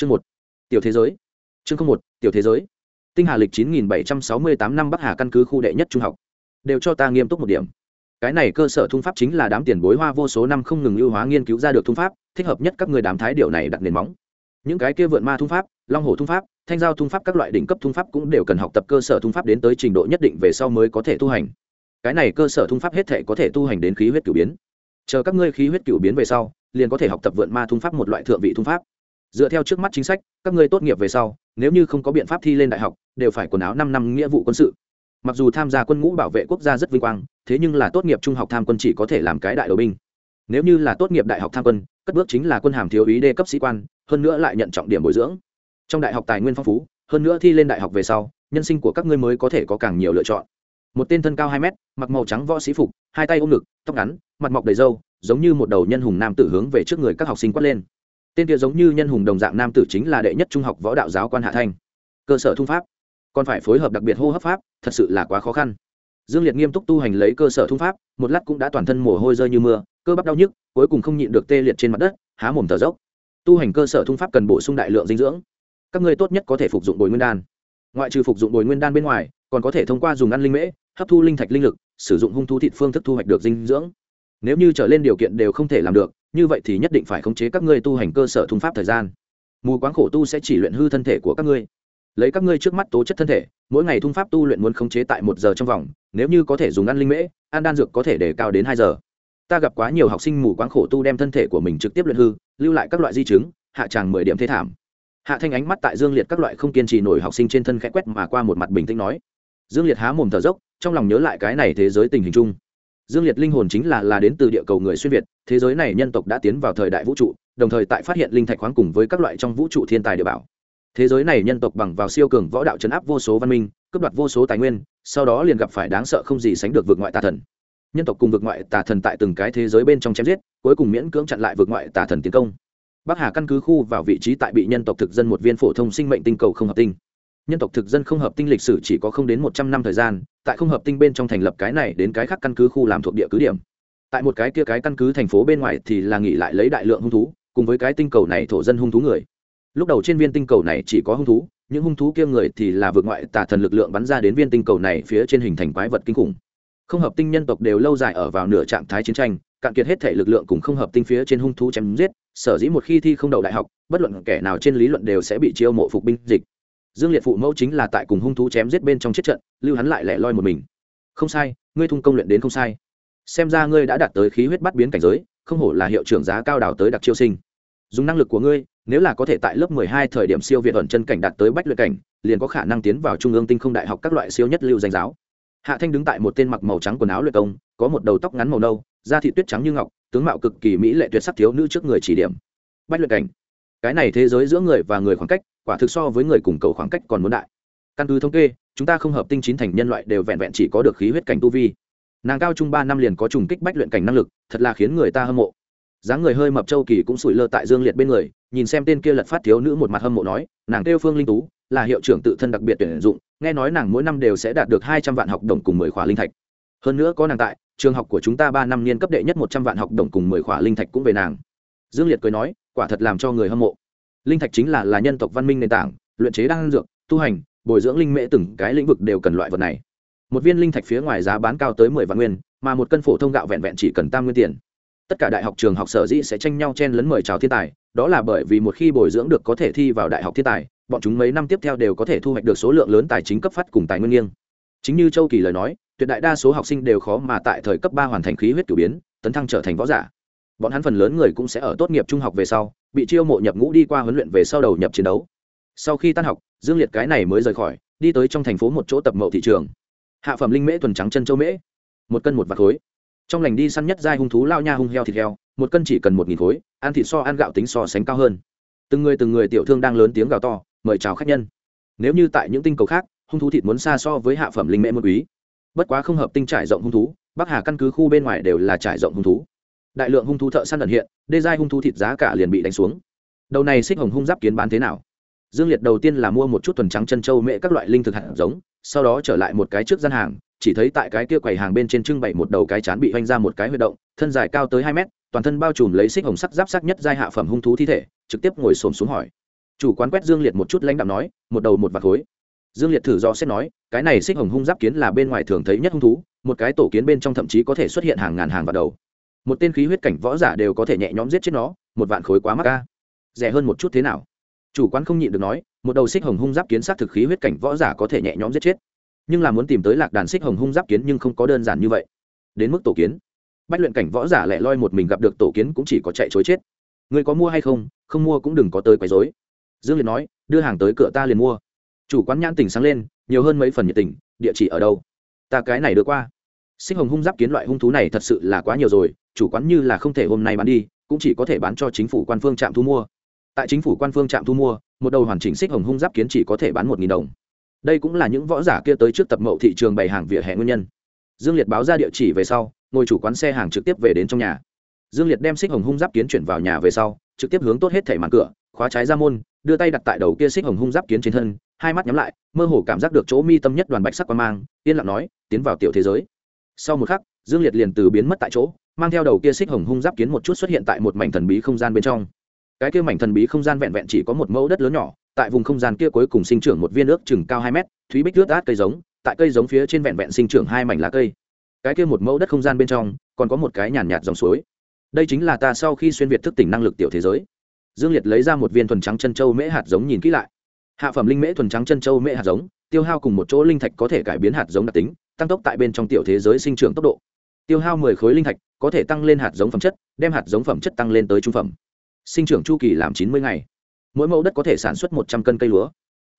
chương một, tiểu thế giới. Chương không một, tiểu thế giới. Tinh hà lịch chín nghìn bảy trăm sáu mươi tám năm bắc hà căn cứ khu đệ nhất trung học. Đều cho ta nghiêm túc một điểm. Cái này cơ sở thung pháp chính là đám tiền bối hoa vô số năm không ngừng ưu hóa nghiên cứu ra được thung pháp, thích hợp nhất các người đám thái điều này đặt nền móng. Những cái kia vượn ma thung pháp, long hồ thung pháp, thanh giao thung pháp các loại đỉnh cấp thung pháp cũng đều cần học tập cơ sở thung pháp đến tới trình độ nhất định về sau mới có thể tu hành. Cái này cơ sở thung pháp hết thể có thể tu hành đến khí huyết cửu biến. Chờ các ngươi khí huyết cửu biến về sau, liền có thể học tập vượn ma thung pháp một loại thượng vị thung pháp dựa theo trước mắt chính sách, các ngươi tốt nghiệp về sau, nếu như không có biện pháp thi lên đại học, đều phải quần áo năm năm nghĩa vụ quân sự. Mặc dù tham gia quân ngũ bảo vệ quốc gia rất vinh quang, thế nhưng là tốt nghiệp trung học tham quân chỉ có thể làm cái đại đội binh. Nếu như là tốt nghiệp đại học tham quân, cất bước chính là quân hàm thiếu úy đê cấp sĩ quan, hơn nữa lại nhận trọng điểm bồi dưỡng. Trong đại học tài nguyên phong phú, hơn nữa thi lên đại học về sau, nhân sinh của các ngươi mới có thể có càng nhiều lựa chọn. Một tên thân cao hai mét, mặc màu trắng võ sĩ phục, hai tay ôm ngực, tóc ngắn, mặt mọc đầy râu, giống như một đầu nhân hùng nam tử hướng về trước người các học sinh quát lên tên kia giống như nhân hùng đồng dạng nam tử chính là đệ nhất trung học võ đạo giáo quan hạ thanh. Cơ sở thung pháp. Còn phải phối hợp đặc biệt hô hấp pháp, thật sự là quá khó khăn. Dương liệt nghiêm túc tu hành lấy cơ sở thung pháp, một lát cũng đã toàn thân mồ hôi rơi như mưa, cơ bắp đau nhức, cuối cùng không nhịn được tê liệt trên mặt đất, há mồm thở dốc. Tu hành cơ sở thung pháp cần bổ sung đại lượng dinh dưỡng. Các ngươi tốt nhất có thể phục dụng bồi nguyên đan. Ngoại trừ phục dụng bồi nguyên đan bên ngoài, còn có thể thông qua dùng ăn linh mễ, hấp thu linh thạch linh lực, sử dụng hung thú thịt phương thức thu hoạch được dinh dưỡng nếu như trở lên điều kiện đều không thể làm được, như vậy thì nhất định phải khống chế các ngươi tu hành cơ sở thung pháp thời gian. Mù quáng khổ tu sẽ chỉ luyện hư thân thể của các ngươi. Lấy các ngươi trước mắt tố chất thân thể, mỗi ngày thung pháp tu luyện muốn khống chế tại một giờ trong vòng, nếu như có thể dùng ăn linh mễ, ăn đan dược có thể để cao đến hai giờ. Ta gặp quá nhiều học sinh mù quáng khổ tu đem thân thể của mình trực tiếp luyện hư, lưu lại các loại di chứng, hạ tràng mười điểm thế thảm. Hạ thanh ánh mắt tại dương liệt các loại không kiên trì nổi học sinh trên thân khẽ quét mà qua một mặt bình tĩnh nói. Dương liệt há mồm thở dốc, trong lòng nhớ lại cái này thế giới tình hình chung dương liệt linh hồn chính là là đến từ địa cầu người xuyên việt, thế giới này nhân tộc đã tiến vào thời đại vũ trụ, đồng thời tại phát hiện linh thạch khoáng cùng với các loại trong vũ trụ thiên tài địa bảo. Thế giới này nhân tộc bằng vào siêu cường võ đạo chấn áp vô số văn minh, cướp đoạt vô số tài nguyên, sau đó liền gặp phải đáng sợ không gì sánh được vượt ngoại tà thần. Nhân tộc cùng vượt ngoại tà thần tại từng cái thế giới bên trong chém giết, cuối cùng miễn cưỡng chặn lại vượt ngoại tà thần tiến công. Bắc hà căn cứ khu vào vị trí tại bị nhân tộc thực dân một viên phổ thông sinh mệnh tinh cầu không hợp tinh nhân tộc thực dân không hợp tinh lịch sử chỉ có không đến một trăm năm thời gian, tại không hợp tinh bên trong thành lập cái này đến cái khác căn cứ khu làm thuộc địa cứ điểm. Tại một cái kia cái căn cứ thành phố bên ngoài thì là nghỉ lại lấy đại lượng hung thú, cùng với cái tinh cầu này thổ dân hung thú người. Lúc đầu trên viên tinh cầu này chỉ có hung thú, những hung thú kia người thì là vượt ngoại tà thần lực lượng bắn ra đến viên tinh cầu này phía trên hình thành quái vật kinh khủng. Không hợp tinh nhân tộc đều lâu dài ở vào nửa trạng thái chiến tranh, cạn kiệt hết thể lực lượng cùng không hợp tinh phía trên hung thú chém giết, sở dĩ một khi thi không đậu đại học, bất luận kẻ nào trên lý luận đều sẽ bị chiêu mộ phục binh dịch dương liệt phụ mẫu chính là tại cùng hung thú chém giết bên trong chết trận, lưu hắn lại lẻ loi một mình. Không sai, ngươi thung công luyện đến không sai. Xem ra ngươi đã đạt tới khí huyết bắt biến cảnh giới, không hổ là hiệu trưởng giá cao đào tới đặc chiêu sinh. Dùng năng lực của ngươi, nếu là có thể tại lớp mười hai thời điểm siêu việt ẩn chân cảnh đạt tới bách luyện cảnh, liền có khả năng tiến vào trung ương tinh không đại học các loại siêu nhất lưu danh giáo. Hạ thanh đứng tại một tên mặc màu trắng quần áo luyện công, có một đầu tóc ngắn màu nâu, da thị tuyết trắng như ngọc, tướng mạo cực kỳ mỹ lệ tuyệt sắc thiếu nữ trước người chỉ điểm. Bách luyện cảnh. Cái này thế giới giữa người và người khoảng cách quả thực so với người cùng cầu khoảng cách còn muốn đại. Căn cứ thống kê, chúng ta không hợp tinh chín thành nhân loại đều vẹn vẹn chỉ có được khí huyết cảnh tu vi. Nàng cao trung ba năm liền có trùng kích bách luyện cảnh năng lực, thật là khiến người ta hâm mộ. Dáng người hơi mập châu kỳ cũng sủi lơ tại dương liệt bên người, nhìn xem tên kia lật phát thiếu nữ một mặt hâm mộ nói, nàng kêu phương linh tú, là hiệu trưởng tự thân đặc biệt tuyển dụng, nghe nói nàng mỗi năm đều sẽ đạt được hai trăm vạn học đồng cùng mười khóa linh thạch. Hơn nữa có nàng tại, trường học của chúng ta ba năm niên cấp đệ nhất một trăm vạn học đồng cùng mười khóa linh thạch cũng về nàng. Dương liệt cười nói, quả thật làm cho người hâm mộ linh thạch chính là là nhân tộc văn minh nền tảng, luyện chế đan dược, tu hành, bồi dưỡng linh mễ từng cái lĩnh vực đều cần loại vật này. Một viên linh thạch phía ngoài giá bán cao tới mười vạn nguyên, mà một cân phổ thông gạo vẹn vẹn chỉ cần tam nguyên tiền. Tất cả đại học trường học sở dĩ sẽ tranh nhau chen lấn mời chào thiên tài, đó là bởi vì một khi bồi dưỡng được có thể thi vào đại học thiên tài, bọn chúng mấy năm tiếp theo đều có thể thu hoạch được số lượng lớn tài chính cấp phát cùng tài nguyên nghiêng. Chính như châu kỳ lời nói, tuyệt đại đa số học sinh đều khó mà tại thời cấp ba hoàn thành khí huyết cử biến, tấn thăng trở thành võ giả. Bọn hắn phần lớn người cũng sẽ ở tốt nghiệp trung học về sau bị chiêu mộ nhập ngũ đi qua huấn luyện về sau đầu nhập chiến đấu. Sau khi tan học, dương liệt cái này mới rời khỏi, đi tới trong thành phố một chỗ tập mậu thị trường. Hạ phẩm linh mễ thuần trắng chân châu mễ. Một cân một vạt khối. Trong lành đi săn nhất giai hung thú lao nha hung heo thịt heo, một cân chỉ cần một nghìn khối, ăn thịt so ăn gạo tính so sánh cao hơn. Từng người từng người tiểu thương đang lớn tiếng gào to, mời chào khách nhân. Nếu như tại những tinh cầu khác, hung thú thịt muốn xa so với hạ phẩm linh mễ một quý. Bất quá không hợp tinh trải rộng hung thú, bắc hà căn cứ khu bên ngoài đều là trải rộng hung thú đại lượng hung thú thợ săn ẩn hiện, đê giai hung thú thịt giá cả liền bị đánh xuống. Đầu này xích hồng hung giáp kiến bán thế nào? Dương liệt đầu tiên là mua một chút tuần trắng chân châu mễ các loại linh thực hạt giống, sau đó trở lại một cái trước gian hàng, chỉ thấy tại cái kia quầy hàng bên trên trưng bày một đầu cái chán bị hoành ra một cái huy động, thân dài cao tới hai mét, toàn thân bao trùm lấy xích hồng sắc giáp sắc nhất giai hạ phẩm hung thú thi thể, trực tiếp ngồi xổm xuống hỏi. Chủ quán quét dương liệt một chút lãnh đạm nói, một đầu một vạt khối. Dương liệt thử do xét nói, cái này xích hồng hung giáp kiến là bên ngoài thường thấy nhất hung thú, một cái tổ kiến bên trong thậm chí có thể xuất hiện hàng ngàn hàng vào đầu một tên khí huyết cảnh võ giả đều có thể nhẹ nhõm giết chết nó, một vạn khối quá mắc ca rẻ hơn một chút thế nào? Chủ quán không nhịn được nói, một đầu xích hồng hung giáp kiến sát thực khí huyết cảnh võ giả có thể nhẹ nhõm giết chết. Nhưng là muốn tìm tới lạc đàn xích hồng hung giáp kiến nhưng không có đơn giản như vậy. Đến mức tổ kiến. Bách luyện cảnh võ giả lẻ loi một mình gặp được tổ kiến cũng chỉ có chạy chối chết. Người có mua hay không? Không mua cũng đừng có tới quấy dối dương liệt nói, đưa hàng tới cửa ta liền mua. Chủ quán nhãn tỉnh sáng lên, nhiều hơn mấy phần nhiệt tình, địa chỉ ở đâu? Ta cái này đưa qua xích hồng hung giáp kiến loại hung thú này thật sự là quá nhiều rồi, chủ quán như là không thể hôm nay bán đi, cũng chỉ có thể bán cho chính phủ quan phương trạm thu mua. Tại chính phủ quan phương trạm thu mua, một đầu hoàn chỉnh xích hồng hung giáp kiến chỉ có thể bán một đồng. Đây cũng là những võ giả kia tới trước tập mậu thị trường bày hàng vỉa hè nguyên nhân. Dương liệt báo ra địa chỉ về sau, ngồi chủ quán xe hàng trực tiếp về đến trong nhà. Dương liệt đem xích hồng hung giáp kiến chuyển vào nhà về sau, trực tiếp hướng tốt hết thẻ màn cửa, khóa trái ra môn, đưa tay đặt tại đầu kia xích hồng hung giáp kiến trên thân, hai mắt nhắm lại, mơ hồ cảm giác được chỗ mi tâm nhất đoàn bạch sắc quan mang, yên lặng nói, tiến vào tiểu thế giới sau một khắc, dương liệt liền từ biến mất tại chỗ, mang theo đầu kia xích hồng hung giáp kiến một chút xuất hiện tại một mảnh thần bí không gian bên trong. Cái kia mảnh thần bí không gian vẹn vẹn chỉ có một mẫu đất lớn nhỏ, tại vùng không gian kia cuối cùng sinh trưởng một viên ước chừng cao hai mét, thúy bích ướt át cây giống, tại cây giống phía trên vẹn vẹn sinh trưởng hai mảnh lá cây. Cái kia một mẫu đất không gian bên trong, còn có một cái nhàn nhạt dòng suối. Đây chính là ta sau khi xuyên việt thức tỉnh năng lực tiểu thế giới. Dương liệt lấy ra một viên thuần trắng chân châu mễ hạt giống nhìn kỹ lại. Hạ phẩm linh mễ thuần trắng chân châu mễ hạt giống, tiêu hao cùng một chỗ linh thạch có thể cải biến hạt giống đặc tính tăng tốc tại bên trong tiểu thế giới sinh trưởng tốc độ. Tiêu hao mười khối linh thạch, có thể tăng lên hạt giống phẩm chất, đem hạt giống phẩm chất tăng lên tới trung phẩm. Sinh trưởng chu kỳ làm chín mươi ngày. Mỗi mẫu đất có thể sản xuất một trăm cân cây lúa.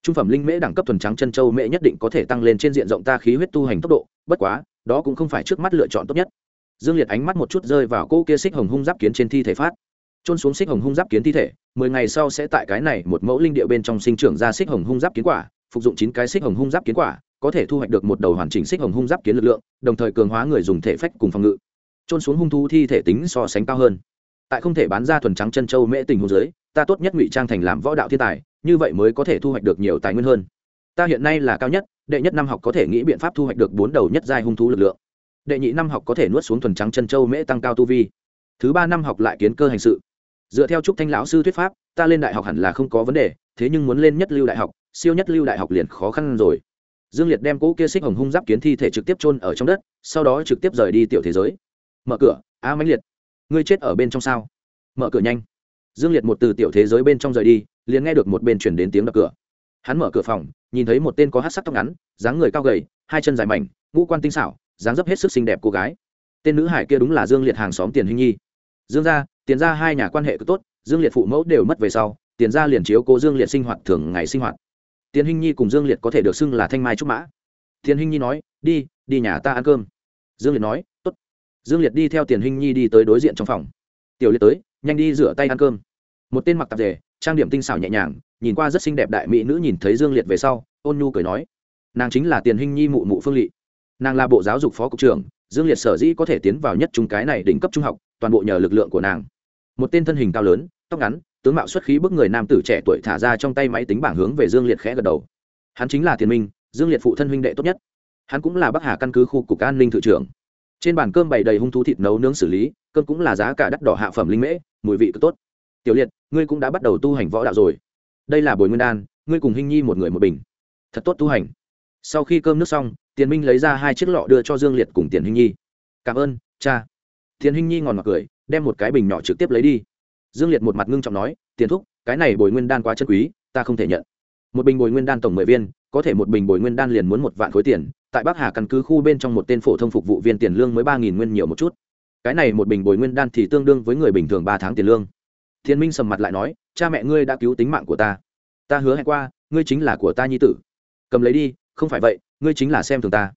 Trung phẩm linh mễ đẳng cấp thuần trắng chân châu mễ nhất định có thể tăng lên trên diện rộng ta khí huyết tu hành tốc độ, bất quá, đó cũng không phải trước mắt lựa chọn tốt nhất. Dương liệt ánh mắt một chút rơi vào cỗ kia xích hồng hung giáp kiến trên thi thể phát. Trôn xuống xích hồng hung giáp kiến thi thể, mười ngày sau sẽ tại cái này một mẫu linh địa bên trong sinh trưởng ra xích hồng hung giáp kiến quả, phục dụng chín cái xích hồng hung giáp kiến quả có thể thu hoạch được một đầu hoàn chỉnh xích hồng hung giáp kiến lực lượng, đồng thời cường hóa người dùng thể phách cùng phòng ngự. Trôn xuống hung thu thi thể tính so sánh cao hơn. Tại không thể bán ra thuần trắng chân châu mễ tình hôn giới ta tốt nhất ngụy trang thành làm võ đạo thiên tài, như vậy mới có thể thu hoạch được nhiều tài nguyên hơn. Ta hiện nay là cao nhất, đệ nhất năm học có thể nghĩ biện pháp thu hoạch được bốn đầu nhất giai hung thú lực lượng. Đệ nhị năm học có thể nuốt xuống thuần trắng chân châu mễ tăng cao tu vi. Thứ ba năm học lại kiến cơ hành sự. Dựa theo trúc thanh lão sư thuyết pháp, ta lên đại học hẳn là không có vấn đề, thế nhưng muốn lên nhất lưu đại học, siêu nhất lưu đại học liền khó khăn rồi dương liệt đem cỗ kia xích hồng hung giáp kiến thi thể trực tiếp chôn ở trong đất, sau đó trực tiếp rời đi tiểu thế giới. Mở cửa, a mãnh liệt, ngươi chết ở bên trong sao? Mở cửa nhanh. Dương liệt một từ tiểu thế giới bên trong rời đi, liền nghe được một bên chuyển đến tiếng đập cửa. Hắn mở cửa phòng, nhìn thấy một tên có hát sắc tóc ngắn, dáng người cao gầy, hai chân dài mảnh, ngũ quan tinh xảo, dáng dấp hết sức xinh đẹp cô gái. Tên nữ hải kia đúng là dương liệt hàng xóm tiền hinh nhi. Dương gia, tiền gia hai nhà quan hệ cứ tốt, dương liệt phụ mẫu đều mất về sau, tiền gia liền chiếu cố dương liệt sinh hoạt thường ngày sinh hoạt tiền hinh nhi cùng dương liệt có thể được xưng là thanh mai trúc mã. Tiền hinh nhi nói, đi đi nhà ta ăn cơm. Dương liệt nói, tốt. Dương liệt đi theo tiền hinh nhi đi tới đối diện trong phòng. Tiểu liệt tới, nhanh đi rửa tay ăn cơm. Một tên mặc tạp dề, trang điểm tinh xảo nhẹ nhàng, nhìn qua rất xinh đẹp đại mỹ nữ nhìn thấy dương liệt về sau, ôn nhu cười nói, nàng chính là tiền hinh nhi mụ mụ phương lỵ nàng là bộ giáo dục phó cục trưởng, dương liệt sở dĩ có thể tiến vào nhất trung cái này đỉnh cấp trung học, toàn bộ nhờ lực lượng của nàng. Một tên thân hình cao lớn, tóc ngắn tướng mạo xuất khí bức người nam tử trẻ tuổi thả ra trong tay máy tính bảng hướng về dương liệt khẽ gật đầu. Hắn chính là tiền minh, dương liệt phụ thân huynh đệ tốt nhất. Hắn cũng là bắc hà căn cứ khu cục an ninh thự trưởng. Trên bàn cơm bày đầy hung thú thịt nấu nướng xử lý, cơm cũng là giá cả đắt đỏ hạ phẩm linh mễ, mùi vị cực tốt. Tiểu liệt, ngươi cũng đã bắt đầu tu hành võ đạo rồi. Đây là bồi nguyên đan, ngươi cùng hình nhi một người một bình. Thật tốt tu hành. Sau khi cơm nước xong, tiền minh lấy ra hai chiếc lọ đưa cho dương liệt cùng tiền hình nhi. Cảm ơn, cha. Tiền hình nhi ngòn mặc cười, đem một cái bình nhỏ trực tiếp lấy đi dương liệt một mặt ngưng trọng nói, tiền thúc, cái này bồi nguyên đan quá chân quý, ta không thể nhận. Một bình bồi nguyên đan tổng mười viên, có thể một bình bồi nguyên đan liền muốn một vạn khối tiền, tại bắc hà căn cứ khu bên trong một tên phổ thông phục vụ viên tiền lương mới ba nghìn nguyên nhiều một chút. Cái này một bình bồi nguyên đan thì tương đương với người bình thường ba tháng tiền lương. Thiên minh sầm mặt lại nói, cha mẹ ngươi đã cứu tính mạng của ta. Ta hứa hẹn qua, ngươi chính là của ta nhi tử. Cầm lấy đi, không phải vậy, ngươi chính là xem thường ta.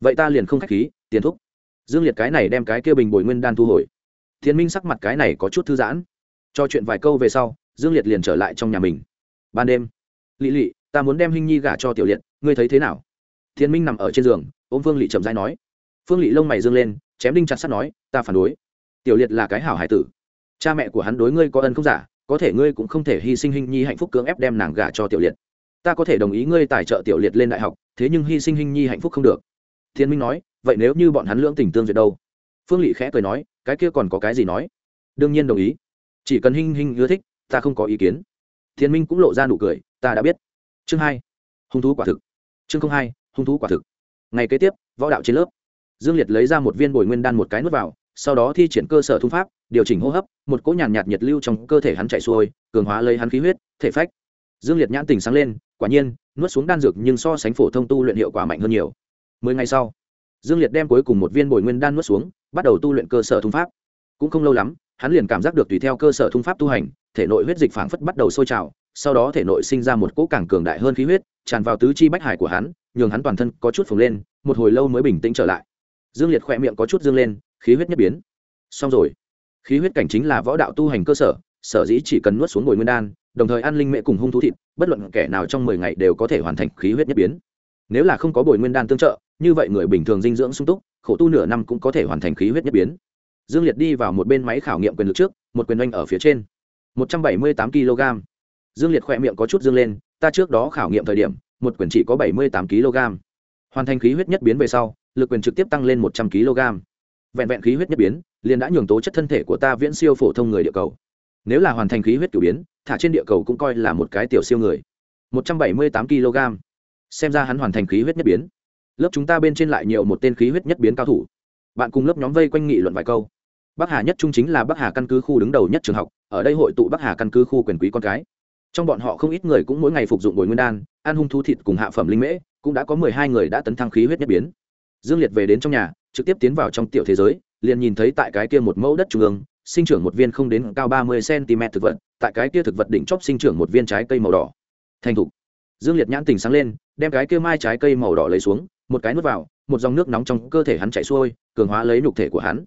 Vậy ta liền không k h á c h khí, tiền thúc. Dương liệt cái này đem cái kia bình bồi nguyên đan thu hồi. Thiên minh sắc mặt cái này có chút thư giãn cho chuyện vài câu về sau, dương liệt liền trở lại trong nhà mình. Ban đêm lỵ lỵ ta muốn đem hinh nhi gả cho tiểu liệt, ngươi thấy thế nào? Thiên minh nằm ở trên giường, ôm phương lỵ chậm dãi nói. Phương lỵ lông mày dương lên, chém đinh chặt sắt nói, ta phản đối. Tiểu liệt là cái hảo hải tử. Cha mẹ của hắn đối ngươi có ân không giả, có thể ngươi cũng không thể hy sinh hình nhi hạnh phúc cưỡng ép đem nàng gả cho tiểu liệt. Ta có thể đồng ý ngươi tài trợ tiểu liệt lên đại học, thế nhưng hy sinh hình nhi hạnh phúc không được. Thiên minh nói, vậy nếu như bọn hắn lưỡng tình tương duyệt đâu? Phương lỵ khẽ cười nói, cái kia còn có cái gì nói? Đương nhiên đồng ý chỉ cần hình hình ưa thích, ta không có ý kiến. Thiên minh cũng lộ ra nụ cười, ta đã biết. Chương hai, hung thú quả thực. Chương không hai, hung thú quả thực. Ngày kế tiếp, võ đạo trên lớp. Dương liệt lấy ra một viên bồi nguyên đan một cái nuốt vào, sau đó thi triển cơ sở thung pháp, điều chỉnh hô hấp, một cỗ nhàn nhạt nhiệt lưu trong cơ thể hắn chạy xuôi, cường hóa lấy hắn khí huyết, thể phách. Dương liệt nhãn tình sáng lên, quả nhiên, nuốt xuống đan dược nhưng so sánh phổ thông tu luyện hiệu quả mạnh hơn nhiều. Mười ngày sau, dương liệt đem cuối cùng một viên bồi nguyên đan nuốt xuống, bắt đầu tu luyện cơ sở thung pháp. Cũng không lâu lắm hắn liền cảm giác được tùy theo cơ sở thung pháp tu hành, thể nội huyết dịch phảng phất bắt đầu sôi trào, sau đó thể nội sinh ra một cỗ càng cường đại hơn khí huyết, tràn vào tứ chi bách hải của hắn, nhường hắn toàn thân có chút phồng lên, một hồi lâu mới bình tĩnh trở lại. Dương liệt khỏe miệng có chút dương lên, khí huyết nhất biến. Xong rồi. Khí huyết cảnh chính là võ đạo tu hành cơ sở sở dĩ chỉ cần nuốt xuống ngồi nguyên đan, đồng thời ăn linh mẹ cùng hung thú thịt, bất luận kẻ nào trong mười ngày đều có thể hoàn thành khí huyết nhất biến. Nếu là không có bồi nguyên đan tương trợ, như vậy người bình thường dinh dưỡng sung túc, khổ tu nửa năm cũng có thể hoàn thành khí huyết nhất biến dương liệt đi vào một bên máy khảo nghiệm quyền lực trước, một quyền oanh ở phía trên. một trăm bảy mươi tám kg. Dương liệt khỏe miệng có chút dương lên, ta trước đó khảo nghiệm thời điểm, một quyền chỉ có bảy mươi tám kg. Hoàn thành khí huyết nhất biến về sau, lực quyền trực tiếp tăng lên một trăm kg. Vẹn vẹn khí huyết nhất biến, liền đã nhường tố chất thân thể của ta viễn siêu phổ thông người địa cầu. Nếu là hoàn thành khí huyết kiểu biến, thả trên địa cầu cũng coi là một cái tiểu siêu người. một trăm bảy mươi tám kg. Xem ra hắn hoàn thành khí huyết nhất biến. Lớp chúng ta bên trên lại nhiều một tên khí huyết nhất biến cao thủ. Bạn cùng lớp nhóm vây quanh nghị luận vài câu bắc hà nhất trung chính là bắc hà căn cứ khu đứng đầu nhất trường học, ở đây hội tụ bắc hà căn cứ khu quyền quý con cái. Trong bọn họ không ít người cũng mỗi ngày phục dụng bồi nguyên đan, ăn hung thú thịt cùng hạ phẩm linh mễ, cũng đã có mười hai người đã tấn thăng khí huyết nhất biến. Dương liệt về đến trong nhà, trực tiếp tiến vào trong tiểu thế giới, liền nhìn thấy tại cái kia một mẫu đất trung ương, sinh trưởng một viên không đến cao ba mươi cm thực vật, tại cái kia thực vật đỉnh chóp sinh trưởng một viên trái cây màu đỏ. Thành thục. Dương liệt nhãn tình sáng lên, đem cái kia mai trái cây màu đỏ lấy xuống, một cái nuốt vào, một dòng nước nóng trong cơ thể hắn chạy xuôi, cường hóa lấy nhục thể của hắn.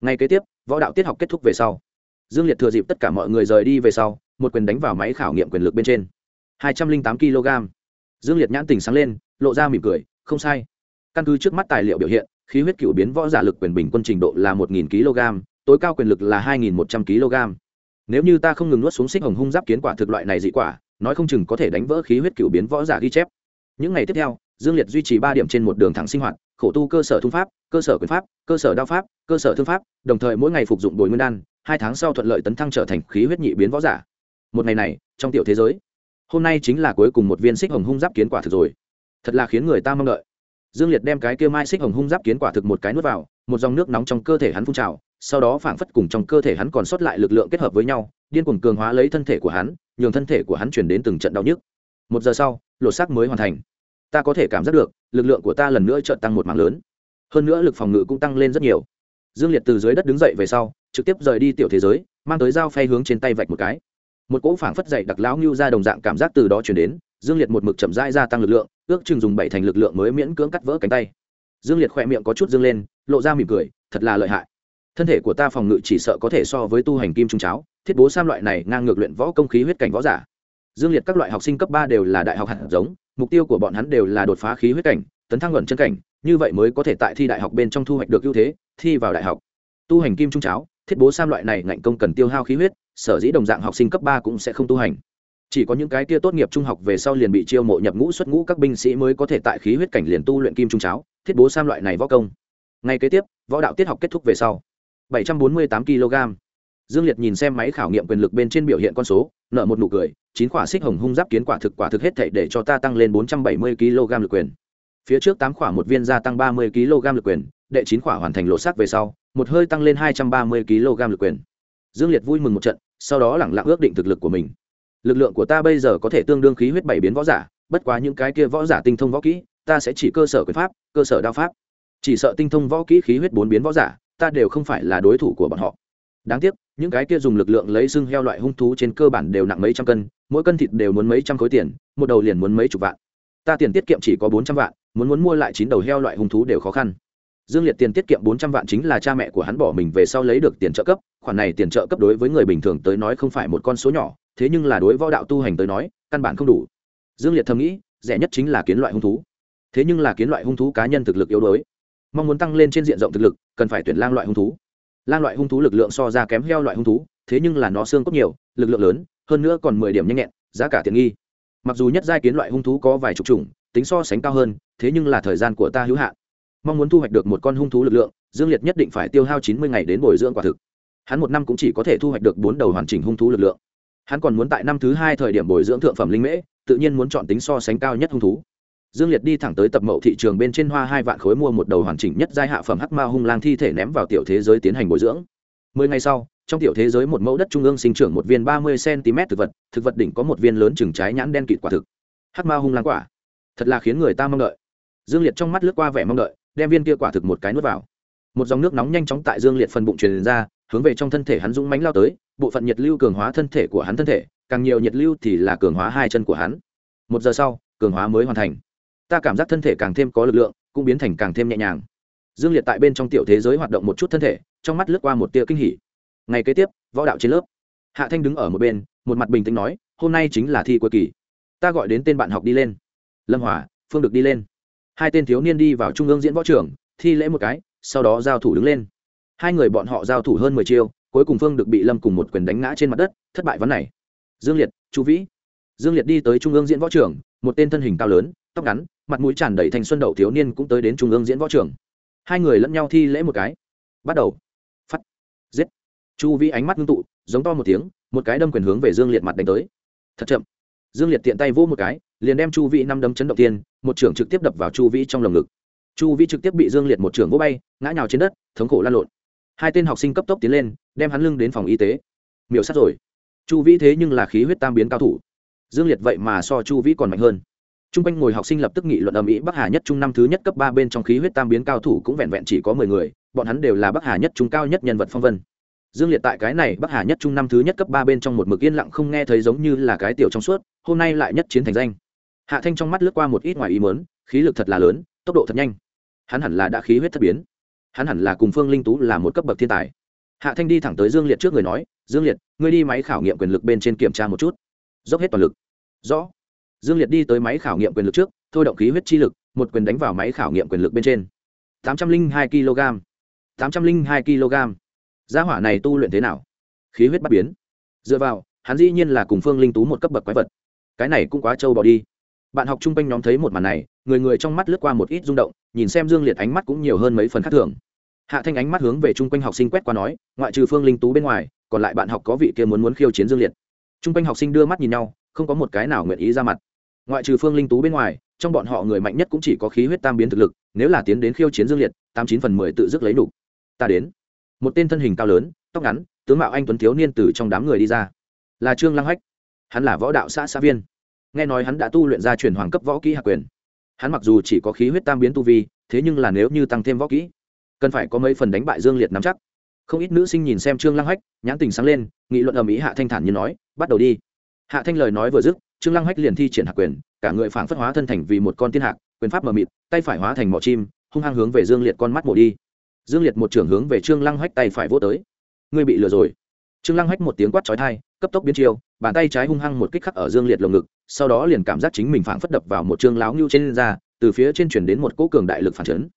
Ngay kế tiếp võ đạo tiết học kết thúc về sau. Dương liệt thừa dịp tất cả mọi người rời đi về sau, một quyền đánh vào máy khảo nghiệm quyền lực bên trên. Hai trăm linh tám kg. Dương liệt nhãn tình sáng lên, lộ ra mỉm cười, không sai. Căn cứ trước mắt tài liệu biểu hiện, khí huyết cựu biến võ giả lực quyền bình quân trình độ là một nghìn kg, tối cao quyền lực là hai nghìn một trăm kg. Nếu như ta không ngừng nuốt xuống xích hồng hung giáp kiến quả thực loại này dị quả, nói không chừng có thể đánh vỡ khí huyết cựu biến võ giả ghi chép. Những ngày tiếp theo, dương liệt duy trì ba điểm trên một đường thẳng sinh hoạt khổ tu cơ sở thung pháp, cơ sở quyền pháp, cơ sở đao pháp, cơ sở thương pháp, đồng thời mỗi ngày phục dụng bồi nguyên đan, hai tháng sau thuận lợi tấn thăng trở thành khí huyết nhị biến võ giả. Một ngày này, trong tiểu thế giới, hôm nay chính là cuối cùng một viên xích hồng hung giáp kiến quả thực rồi. Thật là khiến người ta mong đợi. Dương liệt đem cái kia mai xích hồng hung giáp kiến quả thực một cái nuốt vào, một dòng nước nóng trong cơ thể hắn phun trào, sau đó phảng phất cùng trong cơ thể hắn còn sót lại lực lượng kết hợp với nhau, điên cuồng cường hóa lấy thân thể của hắn, nhường thân thể của hắn chuyển đến từng trận đau nhức. Một giờ sau, lột xác mới hoàn thành ta có thể cảm giác được, lực lượng của ta lần nữa trợn tăng một mạng lớn. Hơn nữa lực phòng ngự cũng tăng lên rất nhiều. Dương liệt từ dưới đất đứng dậy về sau, trực tiếp rời đi tiểu thế giới, mang tới dao phay hướng trên tay vạch một cái. Một cỗ phảng phất dậy đặc lão ngưu ra đồng dạng cảm giác từ đó chuyển đến, dương liệt một mực chậm rãi gia tăng lực lượng, ước chừng dùng bảy thành lực lượng mới miễn cưỡng cắt vỡ cánh tay. Dương liệt khỏe miệng có chút dương lên, lộ ra mỉm cười, thật là lợi hại. Thân thể của ta phòng ngự chỉ sợ có thể so với tu hành kim trung cháo, thiết bố sam loại này ngang ngược luyện võ công khí huyết cảnh võ giả. Dương liệt các loại học sinh cấp ba đều là đại học hạt giống mục tiêu của bọn hắn đều là đột phá khí huyết cảnh, tấn thăng luận chân cảnh, như vậy mới có thể tại thi đại học bên trong thu hoạch được ưu thế, thi vào đại học. Tu hành kim trung cháo, thiết bố sam loại này ngạnh công cần tiêu hao khí huyết, sở dĩ đồng dạng học sinh cấp ba cũng sẽ không tu hành. Chỉ có những cái kia tốt nghiệp trung học về sau liền bị chiêu mộ nhập ngũ xuất ngũ các binh sĩ mới có thể tại khí huyết cảnh liền tu luyện kim trung cháo, thiết bố sam loại này võ công. Ngay kế tiếp, võ đạo tiết học kết thúc về sau. 748 kg dương liệt nhìn xem máy khảo nghiệm quyền lực bên trên biểu hiện con số nợ một nụ cười, chín quả xích hồng hung giáp kiến quả thực quả thực hết thảy để cho ta tăng lên 470 kg lực quyền. Phía trước tám quả một viên gia tăng 30 kg lực quyền, đệ chín quả hoàn thành lộ sắc về sau, một hơi tăng lên 230 kg lực quyền. Dương liệt vui mừng một trận, sau đó lẳng lặng ước định thực lực của mình. Lực lượng của ta bây giờ có thể tương đương khí huyết bảy biến võ giả, bất quá những cái kia võ giả tinh thông võ kỹ, ta sẽ chỉ cơ sở quyền pháp, cơ sở đao pháp. Chỉ sợ tinh thông võ kỹ khí huyết bốn biến võ giả, ta đều không phải là đối thủ của bọn họ. Đáng tiếc những cái kia dùng lực lượng lấy xương heo loại hung thú trên cơ bản đều nặng mấy trăm cân, mỗi cân thịt đều muốn mấy trăm khối tiền, một đầu liền muốn mấy chục vạn. Ta tiền tiết kiệm chỉ có bốn trăm vạn, muốn muốn mua lại chín đầu heo loại hung thú đều khó khăn. Dương liệt tiền tiết kiệm bốn trăm vạn chính là cha mẹ của hắn bỏ mình về sau lấy được tiền trợ cấp, khoản này tiền trợ cấp đối với người bình thường tới nói không phải một con số nhỏ, thế nhưng là đối võ đạo tu hành tới nói, căn bản không đủ. Dương liệt thầm nghĩ, rẻ nhất chính là kiến loại hung thú. Thế nhưng là kiến loại hung thú cá nhân thực lực yếu đuối. Mong muốn tăng lên trên diện rộng thực lực, cần phải tuyển lang loại hung thú lan loại hung thú lực lượng so ra kém heo loại hung thú, thế nhưng là nó xương cốt nhiều, lực lượng lớn, hơn nữa còn mười điểm nhanh nhẹn, giá cả tiện nghi. Mặc dù nhất giai kiến loại hung thú có vài chục chủng, tính so sánh cao hơn, thế nhưng là thời gian của ta hữu hạn. Mong muốn thu hoạch được một con hung thú lực lượng, dương liệt nhất định phải tiêu hao chín mươi ngày đến bồi dưỡng quả thực. Hắn một năm cũng chỉ có thể thu hoạch được bốn đầu hoàn chỉnh hung thú lực lượng. Hắn còn muốn tại năm thứ hai thời điểm bồi dưỡng thượng phẩm linh mễ, tự nhiên muốn chọn tính so sánh cao nhất hung thú dương liệt đi thẳng tới tập mậu thị trường bên trên hoa hai vạn khối mua một đầu hoàn chỉnh nhất giai hạ phẩm hắc ma hung lang thi thể ném vào tiểu thế giới tiến hành bồi dưỡng. Mười ngày sau, trong tiểu thế giới một mẫu đất trung ương sinh trưởng một viên ba mươi cm thực vật thực vật đỉnh có một viên lớn chừng trái nhãn đen kịt quả thực. Hắc ma hung lang quả. Thật là khiến người ta mong đợi. Dương liệt trong mắt lướt qua vẻ mong đợi, đem viên kia quả thực một cái nuốt vào. Một dòng nước nóng nhanh chóng tại dương liệt phần bụng truyền ra, hướng về trong thân thể hắn dũng mánh lao tới, bộ phận nhiệt lưu cường hóa thân thể của hắn thân thể, càng nhiều nhiệt lưu thì là cường hóa hai chân của hắn. Một giờ sau, cường hóa mới hoàn thành ta cảm giác thân thể càng thêm có lực lượng, cũng biến thành càng thêm nhẹ nhàng. Dương liệt tại bên trong tiểu thế giới hoạt động một chút thân thể, trong mắt lướt qua một tia kinh hỉ. Ngày kế tiếp, võ đạo trên lớp. Hạ thanh đứng ở một bên, một mặt bình tĩnh nói, hôm nay chính là thi cuối kỳ. Ta gọi đến tên bạn học đi lên. Lâm hòa phương được đi lên. Hai tên thiếu niên đi vào trung ương diễn võ trường, thi lễ một cái, sau đó giao thủ đứng lên. Hai người bọn họ giao thủ hơn mười chiêu, cuối cùng phương được bị lâm cùng một quyền đánh ngã trên mặt đất, thất bại ván này. Dương liệt chú vĩ. Dương liệt đi tới trung ương diễn võ trường, một tên thân hình cao lớn tóc ngắn, mặt mũi tràn đầy thành xuân đậu thiếu niên cũng tới đến trung ương diễn võ trường. Hai người lẫn nhau thi lễ một cái. Bắt đầu. Phát. Giết. Chu vi ánh mắt ngưng tụ, giống to một tiếng, một cái đâm quyền hướng về dương liệt mặt đánh tới. Thật chậm. Dương liệt tiện tay vỗ một cái, liền đem chu vi năm đấm chấn động tiên, một trưởng trực tiếp đập vào chu vi trong lồng ngực. Chu vi trực tiếp bị dương liệt một trưởng vỗ bay, ngã nhào trên đất, thống khổ lan lộn. Hai tên học sinh cấp tốc tiến lên, đem hắn lưng đến phòng y tế. Miểu sát rồi. Chu vĩ thế nhưng là khí huyết tam biến cao thủ. Dương liệt vậy mà so chu vĩ còn mạnh hơn t r u n g quanh ngồi học sinh lập tức nghị luận ầm ĩ bắc hà nhất trung năm thứ nhất cấp ba bên trong khí huyết tam biến cao thủ cũng vẹn vẹn chỉ có mười người, bọn hắn đều là bắc hà nhất trung cao nhất nhân vật phong vân. Dương liệt tại cái này bắc hà nhất trung năm thứ nhất cấp ba bên trong một mực yên lặng không nghe thấy giống như là cái tiểu trong suốt, hôm nay lại nhất chiến thành danh. Hạ thanh trong mắt lướt qua một ít ngoài ý mớn khí lực thật là lớn, tốc độ thật nhanh. Hắn hẳn là đã khí huyết thất biến. Hắn hẳn là cùng phương linh tú là một cấp bậc thiên tài. Hạ thanh đi thẳng tới dương liệt trước người nói, dương liệt, ngươi đi máy khảo nghiệm quyền lực bên trên kiểm tra một chút. Dốc hết toàn lực. Rõ dương liệt đi tới máy khảo nghiệm quyền lực trước, thôi động khí huyết chi lực, một quyền đánh vào máy khảo nghiệm quyền lực bên trên. Tám trăm linh hai kg. Tám trăm linh hai kg. Gia hỏa này tu luyện thế nào? Khí huyết bắt biến. Dựa vào, hắn dĩ nhiên là cùng phương linh tú một cấp bậc quái vật. Cái này cũng quá trâu bỏ đi. Bạn học chung quanh nhóm thấy một màn này, người người trong mắt lướt qua một ít rung động, nhìn xem dương liệt ánh mắt cũng nhiều hơn mấy phần khác thường. Hạ thanh ánh mắt hướng về chung quanh học sinh quét qua nói, ngoại trừ phương linh tú bên ngoài, còn lại bạn học có vị kia muốn muốn khiêu chiến dương liệt. Chung quanh học sinh đưa mắt nhìn nhau, không có một cái nào nguyện ý ra mặt ngoại trừ phương linh tú bên ngoài, trong bọn họ người mạnh nhất cũng chỉ có khí huyết tam biến thực lực, nếu là tiến đến khiêu chiến dương liệt, tám chín phần mười tự dứt lấy đủ. ta đến. Một tên thân hình cao lớn, tóc ngắn, tướng mạo anh tuấn thiếu niên từ trong đám người đi ra. Là trương lăng hách. Hắn là võ đạo xã xã viên. Nghe nói hắn đã tu luyện ra truyền hoàng cấp võ kỹ hạ quyền. Hắn mặc dù chỉ có khí huyết tam biến tu vi, thế nhưng là nếu như tăng thêm võ kỹ, cần phải có mấy phần đánh bại dương liệt nắm chắc. Không ít nữ sinh nhìn xem trương lăng hách, nhãn tình sáng lên, nghị luận ầm ĩ hạ thanh thản như nói, bắt đầu đi. Hạ thanh lời nói vừa dứt trương lăng hách liền thi triển Hạc quyền, cả người phảng phất hóa thân thành vì một con tiên hạc, quyền pháp mờ mịt, tay phải hóa thành mỏ chim, hung hăng hướng về dương liệt con mắt mổ đi. Dương liệt một trưởng hướng về trương lăng hách tay phải vô tới. Ngươi bị lừa rồi. Trương lăng hách một tiếng quát chói tai, cấp tốc biến chiêu, bàn tay trái hung hăng một kích khắc ở dương liệt lồng ngực, sau đó liền cảm giác chính mình phảng phất đập vào một trương láo ngưu trên da, từ phía trên chuyển đến một cỗ cường đại lực phản chấn.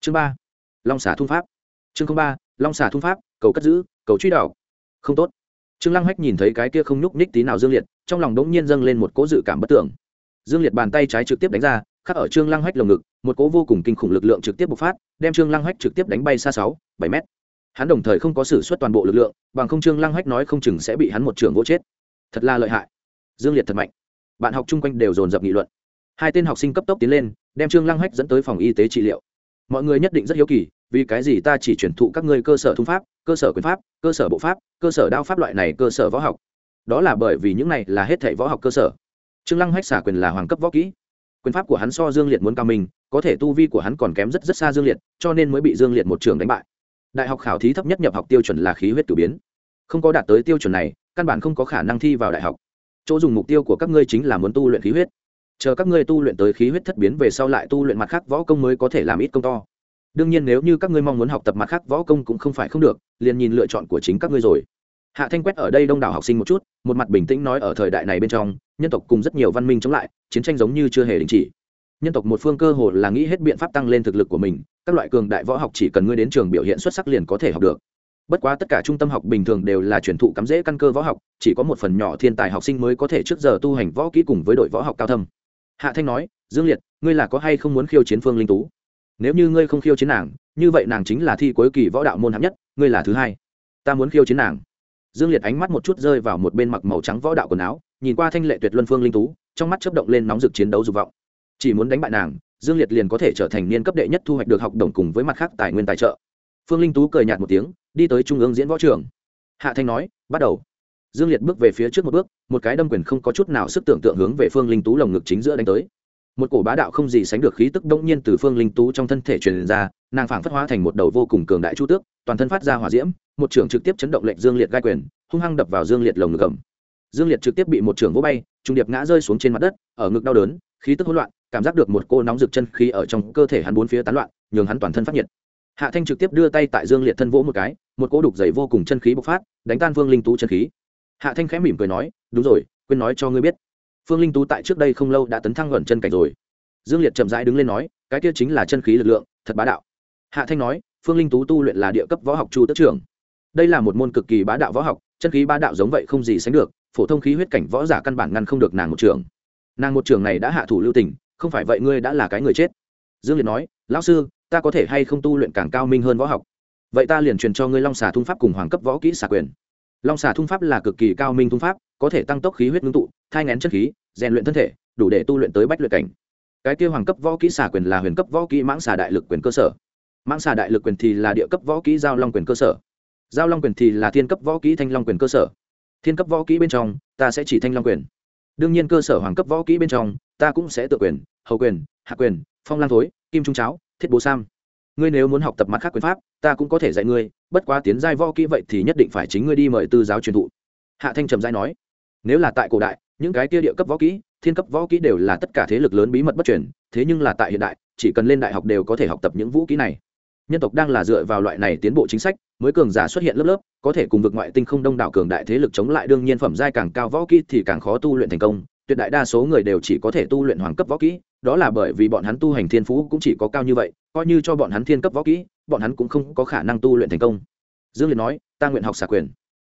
Chương ba, long xả thung pháp. Chương ba, long xả thung pháp, cầu cất giữ, cầu truy đảo. Không tốt trương lăng hách nhìn thấy cái kia không nhúc nhích tí nào dương liệt, trong lòng đống nhiên dâng lên một cỗ dự cảm bất tưởng. Dương liệt bàn tay trái trực tiếp đánh ra, khắc ở trương lăng hách lồng ngực, một cỗ vô cùng kinh khủng lực lượng trực tiếp bộc phát, đem trương lăng hách trực tiếp đánh bay xa sáu, bảy mét. Hắn đồng thời không có sử xuất toàn bộ lực lượng, bằng không trương lăng hách nói không chừng sẽ bị hắn một trường vỗ chết. Thật là lợi hại. Dương liệt thật mạnh. Bạn học chung quanh đều dồn dập nghị luận. Hai tên học sinh cấp tốc tiến lên, đem trương lăng hách dẫn tới phòng y tế trị liệu. Mọi người nhất định rất hiếu kỳ vì cái gì ta chỉ truyền thụ các ngươi cơ sở thung pháp, cơ sở quyền pháp, cơ sở bộ pháp, cơ sở đao pháp loại này, cơ sở võ học? Đó là bởi vì những này là hết thảy võ học cơ sở. Trương lăng hách xả quyền là hoàng cấp võ kỹ. Quyền pháp của hắn so dương liệt muốn cao mình, có thể tu vi của hắn còn kém rất rất xa dương liệt, cho nên mới bị dương liệt một trường đánh bại. Đại học khảo thí thấp nhất nhập học tiêu chuẩn là khí huyết cử biến. Không có đạt tới tiêu chuẩn này, căn bản không có khả năng thi vào đại học. Chỗ dùng mục tiêu của các ngươi chính là muốn tu luyện khí huyết. Chờ các ngươi tu luyện tới khí huyết thất biến về sau lại tu luyện mặt khác võ công mới có thể làm ít công to đương nhiên nếu như các ngươi mong muốn học tập mặt khác võ công cũng không phải không được, liền nhìn lựa chọn của chính các ngươi rồi. Hạ thanh quét ở đây đông đảo học sinh một chút, một mặt bình tĩnh nói ở thời đại này bên trong, nhân tộc cùng rất nhiều văn minh chống lại, chiến tranh giống như chưa hề đình chỉ. Nhân tộc một phương cơ hồ là nghĩ hết biện pháp tăng lên thực lực của mình, các loại cường đại võ học chỉ cần ngươi đến trường biểu hiện xuất sắc liền có thể học được. Bất quá tất cả trung tâm học bình thường đều là truyền thụ cắm dễ căn cơ võ học, chỉ có một phần nhỏ thiên tài học sinh mới có thể trước giờ tu hành võ kỹ cùng với đội võ học cao thâm. Hạ thanh nói, dương liệt, ngươi là có hay không muốn khiêu chiến phương linh tú? Nếu như ngươi không khiêu chiến nàng, như vậy nàng chính là thi cuối kỳ võ đạo môn hạng nhất, ngươi là thứ hai. Ta muốn khiêu chiến nàng. Dương liệt ánh mắt một chút rơi vào một bên mặc màu trắng võ đạo quần áo, nhìn qua thanh lệ tuyệt luân phương linh tú, trong mắt chớp động lên nóng rực chiến đấu dục vọng. Chỉ muốn đánh bại nàng, dương liệt liền có thể trở thành niên cấp đệ nhất thu hoạch được học đồng cùng với mặt khác tài nguyên tài trợ. Phương linh tú cười nhạt một tiếng, đi tới trung ương diễn võ trường. Hạ thanh nói, bắt đầu. Dương liệt bước về phía trước một bước, một cái đâm quyền không có chút nào sức tưởng tượng hướng về phương linh tú lồng ngực chính giữa đánh tới một cổ bá đạo không gì sánh được khí tức đông nhiên từ phương linh tú trong thân thể truyền ra, nàng phảng phất hóa thành một đầu vô cùng cường đại chu tước, toàn thân phát ra hỏa diễm, một trưởng trực tiếp chấn động lệnh dương liệt gai quyền, hung hăng đập vào dương liệt lồng ngực cầm dương liệt trực tiếp bị một trưởng vỗ bay, trung điệp ngã rơi xuống trên mặt đất, ở ngực đau đớn, khí tức hỗn loạn, cảm giác được một cô nóng rực chân khí ở trong cơ thể hắn bốn phía tán loạn, nhường hắn toàn thân phát nhiệt. Hạ thanh trực tiếp đưa tay tại dương liệt thân vỗ một cái, một cỗ đục dày vô cùng chân khí bộc phát, đánh tan phương linh tú chân khí. Hạ thanh khẽ mỉm cười nói, đúng rồi, quên nói cho ngươi biết phương linh tú tại trước đây không lâu đã tấn thăng gần chân cảnh rồi. Dương liệt chậm rãi đứng lên nói, cái kia chính là chân khí lực lượng, thật bá đạo. Hạ thanh nói, phương linh tú tu luyện là địa cấp võ học chu tức trưởng. Đây là một môn cực kỳ bá đạo võ học, chân khí bá đạo giống vậy không gì sánh được, phổ thông khí huyết cảnh võ giả căn bản ngăn không được nàng một trường. Nàng một trường này đã hạ thủ lưu tình, không phải vậy ngươi đã là cái người chết. Dương liệt nói, lão sư, ta có thể hay không tu luyện càng cao minh hơn võ học? Vậy ta liền truyền cho ngươi long xà thung pháp cùng hoàng cấp võ kỹ xà quyền. Long xà thung pháp là cực kỳ cao minh thung pháp có thể tăng tốc khí huyết ngưng tụ, thai ngén chất khí, rèn luyện thân thể, đủ để tu luyện tới bách luyện cảnh. Cái kia hoàng cấp võ kỹ xà quyền là huyền cấp võ kỹ mãng xà đại lực quyền cơ sở. Mãng xà đại lực quyền thì là địa cấp võ kỹ giao long quyền cơ sở. Giao long quyền thì là thiên cấp võ kỹ thanh long quyền cơ sở. Thiên cấp võ kỹ bên trong, ta sẽ chỉ thanh long quyền. Đương nhiên cơ sở hoàng cấp võ kỹ bên trong, ta cũng sẽ tự quyền, hầu quyền, hạ quyền, phong lang thối, kim trung cháo, thiết bố sam. Ngươi nếu muốn học tập mặt khác quyền pháp, ta cũng có thể dạy ngươi, bất quá tiến giai võ kỹ vậy thì nhất định phải chính ngươi đi mời tư giáo truyền thụ. Hạ thanh trầm giai nói nếu là tại cổ đại, những cái kia địa cấp võ kỹ, thiên cấp võ kỹ đều là tất cả thế lực lớn bí mật bất truyền, thế nhưng là tại hiện đại, chỉ cần lên đại học đều có thể học tập những vũ kỹ này. Nhân tộc đang là dựa vào loại này tiến bộ chính sách, mới cường giả xuất hiện lớp lớp, có thể cùng vực ngoại tinh không đông đảo cường đại thế lực chống lại, đương nhiên phẩm giai càng cao võ kỹ thì càng khó tu luyện thành công, tuyệt đại đa số người đều chỉ có thể tu luyện hoàng cấp võ kỹ, đó là bởi vì bọn hắn tu hành thiên phú cũng chỉ có cao như vậy, coi như cho bọn hắn thiên cấp võ kỹ, bọn hắn cũng không có khả năng tu luyện thành công. Dương liệt nói, ta nguyện học xả quyền.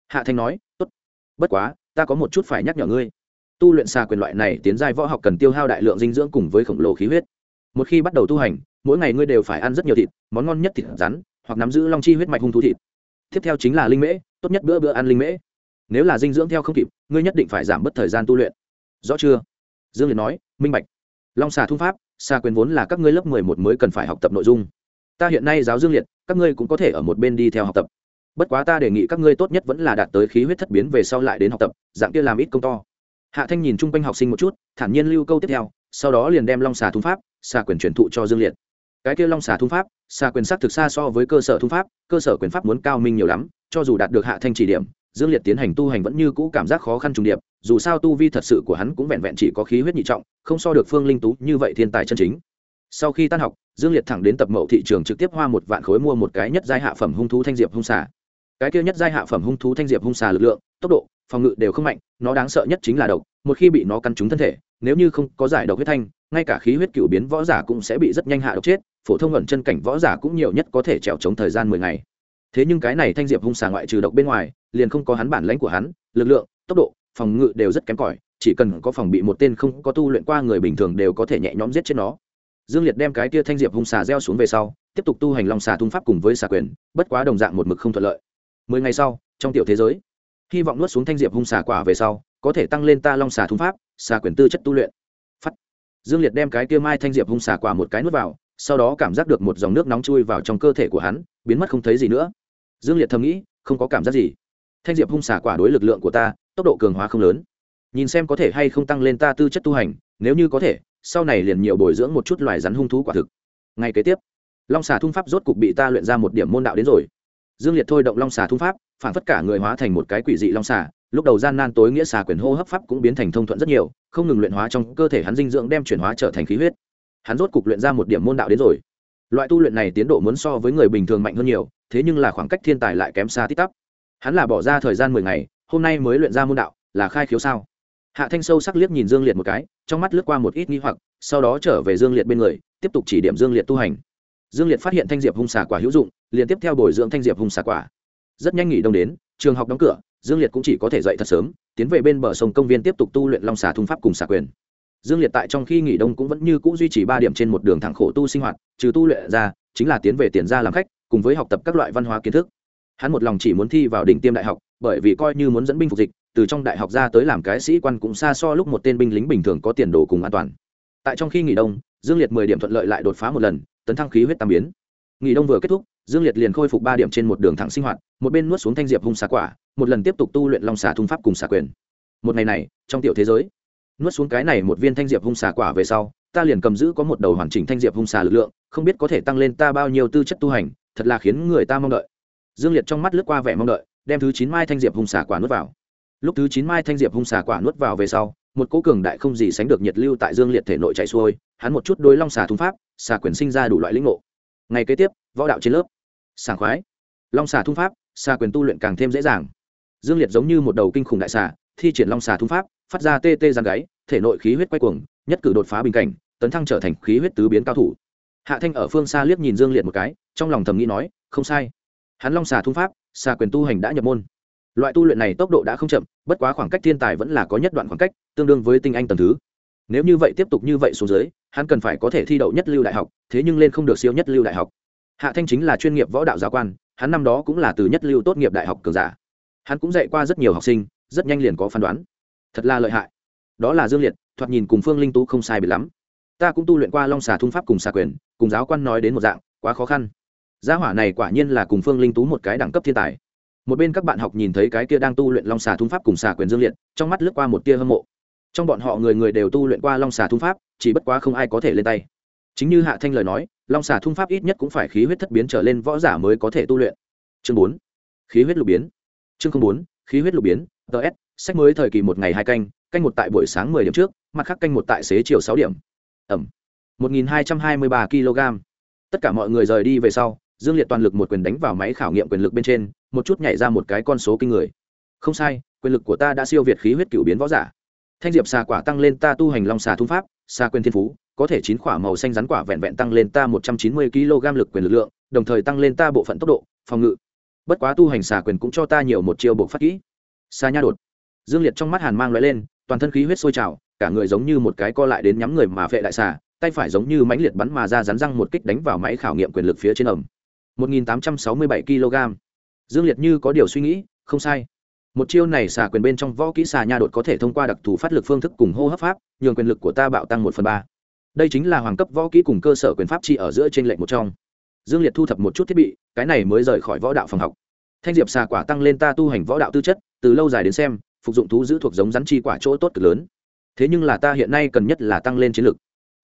Hạ thanh nói, tốt, bất quá ta có một chút phải nhắc nhở ngươi. Tu luyện xà quyền loại này tiến giai võ học cần tiêu hao đại lượng dinh dưỡng cùng với khổng lồ khí huyết. Một khi bắt đầu tu hành, mỗi ngày ngươi đều phải ăn rất nhiều thịt, món ngon nhất thịt rắn, hoặc nắm giữ long chi huyết mạch hung thú thịt. Tiếp theo chính là linh mễ, tốt nhất bữa bữa ăn linh mễ. Nếu là dinh dưỡng theo không kịp, ngươi nhất định phải giảm bớt thời gian tu luyện. Rõ chưa? Dương liệt nói, minh bạch. Long xà Thu pháp, xà quyền vốn là các ngươi lớp mười một mới cần phải học tập nội dung. Ta hiện nay giáo dương liệt, các ngươi cũng có thể ở một bên đi theo học tập bất quá ta đề nghị các ngươi tốt nhất vẫn là đạt tới khí huyết thất biến về sau lại đến học tập, dạng kia làm ít công to. Hạ thanh nhìn chung quanh học sinh một chút, thản nhiên lưu câu tiếp theo, sau đó liền đem long xà thung pháp, xà quyền truyền thụ cho dương liệt. Cái kia long xà thung pháp, xà quyền sắc thực xa so với cơ sở thung pháp, cơ sở quyền pháp muốn cao minh nhiều lắm, cho dù đạt được hạ thanh chỉ điểm, dương liệt tiến hành tu hành vẫn như cũ cảm giác khó khăn trùng điệp, dù sao tu vi thật sự của hắn cũng vẹn vẹn chỉ có khí huyết nhị trọng, không so được phương linh tú như vậy thiên tài chân chính. Sau khi tan học, dương liệt thẳng đến tập mậu thị trường trực tiếp hoa một vạn khối mua một cái nhất giai hạ phẩm hung thú thanh diệp hung xà cái kia nhất giai hạ phẩm hung thú thanh diệp hung xà lực lượng, tốc độ, phòng ngự đều không mạnh, nó đáng sợ nhất chính là độc, một khi bị nó căn trúng thân thể, nếu như không có giải độc huyết thanh, ngay cả khí huyết cựu biến võ giả cũng sẽ bị rất nhanh hạ độc chết, phổ thông ẩn chân cảnh võ giả cũng nhiều nhất có thể trèo chống thời gian mười ngày. Thế nhưng cái này thanh diệp hung xà ngoại trừ độc bên ngoài, liền không có hắn bản lãnh của hắn, lực lượng, tốc độ, phòng ngự đều rất kém cỏi, chỉ cần có phòng bị một tên không có tu luyện qua người bình thường đều có thể nhẹ nhõm giết chết nó. Dương liệt đem cái tia thanh diệp hung xà gieo xuống về sau, tiếp tục tu hành long xà thung pháp cùng với xà quyền, bất quá đồng dạng một mực không thuận lợi mười ngày sau, trong tiểu thế giới, hy vọng nuốt xuống thanh diệp hung xà quả về sau, có thể tăng lên ta long xà thung pháp, xà quyền tư chất tu luyện. Phắt dương liệt đem cái kia mai thanh diệp hung xà quả một cái nuốt vào, sau đó cảm giác được một dòng nước nóng chui vào trong cơ thể của hắn, biến mất không thấy gì nữa. Dương liệt thầm nghĩ, không có cảm giác gì. Thanh diệp hung xà quả đối lực lượng của ta, tốc độ cường hóa không lớn. Nhìn xem có thể hay không tăng lên ta tư chất tu hành, nếu như có thể, sau này liền nhiều bồi dưỡng một chút loài rắn hung thú quả thực. Ngay kế tiếp, long xà thung pháp rốt cục bị ta luyện ra một điểm môn đạo đến rồi dương liệt thôi động long xà thung pháp, phản phất cả người hóa thành một cái quỷ dị long xà. Lúc đầu gian nan tối nghĩa xà quyền hô hấp pháp cũng biến thành thông thuận rất nhiều, không ngừng luyện hóa trong cơ thể hắn dinh dưỡng đem chuyển hóa trở thành khí huyết. Hắn rốt cục luyện ra một điểm môn đạo đến rồi. Loại tu luyện này tiến độ muốn so với người bình thường mạnh hơn nhiều, thế nhưng là khoảng cách thiên tài lại kém xa tít tắp. Hắn là bỏ ra thời gian mười ngày, hôm nay mới luyện ra môn đạo, là khai khiếu sao? Hạ thanh sâu sắc liếc nhìn dương liệt một cái, trong mắt lướt qua một ít nghi hoặc, sau đó trở về dương liệt bên người, tiếp tục chỉ điểm dương liệt tu hành dương liệt phát hiện thanh diệp hung xà quả hữu dụng, liền tiếp theo bồi dưỡng thanh diệp hung xà quả. Rất nhanh nghỉ đông đến, trường học đóng cửa, dương liệt cũng chỉ có thể dậy thật sớm, tiến về bên bờ sông công viên tiếp tục tu luyện long xà thung pháp cùng xà quyền. Dương liệt tại trong khi nghỉ đông cũng vẫn như c ũ duy trì ba điểm trên một đường thẳng khổ tu sinh hoạt, trừ tu luyện ra, chính là tiến về tiền ra làm khách, cùng với học tập các loại văn hóa kiến thức. Hắn một lòng chỉ muốn thi vào đỉnh tiêm đại học, bởi vì coi như muốn dẫn binh phục dịch, từ trong đại học ra tới làm cái sĩ quan cũng xa so lúc một tên binh lính bình thường có tiền đồ cùng an toàn. Tại trong khi nghỉ đông, dương liệt mười điểm thuận lợi lại đột phá một lần tấn thăng khí huyết tam biến. Nghỉ đông vừa kết thúc, dương liệt liền khôi phục ba điểm trên một đường thẳng sinh hoạt, một bên nuốt xuống thanh diệp hung xà quả, một lần tiếp tục tu luyện long xà thung pháp cùng xà quyền. Một ngày này, trong tiểu thế giới, nuốt xuống cái này một viên thanh diệp hung xà quả về sau, ta liền cầm giữ có một đầu hoàn chỉnh thanh diệp hung xà lực lượng, không biết có thể tăng lên ta bao nhiêu tư chất tu hành, thật là khiến người ta mong đợi. Dương liệt trong mắt lướt qua vẻ mong đợi, đem thứ chín mai thanh diệp hung xà quả nuốt vào. Lúc thứ chín mai thanh diệp hung xà quả nuốt vào về sau, một cỗ cường đại không gì sánh được nhiệt lưu tại dương liệt thể nội chạy xuôi, hắn một chút đối long xà thung pháp xà quyền sinh ra đủ loại lĩnh ngộ. Ngày kế tiếp, võ đạo trên lớp. Sảng khoái. Long xà thung pháp, xà quyền tu luyện càng thêm dễ dàng. Dương liệt giống như một đầu kinh khủng đại xà, thi triển long xà thung pháp, phát ra tê tê gian gáy, thể nội khí huyết quay cuồng, nhất cử đột phá bình cảnh, tấn thăng trở thành khí huyết tứ biến cao thủ. Hạ thanh ở phương xa liếc nhìn dương liệt một cái, trong lòng thầm nghĩ nói, không sai. Hắn long xà thung pháp, xà quyền tu hành đã nhập môn. Loại tu luyện này tốc độ đã không chậm, bất quá khoảng cách thiên tài vẫn là có nhất đoạn khoảng cách, tương đương với tinh anh tầm thứ nếu như vậy tiếp tục như vậy xuống dưới, hắn cần phải có thể thi đậu nhất lưu đại học, thế nhưng lên không được siêu nhất lưu đại học. Hạ thanh chính là chuyên nghiệp võ đạo giáo quan, hắn năm đó cũng là từ nhất lưu tốt nghiệp đại học cường giả. Hắn cũng dạy qua rất nhiều học sinh, rất nhanh liền có phán đoán. Thật là lợi hại. Đó là dương liệt, thoạt nhìn cùng phương linh tú không sai bị lắm. Ta cũng tu luyện qua long xà thung pháp cùng xà quyền, cùng giáo quan nói đến một dạng, quá khó khăn. Gia hỏa này quả nhiên là cùng phương linh tú một cái đẳng cấp thiên tài. Một bên các bạn học nhìn thấy cái kia đang tu luyện long xà thung pháp cùng xà quyền dương liệt, trong mắt lướt qua một tia hâm mộ trong bọn họ người người đều tu luyện qua long xà thung pháp, chỉ bất quá không ai có thể lên tay. Chính như hạ thanh lời nói, long xà thung pháp ít nhất cũng phải khí huyết thất biến trở lên võ giả mới có thể tu luyện. Chương bốn, khí huyết lục biến. Chương bốn, khí huyết lục biến ts sách mới thời kỳ một ngày hai canh canh một tại buổi sáng mười điểm trước, mặt khác canh một tại xế chiều sáu điểm. Ẩm. Một nghìn hai trăm hai mươi ba kg. Tất cả mọi người rời đi về sau, dương liệt toàn lực một quyền đánh vào máy khảo nghiệm quyền lực bên trên, một chút nhảy ra một cái con số kinh người. Không sai, quyền lực của ta đã siêu việt khí huyết cựu biến võ giả thanh diệp xà quả tăng lên ta tu hành long xà thung pháp xa quyền thiên phú, có thể chín quả màu xanh rắn quả vẹn vẹn tăng lên ta một trăm chín mươi kg lực quyền lực lượng, đồng thời tăng lên ta bộ phận tốc độ, phòng ngự. Bất quá tu hành xà quyền cũng cho ta nhiều một chiêu bộ phát kỹ. Xa nha đột. Dương liệt trong mắt hàn mang loại lên, toàn thân khí huyết sôi trào, cả người giống như một cái co lại đến nhắm người mà vệ đại xà, tay phải giống như mãnh liệt bắn mà ra rắn răng một kích đánh vào máy khảo nghiệm quyền lực phía trên ẩm 1867 kg. Dương liệt như có điều suy nghĩ, không sai một chiêu này xà quyền bên trong võ kỹ xà nha đột có thể thông qua đặc thù phát lực phương thức cùng hô hấp pháp, nhường quyền lực của ta bạo tăng một phần ba. Đây chính là hoàng cấp võ kỹ cùng cơ sở quyền pháp chi ở giữa trên lệch một trong. Dương liệt thu thập một chút thiết bị, cái này mới rời khỏi võ đạo phòng học. Thanh diệp xà quả tăng lên ta tu hành võ đạo tư chất, từ lâu dài đến xem, phục dụng thú giữ thuộc giống rắn chi quả chỗ tốt cực lớn. Thế nhưng là ta hiện nay cần nhất là tăng lên chiến lực.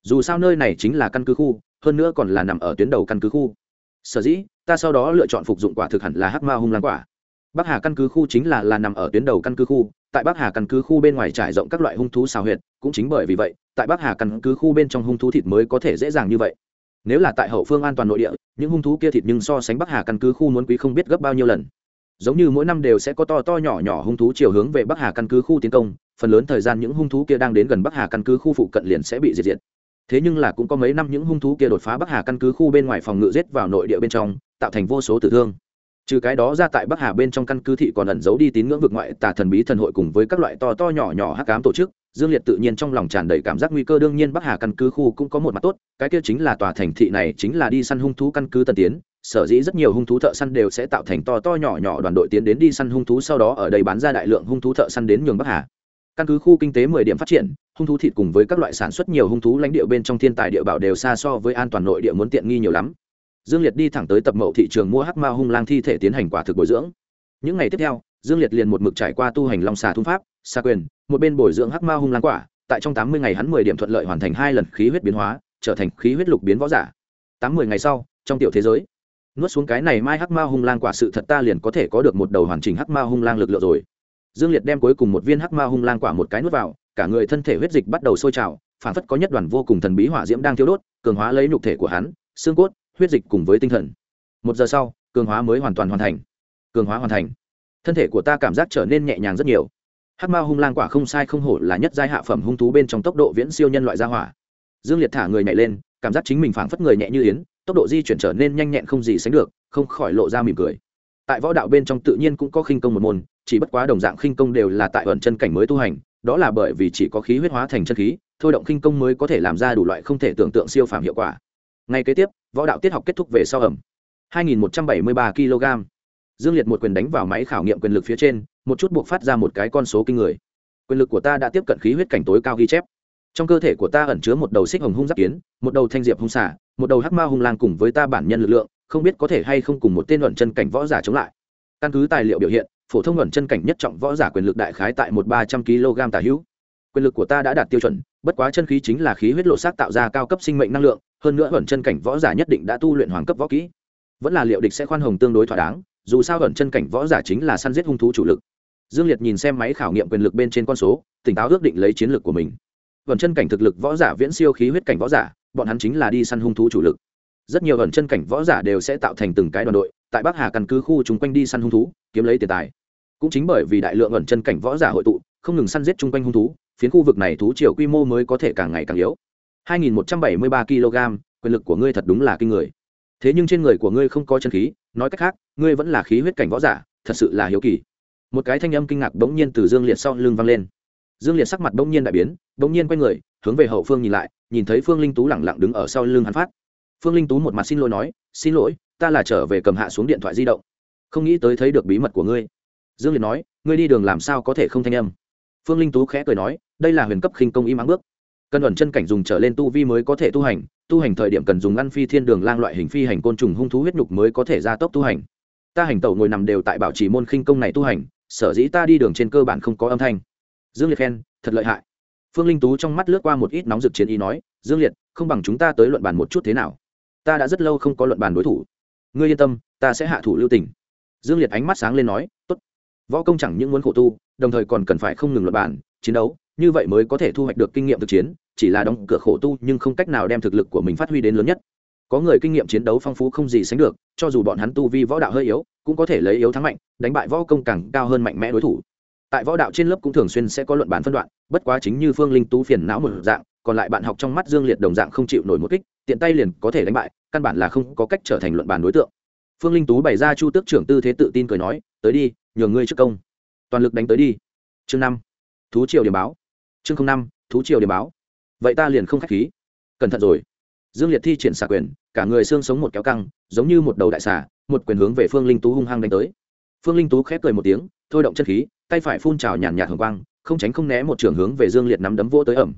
Dù sao nơi này chính là căn cứ khu, hơn nữa còn là nằm ở tuyến đầu căn cứ khu. Sở dĩ, ta sau đó lựa chọn phục dụng quả thực hẳn là hắc ma hung lan quả bắc hà căn cứ khu chính là là nằm ở tuyến đầu căn cứ khu. Tại bắc hà căn cứ khu bên ngoài trải rộng các loại hung thú xào huyệt, cũng chính bởi vì vậy, tại bắc hà căn cứ khu bên trong hung thú thịt mới có thể dễ dàng như vậy. Nếu là tại hậu phương an toàn nội địa, những hung thú kia thịt nhưng so sánh bắc hà căn cứ khu muốn quý không biết gấp bao nhiêu lần. Giống như mỗi năm đều sẽ có to to nhỏ nhỏ hung thú chiều hướng về bắc hà căn cứ khu tiến công, phần lớn thời gian những hung thú kia đang đến gần bắc hà căn cứ khu phụ cận liền sẽ bị diệt diệt. Thế nhưng là cũng có mấy năm những hung thú kia đột phá bắc hà căn cứ khu bên ngoài phòng ngự giết vào nội địa bên trong, tạo thành vô số tử thương trừ cái đó ra tại bắc hà bên trong căn cứ thị còn ẩn giấu đi tín ngưỡng vực ngoại tà thần bí thần hội cùng với các loại to to nhỏ nhỏ hắc cám tổ chức. Dương liệt tự nhiên trong lòng tràn đầy cảm giác nguy cơ, đương nhiên bắc hà căn cứ khu cũng có một mặt tốt, cái kia chính là tòa thành thị này chính là đi săn hung thú căn cứ tân tiến, sở dĩ rất nhiều hung thú thợ săn đều sẽ tạo thành to to nhỏ nhỏ đoàn đội tiến đến đi săn hung thú, sau đó ở đây bán ra đại lượng hung thú thợ săn đến nhường bắc hà. Căn cứ khu kinh tế mười điểm phát triển, hung thú thịt cùng với các loại sản xuất nhiều hung thú lãnh địa bên trong thiên tài địa bảo đều xa so với an toàn nội địa muốn tiện nghi nhiều lắm dương liệt đi thẳng tới tập mậu thị trường mua hắc ma hung lang thi thể tiến hành quả thực bồi dưỡng. Những ngày tiếp theo, dương liệt liền một mực trải qua tu hành long xà thung pháp xa quyền, một bên bồi dưỡng hắc ma hung lang quả, tại trong tám mươi ngày hắn mười điểm thuận lợi hoàn thành hai lần khí huyết biến hóa, trở thành khí huyết lục biến võ giả. Tám mươi ngày sau, trong tiểu thế giới, nuốt xuống cái này mai hắc ma hung lang quả sự thật ta liền có thể có được một đầu hoàn chỉnh hắc ma hung lang lực lượng rồi. Dương liệt đem cuối cùng một viên hắc ma hung lang quả một cái nuốt vào, cả người thân thể huyết dịch bắt đầu sôi trào phản phất có nhất đoàn vô cùng thần bí hỏa diễm đang thiêu đốt, cường hóa lấy nhục thể của hắn, xương cốt huyết dịch cùng với tinh thần. Một giờ sau, cường hóa mới hoàn toàn hoàn thành. Cường hóa hoàn thành. Thân thể của ta cảm giác trở nên nhẹ nhàng rất nhiều. Hắc ma hung lang quả không sai không hổ là nhất giai hạ phẩm hung thú bên trong tốc độ viễn siêu nhân loại gia hỏa. Dương liệt thả người nhảy lên, cảm giác chính mình phảng phất người nhẹ như yến, tốc độ di chuyển trở nên nhanh nhẹn không gì sánh được, không khỏi lộ ra mỉm cười. Tại võ đạo bên trong tự nhiên cũng có khinh công một môn, chỉ bất quá đồng dạng khinh công đều là tại ẩn chân cảnh mới tu hành, đó là bởi vì chỉ có khí huyết hóa thành chân khí, thôi động khinh công mới có thể làm ra đủ loại không thể tưởng tượng siêu phàm hiệu quả ngay kế tiếp, võ đạo tiết học kết thúc về sau ẩm. 2173 kg. Dương liệt một quyền đánh vào máy khảo nghiệm quyền lực phía trên, một chút buộc phát ra một cái con số kinh người. Quyền lực của ta đã tiếp cận khí huyết cảnh tối cao ghi chép. Trong cơ thể của ta ẩn chứa một đầu xích hồng hung giáp kiến, một đầu thanh diệp hung xả, một đầu hắc ma hung lang cùng với ta bản nhân lực lượng, không biết có thể hay không cùng một tên luận chân cảnh võ giả chống lại. Căn cứ tài liệu biểu hiện, phổ thông luận chân cảnh nhất trọng võ giả quyền lực đại khái tại một ba trăm kg tả hữu. Quyền lực của ta đã đạt tiêu chuẩn, bất quá chân khí chính là khí huyết lộ xác tạo ra cao cấp sinh mệnh năng lượng hơn nữa ẩn chân cảnh võ giả nhất định đã tu luyện hoàng cấp võ kỹ. Vẫn là liệu địch sẽ khoan hồng tương đối thỏa đáng, dù sao ẩn chân cảnh võ giả chính là săn giết hung thú chủ lực. Dương liệt nhìn xem máy khảo nghiệm quyền lực bên trên con số, tỉnh táo ước định lấy chiến lược của mình. Ẩn chân cảnh thực lực võ giả viễn siêu khí huyết cảnh võ giả, bọn hắn chính là đi săn hung thú chủ lực. Rất nhiều ẩn chân cảnh võ giả đều sẽ tạo thành từng cái đoàn đội, tại bắc hà căn cứ khu chung quanh đi săn hung thú, kiếm lấy tiền tài. Cũng chính bởi vì đại lượng ẩn chân cảnh võ giả hội tụ, không ngừng săn giết chung quanh hung thú, phiến khu vực này thú triều quy mô mới có thể càng ngày càng yếu. 2173 kg quyền lực của ngươi thật đúng là kinh người. Thế nhưng trên người của ngươi không có chân khí, nói cách khác, ngươi vẫn là khí huyết cảnh võ giả, thật sự là hiếu kỳ. Một cái thanh âm kinh ngạc bỗng nhiên từ dương liệt sau lưng vang lên. Dương liệt sắc mặt bỗng nhiên đại biến, bỗng nhiên quay người, hướng về hậu phương nhìn lại, nhìn thấy phương linh tú lẳng lặng đứng ở sau lưng hắn phát. Phương linh tú một mặt xin lỗi nói, xin lỗi, ta là trở về cầm hạ xuống điện thoại di động. Không nghĩ tới thấy được bí mật của ngươi. Dương liệt nói, ngươi đi đường làm sao có thể không thanh âm? Phương linh tú khẽ cười nói, đây là huyền cấp khinh công im ắng bước cần ẩn chân cảnh dùng trở lên tu vi mới có thể tu hành tu hành thời điểm cần dùng ăn phi thiên đường lang loại hình phi hành côn trùng hung thú huyết nhục mới có thể gia tốc tu hành. Ta hành tẩu ngồi nằm đều tại bảo trì môn khinh công này tu hành, sở dĩ ta đi đường trên cơ bản không có âm thanh. Dương liệt khen, thật lợi hại. Phương linh tú trong mắt lướt qua một ít nóng rực chiến ý nói, dương liệt, không bằng chúng ta tới luận bàn một chút thế nào? Ta đã rất lâu không có luận bàn đối thủ. Ngươi yên tâm, ta sẽ hạ thủ lưu tình. Dương liệt ánh mắt sáng lên nói, tốt. Võ công chẳng những muốn khổ tu, đồng thời còn cần phải không ngừng luận bàn, chiến đấu như vậy mới có thể thu hoạch được kinh nghiệm thực chiến, chỉ là đóng cửa khổ tu nhưng không cách nào đem thực lực của mình phát huy đến lớn nhất. Có người kinh nghiệm chiến đấu phong phú không gì sánh được, cho dù bọn hắn tu vi võ đạo hơi yếu, cũng có thể lấy yếu thắng mạnh, đánh bại võ công càng cao hơn mạnh mẽ đối thủ. Tại võ đạo trên lớp cũng thường xuyên sẽ có luận bản phân đoạn, bất quá chính như phương linh tú phiền não một dạng, còn lại bạn học trong mắt dương liệt đồng dạng không chịu nổi một kích, tiện tay liền có thể đánh bại, căn bản là không có cách trở thành luận bàn đối tượng. Phương linh tú bày ra chu tước trưởng tư thế tự tin cười nói, tới đi, nhường ngươi trước công. Toàn lực đánh tới đi. Chương năm. Thú triều điểm báo chương năm, thú triều điểm báo. Vậy ta liền không k h á c h khí. Cẩn thận rồi. Dương liệt thi triển xạ quyền, cả người xương sống một kéo căng, giống như một đầu đại xà, một quyền hướng về phương linh tú hung hăng đánh tới. Phương linh tú khép cười một tiếng, thôi động chân khí, tay phải phun trào nhàn nhạt hồng quang, không tránh không né một trường hướng về dương liệt nắm đấm vô tới ẩm.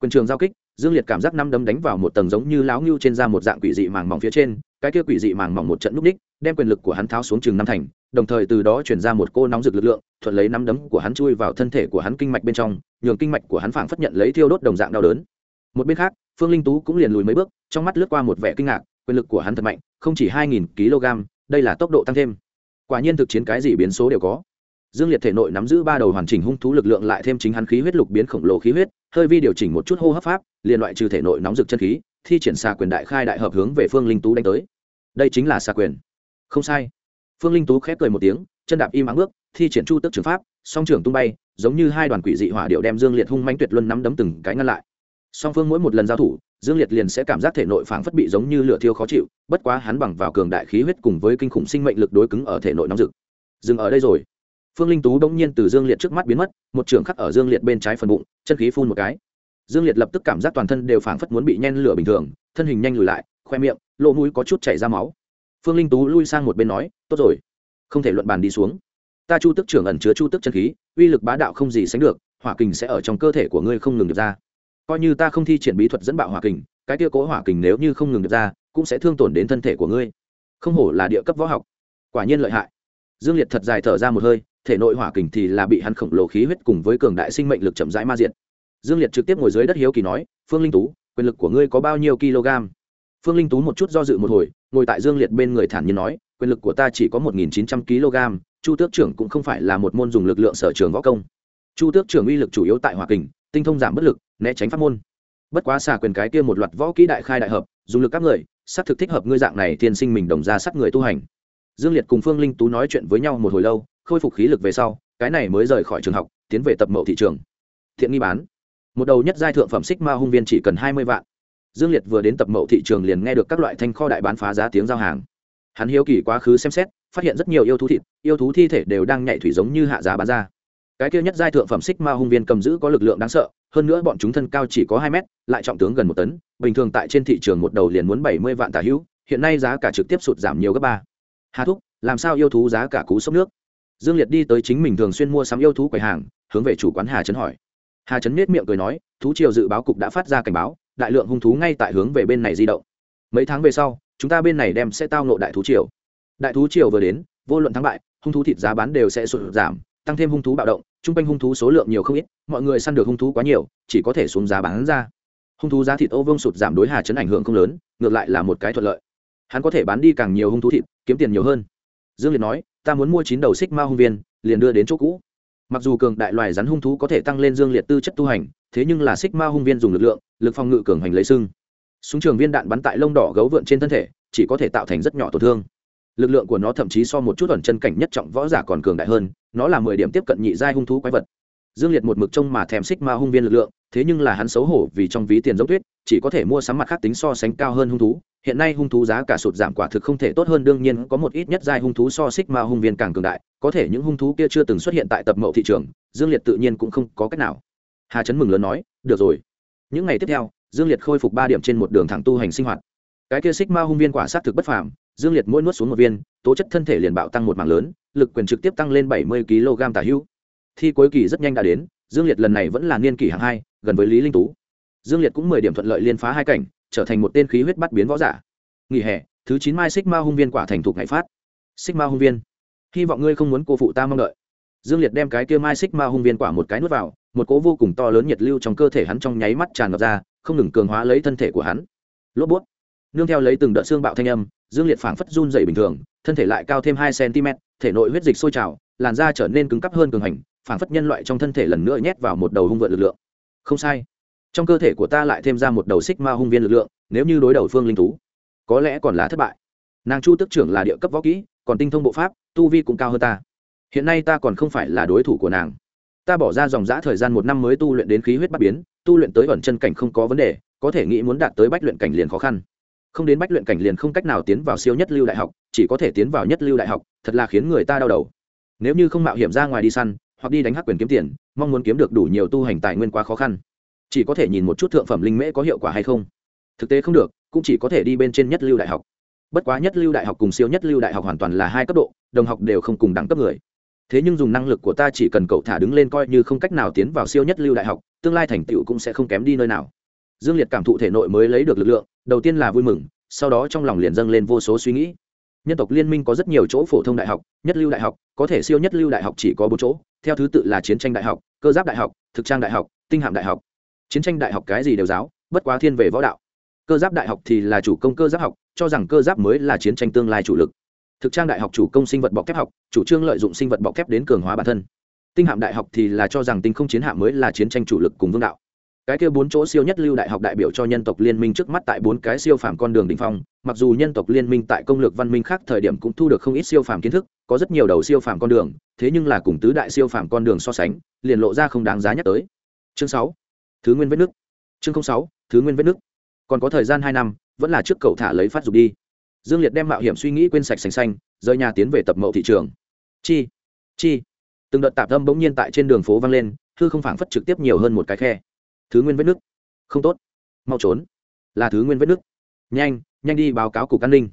Quyền trường giao kích, dương liệt cảm giác năm đấm đánh vào một tầng giống như láo ngưu trên da một dạng quỷ dị màng mỏng phía trên, cái kia quỷ dị màng mỏng một trận núp ních đem quyền lực của hắn tháo xuống chừng năm thành, đồng thời từ đó chuyển ra một cô nóng rực lực lượng, thuận lấy nắm đấm của hắn chui vào thân thể của hắn kinh mạch bên trong, nhường kinh mạch của hắn phảng phất nhận lấy thiêu đốt đồng dạng đau đớn. Một bên khác, phương linh tú cũng liền lùi mấy bước, trong mắt lướt qua một vẻ kinh ngạc, quyền lực của hắn thật mạnh, không chỉ hai nghìn kg, đây là tốc độ tăng thêm. Quả nhiên thực chiến cái gì biến số đều có. Dương liệt thể nội nắm giữ ba đầu hoàn chỉnh hung thú lực lượng lại thêm chính hắn khí huyết lục biến khổng lồ khí huyết, hơi vi điều chỉnh một chút hô hấp pháp, liền loại trừ thể nội nóng rực chân khí, thi triển xa quyền đại khai đại hợp hướng về phương linh tú đánh tới. Đây chính là xa quyền không sai. Phương linh tú khép cười một tiếng, chân đạp im áng bước, thi triển chu tức trường pháp, song trường tung bay, giống như hai đoàn quỷ dị hỏa điệu đem dương liệt hung manh tuyệt luân nắm đấm từng cái ngăn lại. Song phương mỗi một lần giao thủ, dương liệt liền sẽ cảm giác thể nội phảng phất bị giống như lửa thiêu khó chịu, bất quá hắn bằng vào cường đại khí huyết cùng với kinh khủng sinh mệnh lực đối cứng ở thể nội nóng rực. Dừng ở đây rồi. Phương linh tú bỗng nhiên từ dương liệt trước mắt biến mất, một trường khắc ở dương liệt bên trái phần bụng, chân khí phun một cái. Dương liệt lập tức cảm giác toàn thân đều phảng phất muốn bị nhen lửa bình thường, thân hình nhanh lùi lại, khoe miệng, lỗ mũi có chút chảy ra máu phương linh tú lui sang một bên nói, tốt rồi, không thể luận bàn đi xuống. Ta chu tức trưởng ẩn chứa chu tức chân khí, uy lực bá đạo không gì sánh được, hỏa kình sẽ ở trong cơ thể của ngươi không ngừng được ra. Coi như ta không thi triển bí thuật dẫn bạo hỏa kình, cái tia cố hỏa kình nếu như không ngừng được ra, cũng sẽ thương tổn đến thân thể của ngươi. Không hổ là địa cấp võ học. Quả nhiên lợi hại. Dương liệt thật dài thở ra một hơi, thể nội hỏa kình thì là bị hắn khổng lồ khí huyết cùng với cường đại sinh mệnh lực chậm rãi ma diện dương liệt trực tiếp ngồi dưới đất hiếu kỳ nói, phương linh tú, quyền lực của ngươi có bao nhiêu kg? Phương linh tú một chút do dự một hồi ngồi tại dương liệt bên người thản nhiên nói, quyền lực của ta chỉ có một nghìn chín trăm kg, chu tước trưởng cũng không phải là một môn dùng lực lượng sở trường võ công. Chu tước trưởng uy lực chủ yếu tại hòa kình, tinh thông giảm bất lực, né tránh pháp môn. Bất quá xả quyền cái kia một loạt võ kỹ đại khai đại hợp, dùng lực các người xác thực thích hợp ngươi dạng này tiên sinh mình đồng ra sát người tu hành. Dương liệt cùng phương linh tú nói chuyện với nhau một hồi lâu, khôi phục khí lực về sau, cái này mới rời khỏi trường học, tiến về tập mậu thị trường. Thiện nghi bán. Một đầu nhất giai thượng phẩm xích ma hung viên chỉ cần hai mươi vạn dương liệt vừa đến tập mậu thị trường liền nghe được các loại thanh kho đại bán phá giá tiếng giao hàng. Hắn hiếu kỳ quá khứ xem xét, phát hiện rất nhiều yêu thú thịt, yêu thú thi thể đều đang nhảy thủy giống như hạ giá bán ra. Cái kia nhất giai thượng phẩm xích ma hung viên cầm giữ có lực lượng đáng sợ, hơn nữa bọn chúng thân cao chỉ có hai mét, lại trọng tướng gần một tấn, bình thường tại trên thị trường một đầu liền muốn bảy mươi vạn tả hữu, hiện nay giá cả trực tiếp sụt giảm nhiều gấp ba. Hà thúc, làm sao yêu thú giá cả cú sốc nước? Dương liệt đi tới chính mình thường xuyên mua sắm yêu thú quầy hàng, hướng về chủ quán hà trấn hỏi. Hà trấn nết miệng cười nói, thú triều dự báo cục đã phát ra cảnh báo đại lượng hung thú ngay tại hướng về bên này di động. Mấy tháng về sau, chúng ta bên này đem sẽ tao nộ đại thú triều. Đại thú triều vừa đến, vô luận thắng bại, hung thú thịt giá bán đều sẽ sụt giảm, tăng thêm hung thú bạo động chung quanh hung thú số lượng nhiều không ít, mọi người săn được hung thú quá nhiều, chỉ có thể xuống giá bán ra. Hung thú giá thịt ô vương sụt giảm đối hà chấn ảnh hưởng không lớn, ngược lại là một cái thuận lợi. Hắn có thể bán đi càng nhiều hung thú thịt, kiếm tiền nhiều hơn. Dương liệt nói, ta muốn mua chín đầu xích ma hung viên, liền đưa đến chỗ cũ. Mặc dù cường đại loài rắn hung thú có thể tăng lên dương liệt tư chất tu hành thế nhưng là xích ma hung viên dùng lực lượng, lực phòng ngự cường hành lấy sưng. Súng trường viên đạn bắn tại lông đỏ gấu vượn trên thân thể, chỉ có thể tạo thành rất nhỏ tổn thương. Lực lượng của nó thậm chí so một chút ẩn chân cảnh nhất trọng võ giả còn cường đại hơn, nó là mười điểm tiếp cận nhị giai hung thú quái vật. Dương liệt một mực trông mà thèm xích ma hung viên lực lượng, thế nhưng là hắn xấu hổ vì trong ví tiền giống tuyết, chỉ có thể mua sắm mặt khác tính so sánh cao hơn hung thú. Hiện nay hung thú giá cả sụt giảm quả thực không thể tốt hơn, đương nhiên có một ít nhất giai hung thú so xích ma hung viên càng cường đại, có thể những hung thú kia chưa từng xuất hiện tại tập mậu thị trường, dương liệt tự nhiên cũng không có cách nào hà trấn mừng lớn nói, được rồi. Những ngày tiếp theo, dương liệt khôi phục ba điểm trên một đường thẳng tu hành sinh hoạt. Cái kia xích ma hung viên quả sát thực bất phàm, dương liệt mỗi nuốt xuống một viên, tố chất thân thể liền bạo tăng một mảng lớn, lực quyền trực tiếp tăng lên bảy mươi kg tả hữu. Thi cuối kỳ rất nhanh đã đến, dương liệt lần này vẫn là niên kỷ hạng hai, gần với lý linh tú. Dương liệt cũng mười điểm thuận lợi liên phá hai cảnh, trở thành một tên khí huyết bắt biến võ giả. Nghỉ hè, thứ chín mai xích ma hung viên quả thành thục ngày phát. Xích ma hung viên. Hy vọng ngươi không muốn cô phụ ta mong đợi. Dương liệt đem cái kia mai xích ma hung viên quả một cái nuốt vào một cố vô cùng to lớn nhiệt lưu trong cơ thể hắn trong nháy mắt tràn ngập ra không ngừng cường hóa lấy thân thể của hắn. Lốp bút. Nương theo lấy từng đợt xương bạo thanh âm dương liệt phảng phất run dày bình thường thân thể lại cao thêm hai cm thể nội huyết dịch sôi trào làn da trở nên cứng cắp hơn cường hành phảng phất nhân loại trong thân thể lần nữa nhét vào một đầu hung vượn lực lượng. Không sai. Trong cơ thể của ta lại thêm ra một đầu xích ma hung viên lực lượng nếu như đối đầu phương linh thú, có lẽ còn là thất bại. Nàng chu tức trưởng là địa cấp võ kỹ còn tinh thông bộ pháp tu vi cũng cao hơn ta. Hiện nay ta còn không phải là đối thủ của nàng ta bỏ ra dòng giã thời gian một năm mới tu luyện đến khí huyết bắt biến, tu luyện tới ẩn chân cảnh không có vấn đề, có thể nghĩ muốn đạt tới bách luyện cảnh liền khó khăn. Không đến bách luyện cảnh liền không cách nào tiến vào siêu nhất lưu đại học, chỉ có thể tiến vào nhất lưu đại học, thật là khiến người ta đau đầu. Nếu như không mạo hiểm ra ngoài đi săn, hoặc đi đánh hắc quyền kiếm tiền, mong muốn kiếm được đủ nhiều tu hành tài nguyên quá khó khăn. Chỉ có thể nhìn một chút thượng phẩm linh mễ có hiệu quả hay không. Thực tế không được, cũng chỉ có thể đi bên trên nhất lưu đại học. Bất quá nhất lưu đại học cùng siêu nhất lưu đại học hoàn toàn là hai cấp độ, đồng học đều không cùng đẳng cấp người thế nhưng dùng năng lực của ta chỉ cần cậu thả đứng lên coi như không cách nào tiến vào siêu nhất lưu đại học, tương lai thành tựu cũng sẽ không kém đi nơi nào. Dương liệt cảm thụ thể nội mới lấy được lực lượng, đầu tiên là vui mừng, sau đó trong lòng liền dâng lên vô số suy nghĩ. Nhân tộc liên minh có rất nhiều chỗ phổ thông đại học, nhất lưu đại học, có thể siêu nhất lưu đại học chỉ có bốn chỗ, theo thứ tự là chiến tranh đại học, cơ giáp đại học, thực trang đại học, tinh hạm đại học. Chiến tranh đại học cái gì đều giáo, bất quá thiên về võ đạo. Cơ giáp đại học thì là chủ công cơ giáp học, cho rằng cơ giáp mới là chiến tranh tương lai chủ lực thực trang đại học chủ công sinh vật bọc thép học, chủ trương lợi dụng sinh vật bọc thép đến cường hóa bản thân. Tinh hạm đại học thì là cho rằng tinh không chiến hạm mới là chiến tranh chủ lực cùng vương đạo. Cái kia bốn chỗ siêu nhất lưu đại học đại biểu cho nhân tộc liên minh trước mắt tại bốn cái siêu phàm con đường đ ỉ n h phong, mặc dù nhân tộc liên minh tại công lược văn minh khác thời điểm cũng thu được không ít siêu phàm kiến thức, có rất nhiều đầu siêu phàm con đường, thế nhưng là cùng tứ đại siêu phàm con đường so sánh, liền lộ ra không đáng giá nhắc tới. Chương sáu, thứ nguyên vết nước chương sáu, thứ nguyên vết nước còn có thời gian hai năm, vẫn là trước cậu thả lấy phát dục đi dương liệt đem mạo hiểm suy nghĩ quên sạch sành xanh, rời nhà tiến về tập mậu thị trường. Chi chi. Từng đợt tạp âm bỗng nhiên tại trên đường phố vang lên, thư không phảng phất trực tiếp nhiều hơn một cái khe. Thứ nguyên vết nước không tốt. Mau trốn. Là thứ nguyên vết nước nhanh nhanh đi báo cáo cục an ninh.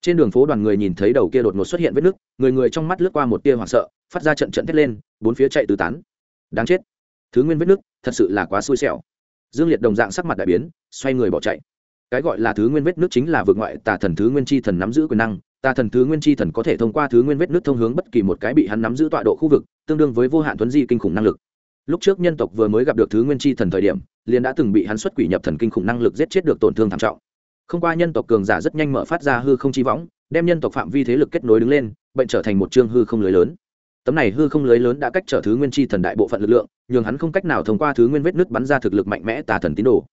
Trên đường phố đoàn người nhìn thấy đầu kia đột ngột xuất hiện vết nước người người trong mắt lướt qua một tia hoảng sợ, phát ra trận trận thét lên, bốn phía chạy tứ tán. Đáng chết. Thứ nguyên vết nước thật sự là quá xui xẻo. Dương liệt đồng dạng sắc mặt đại biến, xoay người bỏ chạy cái gọi là thứ nguyên vết nước chính là vượt ngoại tà thần thứ nguyên chi thần nắm giữ quyền năng, tà thần thứ nguyên chi thần có thể thông qua thứ nguyên vết nước thông hướng bất kỳ một cái bị hắn nắm giữ tọa độ khu vực, tương đương với vô hạn tuấn di kinh khủng năng lực. Lúc trước nhân tộc vừa mới gặp được thứ nguyên chi thần thời điểm, liền đã từng bị hắn xuất quỷ nhập thần kinh khủng năng lực giết chết được tổn thương thảm trọng. Không qua nhân tộc cường giả rất nhanh mở phát ra hư không chi võng, đem nhân tộc phạm vi thế lực kết nối đứng lên, bệnh trở thành một chương hư không lưới lớn. Tấm này hư không lưới lớn đã cách trở thứ nguyên chi thần đại bộ phận lực lượng, nhường hắn không cách nào thông qua thứ nguyên vết nước bắn ra thực lực mạnh mẽ tà thần tín đồ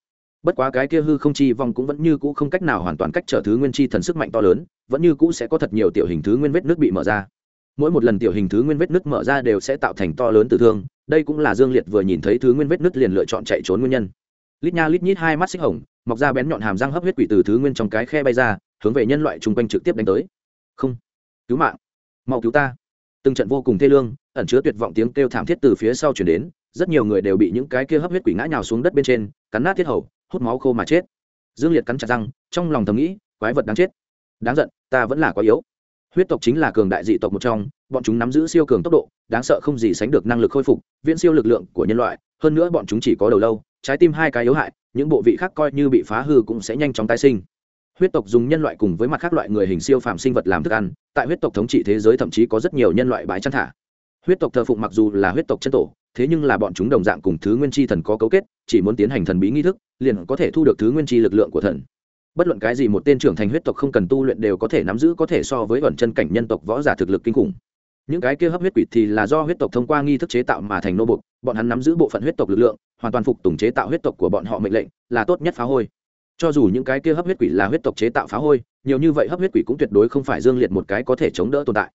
bất quá cái kia hư không chi vong cũng vẫn như cũ không cách nào hoàn toàn cách trở thứ nguyên chi thần sức mạnh to lớn, vẫn như cũ sẽ có thật nhiều tiểu hình thứ nguyên vết nước bị mở ra. Mỗi một lần tiểu hình thứ nguyên vết nước mở ra đều sẽ tạo thành to lớn tử thương, đây cũng là dương liệt vừa nhìn thấy thứ nguyên vết nước liền lựa chọn chạy trốn nguyên nhân. Lít nha lít nhít hai mắt xích hồng, mọc ra bén nhọn hàm răng hấp huyết quỷ từ thứ nguyên trong cái khe bay ra, hướng về nhân loại chung quanh trực tiếp đánh tới. Không. Cứu mạng. Mau cứu ta. Từng trận vô cùng thê lương, ẩn chứa tuyệt vọng tiếng kêu thảm thiết từ phía sau chuyển đến, rất nhiều người đều bị những cái kia hấp huyết quỷ ngã nhào xuống đất bên trên, cắn nát thiết hầu hút máu khô mà chết. Dương liệt cắn chặt răng, trong lòng thầm nghĩ, quái vật đáng chết. Đáng giận, ta vẫn là quá yếu. Huyết tộc chính là cường đại dị tộc một trong, bọn chúng nắm giữ siêu cường tốc độ, đáng sợ không gì sánh được năng lực khôi phục, viễn siêu lực lượng của nhân loại. Hơn nữa bọn chúng chỉ có đầu lâu, trái tim hai cái yếu hại, những bộ vị khác coi như bị phá hư cũng sẽ nhanh chóng tái sinh. Huyết tộc dùng nhân loại cùng với mặt khác loại người hình siêu phàm sinh vật làm thức ăn, tại huyết tộc thống trị thế giới thậm chí có rất nhiều nhân loại bãi chăn thả. Huyết tộc thờ phụng mặc dù là huyết tộc chân tổ thế nhưng là bọn chúng đồng dạng cùng thứ nguyên chi thần có cấu kết, chỉ muốn tiến hành thần bí nghi thức, liền có thể thu được thứ nguyên chi lực lượng của thần. Bất luận cái gì một tên trưởng thành huyết tộc không cần tu luyện đều có thể nắm giữ có thể so với ẩn chân cảnh nhân tộc võ giả thực lực kinh khủng. Những cái kia hấp huyết quỷ thì là do huyết tộc thông qua nghi thức chế tạo mà thành nô bục bọn hắn nắm giữ bộ phận huyết tộc lực lượng, hoàn toàn phục tùng chế tạo huyết tộc của bọn họ mệnh lệnh, là tốt nhất phá hôi. Cho dù những cái kia hấp huyết quỷ là huyết tộc chế tạo phá hôi, nhiều như vậy hấp huyết quỷ cũng tuyệt đối không phải dương liệt một cái có thể chống đỡ tồn tại.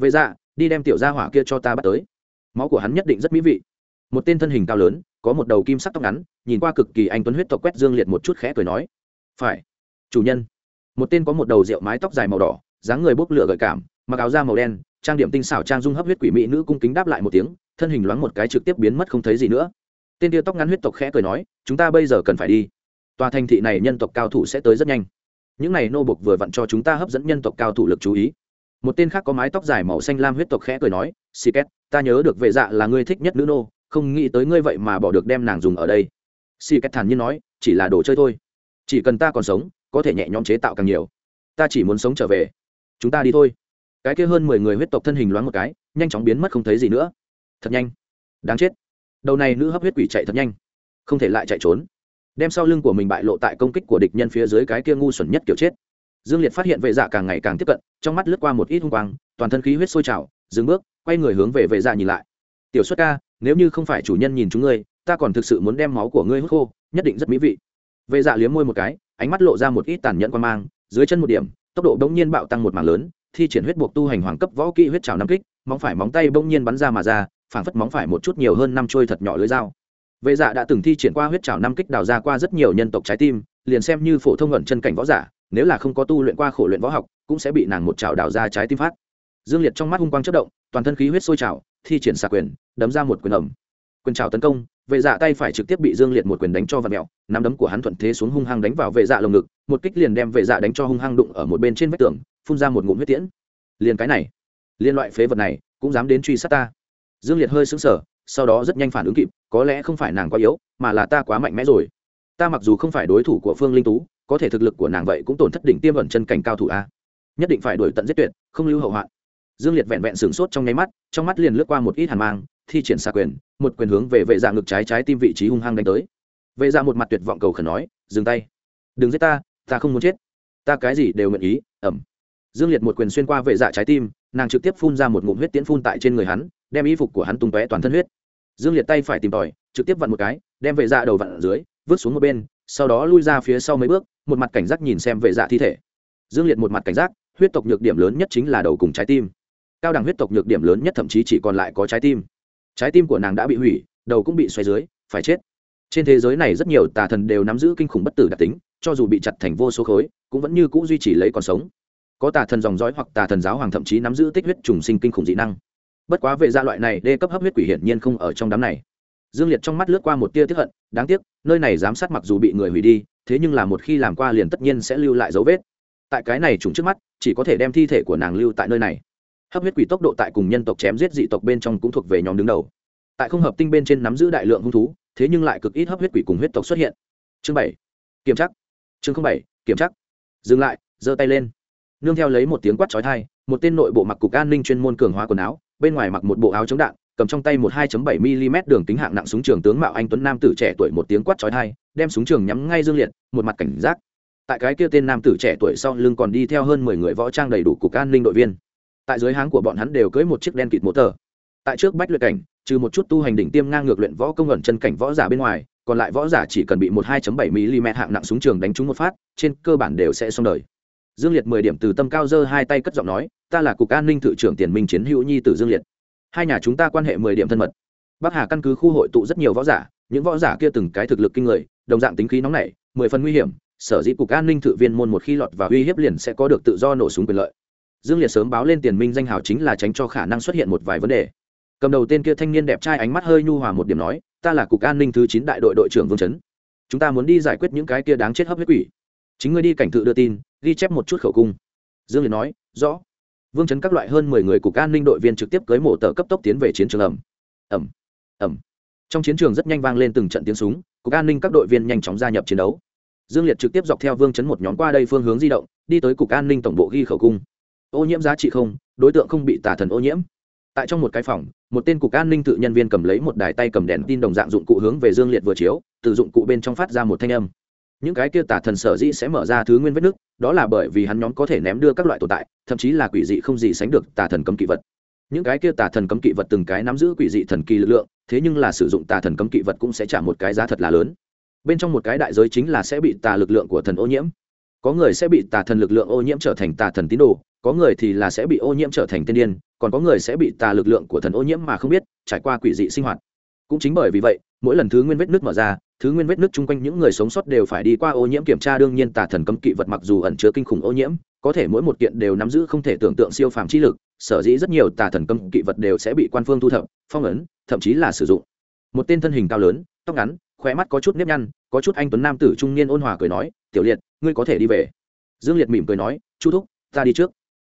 Vậy ra dạ, đi đem tiểu gia hỏa kia cho ta bắt tới máu của hắn nhất định rất mỹ vị. Một tên thân hình cao lớn, có một đầu kim sắc tóc ngắn, nhìn qua cực kỳ anh tuấn huyết tộc quét dương liệt một chút khẽ cười nói, phải, chủ nhân. Một tên có một đầu rượu mái tóc dài màu đỏ, dáng người bốc lửa gợi cảm, mặc áo da màu đen, trang điểm tinh xảo trang dung hấp huyết quỷ mỹ nữ cung kính đáp lại một tiếng, thân hình loáng một cái trực tiếp biến mất không thấy gì nữa. Tên tia tóc ngắn huyết tộc khẽ cười nói, chúng ta bây giờ cần phải đi. Tòa thành thị này nhân tộc cao thủ sẽ tới rất nhanh. Những này nô bục vừa vặn cho chúng ta hấp dẫn nhân tộc cao thủ lực chú ý. Một tên khác có mái tóc dài màu xanh lam huyết tộc khẽ cười nói, xì két ta nhớ được vệ dạ là ngươi thích nhất nữ nô, không nghĩ tới ngươi vậy mà bỏ được đem nàng dùng ở đây. Xì cách thản nhiên nói, chỉ là đồ chơi thôi. Chỉ cần ta còn sống, có thể nhẹ nhõm chế tạo càng nhiều. Ta chỉ muốn sống trở về. Chúng ta đi thôi. Cái kia hơn mười người huyết tộc thân hình loáng một cái, nhanh chóng biến mất không thấy gì nữa. Thật nhanh. Đáng chết. Đầu này nữ hấp huyết quỷ chạy thật nhanh. Không thể lại chạy trốn. Đem sau lưng của mình bại lộ tại công kích của địch nhân phía dưới cái kia ngu xuẩn nhất kiểu chết. Dương liệt phát hiện vệ dạ càng ngày càng tiếp cận, trong mắt lướt qua một ít hung quang, toàn thân khí huyết sôi trào, dừng bước quay người hướng về vệ dạ nhìn lại. Tiểu xuất ca, nếu như không phải chủ nhân nhìn chúng ngươi, ta còn thực sự muốn đem máu của ngươi hút khô, nhất định rất mỹ vị. Vệ dạ liếm môi một cái, ánh mắt lộ ra một ít tàn nhẫn quan mang, dưới chân một điểm, tốc độ bỗng nhiên bạo tăng một mảng lớn, thi triển huyết buộc tu hành hoàng cấp võ kỹ huyết trào năm kích, móng phải móng tay bỗng nhiên bắn ra mà ra, phảng phất móng phải một chút nhiều hơn năm trôi thật nhỏ lưới dao. Vệ dạ đã từng thi triển qua huyết trào năm kích đào ra qua rất nhiều nhân tộc trái tim, liền xem như phổ thông ẩn chân cảnh võ giả, nếu là không có tu luyện qua khổ luyện võ học, cũng sẽ bị nàng một trào đào ra trái tim phát. Dương liệt trong mắt hung quang chất động toàn thân khí huyết sôi trào, thi triển xạ quyền, đấm ra một quyền ẩm. Quyền trào tấn công, vệ dạ tay phải trực tiếp bị dương liệt một quyền đánh cho vật mẹo, nắm đấm của hắn thuận thế xuống hung hăng đánh vào vệ dạ lồng ngực, một kích liền đem vệ dạ đánh cho hung hăng đụng ở một bên trên vách tường, phun ra một ngụm huyết tiễn. Liền cái này, liên loại phế vật này cũng dám đến truy sát ta. Dương liệt hơi sững sờ, sau đó rất nhanh phản ứng kịp, có lẽ không phải nàng quá yếu, mà là ta quá mạnh mẽ rồi. Ta mặc dù không phải đối thủ của phương linh tú, có thể thực lực của nàng vậy cũng tổn thất đỉnh tiêm ẩn chân cảnh cao thủ a. Nhất định phải đuổi tận giết tuyệt, không lưu hậu hoạn dương liệt vẹn vẹn sửng sốt trong nháy mắt, trong mắt liền lướt qua một ít hàn mang, thi triển xạ quyền, một quyền hướng về vệ dạ ngực trái trái tim vị trí hung hăng đánh tới. Vệ dạ một mặt tuyệt vọng cầu khẩn nói, dừng tay. Đừng giết ta ta không muốn chết. Ta cái gì đều nguyện ý. Ẩm. Dương liệt một quyền xuyên qua vệ dạ trái tim, nàng trực tiếp phun ra một ngụm huyết tiễn phun tại trên người hắn, đem y phục của hắn tung tóe toàn thân huyết. Dương liệt tay phải tìm tòi, trực tiếp vặn một cái, đem vệ dạ đầu vặn ở dưới, vứt xuống một bên, sau đó lui ra phía sau mấy bước, một mặt cảnh giác nhìn xem vệ dạ thi thể. Dương liệt một mặt cảnh giác, huyết tộc nhược điểm lớn nhất chính là đầu cùng trái tim cao đẳng huyết tộc nhược điểm lớn nhất thậm chí chỉ còn lại có trái tim. Trái tim của nàng đã bị hủy, đầu cũng bị xoay dưới, phải chết. Trên thế giới này rất nhiều tà thần đều nắm giữ kinh khủng bất tử đặc tính, cho dù bị chặt thành vô số khối, cũng vẫn như c ũ duy trì lấy còn sống. Có tà thần dòng dõi hoặc tà thần giáo hoàng thậm chí nắm giữ tích huyết trùng sinh kinh khủng dị năng. Bất quá vệ gia loại này đê cấp hấp huyết quỷ hiển nhiên không ở trong đám này. Dương liệt trong mắt lướt qua một tia tiếp hận, đáng tiếc, nơi này giám sát mặc dù bị người hủy đi, thế nhưng là một khi làm qua liền tất nhiên sẽ lưu lại dấu vết. Tại cái này trùng trước mắt, chỉ có thể đem thi thể của nàng lưu tại nơi này hấp huyết quỷ tốc độ tại cùng nhân tộc chém giết dị tộc bên trong cũng thuộc về nhóm đứng đầu. Tại không hợp tinh bên trên nắm giữ đại lượng hung thú thế nhưng lại cực ít hấp huyết quỷ cùng huyết tộc xuất hiện. Chương bảy. Kiểm chắc. Chương bảy kiểm chắc. Dừng lại giơ tay lên. Nương theo lấy một tiếng quát trói thai một tên nội bộ mặc cục an ninh chuyên môn cường hóa quần áo bên ngoài mặc một bộ áo chống đạn cầm trong tay một 2 bảy mm đường kính hạng nặng súng trường tướng mạo anh tuấn nam tử trẻ tuổi một tiếng quát chói tai, đem súng trường nhắm ngay Dương Liệt, một mặt cảnh giác. Tại cái kia tên nam tử trẻ tuổi sau lưng còn đi theo hơn mười người võ trang đầy đủ cục an ninh đội viên. Tại dưới háng của bọn hắn đều cưỡi một chiếc đen kịt motor. Tại trước bách luyện cảnh, trừ một chút tu hành đỉnh tiêm ngang ngược luyện võ công ẩn chân cảnh võ giả bên ngoài, còn lại võ giả chỉ cần bị một 2 bảy mm hạng nặng súng trường đánh trúng một phát, trên cơ bản đều sẽ xong đời. Dương Liệt mười điểm từ tâm cao giơ hai tay cất giọng nói, ta là cục an ninh thự trưởng Tiền Minh Chiến Hữu Nhi tử Dương Liệt hai nhà chúng ta quan hệ mười điểm thân mật bắc hà căn cứ khu hội tụ rất nhiều võ giả những võ giả kia từng cái thực lực kinh người đồng dạng tính khí nóng nảy mười phần nguy hiểm sở dĩ cục an ninh thự viên môn một khi lọt và uy hiếp liền sẽ có được tự do nổ súng quyền lợi dương liệt sớm báo lên tiền minh danh hào chính là tránh cho khả năng xuất hiện một vài vấn đề. Cầm đầu tên kia thanh niên đẹp trai ánh mắt hơi nhu hòa một điểm nói, ta là cục an ninh thứ chín đại đội đội trưởng vương trấn chúng ta muốn đi giải quyết những cái kia đáng chết hấp huyết quỷ. Chính ngươi đi cảnh tự đưa tin, ghi chép một chút khẩu cung. Dương liệt nói, rõ. Vương chấn các loại hơn mười người cục an ninh đội viên trực tiếp cưới mổ tờ cấp tốc tiến về chiến trường ẩm ẩm ẩm trong chiến trường rất nhanh vang lên từng trận tiếng súng, cục an ninh các đội viên nhanh chóng gia nhập chiến đấu. Dương liệt trực tiếp dọc theo vương chấn một nhóm qua đây phương hướng di động, đi tới cục an ninh tổng bộ ghi khẩu cung ô nhiễm giá trị không, đối tượng không bị tà thần ô nhiễm. Tại trong một cái phòng, một tên cục an ninh tự nhân viên cầm lấy một đài tay cầm đèn tin đồng dạng dụng cụ hướng về dương liệt vừa chiếu, từ dụng cụ bên trong phát ra một thanh âm. Những cái kia tà thần sở dĩ sẽ mở ra thứ nguyên vết nước đó là bởi vì hắn nhóm có thể ném đưa các loại tồn tại, thậm chí là quỷ dị không gì sánh được tà thần cấm kỵ vật. Những cái kia tà thần cấm kỵ vật từng cái nắm giữ quỷ dị thần kỳ lực lượng, thế nhưng là sử dụng tà thần cấm kỵ vật cũng sẽ trả một cái giá thật là lớn. Bên trong một cái đại giới chính là sẽ bị tà lực lượng của thần ô nhiễm có người sẽ bị tà thần lực lượng ô nhiễm trở thành tà thần tín đồ, có người thì là sẽ bị ô nhiễm trở thành tiên điên, còn có người sẽ bị tà lực lượng của thần ô nhiễm mà không biết, trải qua quỷ dị sinh hoạt. Cũng chính bởi vì vậy, mỗi lần thứ nguyên vết nước mở ra, thứ nguyên vết nước chung quanh những người sống sót đều phải đi qua ô nhiễm kiểm tra, đương nhiên tà thần cấm kỵ vật mặc dù ẩn chứa kinh khủng ô nhiễm, có thể mỗi một kiện đều nắm giữ không thể tưởng tượng siêu phàm chi lực, sở dĩ rất nhiều tà thần cấm kỵ vật đều sẽ bị quan phương thu thập, phong ấn, thậm chí là sử dụng. Một tên thân hình cao lớn, tóc ngắn khóe mắt có chút nếp nhăn, có chút anh tuấn nam tử trung niên ôn hòa cười nói, tiểu liệt, ngươi có thể đi về. Dương liệt mỉm cười nói, chu thúc, ta đi trước.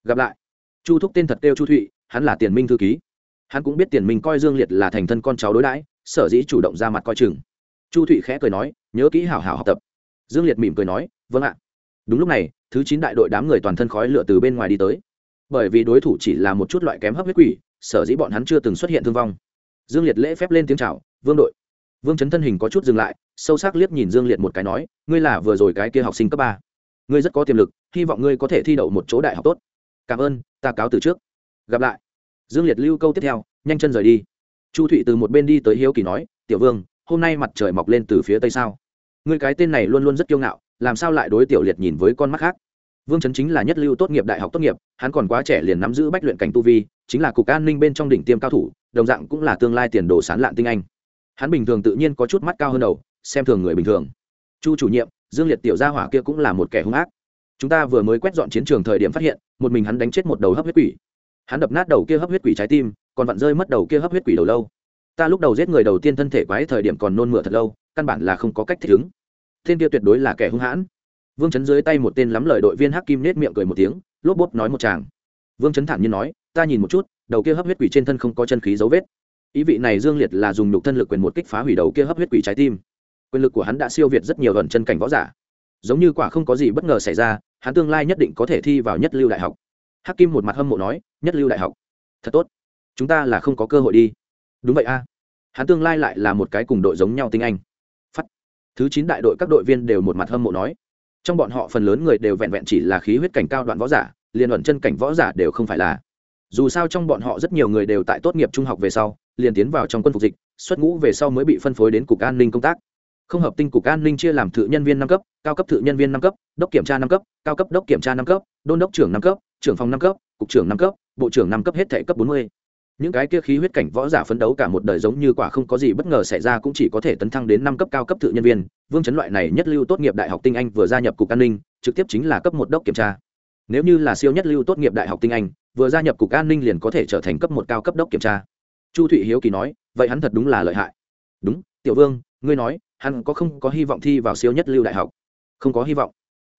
Gặp lại. Chu thúc tên thật kêu chu thụy, hắn là tiền minh thư ký. Hắn cũng biết tiền minh coi dương liệt là thành thân con cháu đối đãi, sở dĩ chủ động ra mặt coi chừng. Chu thụy khẽ cười nói, nhớ kỹ hảo hảo học tập. Dương liệt mỉm cười nói vâng ạ. Đúng lúc này, thứ chín đại đội đám người toàn thân khói lửa từ bên ngoài đi tới. Bởi vì đối thủ chỉ là một chút loại kém hấp huyết quỷ, sở dĩ bọn hắn chưa từng xuất hiện thương vong. Dương liệt lễ phép lên tiếng c h à o vương đội vương chấn thân hình có chút dừng lại, sâu sắc liếc nhìn dương liệt một cái nói, ngươi là vừa rồi cái kia học sinh cấp ba. Ngươi rất có tiềm lực, hy vọng ngươi có thể thi đậu một chỗ đại học tốt. Cảm ơn, ta cáo từ trước. Gặp lại. Dương liệt lưu câu tiếp theo, nhanh chân rời đi. Chu thụy từ một bên đi tới hiếu kỳ nói, tiểu vương, hôm nay mặt trời mọc lên từ phía tây sao? Người cái tên này luôn luôn rất kiêu ngạo, làm sao lại đối tiểu liệt nhìn với con mắt khác? Vương Chấn chính là nhất lưu tốt nghiệp đại học tốt nghiệp, hắn còn quá trẻ liền nắm giữ bách luyện cảnh tu vi, chính là cục an ninh bên trong đỉnh tiêm cao thủ, đồng dạng cũng là tương lai tiền đồ sán lạn tinh anh hắn bình thường tự nhiên có chút mắt cao hơn đầu, xem thường người bình thường. Chu chủ nhiệm, dương liệt tiểu gia hỏa kia cũng là một kẻ hung ác. Chúng ta vừa mới quét dọn chiến trường thời điểm phát hiện, một mình hắn đánh chết một đầu hấp huyết quỷ. Hắn đập nát đầu kia hấp huyết quỷ trái tim, còn vặn rơi mất đầu kia hấp huyết quỷ đầu lâu. Ta lúc đầu giết người đầu tiên thân thể quái thời điểm còn nôn mửa thật lâu, căn bản là không có cách thích ứng. Thiên kia tuyệt đối là kẻ hung hãn. Vương chấn dưới tay một tên lắm lời đội viên hắc kim nết miệng cười một tiếng, lốp bốp nói một chàng. Vương chấn thản nhiên nói, ta nhìn một chút, đầu kia hấp huyết quỷ trên thân không có chân khí dấu vết ý vị này dương liệt là dùng nhục thân lực quyền một kích phá hủy đầu kia hấp huyết quỷ trái tim. Quyền lực của hắn đã siêu việt rất nhiều gần chân cảnh võ giả. Giống như quả không có gì bất ngờ xảy ra, hắn tương lai nhất định có thể thi vào nhất lưu đại học. Hắc kim một mặt hâm mộ nói, nhất lưu đại học? Thật tốt. Chúng ta là không có cơ hội đi. Đúng vậy a. Hắn tương lai lại là một cái cùng đội giống nhau tinh anh. Phắt. Thứ chín đại đội các đội viên đều một mặt hâm mộ nói. Trong bọn họ phần lớn người đều vẹn vẹn chỉ là khí huyết cảnh cao đoạn võ giả, liền ẩn chân cảnh võ giả đều không phải là. Dù sao trong bọn họ rất nhiều người đều tại tốt nghiệp trung học về sau liền tiến vào trong quân phục dịch, xuất ngũ về sau mới bị phân phối đến cục an ninh công tác. Không hợp tinh cục an ninh chia làm thự nhân viên năm cấp, cao cấp thự nhân viên năm cấp, đốc kiểm tra năm cấp, cao cấp đốc kiểm tra năm cấp, đôn đốc trưởng năm cấp, trưởng phòng năm cấp, cục trưởng năm cấp, bộ trưởng năm cấp hết thể cấp bốn mươi. Những cái kia khí huyết cảnh võ giả phấn đấu cả một đời giống như quả không có gì bất ngờ xảy ra cũng chỉ có thể tấn thăng đến năm cấp cao cấp thự nhân viên. Vương chấn loại này nhất lưu tốt nghiệp đại học tinh anh vừa gia nhập cục an ninh, trực tiếp chính là cấp một đốc kiểm tra. Nếu như là siêu nhất lưu tốt nghiệp đại học tinh anh, vừa gia nhập cục an ninh liền có thể trở thành cấp một cao cấp đốc kiểm tra chu thụy hiếu kỳ nói, vậy hắn thật đúng là lợi hại. Đúng, tiểu vương, ngươi nói, hắn có không có hy vọng thi vào siêu nhất lưu đại học? Không có hy vọng.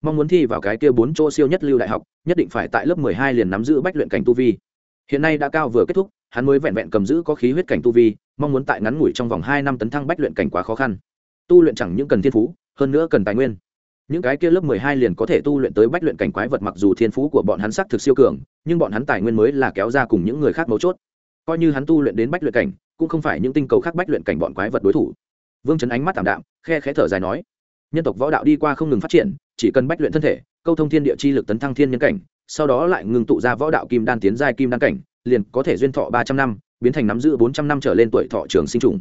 Mong muốn thi vào cái kia bốn chỗ siêu nhất lưu đại học, nhất định phải tại lớp mười hai liền nắm giữ bách luyện cảnh tu vi. Hiện nay đã cao vừa kết thúc, hắn mới vẹn vẹn cầm giữ có khí huyết cảnh tu vi, mong muốn tại ngắn ngủi trong vòng hai năm tấn thăng bách luyện cảnh quá khó khăn. Tu luyện chẳng những cần thiên phú, hơn nữa cần tài nguyên. Những cái kia lớp mười hai liền có thể tu luyện tới bách luyện cảnh quái vật mặc dù thiên phú của bọn hắn sắc thực siêu cường, nhưng bọn hắn tài nguyên mới là kéo ra cùng những người khác mấu chốt coi như hắn tu luyện đến bách luyện cảnh, cũng không phải những tinh cầu khác bách luyện cảnh bọn quái vật đối thủ. Vương chấn ánh mắt t đạm, khe khẽ thở dài nói, nhân tộc võ đạo đi qua không ngừng phát triển, chỉ cần bách luyện thân thể, câu thông thiên địa chi lực tấn thăng thiên nhân cảnh, sau đó lại ngừng tụ ra võ đạo kim đan tiến giai kim đan cảnh, liền có thể duyên thọ ba trăm năm, biến thành nắm giữ bốn trăm năm trở lên tuổi thọ trường sinh trùng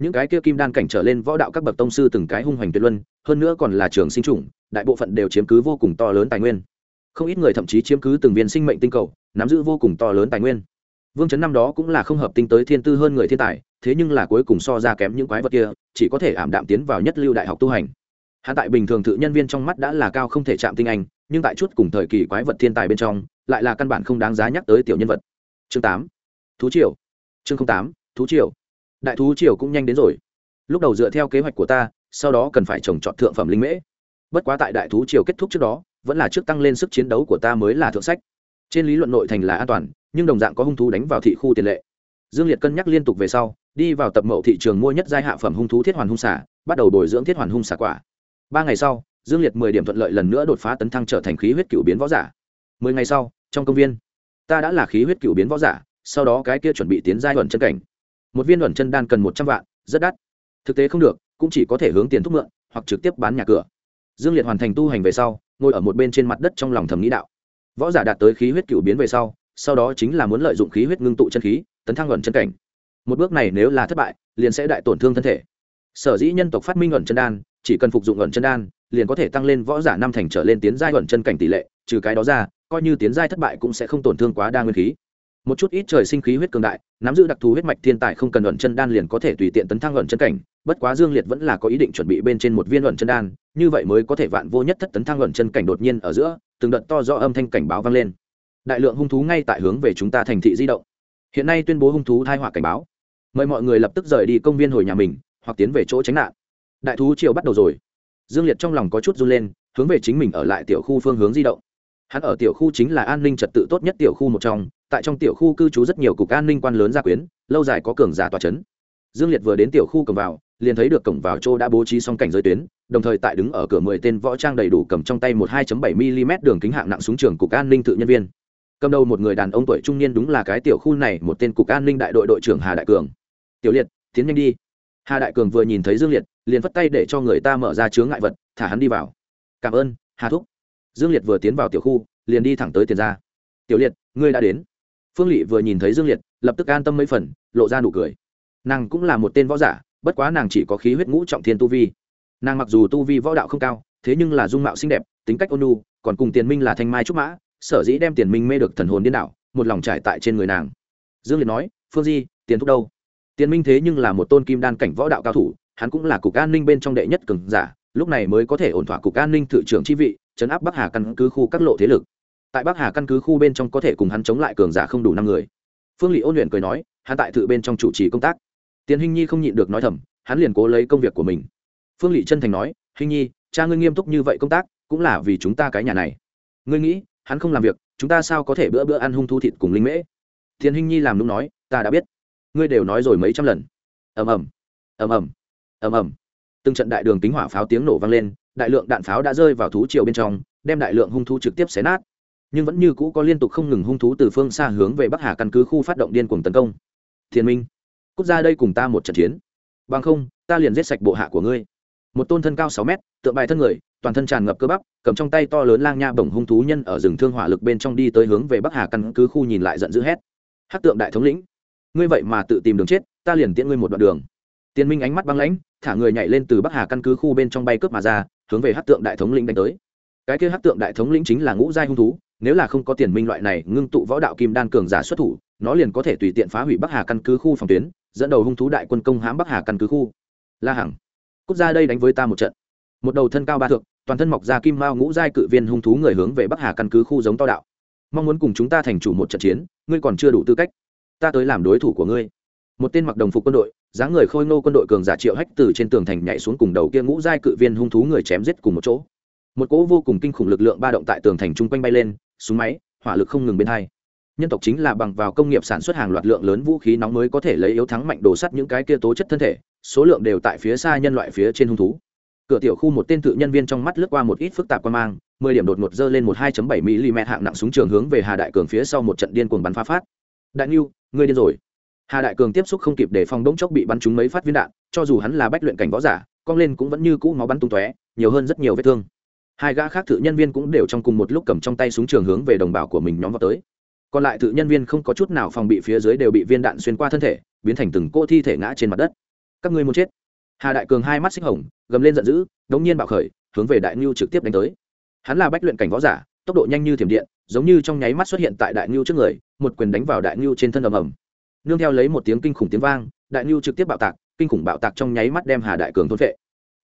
những cái kia kim đan cảnh trở lên võ đạo các bậc tông sư từng cái hung hoành tuyệt luân, hơn nữa còn là trường sinh trùng đại bộ phận đều chiếm cứ vô cùng to lớn tài nguyên. Không ít người thậm chí chiếm cứ từng viên sinh mệnh tinh cầu, nắm giữ vô cùng to lớn tài nguyên vương chấn năm đó cũng là không hợp tinh tới thiên tư hơn người thiên tài, thế nhưng là cuối cùng so ra kém những quái vật kia, chỉ có thể ảm đạm tiến vào nhất lưu đại học tu hành. Hạ tại bình thường thự nhân viên trong mắt đã là cao không thể chạm tinh anh, nhưng tại chút cùng thời kỳ quái vật thiên tài bên trong, lại là căn bản không đáng giá nhắc tới tiểu nhân vật. Chương tám. Thú triều. Chương tám, thú triều. Đại thú triều cũng nhanh đến rồi. Lúc đầu dựa theo kế hoạch của ta, sau đó cần phải trồng trọt thượng phẩm linh mễ. Bất quá tại đại thú triều kết thúc trước đó, vẫn là trước tăng lên sức chiến đấu của ta mới là thượng sách. Trên lý luận nội thành là an toàn nhưng đồng dạng có hung thú đánh vào thị khu tiền lệ. Dương liệt cân nhắc liên tục về sau, đi vào tập mậu thị trường mua nhất giai hạ phẩm hung thú thiết hoàn hung xả, bắt đầu bồi dưỡng thiết hoàn hung xả quả. Ba ngày sau, dương liệt mười điểm thuận lợi lần nữa đột phá tấn thăng trở thành khí huyết cựu biến võ giả. Mười ngày sau, trong công viên, ta đã là khí huyết cựu biến võ giả, sau đó cái kia chuẩn bị tiến giai luận chân cảnh. Một viên luận chân đan cần một trăm vạn, rất đắt. Thực tế không được, cũng chỉ có thể hướng tiền thúc mượn, hoặc trực tiếp bán nhà cửa. Dương liệt hoàn thành tu hành về sau, ngồi ở một bên trên mặt đất trong lòng thầm nghĩ đạo. Võ giả đạt tới khí huyết cựu biến về sau sau đó chính là muốn lợi dụng khí huyết ngưng tụ chân khí, tấn thăng ẩn chân cảnh. Một bước này nếu là thất bại, liền sẽ đại tổn thương thân thể. Sở dĩ nhân tộc phát minh ẩn chân đan, chỉ cần phục dụng ẩn chân đan, liền có thể tăng lên võ giả năm thành trở lên tiến giai ẩn chân cảnh tỷ lệ, trừ cái đó ra, coi như tiến giai thất bại cũng sẽ không tổn thương quá đa nguyên khí. Một chút ít trời sinh khí huyết cường đại, nắm giữ đặc thù huyết mạch thiên tài không cần ẩn chân đan liền có thể tùy tiện tấn thăng ẩn chân cảnh, bất quá dương liệt vẫn là có ý định chuẩn bị bên trên một viên ẩn chân đan, như vậy mới có thể vạn vô nhất thất tấn thăng ẩn chân cảnh đột nhiên ở giữa, từng đợt to do âm thanh cảnh báo vang lên đại lượng hung thú ngay tại hướng về chúng ta thành thị di động. Hiện nay tuyên bố hung thú thai họa cảnh báo. Mời mọi người lập tức rời đi công viên hồi nhà mình, hoặc tiến về chỗ tránh nạn. Đại thú triều bắt đầu rồi. Dương liệt trong lòng có chút run lên, hướng về chính mình ở lại tiểu khu phương hướng di động. Hắn ở tiểu khu chính là an ninh trật tự tốt nhất tiểu khu một trong, tại trong tiểu khu cư trú rất nhiều cục an ninh quan lớn gia quyến, lâu dài có cường giả tòa c h ấ n dương liệt vừa đến tiểu khu cầm vào, liền thấy được cổng vào chỗ đã bố trí xong cảnh giới tuyến, đồng thời tại đứng ở cửa mười tên võ trang đầy đủ cầm trong tay một hai bảy mm đường kính hạng nặng súng trường cục an ninh tự nhân viên cầm đầu một người đàn ông tuổi trung niên đúng là cái tiểu khu này, một tên cục an ninh đại đội đội trưởng hà đại cường. Tiểu liệt, tiến nhanh đi. Hà đại cường vừa nhìn thấy dương liệt, liền vất tay để cho người ta mở ra chướng ngại vật, thả hắn đi vào. Cảm ơn, hà thúc. Dương liệt vừa tiến vào tiểu khu, liền đi thẳng tới tiền ra tiểu liệt, ngươi đã đến. Phương lỵ vừa nhìn thấy dương liệt, lập tức an tâm mấy phần, lộ ra nụ cười. Nàng cũng là một tên võ giả, bất quá nàng chỉ có khí huyết ngũ trọng thiên tu vi. Nàng mặc dù tu vi võ đạo không cao, thế nhưng là dung mạo xinh đẹp, tính cách ôn nhu, còn cùng tiền minh là thanh mai trúc mã sở dĩ đem tiền minh mê được thần hồn điên đảo, một lòng trải tại trên người nàng. Dương liệt nói, phương di, tiền thúc đâu? Tiền minh thế nhưng là một tôn kim đan cảnh võ đạo cao thủ, hắn cũng là cục an ninh bên trong đệ nhất cường giả, lúc này mới có thể ổn thỏa cục an ninh thự trưởng chi vị chấn áp bắc hà căn cứ khu các lộ thế lực. Tại bắc hà căn cứ khu bên trong có thể cùng hắn chống lại cường giả không đủ năm người. Phương lị ôn luyện cười nói, hắn tại thự bên trong chủ trì công tác. Tiền hinh nhi không nhịn được nói thầm, hắn liền cố lấy công việc của mình. Phương lị chân thành nói, hinh nhi, cha ngươi nghiêm túc như vậy công tác, cũng là vì chúng ta cái nhà này. Ngươi nghĩ hắn không làm việc, chúng ta sao có thể bữa bữa ăn hung thu thịt cùng linh mễ? Thiên hinh nhi làm đúng nói, ta đã biết. Ngươi đều nói rồi mấy trăm lần. Ầm ầm. Ầm ầm. Ầm ầm. Từng trận đại đường kính hỏa pháo tiếng nổ vang lên, đại lượng đạn pháo đã rơi vào thú triều bên trong, đem đại lượng hung thú trực tiếp xé nát. Nhưng vẫn như cũ có liên tục không ngừng hung thú từ phương xa hướng về bắc hà căn cứ khu phát động điên cuồng tấn công. Thiên minh quốc gia đây cùng ta một trận chiến. Bằng không, ta liền giết sạch bộ hạ của ngươi. Một tôn thân cao sáu mét, tượng bài thân người toàn thân tràn ngập cơ bắp, cầm trong tay to lớn lang nha bổng hung thú nhân ở rừng thương hỏa lực bên trong đi tới hướng về bắc hà căn cứ khu nhìn lại giận dữ hét. Hát tượng đại thống lĩnh, ngươi vậy mà tự tìm đường chết, ta liền tiễn ngươi một đoạn đường. Tiên minh ánh mắt băng lãnh, thả người nhảy lên từ bắc hà căn cứ khu bên trong bay cướp mà ra, hướng về hát tượng đại thống lĩnh đánh tới. Cái kia hát tượng đại thống lĩnh chính là ngũ giai hung thú, nếu là không có tiền minh loại này ngưng tụ võ đạo kim đan cường giả xuất thủ, nó liền có thể tùy tiện phá hủy bắc hà căn cứ khu phòng tuyến, dẫn đầu hung thú đại quân công hãm bắc hà căn cứ khu. La hằng quốc gia đây đánh với ta một trận một đầu thân cao ba thượng toàn thân mọc ra kim mao ngũ giai cự viên hung thú người hướng về bắc hà căn cứ khu giống to đạo. Mong muốn cùng chúng ta thành chủ một trận chiến, ngươi còn chưa đủ tư cách. Ta tới làm đối thủ của ngươi. Một tên mặc đồng phục quân đội, dáng người khôi ngô quân đội cường giả triệu hách từ trên tường thành nhảy xuống cùng đầu kia ngũ giai cự viên hung thú người chém giết cùng một chỗ. Một cỗ vô cùng kinh khủng lực lượng ba động tại tường thành chung quanh bay lên, súng máy, hỏa lực không ngừng bên hai. Nhân tộc chính là bằng vào công nghiệp sản xuất hàng loạt lượng lớn vũ khí nóng mới có thể lấy yếu thắng mạnh đồ sắt những cái kia tố chất thân thể, số lượng đều tại phía xa nhân loại phía trên hung thú cửa tiểu khu một tên tự nhân viên trong mắt lướt qua một ít phức tạp quan mang, mười điểm đột ngột dơ lên một hai bảy mm hạng nặng súng trường hướng về hà đại cường phía sau một trận điên cuồng bắn phá phát. Đại niu ngươi điên rồi. Hà đại cường tiếp xúc không kịp để phòng đống chốc bị bắn trúng mấy phát viên đạn, cho dù hắn là bách luyện cảnh võ giả cong lên cũng vẫn như cũ máu bắn tung tóe, nhiều hơn rất nhiều vết thương. Hai gã khác tự nhân viên cũng đều trong cùng một lúc cầm trong tay súng trường hướng về đồng bào của mình nhóm vào tới. Còn lại tự nhân viên không có chút nào phòng bị phía dưới đều bị viên đạn xuyên qua thân thể, biến thành từng cô thi thể ngã trên mặt đất. Các ngươi muốn chết. Hà đại cường hai mắt xích hồng gầm lên giận dữ, đống nhiên bạo khởi, hướng về đại ngưu trực tiếp đánh tới. Hắn là bách luyện cảnh võ giả, tốc độ nhanh như thiểm điện, giống như trong nháy mắt xuất hiện tại đại ngưu trước người, một quyền đánh vào đại ngưu trên thân ầm ầm. Nương theo lấy một tiếng kinh khủng tiếng vang, đại ngưu trực tiếp bạo tạc, kinh khủng bạo tạc trong nháy mắt đem hà đại cường thôn vệ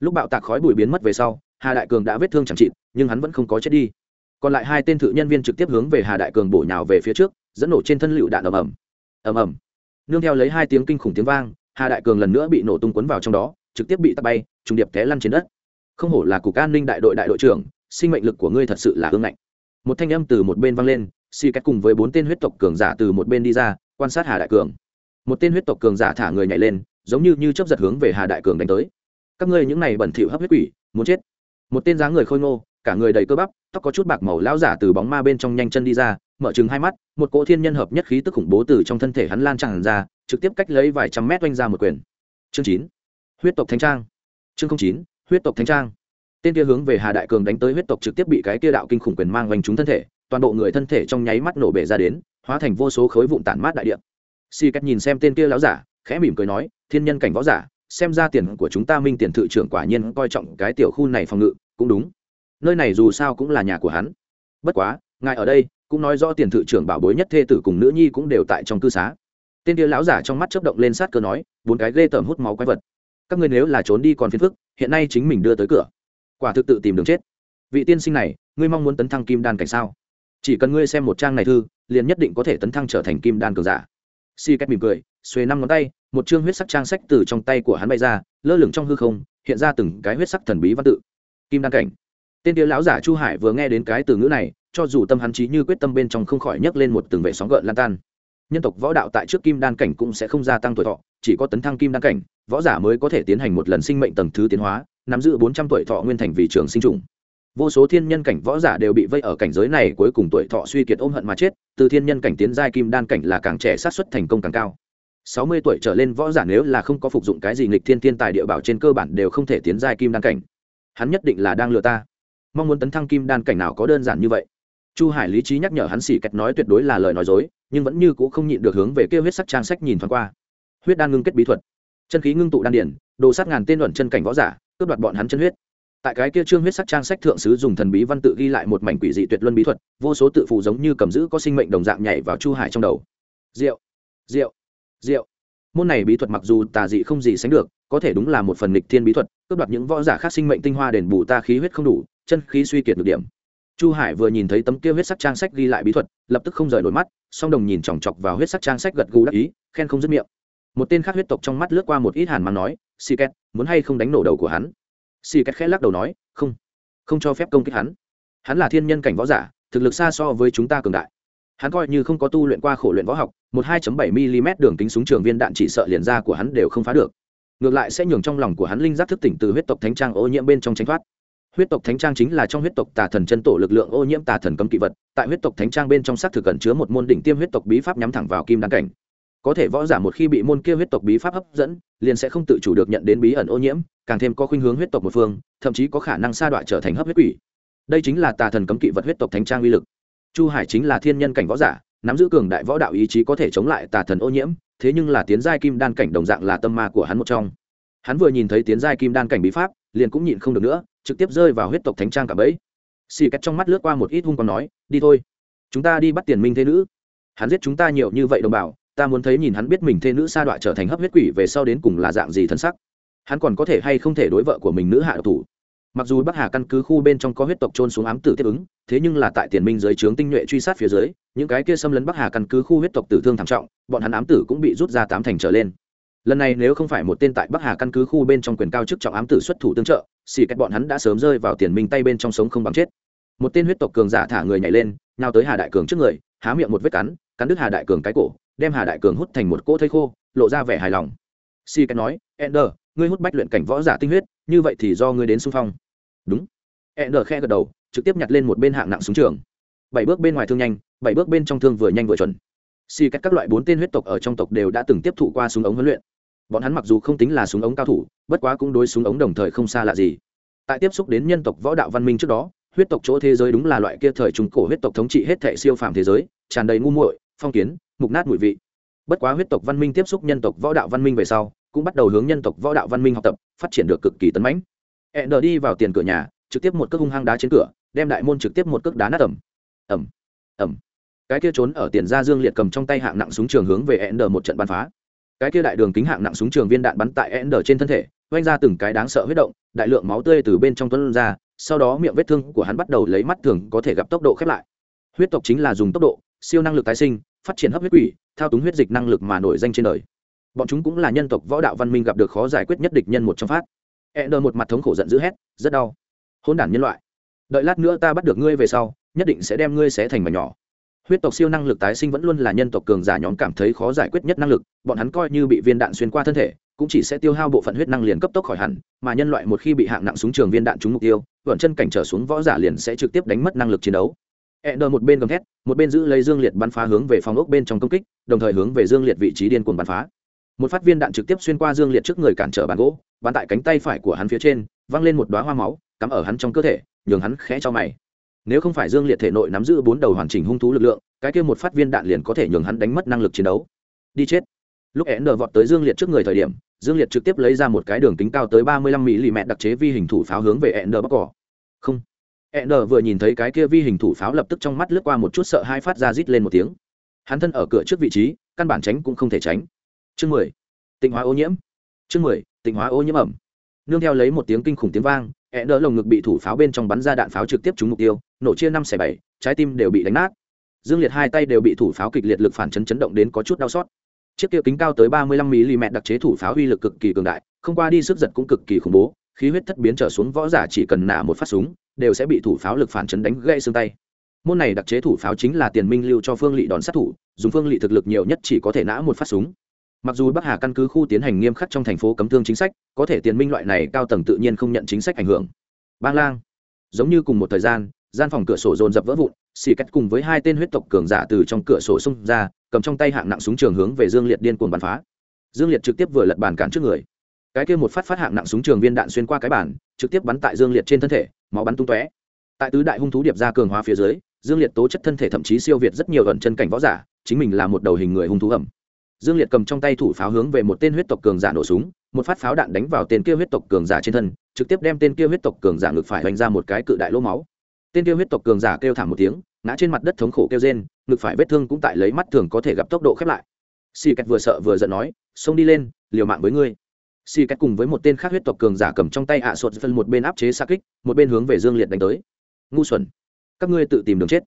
lúc bạo tạc khói bụi biến mất về sau, hà đại cường đã vết thương chẳng trị nhưng hắn vẫn không có chết đi. Còn lại hai tên thự nhân viên trực tiếp hướng về hà đại cường bổ nhào về phía trước, dẫn nổ trên thân lựu đạn ầm ầm. Ầm ầm. Nương theo lấy hai tiếng kinh khủng tiếng vang, hà đại cường lần nữa bị nổ tung quấn vào trong đó trực tiếp bị tạt bay, trùng điệp té lăn trên đất. Không hổ là cục an ninh đại đội đại đội trưởng, sinh mệnh lực của ngươi thật sự là ương ngạnh. Một thanh âm từ một bên vang lên, xì cách cùng với bốn tên huyết tộc cường giả từ một bên đi ra, quan sát hà đại cường. Một tên huyết tộc cường giả thả người nhảy lên, giống như như chấp giật hướng về hà đại cường đánh tới. Các ngươi những này bẩn thỉu hấp huyết quỷ, muốn chết. Một tên dáng người khôi ngô, cả người đầy cơ bắp, tóc có chút bạc màu lão giả từ bóng ma bên trong nhanh chân đi ra, mở chừng hai mắt, một cỗ thiên nhân hợp nhất khí tức khủng bố từ trong thân thể hắn lan tràn ra, trực tiếp cách lấy vài trăm mét oanh ra một quyền. Chương chín huyết tộc thanh trang. Chương chín, huyết tộc thanh trang. Tên kia hướng về hà đại cường đánh tới huyết tộc trực tiếp bị cái kia đạo kinh khủng quyền mang vành trúng thân thể, toàn bộ người thân thể trong nháy mắt nổ bể ra đến, hóa thành vô số khối vụn tản mát đại địa. Si cách nhìn xem tên kia lão giả, khẽ mỉm cười nói, thiên nhân cảnh võ giả, xem ra tiền của chúng ta minh tiền thự trưởng quả nhiên coi trọng cái tiểu khu này phòng ngự, cũng đúng. Nơi này dù sao cũng là nhà của hắn. Bất quá, ngài ở đây, cũng nói rõ tiền thự trưởng bảo bối nhất thê tử cùng nữ nhi cũng đều tại trong cư xá. Tên kia lão giả trong mắt chớp động lên sát cơ nói, bốn cái ghê tởm hút máu quái vật các ngươi nếu là trốn đi còn phiền phức, hiện nay chính mình đưa tới cửa. Quả thực tự tìm đường chết. Vị tiên sinh này, ngươi mong muốn tấn thăng kim đan cảnh sao? Chỉ cần ngươi xem một trang này thư, liền nhất định có thể tấn thăng trở thành kim đan cường giả. Si cách mỉm cười, xuề năm ngón tay, một chương huyết sắc trang sách từ trong tay của hắn bay ra, lơ lửng trong hư không, hiện ra từng cái huyết sắc thần bí văn tự. Kim đan cảnh. Tên tiêu lão giả chu hải vừa nghe đến cái từ ngữ này, cho dù tâm hắn trí như quyết tâm bên trong không khỏi nhấc lên một từng vệ sóng gợn lan tan. Nhân tộc võ đạo tại trước kim đan cảnh cũng sẽ không gia tăng tuổi thọ, chỉ có tấn thăng kim đan cảnh võ giả mới có thể tiến hành một lần sinh mệnh tầng thứ tiến hóa, nắm giữ bốn trăm tuổi thọ nguyên thành vì trường sinh trùng. Vô số thiên nhân cảnh võ giả đều bị vây ở cảnh giới này, cuối cùng tuổi thọ suy kiệt ôm hận mà chết, từ thiên nhân cảnh tiến giai kim đan cảnh là càng trẻ sát xuất thành công càng cao. Sáu mươi tuổi trở lên võ giả nếu là không có phục dụng cái gì nghịch thiên thiên tài địa bảo trên cơ bản đều không thể tiến giai kim đan cảnh. Hắn nhất định là đang lừa ta. Mong muốn tấn thăng kim đan cảnh nào có đơn giản như vậy. Chu hải lý trí nhắc nhở hắn xỉ kẹt nói tuyệt đối là lời nói dối, nhưng vẫn như c ũ không nhịn được hướng về kêu huyết sắc trang sách nhìn thoáng qua. Huyết đan ngưng kết bí thuật chân khí ngưng tụ đan điển đồ sát ngàn tên luận chân cảnh võ giả, cướp đoạt bọn hắn chân huyết. Tại cái kia trương huyết sắc trang sách thượng sứ dùng thần bí văn tự ghi lại một mảnh quỷ dị tuyệt luân bí thuật, vô số tự phụ giống như cầm giữ có sinh mệnh đồng dạng nhảy vào chu hải trong đầu. Rượu rượu rượu môn này bí thuật mặc dù tà dị không gì sánh được, có thể đúng là một phần nghịch thiên bí thuật, cướp đoạt những võ giả khác sinh mệnh tinh hoa đền bù ta khí huyết không đủ, chân khí suy kiệt được điểm. Chu hải vừa nhìn thấy tấm kia huyết sắc trang sách ghi lại bí thuật, lập tức không rời nổi mắt, song đồng nhìn chòng chọc vào huyết sắc trang sách gật gù đắc ý, khen không dứt miệng một tên khác huyết tộc trong mắt lướt qua một ít hàn mang nói si két muốn hay không đánh nổ đầu của hắn? Si két khẽ lắc đầu nói, không không cho phép công kích hắn. Hắn là thiên nhân cảnh võ giả, thực lực xa so với chúng ta cường đại. Hắn coi như không có tu luyện qua khổ luyện võ học, một hai bảy mm đường kính súng trường viên đạn chỉ sợ liền ra của hắn đều không phá được. Ngược lại sẽ nhường trong lòng của hắn linh giác thức tỉnh từ huyết tộc thánh trang ô nhiễm bên trong tránh thoát. Huyết tộc thánh trang chính là trong huyết tộc tà thần chân tổ lực lượng ô nhiễm tà thần cấm kỵ vật, tại huyết tộc thánh trang bên trong xác thực cẩn chứa một môn đỉnh tiêm huyết tộc bí pháp nhắm thẳng vào kim đăng cảnh có thể võ giả một khi bị môn kia huyết tộc bí pháp hấp dẫn, liền sẽ không tự chủ được nhận đến bí ẩn ô nhiễm, càng thêm có khuynh hướng huyết tộc một phương, thậm chí có khả năng sa đọa trở thành hấp huyết quỷ. Đây chính là tà thần cấm kỵ vật huyết tộc thánh trang uy lực. Chu hải chính là thiên nhân cảnh võ giả, nắm giữ cường đại võ đạo ý chí có thể chống lại tà thần ô nhiễm, thế nhưng là tiến giai kim đan cảnh đồng dạng là tâm ma của hắn một trong. Hắn vừa nhìn thấy tiến giai kim đan cảnh bí pháp, liền cũng nhịn không được nữa, trực tiếp rơi vào huyết tộc thánh trang cả bẫy. Xì cách trong mắt lướt qua một ít hung còn nói, đi thôi. Chúng ta đi bắt tiền minh thế nữ. Hắn giết chúng ta nhiều như vậy đồng bào ta muốn thấy nhìn hắn biết mình thê nữ sa đọa trở thành hấp huyết quỷ về sau đến cùng là dạng gì thân sắc. Hắn còn có thể hay không thể đối vợ của mình nữ hạ độc thủ? Mặc dù bắc hà căn cứ khu bên trong có huyết tộc trôn xuống ám tử tiếp ứng, thế nhưng là tại tiền minh dưới trướng tinh nhuệ truy sát phía dưới, những cái kia xâm lấn bắc hà căn cứ khu huyết tộc tử thương thảm trọng, bọn hắn ám tử cũng bị rút ra tám thành trở lên. Lần này nếu không phải một tên tại bắc hà căn cứ khu bên trong quyền cao chức trọng ám tử xuất thủ tương trợ, xì cách bọn hắn đã sớm rơi vào tiền minh tay bên trong sống không bằng chết. Một tên huyết tộc cường giả thả người nhảy lên, nhào tới hà đại cường trước người, há miệng một vết cắn cắn đứt hà đại cường cái cổ đem hà đại cường hút thành một cỗ thây khô, lộ ra vẻ hài lòng. Si cách nói, ender, ngươi hút bách luyện cảnh võ giả tinh huyết, như vậy thì do ngươi đến xung phong. Đúng. Ender khe gật đầu, trực tiếp nhặt lên một bên hạng nặng súng trường. Bảy bước bên ngoài thương nhanh, bảy bước bên trong thương vừa nhanh vừa chuẩn. Si cách các loại bốn tên huyết tộc ở trong tộc đều đã từng tiếp thụ qua súng ống huấn luyện. Bọn hắn mặc dù không tính là súng ống cao thủ, bất quá cũng đối súng ống đồng thời không xa lạ gì. Tại tiếp xúc đến nhân tộc võ đạo văn minh trước đó, huyết tộc chỗ thế giới đúng là loại kia thời trung cổ huyết tộc thống trị hết thệ siêu phàm thế giới, tràn đầy ngu muội, phong kiến mục nát mùi vị. Bất quá huyết tộc văn minh tiếp xúc nhân tộc võ đạo văn minh về sau, cũng bắt đầu hướng nhân tộc võ đạo văn minh học tập, phát triển được cực kỳ tấn mãnh. E đờ đi vào tiền cửa nhà, trực tiếp một cước hung hăng đá trên cửa, đem đại môn trực tiếp một cước đá nát ẩm. Ẩm ẩm. Cái kia trốn ở tiền gia dương liệt cầm trong tay hạng nặng súng trường hướng về e đờ một trận bắn phá. Cái kia đại đường kính hạng nặng súng trường viên đạn bắn tại e đờ trên thân thể oanh ra từng cái đáng sợ huyết động, đại lượng máu tươi từ bên trong tuấn ra, sau đó miệng vết thương của hắn bắt đầu lấy mắt thường có thể gặp tốc độ khép lại. Huyết tộc chính là dùng tốc độ siêu năng lực tái sinh, phát triển hấp huyết quỷ, thao túng huyết dịch năng lực mà nổi danh trên đời. Bọn chúng cũng là nhân tộc võ đạo văn minh gặp được khó giải quyết nhất địch nhân một trong phát. E đờ một mặt thống khổ giận dữ hét, rất đau. Hôn đản nhân loại, đợi lát nữa ta bắt được ngươi về sau, nhất định sẽ đem ngươi xé thành mảnh nhỏ. Huyết tộc siêu năng lực tái sinh vẫn luôn là nhân tộc cường giả nhóm cảm thấy khó giải quyết nhất năng lực, bọn hắn coi như bị viên đạn xuyên qua thân thể, cũng chỉ sẽ tiêu hao bộ phận huyết năng liền cấp tốc khỏi hẳn, mà nhân loại một khi bị hạng nặng súng trường viên đạn trúng mục tiêu vẩn chân cảnh trở xuống võ giả liền sẽ trực tiếp đánh mất năng lực chiến đấu. Ender một bên gầm thét, một bên giữ lấy dương liệt bắn phá hướng về phòng ốc bên trong công kích, đồng thời hướng về dương liệt vị trí điên cuồng bắn phá. Một phát viên đạn trực tiếp xuyên qua dương liệt trước người cản trở bàn gỗ, bắn tại cánh tay phải của hắn phía trên, văng lên một đóa hoa máu, cắm ở hắn trong cơ thể, nhường hắn khẽ cho mày. Nếu không phải dương liệt thể nội nắm giữ bốn đầu hoàn chỉnh hung thú lực lượng, cái kia một phát viên đạn liền có thể nhường hắn đánh mất năng lực chiến đấu. Đi chết. Lúc Ender vọt tới dương liệt trước người thời điểm, dương liệt trực tiếp lấy ra một cái đường kính cao tới ba mươi lăm đặc chế vi hình thủ pháo hướng về Ender bắc cỏ. Không n vừa nhìn thấy cái kia vi hình thủ pháo lập tức trong mắt lướt qua một chút sợ hai phát ra rít lên một tiếng. Hắn thân ở cửa trước vị trí, căn bản tránh cũng không thể tránh. Chương mười, tịnh hóa ô nhiễm. Chương mười, tịnh hóa ô nhiễm ẩm. Nương theo lấy một tiếng kinh khủng tiếng vang ẹ đỡ lồng ngực bị thủ pháo bên trong bắn ra đạn pháo trực tiếp trúng mục tiêu, nổ chia năm xẻ bảy, trái tim đều bị đánh nát. Dương liệt hai tay đều bị thủ pháo kịch liệt lực phản chấn chấn động đến có chút đau xót. Chiếc kia kính cao tới ba mươi lăm mm đặc chế thủ pháo uy lực cực kỳ cường đại, không qua đi sức giật cũng cực kỳ khủng bố, khí huyết thất biến trở xuống, võ giả chỉ cần nả một phát súng đều sẽ bị thủ pháo lực phản chấn đánh gãy xương tay. Môn này đặc chế thủ pháo chính là tiền minh lưu cho phương lị đòn sát thủ, dùng phương lị thực lực nhiều nhất chỉ có thể nã một phát súng. Mặc dù bắc hà căn cứ khu tiến hành nghiêm khắc trong thành phố cấm thương chính sách, có thể tiền minh loại này cao tầng tự nhiên không nhận chính sách ảnh hưởng. Bang lang, giống như cùng một thời gian gian phòng cửa sổ dồn dập vỡ vụn, xì cách cùng với hai tên huyết tộc cường giả từ trong cửa sổ xông ra, cầm trong tay hạng nặng súng trường hướng về dương liệt điên cuồng bắn phá. Dương liệt trực tiếp vừa lật bàn cản trước người. Cái kia một phát phát hạng nặng súng trường viên đạn xuyên qua cái bàn, trực tiếp bắn tại dương liệt trên thân thể máu bắn tung tóe. Tại tứ đại hung thú điệp ra cường hóa phía dưới, dương liệt tố chất thân thể thậm chí siêu việt rất nhiều ẩn chân cảnh võ giả, chính mình là một đầu hình người hung thú ẩm. Dương liệt cầm trong tay thủ pháo hướng về một tên huyết tộc cường giả nổ súng, một phát pháo đạn đánh vào tên kia huyết tộc cường giả trên thân, trực tiếp đem tên kia huyết tộc cường giả ngực phải đánh ra một cái cự đại lỗ máu. Tên kia huyết tộc cường giả kêu thảm một tiếng, ngã trên mặt đất thống khổ kêu rên, ngực phải vết thương cũng tại lấy mắt thường có thể gặp tốc độ khép lại. Xì kẹt vừa sợ vừa giận nói, xông đi lên, liều mạng với ngươi xì Cách cùng với một tên khác huyết tộc cường giả cầm trong tay ạ à sột phân một bên áp chế xa kích, một bên hướng về dương liệt đánh tới. Ngu xuẩn. Các ngươi tự tìm đường chết.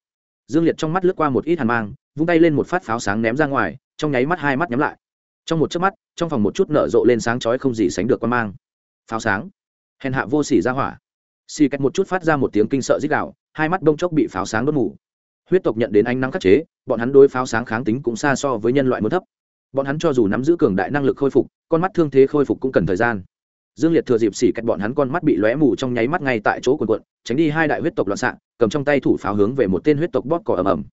Dương liệt trong mắt lướt qua một ít hàn mang, vung tay lên một phát pháo sáng ném ra ngoài, trong nháy mắt hai mắt nhắm lại. Trong một chớp mắt, trong phòng một chút nở rộ lên sáng chói không gì sánh được quan mang. Pháo sáng. Hèn hạ vô sỉ ra hỏa. Xì cách một chút phát ra một tiếng kinh sợ dích đạo hai mắt đông chốc bị pháo sáng đốt mù. Huyết tộc nhận đến ánh nắng khắc chế, bọn hắn đối pháo sáng kháng tính cũng xa so với nhân loại muốn thấp bọn hắn cho dù nắm giữ cường đại năng lực khôi phục, con mắt thương thế khôi phục cũng cần thời gian. Dương liệt thừa dịp xỉ cách bọn hắn con mắt bị lóe mù trong nháy mắt ngay tại chỗ quần quận tránh đi hai đại huyết tộc loạn xạ, cầm trong tay thủ pháo hướng về một tên huyết tộc bóp cỏ ầm ầm.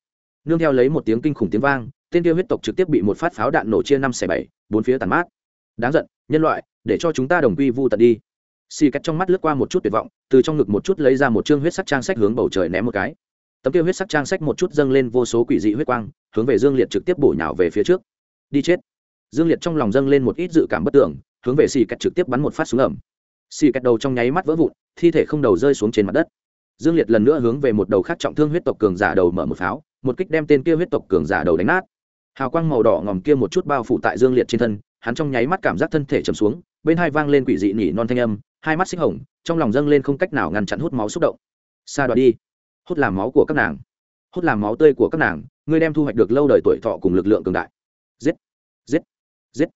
Nương theo lấy một tiếng kinh khủng tiếng vang, tên kia huyết tộc trực tiếp bị một phát pháo đạn nổ chia năm xẻ bảy, bốn phía tàn mát. Đáng giận, nhân loại, để cho chúng ta đồng quy vu tận đi. Xì cách trong mắt lướt qua một chút tuyệt vọng, từ trong ngực một chút lấy ra một chương huyết sắc trang sách hướng bầu trời ném một cái. Tấm kia huyết sắc trang sách một chút dâng lên vô số quỷ dị huyết quang, hướng về dương liệt trực tiếp bổ nhào về phía trước đi chết. Dương liệt trong lòng dâng lên một ít dự cảm bất tưởng, hướng về xì cách trực tiếp bắn một phát xuống ẩm xì cách đầu trong nháy mắt vỡ vụn, thi thể không đầu rơi xuống trên mặt đất. Dương liệt lần nữa hướng về một đầu khác trọng thương huyết tộc cường giả đầu mở một pháo, một kích đem tên kia huyết tộc cường giả đầu đánh nát. Hào quang màu đỏ ngòm kia một chút bao phủ tại dương liệt trên thân, hắn trong nháy mắt cảm giác thân thể chầm xuống, bên hai vang lên quỷ dị nhỉ non thanh âm, hai mắt xích hồng, trong lòng dâng lên không cách nào ngăn chặn hút máu xúc động. Xa đoạt đi. Hút làm máu của các nàng. Hút làm máu tươi của các nàng, ngươi đem thu hoạch được lâu đời tuổi thọ cùng lực lượng cường đại giết. Giết. Giết.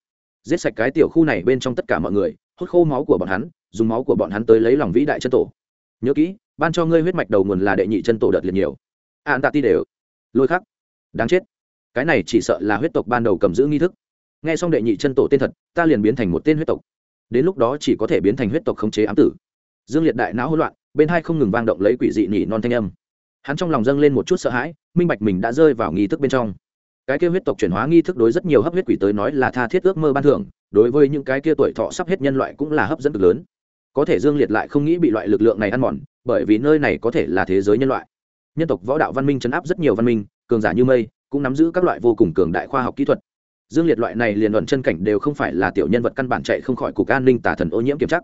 Giết sạch cái tiểu khu này bên trong tất cả mọi người, hút khô máu của bọn hắn, dùng máu của bọn hắn tới lấy lòng vĩ đại chân tổ. Nhớ kỹ, ban cho ngươi huyết mạch đầu nguồn là đệ nhị chân tổ đợt liệt nhiều. An tạ ti đều. Lôi khắc. Đáng chết. Cái này chỉ sợ là huyết tộc ban đầu cầm giữ nghi thức. Nghe xong đệ nhị chân tổ tên thật, ta liền biến thành một tên huyết tộc. Đến lúc đó chỉ có thể biến thành huyết tộc khống chế ám tử. Dương liệt đại não hỗn loạn, bên hai không ngừng vang động lấy quỷ dị nhị non thanh âm. Hắn trong lòng dâng lên một chút sợ hãi, minh bạch mình đã rơi vào nghi thức bên trong cái kia huyết tộc chuyển hóa nghi thức đối rất nhiều hấp huyết quỷ tới nói là tha thiết ước mơ ban thưởng, đối với những cái kia tuổi thọ sắp hết nhân loại cũng là hấp dẫn cực lớn. Có thể dương liệt lại không nghĩ bị loại lực lượng này ăn mòn, bởi vì nơi này có thể là thế giới nhân loại. Nhân tộc võ đạo văn minh chấn áp rất nhiều văn minh, cường giả như mây, cũng nắm giữ các loại vô cùng cường đại khoa học kỹ thuật. Dương liệt loại này liền luận chân cảnh đều không phải là tiểu nhân vật căn bản chạy không khỏi cục an ninh tả thần ô nhiễm kiểm chắc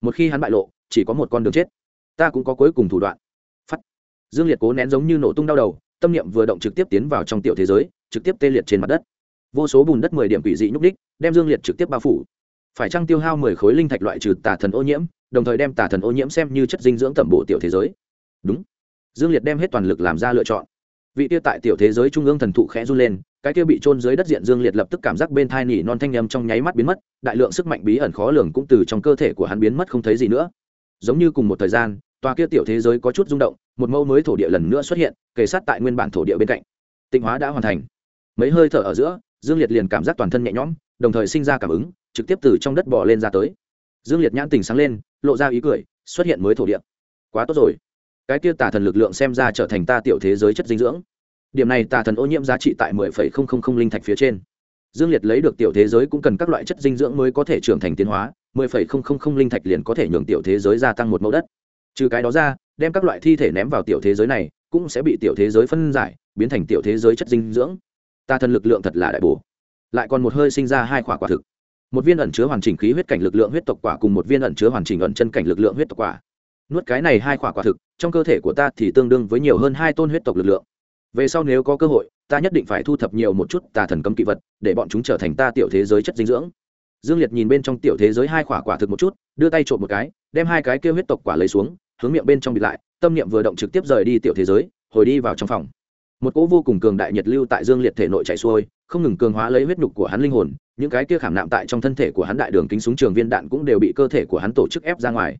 một khi hắn bại lộ, chỉ có một con đường chết. Ta cũng có cuối cùng thủ đoạn. Phắt. Dương liệt cố nén giống như nổ tung đau đầu, tâm niệm vừa động trực tiếp tiến vào trong tiểu thế giới trực tiếp tê liệt trên mặt đất. Vô số bùn đất mười điểm quỷ dị nhúc đích đem dương liệt trực tiếp bao phủ. Phải trăng tiêu hao mười khối linh thạch loại trừ tà thần ô nhiễm, đồng thời đem tà thần ô nhiễm xem như chất dinh dưỡng tẩm bổ tiểu thế giới? Đúng. Dương liệt đem hết toàn lực làm ra lựa chọn. Vị tiêu tại tiểu thế giới trung ương thần thụ khẽ run lên, cái kia bị trôn dưới đất diện dương liệt lập tức cảm giác bên thai nỉ non thanh nhầm trong nháy mắt biến mất, đại lượng sức mạnh bí ẩn khó lường cũng từ trong cơ thể của hắn biến mất không thấy gì nữa. Giống như cùng một thời gian, tòa kia tiểu thế giới có chút rung động, một mẫu mới thổ địa lần nữa xuất hiện, kề sát tại nguyên bản thổ địa bên cạnh. Tịnh hóa đã hoàn thành mấy hơi thở ở giữa, dương liệt liền cảm giác toàn thân nhẹ nhõm, đồng thời sinh ra cảm ứng, trực tiếp từ trong đất bỏ lên ra tới. Dương liệt nhãn tình sáng lên, lộ ra ý cười, xuất hiện mới thổ địa. Quá tốt rồi. Cái kia tà thần lực lượng xem ra trở thành ta tiểu thế giới chất dinh dưỡng. Điểm này tà thần ô nhiễm giá trị tại mười phẩy không không không linh thạch phía trên. Dương liệt lấy được tiểu thế giới cũng cần các loại chất dinh dưỡng mới có thể trưởng thành tiến hóa, mười phẩy không không không linh thạch liền có thể nhường tiểu thế giới gia tăng một mẫu đất. Trừ cái đó ra, đem các loại thi thể ném vào tiểu thế giới này, cũng sẽ bị tiểu thế giới phân giải, biến thành tiểu thế giới chất dinh dưỡng. Ta thần lực lượng thật là đại bổ. Lại còn một hơi sinh ra hai quả quả thực. Một viên ẩn chứa hoàn chỉnh khí huyết cảnh lực lượng huyết tộc quả cùng một viên ẩn chứa hoàn chỉnh ẩn chân cảnh lực lượng huyết tộc quả. Nuốt cái này hai quả quả thực, trong cơ thể của ta thì tương đương với nhiều hơn hai tôn huyết tộc lực lượng. Về sau nếu có cơ hội, ta nhất định phải thu thập nhiều một chút tà thần cấm kỵ vật, để bọn chúng trở thành ta tiểu thế giới chất dinh dưỡng. Dương liệt nhìn bên trong tiểu thế giới hai quả quả thực một chút, đưa tay trộm một cái, đem hai cái kêu huyết tộc quả lấy xuống, hướng miệng bên trong bịt lại, tâm niệm vừa động trực tiếp rời đi tiểu thế giới, hồi đi vào trong phòng một cỗ vô cùng cường đại nhiệt lưu tại dương liệt thể nội chạy xuôi, không ngừng cường hóa lấy huyết nhục của hắn linh hồn, những cái kia khảm nạm tại trong thân thể của hắn đại đường kính súng trường viên đạn cũng đều bị cơ thể của hắn tổ chức ép ra ngoài.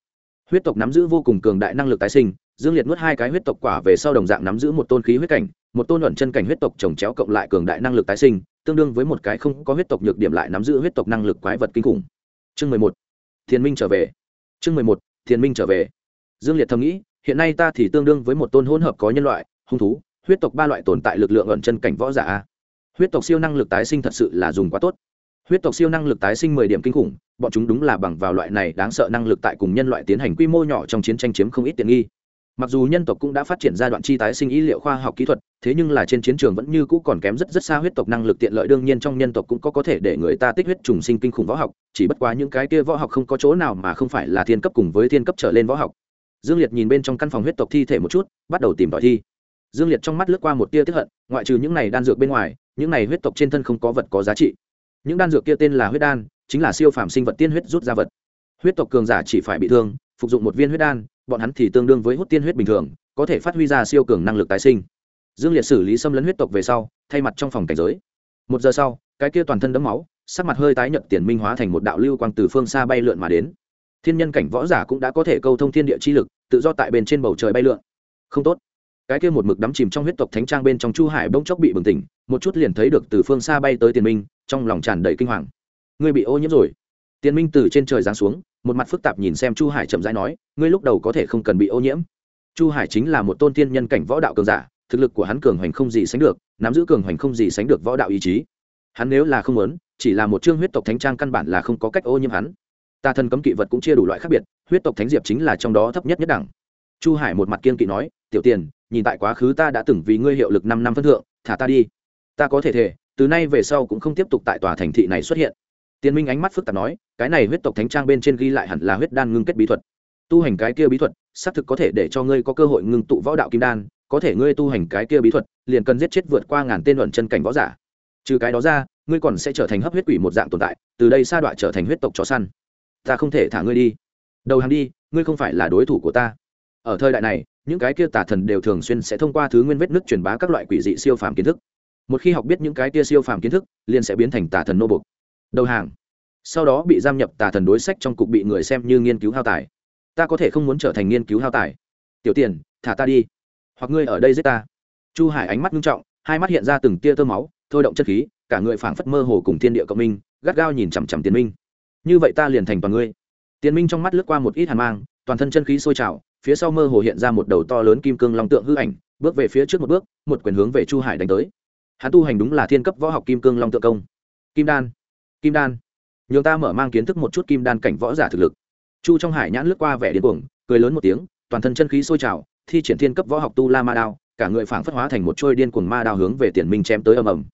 Huyết tộc nắm giữ vô cùng cường đại năng lực tái sinh, dương liệt nuốt hai cái huyết tộc quả về sau đồng dạng nắm giữ một tôn khí huyết cảnh, một tôn luận chân cảnh huyết tộc trồng chéo cộng lại cường đại năng lực tái sinh, tương đương với một cái không có huyết tộc nhược điểm lại nắm giữ huyết tộc năng lực quái vật kinh khủng. Chương mười một thiền minh trở về. Chương mười một thiền minh trở về. Dương liệt thầm nghĩ, hiện nay ta thì tương đương với một tôn hỗn hợp có nhân loại, hung thú huyết tộc ba loại tồn tại lực lượng ẩn chân cảnh võ giả huyết tộc siêu năng lực tái sinh thật sự là dùng quá tốt. Huyết tộc siêu năng lực tái sinh mười điểm kinh khủng, bọn chúng đúng là bằng vào loại này đáng sợ năng lực tại cùng nhân loại tiến hành quy mô nhỏ trong chiến tranh chiếm không ít tiện nghi. Mặc dù nhân tộc cũng đã phát triển giai đoạn chi tái sinh ý liệu khoa học kỹ thuật, thế nhưng là trên chiến trường vẫn như cũ còn kém rất rất xa huyết tộc năng lực tiện lợi, đương nhiên trong nhân tộc cũng có có thể để người ta tích huyết trùng sinh kinh khủng võ học, chỉ bất quá những cái kia võ học không có chỗ nào mà không phải là thiên cấp cùng với thiên cấp trở lên võ học. Dương liệt nhìn bên trong căn phòng huyết tộc thi thể một chút, bắt đầu tìm tòi thi dương liệt trong mắt lướt qua một tia tiếp hận, ngoại trừ những này đan dược bên ngoài, những này huyết tộc trên thân không có vật có giá trị. Những đan dược kia tên là huyết đan, chính là siêu phàm sinh vật tiên huyết rút ra vật. Huyết tộc cường giả chỉ phải bị thương, phục dụng một viên huyết đan, bọn hắn thì tương đương với hút tiên huyết bình thường, có thể phát huy ra siêu cường năng lực tái sinh. Dương liệt xử lý xâm lấn huyết tộc về sau, thay mặt trong phòng cảnh giới. Một giờ sau, cái kia toàn thân đấm máu, sắc mặt hơi tái nhợt tiền minh hóa thành một đạo lưu quang từ phương xa bay lượn mà đến. Thiên nhân cảnh võ giả cũng đã có thể câu thông thiên địa chi lực, tự do tại bên trên bầu trời bay lượn. Không tốt cái kia một mực đắm chìm trong huyết tộc thánh trang bên trong chu hải bỗng chốc bị bừng tỉnh, một chút liền thấy được từ phương xa bay tới tiền minh, trong lòng tràn đầy kinh hoàng. Ngươi bị ô nhiễm rồi. Tiền minh từ trên trời giáng xuống, một mặt phức tạp nhìn xem chu hải chậm rãi nói, ngươi lúc đầu có thể không cần bị ô nhiễm. Chu hải chính là một tôn tiên nhân cảnh võ đạo cường giả, thực lực của hắn cường hoành không gì sánh được, nắm giữ cường hoành không gì sánh được võ đạo ý chí. Hắn nếu là không muốn, chỉ là một chương huyết tộc thánh trang căn bản là không có cách ô nhiễm hắn. Ta thân cấm kỵ vật cũng chia đủ loại khác biệt, huyết tộc thánh diệp chính là trong đó thấp nhất nhất đẳng. Chu hải một mặt kiên kỵ nói, tiểu tiền nhìn tại quá khứ ta đã từng vì ngươi hiệu lực năm năm phân thượng, thả ta đi. Ta có thể thể, từ nay về sau cũng không tiếp tục tại tòa thành thị này xuất hiện. Tiên minh ánh mắt phức tạp nói, cái này huyết tộc thánh trang bên trên ghi lại hẳn là huyết đan ngưng kết bí thuật. Tu hành cái kia bí thuật, xác thực có thể để cho ngươi có cơ hội ngưng tụ võ đạo kim đan, có thể ngươi tu hành cái kia bí thuật, liền cần giết chết vượt qua ngàn tên luận chân cảnh võ giả. Trừ cái đó ra, ngươi còn sẽ trở thành hấp huyết quỷ một dạng tồn tại, từ đây sa đoạn trở thành huyết tộc chó săn. Ta không thể thả ngươi đi. Đầu hàng đi, ngươi không phải là đối thủ của ta. Ở thời đại này những cái kia tà thần đều thường xuyên sẽ thông qua thứ nguyên vết nước truyền bá các loại quỷ dị siêu phàm kiến thức. Một khi học biết những cái kia siêu phàm kiến thức, liền sẽ biến thành tà thần nô bục đầu hàng. Sau đó bị giam nhập tà thần đối sách trong cục bị người xem như nghiên cứu hao tài. Ta có thể không muốn trở thành nghiên cứu hao tài. Tiểu tiền, thả ta đi. Hoặc ngươi ở đây giết ta. Chu hải ánh mắt nghiêm trọng, hai mắt hiện ra từng tia tơ máu, thôi động chất khí, cả người phảng phất mơ hồ cùng thiên địa cộng minh, gắt gao nhìn chằm chằm tiền minh. Như vậy ta liền thành toàn ngươi. Tiền minh trong mắt lướt qua một ít hàn mang, toàn thân chân khí sôi trào phía sau mơ hồ hiện ra một đầu to lớn kim cương long tượng hư ảnh, bước về phía trước một bước, một quyền hướng về chu hải đánh tới. Hắn tu hành đúng là thiên cấp võ học kim cương long tượng công. Kim đan kim đan. Nhường ta mở mang kiến thức một chút kim đan cảnh võ giả thực lực. Chu trong hải nhãn lướt qua vẻ điên cuồng, cười lớn một tiếng, toàn thân chân khí sôi trào, thi triển thiên cấp võ học tu la ma đao, cả người phảng phất hóa thành một trôi điên cuồng ma đao hướng về tiền minh chém tới ầm ầm.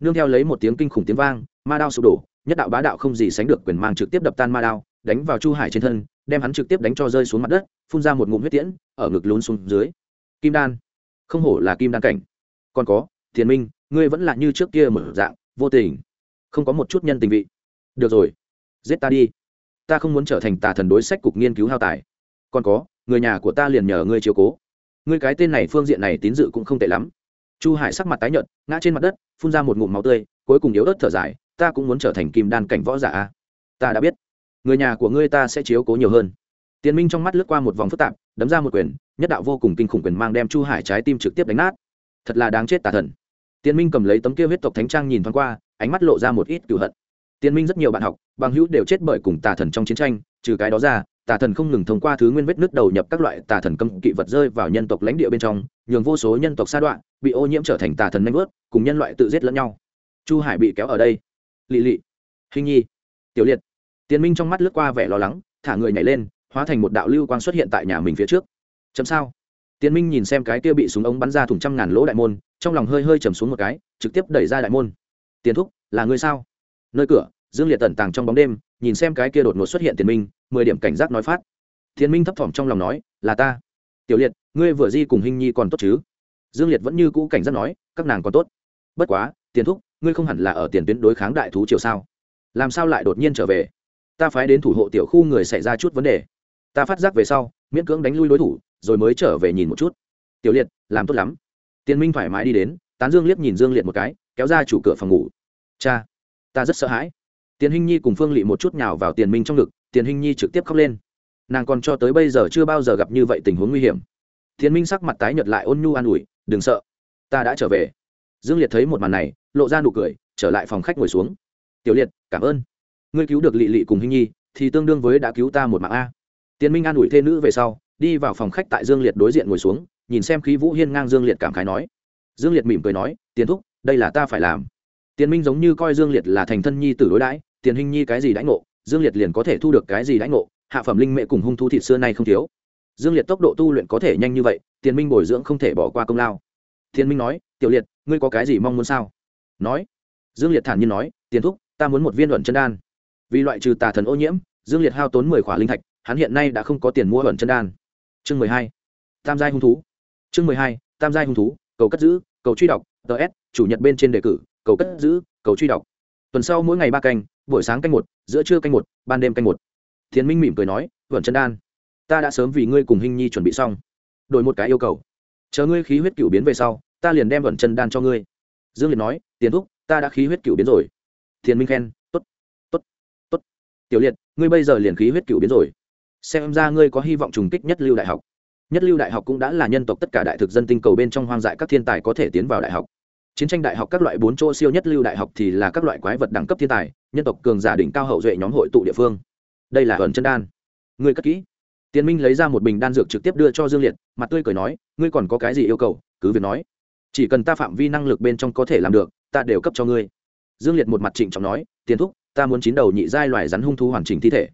Nương theo lấy một tiếng kinh khủng tiếng vang, ma đao sụp đổ, nhất đạo bá đạo không gì sánh được quyền mang trực tiếp đập tan ma đao, đánh vào chu hải trên thân, đem hắn trực tiếp đánh cho rơi xuống mặt đất phun ra một ngụm huyết tiễn, ở ngực lún xuống dưới. Kim đan. Không hổ là kim đan cảnh. Còn có, thiền minh, ngươi vẫn là như trước kia mở dạng, vô tình. Không có một chút nhân tình vị. Được rồi. Giết ta đi. Ta không muốn trở thành tà thần đối sách cục nghiên cứu hao tài. Còn có, người nhà của ta liền nhờ ngươi chiếu cố. Ngươi cái tên này phương diện này tín dự cũng không tệ lắm. Chu hải sắc mặt tái nhợt, ngã trên mặt đất, phun ra một ngụm máu tươi, cuối cùng yếu ớt thở dài, ta cũng muốn trở thành kim đan cảnh võ giả ta đã biết. Người nhà của ngươi ta sẽ chiếu cố nhiều hơn. Tiên minh trong mắt lướt qua một vòng phức tạp, đấm ra một quyền, nhất đạo vô cùng kinh khủng quyền mang đem chu hải trái tim trực tiếp đánh nát. Thật là đáng chết tà thần. Tiên minh cầm lấy tấm kia huyết tộc thánh trang nhìn thoáng qua, ánh mắt lộ ra một ít cựu hận. Tiên minh rất nhiều bạn học, bằng hữu đều chết bởi cùng tà thần trong chiến tranh, trừ cái đó ra, tà thần không ngừng thông qua thứ nguyên vết nước đầu nhập các loại tà thần cấm kỵ vật rơi vào nhân tộc lãnh địa bên trong, nhường vô số nhân tộc sa đoạn bị ô nhiễm trở thành tà thần nanh vớt, cùng nhân loại tự giết lẫn nhau. Chu hải bị kéo ở đây. Lị lị. Hình nhi. Tiểu liệt. Tiên minh trong mắt lướt qua vẻ lo lắng, thả người nhảy lên hóa thành một đạo lưu quang xuất hiện tại nhà mình phía trước. Chấm sao? Tiến minh nhìn xem cái kia bị súng ống bắn ra thủng trăm ngàn lỗ đại môn, trong lòng hơi hơi chầm xuống một cái, trực tiếp đẩy ra đại môn. Tiến thúc, là ngươi sao? Nơi cửa, dương liệt tẩn tàng trong bóng đêm, nhìn xem cái kia đột ngột xuất hiện tiền minh, mười điểm cảnh giác nói phát. Thiên minh thấp thỏm trong lòng nói, là ta. Tiểu liệt, ngươi vừa di cùng hình nhi còn tốt chứ? Dương liệt vẫn như cũ cảnh giác nói, các nàng còn tốt. Bất quá tiền thúc, ngươi không hẳn là ở tiền tuyến đối kháng đại thú triều sao? Làm sao lại đột nhiên trở về? Ta phái đến thủ hộ tiểu khu người xảy ra chút vấn đề ta phát giác về sau, miễn cưỡng đánh lui đối thủ, rồi mới trở về nhìn một chút. Tiểu liệt, làm tốt lắm. Tiền minh thoải mái đi đến, tán dương liếc nhìn dương liệt một cái, kéo ra chủ cửa phòng ngủ. Cha, ta rất sợ hãi. Tiền hinh nhi cùng phương lị một chút nhào vào tiền minh trong ngực, tiền hinh nhi trực tiếp khóc lên. Nàng còn cho tới bây giờ chưa bao giờ gặp như vậy tình huống nguy hiểm. Tiền minh sắc mặt tái nhợt lại ôn nhu an ủi, đừng sợ, ta đã trở về. Dương liệt thấy một màn này, lộ ra nụ cười, trở lại phòng khách ngồi xuống. Tiểu liệt, cảm ơn. Ngươi cứu được lị lị cùng hinh nhi, thì tương đương với đã cứu ta một mạng a. Tiên minh an ủi thê nữ về sau, đi vào phòng khách tại dương liệt đối diện ngồi xuống, nhìn xem khí vũ hiên ngang dương liệt cảm khái nói. Dương liệt mỉm cười nói, tiền thúc, đây là ta phải làm. Tiền minh giống như coi dương liệt là thành thân nhi tử đối đãi, tiền hình nhi cái gì đãi ngộ, dương liệt liền có thể thu được cái gì đãi ngộ, hạ phẩm linh mệ cùng hung thu thịt xưa nay không thiếu. Dương liệt tốc độ tu luyện có thể nhanh như vậy, tiền minh bồi dưỡng không thể bỏ qua công lao. Tiền minh nói, tiểu liệt, ngươi có cái gì mong muốn sao? Nói. Dương liệt thản nhiên nói, tiền thúc, ta muốn một viên luận chân đan. Vì loại trừ tà thần ô nhiễm, dương liệt hao tốn mười khỏa linh thạch hắn hiện nay đã không có tiền mua ẩn chân đan. Chương mười hai, tam giai hung thú. Chương mười hai, tam giai hung thú, cầu cất giữ, cầu truy đọc ts chủ nhật bên trên đề cử, cầu cất giữ, cầu truy đọc. Tuần sau mỗi ngày ba canh, buổi sáng canh một, giữa trưa canh một, ban đêm canh một. Thiền minh mỉm cười nói, vẩn chân đan, ta đã sớm vì ngươi cùng hình nhi chuẩn bị xong. Đổi một cái yêu cầu. Chờ ngươi khí huyết cựu biến về sau, ta liền đem vẩn chân đan cho ngươi. Dương liệt nói, tiền thúc, ta đã khí huyết cựu biến rồi. Thiền minh khen t ố t t ố t t ố t tiểu liệt, ngươi bây giờ liền khí huyết cựu biến rồi xem ra ngươi có hy vọng trùng kích nhất lưu đại học. Nhất lưu đại học cũng đã là nhân tộc tất cả đại thực dân tinh cầu bên trong hoang dại các thiên tài có thể tiến vào đại học. Chiến tranh đại học các loại bốn chỗ siêu nhất lưu đại học thì là các loại quái vật đẳng cấp thiên tài, nhân tộc cường giả đỉnh cao hậu duệ nhóm hội tụ địa phương. Đây là ẩn chân đan. Ngươi cất kỹ. Tiến minh lấy ra một bình đan dược trực tiếp đưa cho dương liệt, mặt tươi cười nói, ngươi còn có cái gì yêu cầu, cứ việc nói. Chỉ cần ta phạm vi năng lực bên trong có thể làm được, ta đều cấp cho ngươi. Dương liệt một mặt trịnh trọng nói, tiền thúc, ta muốn chín đầu nhị giai loài rắn hung thú hoàn chỉnh thi thể.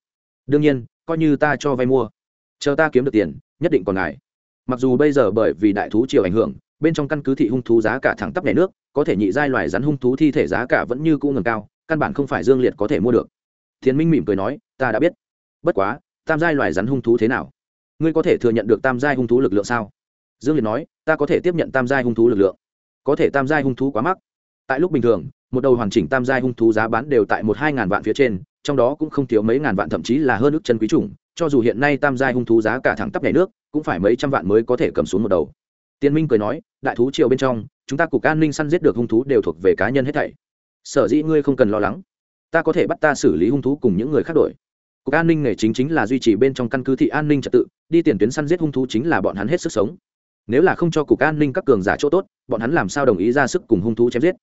Đương nhiên coi như ta cho vay mua. Chờ ta kiếm được tiền, nhất định còn ngài mặc dù bây giờ bởi vì đại thú chiều ảnh hưởng, bên trong căn cứ thị hung thú giá cả thẳng tắp nhảy nước, có thể nhị giai loài rắn hung thú thi thể giá cả vẫn như cũ ngầm cao, căn bản không phải dương liệt có thể mua được. Thiền minh mỉm cười nói, ta đã biết. Bất quá, tam giai loài rắn hung thú thế nào? Ngươi có thể thừa nhận được tam giai hung thú lực lượng sao? Dương liệt nói, ta có thể tiếp nhận tam giai hung thú lực lượng. Có thể tam giai hung thú quá mắc. Tại lúc bình thường, một đầu hoàn chỉnh tam giai hung thú giá bán đều tại một hai ngàn vạn phía trên trong đó cũng không thiếu mấy ngàn vạn thậm chí là hơn ước chân quý chủng, cho dù hiện nay tam giai hung thú giá cả thẳng tắp nhảy nước, cũng phải mấy trăm vạn mới có thể cầm xuống một đầu. Tiên minh cười nói, đại thú triều bên trong, chúng ta cục an ninh săn giết được hung thú đều thuộc về cá nhân hết thảy. Sở dĩ ngươi không cần lo lắng, ta có thể bắt ta xử lý hung thú cùng những người khác đổi. Cục an ninh nghề chính chính là duy trì bên trong căn cứ thị an ninh trật tự, đi tiền tuyến săn giết hung thú chính là bọn hắn hết sức sống. Nếu là không cho cục an ninh các cường giả chỗ tốt, bọn hắn làm sao đồng ý ra sức cùng hung thú chém giết?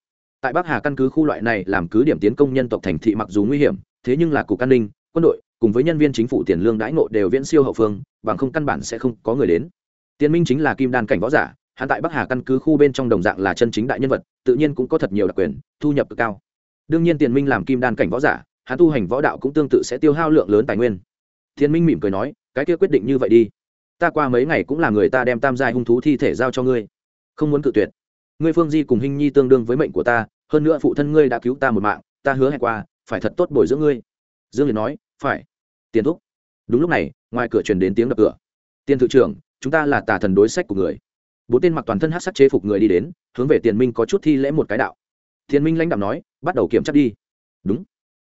Tại bắc hà căn cứ khu loại này làm cứ điểm tiến công nhân tộc thành thị mặc dù nguy hiểm thế nhưng là cục an ninh, quân đội, cùng với nhân viên chính phủ tiền lương đãi ngộ đều viễn siêu hậu phương, bằng không căn bản sẽ không có người đến. Tiên minh chính là kim đan cảnh võ giả, hắn tại bắc hà căn cứ khu bên trong đồng dạng là chân chính đại nhân vật, tự nhiên cũng có thật nhiều đặc quyền, thu nhập cực cao. Đương nhiên tiền minh làm kim đan cảnh võ giả, hắn tu hành võ đạo cũng tương tự sẽ tiêu hao lượng lớn tài nguyên. Thiên minh mỉm cười nói, cái kia quyết định như vậy đi. Ta qua mấy ngày cũng là người ta đem tam giai hung thú thi thể giao cho ngươi. Không muốn cự tuyệt. Ngươi phương di cùng hình nhi tương đương với mệnh của ta, hơn nữa phụ thân ngươi đã cứu ta một mạng, ta hứa hẹn qua phải thật tốt bồi dưỡng ngươi. Dương liệt nói, phải. Tiền thúc. Đúng lúc này, ngoài cửa truyền đến tiếng đập cửa. Tiền thự trưởng, chúng ta là tà thần đối sách của người. Bốn tên mặc toàn thân hát sắc chế phục người đi đến, hướng về tiền minh có chút thi lễ một cái đạo. Thiên minh lãnh đạo nói, bắt đầu kiểm tra đi. Đúng.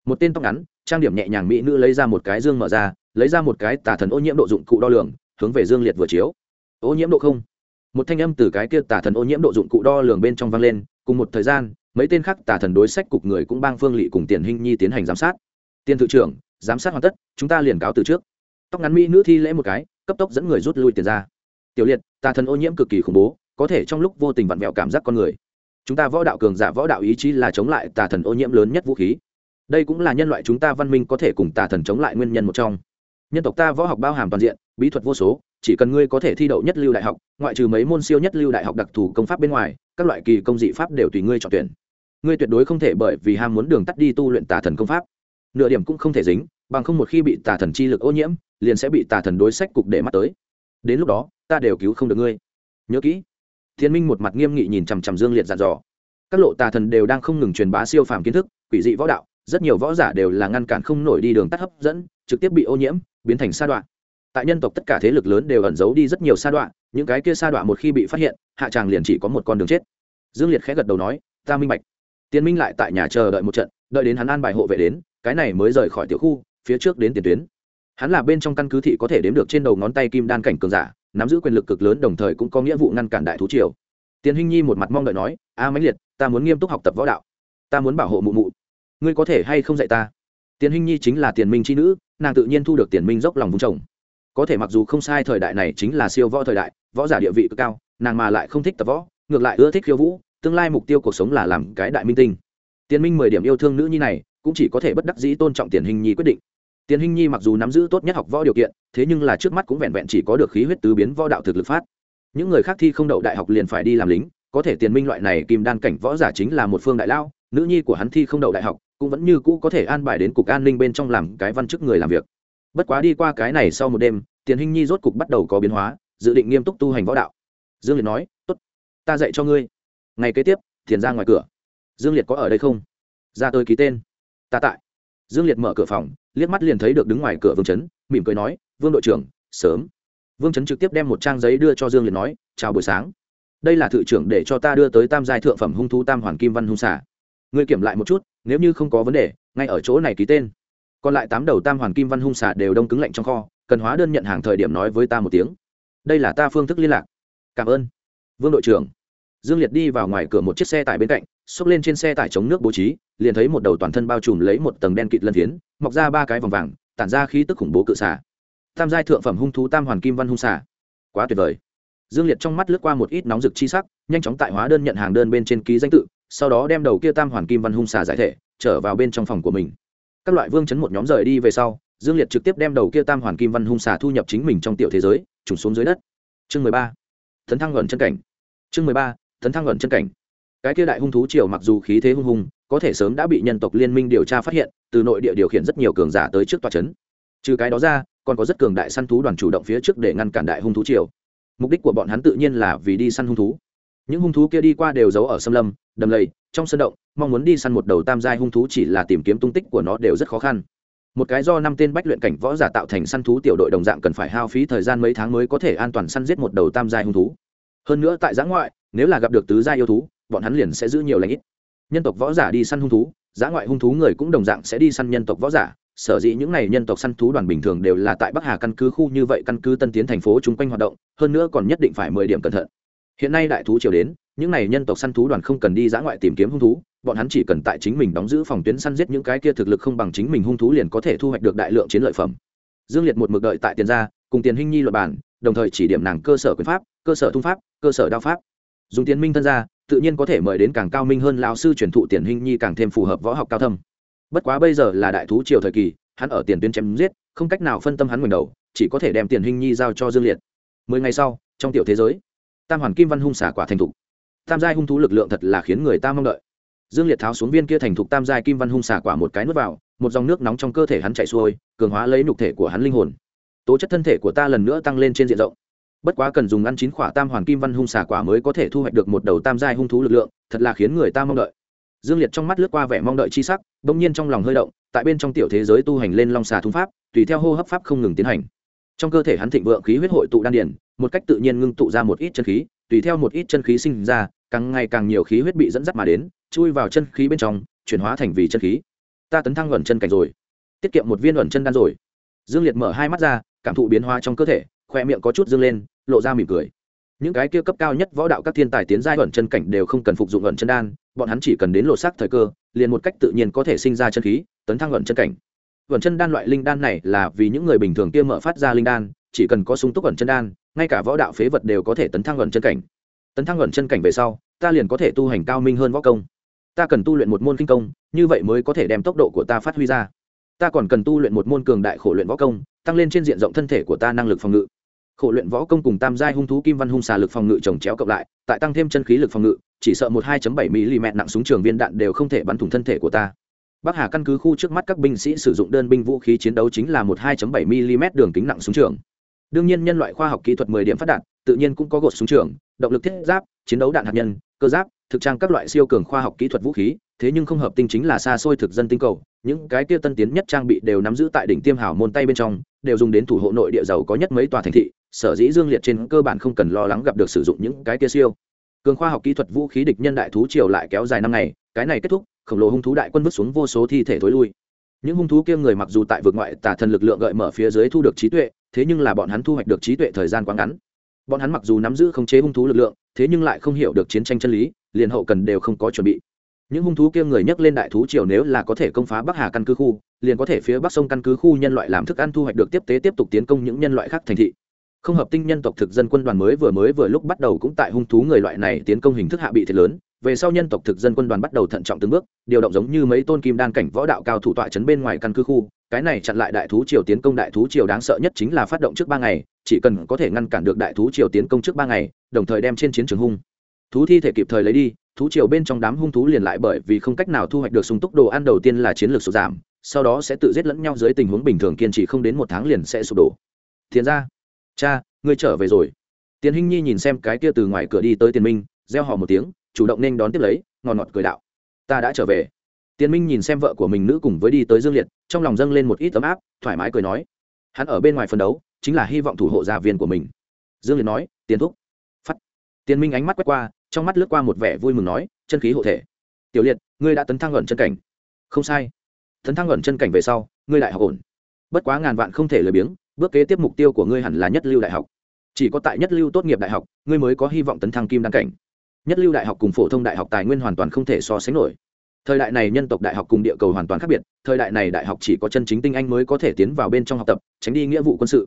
Một tên tóc ngắn, trang điểm nhẹ nhàng mỹ nữ lấy ra một cái dương mở ra, lấy ra một cái tà thần ô nhiễm độ dụng cụ đo lường, hướng về dương liệt vừa chiếu. Ô nhiễm độ không. Một thanh âm từ cái kia tà thần ô nhiễm độ dụng cụ đo lường bên trong vang lên, cùng một thời gian mấy tên khác tà thần đối sách cục người cũng bang phương lỵ cùng tiền hình nhi tiến hành giám sát. Tiền thự trưởng, giám sát hoàn tất, chúng ta liền cáo từ trước. Tóc ngắn mỹ nữ thi lễ một cái, cấp tốc dẫn người rút lui tiền ra. Tiểu liệt, tà thần ô nhiễm cực kỳ khủng bố, có thể trong lúc vô tình vặn vẹo cảm giác con người. Chúng ta võ đạo cường giả võ đạo ý chí là chống lại tà thần ô nhiễm lớn nhất vũ khí. Đây cũng là nhân loại chúng ta văn minh có thể cùng tà thần chống lại nguyên nhân một trong. Nhân tộc ta võ học bao hàm toàn diện, bí thuật vô số, chỉ cần ngươi có thể thi đậu nhất lưu đại học, ngoại trừ mấy môn siêu nhất lưu đại học đặc thù công pháp bên ngoài, các loại kỳ công dị pháp đều tùy ngươi chọn tuyển ngươi tuyệt đối không thể bởi vì ham muốn đường tắt đi tu luyện tà thần công pháp. Nửa điểm cũng không thể dính, bằng không một khi bị tà thần chi lực ô nhiễm, liền sẽ bị tà thần đối sách cục để mắt tới. Đến lúc đó, ta đều cứu không được ngươi. Nhớ kỹ. Thiên minh một mặt nghiêm nghị nhìn chằm chằm dương liệt dặn dò. Các lộ tà thần đều đang không ngừng truyền bá siêu phàm kiến thức, quỷ dị võ đạo, rất nhiều võ giả đều là ngăn cản không nổi đi đường tắt hấp dẫn, trực tiếp bị ô nhiễm, biến thành sa đoạn tại nhân tộc tất cả thế lực lớn đều ẩn giấu đi rất nhiều sa đoạn những cái kia sa đoạn một khi bị phát hiện, hạ tràng liền chỉ có một con đường chết. Dương liệt khẽ gật đầu nói, ta minh bạch tiên minh lại tại nhà chờ đợi một trận, đợi đến hắn an bài hộ vệ đến, cái này mới rời khỏi tiểu khu, phía trước đến tiền tuyến. Hắn là bên trong căn cứ thị có thể đếm được trên đầu ngón tay kim đan cảnh cường giả, nắm giữ quyền lực cực lớn đồng thời cũng có nghĩa vụ ngăn cản đại thú triều. Tiền hinh nhi một mặt mong đợi nói, a mãnh liệt, ta muốn nghiêm túc học tập võ đạo. Ta muốn bảo hộ mụ mụ. Ngươi có thể hay không dạy ta? Tiền hinh nhi chính là tiền minh chi nữ, nàng tự nhiên thu được tiền minh dốc lòng vùng chồng có thể mặc dù không sai thời đại này chính là siêu võ thời đại, võ giả địa vị cực cao, nàng mà lại không thích tập võ, ngược lại ưa thích khiêu vũ tương lai mục tiêu cuộc sống là làm cái đại minh tinh. Tiền minh mười điểm yêu thương nữ nhi này, cũng chỉ có thể bất đắc dĩ tôn trọng tiền hình nhi quyết định. Tiền hình nhi mặc dù nắm giữ tốt nhất học võ điều kiện, thế nhưng là trước mắt cũng vẹn vẹn chỉ có được khí huyết tứ biến võ đạo thực lực phát. Những người khác thi không đậu đại học liền phải đi làm lính, có thể tiền minh loại này kim đan cảnh võ giả chính là một phương đại lao, nữ nhi của hắn thi không đậu đại học, cũng vẫn như cũ có thể an bài đến cục an ninh bên trong làm cái văn chức người làm việc. Bất quá đi qua cái này sau một đêm, tiền hình nhi rốt cục bắt đầu có biến hóa, dự định nghiêm túc tu hành võ đạo. Dương liệt nói, tốt, ta dạy cho ngươi ngày kế tiếp, thiền ra ngoài cửa. Dương liệt có ở đây không? Ra tôi ký tên. Ta tại. Dương liệt mở cửa phòng, liếc mắt liền thấy được đứng ngoài cửa vương chấn, mỉm cười nói, vương đội trưởng, sớm. Vương chấn trực tiếp đem một trang giấy đưa cho dương liệt nói, chào buổi sáng. Đây là thự trưởng để cho ta đưa tới tam giai thượng phẩm hung thú tam hoàn kim văn hung xả ngươi kiểm lại một chút, nếu như không có vấn đề, ngay ở chỗ này ký tên. Còn lại tám đầu tam hoàn kim văn hung xả đều đông cứng lạnh trong kho, cần hóa đơn nhận hàng thời điểm nói với ta một tiếng. Đây là ta phương thức liên lạc. Cảm ơn. Vương đội trưởng dương liệt đi vào ngoài cửa một chiếc xe tải bên cạnh, xốc lên trên xe tải chống nước bố trí, liền thấy một đầu toàn thân bao trùm lấy một tầng đen kịt lân phiến, mọc ra ba cái vòng vàng, tản ra khí tức khủng bố cự xả tam giai thượng phẩm hung thú tam hoàn kim văn hung xả quá tuyệt vời. Dương liệt trong mắt lướt qua một ít nóng rực chi sắc, nhanh chóng tại hóa đơn nhận hàng đơn bên trên ký danh tự, sau đó đem đầu kia tam hoàn kim văn hung xả giải thể, trở vào bên trong phòng của mình. Các loại vương chấn một nhóm rời đi về sau, dương liệt trực tiếp đem đầu kia tam hoàn kim văn hung xả thu nhập chính mình trong tiểu thế giới, trùng xuống dưới đất. Chương mười ba. Thấn thăng gần chân cảnh. Chương mười ba tấn thăng ẩn chân cảnh. Cái kia đại hung thú triều mặc dù khí thế hung hùng, có thể sớm đã bị nhân tộc liên minh điều tra phát hiện, từ nội địa điều khiển rất nhiều cường giả tới trước tòa trấn trừ cái đó ra, còn có rất cường đại săn thú đoàn chủ động phía trước để ngăn cản đại hung thú triều. Mục đích của bọn hắn tự nhiên là vì đi săn hung thú. Những hung thú kia đi qua đều giấu ở xâm lâm, đầm lầy, trong sân động, mong muốn đi săn một đầu tam giai hung thú chỉ là tìm kiếm tung tích của nó đều rất khó khăn. Một cái do năm tên bách luyện cảnh võ giả tạo thành săn thú tiểu đội đồng dạng cần phải hao phí thời gian mấy tháng mới có thể an toàn săn giết một đầu tam giai hung thú. Hơn nữa tại giã ngoại nếu là gặp được tứ giai yêu thú, bọn hắn liền sẽ giữ nhiều lãnh ít. Nhân tộc võ giả đi săn hung thú, giã ngoại hung thú người cũng đồng dạng sẽ đi săn nhân tộc võ giả. Sở dĩ những n à y nhân tộc săn thú đoàn bình thường đều là tại bắc hà căn cứ khu như vậy căn cứ tân tiến thành phố chung quanh hoạt động, hơn nữa còn nhất định phải mười điểm cẩn thận. Hiện nay đại thú triều đến, những n à y nhân tộc săn thú đoàn không cần đi giã ngoại tìm kiếm hung thú, bọn hắn chỉ cần tại chính mình đóng giữ phòng tuyến săn giết những cái kia thực lực không bằng chính mình hung thú liền có thể thu hoạch được đại lượng chiến lợi phẩm. Dương liệt một mực đợi tại tiền gia, cùng tiền hinh nhi luật bản đồng thời chỉ điểm nàng cơ sở quyền pháp, cơ sở thung pháp, cơ sở đao pháp dùng tiền minh thân ra tự nhiên có thể mời đến càng cao minh hơn lão sư truyền thụ tiền hình nhi càng thêm phù hợp võ học cao thâm. Bất quá bây giờ là đại thú triều thời kỳ, hắn ở tiền tuyến chém giết, không cách nào phân tâm hắn ngừng đầu, chỉ có thể đem tiền hình nhi giao cho dương liệt. Mười ngày sau, trong tiểu thế giới, tam hoàn kim văn hung xả quả thành thục. Tam giai hung thú lực lượng thật là khiến người ta mong đợi. Dương liệt tháo xuống viên kia thành thục tam giai kim văn hung xả quả một cái nuốt vào, một dòng nước nóng trong cơ thể hắn chạy xuôi, cường hóa lấy nục thể của hắn linh hồn. Tố chất thân thể của ta lần nữa tăng lên trên diện rộng bất quá cần dùng ăn chín khỏa tam hoàn kim văn hung xà quả mới có thể thu hoạch được một đầu tam giai hung thú lực lượng, thật là khiến người ta mong đợi. Dương liệt trong mắt lướt qua vẻ mong đợi chi sắc, bỗng nhiên trong lòng hơi động, tại bên trong tiểu thế giới tu hành lên long xà thung pháp, tùy theo hô hấp pháp không ngừng tiến hành. Trong cơ thể hắn thịnh vượng khí huyết hội tụ đan điển một cách tự nhiên ngưng tụ ra một ít chân khí, tùy theo một ít chân khí sinh ra, càng ngày càng nhiều khí huyết bị dẫn dắt mà đến, chui vào chân khí bên trong, chuyển hóa thành vì chân khí. Ta tấn thăng ẩn chân cảnh rồi, tiết kiệm một viên ẩn chân đan rồi. Dương liệt mở hai mắt ra, cảm thụ biến hóa trong cơ thể khoe miệng có chút dâng lên, lộ ra mỉm cười. Những cái kia cấp cao nhất võ đạo các thiên tài tiến giai ẩn chân cảnh đều không cần phục dụng ẩn chân đan, bọn hắn chỉ cần đến lộ sắc thời cơ, liền một cách tự nhiên có thể sinh ra chân khí, tấn thăng ẩn chân cảnh. Ẩn chân đan loại linh đan này là vì những người bình thường kia mở phát ra linh đan, chỉ cần có sung túc ẩn chân đan, ngay cả võ đạo phế vật đều có thể tấn thăng ẩn chân cảnh. Tấn thăng ẩn chân cảnh về sau, ta liền có thể tu hành cao minh hơn võ công. Ta cần tu luyện một môn kinh công, như vậy mới có thể đem tốc độ của ta phát huy ra. Ta còn cần tu luyện một môn cường đại khổ luyện võ công, tăng lên trên diện rộng thân thể của ta năng lực phòng ngự khổ luyện võ công cùng tam giai hung thú kim văn hung xà lực phòng ngự trồng chéo cộng lại, tại tăng thêm chân khí lực phòng ngự, chỉ sợ một hai bảy mm nặng súng trường viên đạn đều không thể bắn thủng thân thể của ta. Bắc hà căn cứ khu trước mắt các binh sĩ sử dụng đơn binh vũ khí chiến đấu chính là một hai bảy mm đường kính nặng súng trường. Đương nhiên nhân loại khoa học kỹ thuật mười điểm phát đạt, tự nhiên cũng có gột súng trường, động lực thiết giáp, chiến đấu đạn hạt nhân, cơ giáp, thực trang các loại siêu cường khoa học kỹ thuật vũ khí, thế nhưng không hợp tinh chính là xa xôi thực dân tinh cầu, những cái kia tân tiến nhất trang bị đều nắm giữ tại đỉnh tiêm hảo môn tay bên trong, đều dùng đến thủ hộ nội địa giàu có nhất mấy tòa thành thị sở dĩ dương liệt trên cơ bản không cần lo lắng gặp được sử dụng những cái kia siêu. Cường khoa học kỹ thuật vũ khí địch nhân đại thú triều lại kéo dài năm ngày, cái này kết thúc, khổng lồ hung thú đại quân vứt xuống vô số thi thể thối lui. Những hung thú kia người mặc dù tại vực ngoại tả thần lực lượng gợi mở phía dưới thu được trí tuệ, thế nhưng là bọn hắn thu hoạch được trí tuệ thời gian quá ngắn. Bọn hắn mặc dù nắm giữ khống chế hung thú lực lượng, thế nhưng lại không hiểu được chiến tranh chân lý, liền hậu cần đều không có chuẩn bị. Những hung thú kia người nhắc lên đại thú triều nếu là có thể công phá bắc hà căn cứ khu, liền có thể phía bắc sông căn cứ khu nhân loại làm thức ăn thu hoạch được tiếp tế tiếp tục tiến công những nhân loại khác thành thị không hợp tinh nhân tộc thực dân quân đoàn mới vừa mới vừa lúc bắt đầu cũng tại hung thú người loại này tiến công hình thức hạ bị thiệt lớn. Về sau nhân tộc thực dân quân đoàn bắt đầu thận trọng từng bước, điều động giống như mấy tôn kim đan cảnh võ đạo cao thủ tọa chấn bên ngoài căn cứ khu. Cái này chặn lại đại thú triều tiến công đại thú triều đáng sợ nhất chính là phát động trước ba ngày, chỉ cần có thể ngăn cản được đại thú triều tiến công trước ba ngày, đồng thời đem trên chiến trường hung thú thi thể kịp thời lấy đi, thú triều bên trong đám hung thú liền lại bởi vì không cách nào thu hoạch được sung túc đồ ăn đầu tiên là chiến lược sụt giảm, sau đó sẽ tự giết lẫn nhau dưới tình huống bình thường kiên trì không đến một tháng liền sẽ sụp đổ. Thiền ra cha, ngươi trở về rồi. Tiền hinh nhi nhìn xem cái kia từ ngoài cửa đi tới tiền minh gieo họ một tiếng, chủ động nên đón tiếp lấy, ngọt ngọt cười đạo. Ta đã trở về. Tiền minh nhìn xem vợ của mình nữ cùng với đi tới dương liệt, trong lòng dâng lên một ít ấm áp, thoải mái cười nói. Hắn ở bên ngoài phân đấu, chính là hy vọng thủ hộ gia viên của mình. Dương liệt nói, tiền thúc. Phắt. Tiền minh ánh mắt quét qua, trong mắt lướt qua một vẻ vui mừng nói, chân khí hộ thể. Tiểu liệt, ngươi đã tấn thăng ẩn chân cảnh. Không sai. Tấn thăng ẩn chân cảnh về sau, ngươi lại học ổn. Bất quá ngàn vạn không thể lười biếng bước kế tiếp mục tiêu của ngươi hẳn là nhất lưu đại học. Chỉ có tại nhất lưu tốt nghiệp đại học, ngươi mới có hy vọng tấn thăng kim đăng cảnh. Nhất lưu đại học cùng phổ thông đại học tài nguyên hoàn toàn không thể so sánh nổi. Thời đại này nhân tộc đại học cùng địa cầu hoàn toàn khác biệt, thời đại này đại học chỉ có chân chính tinh anh mới có thể tiến vào bên trong học tập, tránh đi nghĩa vụ quân sự.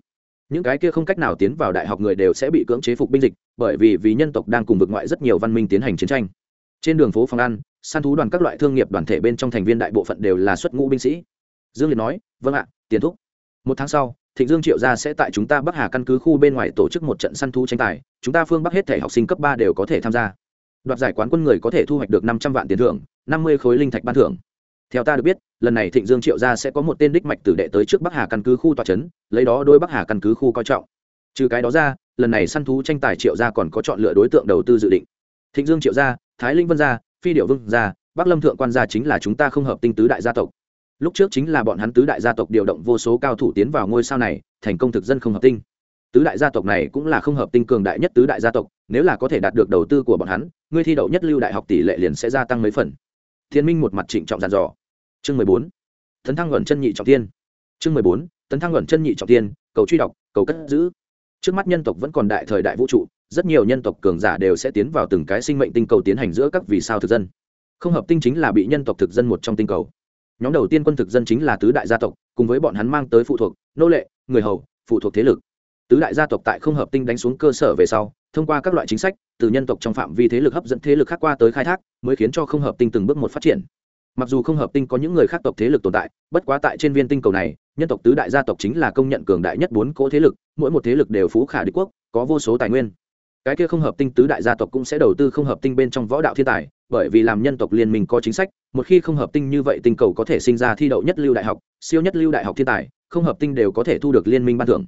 Những cái kia không cách nào tiến vào đại học người đều sẽ bị cưỡng chế phục binh dịch, bởi vì vì nhân tộc đang cùng vực ngoại rất nhiều văn minh tiến hành chiến tranh. Trên đường phố phòng ăn săn thú đoàn các loại thương nghiệp đoàn thể bên trong thành viên đại bộ phận đều là xuất ngũ binh sĩ. Dương liệt nói vâng ạ, tiền thúc. Một tháng sau thịnh dương triệu gia sẽ tại chúng ta bắc hà căn cứ khu bên ngoài tổ chức một trận săn thú tranh tài, chúng ta phương bắc hết thể học sinh cấp ba đều có thể tham gia. Đoạt giải quán quân người có thể thu hoạch được năm trăm vạn tiền thưởng, năm mươi khối linh thạch ban thưởng. Theo ta được biết, lần này thịnh dương triệu gia sẽ có một tên đích mạch tử đệ tới trước bắc hà căn cứ khu tòa trấn lấy đó đôi bắc hà căn cứ khu coi trọng. Trừ cái đó ra, lần này săn thú tranh tài triệu gia còn có chọn lựa đối tượng đầu tư dự định. Thịnh dương triệu gia, thái linh vân gia, phi Điểu vương gia, bắc lâm thượng quan gia chính là chúng ta không hợp tinh tứ đại gia tộc lúc trước chính là bọn hắn tứ đại gia tộc điều động vô số cao thủ tiến vào ngôi sao này, thành công thực dân không hợp tinh. Tứ đại gia tộc này cũng là không hợp tinh cường đại nhất tứ đại gia tộc, nếu là có thể đạt được đầu tư của bọn hắn, ngươi thi đậu nhất lưu đại học tỷ lệ liền sẽ gia tăng mấy phần. Thiên minh một mặt trịnh trọng dàn dò. Chương mười bốn, tấn thăng luận chân nhị trọng tiên chương mười bốn, tấn thăng luận chân nhị trọng tiên cầu truy đọc, cầu cất giữ. Trước mắt nhân tộc vẫn còn đại thời đại vũ trụ, rất nhiều nhân tộc cường giả đều sẽ tiến vào từng cái sinh mệnh tinh cầu tiến hành giữa các vì sao thực dân. Không hợp tinh chính là bị nhân tộc thực dân một trong tinh cầu nhóm đầu tiên quân thực dân chính là tứ đại gia tộc, cùng với bọn hắn mang tới phụ thuộc, nô lệ, người hầu, phụ thuộc thế lực. Tứ đại gia tộc tại không hợp tinh đánh xuống cơ sở về sau, thông qua các loại chính sách, từ nhân tộc trong phạm vi thế lực hấp dẫn thế lực khác qua tới khai thác, mới khiến cho không hợp tinh từng bước một phát triển. Mặc dù không hợp tinh có những người khác tộc thế lực tồn tại, bất quá tại trên viên tinh cầu này, nhân tộc tứ đại gia tộc chính là công nhận cường đại nhất bốn cỗ thế lực, mỗi một thế lực đều phú khả đế quốc, có vô số tài nguyên. Cái kia không hợp tinh tứ đại gia tộc cũng sẽ đầu tư không hợp tinh bên trong võ đạo thiên tài, bởi vì làm nhân tộc liên minh có chính sách một khi không hợp tinh như vậy tinh cầu có thể sinh ra thi đậu nhất lưu đại học, siêu nhất lưu đại học thiên tài, không hợp tinh đều có thể thu được liên minh ban thưởng.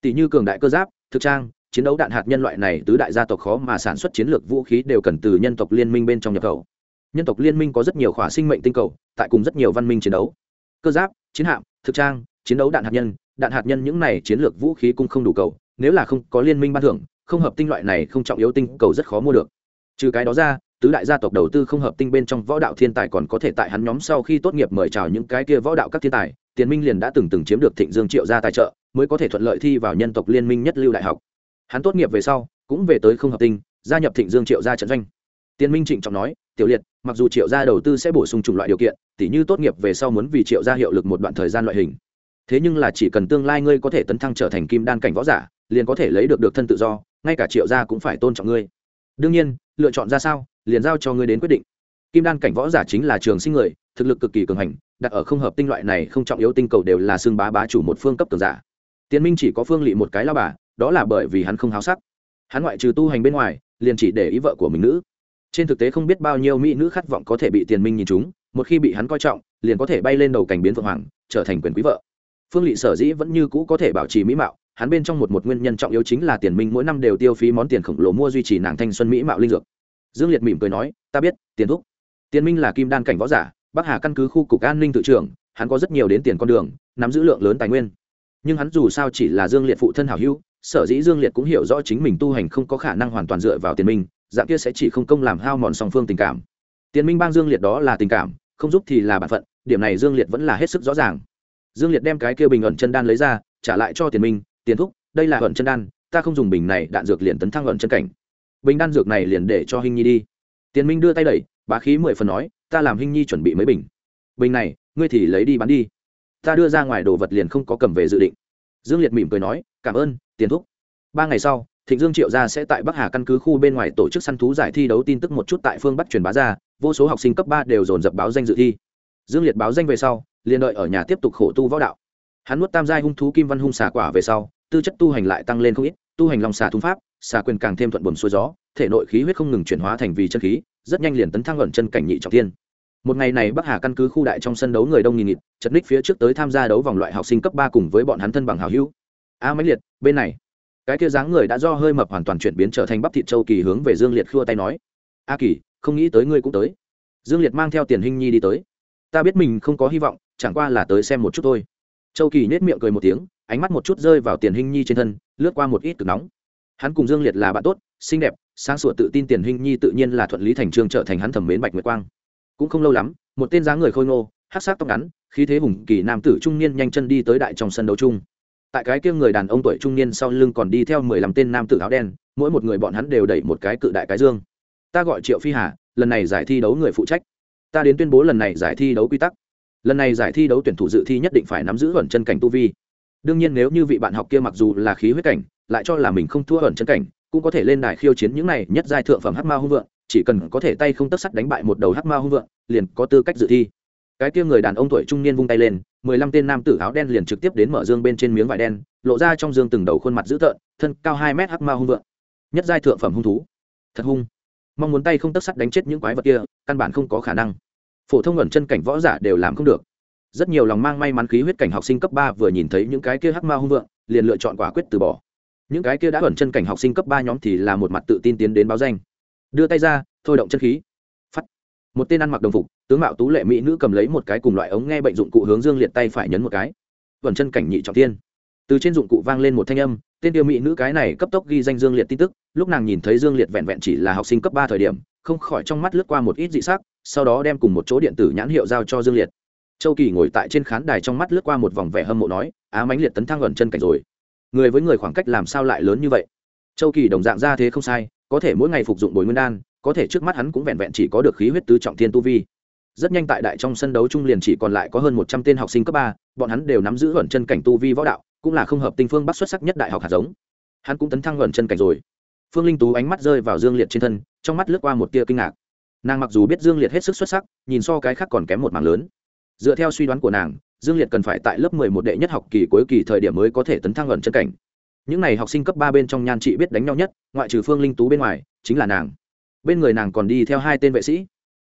Tỷ như cường đại cơ giáp, thực trang, chiến đấu đạn hạt nhân loại này tứ đại gia tộc khó mà sản xuất chiến lược vũ khí đều cần từ nhân tộc liên minh bên trong nhập khẩu. Nhân tộc liên minh có rất nhiều khỏa sinh mệnh tinh cầu, tại cùng rất nhiều văn minh chiến đấu. Cơ giáp, chiến hạm, thực trang, chiến đấu đạn hạt nhân, đạn hạt nhân những này chiến lược vũ khí cũng không đủ cầu, nếu là không có liên minh ban thưởng, không hợp tinh loại này không trọng yếu tinh cầu rất khó mua được. Trừ cái đó ra tứ đại gia tộc đầu tư không hợp tinh bên trong võ đạo thiên tài còn có thể tại hắn nhóm sau khi tốt nghiệp mời chào những cái kia võ đạo các thiên tài, tiền minh liền đã từng từng chiếm được thịnh dương triệu gia tài trợ, mới có thể thuận lợi thi vào nhân tộc liên minh nhất lưu đại học. Hắn tốt nghiệp về sau, cũng về tới không hợp tinh, gia nhập thịnh dương triệu gia trận doanh. Tiền minh trịnh trọng nói, tiểu liệt, mặc dù triệu gia đầu tư sẽ bổ sung chủng loại điều kiện, tỉ như tốt nghiệp về sau muốn vì triệu gia hiệu lực một đoạn thời gian loại hình. Thế nhưng là chỉ cần tương lai ngươi có thể tấn thăng trở thành kim đan cảnh võ giả, liền có thể lấy được được thân tự do, ngay cả triệu gia cũng phải tôn trọng ngươi. Đương nhiên, lựa chọn ra sao? Liền giao cho ngươi đến quyết định. Kim đan cảnh võ giả chính là trường sinh người, thực lực cực kỳ cường hành, đặt ở không hợp tinh loại này không trọng yếu tinh cầu đều là xương bá bá chủ một phương cấp cường giả. Tiến minh chỉ có phương lị một cái lao bà, đó là bởi vì hắn không háo sắc. Hắn ngoại trừ tu hành bên ngoài, liền chỉ để ý vợ của mình nữ. Trên thực tế không biết bao nhiêu mỹ nữ khát vọng có thể bị tiền minh nhìn chúng một khi bị hắn coi trọng, liền có thể bay lên đầu cảnh biến phượng hoàng, trở thành quyền quý vợ. Phương lị sở dĩ vẫn như cũ có thể bảo trì mỹ mạo, hắn bên trong một một nguyên nhân trọng yếu chính là tiền minh mỗi năm đều tiêu phí món tiền khổng lồ mua duy trì nàng thanh xuân mỹ mạo linh dược dương liệt mỉm cười nói, ta biết, tiền thúc. Tiền minh là kim đan cảnh võ giả, bắc hà căn cứ khu cục an ninh tự trưởng, hắn có rất nhiều đến tiền con đường, nắm giữ lượng lớn tài nguyên. Nhưng hắn dù sao chỉ là dương liệt phụ thân hảo hữu, sở dĩ dương liệt cũng hiểu rõ chính mình tu hành không có khả năng hoàn toàn dựa vào tiền minh, dạng kia sẽ chỉ không công làm hao mòn song phương tình cảm. Tiền minh bang dương liệt đó là tình cảm, không giúp thì là b ả n phận, điểm này dương liệt vẫn là hết sức rõ ràng. Dương liệt đem cái kia bình ẩn chân đan lấy ra, trả lại cho tiền minh, tiền thúc, đây là ẩn chân đan, ta không dùng bình này đạn dược liền tấn thăng ẩn chân cảnh bình đan dược này liền để cho hình nhi đi. Tiền minh đưa tay đẩy, bá khí mười phần nói, ta làm hình nhi chuẩn bị mấy bình. Bình này, ngươi thì lấy đi bán đi. Ta đưa ra ngoài đồ vật liền không có cầm về dự định. Dương liệt mỉm cười nói, cảm ơn, tiền thúc. Ba ngày sau, thịnh dương triệu gia sẽ tại bắc hà căn cứ khu bên ngoài tổ chức săn thú giải thi đấu tin tức một chút tại phương bắc truyền bá ra, vô số học sinh cấp ba đều dồn dập báo danh dự thi. Dương liệt báo danh về sau, liền đợi ở nhà tiếp tục khổ tu võ đạo. Hắn nuốt tam giai hung thú kim văn hung xà quả về sau, tư chất tu hành lại tăng lên không ít, tu hành lòng xà thung pháp xà quyền càng thêm thuận buồm xuôi gió thể nội khí huyết không ngừng chuyển hóa thành vì chân khí rất nhanh liền tấn thăng ẩn chân cảnh nhị trọng thiên. Một ngày này bắc hà căn cứ khu đại trong sân đấu người đông nghìn nghịt chật ních phía trước tới tham gia đấu vòng loại học sinh cấp ba cùng với bọn hắn thân bằng hào hữu. A à, máy liệt bên này. Cái kia dáng người đã do hơi mập hoàn toàn chuyển biến trở thành bắp thịt châu kỳ hướng về dương liệt khua tay nói. A kỳ không nghĩ tới ngươi cũng tới. Dương liệt mang theo tiền hình nhi đi tới. Ta biết mình không có hy vọng chẳng qua là tới xem một chút thôi. Châu kỳ nết miệng cười một tiếng ánh mắt một chút rơi vào tiền hình nhi trên thân lướt qua một ít cực nóng hắn cùng dương liệt là bạn tốt, xinh đẹp, sáng sủa tự tin tiền hình nhi tự nhiên là thuận lý thành trương trở thành hắn thẩm mến bạch nguyệt quang. Cũng không lâu lắm, một tên dáng người khôi ngô hát sát tóc ngắn, khí thế hùng kỳ nam tử trung niên nhanh chân đi tới đại trong sân đấu chung. Tại cái kia người đàn ông tuổi trung niên sau lưng còn đi theo mười lăm tên nam tử áo đen, mỗi một người bọn hắn đều đẩy một cái cự đại cái dương. Ta gọi triệu phi hà, lần này giải thi đấu người phụ trách. Ta đến tuyên bố lần này giải thi đấu quy tắc. Lần này giải thi đấu tuyển thủ dự thi nhất định phải nắm giữ ẩn chân cảnh tu vi đương nhiên nếu như vị bạn học kia mặc dù là khí huyết cảnh, lại cho là mình không thua ẩn chân cảnh, cũng có thể lên đài khiêu chiến những này nhất giai thượng phẩm hắc ma hung vượng, chỉ cần có thể tay không tất sắt đánh bại một đầu hắc ma hung vượng, liền có tư cách dự thi. Cái kia người đàn ông tuổi trung niên vung tay lên, mười lăm tên nam tử áo đen liền trực tiếp đến mở dương bên trên miếng vải đen, lộ ra trong dương từng đầu khuôn mặt dữ tợn, thân cao hai mét hắc ma hung vượng. Nhất giai thượng phẩm hung thú. Thật hung. Mong muốn tay không tất sắt đánh chết những quái vật kia, căn bản không có khả năng. Phổ thông ẩn chân cảnh võ giả đều làm không được rất nhiều lòng mang may mắn khí huyết cảnh học sinh cấp ba vừa nhìn thấy những cái kia hắc ma hung vượng, liền lựa chọn quả quyết từ bỏ. Những cái kia đã ẩn chân cảnh học sinh cấp ba nhóm thì là một mặt tự tin tiến đến báo danh. Đưa tay ra, thôi động chân khí. Phắt. Một tên ăn mặc đồng phục, tướng mạo tú lệ mỹ nữ cầm lấy một cái cùng loại ống nghe bệnh dụng cụ hướng dương liệt tay phải nhấn một cái. Vẩn chân cảnh nhị trọng tiên từ trên dụng cụ vang lên một thanh âm, tên tiêu mỹ nữ cái này cấp tốc ghi danh dương liệt tin tức, lúc nàng nhìn thấy dương liệt vẹn vẹn chỉ là học sinh cấp ba thời điểm, không khỏi trong mắt lướt qua một ít dị sắc, sau đó đem cùng một chỗ điện tử nhãn hiệu giao cho dương liệt châu kỳ ngồi tại trên khán đài trong mắt lướt qua một vòng vẻ hâm mộ nói, á mãnh liệt tấn thăng ẩn chân cảnh rồi. Người với người khoảng cách làm sao lại lớn như vậy? Châu kỳ đồng dạng ra thế không sai, có thể mỗi ngày phục dụng bồi nguyên đan, có thể trước mắt hắn cũng vẹn vẹn chỉ có được khí huyết tứ trọng thiên tu vi. Rất nhanh tại đại trong sân đấu trung liền chỉ còn lại có hơn một trăm tên học sinh cấp ba, bọn hắn đều nắm giữ ẩn chân cảnh tu vi võ đạo, cũng là không hợp tinh phương bắc xuất sắc nhất đại học hạt giống. Hắn cũng tấn thăng ẩn chân cảnh rồi. Phương linh tú ánh mắt rơi vào dương liệt trên thân, trong mắt lướt qua một tia kinh ngạc. Nàng mặc dù biết dương liệt hết sức xuất sắc, nhìn so cái khác còn kém một mảng lớn dựa theo suy đoán của nàng, dương liệt cần phải tại lớp mười một đệ nhất học kỳ cuối kỳ thời điểm mới có thể tấn thăng ẩn chân cảnh. Những n à y học sinh cấp ba bên trong nhan chị biết đánh nhau nhất, ngoại trừ phương linh tú bên ngoài, chính là nàng. Bên người nàng còn đi theo hai tên vệ sĩ.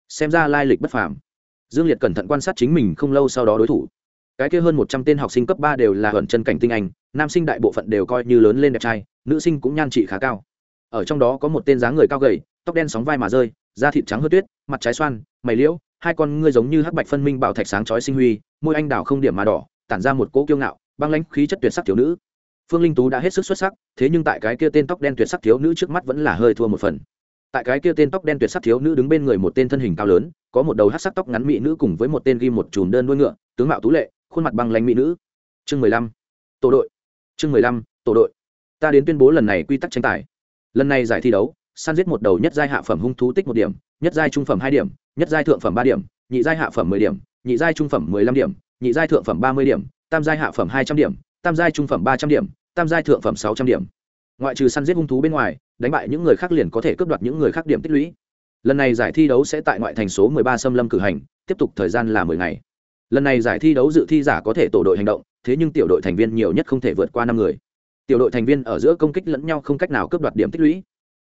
Xem ra lai lịch bất phàm. Dương liệt cẩn thận quan sát chính mình không lâu sau đó đối thủ. Cái kia hơn một trăm tên học sinh cấp ba đều là ẩn chân cảnh tinh anh, nam sinh đại bộ phận đều coi như lớn lên đẹp trai, nữ sinh cũng nhan trị khá cao. Ở trong đó có một tên dáng người cao gầy, tóc đen sóng vai mà rơi, da thịt trắng hớt tuyết, mặt trái xoan, mày liễu hai con ngươi giống như hắc bạch phân minh bảo thạch sáng chói sinh huy, môi anh đào không điểm mà đỏ, tản ra một cỗ kiêu ngạo, băng lãnh khí chất tuyệt sắc thiếu nữ. Phương linh tú đã hết sức xuất sắc, thế nhưng tại cái kia tên tóc đen tuyệt sắc thiếu nữ trước mắt vẫn là hơi thua một phần. Tại cái kia tên tóc đen tuyệt sắc thiếu nữ đứng bên người một tên thân hình cao lớn, có một đầu hát sắc tóc ngắn mỹ nữ cùng với một tên ghi một chùm đơn đuôi ngựa, tướng mạo tú lệ, khuôn mặt băng lãnh mỹ nữ. Chương mười lăm. Tổ đội. Chương mười lăm, tổ đội. Ta đến tuyên bố lần này quy tắc tranh tài. Lần này giải thi đấu săn giết một đầu nhất giai hạ phẩm hung thú tích một điểm, nhất giai trung phẩm hai điểm, nhất giai thượng phẩm ba điểm, nhị giai hạ phẩm mười điểm, nhị giai trung phẩm mười lăm điểm, nhị giai thượng phẩm ba mươi điểm, tam giai hạ phẩm hai trăm điểm, tam giai trung phẩm ba trăm điểm, tam giai thượng phẩm sáu trăm điểm. Ngoại trừ săn giết hung thú bên ngoài, đánh bại những người khác liền có thể cướp đoạt những người khác điểm tích lũy. Lần này giải thi đấu sẽ tại ngoại thành số 13 xâm lâm cử hành, tiếp tục thời gian là 10 ngày. Lần này giải thi đấu dự thi giả có thể tổ đội hành động, thế nhưng tiểu đội thành viên nhiều nhất không thể vượt qua năm người. Tiểu đội thành viên ở giữa công kích lẫn nhau không cách nào cướp đoạt điểm tích lũy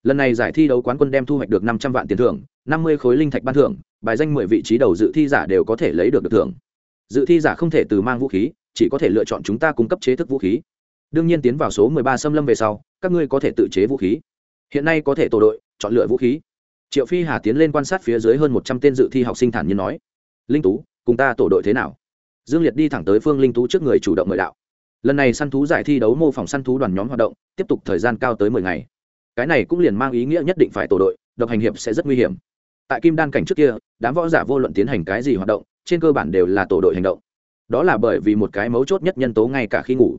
lần này giải thi đấu quán quân đem thu hoạch được năm trăm vạn tiền thưởng, năm mươi khối linh thạch ban thưởng, bài danh mười vị trí đầu dự thi giả đều có thể lấy được được thưởng. Dự thi giả không thể từ mang vũ khí, chỉ có thể lựa chọn chúng ta cung cấp chế thức vũ khí. Đương nhiên tiến vào số mười ba xâm lâm về sau, các ngươi có thể tự chế vũ khí. Hiện nay có thể tổ đội, chọn lựa vũ khí. Triệu phi hà tiến lên quan sát phía dưới hơn một trăm tên dự thi học sinh thản nhiên nói, linh tú, cùng ta tổ đội thế nào? Dương liệt đi thẳng tới phương linh tú trước người chủ động mời đạo. Lần này săn thú giải thi đấu mô phỏng săn thú đoàn nhóm hoạt động, tiếp tục thời gian cao tới mười ngày cái này cũng liền mang ý nghĩa nhất định phải tổ đội, độc hành hiệp sẽ rất nguy hiểm. Tại kim đan cảnh trước kia, đám võ giả vô luận tiến hành cái gì hoạt động, trên cơ bản đều là tổ đội hành động. Đó là bởi vì một cái mấu chốt nhất nhân tố ngay cả khi ngủ.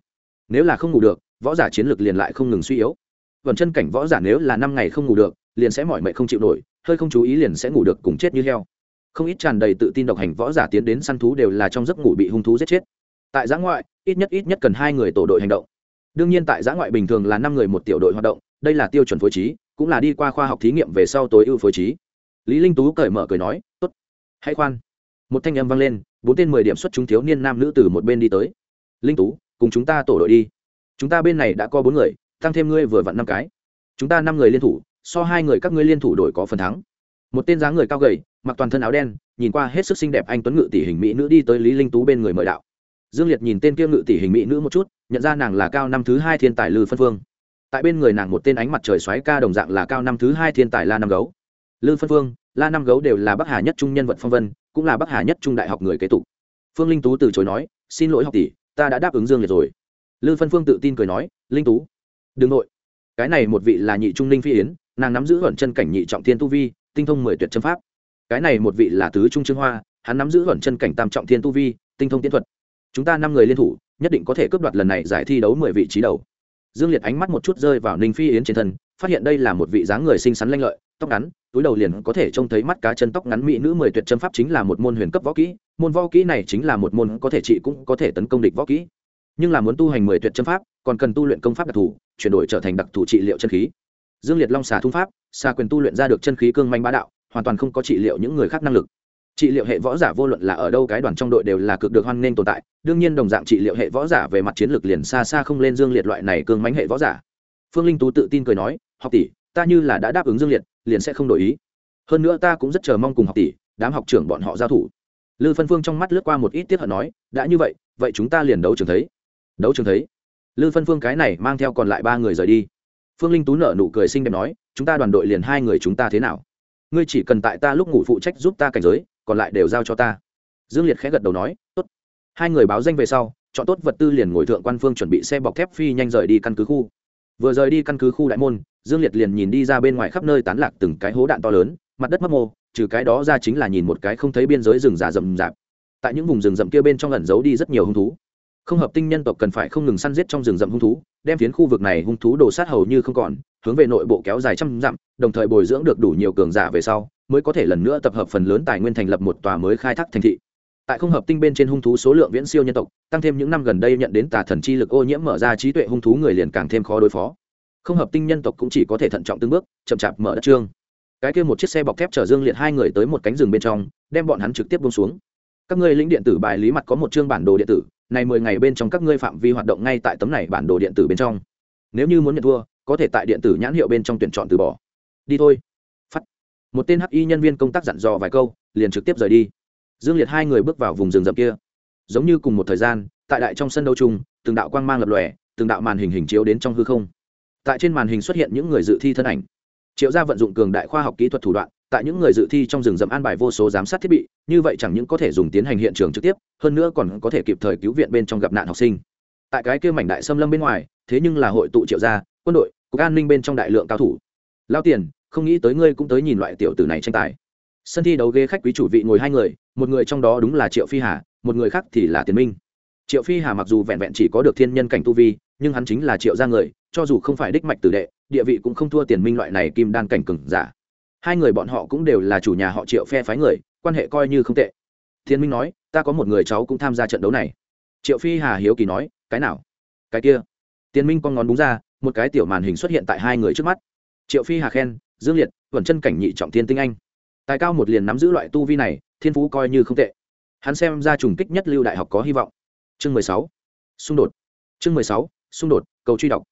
Nếu là không ngủ được, võ giả chiến lược liền lại không ngừng suy yếu. Vần chân cảnh võ giả nếu là năm ngày không ngủ được, liền sẽ mỏi mệt không chịu nổi, hơi không chú ý liền sẽ ngủ được cùng chết như heo. Không ít tràn đầy tự tin độc hành võ giả tiến đến săn thú đều là trong giấc ngủ bị hung thú giết chết. Tại giã ngoại, ít nhất ít nhất cần hai người tổ đội hành động. Đương nhiên tại giã ngoại bình thường là năm người một tiểu đội hoạt động đây là tiêu chuẩn phối trí, cũng là đi qua khoa học thí nghiệm về sau tối ưu phối trí. Lý linh tú cởi mở cười nói, tốt, hãy khoan. Một thanh âm vang lên, bốn tên mười điểm xuất chúng thiếu niên nam nữ từ một bên đi tới. Linh tú, cùng chúng ta tổ đội đi. Chúng ta bên này đã có bốn người, tăng thêm ngươi vừa vặn năm cái. Chúng ta năm người liên thủ, so hai người các ngươi liên thủ đội có phần thắng. Một tên dáng người cao gầy, mặc toàn thân áo đen, nhìn qua hết sức xinh đẹp anh tuấn ngự tỷ hình mỹ nữ đi tới lý linh tú bên người mời đạo. Dương liệt nhìn tên kia ngự tỷ hình mỹ nữ một chút, nhận ra nàng là cao năm thứ hai thiên tài lư phân phương tại bên người nàng một tên ánh mặt trời xoáy ca đồng dạng là cao năm thứ hai thiên tài la năm gấu. Lư phân phương, la năm gấu đều là bắc hà nhất trung nhân vật phong vân, cũng là bắc hà nhất trung đại học người kế tục. Phương linh tú từ chối nói, xin lỗi học tỷ, ta đã đáp ứng dương liệt rồi. Lư phân phương tự tin cười nói, linh tú, đừng nội. Cái này một vị là nhị trung linh phi yến, nàng nắm giữ vẩn chân cảnh nhị trọng thiên tu vi, tinh thông mười tuyệt chân pháp. Cái này một vị là tứ trung trương hoa, hắn nắm giữ vẩn chân cảnh tam trọng thiên tu vi, tinh thông tiến thuật. Chúng ta năm người liên thủ, nhất định có thể cướp đoạt lần này giải thi đấu mười vị trí đầu dương liệt ánh mắt một chút rơi vào ninh phi yến trên thân, phát hiện đây là một vị dáng người xinh xắn lanh lợi, tóc ngắn, túi đầu liền có thể trông thấy mắt cá chân tóc ngắn mỹ nữ mười tuyệt chân pháp chính là một môn huyền cấp võ kỹ, môn võ kỹ này chính là một môn có thể trị cũng có thể tấn công địch võ kỹ. Nhưng là muốn tu hành mười tuyệt chân pháp, còn cần tu luyện công pháp đặc thù, chuyển đổi trở thành đặc thù trị liệu chân khí. Dương liệt long xà thung pháp xa quyền tu luyện ra được chân khí cương manh bá đạo, hoàn toàn không có trị liệu những người khác năng lực trị liệu hệ võ giả vô luận là ở đâu cái đoàn trong đội đều là cực được hoan nghênh tồn tại, đương nhiên đồng dạng trị liệu hệ võ giả về mặt chiến lược liền xa xa không lên dương liệt loại này cương mánh hệ võ giả. Phương linh tú tự tin cười nói, học tỷ, ta như là đã đáp ứng dương liệt, liền sẽ không đổi ý. Hơn nữa ta cũng rất chờ mong cùng học tỷ, đám học trưởng bọn họ giao thủ. Lư phân phương trong mắt lướt qua một ít tiết hận nói, đã như vậy vậy chúng ta liền đấu trường thấy. Đấu trường thấy? Lư phân phương cái này mang theo còn lại ba người rời đi. Phương linh tú nở nụ cười xinh đẹp nói, chúng ta đoàn đội liền hai người chúng ta thế nào? Ngươi chỉ cần tại ta lúc ngủ phụ trách giúp ta cảnh giới còn lại đều giao cho ta. Dương liệt khẽ gật đầu nói, tốt. Hai người báo danh về sau, chọn tốt vật tư liền ngồi thượng quan phương chuẩn bị xe bọc thép phi nhanh rời đi căn cứ khu. Vừa rời đi căn cứ khu đại môn, dương liệt liền nhìn đi ra bên ngoài khắp nơi tán lạc từng cái hố đạn to lớn, mặt đất mấp mô, trừ cái đó ra chính là nhìn một cái không thấy biên giới rừng già rậm rạp. Tại những vùng rừng rậm kia bên trong ẩn giấu đi rất nhiều hung thú. Không hợp tinh nhân tộc cần phải không ngừng săn giết trong rừng rậm hung thú, đem phiến khu vực này hung thú đổ sát hầu như không còn hướng về nội bộ kéo dài trăm dặm, đồng thời bồi dưỡng được đủ nhiều cường giả về sau, mới có thể lần nữa tập hợp phần lớn tài nguyên thành lập một tòa mới khai thác thành thị. Tại không hợp tinh bên trên hung thú số lượng viễn siêu nhân tộc, tăng thêm những năm gần đây nhận đến tà thần chi lực ô nhiễm mở ra trí tuệ hung thú người liền càng thêm khó đối phó. Không hợp tinh nhân tộc cũng chỉ có thể thận trọng từng bước, chậm chạp mở đất trương. Cái kia một chiếc xe bọc thép chở dương liệt hai người tới một cánh rừng bên trong, đem bọn hắn trực tiếp bông xuống. Các ngươi lĩnh điện tử bài lý mặt có một chương bản đồ điện tử, này mười ngày bên trong các ngươi phạm vi hoạt động ngay tại tấm này bản đồ điện tử bên trong. Nếu như muốn nhận thua có thể tại điện tử nhãn hiệu bên trong tuyển chọn từ bỏ. Đi thôi. Phắt một tên hi y nhân viên công tác dặn dò vài câu, liền trực tiếp rời đi. Dương liệt hai người bước vào vùng rừng rậm kia. Giống như cùng một thời gian, tại đại trong sân đấu chung, từng đạo quang mang lập lòe, từng đạo màn hình hình chiếu đến trong hư không. Tại trên màn hình xuất hiện những người dự thi thân ảnh. Triệu gia vận dụng cường đại khoa học kỹ thuật thủ đoạn, tại những người dự thi trong rừng rậm an bài vô số giám sát thiết bị, như vậy chẳng những có thể dùng tiến hành hiện trường trực tiếp, hơn nữa còn có thể kịp thời cứu viện bên trong gặp nạn học sinh. Tại cái kia mảnh đại xâm lâm bên ngoài, thế nhưng là hội tụ triệu gia quân đội, cục an ninh bên trong đại lượng cao thủ. Lao tiền, không nghĩ tới ngươi cũng tới nhìn loại tiểu tử này tranh tài. Sân thi đấu ghế khách quý chủ vị ngồi hai người, một người trong đó đúng là triệu phi hà, một người khác thì là tiền minh. Triệu phi hà mặc dù vẹn vẹn chỉ có được thiên nhân cảnh tu vi, nhưng hắn chính là triệu gia người, cho dù không phải đích mạch tử đệ, địa vị cũng không thua tiền minh loại này kim đan cảnh cừng giả. Hai người bọn họ cũng đều là chủ nhà họ triệu phe phái người, quan hệ coi như không tệ. Thiên minh nói, ta có một người cháu cũng tham gia trận đấu này. Triệu phi hà hiếu kỳ nói, cái nào? Cái kia? Tiền minh con ngón đúng ra một cái tiểu màn hình xuất hiện tại hai người trước mắt. Triệu phi hà khen, dương liệt vẩn chân cảnh nhị trọng thiên tinh anh. Tài cao một liền nắm giữ loại tu vi này, thiên phú coi như không tệ. Hắn xem ra trùng kích nhất lưu đại học có hy vọng. Chương mười sáu, xung đột. Chương mười sáu, xung đột, cầu truy đọc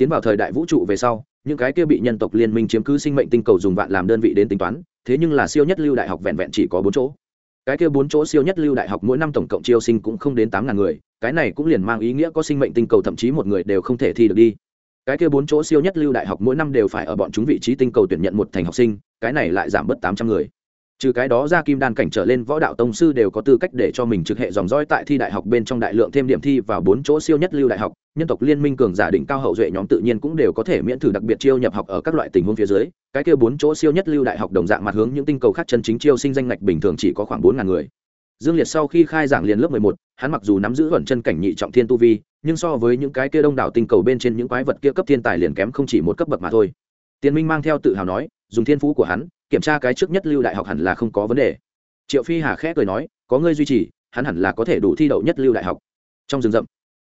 tiến vào thời đại vũ trụ về sau, những cái kia bị nhân tộc liên minh chiếm cứ sinh mệnh tinh cầu dùng vạn làm đơn vị đến tính toán, thế nhưng là siêu nhất lưu đại học vẹn vẹn chỉ có bốn chỗ. Cái kia bốn chỗ siêu nhất lưu đại học mỗi năm tổng cộng chiêu sinh cũng không đến tám ngàn người, cái này cũng liền mang ý nghĩa có sinh mệnh tinh cầu thậm chí một người đều không thể thi được đi cái kia bốn chỗ siêu nhất lưu đại học mỗi năm đều phải ở bọn chúng vị trí tinh cầu tuyển nhận một thành học sinh, cái này lại giảm bớt tám trăm người. Trừ cái đó ra kim đan cảnh trở lên võ đạo tông sư đều có tư cách để cho mình trực hệ dòng dõi tại thi đại học bên trong đại lượng thêm điểm thi vào bốn chỗ siêu nhất lưu đại học, nhân tộc liên minh cường giả định cao hậu duệ nhóm tự nhiên cũng đều có thể miễn thử đặc biệt chiêu nhập học ở các loại tình huống phía dưới. Cái kia bốn chỗ siêu nhất lưu đại học đồng dạng mặt hướng những tinh cầu khác chân chính chiêu sinh danh ngạch bình thường chỉ có khoảng bốn ngàn người dương liệt sau khi khai giảng liền lớp mười một, hắn mặc dù nắm giữ vận chân cảnh nhị trọng thiên tu vi, nhưng so với những cái kia đông đảo tinh cầu bên trên những quái vật kia cấp thiên tài liền kém không chỉ một cấp bậc mà thôi. Tiên minh mang theo tự hào nói, dùng thiên phú của hắn, kiểm tra cái trước nhất lưu đại học hẳn là không có vấn đề. Triệu phi hà khẽ cười nói, có ngươi duy trì, hắn hẳn là có thể đủ thi đậu nhất lưu đại học. Trong rừng rậm,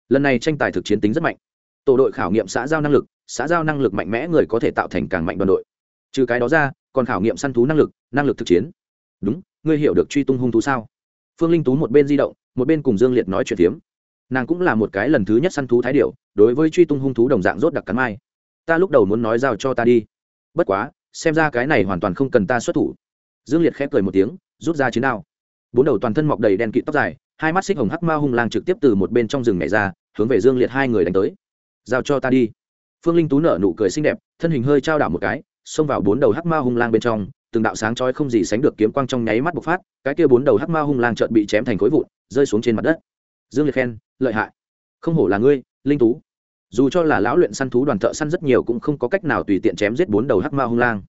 lần này tranh tài thực chiến tính rất mạnh. Tổ đội khảo nghiệm xã giao năng lực, xã giao năng lực mạnh mẽ người có thể tạo thành càng mạnh đoàn đội. Trừ cái đó ra, còn khảo nghiệm săn thú năng lực năng lực thực chiến. Đúng, ngươi hiểu được truy tung hung thú sao? Phương linh tú một bên di động, một bên cùng dương liệt nói chuyện phiếm. Nàng cũng là một cái lần thứ nhất săn thú thái điệu đối với truy tung hung thú đồng dạng rốt đặc cắn mai. Ta lúc đầu muốn nói giao cho ta đi. Bất quá, xem ra cái này hoàn toàn không cần ta xuất thủ. Dương liệt khép cười một tiếng, rút ra chiến đao. Bốn đầu toàn thân mọc đầy đen kịt tóc dài, hai mắt xích hồng hắc ma hung lang trực tiếp từ một bên trong rừng nhảy ra, hướng về dương liệt hai người đánh tới. Giao cho ta đi. Phương linh tú nở nụ cười xinh đẹp, thân hình hơi trao đảo một cái, xông vào bốn đầu hắc ma hung lang bên trong từng đạo sáng chói không gì sánh được kiếm quang trong nháy mắt bộc phát, cái kia bốn đầu hắc ma hung lang chợt bị chém thành khối vụn, rơi xuống trên mặt đất. Dương liệt khen, lợi hại. Không hổ là ngươi, linh tú dù cho là lão luyện săn thú đoàn thợ săn rất nhiều cũng không có cách nào tùy tiện chém giết bốn đầu hắc ma hung lang.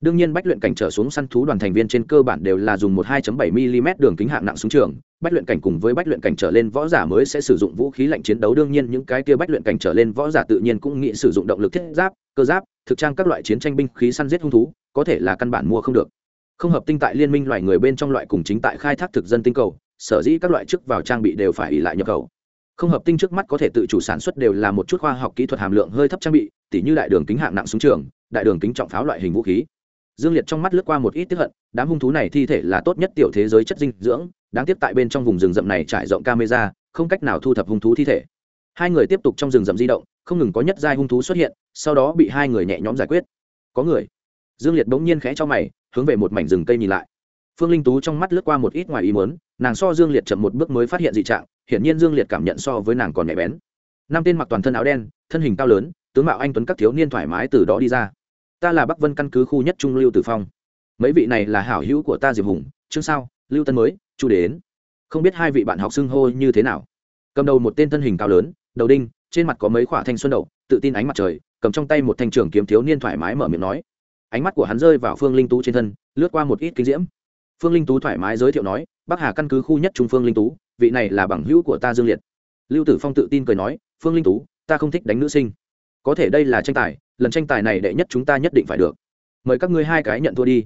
Đương nhiên bách luyện cảnh trở xuống săn thú đoàn thành viên trên cơ bản đều là dùng một 2.7 mm đường kính hạng nặng súng trường. Bách luyện cảnh cùng với bách luyện cảnh trở lên võ giả mới sẽ sử dụng vũ khí lạnh chiến đấu, đương nhiên những cái kia bách luyện cảnh trở lên võ giả tự nhiên cũng nghĩ sử dụng động lực thiết giáp, cơ giáp, thực trang các loại chiến tranh binh khí săn giết hung thú có thể là căn bản mua không được. Không hợp tinh tại liên minh loài người bên trong loại cùng chính tại khai thác thực dân tinh cầu, sở dĩ các loại chức vào trang bị đều phải ỉ lại nhập khẩu. Không hợp tinh trước mắt có thể tự chủ sản xuất đều là một chút khoa học kỹ thuật hàm lượng hơi thấp trang bị, tỉ như đại đường kính hạng nặng súng trường, đại đường kính trọng pháo loại hình vũ khí. Dương liệt trong mắt lướt qua một ít tiếp hận, đám hung thú này thi thể là tốt nhất tiểu thế giới chất dinh dưỡng, đáng tiếc tại bên trong vùng rừng rậm này trải rộng camera, không cách nào thu thập hung thú thi thể. Hai người tiếp tục trong rừng rậm di động, không ngừng có nhất giai hung thú xuất hiện, sau đó bị hai người nhẹ nhõm giải quyết. Có người dương liệt bỗng nhiên khẽ cho mày, hướng về một mảnh rừng cây nhìn lại. Phương linh tú trong mắt lướt qua một ít ngoài ý muốn, nàng so dương liệt chậm một bước mới phát hiện dị trạng, hiển nhiên dương liệt cảm nhận so với nàng còn nhạy bén. Năm tên mặc toàn thân áo đen, thân hình cao lớn, tướng mạo anh tuấn các thiếu niên thoải mái từ đó đi ra. Ta là bắc vân căn cứ khu nhất trung lưu tử phong. Mấy vị này là hảo hữu của ta diệp hùng chương sao, lưu tân mới, chu đến không biết hai vị bạn học xưng hô như thế nào. Cầm đầu một tên thân hình cao lớn, đầu đinh, trên mặt có mấy khỏa thanh xuân đậu, tự tin ánh mặt trời, cầm trong tay một thanh trường kiếm thiếu niên thoải mái mở miệng nói ánh mắt của hắn rơi vào phương linh tú trên thân, lướt qua một ít kinh diễm. Phương linh tú thoải mái giới thiệu nói, bắc hà căn cứ khu nhất trung phương linh tú, vị này là bằng hữu của ta dương liệt. Lưu tử phong tự tin cười nói, phương linh tú, ta không thích đánh nữ sinh. Có thể đây là tranh tài, lần tranh tài này đệ nhất chúng ta nhất định phải được. Mời các ngươi hai cái nhận thua đi.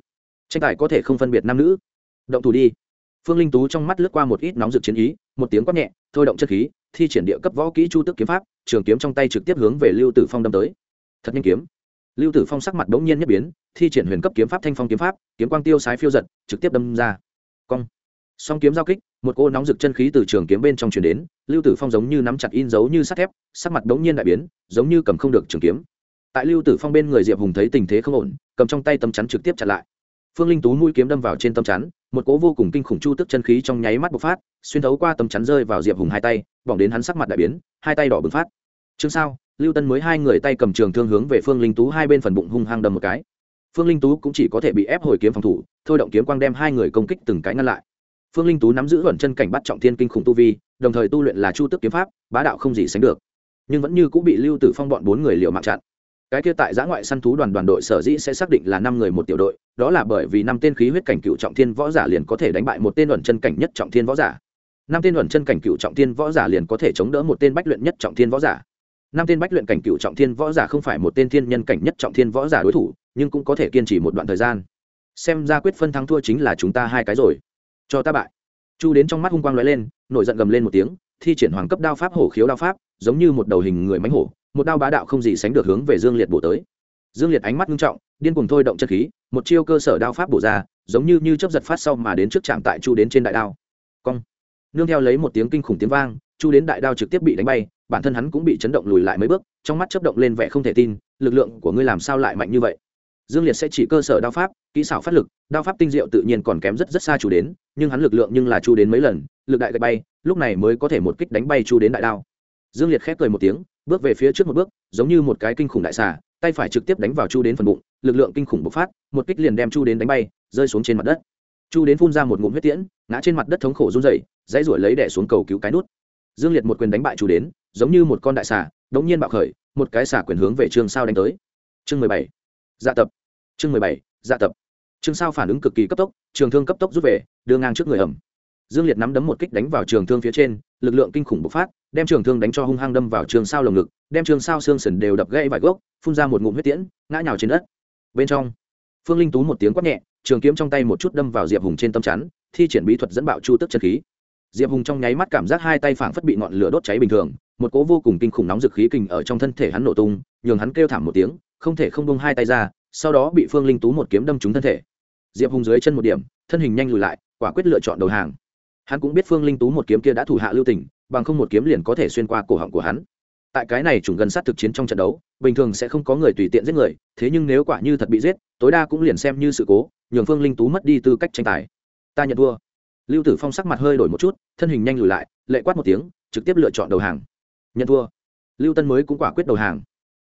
Tranh tài có thể không phân biệt nam nữ. Động thủ đi. Phương linh tú trong mắt lướt qua một ít nóng rực chiến ý, một tiếng quát nhẹ, thôi động chất khí, thi triển địa cấp võ kỹ chu tức kiếm pháp, trường kiếm trong tay trực tiếp hướng về lưu tử phong đâm tới. Thật nhanh kiếm lưu tử phong sắc mặt bỗng nhiên nhất biến, thi triển huyền cấp kiếm pháp thanh phong kiếm pháp, kiếm quang tiêu sái phiêu giật, trực tiếp đâm ra. Cong. Song kiếm giao kích, một cô nóng rực chân khí từ trường kiếm bên trong chuyển đến, lưu tử phong giống như nắm chặt in dấu như sắt thép, sắc mặt bỗng nhiên đại biến, giống như cầm không được trường kiếm. Tại lưu tử phong bên người diệp hùng thấy tình thế không ổn, cầm trong tay tấm chắn trực tiếp chặn lại. Phương linh tú mũi kiếm đâm vào trên tấm chắn, một cỗ vô cùng kinh khủng chu tức chân khí trong nháy mắt bộc phát, xuyên thấu qua tấm chắn rơi vào diệp hùng hai tay, bỏng đến hắn sắc mặt đại biến, hai tay đỏ bừng phát. Chương sao? Lưu tân mới hai người tay cầm trường thương hướng về phương linh tú hai bên phần bụng hung hăng đâm một cái. Phương linh tú cũng chỉ có thể bị ép hồi kiếm phòng thủ, thôi động kiếm quang đem hai người công kích từng cái ngăn lại. Phương linh tú nắm giữ ẩn chân cảnh bắt trọng thiên kinh khủng tu vi, đồng thời tu luyện là chu tức kiếm pháp, bá đạo không gì sánh được. Nhưng vẫn như cũng bị lưu tử phong bọn bốn người liệu mạng chặn. Cái kia tại giã ngoại săn thú đoàn đoàn đội sở dĩ sẽ xác định là năm người một tiểu đội, đó là bởi vì năm tên khí huyết cảnh cựu trọng thiên võ giả liền có thể đánh bại một tên ẩn chân cảnh nhất trọng thiên võ giả. Năm tên ẩn chân cảnh cựu trọng thiên võ giả liền có thể chống đỡ một tên bách luyện nhất trọng thiên võ giả năm tên bách luyện cảnh cựu trọng thiên võ giả không phải một tên thiên nhân cảnh nhất trọng thiên võ giả đối thủ, nhưng cũng có thể kiên trì một đoạn thời gian. Xem ra quyết phân thắng thua chính là chúng ta hai cái rồi. Cho ta bại. Chu đến trong mắt hung quang lóe lên, nổi giận gầm lên một tiếng, thi triển hoàng cấp đao pháp hổ khiếu đao pháp, giống như một đầu hình người mánh hổ, một đao bá đạo không gì sánh được hướng về dương liệt bổ tới. Dương liệt ánh mắt nghiêm trọng, điên cuồng thôi động chân khí, một chiêu cơ sở đao pháp bổ ra, giống như như chớp giật phát sau mà đến trước chạm tại chu đến trên đại đao. Cong nương theo lấy một tiếng kinh khủng tiếng vang, chu đến đại đao trực tiếp bị đánh bay, bản thân hắn cũng bị chấn động lùi lại mấy bước, trong mắt chớp động lên vẻ không thể tin, lực lượng của ngươi làm sao lại mạnh như vậy? Dương liệt sẽ chỉ cơ sở đao pháp, kỹ xảo phát lực, đao pháp tinh diệu tự nhiên còn kém rất rất xa chu đến, nhưng hắn lực lượng nhưng là chu đến mấy lần, lực đại gạch bay, lúc này mới có thể một kích đánh bay chu đến đại đao. Dương liệt khép cười một tiếng, bước về phía trước một bước, giống như một cái kinh khủng đại xà, tay phải trực tiếp đánh vào chu đến phần bụng, lực lượng kinh khủng bộc phát, một kích liền đem chu đến đánh bay, rơi xuống trên mặt đất chu đến phun ra một ngụm huyết tiễn, ngã trên mặt đất thống khổ run rẩy, dãy ruổi lấy đẻ xuống cầu cứu cái nút. Dương liệt một quyền đánh bại chu đến, giống như một con đại xà, đống nhiên bạo khởi, một cái xà quyền hướng về trường sao đánh tới. Chương mười bảy. Dạ tập. Chương mười bảy. Dạ tập. Trường sao phản ứng cực kỳ cấp tốc, trường thương cấp tốc rút về, đưa ngang trước người hầm. dương liệt nắm đấm một kích đánh vào trường thương phía trên, lực lượng kinh khủng bộc phát, đem trường thương đánh cho hung hăng đâm vào trường sao lồng ngực, đem trường sao xương sần đều đập gãy vài gốc, phun ra một ngụm huyết tiễn, ngã nhào trên đất. Bên trong, phương linh tú một tiếng quát nhẹ trường kiếm trong tay một chút đâm vào diệp hùng trên tâm chắn, thi triển bí thuật dẫn bạo chu tức chân khí. Diệp hùng trong nháy mắt cảm giác hai tay phảng phất bị ngọn lửa đốt cháy bình thường, một cỗ vô cùng kinh khủng nóng dực khí kình ở trong thân thể hắn nổ tung, nhường hắn kêu thảm một tiếng, không thể không bông hai tay ra, sau đó bị phương linh tú một kiếm đâm trúng thân thể. Diệp hùng dưới chân một điểm, thân hình nhanh lùi lại, quả quyết lựa chọn đầu hàng. Hắn cũng biết phương linh tú một kiếm kia đã thủ hạ lưu tình, bằng không một kiếm liền có thể xuyên qua cổ họng của hắn tại cái này chủng gần sát thực chiến trong trận đấu, bình thường sẽ không có người tùy tiện giết người, thế nhưng nếu quả như thật bị giết, tối đa cũng liền xem như sự cố, nhường phương linh tú mất đi tư cách tranh tài. Ta nhận thua. Lưu tử phong sắc mặt hơi đổi một chút, thân hình nhanh lùi lại, lệ quát một tiếng, trực tiếp lựa chọn đầu hàng. Nhận thua. Lưu tân mới cũng quả quyết đầu hàng.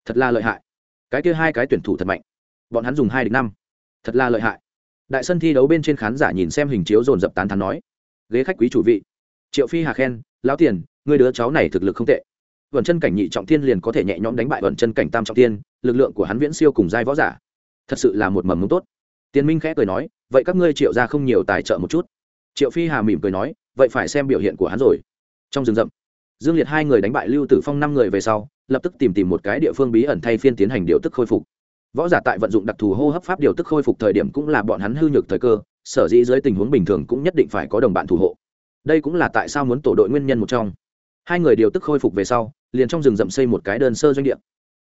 Thật là lợi hại. Cái kia hai cái tuyển thủ thật mạnh. Bọn hắn dùng hai địch năm. Thật là lợi hại. Đại sân thi đấu bên trên khán giả nhìn xem hình chiếu dồn dập tán thắn nói. Ghế khách quý chủ vị. Triệu phi hà khen, lão tiền người đứa cháu này thực lực không tệ vận chân cảnh nhị trọng thiên liền có thể nhẹ nhõm đánh bại vận chân cảnh tam trọng thiên, lực lượng của hắn viễn siêu cùng giai võ giả. Thật sự là một mầm mống tốt. Tiên minh khẽ cười nói, vậy các ngươi triệu ra không nhiều tài trợ một chút. Triệu phi hà mỉm cười nói, vậy phải xem biểu hiện của hắn rồi. Trong rừng rậm, dương liệt hai người đánh bại lưu tử phong năm người về sau, lập tức tìm tìm một cái địa phương bí ẩn thay phiên tiến hành điều tức khôi phục. Võ giả tại vận dụng đặc thù hô hấp pháp điều tức khôi phục thời điểm cũng là bọn hắn hư nhược thời cơ, sở dĩ dưới tình huống bình thường cũng nhất định phải có đồng bạn thủ hộ. Đây cũng là tại sao muốn tổ đội nguyên nhân một trong hai người điều tức khôi phục về sau, liền trong rừng rậm xây một cái đơn sơ doanh địa.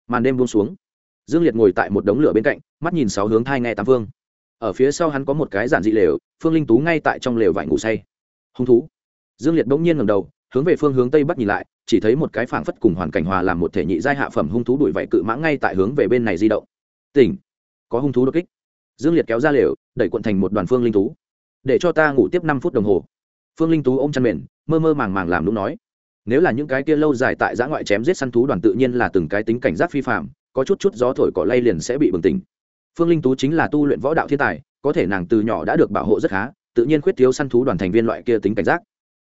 Màn đêm buông xuống. Dương liệt ngồi tại một đống lửa bên cạnh, mắt nhìn sáu hướng thai nghe tám phương. Ở phía sau hắn có một cái giản dị lều, phương linh tú ngay tại trong lều vải ngủ say. Hung thú. Dương liệt bỗng nhiên ngầm đầu, hướng về phương hướng tây bắc nhìn lại, chỉ thấy một cái phảng phất cùng hoàn cảnh hòa làm một thể nhị giai hạ phẩm hung thú đuổi vạy cự mãng ngay tại hướng về bên này di động. Tỉnh. Có hung thú đột kích. Dương liệt kéo ra lều, đẩy quận thành một đoàn phương linh tú. Để cho ta ngủ tiếp năm phút đồng hồ. Phương linh tú ôm chăn mền, mơ mơ màng màng làm lúc nói nếu là những cái kia lâu dài tại giã ngoại chém giết săn thú đoàn tự nhiên là từng cái tính cảnh giác phi phạm, có chút chút gió thổi cỏ lay liền sẽ bị bừng tỉnh. Phương linh tú chính là tu luyện võ đạo thiên tài, có thể nàng từ nhỏ đã được bảo hộ rất khá, tự nhiên khuyết thiếu săn thú đoàn thành viên loại kia tính cảnh giác.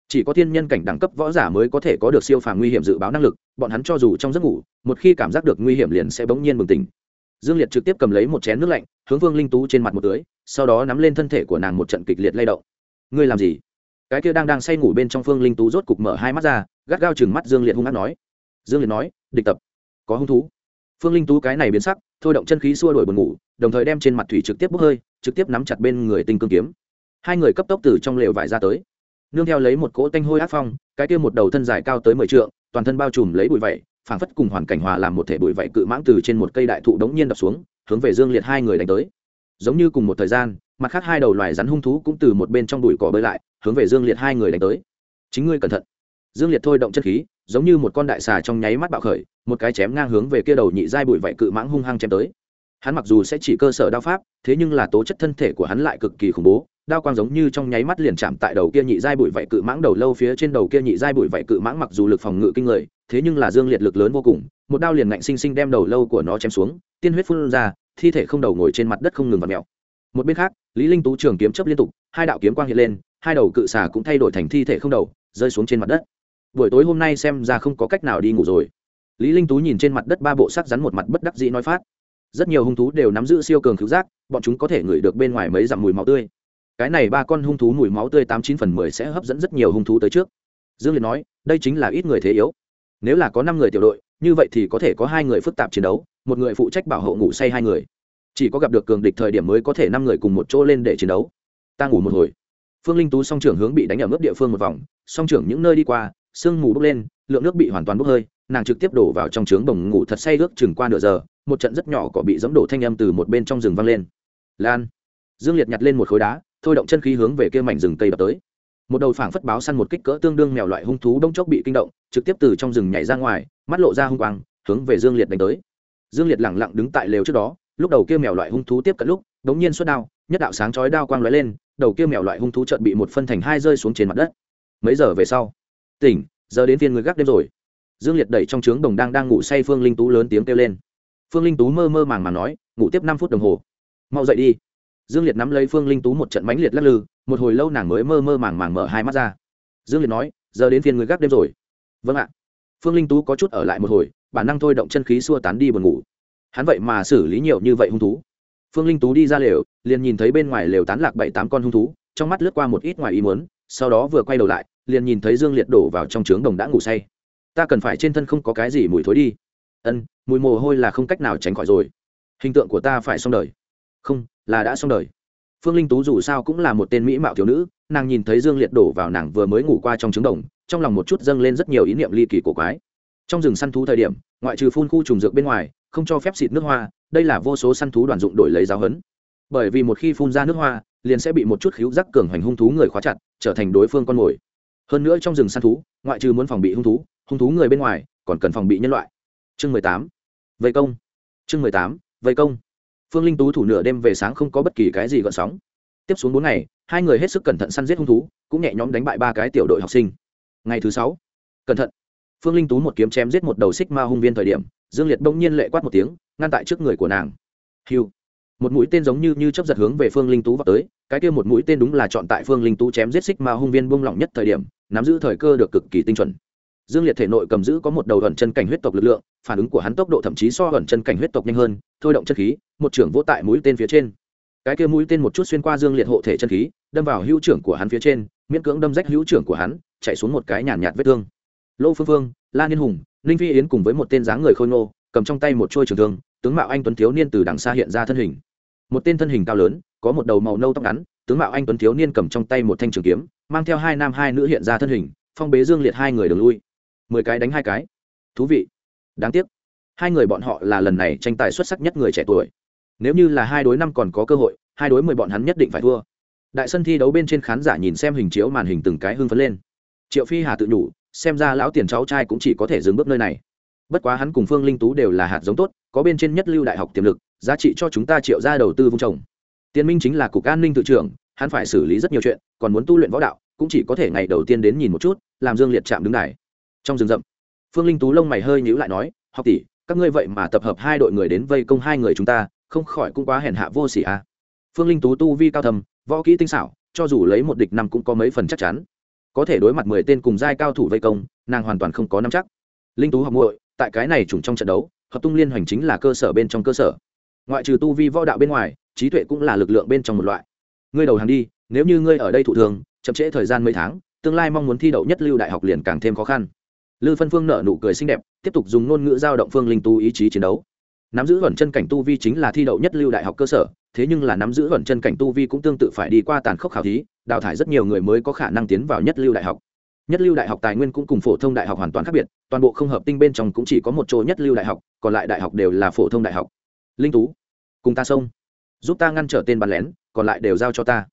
Chỉ có thiên nhân cảnh đẳng cấp võ giả mới có thể có được siêu phàm nguy hiểm dự báo năng lực, bọn hắn cho dù trong giấc ngủ, một khi cảm giác được nguy hiểm liền sẽ bỗng nhiên bừng tỉnh. Dương liệt trực tiếp cầm lấy một chén nước lạnh, hướng vương linh tú trên mặt một tưới, sau đó nắm lên thân thể của nàng một trận kịch liệt lay động. Ngươi làm gì? Cái kia đang đang say ngủ bên trong phương linh tú rốt cục mở hai mắt ra, gắt gao chừng mắt dương liệt hung hát nói. Dương liệt nói, địch tập, có hung thú. Phương linh tú cái này biến sắc, thôi động chân khí xua đổi buồn ngủ, đồng thời đem trên mặt thủy trực tiếp bốc hơi, trực tiếp nắm chặt bên người tinh cương kiếm. Hai người cấp tốc từ trong lều vải ra tới. Nương theo lấy một cỗ tanh hôi ác phong, cái kia một đầu thân dài cao tới mười trượng, toàn thân bao trùm lấy bụi vẩy phảng phất cùng hoàn cảnh hòa làm một thể bụi vẩy cự mãng từ trên một cây đại thụ đống nhiên đập xuống, hướng về dương liệt hai người đánh tới. Giống như cùng một thời gian mặt khác hai đầu loài rắn hung thú cũng từ một bên trong bụi cỏ bơi lại, hướng về dương liệt hai người đánh tới. Chính ngươi cẩn thận. Dương liệt thôi động chân khí, giống như một con đại xà trong nháy mắt bạo khởi, một cái chém ngang hướng về kia đầu nhị giai bụi vạy cự mãng hung hăng chém tới. Hắn mặc dù sẽ chỉ cơ sở đao pháp, thế nhưng là tố chất thân thể của hắn lại cực kỳ khủng bố, đao quang giống như trong nháy mắt liền chạm tại đầu kia nhị giai bụi vạy cự mãng đầu lâu phía trên đầu kia nhị giai bụi vạy cự mãng mặc dù lực phòng ngự kinh người, thế nhưng là dương liệt lực lớn vô cùng, một đao liền ngạnh sinh sinh đem đầu lâu của nó chém xuống, tiên huyết phun ra, thi thể không đầu ngồi trên mặt đất không ngừng và mèo một bên khác, lý linh tú trường kiếm chấp liên tục, hai đạo kiếm quang hiện lên, hai đầu cự xà cũng thay đổi thành thi thể không đầu, rơi xuống trên mặt đất. Buổi tối hôm nay xem ra không có cách nào đi ngủ rồi. Lý linh tú nhìn trên mặt đất ba bộ sắc rắn một mặt bất đắc dĩ nói phát. Rất nhiều hung thú đều nắm giữ siêu cường cứu giác, bọn chúng có thể ngửi được bên ngoài mấy dặm mùi máu tươi. Cái này ba con hung thú mùi máu tươi tám chín phần mười sẽ hấp dẫn rất nhiều hung thú tới trước. Dương liệt nói, đây chính là ít người thế yếu. Nếu là có năm người tiểu đội, như vậy thì có thể có hai người phức tạp chiến đấu, một người phụ trách bảo hộ ngủ say hai người chỉ có gặp được cường địch thời điểm mới có thể năm người cùng một chỗ lên để chiến đấu. Ta ngủ một hồi. Phương linh tú song trưởng hướng bị đánh ở mức địa phương một vòng, song trưởng những nơi đi qua, sương mù bốc lên, lượng nước bị hoàn toàn bốc hơi, nàng trực tiếp đổ vào trong trướng bồng ngủ thật say ước chừng qua nửa giờ, một trận rất nhỏ có bị dẫm đổ thanh âm từ một bên trong rừng vang lên. Lan. Dương liệt nhặt lên một khối đá, thôi động chân khí hướng về kia mảnh rừng cây đập tới. Một đầu phảng phất báo săn một kích cỡ tương đương mèo loại hung thú đông chốc bị kinh động, trực tiếp từ trong rừng nhảy ra ngoài, mắt lộ ra hung quang, hướng về dương liệt đánh tới. Dương liệt lẳng lặng đứng tại lều trước đó lúc đầu kia mèo loại hung thú tiếp cận lúc, đống nhiên xuất đao, nhất đạo sáng chói đao quang lóe lên, đầu kia mèo loại hung thú chợt bị một phân thành hai rơi xuống trên mặt đất. Mấy giờ về sau? Tỉnh, giờ đến phiên người gác đêm rồi. Dương liệt đẩy trong trướng đồng đang đang ngủ say phương linh tú lớn tiếng kêu lên. Phương linh tú mơ mơ màng màng nói, ngủ tiếp năm phút đồng hồ. Mau dậy đi. Dương liệt nắm lấy phương linh tú một trận mánh liệt lắc lư, một hồi lâu nàng mới mơ mơ màng màng mở hai mắt ra. Dương liệt nói, giờ đến phiên người gác đêm rồi. Vâng ạ. Phương linh tú có chút ở lại một hồi, bản năng thôi động chân khí xua tán đi buồn ngủ hắn vậy mà xử lý nhiều như vậy hung thú. Phương linh tú đi ra lều, liền nhìn thấy bên ngoài lều tán lạc bảy tám con hung thú, trong mắt lướt qua một ít ngoài ý muốn, sau đó vừa quay đầu lại, liền nhìn thấy dương liệt đổ vào trong trướng đồng đã ngủ say. Ta cần phải trên thân không có cái gì mùi thối đi. Ân, mùi mồ hôi là không cách nào tránh khỏi rồi. Hình tượng của ta phải xong đời. Không, là đã xong đời. Phương linh tú dù sao cũng là một tên mỹ mạo thiếu nữ, nàng nhìn thấy dương liệt đổ vào nàng vừa mới ngủ qua trong trứng đồng, trong lòng một chút dâng lên rất nhiều ý niệm ly kỳ của quái trong rừng săn thú thời điểm, ngoại trừ phun khu trùng dược bên ngoài, không cho phép xịt nước hoa, đây là vô số săn thú đoàn dụng đổi lấy giáo hấn bởi vì một khi phun ra nước hoa, liền sẽ bị một chút khíu rắc cường hành hung thú người khóa chặt, trở thành đối phương con mồi. Hơn nữa trong rừng săn thú, ngoại trừ muốn phòng bị hung thú hung thú người bên ngoài còn cần phòng bị nhân loại. Chương mười tám. Vây công. Chương mười tám. Vây công. Phương linh tú thủ nửa đêm về sáng không có bất kỳ cái gì gợn sóng. Tiếp xuống bốn ngày, hai người hết sức cẩn thận săn giết hung thú, cũng nhẹ nhõm đánh bại ba cái tiểu đội học sinh. Ngày thứ sáu. Cẩn thận phương linh tú một kiếm chém giết một đầu xích ma hung viên thời điểm dương liệt bỗng nhiên lệ quát một tiếng ngăn tại trước người của nàng. Hiu một mũi tên giống như như chấp giật hướng về phương linh tú vào tới cái kia một mũi tên đúng là chọn tại phương linh tú chém giết xích ma hung viên buông lỏng nhất thời điểm nắm giữ thời cơ được cực kỳ tinh chuẩn. Dương liệt thể nội cầm giữ có một đầu ẩn chân cảnh huyết tộc lực lượng phản ứng của hắn tốc độ thậm chí so ẩn chân cảnh huyết tộc nhanh hơn thôi động chân khí một trưởng vỗ tại mũi tên phía trên. Cái kia mũi tên một chút xuyên qua dương liệt hộ thể chân khí đâm vào hữu trưởng của hắn phía trên miễn cưỡng đâm rách hữu trưởng của hắn chạy xuống một cái nhàn nhạt, nhạt vết thương lô phương phương, la niên hùng, ninh phi yến cùng với một tên dáng người khôi ngô, cầm trong tay một trôi trường thương, tướng mạo anh tuấn thiếu niên từ đằng xa hiện ra thân hình. Một tên thân hình cao lớn, có một đầu màu nâu tóc ngắn, tướng mạo anh tuấn thiếu niên cầm trong tay một thanh trường kiếm, mang theo hai nam hai nữ hiện ra thân hình, phong bế dương liệt hai người đường lui. Mười cái đánh hai cái. Thú vị. Đáng tiếc. Hai người bọn họ là lần này tranh tài xuất sắc nhất người trẻ tuổi. Nếu như là hai đối năm còn có cơ hội, hai đối mười bọn hắn nhất định phải thua. Đại sân thi đấu bên trên khán giả nhìn xem hình chiếu màn hình từng cái hưng phấn lên. Triệu phi hà tự nhủ xem ra lão tiền cháu trai cũng chỉ có thể dừng bước nơi này. Bất quá hắn cùng phương linh tú đều là hạt giống tốt, có bên trên nhất lưu đại học tiềm lực, giá trị cho chúng ta triệu ra đầu tư vung trồng. Tiên minh chính là cục an ninh tự trưởng, hắn phải xử lý rất nhiều chuyện, còn muốn tu luyện võ đạo, cũng chỉ có thể ngày đầu tiên đến nhìn một chút, làm dương liệt chạm đứng đài. Trong rừng rậm, phương linh tú lông mày hơi nhíu lại nói, học tỷ, các ngươi vậy mà tập hợp hai đội người đến vây công hai người chúng ta, không khỏi cũng quá hèn hạ vô sỉ à. phương linh tú tu vi cao thầm võ kỹ tinh xảo, cho dù lấy một địch năm cũng có mấy phần chắc chắn có thể đối mặt mười tên cùng giai cao thủ vây công, nàng hoàn toàn không có nắm chắc. Linh tú học muội, tại cái này trùng trong trận đấu, hợp tung liên hoành chính là cơ sở bên trong cơ sở. Ngoại trừ tu vi võ đạo bên ngoài, trí tuệ cũng là lực lượng bên trong một loại. Ngươi đầu hàng đi, nếu như ngươi ở đây thụ thường, chậm trễ thời gian mấy tháng, tương lai mong muốn thi đậu nhất lưu đại học liền càng thêm khó khăn. Lư phân phương nở nụ cười xinh đẹp, tiếp tục dùng ngôn ngữ giao động phương linh tu ý chí chiến đấu nắm giữ vẩn chân cảnh tu vi chính là thi đậu nhất lưu đại học cơ sở, thế nhưng là nắm giữ vẩn chân cảnh tu vi cũng tương tự phải đi qua tàn khốc khảo thí, đào thải rất nhiều người mới có khả năng tiến vào nhất lưu đại học. Nhất lưu đại học tài nguyên cũng cùng phổ thông đại học hoàn toàn khác biệt, toàn bộ không hợp tinh bên trong cũng chỉ có một chỗ nhất lưu đại học, còn lại đại học đều là phổ thông đại học. Linh tú, cùng ta xông. Giúp ta ngăn trở tên bắn lén, còn lại đều giao cho ta.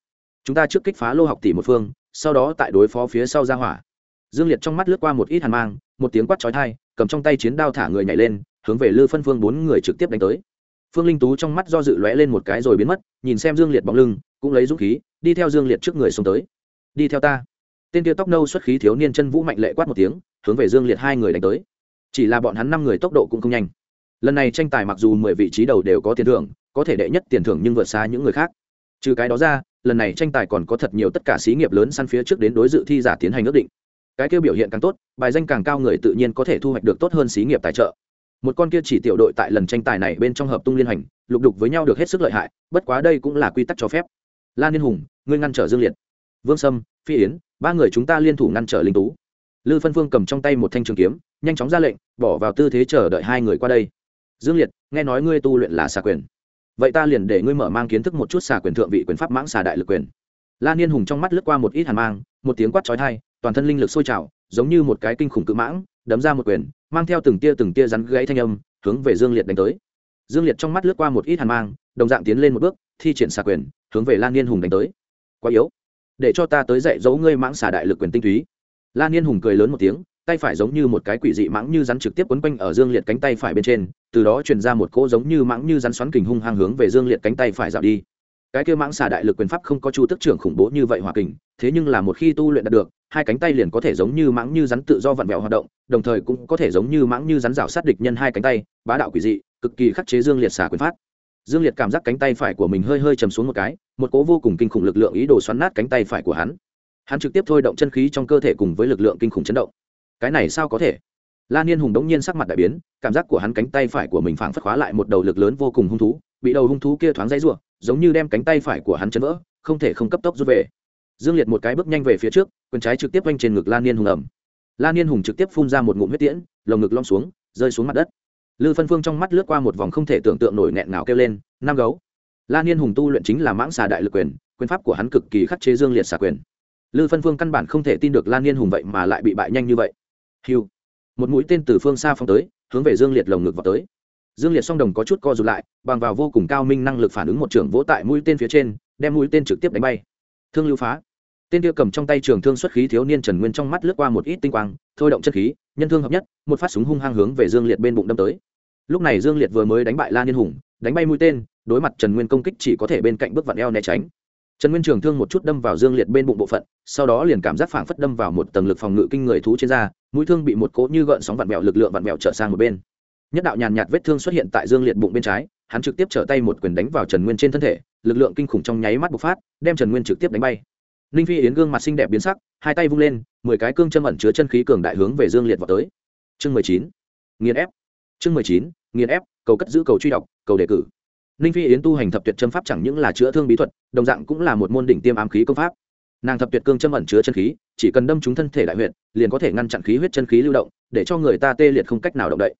Chúng ta trước kích phá lô học tỷ một phương, sau đó tại đối phó phía sau ra hỏa. Dương liệt trong mắt lướt qua một ít hàn mang, một tiếng quát trói thai cầm trong tay chiến đao thả người nhảy lên hướng về lư phân phương bốn người trực tiếp đánh tới. Phương linh tú trong mắt do dự lóe lên một cái rồi biến mất, nhìn xem dương liệt bóng lưng, cũng lấy dũng khí, đi theo dương liệt trước người xông tới. Đi theo ta. Tên kia tóc nâu xuất khí thiếu niên chân vũ mạnh lệ quát một tiếng, hướng về dương liệt hai người đánh tới. Chỉ là bọn hắn năm người tốc độ cũng không nhanh. Lần này tranh tài mặc dù mười vị trí đầu đều có tiền thưởng, có thể đệ nhất tiền thưởng nhưng vượt xa những người khác. Trừ cái đó ra, lần này tranh tài còn có thật nhiều tất cả xí nghiệp lớn săn phía trước đến đối dự thi giả tiến hành ước định. Cái kêu biểu hiện càng tốt, bài danh càng cao người tự nhiên có thể thu hoạch được tốt hơn xí nghiệp tài trợ một con kia chỉ tiểu đội tại lần tranh tài này bên trong hợp tung liên hành lục đục với nhau được hết sức lợi hại, bất quá đây cũng là quy tắc cho phép. Lan liên hùng, ngươi ngăn trở dương liệt. Vương sâm, phi yến, ba người chúng ta liên thủ ngăn trở linh tú. Lư phân phương cầm trong tay một thanh trường kiếm, nhanh chóng ra lệnh, bỏ vào tư thế chờ đợi hai người qua đây. Dương liệt, nghe nói ngươi tu luyện là xà quyền. Vậy ta liền để ngươi mở mang kiến thức một chút xà quyền thượng vị quyền pháp mãng xà đại lực quyền. Lan niên hùng trong mắt lướt qua một ít hàn mang, một tiếng quát trói thai toàn thân linh lực sôi trào, giống như một cái kinh khủng cự mãng đấm ra một quyền, mang theo từng tia từng tia rắn gãy thanh âm, hướng về dương liệt đánh tới. Dương liệt trong mắt lướt qua một ít hàn mang, đồng dạng tiến lên một bước, thi triển xà quyền, hướng về lan niên hùng đánh tới. Quá yếu. Để cho ta tới dạy dỗ ngươi mãng xà đại lực quyền tinh túy. Lan niên hùng cười lớn một tiếng, tay phải giống như một cái quỷ dị mãng như rắn trực tiếp quấn quanh ở dương liệt cánh tay phải bên trên, từ đó truyền ra một cỗ giống như mãng như rắn xoắn kình hung hăng hướng về dương liệt cánh tay phải dạo đi. Cái kia mãng xà đại lực quyền pháp không có chu tức trưởng khủng bố như vậy hòa kình, thế nhưng là một khi tu luyện đạt được hai cánh tay liền có thể giống như mãng như rắn tự do vặn vẹo hoạt động, đồng thời cũng có thể giống như mãng như rắn rào sát địch nhân hai cánh tay, bá đạo quỷ dị, cực kỳ khắc chế dương liệt xả quyền phát. Dương liệt cảm giác cánh tay phải của mình hơi hơi chầm xuống một cái, một cố vô cùng kinh khủng lực lượng ý đồ xoắn nát cánh tay phải của hắn. Hắn trực tiếp thôi động chân khí trong cơ thể cùng với lực lượng kinh khủng chấn động. Cái này sao có thể? La niên hùng đống nhiên sắc mặt đại biến, cảm giác của hắn cánh tay phải của mình phảng phất khóa lại một đầu lực lớn vô cùng hung thú, bị đầu hung thú kia thoáng dãy r giống như đem cánh tay phải của hắn chấn vỡ, không thể không cấp tốc rút về dương liệt một cái bước nhanh về phía trước quyền trái trực tiếp quanh trên ngực Lan niên hùng ẩm Lan niên hùng trực tiếp phun ra một ngụm huyết tiễn, lồng ngực lom xuống, rơi xuống mặt đất. Lư phân phương trong mắt lướt qua một vòng không thể tưởng tượng nổi nghẹn ngào kêu lên, Nam gấu. Lan niên hùng tu luyện chính là mãng xà đại lực quyền quyền pháp của hắn cực kỳ khắc chế dương liệt xà quyền. Lư phân phương căn bản không thể tin được Lan niên hùng vậy mà lại bị bại nhanh như vậy. Hiu một mũi tên từ phương xa phong tới, hướng về dương liệt lồng ngực vào tới. Dương liệt song đồng có chút co rụt lại, bằng vào vô cùng cao minh năng lực phản ứng một trưởng vỗ tại mũi tên phía trên, đem mũi tên trực tiếp đánh bay. Thương lưu phá tên kia cầm trong tay trường thương xuất khí thiếu niên trần nguyên trong mắt lướt qua một ít tinh quang, thôi động chất khí, nhân thương hợp nhất, một phát súng hung hăng hướng về dương liệt bên bụng đâm tới. Lúc này dương liệt vừa mới đánh bại la niên hùng, đánh bay mũi tên, đối mặt trần nguyên công kích chỉ có thể bên cạnh bước vặn eo né tránh. Trần nguyên trường thương một chút đâm vào dương liệt bên bụng bộ phận, sau đó liền cảm giác phảng phất đâm vào một tầng lực phòng ngự kinh người thú trên da, mũi thương bị một cỗ như gợn sóng vặn vẹo lực lượng vặn vẹo trở sang một bên. Nhất đạo nhàn nhạt vết thương xuất hiện tại dương liệt bụng bên trái, hắn trực tiếp trở tay một quyền đánh vào trần nguyên trên thân thể, lực lượng kinh khủng trong nháy mắt bộc phát, đem trần nguyên trực tiếp đánh bay ninh phi yến gương mặt xinh đẹp biến sắc, hai tay vung lên, mười cái cương châm ẩn chứa chân khí cường đại hướng về dương liệt vào tới. Chương mười chín, nghiền ép. Chương mười chín, nghiền ép, cầu cất giữ cầu truy đọc, cầu đề cử. Ninh phi yến tu hành thập tuyệt châm pháp chẳng những là chữa thương bí thuật, đồng dạng cũng là một môn đỉnh tiêm ám khí công pháp. Nàng thập tuyệt cương châm ẩn chứa chân khí, chỉ cần đâm trúng thân thể đại huyện liền có thể ngăn chặn khí huyết chân khí lưu động, để cho người ta tê liệt không cách nào động đậy.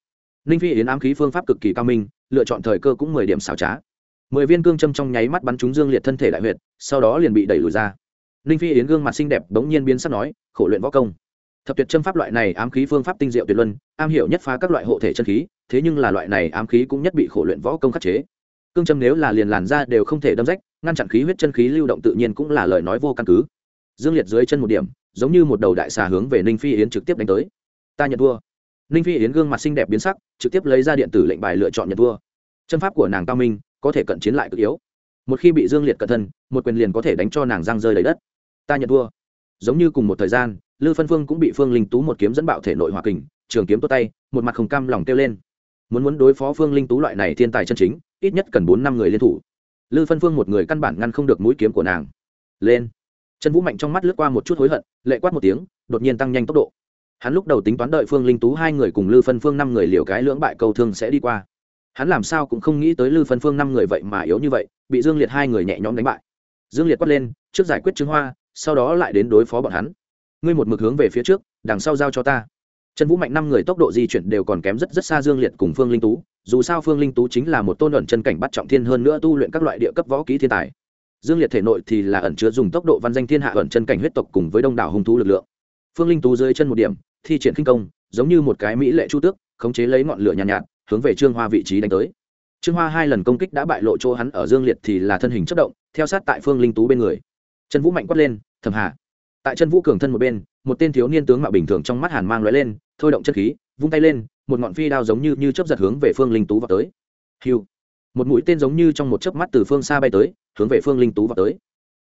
Ninh phi yến ám khí phương pháp cực kỳ cao minh, lựa chọn thời cơ cũng mười điểm xảo trá. Mười viên cương châm trong nháy mắt bắn trúng dương liệt thân thể đại huyệt, sau đó liền bị đẩy lùi ra ninh phi yến gương mặt xinh đẹp bỗng nhiên biến sắc nói, khổ luyện võ công. Thập tuyệt châm pháp loại này ám khí phương pháp tinh diệu tuyệt luân, am hiểu nhất phá các loại hộ thể chân khí, thế nhưng là loại này ám khí cũng nhất bị khổ luyện võ công khắc chế. Cương châm nếu là liền làn ra đều không thể đâm rách, ngăn chặn khí huyết chân khí lưu động tự nhiên cũng là lời nói vô căn cứ. Dương liệt dưới chân một điểm, giống như một đầu đại xà hướng về ninh phi yến trực tiếp đánh tới. Ta nhận thua. Ninh phi yến gương mặt xinh đẹp biến sắc, trực tiếp lấy ra điện tử lệnh bài lựa chọn nhận thua. Chân pháp của nàng cao minh, có thể cận chiến lại cực yếu. Một khi bị dương liệt cận thân, một quyền liền có thể đánh cho nàng giang rơi lấy đất ta nhận thua. Giống như cùng một thời gian, lư phân phương cũng bị phương linh tú một kiếm dẫn bạo thể nội hòa kình, trường kiếm tốt tay, một mặt không cam lòng kêu lên. Muốn muốn đối phó phương linh tú loại này thiên tài chân chính, ít nhất cần bốn năm người liên thủ. Lư phân phương một người căn bản ngăn không được mũi kiếm của nàng. Lên. Trần vũ mạnh trong mắt lướt qua một chút hối hận, lệ quát một tiếng, đột nhiên tăng nhanh tốc độ. Hắn lúc đầu tính toán đợi phương linh tú hai người cùng lư phân phương năm người liều cái lưỡng bại cầu thương sẽ đi qua. Hắn làm sao cũng không nghĩ tới lư phân phương năm người vậy mà yếu như vậy, bị dương liệt hai người nhẹ nhõm đánh bại. Dương liệt quát lên, trước giải quyết trứng hoa sau đó lại đến đối phó bọn hắn. Ngươi một mực hướng về phía trước đằng sau giao cho ta. Trần vũ mạnh năm người tốc độ di chuyển đều còn kém rất rất xa dương liệt cùng phương linh tú dù sao phương linh tú chính là một tôn ẩn chân cảnh bắt trọng thiên hơn nữa tu luyện các loại địa cấp võ ký thiên tài. Dương liệt thể nội thì là ẩn chứa dùng tốc độ văn danh thiên hạ ẩn chân cảnh huyết tộc cùng với đông đảo hung thú lực lượng. Phương linh tú dưới chân một điểm thi triển khinh công giống như một cái mỹ lệ chu tước khống chế lấy ngọn lửa nhàn nhạt, nhạt hướng về trương hoa vị trí đánh tới. Trương hoa hai lần công kích đã bại lộ chỗ hắn ở dương liệt thì là thân hình chất động theo sát tại phương linh tú bên người. Trần vũ mạnh quát lên thầm hà. Tại chân vũ cường thân một bên, một tên thiếu niên tướng mạo bình thường trong mắt hàn mang lóe lên, thôi động chất khí, vung tay lên, một ngọn phi đao giống như như chớp giật hướng về phương linh tú vào tới. Hiu một mũi tên giống như trong một chớp mắt từ phương xa bay tới, hướng về phương linh tú vào tới.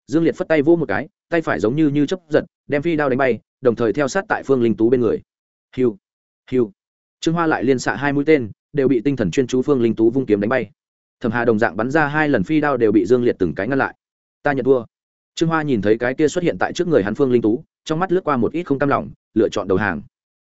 Dương liệt phất tay vỗ một cái, tay phải giống như như chớp giật, đem phi đao đánh bay, đồng thời theo sát tại phương linh tú bên người. Hiu hiu trương hoa lại liên xạ hai mũi tên, đều bị tinh thần chuyên chú phương linh tú vung kiếm đánh bay. Thẩm hà đồng dạng bắn ra hai lần phi đao đều bị dương liệt từng cái ngăn lại. Ta nhận thua trương hoa nhìn thấy cái kia xuất hiện tại trước người hắn phương linh tú, trong mắt lướt qua một ít không cam lòng, lựa chọn đầu hàng.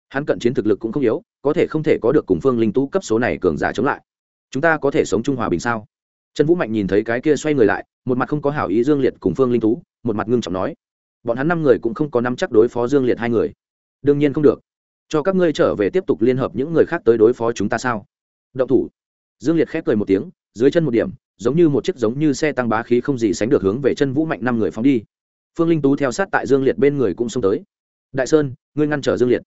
Hắn cận chiến thực lực cũng không yếu, có thể không thể có được cùng phương linh tú cấp số này cường giả chống lại. Chúng ta có thể sống trung hòa bình sao? Trần vũ mạnh nhìn thấy cái kia xoay người lại, một mặt không có hảo ý dương liệt cùng phương linh tú, một mặt ngưng trọng nói, bọn hắn năm người cũng không có nắm chắc đối phó dương liệt hai người. Đương nhiên không được. Cho các ngươi trở về tiếp tục liên hợp những người khác tới đối phó chúng ta sao? Động thủ. Dương liệt khép cười một tiếng, dưới chân một điểm giống như một chiếc giống như xe tăng bá khí không gì sánh được hướng về chân vũ mạnh năm người phóng đi. Phương linh tú theo sát tại dương liệt bên người cũng xông tới. Đại sơn, ngươi ngăn trở dương liệt,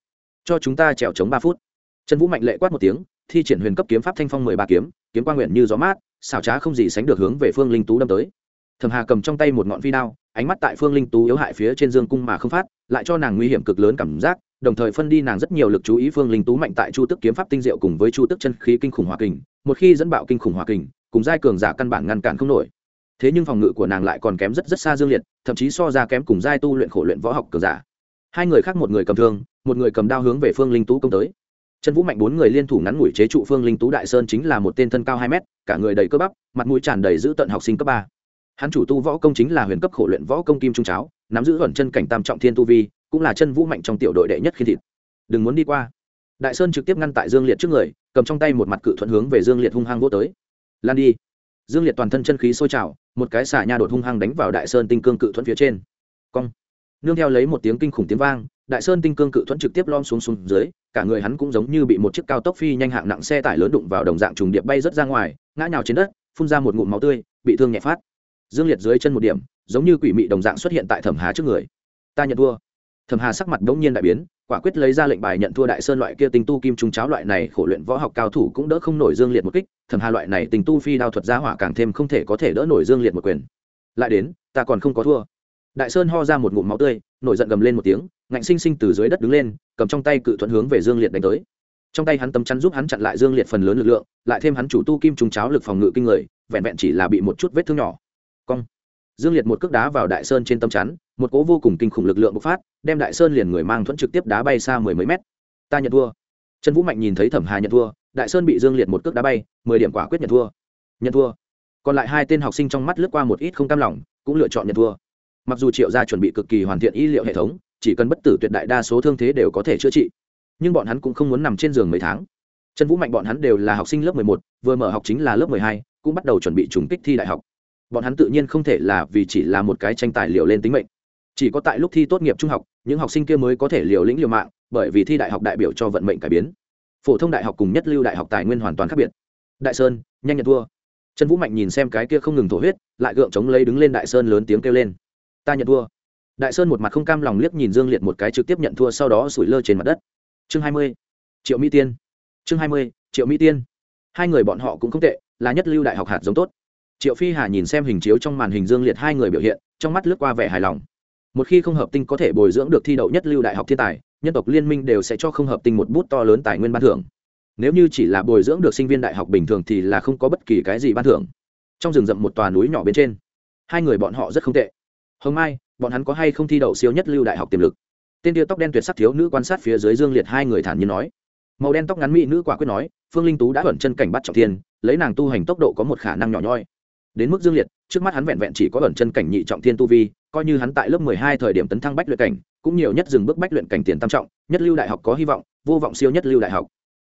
cho chúng ta trèo chống ba phút. Chân vũ mạnh lệ quát một tiếng, thi triển huyền cấp kiếm pháp thanh phong mười ba kiếm kiếm quan nguyện như gió mát, xảo trá không gì sánh được hướng về phương linh tú đâm tới. Thẩm hà cầm trong tay một ngọn phi đao, ánh mắt tại phương linh tú yếu hại phía trên dương cung mà không phát, lại cho nàng nguy hiểm cực lớn cảm giác, đồng thời phân đi nàng rất nhiều lực chú ý phương linh tú mạnh tại chu tức kiếm pháp tinh diệu cùng với chu tức chân khí kinh khủng hòa kình, một khi dẫn bạo kinh khủng hòa kình cùng giai cường giả căn bản ngăn cản không nổi. Thế nhưng phòng ngự của nàng lại còn kém rất rất xa dương liệt, thậm chí so ra kém cùng giai tu luyện khổ luyện võ học cường giả. Hai người khác một người cầm thương, một người cầm đao hướng về phương linh tú công tới. Chân vũ mạnh bốn người liên thủ ngắn ngủi chế trụ phương linh tú đại sơn chính là một tên thân cao hai mét, cả người đầy cơ bắp, mặt mũi tràn đầy giữ tận học sinh cấp ba. Hắn chủ tu võ công chính là huyền cấp khổ luyện võ công kim trung cháo, nắm giữ thuần chân cảnh tam trọng thiên tu vi, cũng là chân vũ mạnh trong tiểu đội đệ nhất khi thịt. Đừng muốn đi qua. Đại sơn trực tiếp ngăn tại dương liệt trước người, cầm trong tay một mặt cự thuận hướng về dương liệt hung hăng vô tới lan đi. Dương liệt toàn thân chân khí sôi trào, một cái xả nha đột hung hăng đánh vào đại sơn tinh cương cự Thuẫn phía trên. Cong. Nương theo lấy một tiếng kinh khủng tiếng vang, đại sơn tinh cương cự thuẫn trực tiếp lom xuống xuống dưới, cả người hắn cũng giống như bị một chiếc cao tốc phi nhanh hạng nặng xe tải lớn đụng vào đồng dạng trùng điệp bay rớt ra ngoài, ngã nhào trên đất, phun ra một ngụm máu tươi, bị thương nhẹ phát. Dương liệt dưới chân một điểm, giống như quỷ mị đồng dạng xuất hiện tại thẩm há trước người. Ta nhận thua thẩm hà sắc mặt đ ỗ n g nhiên đại biến, quả quyết lấy ra lệnh bài nhận thua đại sơn loại kia tinh tu kim trung cháo loại này, khổ luyện võ học cao thủ cũng đỡ không nổi dương liệt một kích. Thẩm hà loại này tình tu phi đao thuật gia hỏa càng thêm không thể có thể đỡ nổi dương liệt một quyền. Lại đến, ta còn không có thua. Đại sơn ho ra một ngụm máu tươi, nổi giận gầm lên một tiếng, ngạnh sinh sinh từ dưới đất đứng lên, cầm trong tay cự thuận hướng về dương liệt đánh tới. Trong tay hắn tấm chắn giúp hắn chặn lại dương liệt phần lớn lực lượng, lại thêm hắn chủ tu kim trung cháo lực phòng ngự kinh người, vẹn vẹn chỉ là bị một chút vết thương nhỏ. Cong. Dương liệt một cước đá vào đại sơn trên tấm chắn một cỗ vô cùng kinh khủng lực lượng bộc phát, đem đại sơn liền người mang thuẫn trực tiếp đá bay xa mười mấy mét. Ta nhận thua. Trần vũ mạnh nhìn thấy thẩm hà nhận thua, đại sơn bị dương liệt một cước đá bay, mười điểm quả quyết nhận thua. Nhận thua. Còn lại hai tên học sinh trong mắt lướt qua một ít không cam lòng, cũng lựa chọn nhận thua. Mặc dù triệu gia chuẩn bị cực kỳ hoàn thiện y liệu hệ thống, chỉ cần bất tử tuyệt đại đa số thương thế đều có thể chữa trị, nhưng bọn hắn cũng không muốn nằm trên giường mấy tháng. Trần vũ mạnh bọn hắn đều là học sinh lớp mười một, vừa mở học chính là lớp mười hai, cũng bắt đầu chuẩn bị trùng kích thi đại học. Bọn hắn tự nhiên không thể là vì chỉ là một cái tranh tài liệu lên tính mệnh chỉ có tại lúc thi tốt nghiệp trung học, những học sinh kia mới có thể liều lĩnh liều mạng, bởi vì thi đại học đại biểu cho vận mệnh cải biến. Phổ thông đại học cùng nhất lưu đại học tài nguyên hoàn toàn khác biệt. Đại sơn, nhanh nhận thua. Trần vũ mạnh nhìn xem cái kia không ngừng thổ huyết, lại gượng chống lấy đứng lên đại sơn lớn tiếng kêu lên. Ta nhận thua. Đại sơn một mặt không cam lòng liếc nhìn dương liệt một cái trực tiếp nhận thua sau đó sủi lơ trên mặt đất. Chương hai mươi. Triệu mỹ tiên. Chương hai mươi, triệu mỹ tiên. Hai người bọn họ cũng không tệ, là nhất lưu đại học hạt giống tốt. Triệu phi hà nhìn xem hình chiếu trong màn hình dương liệt hai người biểu hiện, trong mắt lướt qua vẻ hài lòng một khi không hợp tinh có thể bồi dưỡng được thi đậu nhất lưu đại học thiên tài, nhân tộc liên minh đều sẽ cho không hợp tinh một bút to lớn tài nguyên ban thưởng. Nếu như chỉ là bồi dưỡng được sinh viên đại học bình thường thì là không có bất kỳ cái gì ban thưởng. Trong rừng rậm một tòa núi nhỏ bên trên, hai người bọn họ rất không tệ. Hồng mai, bọn hắn có hay không thi đậu siêu nhất lưu đại học tiềm lực? Tên tia tóc đen tuyệt sắc thiếu nữ quan sát phía dưới dương liệt hai người thản nhiên nói. Màu đen tóc ngắn mỹ nữ quả quyết nói, phương linh tú đã ẩn chân cảnh bắt trọng thiên, lấy nàng tu hành tốc độ có một khả năng nhỏ nhoi. Đến mức dương liệt, trước mắt hắn vẹn vẹn chỉ có ẩn chân cảnh nhị trọng thiên tu vi coi như hắn tại lớp mười hai thời điểm tấn thăng bách luyện cảnh, cũng nhiều nhất dừng bước bách luyện cảnh tiền tam trọng, nhất lưu đại học có hy vọng, vô vọng siêu nhất lưu đại học.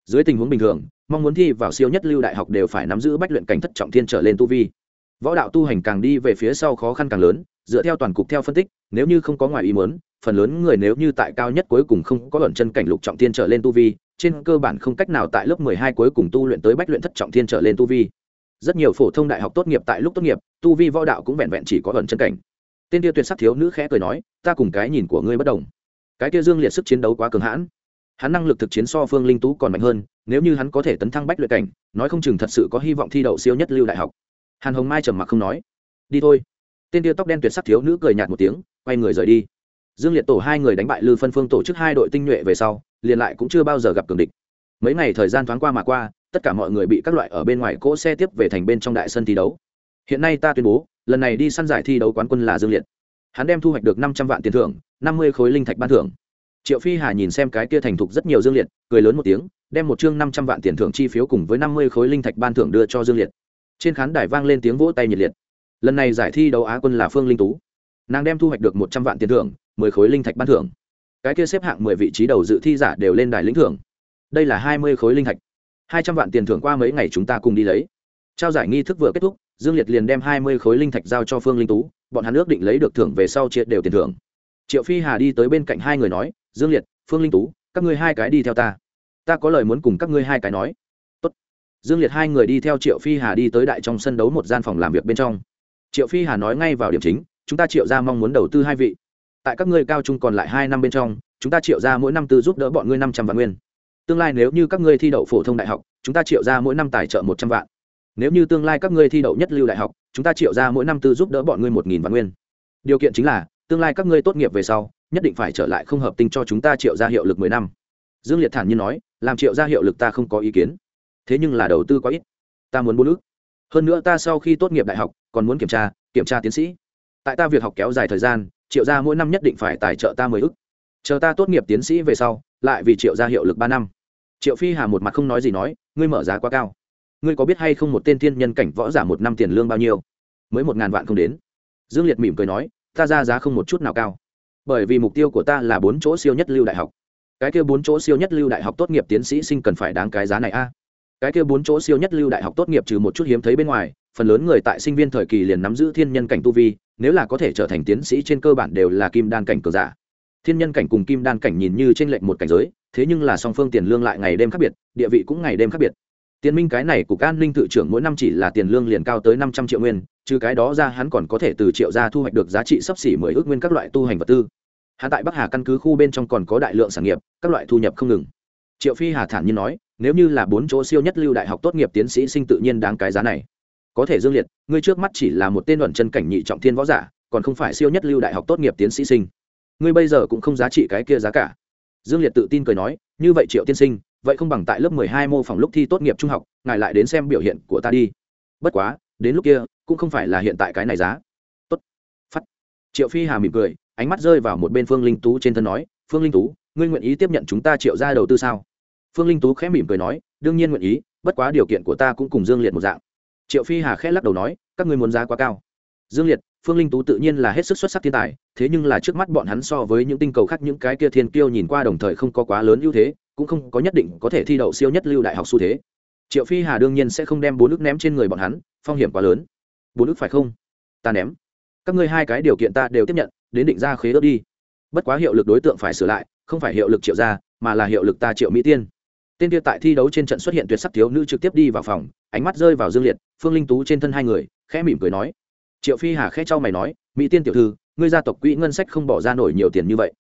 Dưới tình huống bình thường, mong muốn thi vào siêu nhất lưu đại học đều phải nắm giữ bách luyện cảnh thất trọng thiên trở lên tu vi. Võ đạo tu hành càng đi về phía sau khó khăn càng lớn, dựa theo toàn cục theo phân tích, nếu như không có ngoài ý muốn, phần lớn người nếu như tại cao nhất cuối cùng không có luận chân cảnh lục trọng thiên trở lên tu vi, trên cơ bản không cách nào tại lớp mười hai cuối cùng tu luyện tới bách luyện thất trọng thiên trở lên tu vi. Rất nhiều phổ thông đại học tốt nghiệp tại lúc tốt nghiệp, tu vi võ đạo cũng vẹn vẹn chỉ có luận chân cảnh tên kia tuyệt sắc thiếu nữ khẽ cười nói, ta cùng cái nhìn của ngươi bất đồng. Cái kia dương liệt sức chiến đấu quá cường hãn. Hắn năng lực thực chiến so phương linh tú còn mạnh hơn, nếu như hắn có thể tấn thăng bách luyện cảnh, nói không chừng thật sự có hy vọng thi đậu siêu nhất lưu đại học. Hàn hồng mai trầm mặc không nói, đi thôi. Tên tia tóc đen tuyệt sắc thiếu nữ cười nhạt một tiếng, quay người rời đi. Dương liệt tổ hai người đánh bại lư phân phương tổ chức hai đội tinh nhuệ về sau, liền lại cũng chưa bao giờ gặp cường địch. Mấy ngày thời gian thoáng qua mà qua, tất cả mọi người bị các loại ở bên ngoài cỗ xe tiếp về thành bên trong đại sân thi đấu. Hiện nay ta tuyên bố lần này đi săn giải thi đấu quán quân là dương liệt. Hắn đem thu hoạch được năm trăm vạn tiền thưởng, năm mươi khối linh thạch ban thưởng. Triệu phi hà nhìn xem cái kia thành thục rất nhiều dương liệt, cười lớn một tiếng, đem một chương năm trăm vạn tiền thưởng chi phiếu cùng với năm mươi khối linh thạch ban thưởng đưa cho dương liệt. Trên khán đài vang lên tiếng vỗ tay nhiệt liệt. Lần này giải thi đấu á quân là phương linh tú. Nàng đem thu hoạch được một trăm vạn tiền thưởng, mười khối linh thạch ban thưởng. Cái kia xếp hạng mười vị trí đầu dự thi giả đều lên đài lĩnh thưởng. Đây là hai mươi khối linh thạch. Hai trăm vạn tiền thưởng qua mấy ngày chúng ta cùng đi lấy. Trao giải nghi thức vừa kết thúc dương liệt liền đem hai mươi khối linh thạch giao cho phương linh tú, bọn hắn ước định lấy được thưởng về sau chia đều tiền thưởng. Triệu phi hà đi tới bên cạnh hai người nói, dương liệt, phương linh tú, các ngươi hai cái đi theo ta. Ta có lời muốn cùng các ngươi hai cái nói. Tốt. dương liệt hai người đi theo triệu phi hà đi tới đại trong sân đấu một gian phòng làm việc bên trong. Triệu phi hà nói ngay vào điểm chính, chúng ta triệu ra mong muốn đầu tư hai vị. Tại các ngươi cao trung còn lại hai năm bên trong, chúng ta triệu ra mỗi năm tư giúp đỡ bọn ngươi năm trăm vạn nguyên. Tương lai nếu như các ngươi thi đậu phổ thông đại học, chúng ta triệu ra mỗi năm tài trợ một trăm vạn nếu như tương lai các ngươi thi đậu nhất lưu đại học, chúng ta triệu ra mỗi năm tư giúp đỡ bọn ngươi một nghìn vạn nguyên. Điều kiện chính là, tương lai các ngươi tốt nghiệp về sau, nhất định phải trở lại không hợp tinh cho chúng ta triệu ra hiệu lực mười năm. Dương liệt thản nhiên nói, làm triệu ra hiệu lực ta không có ý kiến. Thế nhưng là đầu tư quá ít. Ta muốn bốn ước hơn nữa ta sau khi tốt nghiệp đại học, còn muốn kiểm tra kiểm tra tiến sĩ. Tại ta việc học kéo dài thời gian, triệu ra mỗi năm nhất định phải tài trợ ta mười ước chờ ta tốt nghiệp tiến sĩ về sau, lại vì triệu ra hiệu lực ba năm. Triệu phi hà một mặt không nói gì nói, ngươi mở giá quá cao ngươi có biết hay không một tên thiên nhân cảnh võ giả một năm tiền lương bao nhiêu? Mới một ngàn vạn không đến. Dương liệt mỉm cười nói, ta ra giá không một chút nào cao. Bởi vì mục tiêu của ta là bốn chỗ siêu nhất lưu đại học. Cái kia bốn chỗ siêu nhất lưu đại học tốt nghiệp tiến sĩ sinh cần phải đáng cái giá này a. Cái kia bốn chỗ siêu nhất lưu đại học tốt nghiệp trừ một chút hiếm thấy bên ngoài, phần lớn người tại sinh viên thời kỳ liền nắm giữ thiên nhân cảnh tu vi, nếu là có thể trở thành tiến sĩ trên cơ bản đều là kim đan cảnh cờ giả. Thiên nhân cảnh cùng kim đan cảnh nhìn như t r ê n lệch một cảnh giới, thế nhưng là song phương tiền lương lại ngày đêm khác biệt, địa vị cũng ngày đêm khác biệt tiền minh cái này cục an ninh tự trưởng mỗi năm chỉ là tiền lương liền cao tới năm trăm triệu nguyên, trừ cái đó ra hắn còn có thể từ triệu ra thu hoạch được giá trị sấp xỉ mười ước nguyên các loại tu hành vật tư. Hắn tại bắc hà căn cứ khu bên trong còn có đại lượng sản nghiệp, các loại thu nhập không ngừng. Triệu phi hà thản nhiên nói, nếu như là bốn chỗ siêu nhất lưu đại học tốt nghiệp tiến sĩ sinh tự nhiên đáng cái giá này. Có thể dương liệt, ngươi trước mắt chỉ là một tên luận chân cảnh nhị trọng thiên võ giả, còn không phải siêu nhất lưu đại học tốt nghiệp tiến sĩ sinh. Ngươi bây giờ cũng không giá trị cái kia giá cả. Dương liệt tự tin cười nói, như vậy triệu tiên sinh vậy không bằng tại lớp mười hai mô phỏng lúc thi tốt nghiệp trung học, ngài lại đến xem biểu hiện của ta đi. Bất quá, đến lúc kia, cũng không phải là hiện tại cái này giá. Tốt. Phát. Triệu phi hà mỉm cười, ánh mắt rơi vào một bên phương linh tú trên thân nói, phương linh tú, ngươi nguyện ý tiếp nhận chúng ta triệu ra đầu tư sao? Phương linh tú khẽ mỉm cười nói, đương nhiên nguyện ý, bất quá điều kiện của ta cũng cùng dương liệt một dạng. Triệu phi hà khẽ lắc đầu nói, các ngươi muốn giá quá cao. Dương liệt, phương linh tú tự nhiên là hết sức xuất sắc thiên tài, thế nhưng là trước mắt bọn hắn so với những tinh cầu khác những cái kia thiên kiêu nhìn qua đồng thời không có quá lớn ưu thế cũng không có nhất định có thể thi đậu siêu nhất lưu đại học xu thế. Triệu phi hà đương nhiên sẽ không đem bốn nước ném trên người bọn hắn, phong hiểm quá lớn. Bốn nước phải không? Ta ném. Các ngươi hai cái điều kiện ta đều tiếp nhận, đến định ra khế ước đi. Bất quá hiệu lực đối tượng phải sửa lại, không phải hiệu lực triệu gia, mà là hiệu lực ta triệu mỹ tiên. Tên kia tại thi đấu trên trận xuất hiện tuyệt sắc thiếu nữ trực tiếp đi vào phòng, ánh mắt rơi vào dương liệt, phương linh tú trên thân hai người, khẽ mỉm cười nói. Triệu phi hà khẽ trao mày nói, mỹ tiên tiểu thư, ngươi gia tộc quỹ ngân sách không bỏ ra nổi nhiều tiền như vậy.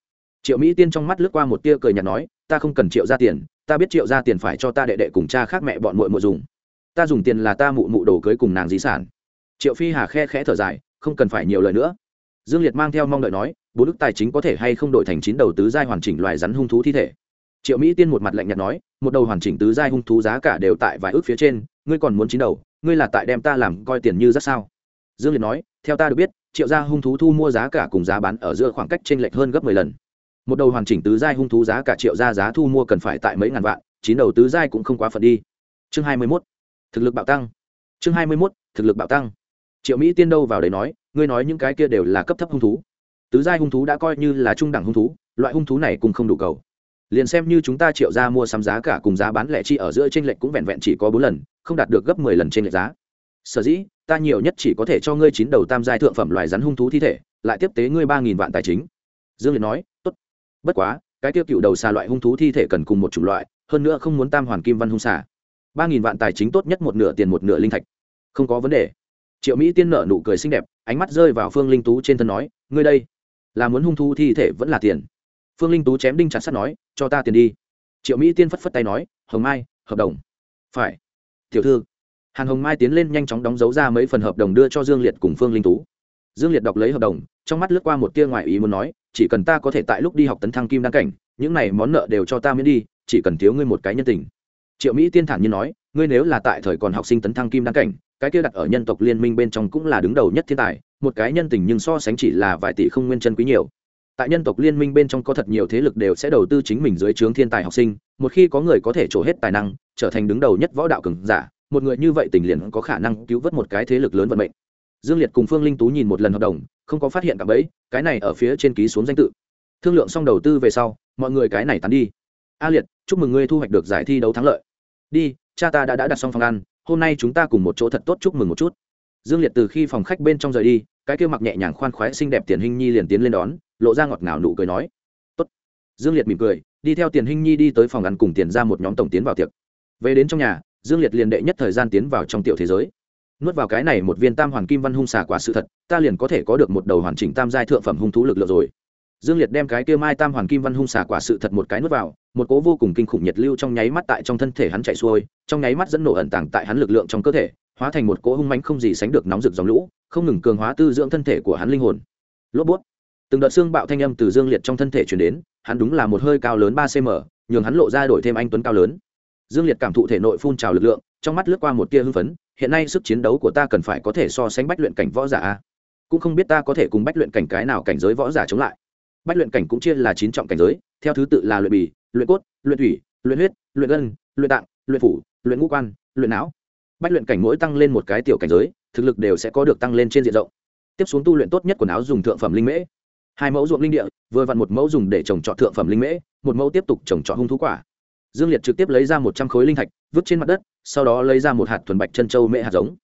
Triệu mỹ tiên trong mắt lướt qua một tia cười nhạt nói ta không cần triệu ra tiền, ta biết triệu ra tiền phải cho ta đệ đệ cùng cha khác mẹ bọn muội muội dùng. Ta dùng tiền là ta mụ mụ đồ cưới cùng nàng di sản. Triệu phi hà khe khẽ thở dài, không cần phải nhiều lời nữa. Dương liệt mang theo mong đợi nói bốn đức tài chính có thể hay không đổi thành chín đầu tứ giai hoàn chỉnh loài rắn hung thú thi thể? Triệu mỹ tiên một mặt lạnh nhạt nói, một đầu hoàn chỉnh tứ giai hung thú giá cả đều tại vài ước phía trên, ngươi còn muốn chín đầu, ngươi là tại đem ta làm coi tiền như rất sao? Dương liệt nói, theo ta được biết, triệu gia hung thú thu mua giá cả cùng giá bán ở giữa khoảng cách t r ê n lệch hơn gấp mười lần một đầu hoàn chỉnh tứ giai hung thú giá cả triệu gia giá thu mua cần phải tại mấy ngàn vạn, chín đầu tứ giai cũng không quá phận đi. Chương hai mươi mốt, thực lực bạo tăng. Chương hai mươi mốt, thực lực bạo tăng. Triệu mỹ tiên đâu vào đấy nói, ngươi nói những cái kia đều là cấp thấp hung thú. Tứ giai hung thú đã coi như là trung đẳng hung thú, loại hung thú này cũng không đủ cầu. Liền xem như chúng ta triệu ra mua sắm giá cả cùng giá bán lẻ chi ở giữa t r ê n lệch cũng vẹn vẹn chỉ có bốn lần, không đạt được gấp mười lần trên lệch giá. Sở dĩ, ta nhiều nhất chỉ có thể cho ngươi chín đầu tam giai thượng phẩm loài rắn hung thú thi thể, lại tiếp tế ngươi ba nghìn vạn tài chính. Dương liệt nói bất quá, cái tiêu cựu đầu xà loại hung thú thi thể cần cùng một chủng loại, hơn nữa không muốn tam hoàn kim văn hung xà. Ba nghìn vạn tài chính tốt nhất một nửa tiền một nửa linh thạch. Không có vấn đề. Triệu mỹ tiên nợ nụ cười xinh đẹp, ánh mắt rơi vào phương linh tú trên thân nói, ngươi đây, là muốn hung thú thi thể vẫn là tiền? Phương linh tú chém đinh chặt sắt nói, cho ta tiền đi. Triệu mỹ tiên phất phất tay nói, hồng mai, hợp đồng. Phải. Tiểu thư. Hàn hồng mai tiến lên nhanh chóng đóng dấu ra mấy phần hợp đồng đưa cho dương liệt cùng phương linh tú. Dương liệt đọc lấy hợp đồng, trong mắt lướt qua một tia ngoại ý muốn nói chỉ cần ta có thể tại lúc đi học tấn thăng kim đăng cảnh, những này món nợ đều cho ta miễn đi, chỉ cần thiếu ngươi một cái nhân tình. Triệu mỹ tiên thản như nói, ngươi nếu là tại thời còn học sinh tấn thăng kim đăng cảnh, cái kia đặt ở nhân tộc liên minh bên trong cũng là đứng đầu nhất thiên tài, một cái nhân tình nhưng so sánh chỉ là vài tỷ không nguyên chân quý nhiều. Tại nhân tộc liên minh bên trong có thật nhiều thế lực đều sẽ đầu tư chính mình dưới trướng thiên tài học sinh, một khi có người có thể trổ hết tài năng, trở thành đứng đầu nhất võ đạo cường giả, một người như vậy tình liền có khả năng cứu vớt một cái thế lực lớn vận mệnh. Dương liệt cùng phương linh tú nhìn một lần hợp đồng không có phát hiện cả bẫy cái này ở phía trên ký xuống danh tự. Thương lượng xong đầu tư về sau mọi người cái này tán đi. A liệt chúc mừng ngươi thu hoạch được giải thi đấu thắng lợi. Đi cha ta đã, đã đặt xong phòng ăn hôm nay chúng ta cùng một chỗ thật tốt chúc mừng một chút. Dương liệt từ khi phòng khách bên trong rời đi cái kia mặc nhẹ nhàng khoan khoái xinh đẹp tiền hình nhi liền tiến lên đón lộ ra ngọt ngào nụ cười nói. Tốt. Dương liệt mỉm cười đi theo tiền hình nhi đi tới phòng ăn cùng tiền ra một nhóm tổng tiến vào tiệc. Về đến trong nhà dương liệt liền đệ nhất thời gian tiến vào trong tiểu thế giới nuốt vào cái này một viên tam hoàn kim văn hung xà quả sự thật, ta liền có thể có được một đầu hoàn chỉnh tam giai thượng phẩm hung thú lực lượng rồi. Dương liệt đem cái kia mai tam hoàn kim văn hung Xà quả sự thật một cái nuốt vào, một cố vô cùng kinh khủng nhiệt lưu trong nháy mắt tại trong thân thể hắn chạy xuôi, trong nháy mắt dẫn nổ ẩn tàng tại hắn lực lượng trong cơ thể, hóa thành một cỗ hung mánh không gì sánh được nóng rực dòng lũ, không ngừng cường hóa tư dưỡng thân thể của hắn linh hồn. Lốp bút. Từng đợt xương bạo thanh âm từ dương liệt trong thân thể chuyển đến, hắn đúng là một hơi cao lớn ba cm nhường hắn lộ ra đổi thêm anh tuấn cao lớn. Dương liệt cảm thụ thể nội phun trào lực lượng, trong mắt lướt qua một tia hưng phấn hiện nay sức chiến đấu của ta cần phải có thể so sánh bách luyện cảnh võ giả cũng không biết ta có thể cùng bách luyện cảnh cái nào cảnh giới võ giả chống lại. Bách luyện cảnh cũng chia là chín trọng cảnh giới, theo thứ tự là luyện bì, luyện cốt, luyện thủy, luyện huyết, luyện gân, luyện tạng, luyện phủ, luyện ngũ quan, luyện não. Bách luyện cảnh mỗi tăng lên một cái tiểu cảnh giới, thực lực đều sẽ có được tăng lên trên diện rộng. Tiếp xuống tu luyện tốt nhất quần áo dùng thượng phẩm linh mễ. Hai mẫu ruộng linh địa, vừa vặn một mẫu dùng để trồng trọt thượng phẩm linh mễ, một mẫu tiếp tục trồng trọt hung thú quả. Dương liệt trực tiếp lấy ra một trăm khối linh thạch, vứt trên mặt đất sau đó lấy ra một hạt thuần bạch chân châu mễ hạt giống.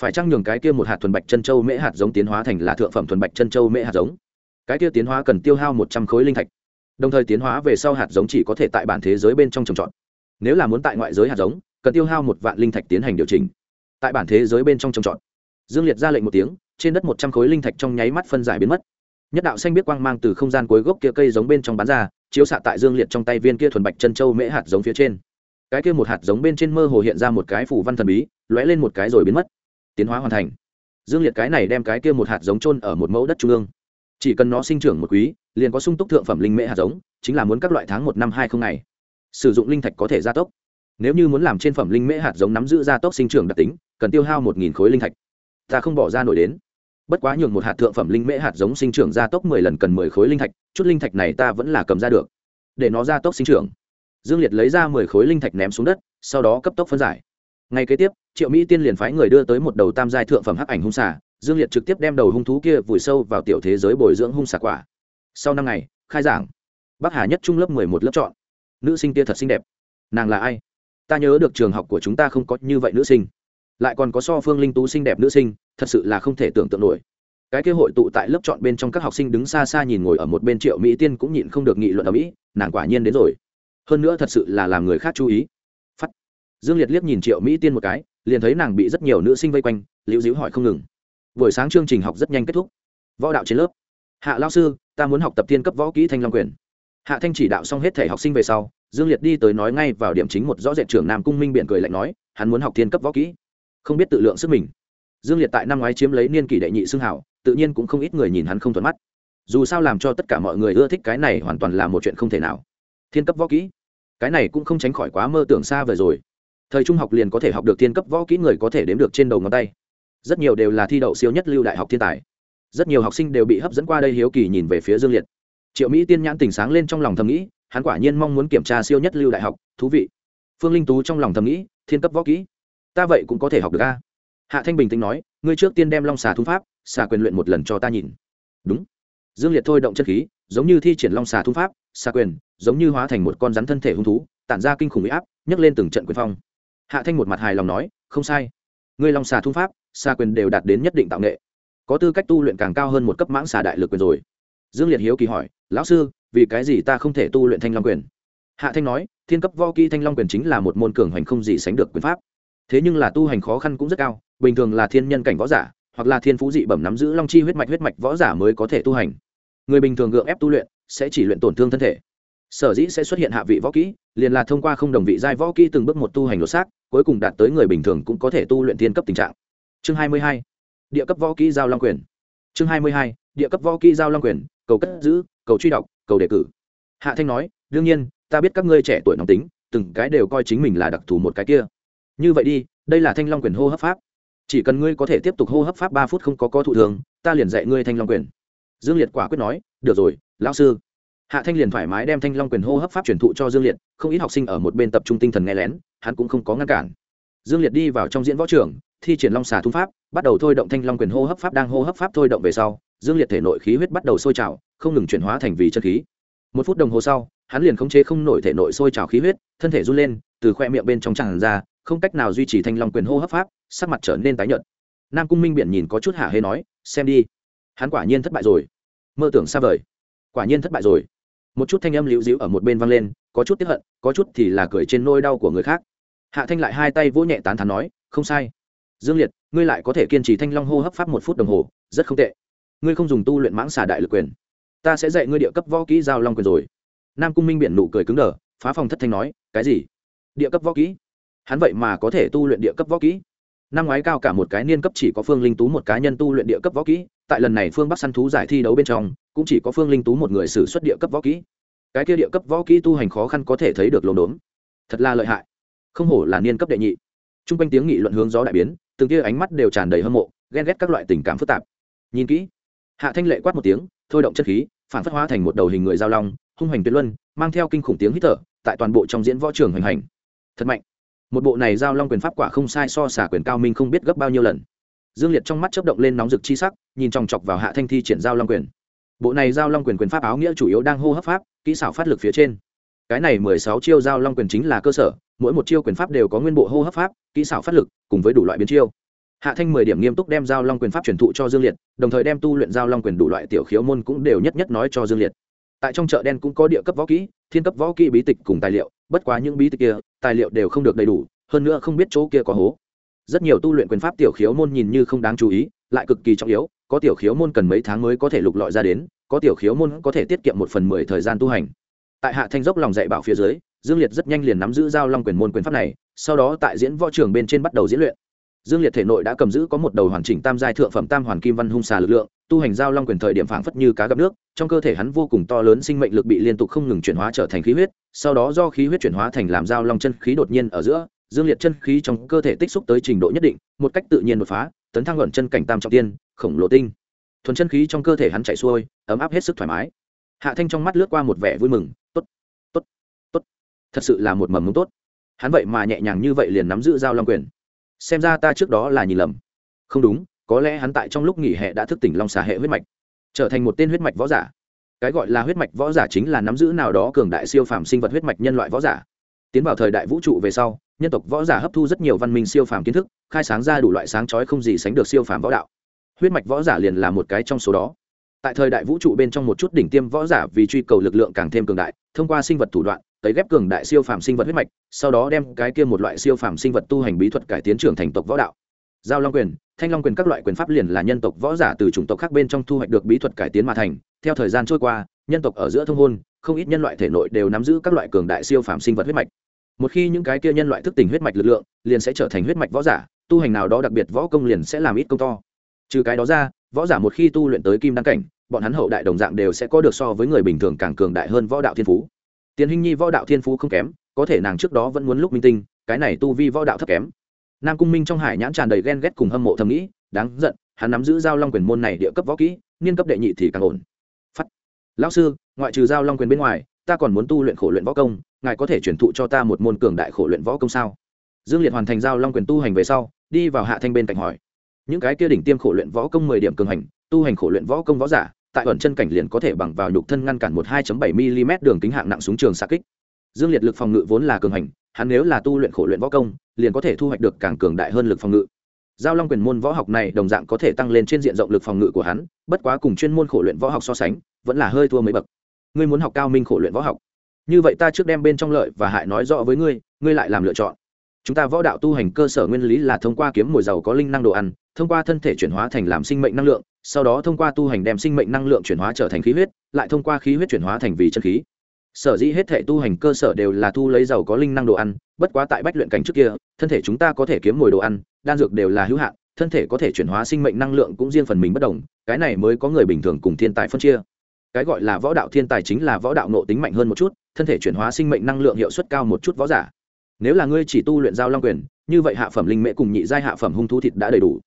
Phải chăng nhường cái kia một hạt thuần bạch chân châu mễ hạt giống tiến hóa thành là thượng phẩm thuần bạch chân châu mễ hạt giống? Cái kia tiến hóa cần tiêu hao một trăm khối linh thạch. Đồng thời tiến hóa về sau hạt giống chỉ có thể tại bản thế giới bên trong trồng trọt. Nếu là muốn tại ngoại giới hạt giống, cần tiêu hao một vạn linh thạch tiến hành điều chỉnh. Tại bản thế giới bên trong trồng trọt. Dương liệt ra lệnh một tiếng, trên đất một trăm khối linh thạch trong nháy mắt phân giải biến mất. Nhất đạo xanh biết quang mang từ không gian cuối gốc kia cây giống bên trong bán ra, chiếu xạ tại dương liệt trong tay viên kia thuần bạch chân châu mễ hạt giống phía trên cái kia một hạt giống bên trên mơ hồ hiện ra một cái phủ văn thần bí, lóe lên một cái rồi biến mất. Tiến hóa hoàn thành. Dương liệt cái này đem cái kia một hạt giống trôn ở một mẫu đất trung ương. Chỉ cần nó sinh trưởng một quý, liền có sung túc thượng phẩm linh mễ hạt giống, chính là muốn các loại tháng một năm hai không ngày. Sử dụng linh thạch có thể gia tốc. Nếu như muốn làm trên phẩm linh mễ hạt giống nắm giữ gia tốc sinh trưởng đặc tính, cần tiêu hao một nghìn khối linh thạch. Ta không bỏ ra nổi đến. Bất quá nhường một hạt thượng phẩm linh mễ hạt giống sinh trưởng gia tốc mười lần cần mười khối linh thạch, chút linh thạch này ta vẫn là cầm ra được. Để nó gia tốc sinh trưởng dương liệt lấy ra mười khối linh thạch ném xuống đất, sau đó cấp tốc phân giải. Ngay kế tiếp, triệu mỹ tiên liền phái người đưa tới một đầu tam giai thượng phẩm hắc ảnh hung xà, dương liệt trực tiếp đem đầu hung thú kia vùi sâu vào tiểu thế giới bồi dưỡng hung xà quả. Sau năm ngày, khai giảng, bắc hà nhất trung lớp mười một lớp chọn. Nữ sinh kia thật xinh đẹp. Nàng là ai? Ta nhớ được trường học của chúng ta không có như vậy nữ sinh. Lại còn có so phương linh tú xinh đẹp nữ sinh, thật sự là không thể tưởng tượng nổi. Cái kế hội tụ tại lớp chọn bên trong các học sinh đứng xa xa nhìn ngồi ở một bên triệu mỹ tiên cũng nhịn không được nghị luận ở mỹ, nàng quả nhiên đến rồi hơn nữa thật sự là làm người khác chú ý. Phắt dương liệt liếc nhìn triệu mỹ tiên một cái, liền thấy nàng bị rất nhiều nữ sinh vây quanh, liễu dĩu hỏi không ngừng. Buổi sáng chương trình học rất nhanh kết thúc. Võ đạo trên lớp. Hạ lao sư, ta muốn học tập tiên cấp võ kỹ thanh long quyền. Hạ thanh chỉ đạo xong hết thể học sinh về sau, dương liệt đi tới nói ngay vào điểm chính một rõ rệt trưởng nam cung minh biện cười lạnh nói, hắn muốn học tiên cấp võ kỹ. Không biết tự lượng sức mình. Dương liệt tại năm ngoái chiếm lấy niên kỷ đệ nhị xương hảo tự nhiên cũng không ít người nhìn hắn không thuận mắt. Dù sao làm cho tất cả mọi người ưa thích cái này hoàn toàn là một chuyện không thể nào thiên cấp võ kỹ. Cái này cũng không tránh khỏi quá mơ tưởng xa vời rồi. Thời trung học liền có thể học được thiên cấp võ kỹ người có thể đếm được trên đầu ngón tay. Rất nhiều đều là thi đậu siêu nhất lưu đại học thiên tài. Rất nhiều học sinh đều bị hấp dẫn qua đây hiếu kỳ nhìn về phía dương liệt. Triệu mỹ tiên nhãn tỉnh sáng lên trong lòng thầm nghĩ, hắn quả nhiên mong muốn kiểm tra siêu nhất lưu đại học, thú vị. Phương linh tú trong lòng thầm nghĩ, thiên cấp võ kỹ, ta vậy cũng có thể học được a. Hạ thanh bình tĩnh nói, ngươi trước tiên đem long xà thung pháp, xà quyền luyện một lần cho ta nhìn. Đúng. Dương liệt thôi động chất khí, giống như thi triển long xà thung pháp, xà quyền giống như hóa thành một con rắn thân thể hung thú, tản ra kinh khủng huy áp, nhấc lên từng trận quyền phong. Hạ thanh một mặt hài lòng nói, không sai. Ngươi long xà thung pháp xa quyền đều đạt đến nhất định tạo nghệ. Có tư cách tu luyện càng cao hơn một cấp mãng xà đại lực quyền rồi. Dương liệt hiếu kỳ hỏi, lão sư, vì cái gì ta không thể tu luyện thanh long quyền? Hạ thanh nói, thiên cấp vo kỹ thanh long quyền chính là một môn cường hành không gì sánh được quyền pháp. Thế nhưng là tu hành khó khăn cũng rất cao, bình thường là thiên nhân cảnh võ giả, hoặc là thiên phú dị bẩm nắm giữ long chi huyết mạch huyết mạch võ giả mới có thể tu hành. Người bình thường gượng ép tu luyện, sẽ chỉ luyện tổn thương thân thể sở dĩ sẽ xuất hiện hạ vị võ kỹ, liền là thông qua không đồng vị giai võ kỹ từng bước một tu hành lột xác, cuối cùng đạt tới người bình thường cũng có thể tu luyện thiên cấp tình trạng. Chương 22. địa cấp võ kỹ giao long quyền. Chương 22. địa cấp võ kỹ giao long quyền, cầu cất giữ, cầu truy đọc, cầu đề cử. Hạ thanh nói, đương nhiên, ta biết các ngươi trẻ tuổi nóng tính, từng cái đều coi chính mình là đặc thù một cái kia. Như vậy đi, đây là thanh long quyền hô hấp pháp. Chỉ cần ngươi có thể tiếp tục hô hấp pháp ba phút không có có thụ thường, ta liền dạy ngươi thanh long quyền. Dương liệt quả quyết nói, được rồi, lão sư hạ thanh liền thoải mái đem thanh long quyền hô hấp pháp truyền thụ cho dương liệt, không ít học sinh ở một bên tập trung tinh thần nghe lén, hắn cũng không có ngăn cản. Dương liệt đi vào trong diễn võ trường, thi triển long xà thung pháp, bắt đầu thôi động thanh long quyền hô hấp pháp đang hô hấp pháp thôi động về sau, dương liệt thể nội khí huyết bắt đầu sôi trào, không ngừng chuyển hóa thành vì chân khí. Một phút đồng hồ sau, hắn liền khống chế không nổi thể nội sôi trào khí huyết, thân thể run lên, từ khoe miệng bên trong tràn ra, không cách nào duy trì thanh long quyền hô hấp pháp, sắc mặt trở nên tái nhợt. Nam cung minh biển nhìn có chút hạ hê nói, xem đi, hắn quả nhiên thất bại rồi. Mơ tưởng xa vời. Quả nhiên thất bại rồi một chút thanh âm liễu dĩu ở một bên vang lên, có chút tiếp hận, có chút thì là cười trên nôi đau của người khác. Hạ thanh lại hai tay vỗ nhẹ tán thán nói, không sai. Dương liệt, ngươi lại có thể kiên trì thanh long hô hấp pháp một phút đồng hồ, rất không tệ. Ngươi không dùng tu luyện mãng xà đại lực quyền. Ta sẽ dạy ngươi địa cấp võ kỹ giao long quyền rồi. Nam cung minh biển nụ cười cứng đờ, phá phòng thất thanh nói, cái gì? Địa cấp võ kỹ? Hắn vậy mà có thể tu luyện địa cấp võ kỹ? Năm ngoái cao cả một cái niên cấp chỉ có phương linh tú một cá nhân tu luyện địa cấp võ kỹ tại lần này phương bắc săn thú giải thi đấu bên trong, cũng chỉ có phương linh tú một người xử xuất địa cấp võ kỹ. Cái kia địa cấp võ kỹ tu hành khó khăn có thể thấy được lồn đốn. Thật là lợi hại. Không hổ là niên cấp đệ nhị. T r u n g quanh tiếng nghị luận hướng gió đại biến, từng kia ánh mắt đều tràn đầy hâm mộ, ghen ghét các loại tình cảm phức tạp. Nhìn kỹ. Hạ thanh lệ quát một tiếng, thôi động chất khí, phản phất hóa thành một đầu hình người giao long, hung hoành tuyệt luân, mang theo kinh khủng tiếng hít thở, tại toàn bộ trong diễn võ trường hoành hành. Thật mạnh. Một bộ này giao long quyền pháp quả không sai so xả quyền cao minh không biết gấp bao nhiêu lần dương liệt trong mắt chấp động lên nóng rực chi sắc, nhìn chòng chọc vào hạ thanh thi triển giao long quyền. Bộ này giao long quyền quyền pháp áo nghĩa chủ yếu đang hô hấp pháp, kỹ xảo phát lực phía trên. Cái này mười sáu chiêu giao long quyền chính là cơ sở, mỗi một chiêu quyền pháp đều có nguyên bộ hô hấp pháp, kỹ xảo phát lực, cùng với đủ loại biến chiêu. Hạ thanh mười điểm nghiêm túc đem giao long quyền pháp truyền thụ cho dương liệt, đồng thời đem tu luyện giao long quyền đủ loại tiểu khiếu môn cũng đều nhất nhất nói cho dương liệt. Tại trong chợ đen cũng có địa cấp võ kỹ, thiên cấp võ kỹ bí tịch cùng tài liệu, bất quá những bí tịch kia, tài liệu đều không được đầy đủ, hơn nữa không biết chỗ kia có hố rất nhiều tu luyện quyền pháp tiểu khiếu môn nhìn như không đáng chú ý, lại cực kỳ trọng yếu, có tiểu khiếu môn cần mấy tháng mới có thể lục lọi ra đến, có tiểu khiếu môn có thể tiết kiệm một phần mười thời gian tu hành. Tại hạ thanh dốc lòng dạy bảo phía dưới, dương liệt rất nhanh liền nắm giữ giao long quyền môn quyền pháp này, sau đó tại diễn võ trường bên trên bắt đầu diễn luyện. Dương liệt thể nội đã cầm giữ có một đầu hoàn chỉnh tam giai thượng phẩm tam hoàn kim văn hung xà lực lượng, tu hành giao long quyền thời điểm phảng phất như cá gặp nước, trong cơ thể hắn vô cùng to lớn sinh mệnh lực bị liên tục không ngừng chuyển hóa trở thành khí huyết, sau đó do khí huyết chuyển hóa thành làm giao long chân khí đột nhiên ở giữa dương liệt chân khí trong cơ thể tích xúc tới trình độ nhất định, một cách tự nhiên đột phá, tấn thăng luận chân cảnh tam trọng tiên, khổng lồ tinh. Thuần chân khí trong cơ thể hắn chạy xuôi, ấm áp hết sức thoải mái. Hạ thanh trong mắt lướt qua một vẻ vui mừng, tốt tốt tốt. Thật sự là một mầm mống tốt. Hắn vậy mà nhẹ nhàng như vậy liền nắm giữ giao long quyền. Xem ra ta trước đó là nhìn lầm. Không đúng, có lẽ hắn tại trong lúc nghỉ hè đã thức tỉnh long xà hệ huyết mạch, trở thành một tên huyết mạch võ giả. Cái gọi là huyết mạch võ giả chính là nắm giữ nào đó cường đại siêu phàm sinh vật huyết mạch nhân loại võ giả. Tiến vào thời đại vũ trụ về sau nhân tộc võ giả hấp thu rất nhiều văn minh siêu phàm kiến thức, khai sáng ra đủ loại sáng chói không gì sánh được siêu phàm võ đạo. Huyết mạch võ giả liền là một cái trong số đó. Tại thời đại vũ trụ bên trong một chút đỉnh tiêm võ giả vì truy cầu lực lượng càng thêm cường đại, thông qua sinh vật thủ đoạn, tấy ghép cường đại siêu phàm sinh vật huyết mạch, sau đó đem cái kia một loại siêu phàm sinh vật tu hành bí thuật cải tiến trưởng thành tộc võ đạo. Giao long quyền, thanh long quyền các loại quyền pháp liền là nhân tộc võ giả từ chủng tộc khác bên trong thu hoạch được bí thuật cải tiến mà thành. Theo thời gian trôi qua, nhân tộc ở giữa thông hôn, không ít nhân loại thể nội đều nắm giữ các loại cường đại siêu phàm sinh vật huyết mạch một khi những cái kia nhân loại thức tỉnh huyết mạch lực lượng, liền sẽ trở thành huyết mạch võ giả, tu hành nào đó đặc biệt võ công liền sẽ làm ít công to. Trừ cái đó ra, võ giả một khi tu luyện tới kim đăng cảnh, bọn hắn hậu đại đồng dạng đều sẽ có được so với người bình thường càng cường đại hơn võ đạo thiên phú. Tiền hình nhi võ đạo thiên phú không kém, có thể nàng trước đó vẫn muốn lúc minh tinh, cái này tu vi võ đạo thấp kém. Nam cung minh trong hải nhãn tràn đầy ghen ghét cùng hâm mộ thầm nghĩ, đáng giận, hắn nắm giữ giao long quyền môn này địa cấp võ kỹ, niên cấp đệ nhị thì càng ổn. Phắt lão sư, ngoại trừ giao long quyền bên ngoài, ta còn muốn tu luyện khổ luyện võ công ngài có thể chuyển thụ cho ta một môn cường đại khổ luyện võ công sao? Dương liệt hoàn thành giao long quyền tu hành về sau, đi vào hạ thanh bên cạnh hỏi. Những cái kia đỉnh tiêm khổ luyện võ công mười điểm cường hành, tu hành khổ luyện võ công võ giả, tại ẩn chân cảnh liền có thể bằng vào nhục thân ngăn cản một 2 bảy mm đường kính hạng nặng súng trường xạ kích. Dương liệt lực phòng ngự vốn là cường hành, hắn nếu là tu luyện khổ luyện võ công, liền có thể thu hoạch được càng cường đại hơn lực phòng ngự. Giao long quyền môn võ học này đồng dạng có thể tăng lên trên diện rộng lực phòng ngự của hắn, bất quá cùng chuyên môn khổ luyện võ học so sánh, vẫn là hơi thua mấy bậc. Ngươi muốn học cao minh khổ luyện võ học như vậy ta trước đem bên trong lợi và hại nói rõ với ngươi ngươi lại làm lựa chọn. Chúng ta võ đạo tu hành cơ sở nguyên lý là thông qua kiếm mồi dầu có linh năng đồ ăn, thông qua thân thể chuyển hóa thành làm sinh mệnh năng lượng, sau đó thông qua tu hành đem sinh mệnh năng lượng chuyển hóa trở thành khí huyết, lại thông qua khí huyết chuyển hóa thành vì chân khí. Sở dĩ hết thể tu hành cơ sở đều là thu lấy dầu có linh năng đồ ăn, bất quá tại bách luyện cảnh trước kia, thân thể chúng ta có thể kiếm mồi đồ ăn, đan dược đều là hữu hạn, thân thể có thể chuyển hóa sinh mệnh năng lượng cũng riêng phần mình bất đồng, cái này mới có người bình thường cùng thiên tài phân chia cái gọi là võ đạo thiên tài chính là võ đạo nộ tính mạnh hơn một chút, thân thể chuyển hóa sinh mệnh năng lượng hiệu suất cao một chút võ giả. Nếu là ngươi chỉ tu luyện giao long quyền, như vậy hạ phẩm linh mễ cùng nhị giai hạ phẩm hung thú thịt đã đầy đủ.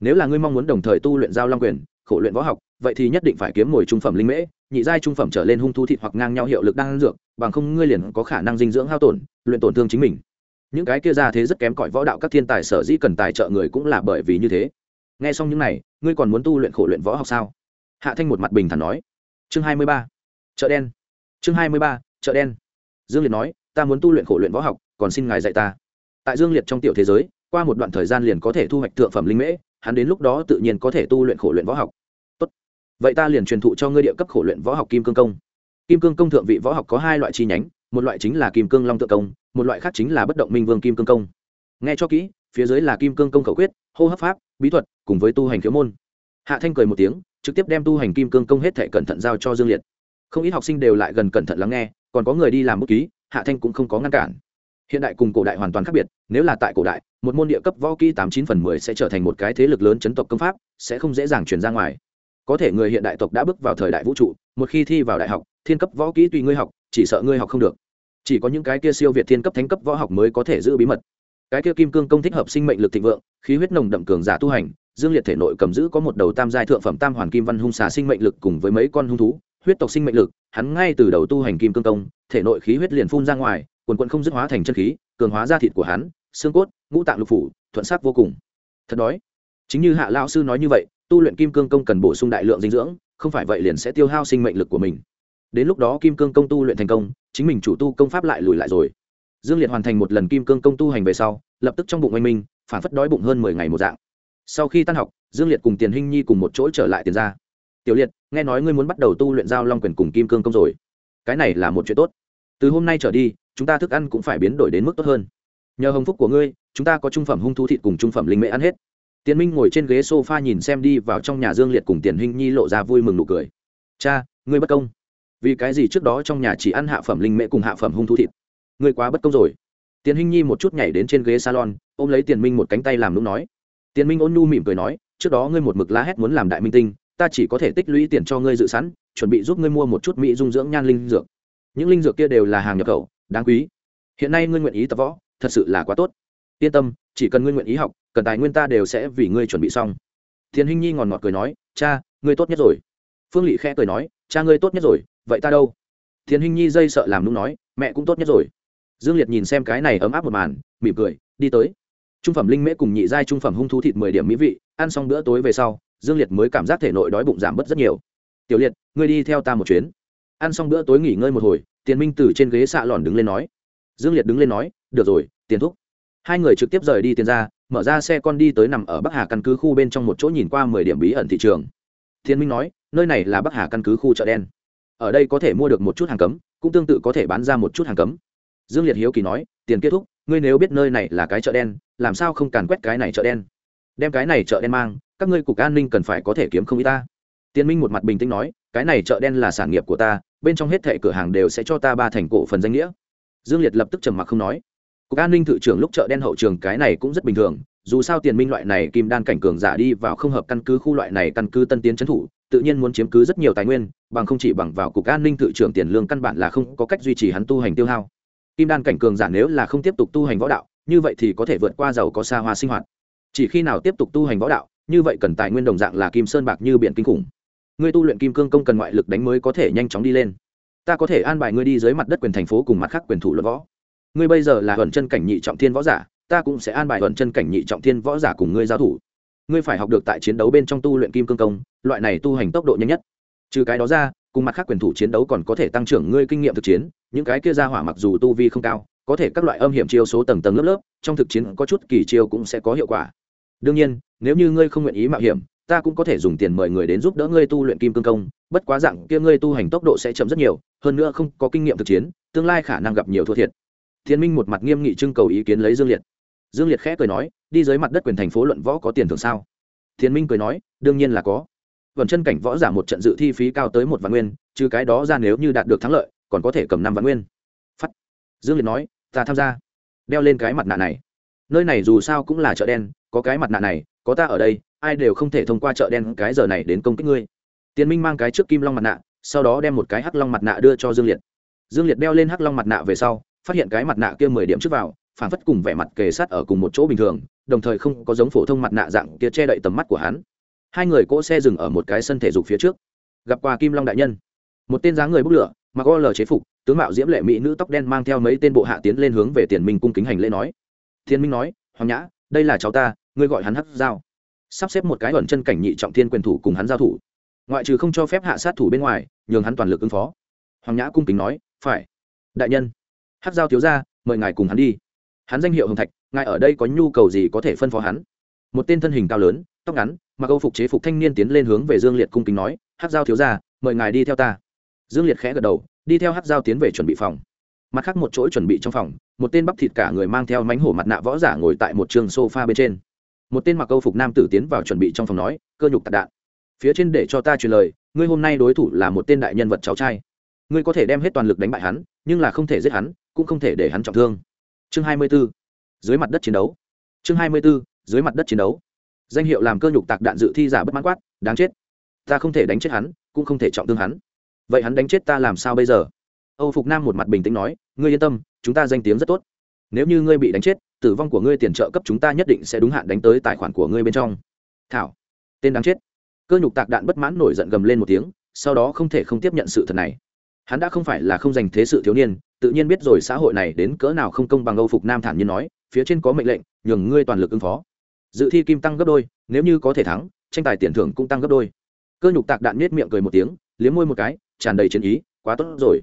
Nếu là ngươi mong muốn đồng thời tu luyện giao long quyền, khổ luyện võ học, vậy thì nhất định phải kiếm mồi trung phẩm linh mễ, nhị giai trung phẩm trở lên hung thú thịt hoặc ngang nhau hiệu lực đang dược, bằng không ngươi liền có khả năng dinh dưỡng hao tổn, luyện tổn thương chính mình. Những cái kia ra thế rất kém cỏi võ đạo các thiên tài sở dĩ cần tài trợ người cũng là bởi vì như thế. Nghe xong những này, ngươi còn muốn tu luyện khổ luyện võ học sao? Hạ thanh một mặt bình thản nói chương hai mươi ba. Chợ đen. Chương hai mươi ba, chợ đen. Dương liệt nói, ta muốn tu luyện khổ luyện võ học, còn xin ngài dạy ta. Tại dương liệt trong tiểu thế giới, qua một đoạn thời gian liền có thể thu hoạch thượng phẩm linh mễ, hắn đến lúc đó tự nhiên có thể tu luyện khổ luyện võ học. Tốt. vậy ta liền truyền thụ cho ngươi địa cấp khổ luyện võ học kim cương công. Kim cương công thượng vị võ học có hai loại chi nhánh, một loại chính là kim cương long tự công, một loại khác chính là bất động minh vương kim cương công. Nghe cho kỹ, phía dưới là kim cương công khẩu quyết, hô hấp pháp, bí thuật, cùng với tu hành khiếu môn. Hạ thanh cười một tiếng trực tiếp đem tu hành kim cương công hết thể cẩn thận giao cho dương liệt. Không ít học sinh đều lại gần cẩn thận lắng nghe, còn có người đi làm bút ký, hạ thanh cũng không có ngăn cản. Hiện đại cùng cổ đại hoàn toàn khác biệt, nếu là tại cổ đại, một môn địa cấp võ kỹ tám chín phần mười sẽ trở thành một cái thế lực lớn chấn tộc công pháp, sẽ không dễ dàng chuyển ra ngoài. Có thể người hiện đại tộc đã bước vào thời đại vũ trụ, một khi thi vào đại học, thiên cấp võ kỹ tùy ngươi học, chỉ sợ ngươi học không được. Chỉ có những cái kia siêu việt thiên cấp thánh cấp võ học mới có thể giữ bí mật. Cái kia kim cương công thích hợp sinh mệnh lực thịnh vượng, khí huyết nồng đậm cường giả tu hành dương liệt thể nội cầm giữ có một đầu tam giai thượng phẩm tam hoàn kim văn hung xà sinh mệnh lực cùng với mấy con hung thú, huyết tộc sinh mệnh lực, hắn ngay từ đầu tu hành kim cương công, thể nội khí huyết liền phun ra ngoài, quần quận không dứt hóa thành chân khí, cường hóa da thịt của hắn, xương cốt, ngũ tạng lục phủ, thuận sắc vô cùng. Thật đói. Chính như hạ lao sư nói như vậy, tu luyện kim cương công cần bổ sung đại lượng dinh dưỡng, không phải vậy liền sẽ tiêu hao sinh mệnh lực của mình. Đến lúc đó kim cương công tu luyện thành công, chính mình chủ tu công pháp lại lùi lại rồi. Dương liệt hoàn thành một lần kim cương công tu hành về sau, lập tức trong bụng oanh minh, phản phất đói bụng hơn mười ngày một dạng sau khi tan học, dương liệt cùng tiền hinh nhi cùng một chỗ trở lại tiền ra tiểu liệt, nghe nói ngươi muốn bắt đầu tu luyện giao long quyền cùng kim cương công rồi. Cái này là một chuyện tốt. Từ hôm nay trở đi, chúng ta thức ăn cũng phải biến đổi đến mức tốt hơn. Nhờ hồng phúc của ngươi, chúng ta có trung phẩm hung thú thịt cùng trung phẩm linh mễ ăn hết. Tiền minh ngồi trên ghế s o f a nhìn xem đi vào trong nhà dương liệt cùng tiền hinh nhi lộ ra vui mừng nụ cười. Cha, ngươi bất công. Vì cái gì trước đó trong nhà chỉ ăn hạ phẩm linh mễ cùng hạ phẩm hung thú thịt? Ngươi quá bất công rồi. Tiền hinh nhi một chút nhảy đến trên ghế salon, ôm lấy tiền minh một cánh tay làm lúc nói tiền minh ôn nhu mỉm cười nói, trước đó ngươi một mực la hét muốn làm đại minh tinh, ta chỉ có thể tích lũy tiền cho ngươi dự sẵn, chuẩn bị giúp ngươi mua một chút mỹ dung dưỡng nhan linh dược. Những linh dược kia đều là hàng nhập khẩu, đáng quý. Hiện nay ngươi nguyện ý tập võ, thật sự là quá tốt. Yên tâm, chỉ cần ngươi nguyện ý học, cần tài nguyên ta đều sẽ vì ngươi chuẩn bị xong. Tiền hinh nhi ngòn ngọt cười nói, cha, ngươi tốt nhất rồi. Phương Lệ khẽ cười nói, cha ngươi tốt nhất rồi, vậy ta đâu? Tiền hinh nhi dây sợ làm nũng nói, mẹ cũng tốt nhất rồi. Dương liệt nhìn xem cái này ấm áp một màn, mỉm cười, đi tới trung phẩm linh mễ cùng nhị giai trung phẩm hung thú thịt mười điểm mỹ vị, ăn xong bữa tối về sau, dương liệt mới cảm giác thể nội đói bụng giảm bớt rất nhiều. Tiểu liệt, ngươi đi theo ta một chuyến. Ăn xong bữa tối nghỉ ngơi một hồi, tiền minh từ trên ghế xạ lòn đứng lên nói. Dương liệt đứng lên nói, được rồi, tiền thúc. Hai người trực tiếp rời đi tiền ra, mở ra xe con đi tới nằm ở bắc hà căn cứ khu bên trong một chỗ nhìn qua mười điểm bí ẩn thị trường. Thiên minh nói, nơi này là bắc hà căn cứ khu chợ đen. Ở đây có thể mua được một chút hàng cấm, cũng tương tự có thể bán ra một chút hàng cấm. Dương liệt hiếu kỳ nói, tiền kết thúc, ngươi nếu biết nơi này là cái chợ đen làm sao không càn quét cái này chợ đen? Đem cái này chợ đen mang, các ngươi cục an ninh cần phải có thể kiếm không ít ta. Tiên minh một mặt bình tĩnh nói, cái này chợ đen là sản nghiệp của ta, bên trong hết thệ cửa hàng đều sẽ cho ta ba thành cổ phần danh nghĩa. Dương liệt lập tức trầm mặc không nói. Cục an ninh thự trưởng lúc chợ đen hậu trường cái này cũng rất bình thường, dù sao tiền minh loại này kim đan cảnh cường giả đi vào không hợp căn cứ khu loại này căn cứ tân tiến trấn thủ, tự nhiên muốn chiếm cứ rất nhiều tài nguyên, bằng không chỉ bằng vào cục an ninh thự trưởng tiền lương căn bản là không có cách duy trì hắn tu hành tiêu hao. Kim đan cảnh cường giả nếu là không tiếp tục tu hành võ đạo như vậy thì có thể vượt qua giàu có xa hoa sinh hoạt. Chỉ khi nào tiếp tục tu hành võ đạo, như vậy cần tài nguyên đồng dạng là kim sơn bạc như biển kinh khủng. Ngươi tu luyện kim cương công cần ngoại lực đánh mới có thể nhanh chóng đi lên. Ta có thể an bài ngươi đi dưới mặt đất quyền thành phố cùng mặt khác quyền thủ luận võ. Ngươi bây giờ là hận chân cảnh nhị trọng thiên võ giả, ta cũng sẽ an bài hận chân cảnh nhị trọng thiên võ giả cùng ngươi giao thủ. Ngươi phải học được tại chiến đấu bên trong tu luyện kim cương công, loại này tu hành tốc độ nhanh nhất. Trừ cái đó ra, cùng mặt khác quyền thủ chiến đấu còn có thể tăng trưởng ngươi kinh nghiệm thực chiến, những cái kia ra hỏa mặc dù tu vi không cao có thể các loại âm hiểm chiêu số tầng tầng lớp lớp, trong thực chiến có chút kỳ chiêu cũng sẽ có hiệu quả. Đương nhiên, nếu như ngươi không nguyện ý mạo hiểm, ta cũng có thể dùng tiền mời người đến giúp đỡ ngươi tu luyện kim cương công, bất quá dạng kia ngươi tu hành tốc độ sẽ chậm rất nhiều, hơn nữa không có kinh nghiệm thực chiến, tương lai khả năng gặp nhiều thua thiệt. Thiên minh một mặt nghiêm nghị trưng cầu ý kiến lấy dương liệt. Dương liệt khẽ cười nói, đi dưới mặt đất quyền thành phố luận võ có tiền thưởng sao? Thiên minh cười nói, đương nhiên là có. Vần chân cảnh võ giả một trận dự thi phí cao tới một vạn nguyên, trừ cái đó ra nếu như đạt được thắng lợi, còn có thể cầm năm vạn nguyên. Phắt. Dương liệt nói ta tham gia. Đeo lên cái mặt nạ này. Nơi này dù sao cũng là chợ đen, có cái mặt nạ này, có ta ở đây, ai đều không thể thông qua chợ đen cái giờ này đến công kích ngươi. Tiến minh mang cái trước kim long mặt nạ, sau đó đem một cái hắc long mặt nạ đưa cho dương liệt. Dương liệt đeo lên hắc long mặt nạ về sau, phát hiện cái mặt nạ kia mười điểm trước vào, phản phất cùng vẻ mặt kề sát ở cùng một chỗ bình thường, đồng thời không có giống phổ thông mặt nạ dạng kia che đậy tầm mắt của hắn. Hai người cỗ xe dừng ở một cái sân thể dục phía trước. Gặp qua kim long đại nhân. Một tên dáng người bốc lửa mặc o lờ chế phục, tướng mạo diễm lệ mỹ nữ tóc đen mang theo mấy tên bộ hạ tiến lên hướng về tiền minh cung kính hành lễ nói. Thiên minh nói, hoàng nhã, đây là cháu ta, ngươi gọi hắn hắc giao. Sắp xếp một cái ẩn chân cảnh nhị trọng thiên quyền thủ cùng hắn giao thủ. Ngoại trừ không cho phép hạ sát thủ bên ngoài, nhường hắn toàn lực ứng phó. Hoàng nhã cung kính nói, phải. Đại nhân. Hắc giao thiếu ra mời ngài cùng hắn đi. Hắn danh hiệu hồng thạch, ngài ở đây có nhu cầu gì có thể phân phó hắn? Một tên thân hình cao lớn, tóc ngắn, mặc âu phục chế phục thanh niên tiến lên hướng về dương liệt cung kính nói Hát giao thiếu ra mời ngài đi theo ta dương liệt khẽ gật đầu, đi theo hắc giao tiến về chuẩn bị phòng. Mặt khác một chỗ chuẩn bị trong phòng, một tên bắp thịt cả người mang theo mánh hổ mặt nạ võ giả ngồi tại một trường sofa bên trên. Một tên mặc câu phục nam tử tiến vào chuẩn bị trong phòng nói, cơ nhục tạc đạn. Phía trên để cho ta truyền lời, ngươi hôm nay đối thủ là một tên đại nhân vật cháu trai. Ngươi có thể đem hết toàn lực đánh bại hắn, nhưng là không thể giết hắn, cũng không thể để hắn trọng thương. Chương hai mươi 24. dưới mặt đất chiến đấu. Chương hai mươi 24. dưới mặt đất chiến đấu. Danh hiệu làm cơ nhục tạc đạn dự thi giả bất mãn quát, đáng chết. Ta không thể đánh chết hắn, cũng không thể trọng thương hắn vậy hắn đánh chết ta làm sao bây giờ? Âu phục nam một mặt bình tĩnh nói, ngươi yên tâm, chúng ta danh tiếng rất tốt. Nếu như ngươi bị đánh chết, tử vong của ngươi tiền trợ cấp chúng ta nhất định sẽ đúng hạn đánh tới tài khoản của ngươi bên trong. Thảo, tên đáng chết. Cơ nhục tạc đạn bất mãn nổi giận gầm lên một tiếng, sau đó không thể không tiếp nhận sự thật này. Hắn đã không phải là không dành thế sự thiếu niên, tự nhiên biết rồi xã hội này đến cỡ nào không công bằng âu phục nam thản nhiên nói, phía trên có mệnh lệnh, nhường ngươi toàn lực ứng phó. Dự thi kim tăng gấp đôi, nếu như có thể thắng, tranh tài tiền thưởng cũng tăng gấp đôi. Cơ nhục tạc đạn nết miệng cười một tiếng, liếm môi một cái tràn đầy chiến ý, quá tốt rồi.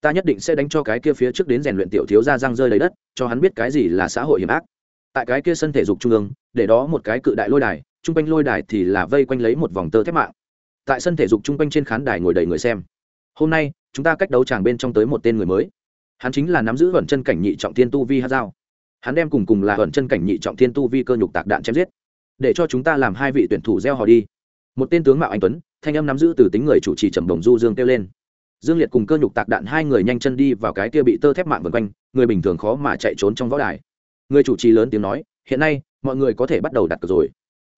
Ta nhất định sẽ đánh cho cái kia phía trước đến rèn luyện tiểu thiếu ra răng rơi lấy đất, cho hắn biết cái gì là xã hội hiểm ác. Tại cái kia sân thể dục trung ương, để đó một cái cự đại lôi đài, trung quanh lôi đài thì là vây quanh lấy một vòng tơ thép mạng. Tại sân thể dục trung quanh trên khán đài ngồi đầy người xem. Hôm nay, chúng ta cách đấu tràng bên trong tới một tên người mới. Hắn chính là nắm giữ vẩn chân cảnh nhị trọng thiên tu vi hát dao hắn đem cùng cùng là vẩn chân cảnh nhị trọng thiên tu vi cơ nhục tạc đạn chém giết. Để cho chúng ta làm hai vị tuyển thủ gieo họ đi. Một tên tướng mạo anh tuấn thanh âm nắm giữ từ tính người chủ trì trầm đồng du dương kêu lên. Dương liệt cùng cơ nhục tạc đạn hai người nhanh chân đi vào cái kia bị tơ thép mạng vân quanh, người bình thường khó mà chạy trốn trong võ đài. Người chủ trì lớn tiếng nói, hiện nay, mọi người có thể bắt đầu đặt cược rồi.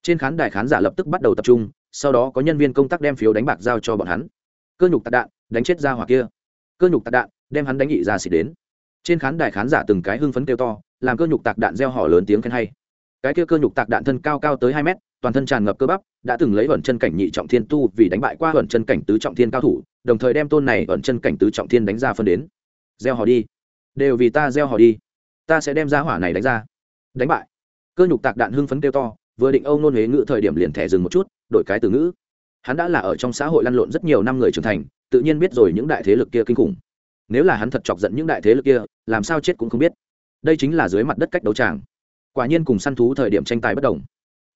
Trên khán đài khán giả lập tức bắt đầu tập trung, sau đó có nhân viên công tác đem phiếu đánh bạc giao cho bọn hắn. Cơ nhục tạc đạn, đánh chết ra hỏa kia. Cơ nhục tạc đạn, đem hắn đánh nghị ra xịt đến. Trên khán đài khán giả từng cái hưng phấn kêu to, làm cơ nhục tạc đạn gieo họ lớn tiếng khen hay. Cái kia cơ nhục tạc đạn thân cao cao tới hai mét toàn thân tràn ngập cơ bắp, đã từng lấy vẩn chân cảnh nhị trọng thiên tu vì đánh bại qua vẩn chân cảnh tứ trọng thiên cao thủ, đồng thời đem tôn này vẩn chân cảnh tứ trọng thiên đánh ra phân đến. Gieo họ đi. Đều vì ta gieo họ đi. Ta sẽ đem ra hỏa này đánh ra. Đánh bại. Cơ nhục tạc đạn hưng phấn kêu to, vừa định âu nôn huế ngữ thời điểm liền thẻ dừng một chút, đổi cái từ ngữ. Hắn đã là ở trong xã hội lăn lộn rất nhiều năm người trưởng thành, tự nhiên biết rồi những đại thế lực kia kinh khủng. Nếu là hắn thật chọc giận những đại thế lực kia, làm sao chết cũng không biết. Đây chính là dưới mặt đất cách đấu tràng. Quả nhiên cùng săn thú thời điểm tranh tài bất đồng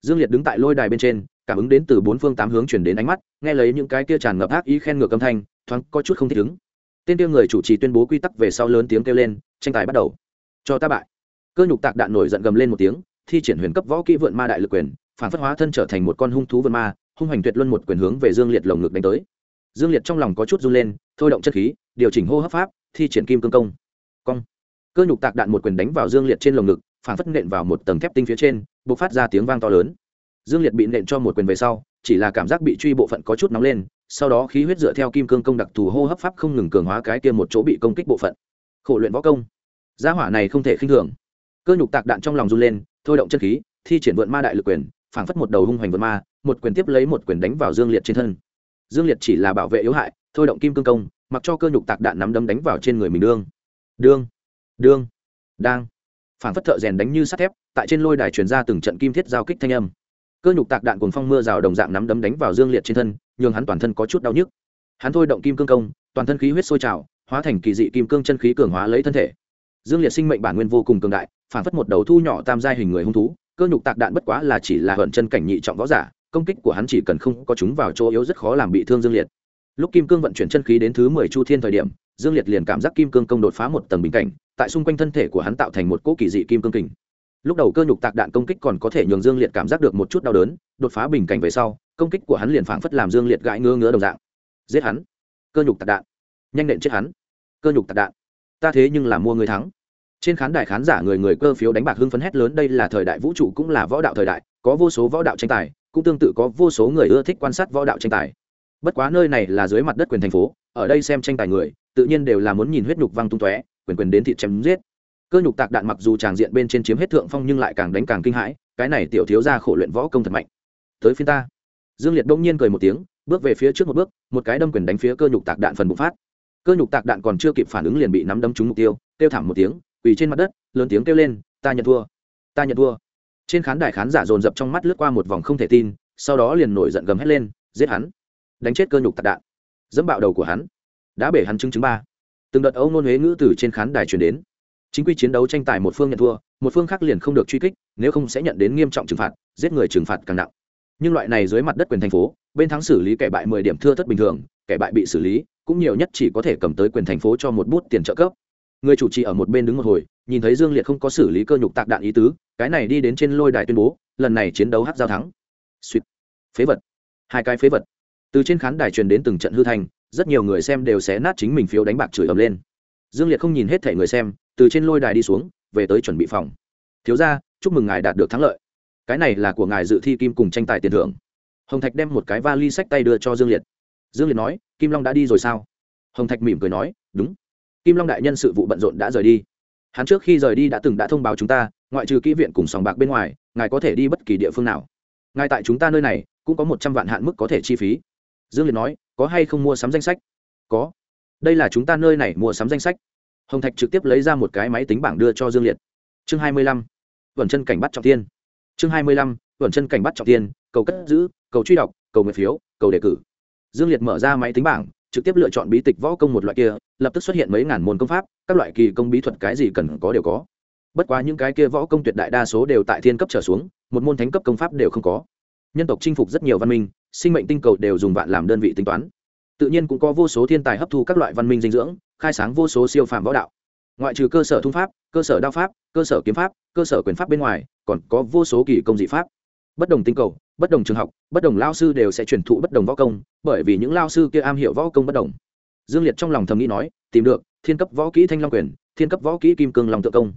dương liệt đứng tại lôi đài bên trên, cảm ứng đến từ bốn phương tám hướng chuyển đến ánh mắt, nghe lấy những cái kia tràn ngập ác ý khen ngược âm thanh, thoáng có chút không thích ứng. Tên tiêu người chủ trì tuyên bố quy tắc về sau lớn tiếng kêu lên, tranh tài bắt đầu. Cho ta bại. Cơ nhục tạc đạn nổi giận gầm lên một tiếng, thi triển huyền cấp võ kỹ vượn ma đại lực quyền, phản phất hóa thân trở thành một con hung thú vượn ma, hung hoành tuyệt luân một quyền hướng về dương liệt lồng ngực đánh tới. Dương liệt trong lòng có chút run lên, thôi động chất khí, điều chỉnh hô hấp pháp, thi triển kim cương công. Cong. Cơ nhục tạc đạn một quyền đánh vào dương liệt trên lồng ngực, phản phất nện vào một tầng thép tinh phía trên b ộ c phát ra tiếng vang to lớn. Dương liệt bị nện cho một quyền về sau, chỉ là cảm giác bị truy bộ phận có chút nóng lên, sau đó khí huyết dựa theo kim cương công đặc thù hô hấp pháp không ngừng cường hóa cái kia một chỗ bị công kích bộ phận. Khổ luyện võ công. Gia hỏa này không thể khinh thường. Cơ nhục tạc đạn trong lòng run lên, thôi động chân khí, thi triển vượn ma đại lực quyền, phảng phất một đầu hung hoành vượn ma, một quyền tiếp lấy một quyền đánh vào dương liệt trên thân. Dương liệt chỉ là bảo vệ yếu hại, thôi động kim cương công, mặc cho cơ nhục tạc đạn nắm đấm đánh vào trên người mình đương. Đương. Đương. Đang. Phảng phất thợ rèn đánh như sắt thép tại trên lôi đài truyền ra từng trận kim thiết giao kích thanh âm. Cơ nhục tạc đạn cùng phong mưa rào đồng dạng nắm đấm đánh vào dương liệt trên thân, nhường hắn toàn thân có chút đau nhức. Hắn thôi động kim cương công, toàn thân khí huyết sôi trào, hóa thành kỳ dị kim cương chân khí cường hóa lấy thân thể. Dương liệt sinh mệnh bản nguyên vô cùng cường đại, phản phất một đầu thu nhỏ tam giai hình người hung thú, cơ nhục tạc đạn bất quá là chỉ là hận chân cảnh nhị trọng võ giả, công kích của hắn chỉ cần không có chúng vào chỗ yếu rất khó làm bị thương dương liệt. Lúc kim cương vận chuyển chân khí đến thứ mười chu thiên thời điểm, dương liệt liền cảm giác kim cương công đột phá một tầng bình cảnh, tại xung quanh thân thể của hắn tạo thành một cỗ kỳ dị kim cương kình lúc đầu cơ nhục tạc đạn công kích còn có thể nhường dương liệt cảm giác được một chút đau đớn, đột phá bình cảnh về sau, công kích của hắn liền phảng phất làm dương liệt gãi ngứa ngứa đồng dạng. Giết hắn. Cơ nhục tạc đạn. Nhanh nện chết hắn. Cơ nhục tạc đạn. Ta thế nhưng là mua người thắng. Trên khán đài khán giả người người cơ phiếu đánh bạc hưng phấn hét lớn, đây là thời đại vũ trụ cũng là võ đạo thời đại, có vô số võ đạo tranh tài, cũng tương tự có vô số người ưa thích quan sát võ đạo tranh tài. Bất quá nơi này là dưới mặt đất quyền thành phố, ở đây xem tranh tài người, tự nhiên đều là muốn nhìn huyết nhục văng tung tóe, quyền quyền đến thịt chém giết cơ nhục tạc đạn mặc dù tràng diện bên trên chiếm hết thượng phong nhưng lại càng đánh càng kinh hãi, cái này tiểu thiếu ra khổ luyện võ công thật mạnh. Tới phiên ta. Dương liệt đông nhiên cười một tiếng, bước về phía trước một bước, một cái đâm quyền đánh phía cơ nhục tạc đạn phần bùng phát. Cơ nhục tạc đạn còn chưa kịp phản ứng liền bị nắm đấm trúng mục tiêu, kêu thảm một tiếng, quỳ trên mặt đất, lớn tiếng kêu lên, ta nhận thua. Ta nhận thua. Trên khán đài khán giả dồn dập trong mắt lướt qua một vòng không thể tin, sau đó liền nổi giận gầm hét lên, giết hắn. Đánh chết cơ nhục tạc đạn. Dẫm bạo đầu của hắn. Đã bể hắn chứng chứng ba. Từng đợt âu nôn huế ngữ từ trên khán đài truyền đến chính quy chiến đấu tranh tài một phương nhận thua, một phương khác liền không được truy kích, nếu không sẽ nhận đến nghiêm trọng trừng phạt, giết người trừng phạt càng nặng. Nhưng loại này dưới mặt đất quyền thành phố, bên thắng xử lý kẻ bại mười điểm thưa thất bình thường, kẻ bại bị xử lý, cũng nhiều nhất chỉ có thể cầm tới quyền thành phố cho một bút tiền trợ cấp. Người chủ trì ở một bên đứng một hồi, nhìn thấy dương liệt không có xử lý cơ nhục tạc đạn ý tứ, cái này đi đến trên lôi đài tuyên bố, lần này chiến đấu hát giao thắng. Suýt. Phế vật. Hai cái phế vật. Từ trên khán đài truyền đến từng trận hư thành rất nhiều người xem đều xé nát chính mình phiếu đánh bạc chửi ầm lên. Dương liệt không nhìn hết thể người xem từ trên lôi đài đi xuống, về tới chuẩn bị phòng. Thiếu ra chúc mừng ngài đạt được thắng lợi. Cái này là của ngài dự thi kim cùng tranh tài tiền thưởng. Hồng thạch đem một cái vali sách tay đưa cho dương liệt. Dương liệt nói, kim long đã đi rồi sao? Hồng thạch mỉm cười nói, đúng. Kim long đại nhân sự vụ bận rộn đã rời đi. Hắn trước khi rời đi đã từng đã thông báo chúng ta, ngoại trừ kỹ viện cùng sòng bạc bên ngoài, ngài có thể đi bất kỳ địa phương nào. Ngài tại chúng ta nơi này, cũng có một trăm vạn hạn mức có thể chi phí. Dương liệt nói, có hay không mua sắm danh sách? Có. Đây là chúng ta nơi này mua sắm danh sách hồng thạch trực tiếp lấy ra một cái máy tính bảng đưa cho dương liệt. Chương hai mươi lăm, vẩn chân cảnh bắt trọng tiên chương hai mươi lăm, vẩn chân cảnh bắt trọng tiên cầu cất giữ, cầu truy đọc, cầu nguyện phiếu, cầu đề cử. Dương liệt mở ra máy tính bảng, trực tiếp lựa chọn bí tịch võ công một loại kia, lập tức xuất hiện mấy ngàn môn công pháp, các loại kỳ công bí thuật cái gì cần có đều có. Bất quá những cái kia võ công tuyệt đại đa số đều tại thiên cấp trở xuống, một môn thánh cấp công pháp đều không có. Nhân tộc chinh phục rất nhiều văn minh, sinh mệnh tinh cầu đều dùng vạn làm đơn vị tính toán. Tự nhiên cũng có vô số thiên tài hấp thu các loại văn minh dinh dưỡng khai sáng vô số siêu phàm võ đạo. Ngoại trừ cơ sở thung pháp, cơ sở đao pháp, cơ sở kiếm pháp, cơ sở quyền pháp bên ngoài, còn có vô số kỳ công dị pháp. Bất đồng tinh cầu, bất đồng trường học, bất đồng lao sư đều sẽ truyền thụ bất đồng võ công, bởi vì những lao sư kia am hiểu võ công bất đồng. Dương liệt trong lòng thầm nghĩ nói, tìm được, thiên cấp võ kỹ thanh long quyền, thiên cấp võ kỹ kim cương long tự công.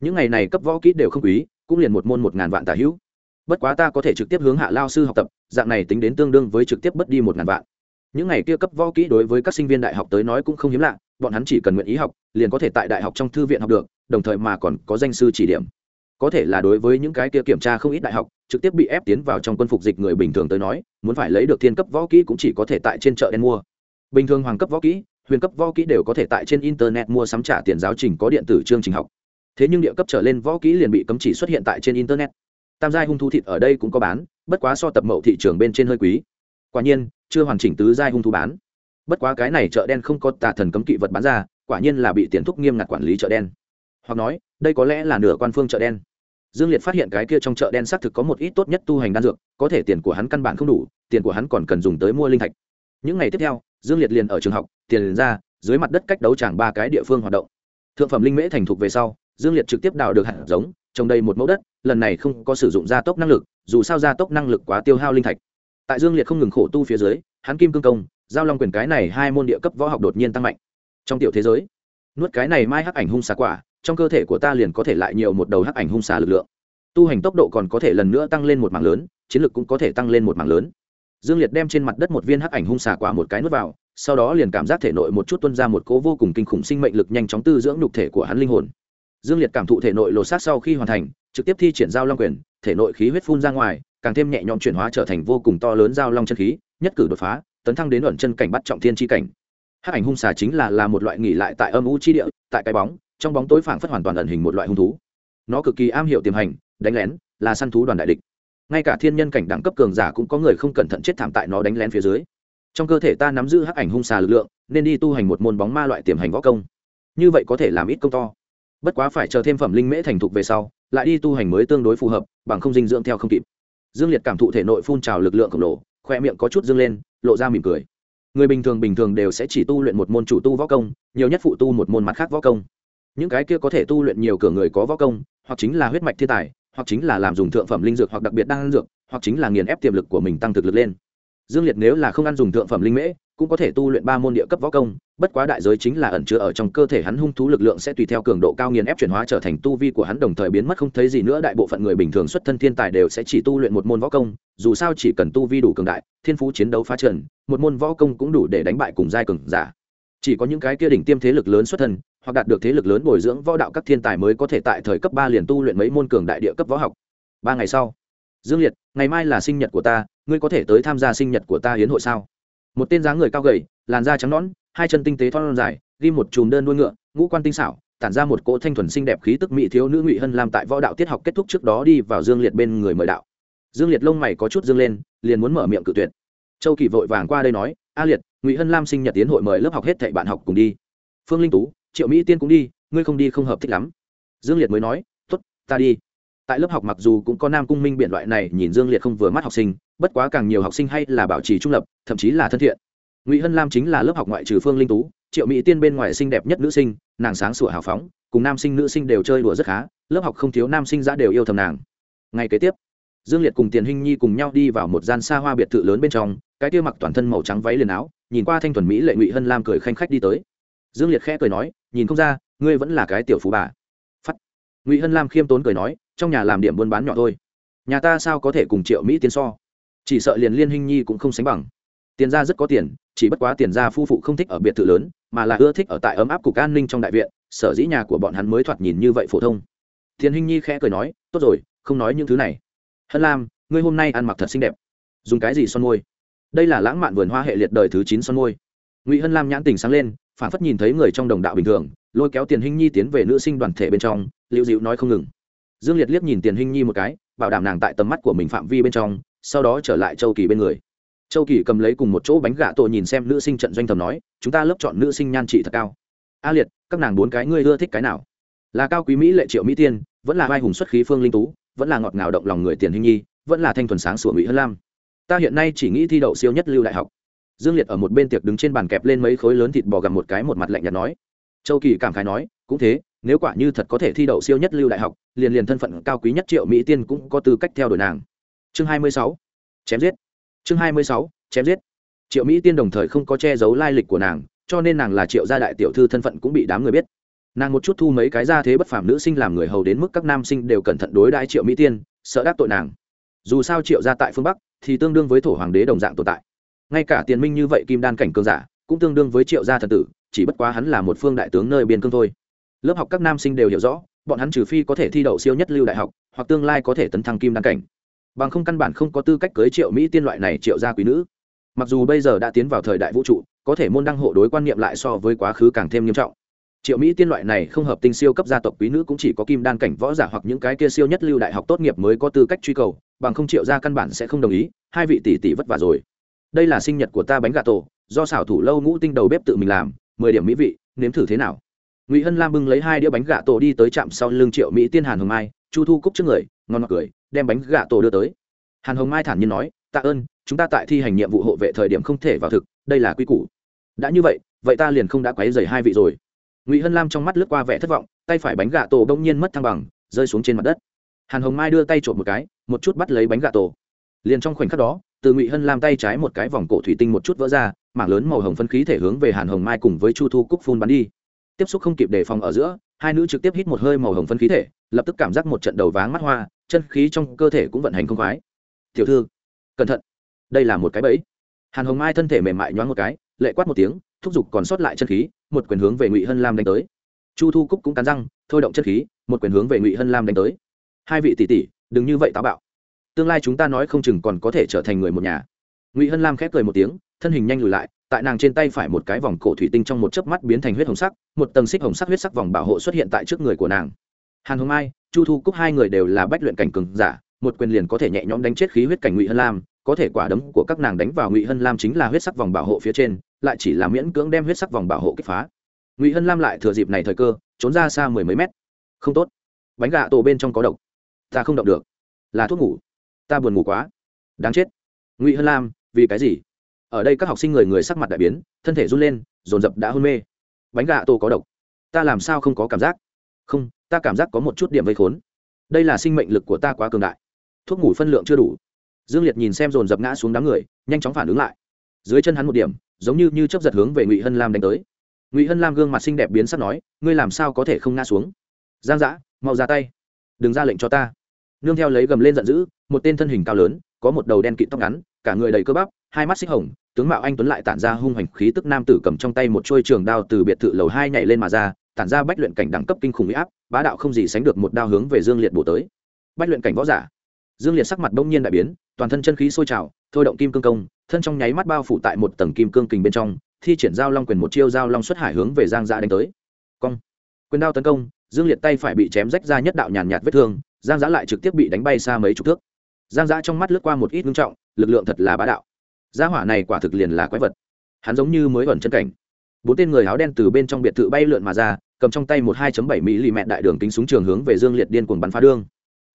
Những ngày này cấp võ kỹ đều không quý, cũng liền một môn một ngàn vạn tả hữu. Bất quá ta có thể trực tiếp hướng hạ lao sư học tập, dạng này tính đến tương đương với trực tiếp bất đi một ngàn vạn. Những ngày kia cấp võ kỹ đối với các sinh viên đại học tới nói cũng không hiếm lạ bọn hắn chỉ cần nguyện ý học, liền có thể tại đại học trong thư viện học được, đồng thời mà còn có danh sư chỉ điểm. Có thể là đối với những cái kia kiểm tra không ít đại học, trực tiếp bị ép tiến vào trong quân phục dịch người bình thường tới nói, muốn phải lấy được thiên cấp võ kỹ cũng chỉ có thể tại trên chợ đen mua. Bình thường hoàng cấp võ kỹ, huyền cấp võ kỹ đều có thể tại trên internet mua sắm trả tiền giáo trình có điện tử chương trình học. Thế nhưng địa cấp trở lên võ kỹ liền bị cấm chỉ xuất hiện tại trên internet. Tam giai hung thú thịt ở đây cũng có bán, bất quá so tập mậu thị trường bên trên hơi quý. Quả nhiên, chưa hoàn chỉnh tứ giai hung thú bán bất quá cái này chợ đen không có tà thần cấm kỵ vật bán ra, quả nhiên là bị tiền thúc nghiêm ngặt quản lý chợ đen. Hoặc nói, đây có lẽ là nửa quan phương chợ đen. Dương liệt phát hiện cái kia trong chợ đen xác thực có một ít tốt nhất tu hành đan dược, có thể tiền của hắn căn bản không đủ, tiền của hắn còn cần dùng tới mua linh thạch. Những ngày tiếp theo, dương liệt liền ở trường học, tiền liền ra, dưới mặt đất cách đấu tràng ba cái địa phương hoạt động. Thượng phẩm linh mễ thành thục về sau, dương liệt trực tiếp đào được hạt giống, trồng đầy một mẫu đất, lần này không có sử dụng gia tốc năng lực, dù sao gia tốc năng lực quá tiêu hao linh thạch. Tại dương liệt không ngừng khổ tu phía dưới, hắn kim cương công giao long quyền cái này hai môn địa cấp võ học đột nhiên tăng mạnh. Trong tiểu thế giới, nuốt cái này mai hắc ảnh hung xà quả, trong cơ thể của ta liền có thể lại nhiều một đầu hắc ảnh hung xà lực lượng. Tu hành tốc độ còn có thể lần nữa tăng lên một mảng lớn, chiến lược cũng có thể tăng lên một mảng lớn. Dương liệt đem trên mặt đất một viên hắc ảnh hung xà quả một cái nuốt vào, sau đó liền cảm giác thể nội một chút tuân ra một cố vô cùng kinh khủng sinh mệnh lực nhanh chóng tư dưỡng nhục thể của hắn linh hồn. Dương liệt cảm thụ thể nội lột xác sau khi hoàn thành, trực tiếp thi triển giao long quyền, thể nội khí huyết phun ra ngoài, càng thêm nhẹ nhõm chuyển hóa trở thành vô cùng to lớn giao long chân khí, nhất cử đột phá tấn thăng đến ẩn chân cảnh bắt trọng thiên chi cảnh. Hắc ảnh hung xà chính là là một loại nghỉ lại tại âm u chi địa, tại cái bóng, trong bóng tối phảng phất hoàn toàn ẩn hình một loại hung thú. Nó cực kỳ am hiểu tiềm hành, đánh lén, là săn thú đoàn đại địch. Ngay cả thiên nhân cảnh đẳng cấp cường giả cũng có người không cẩn thận chết thảm tại nó đánh lén phía dưới. Trong cơ thể ta nắm giữ hắc ảnh hung xà lực lượng, nên đi tu hành một môn bóng ma loại tiềm hành võ công. Như vậy có thể làm ít công to. Bất quá phải chờ thêm phẩm linh mễ thành thục về sau, lại đi tu hành mới tương đối phù hợp, bằng không dinh dưỡng theo không kịp. Dương liệt cảm thụ thể nội phun trào lực lượng khổng lồ khoe miệng có chút dương lên, lộ ra mỉm cười. Người bình thường bình thường đều sẽ chỉ tu luyện một môn chủ tu võ công, nhiều nhất phụ tu một môn mặt khác võ công. Những cái kia có thể tu luyện nhiều cửa người có võ công, hoặc chính là huyết mạch thiên tài, hoặc chính là làm dùng thượng phẩm linh dược hoặc đặc biệt đan dược, hoặc chính là nghiền ép tiềm lực của mình tăng thực lực lên. Dương liệt nếu là không ăn dùng thượng phẩm linh mễ cũng có thể tu luyện ba môn địa cấp võ công, bất quá đại giới chính là ẩn chứa ở trong cơ thể hắn hung thú lực lượng sẽ tùy theo cường độ cao nghiền ép chuyển hóa trở thành tu vi của hắn đồng thời biến mất không thấy gì nữa, đại bộ phận người bình thường xuất thân thiên tài đều sẽ chỉ tu luyện một môn võ công, dù sao chỉ cần tu vi đủ cường đại, thiên phú chiến đấu phá trần, một môn võ công cũng đủ để đánh bại cùng giai cường giả. Chỉ có những cái kia đỉnh tiêm thế lực lớn xuất thân, hoặc đạt được thế lực lớn bồi dưỡng võ đạo các thiên tài mới có thể tại thời cấp ba liền tu luyện mấy môn cường đại địa cấp võ học. Ba ngày sau, dương liệt, ngày mai là sinh nhật của ta, ngươi có thể tới tham gia sinh nhật của ta hiến hội sao? Một tên dáng người cao gầy, làn da trắng nõn, hai chân tinh tế thon dài, ghi một chùm đơn đuôi ngựa, ngũ quan tinh xảo, tản ra một cỗ thanh thuần xinh đẹp khí tức mỹ thiếu nữ ngụy hân làm tại võ đạo tiết học kết thúc trước đó đi vào dương liệt bên người mời đạo. Dương liệt lông mày có chút dương lên, liền muốn mở miệng cự tuyệt. Châu kỳ vội vàng qua đây nói, a liệt, ngụy hân lam sinh nhật tiến hội mời lớp học hết thảy bạn học cùng đi. Phương linh tú, triệu mỹ tiên cũng đi, ngươi không đi không hợp thích lắm. Dương liệt mới nói t ố t ta đi tại lớp học mặc dù cũng có nam cung minh biện loại này nhìn dương liệt không vừa mắt học sinh, bất quá càng nhiều học sinh hay là bảo trì trung lập, thậm chí là thân thiện. Ngụy hân lam chính là lớp học ngoại trừ phương linh tú, triệu mỹ tiên bên ngoài xinh đẹp nhất nữ sinh, nàng sáng sủa hào phóng, cùng nam sinh nữ sinh đều chơi đùa rất khá, lớp học không thiếu nam sinh ra đều yêu thầm nàng. Ngay kế tiếp, dương liệt cùng tiền hinh nhi cùng nhau đi vào một gian xa hoa biệt thự lớn bên trong, cái kia mặc toàn thân màu trắng váy liền áo, nhìn qua thanh thuần mỹ lệ ngụy hân lam cười khanh khách đi tới. Dương liệt khẽ cười nói, nhìn không ra, ngươi vẫn là cái tiểu phú bà. Phắt. Ngụy hân lam khiêm tốn cười nói trong nhà làm điểm buôn bán nhỏ thôi. Nhà ta sao có thể cùng triệu mỹ tiến so? Chỉ sợ liền liên hình nhi cũng không sánh bằng. Tiền ra rất có tiền, chỉ bất quá tiền ra phu phụ không thích ở biệt thự lớn, mà là ưa thích ở tại ấm áp cục an ninh trong đại viện, sở dĩ nhà của bọn hắn mới thoạt nhìn như vậy phổ thông. Thiền hình nhi khẽ cười nói, tốt rồi, không nói những thứ này. Hân lam, ngươi hôm nay ăn mặc thật xinh đẹp. Dùng cái gì son môi? Đây là lãng mạn vườn hoa hệ liệt đời thứ chín son môi. Ngụy hân lam nhãn tình sáng lên, phản phất nhìn thấy người trong đồng đạo bình thường, lôi kéo tiền hình nhi tiến về nữ sinh đoàn thể bên trong liệu dịu nói không ngừng dương liệt liếc nhìn tiền hình nhi một cái, bảo đảm nàng tại tầm mắt của mình phạm vi bên trong, sau đó trở lại châu kỳ bên người. Châu kỳ cầm lấy cùng một chỗ bánh gà tổ nhìn xem nữ sinh trận doanh thầm nói, chúng ta lớp chọn nữ sinh nhan trị thật cao. A liệt, các nàng bốn cái ngươi ưa thích cái nào? Là cao quý mỹ lệ triệu mỹ tiên, vẫn là vai hùng xuất khí phương linh tú, vẫn là ngọt ngào động lòng người tiền hình nhi, vẫn là thanh thuần sáng sủa mỹ hơn lam. Ta hiện nay chỉ nghĩ thi đậu siêu nhất lưu đại học. Dương liệt ở một bên tiệc đứng trên bàn kẹp lên mấy khối lớn thịt bò gặm một cái một mặt lạnh nhạt nói. Châu kỳ cảm khái nói, cũng thế nếu quả như thật có thể thi đậu siêu nhất lưu đại học, liền liền thân phận cao quý nhất triệu mỹ tiên cũng có tư cách theo đuổi nàng. Chương 26. chém giết. Chương 26. chém giết. Triệu mỹ tiên đồng thời không có che giấu lai lịch của nàng, cho nên nàng là triệu gia đại tiểu thư thân phận cũng bị đám người biết. Nàng một chút thu mấy cái ra thế bất phàm nữ sinh làm người hầu đến mức các nam sinh đều cẩn thận đối đãi triệu mỹ tiên, sợ đắc tội nàng. Dù sao triệu gia tại phương bắc, thì tương đương với thổ hoàng đế đồng dạng tồn tại. Ngay cả tiền minh như vậy kim đan cảnh cường giả, cũng tương đương với triệu gia thần tử, chỉ bất quá hắn là một phương đại tướng nơi biên cương thôi lớp học các nam sinh đều hiểu rõ, bọn hắn trừ phi có thể thi đậu siêu nhất lưu đại học, hoặc tương lai có thể tấn thăng kim đan cảnh. Bằng không căn bản không có tư cách cưới triệu mỹ tiên loại này triệu gia quý nữ. Mặc dù bây giờ đã tiến vào thời đại vũ trụ, có thể môn đăng hộ đối quan niệm lại so với quá khứ càng thêm nghiêm trọng. Triệu mỹ tiên loại này không hợp tinh siêu cấp gia tộc quý nữ cũng chỉ có kim đan cảnh võ giả hoặc những cái kia siêu nhất lưu đại học tốt nghiệp mới có tư cách truy cầu, bằng không triệu gia căn bản sẽ không đồng ý, hai vị tỷ tỷ vất vả rồi. Đây là sinh nhật của ta bánh gà tổ, do xảo thủ lâu ngũ tinh đầu bếp tự mình làm, mười điểm mỹ vị, nếm thử thế nào? Ngụy hân lam bưng lấy hai đĩa bánh gà tổ đi tới trạm sau lưng triệu mỹ tiên hàn hồng mai, chu thu cúc trước người, ngon ngọt cười, đem bánh gà tổ đưa tới. Hàn hồng mai thản nhiên nói, tạ ơn, chúng ta tại thi hành nhiệm vụ hộ vệ thời điểm không thể vào thực, đây là quy củ. Đã như vậy vậy ta liền không đã quấy dày hai vị rồi. Ngụy hân lam trong mắt lướt qua vẻ thất vọng, tay phải bánh gà tổ bỗng nhiên mất thăng bằng, rơi xuống trên mặt đất. Hàn hồng mai đưa tay trộm một cái, một chút bắt lấy bánh gà tổ. Liền trong khoảnh khắc đó, từ ngụy hân lam tay trái một cái vòng cổ thủy tinh một chút vỡ ra, mảng lớn màu hồng phân khí thể hướng về hàn hồng mai cùng với chu thu cúc phun bắn đi tiếp xúc không kịp đề phòng ở giữa, hai nữ trực tiếp hít một hơi màu hồng phân khí thể, lập tức cảm giác một trận đầu váng mắt hoa, chân khí trong cơ thể cũng vận hành không khoái. Tiểu thư, cẩn thận, đây là một cái bẫy. Hàn hồng mai thân thể mềm mại nhoáng một cái, lệ quát một tiếng, thúc giục còn sót lại chân khí, một quyền hướng về ngụy hân lam đánh tới. Chu thu cúc cũng cắn răng, thôi động chân khí, một quyền hướng về ngụy hân lam đánh tới. Hai vị tỷ tỷ, đừng như vậy táo bạo. Tương lai chúng ta nói không chừng còn có thể trở thành người một nhà. Ngụy hân lam khép cười một tiếng thân hình nhanh lùi lại, tại nàng trên tay phải một cái vòng cổ thủy tinh trong một chớp mắt biến thành huyết hồng sắc, một tầng xích hồng sắc huyết sắc vòng bảo hộ xuất hiện tại trước người của nàng. Hàn hồng mai, chu thu cúc hai người đều là bách luyện cảnh cường giả, một quyền liền có thể nhẹ nhõm đánh chết khí huyết cảnh ngụy hân lam, có thể quả đấm của các nàng đánh vào ngụy hân lam chính là huyết sắc vòng bảo hộ phía trên, lại chỉ là miễn cưỡng đem huyết sắc vòng bảo hộ kích phá. Ngụy hân lam lại thừa dịp này thời cơ, trốn ra xa mười mấy mét. Không tốt. Bánh gà tổ bên trong có độc. Ta không động được. Là thuốc ngủ. Ta buồn ngủ quá. Đáng chết. Ngụy hân lam, vì cái gì? Ở đây các học sinh người người sắc mặt đại biến thân thể run lên dồn dập đã hôn mê. Bánh gà tô có độc. Ta làm sao không có cảm giác? Không ta cảm giác có một chút điểm vây khốn. Đây là sinh mệnh lực của ta quá cường đại. Thuốc ngủ phân lượng chưa đủ. Dương liệt nhìn xem dồn dập ngã xuống đám người nhanh chóng phản ứng lại. Dưới chân hắn một điểm giống như như chấp giật hướng về ngụy hân lam đánh tới. Ngụy hân lam gương mặt xinh đẹp biến sắc nói ngươi làm sao có thể không ngã xuống? Giang Dã, mau ra tay. Đừng ra lệnh cho ta. Nương theo lấy gầm lên giận dữ một tên thân hình cao lớn có một đầu đen kịt tóc ngắn cả người đầy cơ bắp, hai mắt xích hồng, tướng mạo anh tuấn lại tản ra hung hoành khí tức nam tử cầm trong tay một chuôi trường đao từ biệt thự lầu hai nhảy lên mà ra, tản ra bách luyện cảnh đẳng cấp kinh khủng huy áp, bá đạo không gì sánh được một đao hướng về dương liệt bổ tới. Bách luyện cảnh võ giả. Dương liệt sắc mặt bỗng nhiên đại biến, toàn thân chân khí sôi trào, thôi động kim cương công, thân trong nháy mắt bao phủ tại một tầng kim cương kình bên trong, thi triển giao long quyền một chiêu giao long xuất hải hướng về giang dạ đánh tới. Cong. Quyền đao tấn công, dương liệt tay phải bị chém rách ra nhất đạo nhàn nhạt vết thương, giang giã lại trực tiếp bị đánh bay xa mấy chục thước giang dã trong mắt lướt qua một ít ngưng trọng, lực lượng thật là bá đạo. Gia hỏa này quả thực liền là quái vật. Hắn giống như mới ẩn chân cảnh. Bốn tên người áo đen từ bên trong biệt thự bay lượn mà ra, cầm trong tay một hai bảy mỹ lì mẹ đại đường kính súng trường hướng về dương liệt điên cuồng bắn phá đương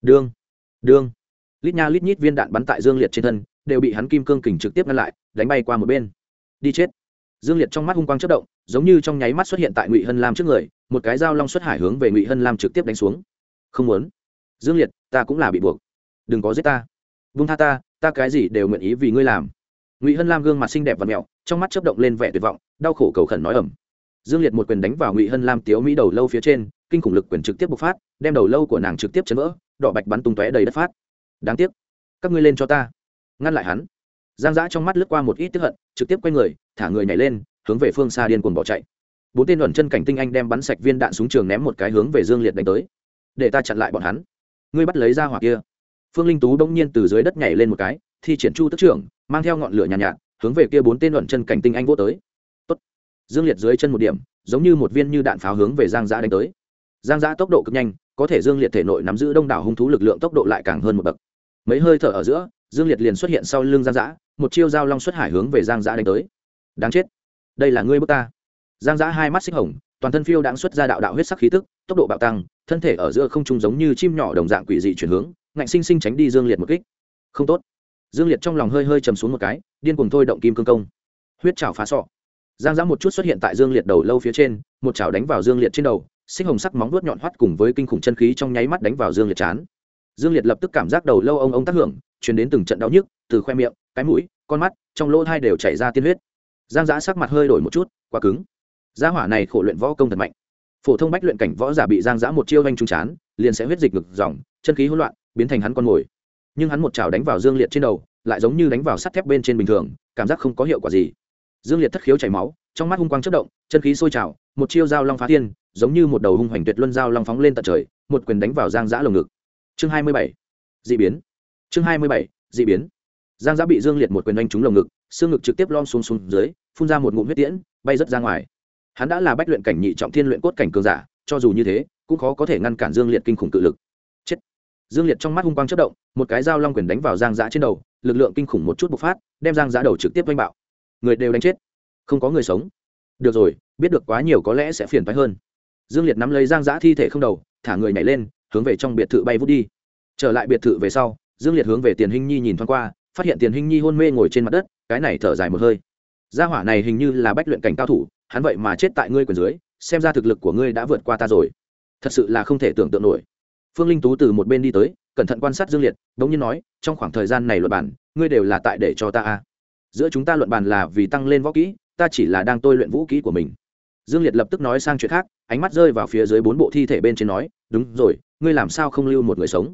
đương đương lít nha lít nhít viên đạn bắn tại dương liệt trên thân, đều bị hắn kim cương kình trực tiếp ngăn lại, đánh bay qua một bên. Đi chết. Dương liệt trong mắt hung quang chất động, giống như trong nháy mắt xuất hiện tại ngụy hân lam trước người, một cái dao long xuất hải hướng về ngụy hân lam trực tiếp đánh xuống. Không muốn. Dương liệt, ta cũng là bị buộc đừng có giết ta. Vung tha ta ta cái gì đều nguyện ý vì ngươi làm. Ngụy hân lam gương mặt xinh đẹp và mẹo, trong mắt chấp động lên vẻ tuyệt vọng, đau khổ cầu khẩn nói ẩm dương liệt một quyền đánh vào ngụy hân lam tiếu mỹ đầu lâu phía trên, kinh khủng lực quyền trực tiếp bộc phát, đem đầu lâu của nàng trực tiếp chấn vỡ, đỏ bạch bắn tung tóe đầy đất phát. Đáng tiếc, các ngươi lên cho ta. Ngăn lại hắn. Giang Dã trong mắt lướt qua một ít tức hận, trực tiếp quay người, thả người nhảy lên, hướng về phương xa điên cuồng bỏ chạy. Bốn tên luận chân cảnh tinh anh đem bắn sạch viên đạn súng trường ném một cái hướng về dương liệt đánh tới. Để ta chặn lại bọn hắn. Ngươi bắt lấy ra hỏa kia phương linh tú bỗng nhiên từ dưới đất nhảy lên một cái thi triển chu tức trưởng mang theo ngọn lửa nhàn nhạt, nhạt hướng về kia bốn tên luận chân cảnh tinh anh vô tới. Tốt. dương liệt dưới chân một điểm giống như một viên như đạn pháo hướng về giang giã đánh tới. Giang giã tốc độ cực nhanh có thể dương liệt thể nội nắm giữ đông đảo hung thú lực lượng tốc độ lại càng hơn một bậc. Mấy hơi thở ở giữa dương liệt liền xuất hiện sau lưng giang giã một chiêu dao long xuất hải hướng về giang giã đánh tới. Đáng chết. Đây là ngươi bước ta. Giang giã hai mắt xích hồng toàn thân phiêu đáng xuất ra đạo đạo huyết sắc khí tức tốc độ bạo tăng thân thể ở giữa không trung giống như chim nhỏ đồng dạng quỷ dị chuyển hướng ngạnh sinh sinh tránh đi dương liệt một kích. Không tốt. Dương liệt trong lòng hơi hơi chầm xuống một cái, điên cùng thôi động kim cương công. Huyết chảo phá sọ. Giang giã một chút xuất hiện tại dương liệt đầu lâu phía trên, một chảo đánh vào dương liệt trên đầu, xích hồng sắc móng vuốt nhọn hoắt cùng với kinh khủng chân khí trong nháy mắt đánh vào dương liệt chán. Dương liệt lập tức cảm giác đầu lâu ông ông tác hưởng chuyển đến từng trận đau nhức, từ khoe miệng, cái mũi, con mắt, trong lỗ hai đều chảy ra tiên huyết. Giang giã sắc mặt hơi đổi một chút, quá cứng. Gia hỏa này khổ luyện võ công thật mạnh. Phổ thông bách luyện cảnh võ giả bị giang giã một chiêu vanh trung chán liền sẽ huyết dịch ngực dòng, chân khí hỗn loạn, biến thành hắn con mồi. Nhưng hắn một chảo đánh vào dương liệt trên đầu, lại giống như đánh vào sắt thép bên trên bình thường, cảm giác không có hiệu quả gì. Dương liệt thất khiếu chảy máu, trong mắt hung quang chất động, chân khí sôi trào, một chiêu dao long phá thiên, giống như một đầu hung hoành tuyệt luân dao long phóng lên tận trời, một quyền đánh vào giang giã lồng ngực. Chương hai mươi bảy d ị biến. Chương hai mươi bảy d ị biến. Giang giã bị dương liệt một quyền đánh trúng lồng ngực, xương ngực trực tiếp lom xuống xuống dưới, phun ra một ngụm huyết tiễn, bay rớt ra ngoài. Hắn đã là bách luyện cảnh nhị trọng thiên luyện cốt cảnh cường giả, cho dù như thế cũng khó có thể ngăn cản dương liệt kinh khủng tự lực. Chết. Dương liệt trong mắt hung quang chất động, một cái dao long quyền đánh vào giang giã trên đầu, lực lượng kinh khủng một chút bộc phát, đem giang giã đầu trực tiếp oanh bạo. Người đều đánh chết. Không có người sống. Được rồi, biết được quá nhiều có lẽ sẽ phiền phái hơn. Dương liệt nắm lấy giang giã thi thể không đầu, thả người nhảy lên, hướng về trong biệt thự bay vút đi. Trở lại biệt thự về sau, dương liệt hướng về tiền hinh nhi nhìn thoáng qua, phát hiện tiền hinh nhi hôn mê ngồi trên mặt đất, cái này thở dài một hơi. Gia hỏa này hình như là bách luyện cảnh cao thủ, hắn vậy mà chết tại ngươi quyền dưới, xem ra thực lực của ngươi đã vượt qua ta rồi thật sự là không thể tưởng tượng nổi. Phương linh tú từ một bên đi tới, cẩn thận quan sát dương liệt đ ỗ n g nhiên nói, trong khoảng thời gian này luận bản ngươi đều là tại để cho ta a. Giữa chúng ta luận bàn là vì tăng lên võ kỹ, ta chỉ là đang tôi luyện vũ kỹ của mình. Dương liệt lập tức nói sang chuyện khác, ánh mắt rơi vào phía dưới bốn bộ thi thể bên trên nói, đúng rồi, ngươi làm sao không lưu một người sống?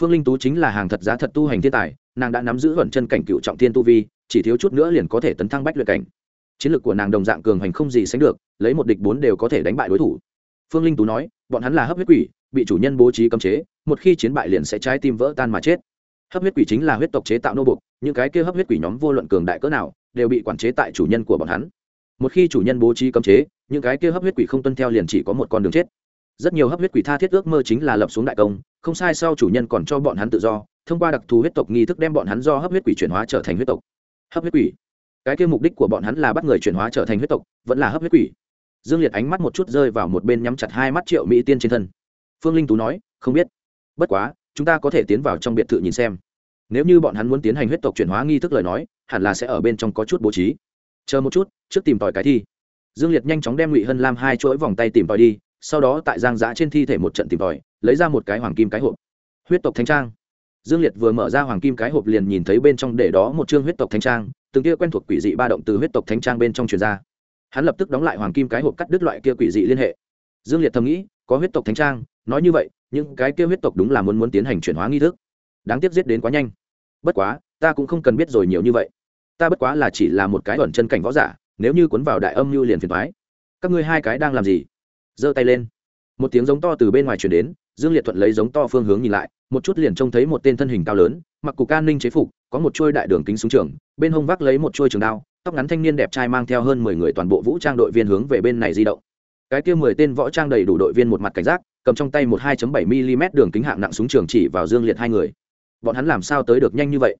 Phương linh tú chính là hàng thật giá thật tu hành thiên tài, nàng đã nắm giữ vẩn chân cảnh cựu trọng thiên tu vi, chỉ thiếu chút nữa liền có thể tấn thăng bách luyện cảnh. Chiến lược của nàng đồng dạng cường hành không gì sánh được, lấy một địch bốn đều có thể đánh bại đối thủ. Phương linh tú nói bọn hắn là hấp huyết quỷ, bị chủ nhân bố trí cấm chế, một khi chiến bại liền sẽ trái tim vỡ tan mà chết. Hấp huyết quỷ chính là huyết tộc chế tạo nô bục những cái kia hấp huyết quỷ nhóm vô luận cường đại cỡ nào, đều bị quản chế tại chủ nhân của bọn hắn. Một khi chủ nhân bố trí cấm chế, những cái kia hấp huyết quỷ không tuân theo liền chỉ có một con đường chết. Rất nhiều hấp huyết quỷ tha thiết ước mơ chính là lập xuống đại công, không sai sau chủ nhân còn cho bọn hắn tự do, thông qua đặc thù huyết tộc nghi thức đem bọn hắn do hấp huyết quỷ chuyển hóa trở thành huyết tộc. Hấp huyết quỷ. Cái kia mục đích của bọn hắn là bắt người chuyển hóa trở thành huyết tộc, vẫn là hấp huyết quỷ dương liệt ánh mắt một chút rơi vào một bên nhắm chặt hai mắt triệu mỹ tiên trên thân. Phương linh tú nói, không biết. Bất quá, chúng ta có thể tiến vào trong biệt thự nhìn xem. Nếu như bọn hắn muốn tiến hành huyết tộc chuyển hóa nghi thức lời nói, hẳn là sẽ ở bên trong có chút bố trí. Chờ một chút, trước tìm tòi cái thi. Dương liệt nhanh chóng đem ngụy hân lam hai chuỗi vòng tay tìm tòi đi, sau đó tại giang giã trên thi thể một trận tìm tòi, lấy ra một cái hoàng kim cái hộp. Huyết tộc thanh trang. Dương liệt vừa mở ra hoàng kim cái hộp liền nhìn thấy bên trong để đó một chương huyết tộc thanh trang, từng kia quen thuộc quỷ dị ba động từ huyết tộc thánh trang bên trong truyền ra hắn lập tức đóng lại hoàng kim cái hộp cắt đứt loại kia quỷ dị liên hệ. Dương liệt thầm nghĩ, có huyết tộc thánh trang, nói như vậy, những cái kia huyết tộc đúng là muốn muốn tiến hành chuyển hóa nghi thức. Đáng tiếc giết đến quá nhanh. Bất quá, ta cũng không cần biết rồi nhiều như vậy. Ta bất quá là chỉ là một cái ẩn chân cảnh võ giả, nếu như cuốn vào đại âm mưu liền phiền thoái các ngươi hai cái đang làm gì? Giơ tay lên. Một tiếng giống to từ bên ngoài chuyển đến, dương liệt thuận lấy giống to phương hướng nhìn lại, một chút liền trông thấy một tên thân hình cao lớn, mặc cục an ninh chế phục, có một chuôi đại đường kính súng trường, bên hông vác lấy một chuôi trường đao tóc ngắn thanh niên đẹp trai mang theo hơn mười người toàn bộ vũ trang đội viên hướng về bên này di động. Cái kia mười tên võ trang đầy đủ đội viên một mặt cảnh giác, cầm trong tay một hai bảy mm đường kính hạng nặng súng trường chỉ vào dương liệt hai người. Bọn hắn làm sao tới được nhanh như vậy?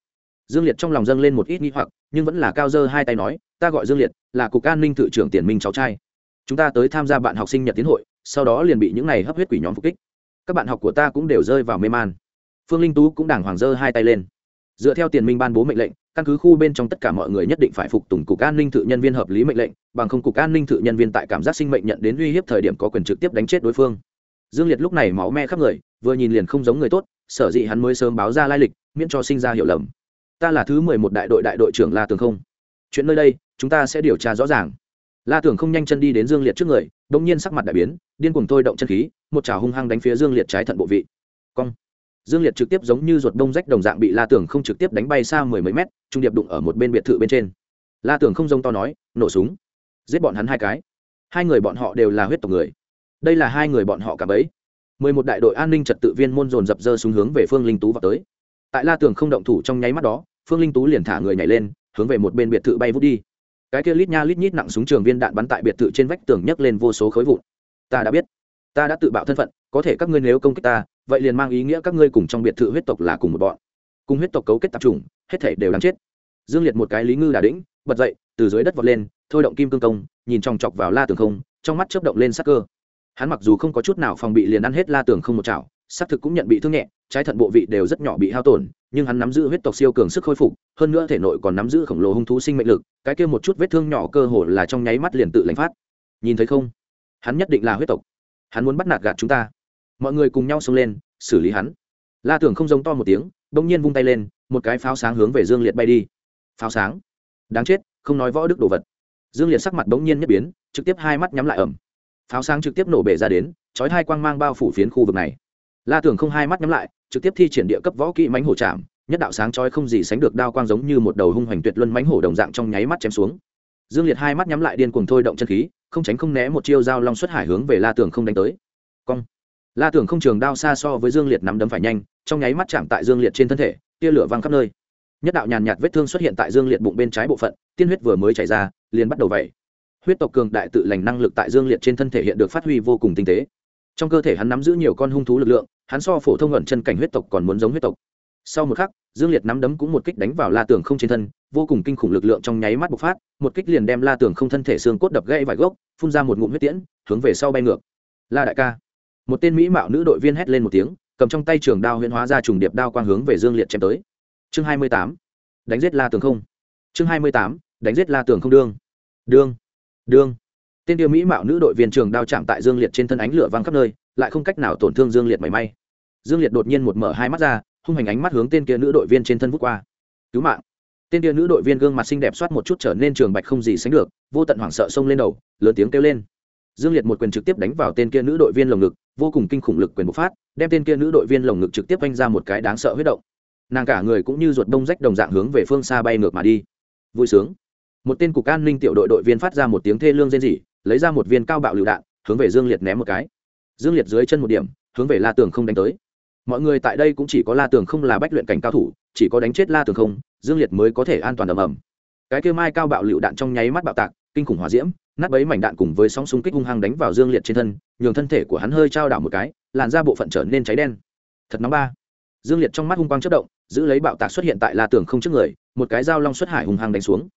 Dương liệt trong lòng dâng lên một ít nghi hoặc, nhưng vẫn là cao dơ hai tay nói, ta gọi dương liệt, là cục an ninh thự trưởng tiền minh cháu trai. Chúng ta tới tham gia bạn học sinh nhật tiến hội, sau đó liền bị những này hấp huyết quỷ nhóm phục kích. Các bạn học của ta cũng đều rơi vào mê man. Phương linh tú cũng đàng hoàng dơ hai tay lên. Dựa theo tiền minh ban bố mệnh lệnh căn cứ khu bên trong tất cả mọi người nhất định phải phục tùng cục an ninh tự nhân viên hợp lý mệnh lệnh, bằng không cục an ninh tự nhân viên tại cảm giác sinh mệnh nhận đến uy hiếp thời điểm có quyền trực tiếp đánh chết đối phương. Dương liệt lúc này máu me khắp người, vừa nhìn liền không giống người tốt, sở dĩ hắn mới sớm báo ra lai lịch, miễn cho sinh ra hiểu lầm. Ta là thứ mười một đại đội đại đội trưởng la tường không? Chuyện nơi đây, chúng ta sẽ điều tra rõ ràng. La tường không nhanh chân đi đến dương liệt trước người đ ỗ n g nhiên sắc mặt đại biến, điên cuồng thôi động chân khí, một chảo hung hăng đánh phía dương liệt trái thận bộ vị. Cong dương liệt trực tiếp giống như ruột đông rách đồng dạng bị la tường không trực tiếp đánh bay xa mười mấy mét, trung điệp đụng ở một bên biệt thự bên trên. La tường không rông to nói, nổ súng. Giết bọn hắn hai cái. Hai người bọn họ đều là huyết tộc người. Đây là hai người bọn họ cả bấy mười một đại đội an ninh trật tự viên môn dồn dập dơ xuống hướng về phương linh tú vào tới. Tại la tường không động thủ trong nháy mắt đó, phương linh tú liền thả người nhảy lên, hướng về một bên biệt thự bay vút đi. Cái kia lít nha lít nhít nặng súng trường viên đạn bắn tại biệt thự trên vách tường nhấc lên vô số khối vụn. Ta đã biết. Ta đã tự bạo thân phận, có thể các ngươi nếu công kích ta vậy liền mang ý nghĩa các ngươi cùng trong biệt thự huyết tộc là cùng một bọn. Cùng huyết tộc cấu kết tạp trùng, hết thể đều đáng chết. Dương liệt một cái lý ngư đà đĩnh bật dậy từ dưới đất vọt lên thôi động kim cương công nhìn chòng chọc vào la tường không trong mắt chớp động lên sắc cơ. Hắn mặc dù không có chút nào phòng bị liền ăn hết la tường không một chảo xác thực cũng nhận bị thương nhẹ trái thận bộ vị đều rất nhỏ bị hao tổn nhưng hắn nắm giữ huyết tộc siêu cường sức khôi phục hơn nữa thể nội còn nắm giữ khổng lồ hung thú sinh mệnh lực cái kia một chút vết thương nhỏ cơ hồ là trong nháy mắt liền tự lãnh phát. Nhìn thấy không? Hắn nhất định là huyết tộc. Hắn muốn bắt nạt gạt chúng ta mọi người cùng nhau xông lên, xử lý hắn. La tưởng không giống to một tiếng, bỗng nhiên vung tay lên, một cái pháo sáng hướng về dương liệt bay đi. Pháo sáng? Đáng chết, không nói võ đức đồ vật. Dương liệt sắc mặt bỗng nhiên nhất biến, trực tiếp hai mắt nhắm lại ẩm. Pháo sáng trực tiếp nổ bể ra đến, chói hai quang mang bao phủ phiến khu vực này. La tưởng không hai mắt nhắm lại, trực tiếp thi triển địa cấp võ kỹ mánh hổ chạm, nhất đạo sáng chói không gì sánh được đao quang giống như một đầu hung hoành tuyệt luân mánh hổ đồng dạng trong nháy mắt chém xuống. Dương liệt hai mắt nhắm lại điên cuồng thôi động chân khí, không tránh không né một chiêu dao long xuất hải hướng về la tưởng không đánh tới. Cong la tưởng không trường đao xa so với dương liệt nắm đấm phải nhanh, trong nháy mắt chạm tại dương liệt trên thân thể, tia lửa văng khắp nơi. Nhất đạo nhàn nhạt vết thương xuất hiện tại dương liệt bụng bên trái bộ phận, tiên huyết vừa mới chảy ra, liền bắt đầu vẩy. Huyết tộc cường đại tự lành năng lực tại dương liệt trên thân thể hiện được phát huy vô cùng tinh tế. Trong cơ thể hắn nắm giữ nhiều con hung thú lực lượng, hắn so phổ thông ẩn chân cảnh huyết tộc còn muốn giống huyết tộc. Sau một khắc, dương liệt nắm đấm cũng một kích đánh vào la tường không trên thân, vô cùng kinh khủng lực lượng trong nháy mắt bộc phát, một kích liền đem la tường không thân thể xương cốt đập gãy vài gốc, phun ra một ngụm huyết tiễn, hướng về sau bay ngược. La đại ca một tên mỹ mạo nữ đội viên hét lên một tiếng, cầm trong tay trường đao huyễn hóa ra trùng điệp đao quang hướng về dương liệt chém tới. Chương hai mươi tám, đánh giết la tường không. Chương hai mươi tám, đánh giết la tường không đương. Đương đương. Tên tiêu mỹ mạo nữ đội viên trường đao chạm tại dương liệt trên thân ánh lửa văng khắp nơi, lại không cách nào tổn thương dương liệt mảy may. Dương liệt đột nhiên một mở hai mắt ra, hung hành ánh mắt hướng tên kia nữ đội viên trên thân vút qua. Cứu mạng. Tên kia nữ đội viên gương mặt xinh đẹp soát một chút trở nên trường bạch không gì sánh được, vô tận hoảng sợ xông lên đầu, lớn tiếng kêu lên dương liệt một quyền trực tiếp đánh vào tên kia nữ đội viên lồng ngực, vô cùng kinh khủng lực quyền bộc phát, đem tên kia nữ đội viên lồng ngực trực tiếp vanh ra một cái đáng sợ huyết động. Nàng cả người cũng như ruột đông rách đồng dạng hướng về phương xa bay ngược mà đi. Vui sướng. Một tên cục an ninh tiểu đội đội viên phát ra một tiếng thê lương rên rỉ, lấy ra một viên cao bạo lựu đạn, hướng về dương liệt ném một cái. Dương liệt dưới chân một điểm, hướng về la tường không đánh tới. Mọi người tại đây cũng chỉ có la tường không là bách luyện cảnh cao thủ, chỉ có đánh chết la tường không, dương liệt mới có thể an toàn ầm ầm. Cái kêu mai cao bạo lựu đạn trong nháy mắt bạo tạc kinh khủng hỏa diễm, nát bấy mảnh đạn cùng với sóng xung kích hung hăng đánh vào dương liệt trên thân, nhường thân thể của hắn hơi trao đảo một cái, làn ra bộ phận trở nên cháy đen. Thật nóng ba. Dương liệt trong mắt hung quang chất động, giữ lấy bạo tạc xuất hiện tại la tường không trước người, một cái dao long xuất hải hung hăng đánh xuống.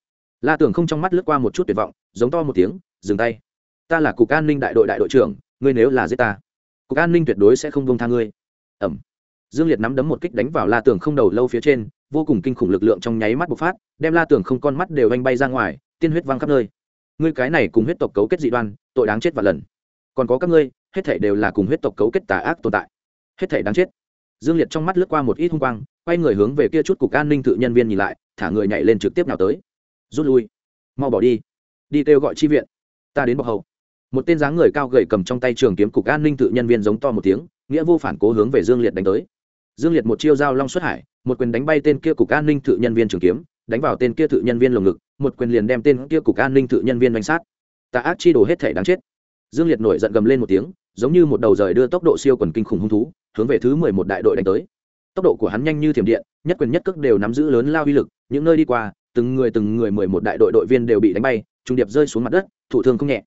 La tường không trong mắt lướt qua một chút tuyệt vọng, giống to một tiếng, dừng tay. Ta là cục an ninh đại đội đại đội trưởng, ngươi nếu là giết ta, cục an ninh tuyệt đối sẽ không bông tha ngươi. Ẩm dương liệt nắm đấm một kích đánh vào la tường không đầu lâu phía trên, vô cùng kinh khủng lực lượng trong nháy mắt bộc phát, đem la tường không con mắt đều anh bay ra ngoài, tiên huyết văng khắp nơi ngươi cái này cùng huyết tộc cấu kết dị đoan, tội đáng chết và lần. Còn có các ngươi, hết thể đều là cùng huyết tộc cấu kết tà ác tồn tại. Hết thể đáng chết. Dương liệt trong mắt lướt qua một ít hung quang, quay người hướng về kia chút cục an ninh tự nhân viên nhìn lại, thả người nhảy lên trực tiếp nào tới. Rút lui. Mau bỏ đi. Đi kêu gọi chi viện. Ta đến bọc hậu một tên dáng người cao gầy cầm trong tay trường kiếm cục an ninh tự nhân viên giống to một tiếng, nghĩa vô phản cố hướng về dương liệt đánh tới. Dương liệt một chiêu dao long xuất hải, một quyền đánh bay tên kia cục an ninh tự nhân viên trường kiếm, đánh vào tên kia tự nhân viên lồng ngực một quyền liền đem tên kia cục an ninh tự nhân viên đánh sát. Tà ác chi đồ hết thể đáng chết. Dương liệt nổi giận gầm lên một tiếng, giống như một đầu rời đưa tốc độ siêu quần kinh khủng hung thú, hướng về thứ mười một đại đội đánh tới. Tốc độ của hắn nhanh như thiểm điện, nhất quyền nhất cước đều nắm giữ lớn lao uy lực, những nơi đi qua, từng người từng người mười một đại đội đội viên đều bị đánh bay, trung điệp rơi xuống mặt đất thủ thương không nhẹ.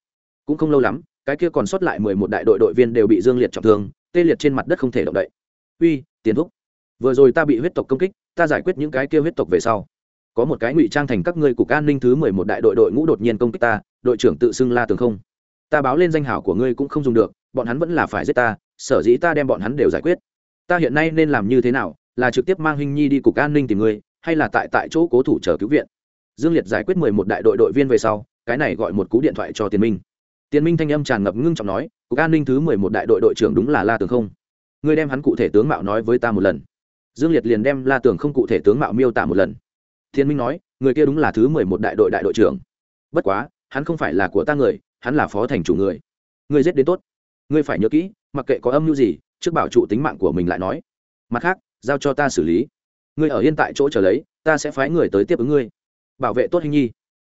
Cũng không lâu lắm, cái kia còn sót lại mười một đại đội đội viên đều bị dương liệt trọng thương, tê liệt trên mặt đất không thể động đậy. Uy, tiền thúc. Vừa rồi ta bị huyết tộc công kích, ta giải quyết những cái kia huyết tộc về sau có một cái ngụy trang thành các ngươi cục an ninh thứ mười một đại đội đội ngũ đột nhiên công kích ta, đội trưởng tự xưng la tường không. Ta báo lên danh hảo của ngươi cũng không dùng được, bọn hắn vẫn là phải giết ta, sở dĩ ta đem bọn hắn đều giải quyết. Ta hiện nay nên làm như thế nào? Là trực tiếp mang huynh nhi đi cục an ninh tìm ngươi, hay là tại tại chỗ cố thủ chờ cứu viện? Dương liệt giải quyết mười một đại đội đội viên về sau, cái này gọi một cú điện thoại cho tiền minh. Tiền minh thanh âm tràn ngập ngưng trọng nói, cục an ninh thứ mười một đại đội đội trưởng đúng là la tường không? Ngươi đem hắn cụ thể tướng mạo nói với ta một lần. Dương liệt liền đem la tường không cụ thể tướng mạo miêu tả một lần thiên minh nói, người kia đúng là thứ mười một đại đội đại đội trưởng. Bất quá, hắn không phải là của ta người, hắn là phó thành chủ người. Ngươi giết đến tốt. Ngươi phải nhớ kỹ, mặc kệ có âm mưu gì, trước bảo trụ tính mạng của mình lại nói. Mặt khác, giao cho ta xử lý. Ngươi ở yên tại chỗ trở lấy, ta sẽ phái người tới tiếp ứng ngươi. Bảo vệ tốt hình nhi.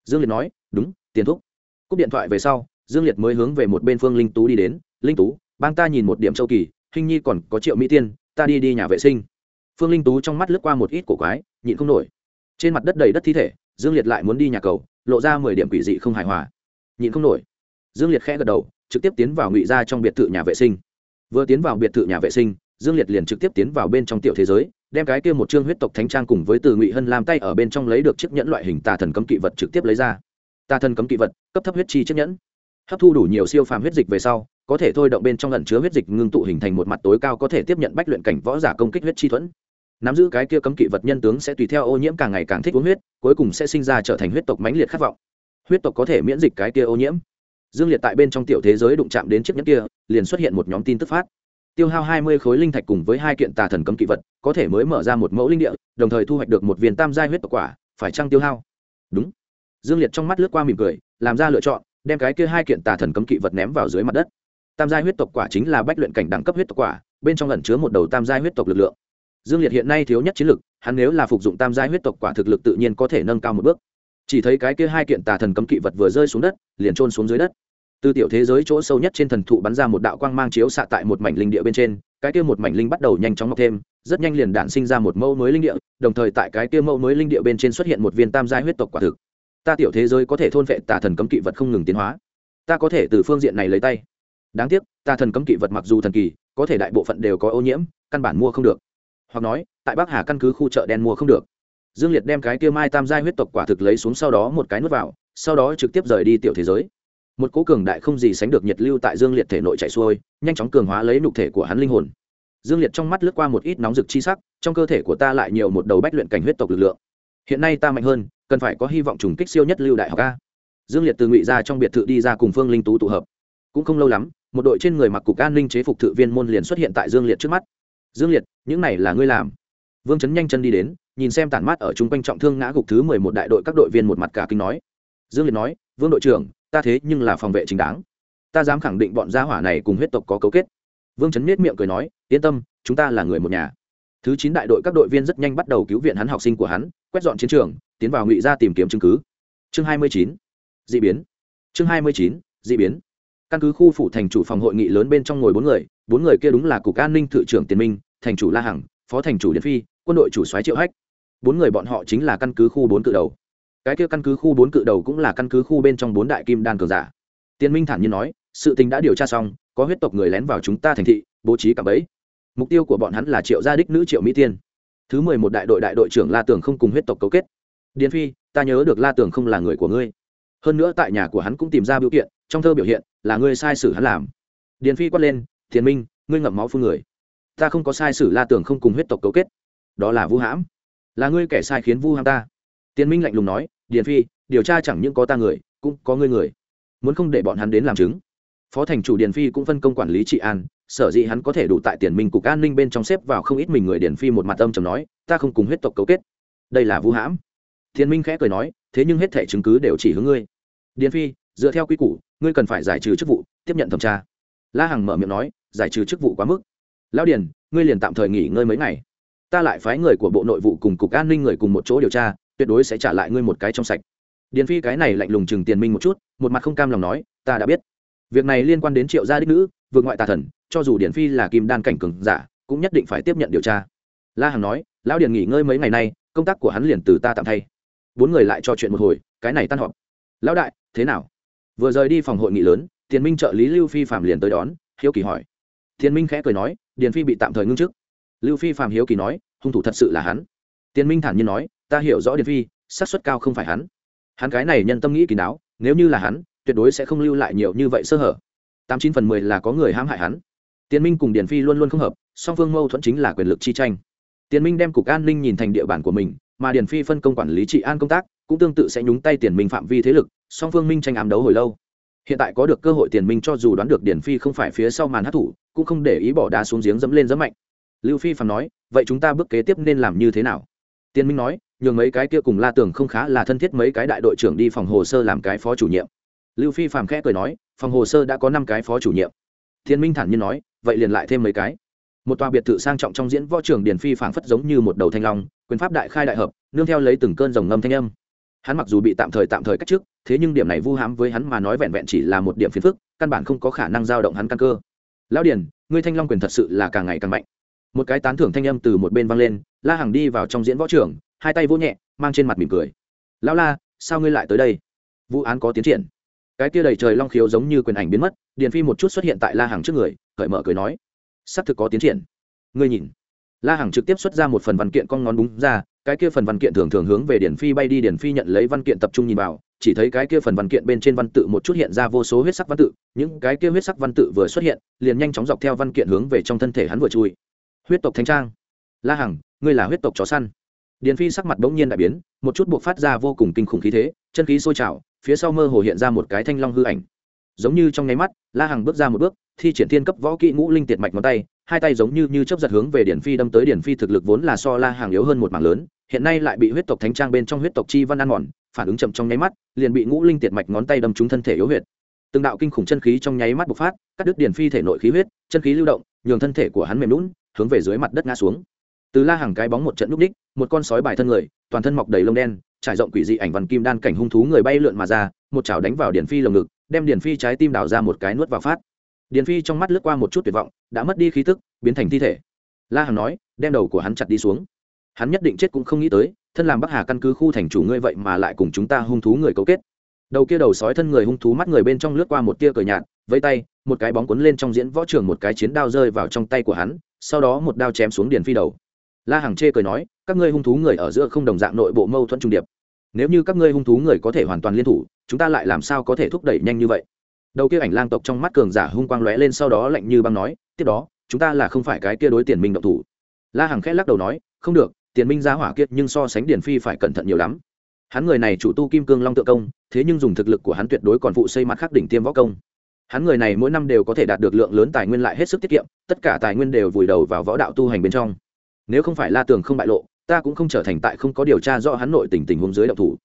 Dương liệt nói, đúng, tiền thúc. Cúp điện thoại về sau, dương liệt mới hướng về một bên phương linh tú đi đến. Linh tú, bang ta nhìn một điểm châu kỳ hình nhi còn có triệu mỹ tiên, ta đi đi nhà vệ sinh. Phương linh tú trong mắt lướt qua một ít cổ quái, nhịn không nổi trên mặt đất đầy đất thi thể, dương liệt lại muốn đi nhà cầu, lộ ra mười điểm quỷ dị không hài hòa. Nhịn không nổi. Dương liệt khẽ gật đầu, trực tiếp tiến vào ngụy ra trong biệt thự nhà vệ sinh. Vừa tiến vào biệt thự nhà vệ sinh, dương liệt liền trực tiếp tiến vào bên trong tiểu thế giới, đem cái kia một chương huyết tộc thánh trang cùng với từ ngụy hân làm tay ở bên trong lấy được chiếc nhẫn loại hình tà thần cấm kỵ vật trực tiếp lấy ra. Tà thần cấm kỵ vật, cấp thấp huyết chi chiếc nhẫn. Hấp thu đủ nhiều siêu phàm huyết dịch về sau, có thể thôi động bên trong lẩn chứa huyết dịch ngưng tụ hình thành một mặt tối cao có thể tiếp nhận bách luyện cảnh võ giả công kích huyết chi thuẫn nắm giữ cái kia cấm kỵ vật nhân tướng sẽ tùy theo ô nhiễm càng ngày càng thích uống huyết, cuối cùng sẽ sinh ra trở thành huyết tộc mãnh liệt khát vọng. Huyết tộc có thể miễn dịch cái kia ô nhiễm. Dương liệt tại bên trong tiểu thế giới đụng chạm đến chiếc nhẫn kia, liền xuất hiện một nhóm tin tức phát. Tiêu hao hai mươi khối linh thạch cùng với hai kiện tà thần cấm kỵ vật, có thể mới mở ra một mẫu linh địa, đồng thời thu hoạch được một viên tam giai huyết tộc quả, phải trăng tiêu hao? Đúng. Dương liệt trong mắt lướt qua mỉm cười, làm ra lựa chọn, đem cái kia hai kiện tà thần cấm kỵ vật ném vào dưới mặt đất. Tam giai huyết tộc quả chính là bách luyện cảnh đẳng cấp huyết tộc quả, bên trong lẩn chứa một đầu tam giai huyết tộc lực lượng dương liệt hiện nay thiếu nhất chiến lực, hắn nếu là phục dụng tam giai huyết tộc quả thực lực tự nhiên có thể nâng cao một bước. Chỉ thấy cái kia hai kiện tà thần cấm kỵ vật vừa rơi xuống đất, liền trôn xuống dưới đất. Từ tiểu thế giới chỗ sâu nhất trên thần thụ bắn ra một đạo quang mang chiếu xạ tại một mảnh linh địa bên trên, cái kia một mảnh linh bắt đầu nhanh chóng mọc thêm, rất nhanh liền đản sinh ra một mẫu mới linh địa, đồng thời tại cái kia mẫu mới linh địa bên trên xuất hiện một viên tam giai huyết tộc quả thực. Ta tiểu thế giới có thể thôn vệ tà thần cấm kỵ vật không ngừng tiến hóa. Ta có thể từ phương diện này lấy tay. Đáng tiếc, tà thần cấm kỵ vật mặc dù thần kỳ, có thể đại bộ phận đều có ô nhiễm, căn bản mua không được hoặc nói, tại bắc hà căn cứ khu chợ đen mua không được. Dương liệt đem cái kia mai tam giai huyết tộc quả thực lấy xuống sau đó một cái nuốt vào, sau đó trực tiếp rời đi tiểu thế giới. Một cố cường đại không gì sánh được nhiệt lưu tại dương liệt thể nội chạy xuôi, nhanh chóng cường hóa lấy nhục thể của hắn linh hồn. Dương liệt trong mắt lướt qua một ít nóng rực chi sắc, trong cơ thể của ta lại nhiều một đầu bách luyện cảnh huyết tộc lực lượng. Hiện nay ta mạnh hơn, cần phải có hy vọng trùng kích siêu nhất lưu đại học a. Dương liệt từ ngụy ra trong biệt thự đi ra cùng phương linh tú tụ hợp. Cũng không lâu lắm, một đội trên người mặc cục an ninh chế phục thự viên môn liền xuất hiện tại dương liệt trước mắt dương liệt, những này là ngươi làm. Vương chấn nhanh chân đi đến, nhìn xem tản mát ở chung quanh trọng thương ngã gục thứ mười một đại đội các đội viên một mặt cả kinh nói. Dương liệt nói, vương đội trưởng, ta thế nhưng là phòng vệ chính đáng. Ta dám khẳng định bọn gia hỏa này cùng huyết tộc có cấu kết. Vương chấn miết miệng cười nói, yên tâm, chúng ta là người một nhà. Thứ chín đại đội các đội viên rất nhanh bắt đầu cứu viện hắn học sinh của hắn, quét dọn chiến trường, tiến vào ngụy ra tìm kiếm chứng cứ. Chương hai mươi chín d ị biến. Chương hai mươi chín d ị biến. Căn cứ khu phủ thành chủ phòng hội nghị lớn bên trong ngồi bốn người bốn người kia đúng là cục an ninh thự trưởng tiền minh, thành chủ la hằng, phó thành chủ điện phi, quân đội chủ soái triệu hách. Bốn người bọn họ chính là căn cứ khu bốn cự đầu. Cái kia căn cứ khu bốn cự đầu cũng là căn cứ khu bên trong bốn đại kim đan cường giả. Tiên minh thản nhiên nói, sự tình đã điều tra xong, có huyết tộc người lén vào chúng ta thành thị, bố trí cả bẫy. Mục tiêu của bọn hắn là triệu gia đích nữ triệu mỹ tiên. Thứ mười một đại đội đại đội trưởng la tường không cùng huyết tộc cấu kết. Điền phi, ta nhớ được la tường không là người của ngươi. Hơn nữa tại nhà của hắn cũng tìm ra biểu kiện, trong thơ biểu hiện là ngươi sai sử hắn làm. Điền phi quát lên thiền minh, ngươi ngậm máu phương người. Ta không có sai sử la tưởng không cùng huyết tộc cấu kết. Đó là vu hãm. Là ngươi kẻ sai khiến vu hãm ta. Tiến minh lạnh lùng nói, điền phi, điều tra chẳng những có ta người, cũng có ngươi người. Muốn không để bọn hắn đến làm chứng. Phó thành chủ điền phi cũng phân công quản lý trị an, sở dĩ hắn có thể đủ tại tiền minh cục an ninh bên trong xếp vào không ít mình người điền phi một mặt âm chầm nói, ta không cùng huyết tộc cấu kết. Đây là vũ hãm. Thiên minh khẽ cười nói, thế nhưng hết thẻ chứng cứ đều chỉ hướng ngươi. Điền phi, dựa theo quy củ, ngươi cần phải giải trừ chức vụ, tiếp nhận thẩm tra. La hằng mở miệng nói giải trừ chức vụ quá mức. Lão điền, ngươi liền tạm thời nghỉ ngơi mấy ngày. Ta lại phái người của bộ nội vụ cùng cục an ninh người cùng một chỗ điều tra, tuyệt đối sẽ trả lại ngươi một cái trong sạch. Điền phi cái này lạnh lùng chừng tiền minh một chút, một mặt không cam lòng nói, ta đã biết. Việc này liên quan đến triệu gia đích nữ, vượt ngoại tà thần, cho dù điền phi là kim đan cảnh cường giả, cũng nhất định phải tiếp nhận điều tra. La hằng nói, lão điền nghỉ ngơi mấy ngày nay, công tác của hắn liền từ ta tạm thay. Bốn người lại trò chuyện một hồi, cái này tan họp. Lão đại, thế nào? Vừa rời đi phòng hội nghị lớn, tiền minh trợ lý lưu phi phạm liền tới đón, hiếu kỳ hỏi tiền minh khẽ cười nói, điền phi bị tạm thời ngưng chức. Lưu phi phạm hiếu kỳ nói, hung thủ thật sự là hắn. Tiền minh thản nhiên nói, ta hiểu rõ điền phi, xác suất cao không phải hắn. Hắn cái này nhân tâm nghĩ kỳ đáo nếu như là hắn, tuyệt đối sẽ không lưu lại nhiều như vậy sơ hở. Tám chín phần mười là có người hãm hại hắn. Tiền minh cùng điền phi luôn luôn không hợp, song phương mâu thuẫn chính là quyền lực chi tranh. Tiền minh đem cục an ninh nhìn thành địa bàn của mình, mà điền phi phân công quản lý trị an công tác, cũng tương tự sẽ nhúng tay tiền minh phạm vi thế lực, song phương minh tranh ám đấu hồi lâu hiện tại có được cơ hội tiền minh cho dù đoán được điền phi không phải phía sau màn hát thủ, cũng không để ý bỏ đá xuống giếng dẫm lên dẫm mạnh. Lưu phi phàm nói, vậy chúng ta bước kế tiếp nên làm như thế nào? Tiền minh nói, nhường mấy cái kia cùng la tường không khá là thân thiết mấy cái đại đội trưởng đi phòng hồ sơ làm cái phó chủ nhiệm. Lưu phi phàm khẽ cười nói, phòng hồ sơ đã có năm cái phó chủ nhiệm. Thiên minh thản nhiên nói, vậy liền lại thêm mấy cái. Một tòa biệt thự sang trọng trong diễn võ trường điền phi phảng phất giống như một đầu thanh long, quyền pháp đại khai đại hợp, nương theo lấy từng cơn rồng ngâm thanh âm hắn mặc dù bị tạm thời tạm thời cách trước thế nhưng điểm này vu Hám với hắn mà nói vẹn vẹn chỉ là một điểm phiền phức, căn bản không có khả năng giao động hắn căn cơ. Lão điền, ngươi thanh long quyền thật sự là càng ngày càng mạnh. Một cái tán thưởng thanh âm từ một bên vang lên, la hằng đi vào trong diễn võ trường, hai tay vỗ nhẹ, mang trên mặt mỉm cười. Lão la, sao ngươi lại tới đây? Vụ án có tiến triển. Cái kia đầy trời long khiếu giống như quyền ảnh biến mất, điền phi một chút xuất hiện tại la hằng trước người, cởi mở cười nói, xác thực có tiến triển. Ngươi nhìn. La hằng trực tiếp xuất ra một phần văn kiện con ngón búng ra cái kia phần văn kiện thường thường hướng về điển phi bay đi điển phi nhận lấy văn kiện tập trung nhìn vào, chỉ thấy cái kia phần văn kiện bên trên văn tự một chút hiện ra vô số huyết sắc văn tự, những cái kia huyết sắc văn tự vừa xuất hiện, liền nhanh chóng dọc theo văn kiện hướng về trong thân thể hắn vừa chui. Huyết tộc thanh trang. La hằng, ngươi là huyết tộc chó săn. Điển phi sắc mặt bỗng nhiên đại biến, một chút buộc phát ra vô cùng kinh khủng khí thế, chân khí sôi trào, phía sau mơ hồ hiện ra một cái thanh long hư ảnh. Giống như trong nháy mắt, la hằng bước ra một bước thi triển thiên cấp võ kỹ ngũ linh tiệt mạch ngón tay, hai tay giống như như chớp giật hướng về điển phi đâm tới điển phi thực lực vốn là so la hàng yếu hơn một mảng lớn, hiện nay lại bị huyết tộc thánh trang bên trong huyết tộc chi văn ăn mòn, phản ứng chậm trong nháy mắt, liền bị ngũ linh tiệt mạch ngón tay đâm trúng thân thể yếu huyệt. Từng đạo kinh khủng chân khí trong nháy mắt bộc phát, cắt đứt điển phi thể nội khí huyết, chân khí lưu động, nhường thân thể của hắn mềm lún hướng về dưới mặt đất ngã xuống. Từ la hàng cái bóng một trận núp đích, một con sói bài thân người, toàn thân mọc đầy lông đen, trải rộng quỷ dị ảnh văn kim đan cảnh hung thú người bay lượn mà ra, một chảo đánh vào điển phi lồng ngực, đem điển phi trái tim đào ra một cái nuốt vào phát. Điền phi trong mắt lướt qua một chút tuyệt vọng, đã mất đi khí tức, biến thành thi thể. La hằng nói, đem đầu của hắn chặt đi xuống. Hắn nhất định chết cũng không nghĩ tới, thân làm bắc hà căn cứ khu thành chủ ngươi vậy mà lại cùng chúng ta hung thú người cấu kết. Đầu kia đầu sói thân người hung thú mắt người bên trong lướt qua một tia cờ nhạt, vẫy tay, một cái bóng cuốn lên trong diễn võ trường một cái chiến đao rơi vào trong tay của hắn, sau đó một đao chém xuống điền phi đầu. La hằng chê cười nói, các ngươi hung thú người ở giữa không đồng dạng nội bộ mâu thuẫn trung điệp. Nếu như các ngươi hung thú người có thể hoàn toàn liên thủ, chúng ta lại làm sao có thể thúc đẩy nhanh như vậy? Đầu kia ảnh lang tộc trong mắt cường giả hung quang lóe lên sau đó lạnh như băng nói, tiếp đó, chúng ta là không phải cái kia đối tiền minh động thủ. La hằng khẽ lắc đầu nói, không được, tiền minh ra hỏa kiệt nhưng so sánh điển phi phải cẩn thận nhiều lắm. Hắn người này chủ tu kim cương long tự công, thế nhưng dùng thực lực của hắn tuyệt đối còn phụ xây mặt khắc đỉnh tiêm võ công. Hắn người này mỗi năm đều có thể đạt được lượng lớn tài nguyên lại hết sức tiết kiệm, tất cả tài nguyên đều vùi đầu vào võ đạo tu hành bên trong. Nếu không phải la tường không bại lộ, ta cũng không trở thành tại không có điều tra rõ hắn nội tình tình huống dưới động thủ.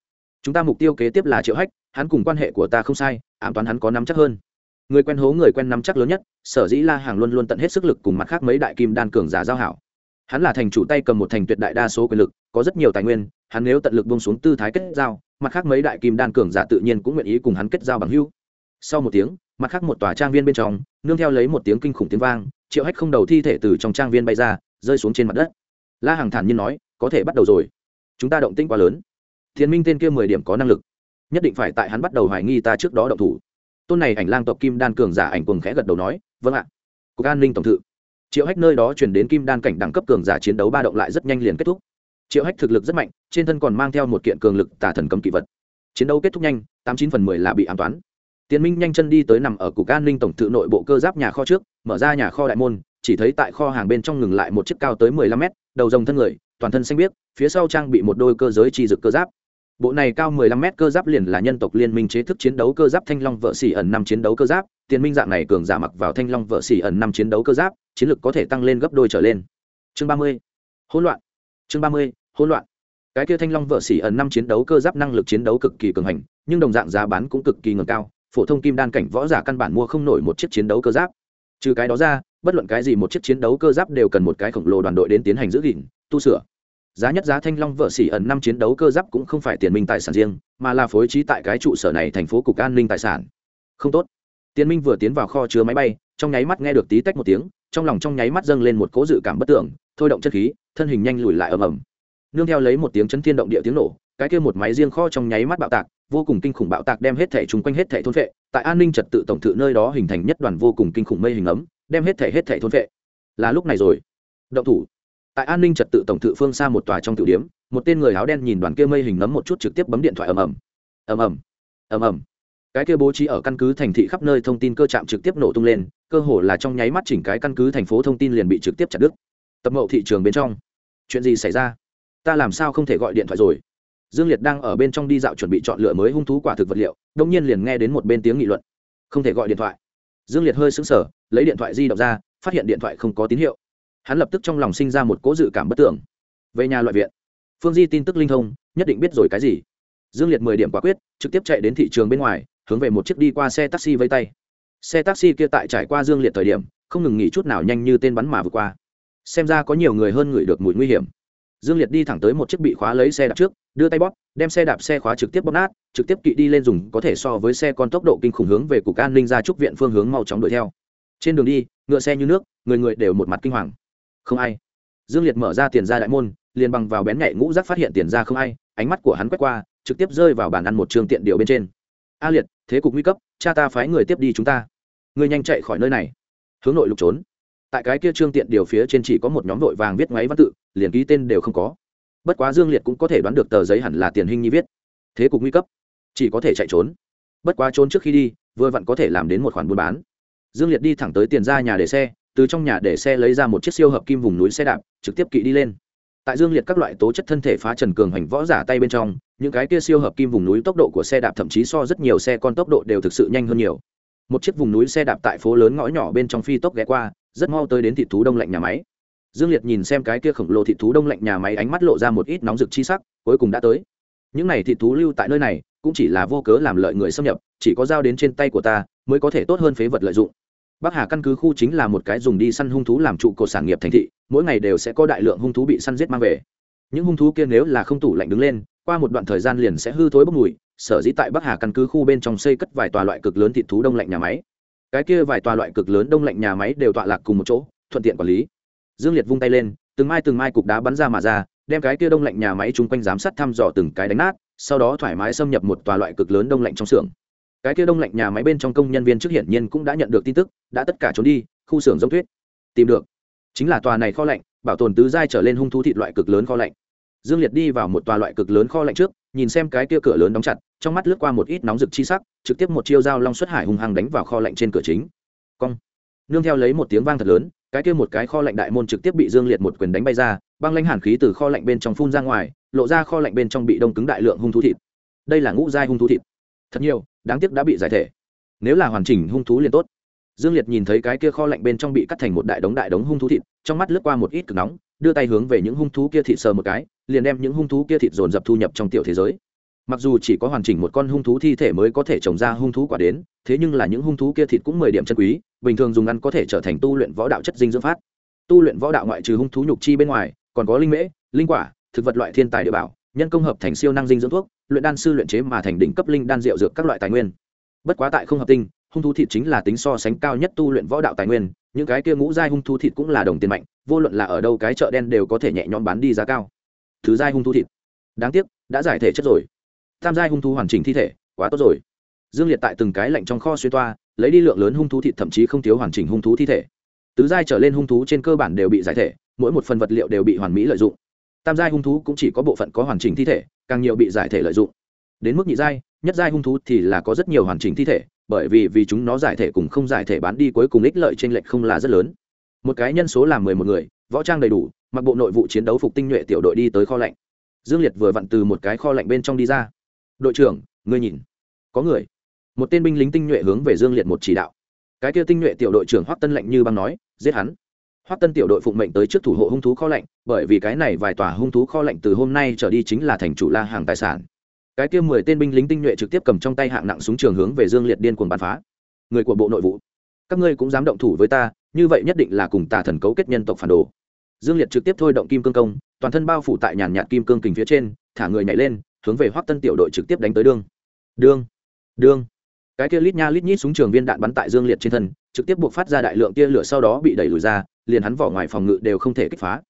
Chúng ta mục tiêu kế tiếp là triệu hách hắn cùng quan hệ của ta không sai, ám toán hắn có nắm chắc hơn. Người quen hố người quen nắm chắc lớn nhất, sở dĩ la hàng luôn luôn tận hết sức lực cùng mặt khác mấy đại kim đan cường giả giao hảo. Hắn là thành chủ tay cầm một thành tuyệt đại đa số quyền lực, có rất nhiều tài nguyên, hắn nếu tận lực bông xuống tư thái kết giao, mặt khác mấy đại kim đan cường giả tự nhiên cũng nguyện ý cùng hắn kết giao bằng hữu. Sau một tiếng, mặt khác một tòa trang viên bên trong, nương theo lấy một tiếng kinh khủng tiếng vang, triệu hách không đầu thi thể từ trong trang viên bay ra, rơi xuống trên mặt đất. La hàng thản nhiên nói, có thể bắt đầu rồi. Chúng ta động tĩnh quá lớn. Thiên minh tên kia mười điểm có năng lực nhất định phải tại hắn bắt đầu hoài nghi ta trước đó động thủ. Tôn này ảnh lang tộc kim đan cường giả ảnh cùng khẽ gật đầu nói vâng ạ. Cục an ninh tổng thự. Triệu hách nơi đó chuyển đến kim đan cảnh đẳng cấp cường giả chiến đấu ba động lại rất nhanh liền kết thúc. Triệu hách thực lực rất mạnh, trên thân còn mang theo một kiện cường lực tả thần cấm kỵ vật. Chiến đấu kết thúc nhanh, tám chín phần mười là bị an toán. Tiến minh nhanh chân đi tới nằm ở cục an ninh tổng thự nội bộ cơ giáp nhà kho trước, mở ra nhà kho đại môn, chỉ thấy tại kho hàng bên trong ngừng lại một chiếc cao tới mười lăm mét, đầu rồng thân người, toàn thân xanh biếc, phía sau trang bị một đôi cơ giới chi dực cơ giáp bộ này cao 15 mét cơ giáp liền là nhân tộc liên minh chế thức chiến đấu cơ giáp thanh long vợ xỉ ẩn năm chiến đấu cơ giáp, tiền minh dạng này cường giả mặc vào thanh long vợ xỉ ẩn năm chiến đấu cơ giáp, chiến lực có thể tăng lên gấp đôi trở lên chương 30. hỗn loạn chương 30. hỗn loạn cái kia thanh long vợ xỉ ẩn năm chiến đấu cơ giáp năng lực chiến đấu cực kỳ cường hành, nhưng đồng dạng giá bán cũng cực kỳ ngẩng cao, phổ thông kim đan cảnh võ giả căn bản mua không nổi một chiếc chiến đấu cơ giáp trừ cái đó ra, bất luận cái gì một chiếc chiến đấu cơ giáp đều cần một cái khổng lồ đoàn đội đến tiến hành giữ gìn, tu sửa giá nhất giá thanh long vợ xỉ ẩn năm chiến đấu cơ giáp cũng không phải tiền minh tài sản riêng, mà là phối trí tại cái trụ sở này thành phố cục an ninh tài sản. Không tốt. Tiền minh vừa tiến vào kho chứa máy bay, trong nháy mắt nghe được tí tách một tiếng, trong lòng trong nháy mắt dâng lên một cố dự cảm bất tưởng, thôi động chất khí, thân hình nhanh lùi lại ầm ầm. Nương theo lấy một tiếng chấn thiên động địa tiếng nổ, cái kia một máy riêng kho trong nháy mắt bạo tạc, vô cùng kinh khủng bạo tạc đem hết thể chung quanh hết thể thôn vệ tại an ninh trật tự tổng thự nơi đó hình thành nhất đoàn vô cùng kinh khủng mây hình ấm, đem hết thể hết thể thôn vệ là lúc này rồi. Động thủ tại an ninh trật tự tổng thự phương xa một tòa trong tiểu điếm, một tên người áo đen nhìn đoàn kia mây hình nấm một chút trực tiếp bấm điện thoại ầm ầm. Ầm ầm. Ầm ầm. Cái kia bố trí ở căn cứ thành thị khắp nơi thông tin cơ trạm trực tiếp nổ tung lên, cơ hồ là trong nháy mắt chỉnh cái căn cứ thành phố thông tin liền bị trực tiếp chặt đứt. Tập mậu thị trường bên trong. Chuyện gì xảy ra? Ta làm sao không thể gọi điện thoại rồi? Dương liệt đang ở bên trong đi dạo chuẩn bị chọn lựa mới hung thú quả thực vật liệu đông nhiên liền nghe đến một bên tiếng nghị luận. Không thể gọi điện thoại. Dương liệt hơi sững sờ, lấy điện thoại di động ra, phát hiện điện thoại không có tín hiệu hắn lập tức trong lòng sinh ra một cố dự cảm bất tưởng. Về nhà loại viện, phương di tin tức linh thông, nhất định biết rồi cái gì. Dương liệt mười điểm quả quyết, trực tiếp chạy đến thị trường bên ngoài, hướng về một chiếc đi qua xe taxi vây tay. Xe taxi kia tại trải qua dương liệt thời điểm, không ngừng nghỉ chút nào nhanh như tên bắn mà vượt qua. Xem ra có nhiều người hơn người được mùi nguy hiểm. Dương liệt đi thẳng tới một chiếc bị khóa lấy xe đạp trước, đưa tay bóp, đem xe đạp xe khóa trực tiếp bóp nát, trực tiếp kỵ đi lên dùng, có thể so với xe con tốc độ kinh khủng hướng về cục an ninh ra trúc viện phương hướng mau chóng đuổi theo. Trên đường đi, ngựa xe như nước, người người đều một mặt kinh hoàng không ai. Dương liệt mở ra tiền ra đại môn, liền bằng vào bén nhạy ngũ rác phát hiện tiền ra không ai, ánh mắt của hắn quét qua, trực tiếp rơi vào bàn ăn một trường tiện điều bên trên. A liệt, thế cục nguy cấp, cha ta phái người tiếp đi chúng ta. Người nhanh chạy khỏi nơi này. Hướng nội lục trốn. Tại cái kia trương tiện điều phía trên chỉ có một nhóm vội vàng viết máy văn tự, liền ký tên đều không có. Bất quá dương liệt cũng có thể đoán được tờ giấy hẳn là tiền hình nhi viết. Thế cục nguy cấp, chỉ có thể chạy trốn. Bất quá trốn trước khi đi, vừa vặn có thể làm đến một khoản buôn bán. Dương liệt đi thẳng tới tiền ra nhà để xe từ trong nhà để xe lấy ra một chiếc siêu hợp kim vùng núi xe đạp, trực tiếp kỵ đi lên. Tại dương liệt các loại tố chất thân thể phá trần cường hành võ giả tay bên trong, những cái kia siêu hợp kim vùng núi tốc độ của xe đạp thậm chí so rất nhiều xe con tốc độ đều thực sự nhanh hơn nhiều. Một chiếc vùng núi xe đạp tại phố lớn ngõ nhỏ bên trong phi tốc ghé qua, rất mau tới đến thị thú đông lạnh nhà máy. Dương liệt nhìn xem cái kia khổng lồ thị thú đông lạnh nhà máy ánh mắt lộ ra một ít nóng rực chi sắc, cuối cùng đã tới. Những này thị thú lưu tại nơi này, cũng chỉ là vô cớ làm lợi người xâm nhập, chỉ có giao đến trên tay của ta, mới có thể tốt hơn phế vật lợi dụng bắc hà căn cứ khu chính là một cái dùng đi săn hung thú làm trụ cột sản nghiệp thành thị, mỗi ngày đều sẽ có đại lượng hung thú bị săn giết mang về. Những hung thú kia nếu là không tủ lạnh đứng lên, qua một đoạn thời gian liền sẽ hư thối bốc mùi, sở dĩ tại bắc hà căn cứ khu bên trong xây cất vài tòa loại cực lớn thịt thú đông lạnh nhà máy. Cái kia vài tòa loại cực lớn đông lạnh nhà máy đều tọa lạc cùng một chỗ, thuận tiện quản lý. Dương liệt vung tay lên, từng mai từng mai cục đá bắn ra mà ra, đem cái kia đông lạnh nhà máy chung quanh giám sát thăm dò từng cái đánh nát, sau đó thoải mái xâm nhập một tòa loại cực lớn đông lạnh trong xưởng cái kia đông lạnh nhà máy bên trong công nhân viên trước hiển nhiên cũng đã nhận được tin tức, đã tất cả trốn đi, khu xưởng giống thuyết tìm được. Chính là tòa này kho lạnh, bảo tồn tứ giai trở lên hung thú thịt loại cực lớn kho lạnh. Dương liệt đi vào một tòa loại cực lớn kho lạnh trước, nhìn xem cái kia cửa lớn đóng chặt, trong mắt lướt qua một ít nóng rực chi sắc, trực tiếp một chiêu dao long xuất hải hung hăng đánh vào kho lạnh trên cửa chính. Cong. Nương theo lấy một tiếng vang thật lớn, cái kia một cái kho lạnh đại môn trực tiếp bị dương liệt một quyền đánh bay ra, băng lãnh hàn khí từ kho lạnh bên trong phun ra ngoài, lộ ra kho lạnh bên trong bị đông cứng đại lượng hung thú thịt. Đây là ngũ giai hung thú thịt. Thật nhiều đáng tiếc đã bị giải thể. Nếu là hoàn chỉnh hung thú liền tốt. Dương liệt nhìn thấy cái kia kho lạnh bên trong bị cắt thành một đại đống đại đống hung thú thịt, trong mắt lướt qua một ít cực nóng, đưa tay hướng về những hung thú kia thịt sờ một cái, liền đem những hung thú kia thịt dồn dập thu nhập trong tiểu thế giới. Mặc dù chỉ có hoàn chỉnh một con hung thú thi thể mới có thể trồng ra hung thú quả đến, thế nhưng là những hung thú kia thịt cũng mười điểm chân quý, bình thường dùng ăn có thể trở thành tu luyện võ đạo chất dinh dưỡng phát. Tu luyện võ đạo ngoại trừ hung thú nhục chi bên ngoài, còn có linh mễ, linh quả, thực vật loại thiên tài địa bảo nhân công hợp thành siêu năng dinh dưỡng thuốc, luyện đan sư luyện chế mà thành đỉnh cấp linh đan rượu dược các loại tài nguyên. Bất quá tại không hợp tinh, hung thú thịt chính là tính so sánh cao nhất tu luyện võ đạo tài nguyên, những cái kia ngũ giai hung thú thịt cũng là đồng tiền mạnh, vô luận là ở đâu cái chợ đen đều có thể nhẹ nhõm bán đi giá cao. Thứ giai hung thú thịt. Đáng tiếc, đã giải thể chất rồi. Tam giai hung thú hoàn chỉnh thi thể, quá tốt rồi. Dương liệt tại từng cái lạnh trong kho xuyên toa, lấy đi lượng lớn hung thú thịt thậm chí không thiếu hoàn chỉnh hung thú thi thể. Tứ giai trở lên hung thú trên cơ bản đều bị giải thể, mỗi một phần vật liệu đều bị hoàn mỹ lợi dụng tam giai hung thú cũng chỉ có bộ phận có hoàn chỉnh thi thể, càng nhiều bị giải thể lợi dụng. Đến mức nhị giai, nhất giai hung thú thì là có rất nhiều hoàn chỉnh thi thể, bởi vì vì chúng nó giải thể cùng không giải thể bán đi cuối cùng ích lợi trên lệch không là rất lớn. Một cái nhân số là mười một người, võ trang đầy đủ, mặc bộ nội vụ chiến đấu phục tinh nhuệ tiểu đội đi tới kho lạnh. Dương liệt vừa vặn từ một cái kho lạnh bên trong đi ra. Đội trưởng, ngươi nhìn. Có người. Một tên binh lính tinh nhuệ hướng về dương liệt một chỉ đạo. Cái kia tinh nhuệ tiểu đội trưởng hoắc tân lạnh như băng nói, giết hắn hoắc tân tiểu đội phụng mệnh tới trước thủ hộ hung thú kho lạnh, bởi vì cái này vài tòa hung thú kho lạnh từ hôm nay trở đi chính là thành chủ la hàng tài sản. Cái kia mười tên binh lính tinh nhuệ trực tiếp cầm trong tay hạng nặng súng trường hướng về dương liệt điên cuồng bắn phá. Người của bộ nội vụ, các ngươi cũng dám động thủ với ta, như vậy nhất định là cùng tà thần cấu kết nhân tộc phản đồ. Dương liệt trực tiếp thôi động kim cương công, toàn thân bao phủ tại nhàn nhạt kim cương kình phía trên, thả người nhảy lên, hướng về hoắc tân tiểu đội trực tiếp đánh tới đương. Đương. Đương. Cái kia lít nha lít nhít súng trường viên đạn bắn tại dương liệt trên thân, trực tiếp buộc phát ra đại lượng tia lửa sau đó bị đẩy lùi ra liền hắn vỏ ngoài phòng ngự đều không thể kích phá.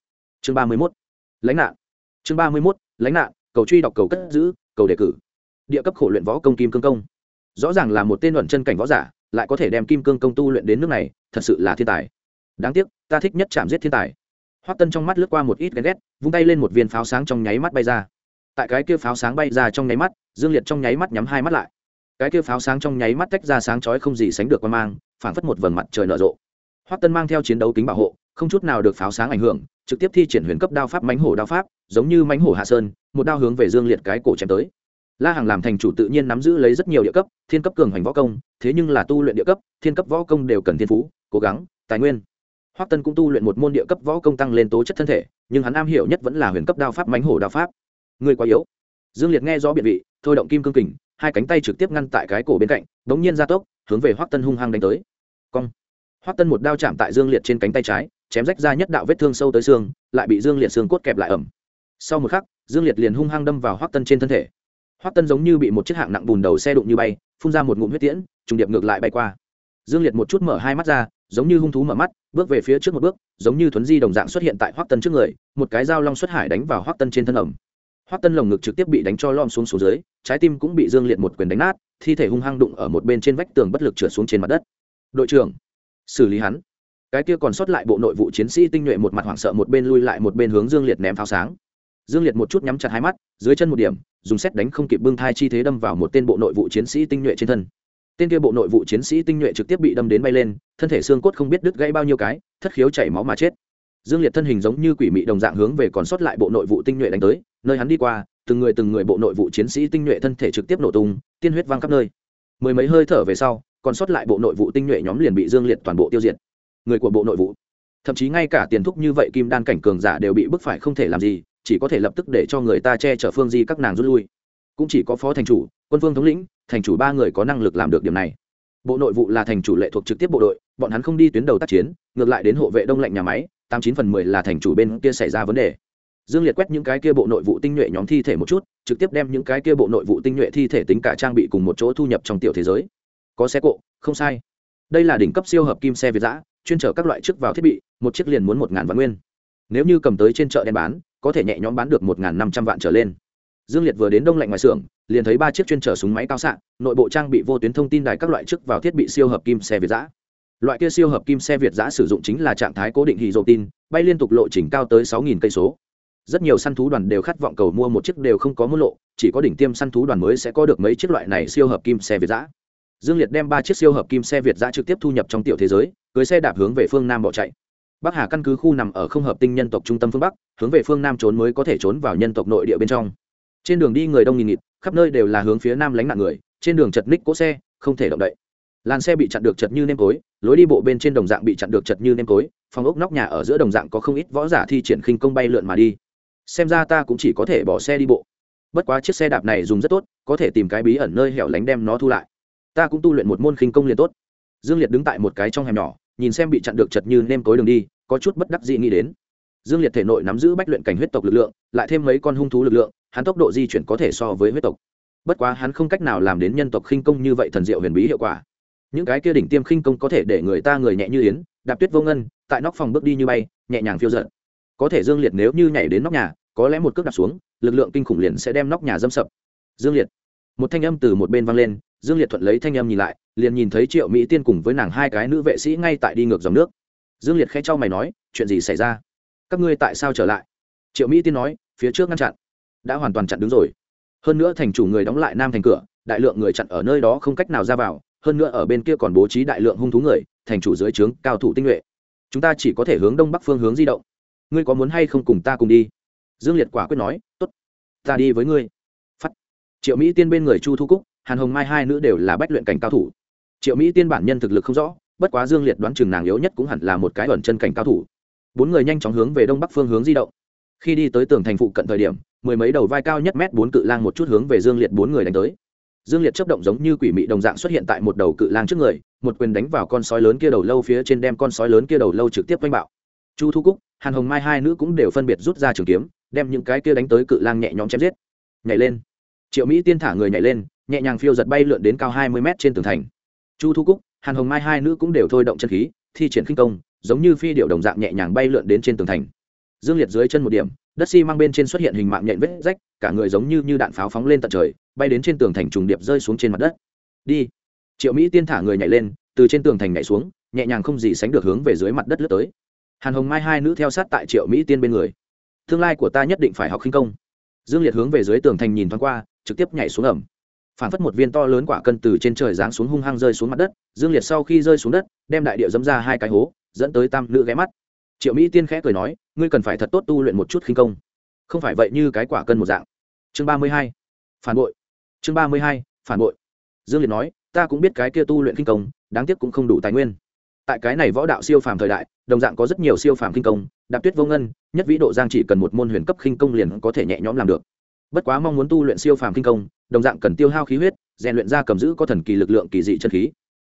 Chương ba mươi mốt. Lãnh nạn. Chương ba mươi mốt. Lãnh nạn, cầu truy đọc, cầu cất giữ, cầu đề cử. Địa cấp khổ luyện võ công kim cương công. Rõ ràng là một tên luận chân cảnh võ giả, lại có thể đem kim cương công tu luyện đến nước này, thật sự là thiên tài. Đáng tiếc, ta thích nhất chạm giết thiên tài. Hoắc tân trong mắt lướt qua một ít ghen ghét, vung tay lên một viên pháo sáng trong nháy mắt bay ra. Tại cái kia pháo sáng bay ra trong nháy mắt, dương liệt trong nháy mắt nhắm hai mắt lại. Cái kia pháo sáng trong nháy mắt tách ra sáng chói không gì sánh được qua mang, phảng phất một vầng mặt trời nở rộ hoắc tân mang theo chiến đấu kính bảo hộ, không chút nào được pháo sáng ảnh hưởng, trực tiếp thi triển huyền cấp đao pháp mánh hổ đao pháp, giống như mánh hổ hạ sơn, một đao hướng về dương liệt cái cổ chém tới. La Hằng làm thành chủ tự nhiên nắm giữ lấy rất nhiều địa cấp, thiên cấp cường hành võ công, thế nhưng là tu luyện địa cấp, thiên cấp võ công đều cần thiên phú, cố gắng, tài nguyên. Hoắc tân cũng tu luyện một môn địa cấp võ công tăng lên tố chất thân thể, nhưng hắn am hiểu nhất vẫn là huyền cấp đao pháp mánh hổ đao pháp. Người quá yếu. Dương liệt nghe rõ biện vị, thôi động kim cương kình, hai cánh tay trực tiếp ngăn tại cái cổ bên cạnh đ ố n g nhiên ra tốc, hướng về hoắc tân hung hăng đánh tới. Cong hoắc tân một đao chạm tại dương liệt trên cánh tay trái, chém rách ra nhất đạo vết thương sâu tới xương, lại bị dương liệt xương cốt kẹp lại ẩm. Sau một khắc, dương liệt liền hung hăng đâm vào hoắc tân trên thân thể. Hoắc tân giống như bị một chiếc hạng nặng bùn đầu xe đụng như bay, phun ra một ngụm huyết tiễn, trùng điệp ngược lại bay qua. Dương liệt một chút mở hai mắt ra, giống như hung thú mở mắt, bước về phía trước một bước, giống như thuấn di đồng dạng xuất hiện tại hoắc tân trước người, một cái dao long xuất hải đánh vào hoắc tân trên thân ẩm. Hoắc tân lồng ngực trực tiếp bị đánh cho lom xuống xuống dưới, trái tim cũng bị dương liệt một quyền đánh nát, thi thể hung hăng đụng ở một bên trên vách tường bất lực trượt xuống trên mặt đất. Đội trưởng xử lý hắn. Cái kia còn sót lại bộ nội vụ chiến sĩ tinh nhuệ một mặt hoảng sợ một bên lui lại một bên hướng dương liệt ném pháo sáng. Dương liệt một chút nhắm chặt hai mắt, dưới chân một điểm, dùng xét đánh không kịp bưng thai chi thế đâm vào một tên bộ nội vụ chiến sĩ tinh nhuệ trên thân. Tên kia bộ nội vụ chiến sĩ tinh nhuệ trực tiếp bị đâm đến bay lên, thân thể xương cốt không biết đứt gãy bao nhiêu cái, thất khiếu chảy máu mà chết. Dương liệt thân hình giống như quỷ mị đồng dạng hướng về còn sót lại bộ nội vụ tinh nhuệ đánh tới, nơi hắn đi qua, từng người từng người bộ nội vụ chiến sĩ tinh nhuệ thân thể trực tiếp nổ tung, tiên huyết văng khắp nơi. Mười mấy hơi thở về sau còn sót lại bộ nội vụ tinh nhuệ nhóm liền bị dương liệt toàn bộ tiêu diệt. Người của bộ nội vụ. Thậm chí ngay cả tiền thúc như vậy kim đan cảnh cường giả đều bị bức phải không thể làm gì, chỉ có thể lập tức để cho người ta che chở phương di các nàng rút lui. Cũng chỉ có phó thành chủ, quân phương thống lĩnh, thành chủ ba người có năng lực làm được điểm này. Bộ nội vụ là thành chủ lệ thuộc trực tiếp bộ đội, bọn hắn không đi tuyến đầu tác chiến, ngược lại đến hộ vệ đông lạnh nhà máy, tám chín phần mười là thành chủ bên kia xảy ra vấn đề. Dương liệt quét những cái kia bộ nội vụ tinh nhuệ nhóm thi thể một chút, trực tiếp đem những cái kia bộ nội vụ tinh nhuệ thi thể tính cả trang bị cùng một chỗ thu nhập trong tiểu thế giới có xe cộ, không sai. Đây là đỉnh cấp siêu hợp kim xe việt giã chuyên chở các loại chức vào thiết bị, một chiếc liền muốn một ngàn vạn nguyên. Nếu như cầm tới trên chợ đen bán, có thể nhẹ nhõm bán được một ngàn năm trăm vạn trở lên. Dương liệt vừa đến đông lạnh ngoài xưởng, liền thấy ba chiếc chuyên chở súng máy cao xạ, nội bộ trang bị vô tuyến thông tin đài các loại chức vào thiết bị siêu hợp kim xe việt giã loại kia siêu hợp kim xe việt giã sử dụng chính là trạng thái cố định hì dầu tin, bay liên tục lộ trình cao tới sáu cây số. Rất nhiều săn thú đoàn đều khát vọng cầu mua một chiếc đều không có mua lộ, chỉ có đỉnh tiêm săn thú đoàn mới sẽ có được mấy chiếc loại này siêu hợp kim xe việt giã dương liệt đem ba chiếc siêu hợp kim xe việt giã trực tiếp thu nhập trong tiểu thế giới, cưới xe đạp hướng về phương nam bỏ chạy. Bắc hà căn cứ khu nằm ở không hợp tinh nhân tộc trung tâm phương bắc, hướng về phương nam trốn mới có thể trốn vào nhân tộc nội địa bên trong. Trên đường đi người đông nghìn nghịt, khắp nơi đều là hướng phía nam lánh nạn người, trên đường chật ních cỗ xe, không thể động đậy. Làn xe bị chặn được chật như nêm tối lối đi bộ bên trên đồng dạng bị chặn được chật như nêm tối phòng ốc nóc nhà ở giữa đồng dạng có không ít võ giả thi triển khinh công bay lượn mà đi. Xem ra ta cũng chỉ có thể bỏ xe đi bộ. Bất quá chiếc xe đạp này dùng rất tốt, có thể tìm cái bí ẩn nơi hẻo lánh đem nó thu lại ta cũng tu luyện một môn khinh công liền tốt. Dương liệt đứng tại một cái trong hẻm nhỏ, nhìn xem bị chặn được chật như nêm tối đường đi, có chút bất đắc dị nghĩ đến. Dương liệt thể nội nắm giữ bách luyện cảnh huyết tộc lực lượng, lại thêm mấy con hung thú lực lượng, hắn tốc độ di chuyển có thể so với huyết tộc. Bất quá hắn không cách nào làm đến nhân tộc khinh công như vậy thần diệu huyền bí hiệu quả. Những cái kia đỉnh tiêm khinh công có thể để người ta người nhẹ như yến, đạp tuyết vô ngân, tại nóc phòng bước đi như bay, nhẹ nhàng phiêu giận có thể dương liệt nếu như nhảy đến nóc nhà, có lẽ một cước đạp xuống, lực lượng kinh khủng liền sẽ đem nóc nhà dâm sập. Dương liệt, một thanh âm từ một bên vang lên dương liệt thuận lấy thanh âm nhìn lại, liền nhìn thấy triệu mỹ tiên cùng với nàng hai cái nữ vệ sĩ ngay tại đi ngược dòng nước. Dương liệt khẽ cho mày nói, chuyện gì xảy ra? Các ngươi tại sao trở lại? Triệu mỹ tiên nói, phía trước ngăn chặn. Đã hoàn toàn chặn đứng rồi. Hơn nữa thành chủ người đóng lại nam thành cửa, đại lượng người chặn ở nơi đó không cách nào ra vào, hơn nữa ở bên kia còn bố trí đại lượng hung thú người, thành chủ dưới trướng cao thủ tinh nhuệ. Chúng ta chỉ có thể hướng đông bắc phương hướng di động. Ngươi có muốn hay không cùng ta cùng đi? Dương liệt quả quyết nói t ố t ta đi với ngươi. Phắt. Triệu mỹ tiên bên người chu thu cúc hàn hồng mai hai nữ đều là bách luyện cảnh cao thủ. Triệu mỹ tiên bản nhân thực lực không rõ, bất quá dương liệt đoán chừng nàng yếu nhất cũng hẳn là một cái ẩn chân cảnh cao thủ. Bốn người nhanh chóng hướng về đông bắc phương hướng di động. Khi đi tới tường thành phụ cận thời điểm, mười mấy đầu vai cao nhất mét bốn cự lang một chút hướng về dương liệt bốn người đánh tới. Dương liệt chấp động giống như quỷ mị đồng dạng xuất hiện tại một đầu cự lang trước người, một quyền đánh vào con sói lớn kia đầu lâu phía trên đem con sói lớn kia đầu lâu trực tiếp quanh bạo. Chu thu cúc, hàn hồng mai hai nữ cũng đều phân biệt rút ra trường kiếm, đem những cái kia đánh tới cự lang nhẹ nhõm chém giết. Nhảy lên. Triệu mỹ tiên thả người nhảy lên nhẹ nhàng phiêu giật bay lượn đến cao hai mươi mét trên tường thành. Chu thu cúc hàn hồng mai hai nữ cũng đều thôi động chân khí thi triển khinh công giống như phi điệu đồng dạng nhẹ nhàng bay lượn đến trên tường thành. Dương liệt dưới chân một điểm đất xi mang bên trên xuất hiện hình mạng nhện vết rách cả người giống như, như đạn pháo phóng lên tận trời bay đến trên tường thành trùng điệp rơi xuống trên mặt đất. Đi. Triệu mỹ tiên thả người nhảy lên từ trên tường thành nhảy xuống nhẹ nhàng không gì sánh được hướng về dưới mặt đất lướt tới. Hàn hồng mai hai nữ theo sát tại triệu mỹ tiên bên người. Tương lai của ta nhất định phải học khinh công. Dương liệt hướng về dưới tường thành nhìn thoáng qua trực tiếp nhảy xuống ẩm phản phất một viên to lớn quả cân từ trên trời giáng xuống hung hăng rơi xuống mặt đất, dương liệt sau khi rơi xuống đất, đem đại địa dẫm ra hai cái hố, dẫn tới tam nữ ghé mắt. Triệu mỹ tiên khẽ cười nói, ngươi cần phải thật tốt tu luyện một chút khinh công. Không phải vậy như cái quả cân một dạng. Chương ba mươi hai, phản bội. Chương ba mươi hai, phản bội. Dương liệt nói, ta cũng biết cái kia tu luyện khinh công, đáng tiếc cũng không đủ tài nguyên. Tại cái này võ đạo siêu phàm thời đại, đồng dạng có rất nhiều siêu phàm kinh công, đạp tuyết vô ngân, nhất vĩ độ giang chỉ cần một môn huyền cấp kinh công liền có thể nhẹ nhõm làm được bất quá mong muốn tu luyện siêu phàm kinh công, đồng dạng cần tiêu hao khí huyết, rèn luyện ra cầm giữ có thần kỳ lực lượng kỳ dị chân khí.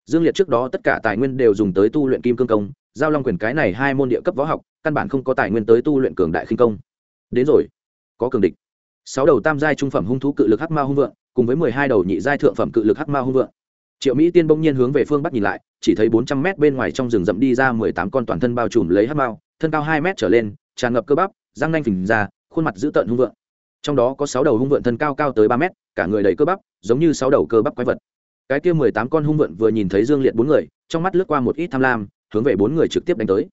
Dương liệt trước đó tất cả tài nguyên đều dùng tới tu luyện kim cương công, giao long quyền cái này hai môn địa cấp võ học, căn bản không có tài nguyên tới tu luyện cường đại khinh công. Đến rồi, có cường địch. Sáu đầu tam giai trung phẩm hung thú cự lực hắc ma hung vượng, cùng với mười hai đầu nhị giai thượng phẩm cự lực hắc ma hung vượng. Triệu mỹ tiên bỗng nhiên hướng về phương bắc nhìn lại, chỉ thấy bốn trăm mét bên ngoài trong rừng rậm đi ra mười tám con toàn thân bao trùm lấy hắc mao thân cao hai mét trở lên, tràn ngập cơ bắp, răng nanh phình ra, khuôn mặt dữ tợn hung vượng trong đó có sáu đầu hung vượn thân cao cao tới ba mét, cả người đầy cơ bắp, giống như sáu đầu cơ bắp quái vật. Cái kia mười tám con hung vượn vừa nhìn thấy dương liệt bốn người, trong mắt lướt qua một ít tham lam, hướng về bốn người trực tiếp đánh tới.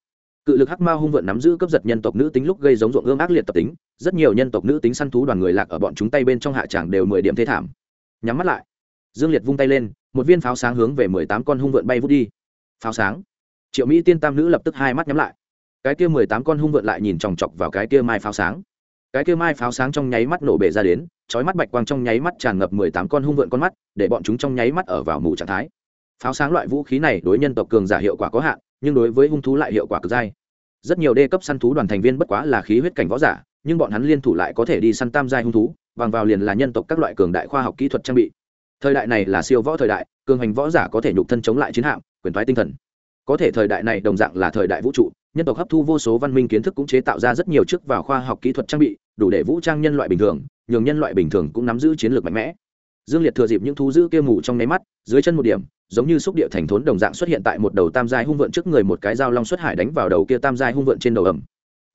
Cự lực hắc ma hung vượn nắm giữ cấp giật nhân tộc nữ tính lúc gây giống ruộng ương ác liệt tập tính, rất nhiều nhân tộc nữ tính săn thú đoàn người lạc ở bọn chúng tay bên trong hạ tràng đều mười điểm thế thảm. Nhắm mắt lại. Dương liệt vung tay lên, một viên pháo sáng hướng về mười tám con hung vượn bay vút đi. Pháo sáng. Triệu mỹ tiên tam nữ lập tức hai mắt nhắm lại. Cái kia mười tám con hung vượn lại nhìn chòng chọc vào cái kia mai pháo sáng cái kia mai pháo sáng trong nháy mắt nổ bể ra đến trói mắt bạch quang trong nháy mắt tràn ngập mười tám con hung vượn con mắt, để bọn chúng trong nháy mắt ở vào mù trạng thái. Pháo sáng loại vũ khí này đối nhân tộc cường giả hiệu quả có hạn, nhưng đối với hung thú lại hiệu quả cực dai. Rất nhiều đê cấp săn thú đoàn thành viên bất quá là khí huyết cảnh võ giả, nhưng bọn hắn liên thủ lại có thể đi săn tam giai hung thú, bằng vào liền là nhân tộc các loại cường đại khoa học kỹ thuật trang bị. Thời đại này là siêu võ thời đại, cường hành võ giả có thể nhục thân chống lại chiến hạm, quyền thoái tinh thần. Có thể thời đại này đồng dạng là thời đại vũ trụ nhân tộc hấp thu vô số văn minh kiến thức cũng chế tạo ra rất nhiều chức vào khoa học kỹ thuật trang bị, đủ để vũ trang nhân loại bình thường, nhường nhân loại bình thường cũng nắm giữ chiến lược mạnh mẽ. Dương liệt thừa dịp những thú giữ kia mù trong nháy mắt, dưới chân một điểm, giống như xúc địa thành thốn đồng dạng xuất hiện tại một đầu tam giai hung vượn trước người một cái dao long xuất hải đánh vào đầu kia tam giai hung vượn trên đầu ẩm.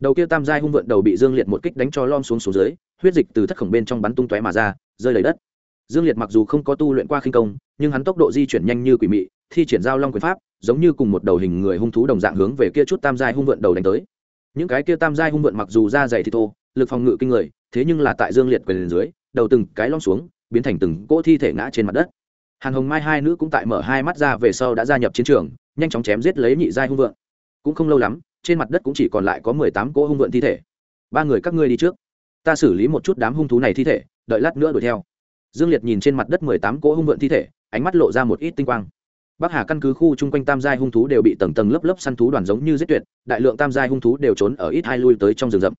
Đầu kia tam giai hung vượn đầu bị dương liệt một kích đánh cho lom xuống xuống dưới, huyết dịch từ thất khổng bên trong bắn tung tóe mà ra, rơi lấy đất. Dương liệt mặc dù không có tu luyện qua khinh công, nhưng hắn tốc độ di chuyển nhanh như quỷ mị thi triển giao long quyền pháp, giống như cùng một đầu hình người hung thú đồng dạng hướng về kia chút tam giai hung vượn đầu đánh tới. Những cái kia tam giai hung vượn mặc dù da dày thì thô, lực phòng ngự kinh người, thế nhưng là tại dương liệt quyền dưới, đầu từng cái long xuống, biến thành từng cỗ thi thể ngã trên mặt đất. Hàn hồng mai hai nữ cũng tại mở hai mắt ra về sau đã gia nhập chiến trường, nhanh chóng chém giết lấy nhị giai hung vượn. Cũng không lâu lắm, trên mặt đất cũng chỉ còn lại có mười tám cỗ hung vượn thi thể. Ba người các ngươi đi trước. Ta xử lý một chút đám hung thú này thi thể, đợi lát nữa đuổi theo. Dương liệt nhìn trên mặt đất mười tám cỗ hung vượn thi thể, ánh mắt lộ ra một ít tinh quang bắc hà căn cứ khu chung quanh tam giai hung thú đều bị tầng tầng lớp lớp săn thú đoàn giống như giết tuyệt, đại lượng tam giai hung thú đều trốn ở ít hai lui tới trong rừng rậm.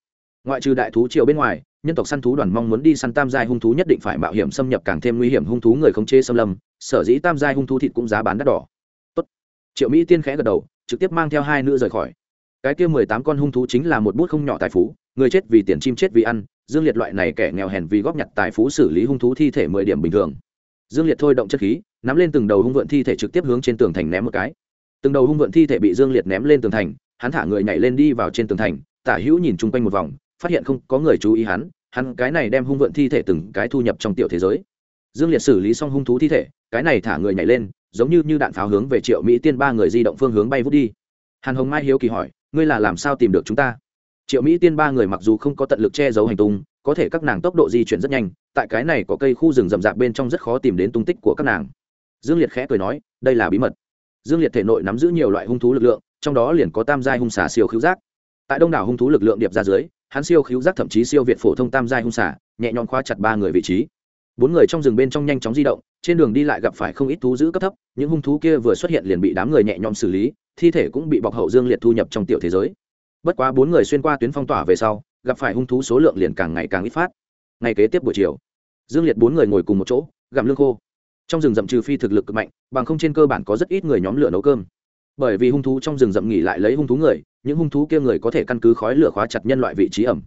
Ngoại trừ đại thú triều bên ngoài, nhân tộc săn thú đoàn mong muốn đi săn tam giai hung thú nhất định phải mạo hiểm xâm nhập càng thêm nguy hiểm hung thú người khống chế xâm lâm, sở dĩ tam giai hung thú thịt cũng giá bán đắt đỏ. Tốt. triệu mỹ tiên khẽ gật đầu, trực tiếp mang theo hai nữ rời khỏi. Cái kia mười tám con hung thú chính là một bút không nhỏ tài phú, người chết vì tiền, chim chết vì ăn, dương liệt loại này kẻ nghèo hèn vì góp nhặt tài phú xử lý hung thú thi thể mười điểm bình thường. Dương liệt thôi động chất khí nắm lên từng đầu hung vượn thi thể trực tiếp hướng trên tường thành ném một cái. Từng đầu hung vượn thi thể bị dương liệt ném lên tường thành, hắn thả người nhảy lên đi vào trên tường thành, tả hữu nhìn chung quanh một vòng, phát hiện không có người chú ý hắn hắn cái này đem hung vượn thi thể từng cái thu nhập trong tiểu thế giới. Dương liệt xử lý xong hung thú thi thể, cái này thả người nhảy lên, giống như như đạn pháo hướng về triệu mỹ tiên ba người di động phương hướng bay vút đi. Hàn hồng mai hiếu kỳ hỏi, ngươi là làm sao tìm được chúng ta? Triệu mỹ tiên ba người mặc dù không có tận lực che giấu hành tung, có thể các nàng tốc độ di chuyển rất nhanh, tại cái này có cây khu rừng rậm rạp bên trong rất khó tìm đến tung tích của các nàng dương liệt khẽ cười nói, đây là bí mật. Dương liệt thể nội nắm giữ nhiều loại hung thú lực lượng, trong đó liền có tam giai hung xà siêu khứu giác. Tại đông đảo hung thú lực lượng điệp ra dưới, hắn siêu khứu giác thậm chí siêu việt phổ thông tam giai hung xà, nhẹ nhõm khóa chặt ba người vị trí. Bốn người trong rừng bên trong nhanh chóng di động, trên đường đi lại gặp phải không ít thú giữ cấp thấp, những hung thú kia vừa xuất hiện liền bị đám người nhẹ nhõm xử lý, thi thể cũng bị bọc hậu dương liệt thu nhập trong tiểu thế giới. Bất quá bốn người xuyên qua tuyến phong tỏa về sau, gặp phải hung thú số lượng liền càng ngày càng ít phát. Ngày kế tiếp buổi chiều, dương liệt bốn người ngồi cùng một chỗ, gặm lương khô trong rừng rậm trừ phi thực lực cực mạnh, bằng không trên cơ bản có rất ít người nhóm lửa nấu cơm. Bởi vì hung thú trong rừng rậm nghỉ lại lấy hung thú người, những hung thú kia người có thể căn cứ khói lửa khóa chặt nhân loại vị trí ẩm.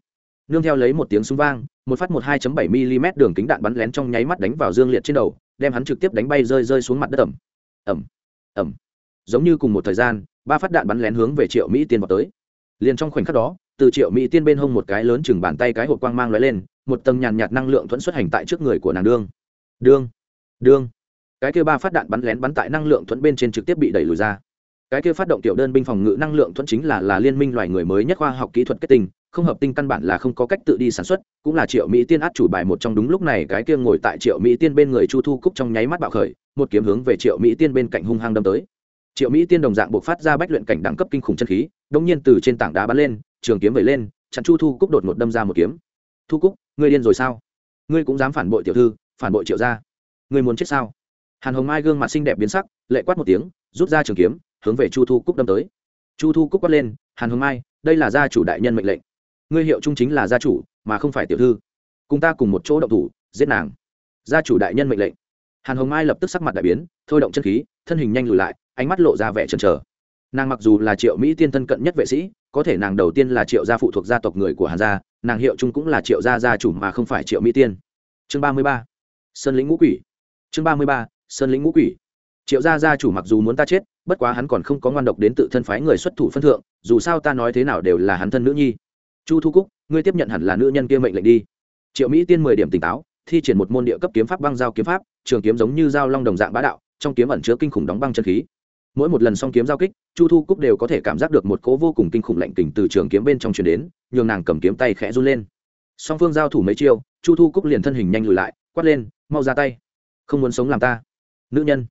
Nương theo lấy một tiếng súng vang, một phát một hai bảy mm đường kính đạn bắn lén trong nháy mắt đánh vào dương liệt trên đầu, đem hắn trực tiếp đánh bay rơi rơi xuống mặt đất ẩm. Ẩm ẩm. Giống như cùng một thời gian, ba phát đạn bắn lén hướng về triệu mỹ tiên vào tới. Liền trong khoảnh khắc đó, từ triệu mỹ tiên bên hông một cái lớn chừng bàn tay cái hộp quang mang lóe lên, một tầng nhàn nhạt năng lượng thuẫn xuất hành tại trước người của nàng đương. Đương đương. Cái kia ba phát đạn bắn lén bắn tại năng lượng thuẫn bên trên trực tiếp bị đẩy lùi ra. Cái kia phát động tiểu đơn binh phòng ngự năng lượng thuẫn chính là là liên minh loài người mới nhất khoa học kỹ thuật kết tinh, không hợp tinh căn bản là không có cách tự đi sản xuất, cũng là triệu mỹ tiên át chủ bài một trong đúng lúc này cái kia ngồi tại triệu mỹ tiên bên người chu thu cúc trong nháy mắt bạo khởi, một kiếm hướng về triệu mỹ tiên bên cạnh hung hăng đâm tới. Triệu mỹ tiên đồng dạng buộc phát ra bách luyện cảnh đẳng cấp kinh khủng chân khí đông nhiên từ trên tảng đá bắn lên, trường kiếm vẩy lên, chặn chu thu cúc đột ngột đâm ra một kiếm. Thu cúc, ngươi điên rồi sao? Ngươi cũng dám phản bội tiểu thư, phản bội triệu gia ngươi muốn chết sao? Hàn hồng mai gương mặt xinh đẹp biến sắc, lệ quát một tiếng, rút ra trường kiếm, hướng về chu thu cúc đâm tới. Chu thu cúc quát lên, hàn Hồng mai, đây là gia chủ đại nhân mệnh lệnh. Ngươi hiệu trung chính là gia chủ, mà không phải tiểu thư. Cùng ta cùng một chỗ động thủ, giết nàng. Gia chủ đại nhân mệnh lệnh. Hàn hồng mai lập tức sắc mặt đại biến, thôi động chân khí, thân hình nhanh lùi lại, ánh mắt lộ ra vẻ chần chờ. Nàng mặc dù là triệu mỹ tiên thân cận nhất vệ sĩ, có thể nàng đầu tiên là triệu gia phụ thuộc gia tộc người của hàn gia, nàng hiệu trung cũng là triệu gia gia chủ mà không phải triệu mỹ tiên. Chương ba mươi ba. Sơn lĩnh ngũ quỷ chương ba mươi ba, sơn lĩnh ngũ quỷ. Triệu gia gia chủ mặc dù muốn ta chết, bất quá hắn còn không có ngoan độc đến tự thân phái người xuất thủ phân thượng, dù sao ta nói thế nào đều là hắn thân nữ nhi. Chu thu cúc, ngươi tiếp nhận hẳn là nữ nhân kia mệnh lệnh đi. Triệu mỹ tiên mười điểm tỉnh táo, thi triển một môn địa cấp kiếm pháp băng giao kiếm pháp, trường kiếm giống như dao long đồng dạng bá đạo, trong kiếm ẩn chứa kinh khủng đóng băng chân khí. Mỗi một lần song kiếm giao kích, chu thu cúc đều có thể cảm giác được một cố vô cùng kinh khủng lạnh tình từ trường kiếm bên trong truyền đến, nhường nàng cầm kiếm tay khẽ run lên. Song phương giao thủ mấy chiêu, chu thu cúc liền thân hình nhanh lùi lại, quát lên, mau ra tay không muốn sống làm ta. Nữ nhân.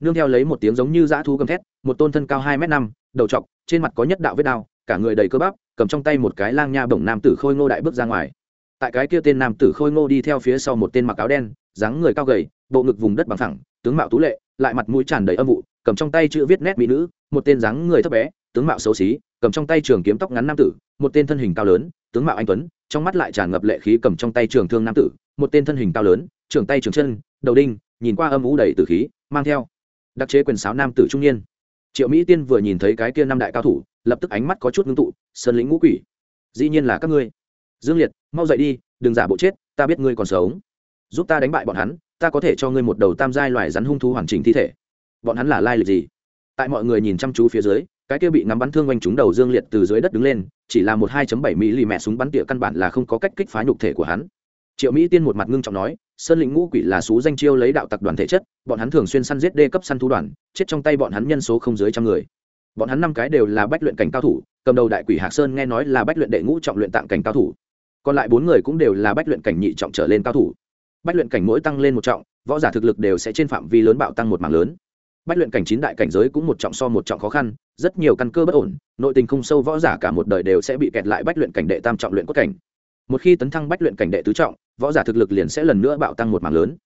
Nương theo lấy một tiếng giống như dã thu gầm thét, một tôn thân cao hai m năm, đầu t trên mặt có nhất đạo vết đao, cả người đầy cơ bắp, cầm trong tay một cái lang nha bổng nam tử khôi ngô đại bước ra ngoài. Tại cái kia tên nam tử khôi ngô đi theo phía sau một tên mặc áo đen, dáng người cao gầy, bộ ngực vùng đất bằng thẳng tướng mạo tú lệ, lại mặt mũi tràn đầy âm vụ, cầm trong tay chữ viết nét mỹ nữ, một tên dáng người thấp bé, tướng mạo xấu xí, cầm trong tay trường kiếm tóc ngắn nam tử, một tên thân hình cao lớn, tướng mạo anh tuấn, trong mắt lại tràn ngập lệ khí cầm trong tay trường thương nam tử, một tên thân hình cao lớn, trường tay trường chân đầu đinh, nhìn qua âm ú đầy tử khí, mang theo đặc chế quyền sáo nam tử trung niên. Triệu mỹ tiên vừa nhìn thấy cái kia năm đại cao thủ, lập tức ánh mắt có chút ngưng tụ, sơn lĩnh ngũ quỷ. Dĩ nhiên là các ngươi. Dương liệt, mau dậy đi, đừng giả bộ chết, ta biết ngươi còn sống. Giúp ta đánh bại bọn hắn, ta có thể cho ngươi một đầu tam giai loài rắn hung thú hoàn chỉnh thi thể. Bọn hắn là lai lịch gì? Tại mọi người nhìn chăm chú phía dưới, cái kia bị ngắm bắn thương quanh trúng đầu dương liệt từ dưới đất đứng lên, chỉ là một 2 bảy mỹ mẹ súng bắn tỉa căn bản là không có cách kích phá nhục thể của hắn. Triệu mỹ tiên một mặt ngưng trọng nói sơn lĩnh ngũ quỷ là xú danh chiêu lấy đạo tặc đoàn thể chất, bọn hắn thường xuyên săn giết đê cấp săn thú đoàn, chết trong tay bọn hắn nhân số không dưới trăm người. Bọn hắn năm cái đều là bách luyện cảnh cao thủ, cầm đầu đại quỷ hạc sơn nghe nói là bách luyện đệ ngũ trọng luyện tạng cảnh cao thủ. Còn lại bốn người cũng đều là bách luyện cảnh nhị trọng trở lên cao thủ. Bách luyện cảnh mỗi tăng lên một trọng, võ giả thực lực đều sẽ trên phạm vi lớn bạo tăng một mảng lớn. Bách luyện cảnh chín đại cảnh giới cũng một trọng so một trọng khó khăn, rất nhiều căn cơ bất ổn, nội tình không sâu võ giả cả một đời đều sẽ bị kẹt lại bách luyện cảnh đệ tam trọng luyện cốt cảnh. Một khi tấn thăng bách luyện cảnh đệ tứ trọng võ giả thực lực liền sẽ lần nữa bạo tăng một mảng lớn.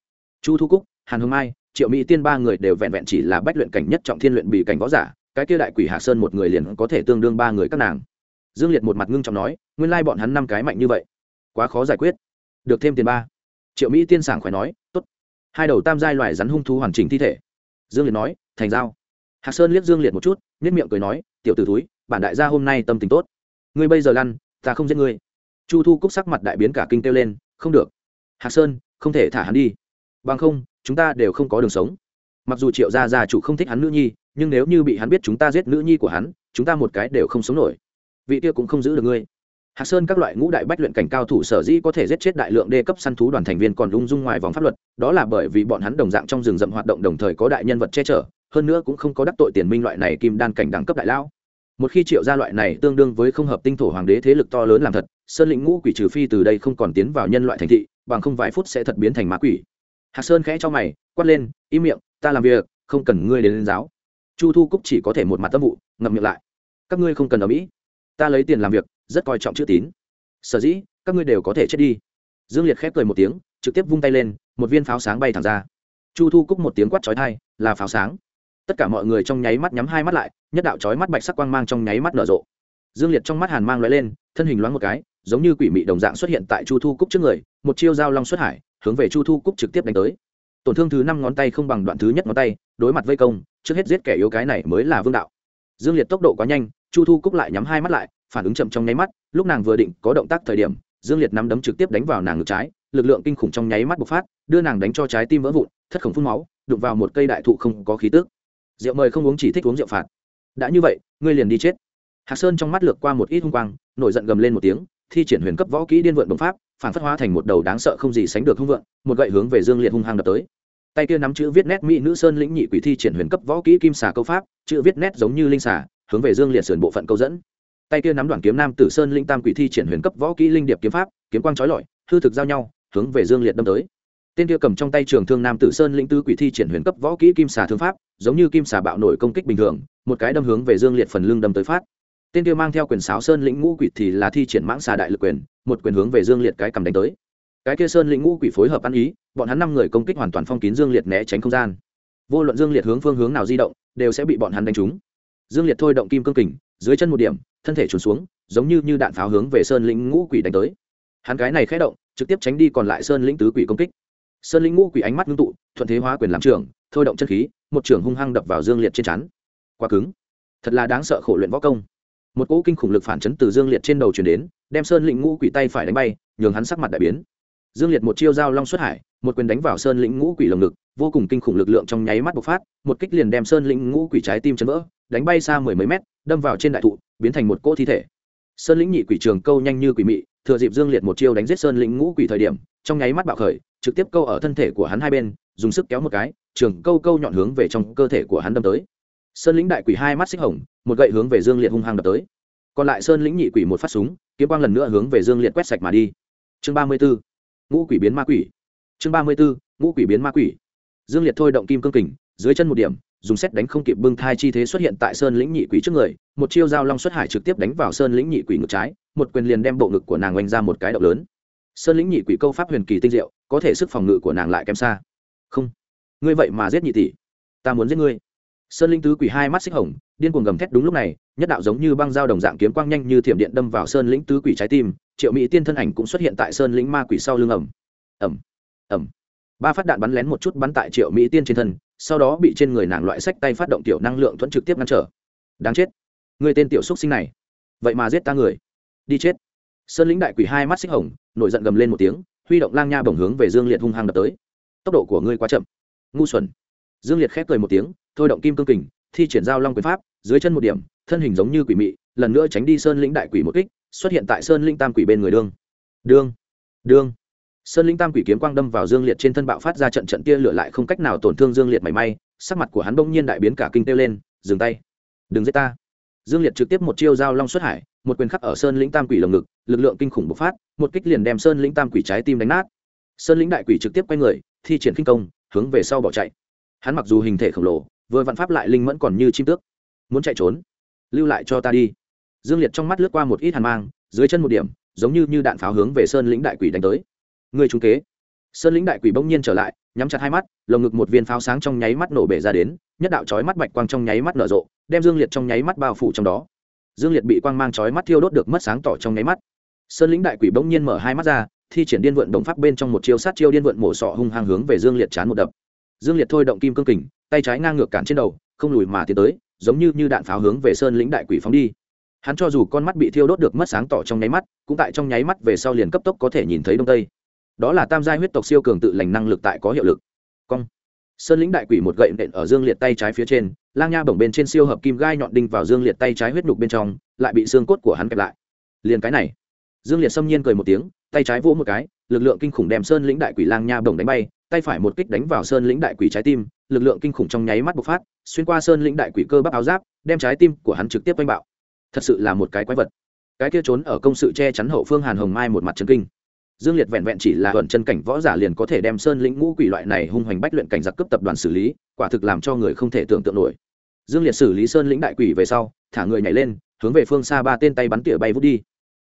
Chu thu cúc, hàn hương mai, triệu mỹ tiên ba người đều vẹn vẹn chỉ là bách luyện cảnh nhất trọng thiên luyện bị cảnh võ giả, cái kia đại quỷ hạ sơn một người liền có thể tương đương ba người các nàng. Dương liệt một mặt ngưng trọng nói, nguyên lai bọn hắn năm cái mạnh như vậy, quá khó giải quyết. Được thêm tiền ba. Triệu mỹ tiên sảng khỏe nói, tốt. Hai đầu tam giai loài rắn hung thú hoàn chỉnh thi thể. Dương liệt nói, thành giao. Hà sơn liếc dương liệt một chút nhất miệng cười nói, tiểu t ử túi bản đại gia hôm nay tâm tình tốt. Ngươi bây giờ lăn, ta không giết ngươi. Chu thu cúc sắc mặt đại biến cả kinh kêu lên không được. Hạc sơn, không thể thả hắn đi. Bằng không, chúng ta đều không có đường sống. Mặc dù triệu gia gia chủ không thích hắn nữ nhi, nhưng nếu như bị hắn biết chúng ta giết nữ nhi của hắn, chúng ta một cái đều không sống nổi. Vị kia cũng không giữ được ngươi. Hạc sơn các loại ngũ đại bách luyện cảnh cao thủ sở dĩ có thể giết chết đại lượng đê cấp săn thú đoàn thành viên còn lung dung ngoài vòng pháp luật, đó là bởi vì bọn hắn đồng dạng trong rừng rậm hoạt động đồng thời có đại nhân vật che chở, hơn nữa cũng không có đắc tội tiền minh loại này kim đan cảnh đẳng cấp đại lão. Một khi triệu gia loại này tương đương với không hợp tinh thổ hoàng đế thế lực to lớn làm thật sơn lĩnh ngũ quỷ trừ phi từ đây không còn tiến vào nhân loại thành thị, bằng không vài phút sẽ thật biến thành ma quỷ. Hạc sơn khẽ cho mày, quát lên, im miệng, ta làm việc, không cần ngươi đến lên giáo. Chu thu cúc chỉ có thể một mặt tâm vụ, ngậm miệng lại. Các ngươi không cần ở mỹ. Ta lấy tiền làm việc, rất coi trọng chữ tín. Sở dĩ, các ngươi đều có thể chết đi. Dương liệt khép cười một tiếng, trực tiếp vung tay lên, một viên pháo sáng bay thẳng ra. Chu thu cúc một tiếng quát trói thai là pháo sáng. Tất cả mọi người trong nháy mắt nhắm hai mắt lại, nhất đạo trói mắt bạch sắc quang mang trong nháy mắt nở rộ dương liệt trong mắt hàn mang loại lên, thân hình loáng một cái, giống như quỷ mị đồng dạng xuất hiện tại chu thu cúc trước người, một chiêu dao long xuất hải, hướng về chu thu cúc trực tiếp đánh tới. Tổn thương thứ năm ngón tay không bằng đoạn thứ nhất ngón tay, đối mặt vây công, trước hết giết kẻ yếu cái này mới là vương đạo. Dương liệt tốc độ quá nhanh, chu thu cúc lại nhắm hai mắt lại, phản ứng chậm trong nháy mắt, lúc nàng vừa định có động tác thời điểm, dương liệt nắm đấm trực tiếp đánh vào nàng ngực trái, lực lượng kinh khủng trong nháy mắt bộc phát, đưa nàng đánh cho trái tim vỡ vụn, thất khổng phun máu, đụng vào một cây đại thụ không có khí tước rượu mời không uống chỉ thích uống rượu phạt. Đã như vậy, ngươi liền đi chết hạc sơn trong mắt lược qua một ít hung quang, nổi giận gầm lên một tiếng, thi triển huyền cấp võ kỹ điên vượn đồng pháp, phản phất hóa thành một đầu đáng sợ không gì sánh được hung vượng, một gậy hướng về dương liệt hung hăng đập tới. Tay kia nắm chữ viết nét mỹ nữ sơn lĩnh nhị quỷ thi triển huyền cấp võ kỹ kim xà câu pháp, chữ viết nét giống như linh xà, hướng về dương liệt sườn bộ phận câu dẫn. Tay kia nắm đoạn kiếm nam tử sơn linh tam quỷ thi triển huyền cấp võ kỹ linh điệp kiếm pháp, kiếm quang trói lọi, hư thực giao nhau, hướng về dương liệt đâm tới. Tên kia cầm trong tay trường thương nam tử sơn linh tứ quỷ thi triển huyền cấp võ kỹ kim xà thương pháp, giống như kim xà bạo nổi công kích bình thường, một cái đâm hướng về dương liệt phần lưng đâm tới phát tên kia mang theo quyền sáo sơn lĩnh ngũ quỷ thì là thi triển mãng xà đại lực quyền một quyền hướng về dương liệt cái cầm đánh tới. Cái kia sơn lĩnh ngũ quỷ phối hợp ăn ý bọn hắn năm người công kích hoàn toàn phong kín dương liệt né tránh không gian. Vô luận dương liệt hướng phương hướng nào di động đều sẽ bị bọn hắn đánh trúng. Dương liệt thôi động kim cương kình dưới chân một điểm thân thể trùn xuống giống như như đạn pháo hướng về sơn lĩnh ngũ quỷ đánh tới. Hắn cái này khé động trực tiếp tránh đi còn lại sơn lĩnh tứ quỷ công kích. Sơn lĩnh ngũ quỷ ánh mắt ngưng tụ thuận thế hóa quyền làm trưởng, thôi động chân khí một trưởng hung hăng đập vào dương liệt trên chắn quá cứng. Thật là đáng sợ khổ luyện võ công một cỗ kinh khủng lực phản chấn từ dương liệt trên đầu chuyển đến, đem sơn lĩnh ngũ quỷ tay phải đánh bay, nhường hắn sắc mặt đại biến. Dương liệt một chiêu dao long xuất hải, một quyền đánh vào sơn lĩnh ngũ quỷ lồng ngực, vô cùng kinh khủng lực lượng trong nháy mắt bộc phát, một kích liền đem sơn lĩnh ngũ quỷ trái tim chấn vỡ, đánh bay xa mười mấy mét, đâm vào trên đại thụ, biến thành một cỗ thi thể. Sơn lĩnh nhị quỷ trường câu nhanh như quỷ mị, thừa dịp dương liệt một chiêu đánh giết sơn lĩnh ngũ quỷ thời điểm, trong nháy mắt bạo khởi, trực tiếp câu ở thân thể của hắn hai bên, dùng sức kéo một cái, trường câu câu nhọn hướng về trong cơ thể của hắn đâm tới sơn lĩnh đại quỷ hai mắt xích hồng, một gậy hướng về dương liệt hung hăng đập tới. Còn lại sơn lĩnh nhị quỷ một phát súng, kiếm quang lần nữa hướng về dương liệt quét sạch mà đi. Chương ba mươi bốn ngũ quỷ biến ma quỷ. Chương ba mươi bốn ngũ quỷ biến ma quỷ. Dương liệt thôi động kim cương kình, dưới chân một điểm, dùng xét đánh không kịp bưng thai chi thế xuất hiện tại sơn lĩnh nhị quỷ trước người, một chiêu dao long xuất hải trực tiếp đánh vào sơn lĩnh nhị quỷ ngực trái, một quyền liền đem bộ ngực của nàng oanh ra một cái động lớn. Sơn lĩnh nhị quỷ câu pháp huyền kỳ tinh diệu, có thể sức phòng ngự của nàng lại kém xa. Không, ngươi vậy mà giết nhị tỷ, ta muốn giết ngươi sơn linh tứ quỷ hai mắt xích hồng, điên cuồng gầm thét đúng lúc này, nhất đạo giống như băng dao đồng dạng kiếm quang nhanh như thiểm điện đâm vào sơn lĩnh tứ quỷ trái tim, triệu mỹ tiên thân ảnh cũng xuất hiện tại sơn lĩnh ma quỷ sau lưng ẩm ẩm ẩm ba phát đạn bắn lén một chút bắn tại triệu mỹ tiên trên thân, sau đó bị trên người nàng loại sách tay phát động tiểu năng lượng thuẫn trực tiếp ngăn trở. Đáng chết. Người tên tiểu xúc sinh này. Vậy mà giết ta người. Đi chết. Sơn lĩnh đại quỷ hai mắt xích hồng, nổi giận gầm lên một tiếng, huy động lang nha bổng hướng về dương liệt hung hăng đập tới. Tốc độ của ngươi quá chậm. Ngu xuẩn. Dương liệt khép cười một tiếng thôi động kim cương kình, thi triển giao long quyền pháp, dưới chân một điểm, thân hình giống như quỷ mị, lần nữa tránh đi sơn lĩnh đại quỷ một kích, xuất hiện tại sơn linh tam quỷ bên người đương. Đương đương. Sơn linh tam quỷ kiếm quang đâm vào dương liệt trên thân bạo phát ra trận trận tia lửa lại không cách nào tổn thương dương liệt mảy may, sắc mặt của hắn bỗng nhiên đại biến cả kinh têu lên, dừng tay. Đừng giết ta. Dương liệt trực tiếp một chiêu giao long xuất hải, một quyền khắc ở sơn lĩnh tam quỷ lồng ngực, lực lượng kinh khủng bộc phát, một kích liền đem sơn lĩnh tam quỷ trái tim đánh nát. Sơn lĩnh đại quỷ trực tiếp quay người, thi triển kinh công, hướng về sau bỏ chạy. Hắn mặc dù hình thể khổng lồ vừa vạn pháp lại linh mẫn còn như chim tước. Muốn chạy trốn, lưu lại cho ta đi. Dương liệt trong mắt lướt qua một ít hàn mang, dưới chân một điểm, giống như như đạn pháo hướng về sơn lĩnh đại quỷ đánh tới. Người trung kế. Sơn lĩnh đại quỷ bỗng nhiên trở lại, nhắm chặt hai mắt, lồng ngực một viên pháo sáng trong nháy mắt nổ bể ra đến, nhất đạo chói mắt bạch quang trong nháy mắt nở rộ, đem dương liệt trong nháy mắt bao phủ trong đó. Dương liệt bị quang mang chói mắt thiêu đốt được mất sáng tỏ trong nháy mắt. Sơn lĩnh đại quỷ bỗng nhiên mở hai mắt ra, thi triển điên vượn đồng pháp bên trong một chiêu sát chiêu điên vượn mổ sọ hung hăng hướng về dương liệt chán một đập. Dương liệt thôi động kim cương kình tay trái ngang ngược cản trên đầu, không lùi mà tiến tới, giống như như đạn pháo hướng về sơn lĩnh đại quỷ phóng đi. Hắn cho dù con mắt bị thiêu đốt được mất sáng tỏ trong nháy mắt, cũng tại trong nháy mắt về sau liền cấp tốc có thể nhìn thấy đông tây. Đó là tam giai huyết tộc siêu cường tự lành năng lực tại có hiệu lực. Cong. Sơn lĩnh đại quỷ một gậy nện ở dương liệt tay trái phía trên, lang nha bổng bên trên siêu hợp kim gai nhọn đinh vào dương liệt tay trái huyết nhục bên trong, lại bị xương cốt của hắn kẹp lại. Liền cái này. Dương liệt xâm nhiên cười một tiếng, tay trái vỗ một cái, lực lượng kinh khủng đem sơn lĩnh đại quỷ lang nha bổng đánh bay tay phải một kích đánh vào sơn lĩnh đại quỷ trái tim, lực lượng kinh khủng trong nháy mắt bộc phát, xuyên qua sơn lĩnh đại quỷ cơ bắp áo giáp, đem trái tim của hắn trực tiếp quanh bạo. Thật sự là một cái quái vật. Cái kia trốn ở công sự che chắn hậu phương hàn hồng mai một mặt trần kinh. Dương liệt vẹn vẹn chỉ là thuận chân cảnh võ giả liền có thể đem sơn lĩnh ngũ quỷ loại này hung hoành bách luyện cảnh giặc cướp tập đoàn xử lý, quả thực làm cho người không thể tưởng tượng nổi. Dương liệt xử lý sơn lĩnh đại quỷ về sau, thả người nhảy lên, hướng về phương xa ba tên tay bắn tỉa bay vút đi.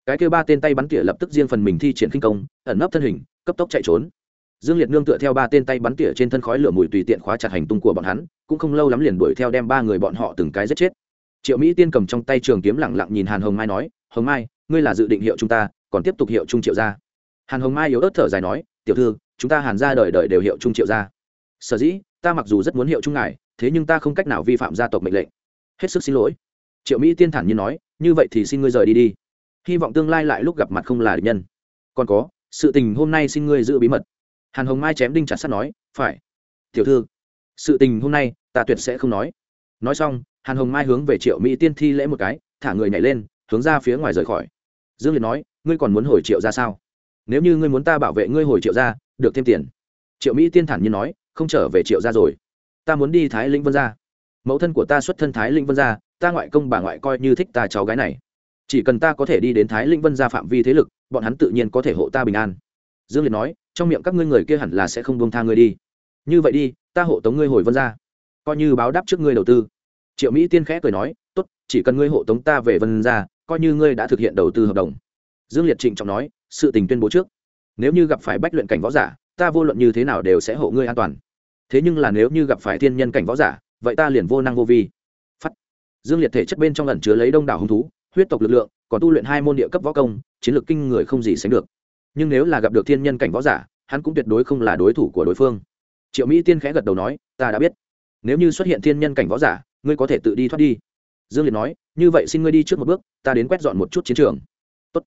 Cái kêu ba tên tay bắn tỉa lập tức riêng phần mình thi triển kinh công, ẩn nấp thân hình, cấp tốc chạy trốn dương liệt nương tựa theo ba tên tay bắn tỉa trên thân khói lửa mùi tùy tiện khóa chặt hành tung của bọn hắn, cũng không lâu lắm liền đuổi theo đem ba người bọn họ từng cái giết chết. Triệu mỹ tiên cầm trong tay trường kiếm lẳng lặng nhìn hàn hồng mai nói, hồng mai, ngươi là dự định hiệu chúng ta, còn tiếp tục hiệu trung triệu gia. Hàn hồng mai yếu ớt thở dài nói, tiểu thư, chúng ta hàn ra đời đời đều hiệu trung triệu gia. Sở dĩ, ta mặc dù rất muốn hiệu trung ngài, thế nhưng ta không cách nào vi phạm gia tộc mệnh lệnh. Hết sức xin lỗi. Triệu mỹ tiên thản nhiên nói, như vậy thì xin ngươi rời đi đi. Hy vọng tương lai lại lúc gặp mặt không là địch nhân. Còn có, sự tình hôm nay xin ngươi giữ bí mật hàn hồng mai chém đinh chặt sắt nói, phải. Tiểu thư, sự tình hôm nay ta tuyệt sẽ không nói. Nói xong, hàn hồng mai hướng về triệu mỹ tiên thi lễ một cái, thả người nhảy lên, hướng ra phía ngoài rời khỏi. Dương liệt nói, ngươi còn muốn hồi triệu ra sao? Nếu như ngươi muốn ta bảo vệ ngươi hồi triệu ra, được thêm tiền. Triệu mỹ tiên thản nhiên nói, không trở về triệu ra rồi. Ta muốn đi thái linh vân ra mẫu thân của ta xuất thân thái linh vân ra ta ngoại công bà ngoại coi như thích ta cháu gái này. Chỉ cần ta có thể đi đến thái linh vân ra phạm vi thế lực, bọn hắn tự nhiên có thể hộ ta bình an. Dương liệt nói trong miệng các ngươi người kia hẳn là sẽ không buông tha ngươi đi. Như vậy đi, ta hộ tống ngươi hồi vân ra coi như báo đáp trước ngươi đầu tư. Triệu mỹ tiên khẽ cười nói, tốt, chỉ cần ngươi hộ tống ta về vân ra coi như ngươi đã thực hiện đầu tư hợp đồng. Dương liệt trịnh trọng nói, sự tình tuyên bố trước. Nếu như gặp phải bách luyện cảnh võ giả, ta vô luận như thế nào đều sẽ hộ ngươi an toàn. Thế nhưng là nếu như gặp phải thiên nhân cảnh võ giả, vậy ta liền vô năng vô vi. Phắt. Dương liệt thể chất bên trong lần chứa lấy đông đảo hung thú, huyết tộc lực lượng, còn tu luyện hai môn địa cấp võ công, chiến lược kinh người không gì sánh được nhưng nếu là gặp được thiên nhân cảnh võ giả, hắn cũng tuyệt đối không là đối thủ của đối phương. Triệu mỹ tiên khẽ gật đầu nói, ta đã biết. Nếu như xuất hiện thiên nhân cảnh võ giả, ngươi có thể tự đi thoát đi. Dương liệt nói, như vậy xin ngươi đi trước một bước, ta đến quét dọn một chút chiến trường. Tốt.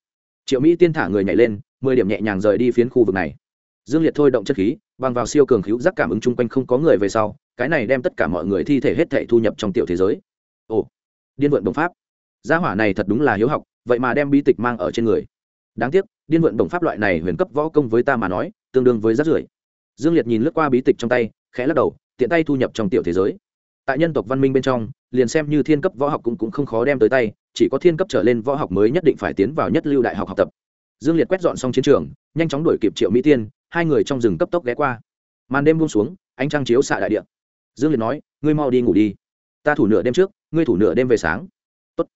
triệu mỹ tiên thả người nhảy lên, mười điểm nhẹ nhàng rời đi phiến khu vực này. Dương liệt thôi động chất khí, bằng vào siêu cường khíu giác cảm ứng chung quanh không có người về sau, cái này đem tất cả mọi người thi thể hết thể thu nhập trong tiểu thế giới. Ồ, điên vượn đồng pháp gia hỏa này thật đúng là hiếu học, vậy mà đem bi tịch mang ở trên người. Đáng tiếc điên vượn đồng pháp loại này huyền cấp võ công với ta mà nói tương đương với rác rưởi. Dương liệt nhìn lướt qua bí tịch trong tay khẽ lắc đầu tiện tay thu nhập trong tiểu thế giới. Tại nhân tộc văn minh bên trong liền xem như thiên cấp võ học cũng, cũng không khó đem tới tay chỉ có thiên cấp trở lên võ học mới nhất định phải tiến vào nhất lưu đại học học tập. Dương liệt quét dọn xong chiến trường nhanh chóng đuổi kịp triệu mỹ tiên hai người trong rừng cấp tốc ghé qua. Màn đêm buông xuống ánh trăng chiếu xạ đại địa. Dương liệt nói ngươi mau đi ngủ đi. Ta thủ nửa đêm trước ngươi thủ nửa đêm về sáng. Tốt.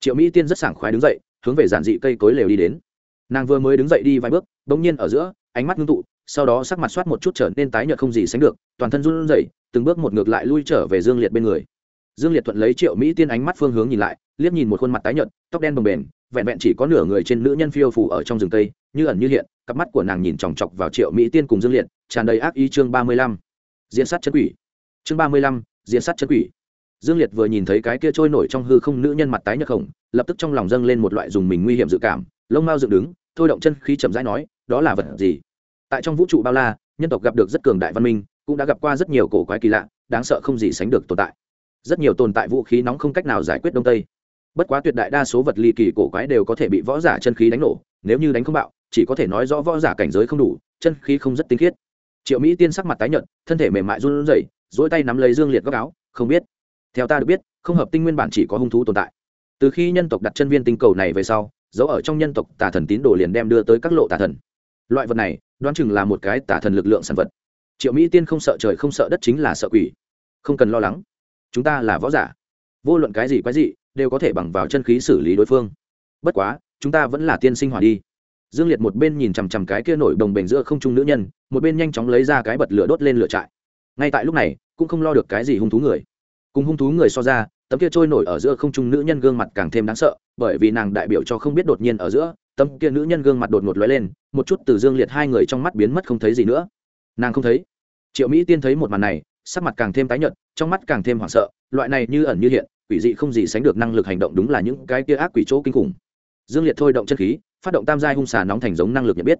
triệu mỹ tiên rất sảng khoái đứng dậy hướng về giản dị cây cối lều đi đến nàng vừa mới đứng dậy đi vài bước đ ỗ n g nhiên ở giữa, ánh mắt ngưng tụ, sau đó sắc mặt soát một chút trở nên tái nhợt không gì sánh được, toàn thân run rẩy, từng bước một ngược lại lui trở về dương liệt bên người. Dương liệt thuận lấy triệu mỹ tiên ánh mắt phương hướng nhìn lại, liếc nhìn một khuôn mặt tái nhợt, tóc đen bồng bềnh, vẹn vẹn chỉ có nửa người trên nữ nhân phiêu phủ ở trong rừng tây, như ẩn như hiện, cặp mắt của nàng nhìn chòng chọc vào triệu mỹ tiên cùng dương liệt, tràn đầy ác ý chương ba mươi lăm. Diễn sát chân quỷ. Chương ba mươi lăm, diễn sát chân quỷ. Dương liệt vừa nhìn thấy cái kia trôi nổi trong hư không nữ nhân mặt tái nhợt khổng, lập tức trong lòng dâng lên một loại dùng mình nguy hiểm dự cảm lông mao dựng đứng, thôi động chân khí chậm rãi nói, đó là vật gì? Tại trong vũ trụ bao la, nhân tộc gặp được rất cường đại văn minh, cũng đã gặp qua rất nhiều cổ quái kỳ lạ, đáng sợ không gì sánh được tồn tại. Rất nhiều tồn tại vũ khí nóng không cách nào giải quyết đông tây. Bất quá tuyệt đại đa số vật ly kỳ cổ quái đều có thể bị võ giả chân khí đánh nổ, nếu như đánh không bạo, chỉ có thể nói rõ võ giả cảnh giới không đủ, chân khí không rất tinh khiết. Triệu mỹ tiên sắc mặt tái nhợt, thân thể mềm mại run rẩy dỗi tay nắm lấy dương liệt góc áo, không biết. Theo ta được biết, không hợp tinh nguyên bản chỉ có hung thú tồn tại. Từ khi nhân tộc đặt chân viên tinh cầu này về sau dấu ở trong nhân tộc tà thần tín đồ liền đem đưa tới các lộ tà thần. Loại vật này, đoán chừng là một cái tà thần lực lượng sản vật. Triệu mỹ tiên không sợ trời không sợ đất chính là sợ quỷ. Không cần lo lắng. Chúng ta là võ giả. Vô luận cái gì quái gì đều có thể bằng vào chân khí xử lý đối phương. Bất quá, chúng ta vẫn là tiên sinh hỏa đi. Dương liệt một bên nhìn chằm chằm cái kia nổi đồng bền giữa không trung nữ nhân, một bên nhanh chóng lấy ra cái bật lửa đốt lên lửa trại. Ngay tại lúc này, cũng không lo được cái gì hung thú người cùng hung thú người so ra, tấm kia trôi nổi ở giữa không trung nữ nhân gương mặt càng thêm đáng sợ, bởi vì nàng đại biểu cho không biết đột nhiên ở giữa, tấm kia nữ nhân gương mặt đột ngột lóe lên, một chút từ dương liệt hai người trong mắt biến mất không thấy gì nữa. Nàng không thấy. Triệu mỹ tiên thấy một màn này, sắc mặt càng thêm tái nhợt, trong mắt càng thêm hoảng sợ, loại này như ẩn như hiện, quỷ dị không gì sánh được năng lực hành động đúng là những cái kia ác quỷ chỗ kinh khủng. Dương liệt thôi động chân khí, phát động tam giai hung xà nóng thành giống năng lực nhận biết.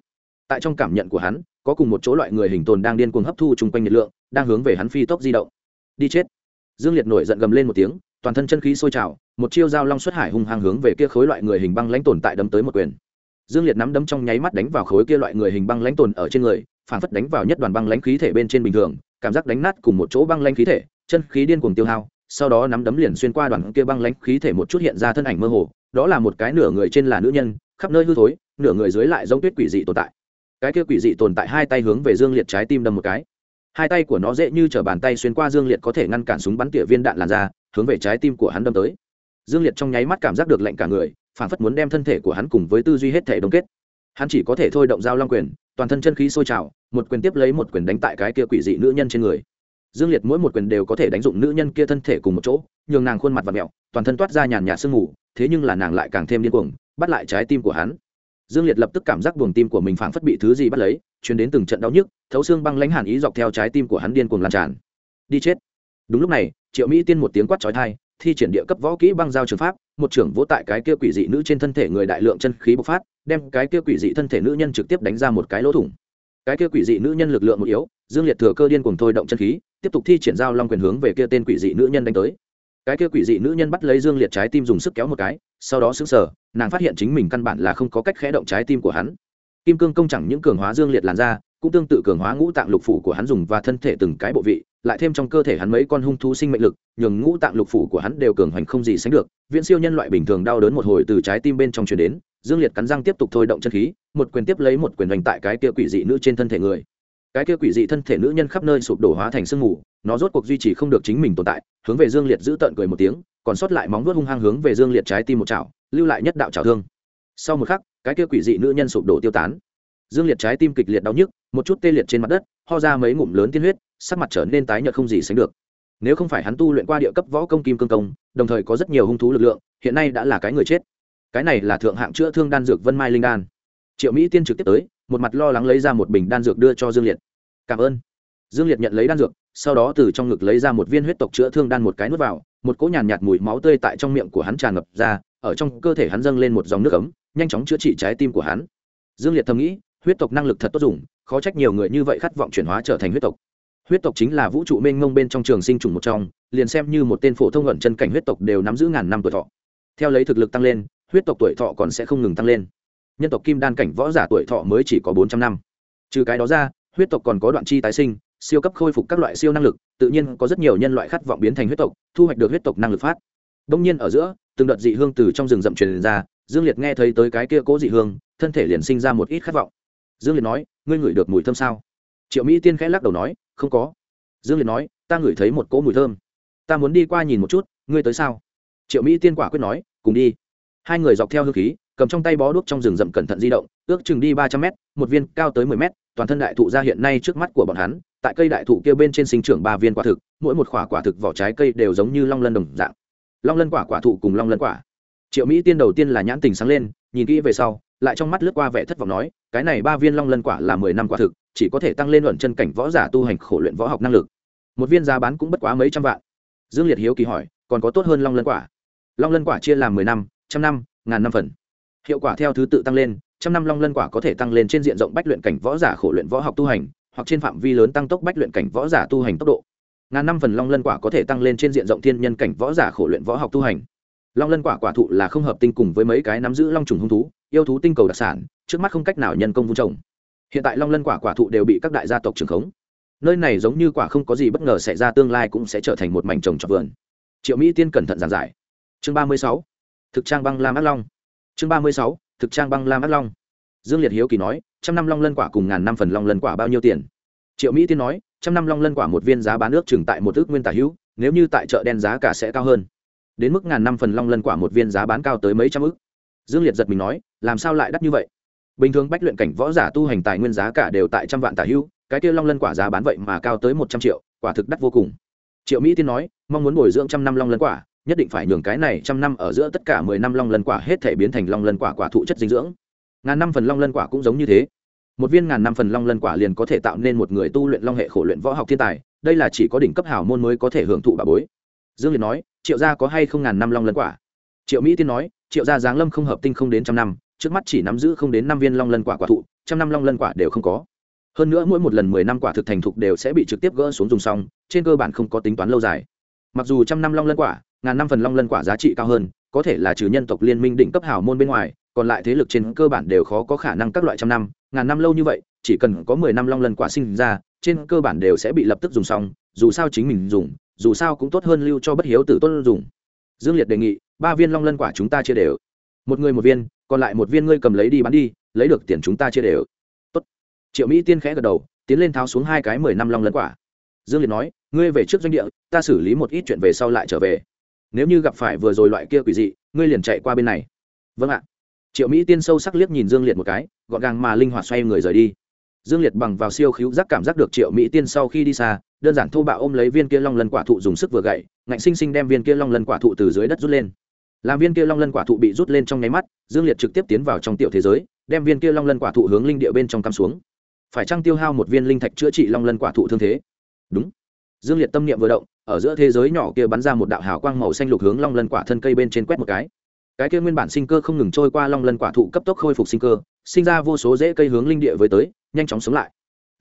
Tại trong cảm nhận của hắn, có cùng một chỗ loại người hình tồn đang điên cuồng hấp thu chung quanh nhiệt lượng, đang hướng về hắn phi tốc di động. Đi chết dương liệt nổi giận gầm lên một tiếng, toàn thân chân khí sôi trào, một chiêu dao long xuất hải hung hăng hướng về kia khối loại người hình băng lãnh tồn tại đâm tới một quyền. Dương liệt nắm đấm trong nháy mắt đánh vào khối kia loại người hình băng lãnh tồn ở trên người, phản phất đánh vào nhất đoàn băng lãnh khí thể bên trên bình thường, cảm giác đánh nát cùng một chỗ băng lãnh khí thể, chân khí điên cuồng tiêu hao, sau đó nắm đấm liền xuyên qua đoàn kia băng lãnh khí thể một chút hiện ra thân ảnh mơ hồ, đó là một cái nửa người trên là nữ nhân, khắp nơi hư thối, nửa người dưới lại giống tuyết quỷ dị tồn tại. Cái kia quỷ dị tồn tại hai tay hướng về dương liệt trái tim đâm một cái hai tay của nó dễ như t bàn tay xuyên qua dương liệt có thể ngăn cản súng bắn tỉa viên đạn làn ra, hướng về trái tim của hắn đâm tới. Dương liệt trong nháy mắt cảm giác được lạnh cả người phản phất muốn đem thân thể của hắn cùng với tư duy hết thể đông kết. Hắn chỉ có thể thôi động dao long quyền, toàn thân chân khí sôi trào, một quyền tiếp lấy một quyền đánh tại cái kia quỷ dị nữ nhân trên người. Dương liệt mỗi một quyền đều có thể đánh dụng nữ nhân kia thân thể cùng một chỗ, nhường nàng khuôn mặt và mẹo toàn thân toát ra nhàn nhạt sương mù, thế nhưng là nàng lại càng thêm điên cuồng, bắt lại trái tim của hắn. Dương liệt lập tức cảm giác buồng tim của mình phảng phất bị thứ gì bắt lấy chuyến đến từng trận đau nhức, thấu xương băng lãnh hàn ý dọc theo trái tim của hắn điên cuồng lan tràn. Đi chết. Đúng lúc này, triệu mỹ tiên một tiếng quát trói thai thi triển địa cấp võ kỹ băng giao trường pháp, một trưởng vỗ tại cái kia quỷ dị nữ trên thân thể người đại lượng chân khí bộc phát, đem cái kia quỷ dị thân thể nữ nhân trực tiếp đánh ra một cái lỗ thủng. Cái kia quỷ dị nữ nhân lực lượng một yếu, dương liệt thừa cơ điên cùng thôi động chân khí, tiếp tục thi triển giao long quyền hướng về kia tên quỷ dị nữ nhân đánh tới. Cái kia quỷ dị nữ nhân bắt lấy dương liệt trái tim dùng sức kéo một cái, sau đó xứng sở nàng phát hiện chính mình căn bản là không có cách khẽ động trái tim của hắn kim cương công chẳng những cường hóa dương liệt làn da, cũng tương tự cường hóa ngũ tạng lục phủ của hắn dùng và thân thể từng cái bộ vị lại thêm trong cơ thể hắn mấy con hung thú sinh mệnh lực nhường ngũ tạng lục phủ của hắn đều cường hoành không gì sánh được. Viễn siêu nhân loại bình thường đau đớn một hồi từ trái tim bên trong truyền đến dương liệt cắn răng tiếp tục thôi động chân khí một quyền tiếp lấy một quyền hoành tại cái kia quỷ dị nữ trên thân thể người. Cái kia quỷ dị thân thể nữ nhân khắp nơi sụp đổ hóa thành sương mù nó rốt cuộc duy trì không được chính mình tồn tại hướng về dương liệt giữ tận cười một tiếng còn sót lại móng vuốt hung hăng hướng về dương liệt trái tim một chảo lưu lại nhất đạo chảo thương sau một khắc, cái kia quỷ dị nữ nhân sụp đổ tiêu tán. Dương liệt trái tim kịch liệt đau nhức, một chút tê liệt trên mặt đất, ho ra mấy ngụm lớn tiên huyết, sắc mặt trở nên tái nhợt không gì sánh được. Nếu không phải hắn tu luyện qua địa cấp võ công kim cương công, đồng thời có rất nhiều hung thú lực lượng, hiện nay đã là cái người chết. Cái này là thượng hạng chữa thương đan dược vân mai linh đan. Triệu mỹ tiên trực tiếp tới, một mặt lo lắng lấy ra một bình đan dược đưa cho dương liệt. Cảm ơn. Dương liệt nhận lấy đan dược, sau đó từ trong ngực lấy ra một viên huyết tộc chữa thương đan một cái nuốt vào, một cỗ nhàn nhạt mùi máu tươi tại trong miệng của hắn tràn ngập ra, ở trong cơ thể hắn dâng lên một dòng nước ấm nhanh chóng chữa trị trái tim của hắn. Dương liệt thầm nghĩ, huyết tộc năng lực thật tốt dùng, khó trách nhiều người như vậy khát vọng chuyển hóa trở thành huyết tộc. Huyết tộc chính là vũ trụ mênh mông bên trong trường sinh trùng một trong, liền xem như một tên phổ thông ẩn chân cảnh huyết tộc đều nắm giữ ngàn năm tuổi thọ. Theo lấy thực lực tăng lên, huyết tộc tuổi thọ còn sẽ không ngừng tăng lên. Nhân tộc kim đan cảnh võ giả tuổi thọ mới chỉ có bốn trăm năm. Trừ cái đó ra, huyết tộc còn có đoạn chi tái sinh, siêu cấp khôi phục các loại siêu năng lực, tự nhiên có rất nhiều nhân loại khát vọng biến thành huyết tộc, thu hoạch được huyết tộc năng lực phát. Đông nhiên ở giữa, từng đợt dị hương từ trong rừng rậm truyền ra dương liệt nghe thấy tới cái kia cố dị hương, thân thể liền sinh ra một ít khát vọng. Dương liệt nói, ngươi ngửi được mùi thơm sao? Triệu mỹ tiên khẽ lắc đầu nói, không có. Dương liệt nói, ta ngửi thấy một cỗ mùi thơm. Ta muốn đi qua nhìn một chút, ngươi tới sao? Triệu mỹ tiên quả quyết nói, cùng đi. Hai người dọc theo hương khí, cầm trong tay bó đuốc trong rừng rậm cẩn thận di động, ước chừng đi ba trăm mét, một viên cao tới mười mét, toàn thân đại thụ ra hiện nay trước mắt của bọn hắn, tại cây đại thụ kia bên trên sinh trưởng ba viên quả thực, mỗi một quả quả thực vỏ trái cây đều giống như long lân đồng dạng. Long lân quả quả thụ cùng long lân quả triệu mỹ tiên đầu tiên là nhãn tình sáng lên, nhìn kỹ về sau, lại trong mắt lướt qua vẻ thất vọng nói, cái này ba viên long lân quả là mười năm quả thực, chỉ có thể tăng lên luận chân cảnh võ giả tu hành khổ luyện võ học năng lực. Một viên giá bán cũng bất quá mấy trăm vạn. Dương liệt hiếu kỳ hỏi, còn có tốt hơn long lân quả? Long lân quả chia làm mười năm, trăm năm, ngàn năm phần. Hiệu quả theo thứ tự tăng lên, trăm năm long lân quả có thể tăng lên trên diện rộng bách luyện cảnh võ giả khổ luyện võ học tu hành, hoặc trên phạm vi lớn tăng tốc bách luyện cảnh võ giả tu hành tốc độ. Ngàn năm phần long lân quả có thể tăng lên trên diện rộng thiên nhân cảnh võ giả khổ luyện võ học tu hành long lân quả quả thụ là không hợp tinh cùng với mấy cái nắm giữ long trùng hung thú, yêu thú tinh cầu đặc sản, trước mắt không cách nào nhân công vun trồng. Hiện tại long lân quả quả thụ đều bị các đại gia tộc trường khống. Nơi này giống như quả không có gì bất ngờ xảy ra, tương lai cũng sẽ trở thành một mảnh trồng trọt vườn. Triệu mỹ tiên cẩn thận giảng giải. Chương ba mươi sáu, thực trang băng lam ác long. Chương ba mươi sáu, thực trang băng lam ác long. Dương liệt hiếu kỳ nói, trăm năm long lân quả cùng ngàn năm phần long lân quả bao nhiêu tiền? Triệu mỹ tiên nói, trăm năm long lân quả một viên giá bán ước chừng tại một ước nguyên tả hữu, nếu như tại chợ đen giá cả sẽ cao hơn đến mức ngàn năm phần long lân quả một viên giá bán cao tới mấy trăm ức. Dương liệt giật mình nói, làm sao lại đắt như vậy? Bình thường bách luyện cảnh võ giả tu hành tài nguyên giá cả đều tại trăm vạn tả hưu, cái kia long lân quả giá bán vậy mà cao tới một trăm triệu, quả thực đắt vô cùng. Triệu mỹ tiên nói, mong muốn bồi dưỡng trăm năm long lân quả, nhất định phải nhường cái này trăm năm ở giữa tất cả mười năm long lân quả hết thể biến thành long lân quả quả thụ chất dinh dưỡng. Ngàn năm phần long lân quả cũng giống như thế. Một viên ngàn năm phần long lân quả liền có thể tạo nên một người tu luyện long hệ khổ luyện võ học thiên tài, đây là chỉ có đỉnh cấp hào môn mới có thể hưởng thụ bà bối. Dương liệt nói triệu gia có hay không ngàn năm long lân quả? Triệu mỹ tiên nói, triệu gia giáng lâm không hợp tinh không đến trăm năm, trước mắt chỉ nắm giữ không đến năm viên long lân quả quả thụ, trăm năm long lân quả đều không có. Hơn nữa mỗi một lần mười năm quả thực thành thục đều sẽ bị trực tiếp gỡ xuống dùng xong, trên cơ bản không có tính toán lâu dài. Mặc dù trăm năm long lân quả, ngàn năm phần long lân quả giá trị cao hơn, có thể là trừ nhân tộc liên minh đỉnh cấp hào môn bên ngoài, còn lại thế lực trên cơ bản đều khó có khả năng các loại trăm năm, ngàn năm lâu như vậy, chỉ cần có mười năm long lân quả sinh ra, trên cơ bản đều sẽ bị lập tức dùng xong, dù sao chính mình dùng dù sao cũng tốt hơn lưu cho bất hiếu tử tôn dùng. Dương liệt đề nghị, ba viên long lân quả chúng ta chia đều. Một người một viên, còn lại một viên ngươi cầm lấy đi bán đi, lấy được tiền chúng ta chia đều. Tốt. triệu mỹ tiên khẽ gật đầu, tiến lên tháo xuống hai cái mười năm long lân quả. Dương liệt nói, ngươi về trước doanh địa, ta xử lý một ít chuyện về sau lại trở về. Nếu như gặp phải vừa rồi loại kia quỷ dị, ngươi liền chạy qua bên này. Vâng ạ. Triệu mỹ tiên sâu sắc liếc nhìn dương liệt một cái, gọn gàng mà linh hoạt xoay người rời đi dương liệt bằng vào siêu khíu giác cảm giác được triệu mỹ tiên sau khi đi xa, đơn giản thô bạo ôm lấy viên kia long lân quả thụ dùng sức vừa gậy, ngạnh sinh sinh đem viên kia long lân quả thụ từ dưới đất rút lên. Làm viên kia long lân quả thụ bị rút lên trong nháy mắt, dương liệt trực tiếp tiến vào trong tiểu thế giới, đem viên kia long lân quả thụ hướng linh địa bên trong cắm xuống. Phải chăng tiêu hao một viên linh thạch chữa trị long lân quả thụ thương thế? Đúng. Dương liệt tâm niệm vừa động, ở giữa thế giới nhỏ kia bắn ra một đạo hào quang màu xanh lục hướng long lân quả thân cây bên trên quét một cái. Cái kia nguyên bản sinh cơ không ngừng trôi qua long lân quả thụ cấp tốc khôi phục sinh cơ, sinh ra vô số rễ cây hướng linh địa với tới nhanh chóng sống lại.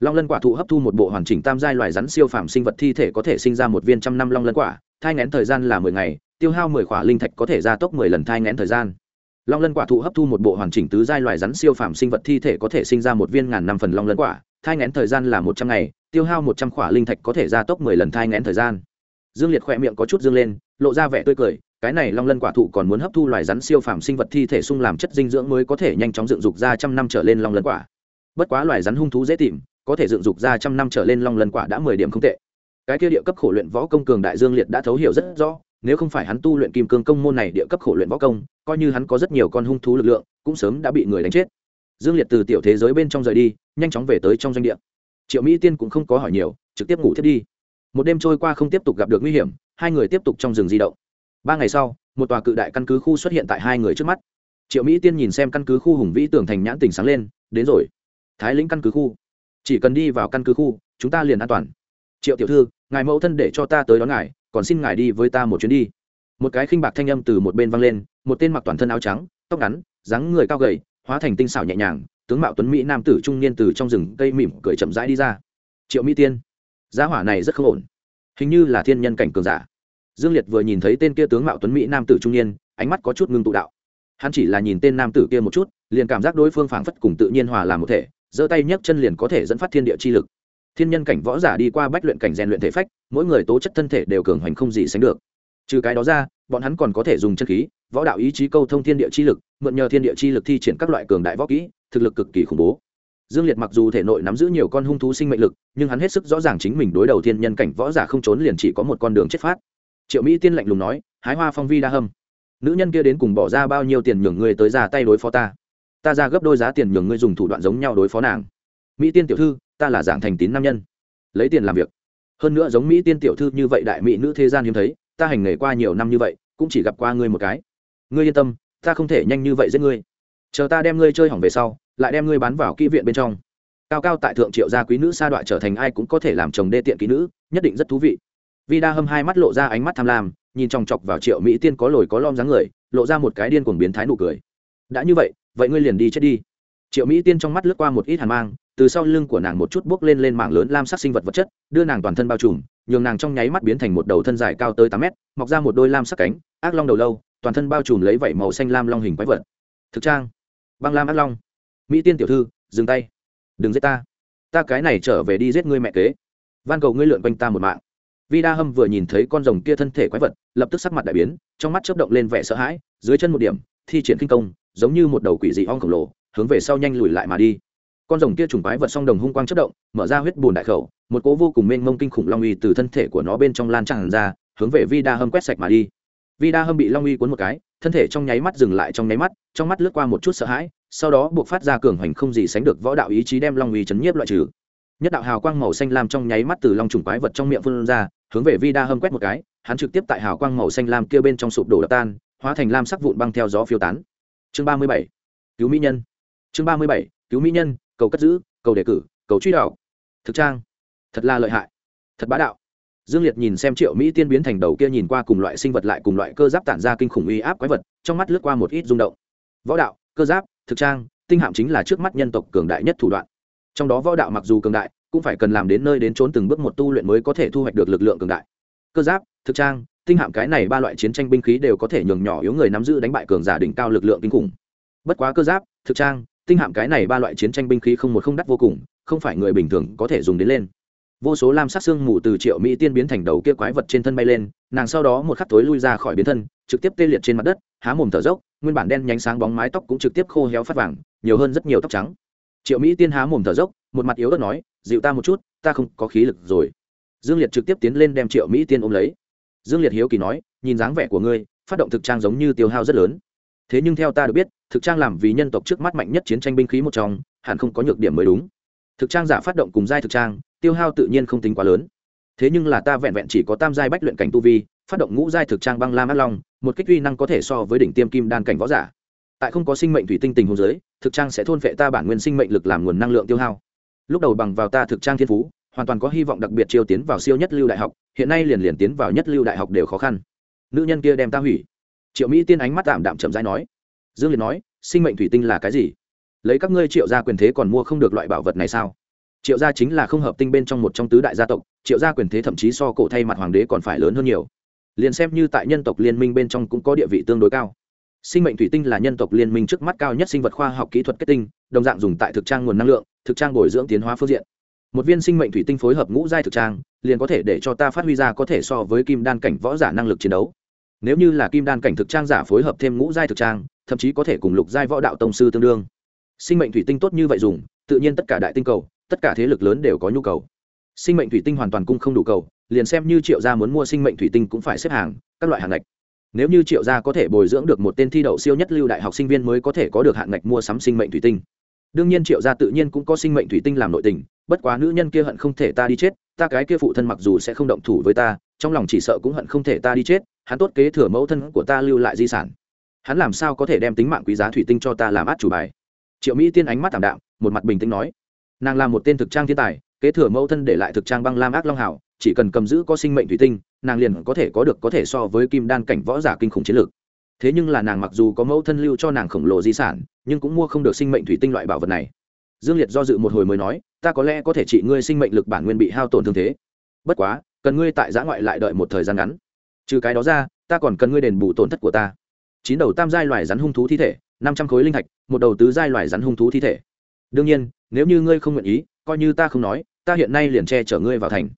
Long lân quả thụ hấp thu một bộ hoàn chỉnh tam giai loài rắn siêu phàm sinh vật thi thể có thể sinh ra một viên trăm năm long lân quả, thai ngén thời gian là mười ngày, tiêu hao mười khỏa linh thạch có thể gia tốc mười lần thai ngén thời gian. Long lân quả thụ hấp thu một bộ hoàn chỉnh tứ giai loài rắn siêu phàm sinh vật thi thể có thể sinh ra một viên ngàn năm phần long lân quả, thai ngén thời gian là một trăm ngày, tiêu hao một trăm khỏa linh thạch có thể gia tốc mười lần thai ngén thời gian. Dương liệt khỏe miệng có chút dương lên, lộ ra vẻ tươi cười, cái này long lân quả thụ còn muốn hấp thu loài rắn siêu phàm sinh vật thi thể sung làm chất dinh dưỡng mới có thể nhanh chóng dựng dục ra trăm năm trở lên long lân quả bất quá loài rắn hung thú dễ tìm, có thể dựng dục ra trăm năm trở lên long lần quả đã mười điểm không tệ. Cái kia địa cấp khổ luyện võ công cường đại dương liệt đã thấu hiểu rất rõ, nếu không phải hắn tu luyện kim cương công môn này địa cấp khổ luyện võ công, coi như hắn có rất nhiều con hung thú lực lượng, cũng sớm đã bị người đánh chết. Dương liệt từ tiểu thế giới bên trong rời đi, nhanh chóng về tới trong doanh địa. Triệu mỹ tiên cũng không có hỏi nhiều, trực tiếp ngủ thiết đi. Một đêm trôi qua không tiếp tục gặp được nguy hiểm, hai người tiếp tục trong rừng di động. Ba ngày sau, một tòa cự đại căn cứ khu xuất hiện tại hai người trước mắt. Triệu mỹ tiên nhìn xem căn cứ khu hùng vĩ tường thành nhãn tỉnh sáng lên, đến rồi thái lĩnh căn cứ khu. Chỉ cần đi vào căn cứ khu, chúng ta liền an toàn. Triệu tiểu thư, ngài mẫu thân để cho ta tới đón ngài, còn xin ngài đi với ta một chuyến đi. Một cái khinh bạc thanh âm từ một bên văng lên, một tên mặc toàn thân áo trắng, tóc ngắn, dáng người cao gầy, hóa thành tinh xảo nhẹ nhàng, tướng mạo tuấn mỹ nam tử trung niên từ trong rừng cây mỉm cười chậm rãi đi ra. Triệu mỹ tiên giá hỏa này rất không ổn. Hình như là thiên nhân cảnh cường giả. Dương liệt vừa nhìn thấy tên kia tướng mạo tuấn mỹ nam tử trung niên, ánh mắt có chút ngưng tụ đạo. Hắn chỉ là nhìn tên nam tử kia một chút, liền cảm giác đối phương phảng phất cùng tự nhiên hòa làm một thể giơ tay nhấc chân liền có thể dẫn phát thiên địa chi lực. Thiên nhân cảnh võ giả đi qua bách luyện cảnh rèn luyện thể phách, mỗi người tố chất thân thể đều cường hoành không gì sánh được. Trừ cái đó ra, bọn hắn còn có thể dùng chân khí, võ đạo ý chí câu thông thiên địa chi lực, mượn nhờ thiên địa chi lực thi triển các loại cường đại võ kỹ, thực lực cực kỳ khủng bố. Dương liệt mặc dù thể nội nắm giữ nhiều con hung thú sinh mệnh lực, nhưng hắn hết sức rõ ràng chính mình đối đầu thiên nhân cảnh võ giả không trốn liền chỉ có một con đường chết phát. Triệu mỹ tiên lạnh lùng nói, hái hoa phong vi đa hâm. Nữ nhân kia đến cùng bỏ ra bao nhiêu tiền nhường người tới ra tay đối phó ta? Ta ra gấp đôi giá tiền nhường ngươi dùng thủ đoạn giống nhau đối phó nàng. Mỹ tiên tiểu thư, ta là dạng thành tín nam nhân. Lấy tiền làm việc. Hơn nữa giống mỹ tiên tiểu thư như vậy đại mỹ nữ thế gian hiếm thấy, ta hành nghề qua nhiều năm như vậy, cũng chỉ gặp qua ngươi một cái. Ngươi yên tâm, ta không thể nhanh như vậy giết ngươi. Chờ ta đem ngươi chơi hỏng về sau, lại đem ngươi bán vào kỹ viện bên trong. Cao cao tại thượng triệu gia quý nữ sa đoạn trở thành ai cũng có thể làm chồng đê tiện kỹ nữ, nhất định rất thú vị. Vi đa hâm hai mắt lộ ra ánh mắt tham lam, nhìn chòng chọc vào triệu mỹ tiên có lồi có lom dáng người, lộ ra một cái điên cuồng biến thái nụ cười. Đã như vậy vậy ngươi liền đi chết đi. Triệu mỹ tiên trong mắt lướt qua một ít hàn mang, từ sau lưng của nàng một chút bước lên lên mảng lớn lam sắc sinh vật vật chất, đưa nàng toàn thân bao trùm, nhường nàng trong nháy mắt biến thành một đầu thân dài cao tới tám mét, mọc ra một đôi lam sắc cánh, ác long đầu lâu, toàn thân bao trùm lấy vảy màu xanh lam long hình quái vật. Thực trang. Băng lam ác long. Mỹ tiên tiểu thư, dừng tay. Đừng giết ta. Ta cái này trở về đi giết ngươi mẹ kế. Van cầu ngươi lượn quanh ta một mạng. Vi đa hâm vừa nhìn thấy con rồng kia thân thể quái vật, lập tức sắc mặt đại biến, trong mắt chớp động lên vẻ sợ hãi, dưới chân một điểm, thi triển kinh công giống như một đầu quỷ dị ong khổng lồ, hướng về sau nhanh lùi lại mà đi. Con rồng kia trùng quái vật song đồng hung quang chớp động, mở ra huyết bùn đại khẩu, một cỗ vô cùng mênh mông kinh khủng long uy từ thân thể của nó bên trong lan tràn ra, hướng về vi đa hâm quét sạch mà đi. Vi đa hâm bị long uy cuốn một cái, thân thể trong nháy mắt dừng lại trong nháy mắt, trong mắt lướt qua một chút sợ hãi, sau đó buộc phát ra cường hoành không gì sánh được võ đạo ý chí đem long uy chấn nhiếp loại trừ. Nhất đạo hào quang màu xanh lam trong nháy mắt từ long trùng quái vật trong miệng phun ra, hướng về vi đa hâm quét một cái, hắn trực tiếp tại hào quang màu xanh lam kia bên trong sụp đổ đập tan, hóa thành lam sắc vụn băng theo gió phiêu tán chương ba mươi bảy. Cứu mỹ nhân. Chương ba mươi bảy. Cứu mỹ nhân, cầu cất giữ, cầu đề cử, cầu truy đạo thực trang. Thật là lợi hại. Thật bá đạo. Dương liệt nhìn xem triệu mỹ tiên biến thành đầu kia nhìn qua cùng loại sinh vật lại cùng loại cơ giáp tản ra kinh khủng uy áp quái vật, trong mắt lướt qua một ít rung động. Võ đạo, cơ giáp, thực trang, tinh hạm chính là trước mắt nhân tộc cường đại nhất thủ đoạn. Trong đó võ đạo mặc dù cường đại, cũng phải cần làm đến nơi đến trốn từng bước một tu luyện mới có thể thu hoạch được lực lượng cường đại. Cơ giáp, thực trang tinh hạm cái này ba loại chiến tranh binh khí đều có thể nhường nhỏ yếu người nắm giữ đánh bại cường giả đỉnh cao lực lượng kinh khủng. Bất quá cơ giáp, thực trang, tinh hạm cái này ba loại chiến tranh binh khí không một không đắt vô cùng, không phải người bình thường có thể dùng đến lên. Vô số lam sắc xương mù từ triệu mỹ tiên biến thành đầu kia quái vật trên thân bay lên, nàng sau đó một khắc tối lui ra khỏi biến thân, trực tiếp tê liệt trên mặt đất, há mồm thở dốc, nguyên bản đen nhánh sáng bóng mái tóc cũng trực tiếp khô héo phát vàng, nhiều hơn rất nhiều tóc trắng. Triệu mỹ tiên há mồm thở dốc, một mặt yếu ớt nói, dịu ta một chút, ta không có khí lực rồi. Dương liệt trực tiếp tiến lên đem triệu mỹ tiên ôm lấy dương liệt hiếu kỳ nói, nhìn dáng vẻ của ngươi, phát động thực trang giống như tiêu hao rất lớn. Thế nhưng theo ta được biết, thực trang làm vì nhân tộc trước mắt mạnh nhất chiến tranh binh khí một trong, hẳn không có nhược điểm mới đúng. Thực trang giả phát động cùng giai thực trang, tiêu hao tự nhiên không tính quá lớn. Thế nhưng là ta vẹn vẹn chỉ có tam giai bách luyện cảnh tu vi, phát động ngũ giai thực trang băng lam át long, một kích uy năng có thể so với đỉnh tiêm kim đan cảnh võ giả. Tại không có sinh mệnh thủy tinh tình hồ dưới, thực trang sẽ thôn phệ ta bản nguyên sinh mệnh lực làm nguồn năng lượng tiêu hao. Lúc đầu bằng vào ta thực trang thiên phú hoàn toàn có hy vọng đặc biệt chiêu tiến vào siêu nhất lưu đại học, hiện nay liền liền tiến vào nhất lưu đại học đều khó khăn. Nữ nhân kia đem ta hủy. Triệu mỹ tiên ánh mắt tạm đạm chậm rãi nói. Dương liệt nói, sinh mệnh thủy tinh là cái gì? Lấy các ngươi triệu gia quyền thế còn mua không được loại bảo vật này sao? Triệu gia chính là không hợp tinh bên trong một trong tứ đại gia tộc, triệu gia quyền thế thậm chí so cổ thay mặt hoàng đế còn phải lớn hơn nhiều. Liền xem như tại nhân tộc liên minh bên trong cũng có địa vị tương đối cao. Sinh mệnh thủy tinh là nhân tộc liên minh trước mắt cao nhất sinh vật khoa học kỹ thuật kết tinh, đồng dạng dùng tại thực trang nguồn năng lượng, thực trang bồi dưỡng tiến hóa phương diện một viên sinh mệnh thủy tinh phối hợp ngũ giai thực trang, liền có thể để cho ta phát huy ra có thể so với kim đan cảnh võ giả năng lực chiến đấu. Nếu như là kim đan cảnh thực trang giả phối hợp thêm ngũ giai thực trang, thậm chí có thể cùng lục giai võ đạo tông sư tương đương. Sinh mệnh thủy tinh tốt như vậy dùng, tự nhiên tất cả đại tinh cầu, tất cả thế lực lớn đều có nhu cầu. Sinh mệnh thủy tinh hoàn toàn cung không đủ cầu, liền xem như triệu gia muốn mua sinh mệnh thủy tinh cũng phải xếp hàng, các loại hàng ngạch. Nếu như triệu gia có thể bồi dưỡng được một tên thi đậu siêu nhất lưu đại học sinh viên mới có thể có được hạn ngạch mua sắm sinh mệnh thủy tinh. Đương nhiên triệu gia tự nhiên cũng có sinh mệnh thủy tinh làm nội tình bất quá nữ nhân kia hận không thể ta đi chết, ta cái kia phụ thân mặc dù sẽ không động thủ với ta, trong lòng chỉ sợ cũng hận không thể ta đi chết, hắn tốt kế thừa mẫu thân của ta lưu lại di sản. Hắn làm sao có thể đem tính mạng quý giá thủy tinh cho ta làm át chủ bài? Triệu mỹ tiên ánh mắt thảm đạm, một mặt bình tĩnh nói. Nàng là một tên thực trang thiên tài, kế thừa mẫu thân để lại thực trang băng lam ác long hảo, chỉ cần cầm giữ có sinh mệnh thủy tinh, nàng liền có thể có được có thể so với kim đan cảnh võ giả kinh khủng chiến lược. Thế nhưng là nàng mặc dù có mẫu thân lưu cho nàng khổng lồ di sản, nhưng cũng mua không được sinh mệnh thủy tinh loại bảo vật này dương liệt do dự một hồi mới nói, ta có lẽ có thể trị ngươi sinh mệnh lực bản nguyên bị hao tổn thương thế. Bất quá, cần ngươi tại giã ngoại lại đợi một thời gian ngắn. Trừ cái đó ra, ta còn cần ngươi đền bù tổn thất của ta. Chín đầu tam giai loài rắn hung thú thi thể, năm trăm khối linh thạch, một đầu tứ giai loài rắn hung thú thi thể. Đương nhiên, nếu như ngươi không nguyện ý, coi như ta không nói, ta hiện nay liền che chở ngươi vào thành.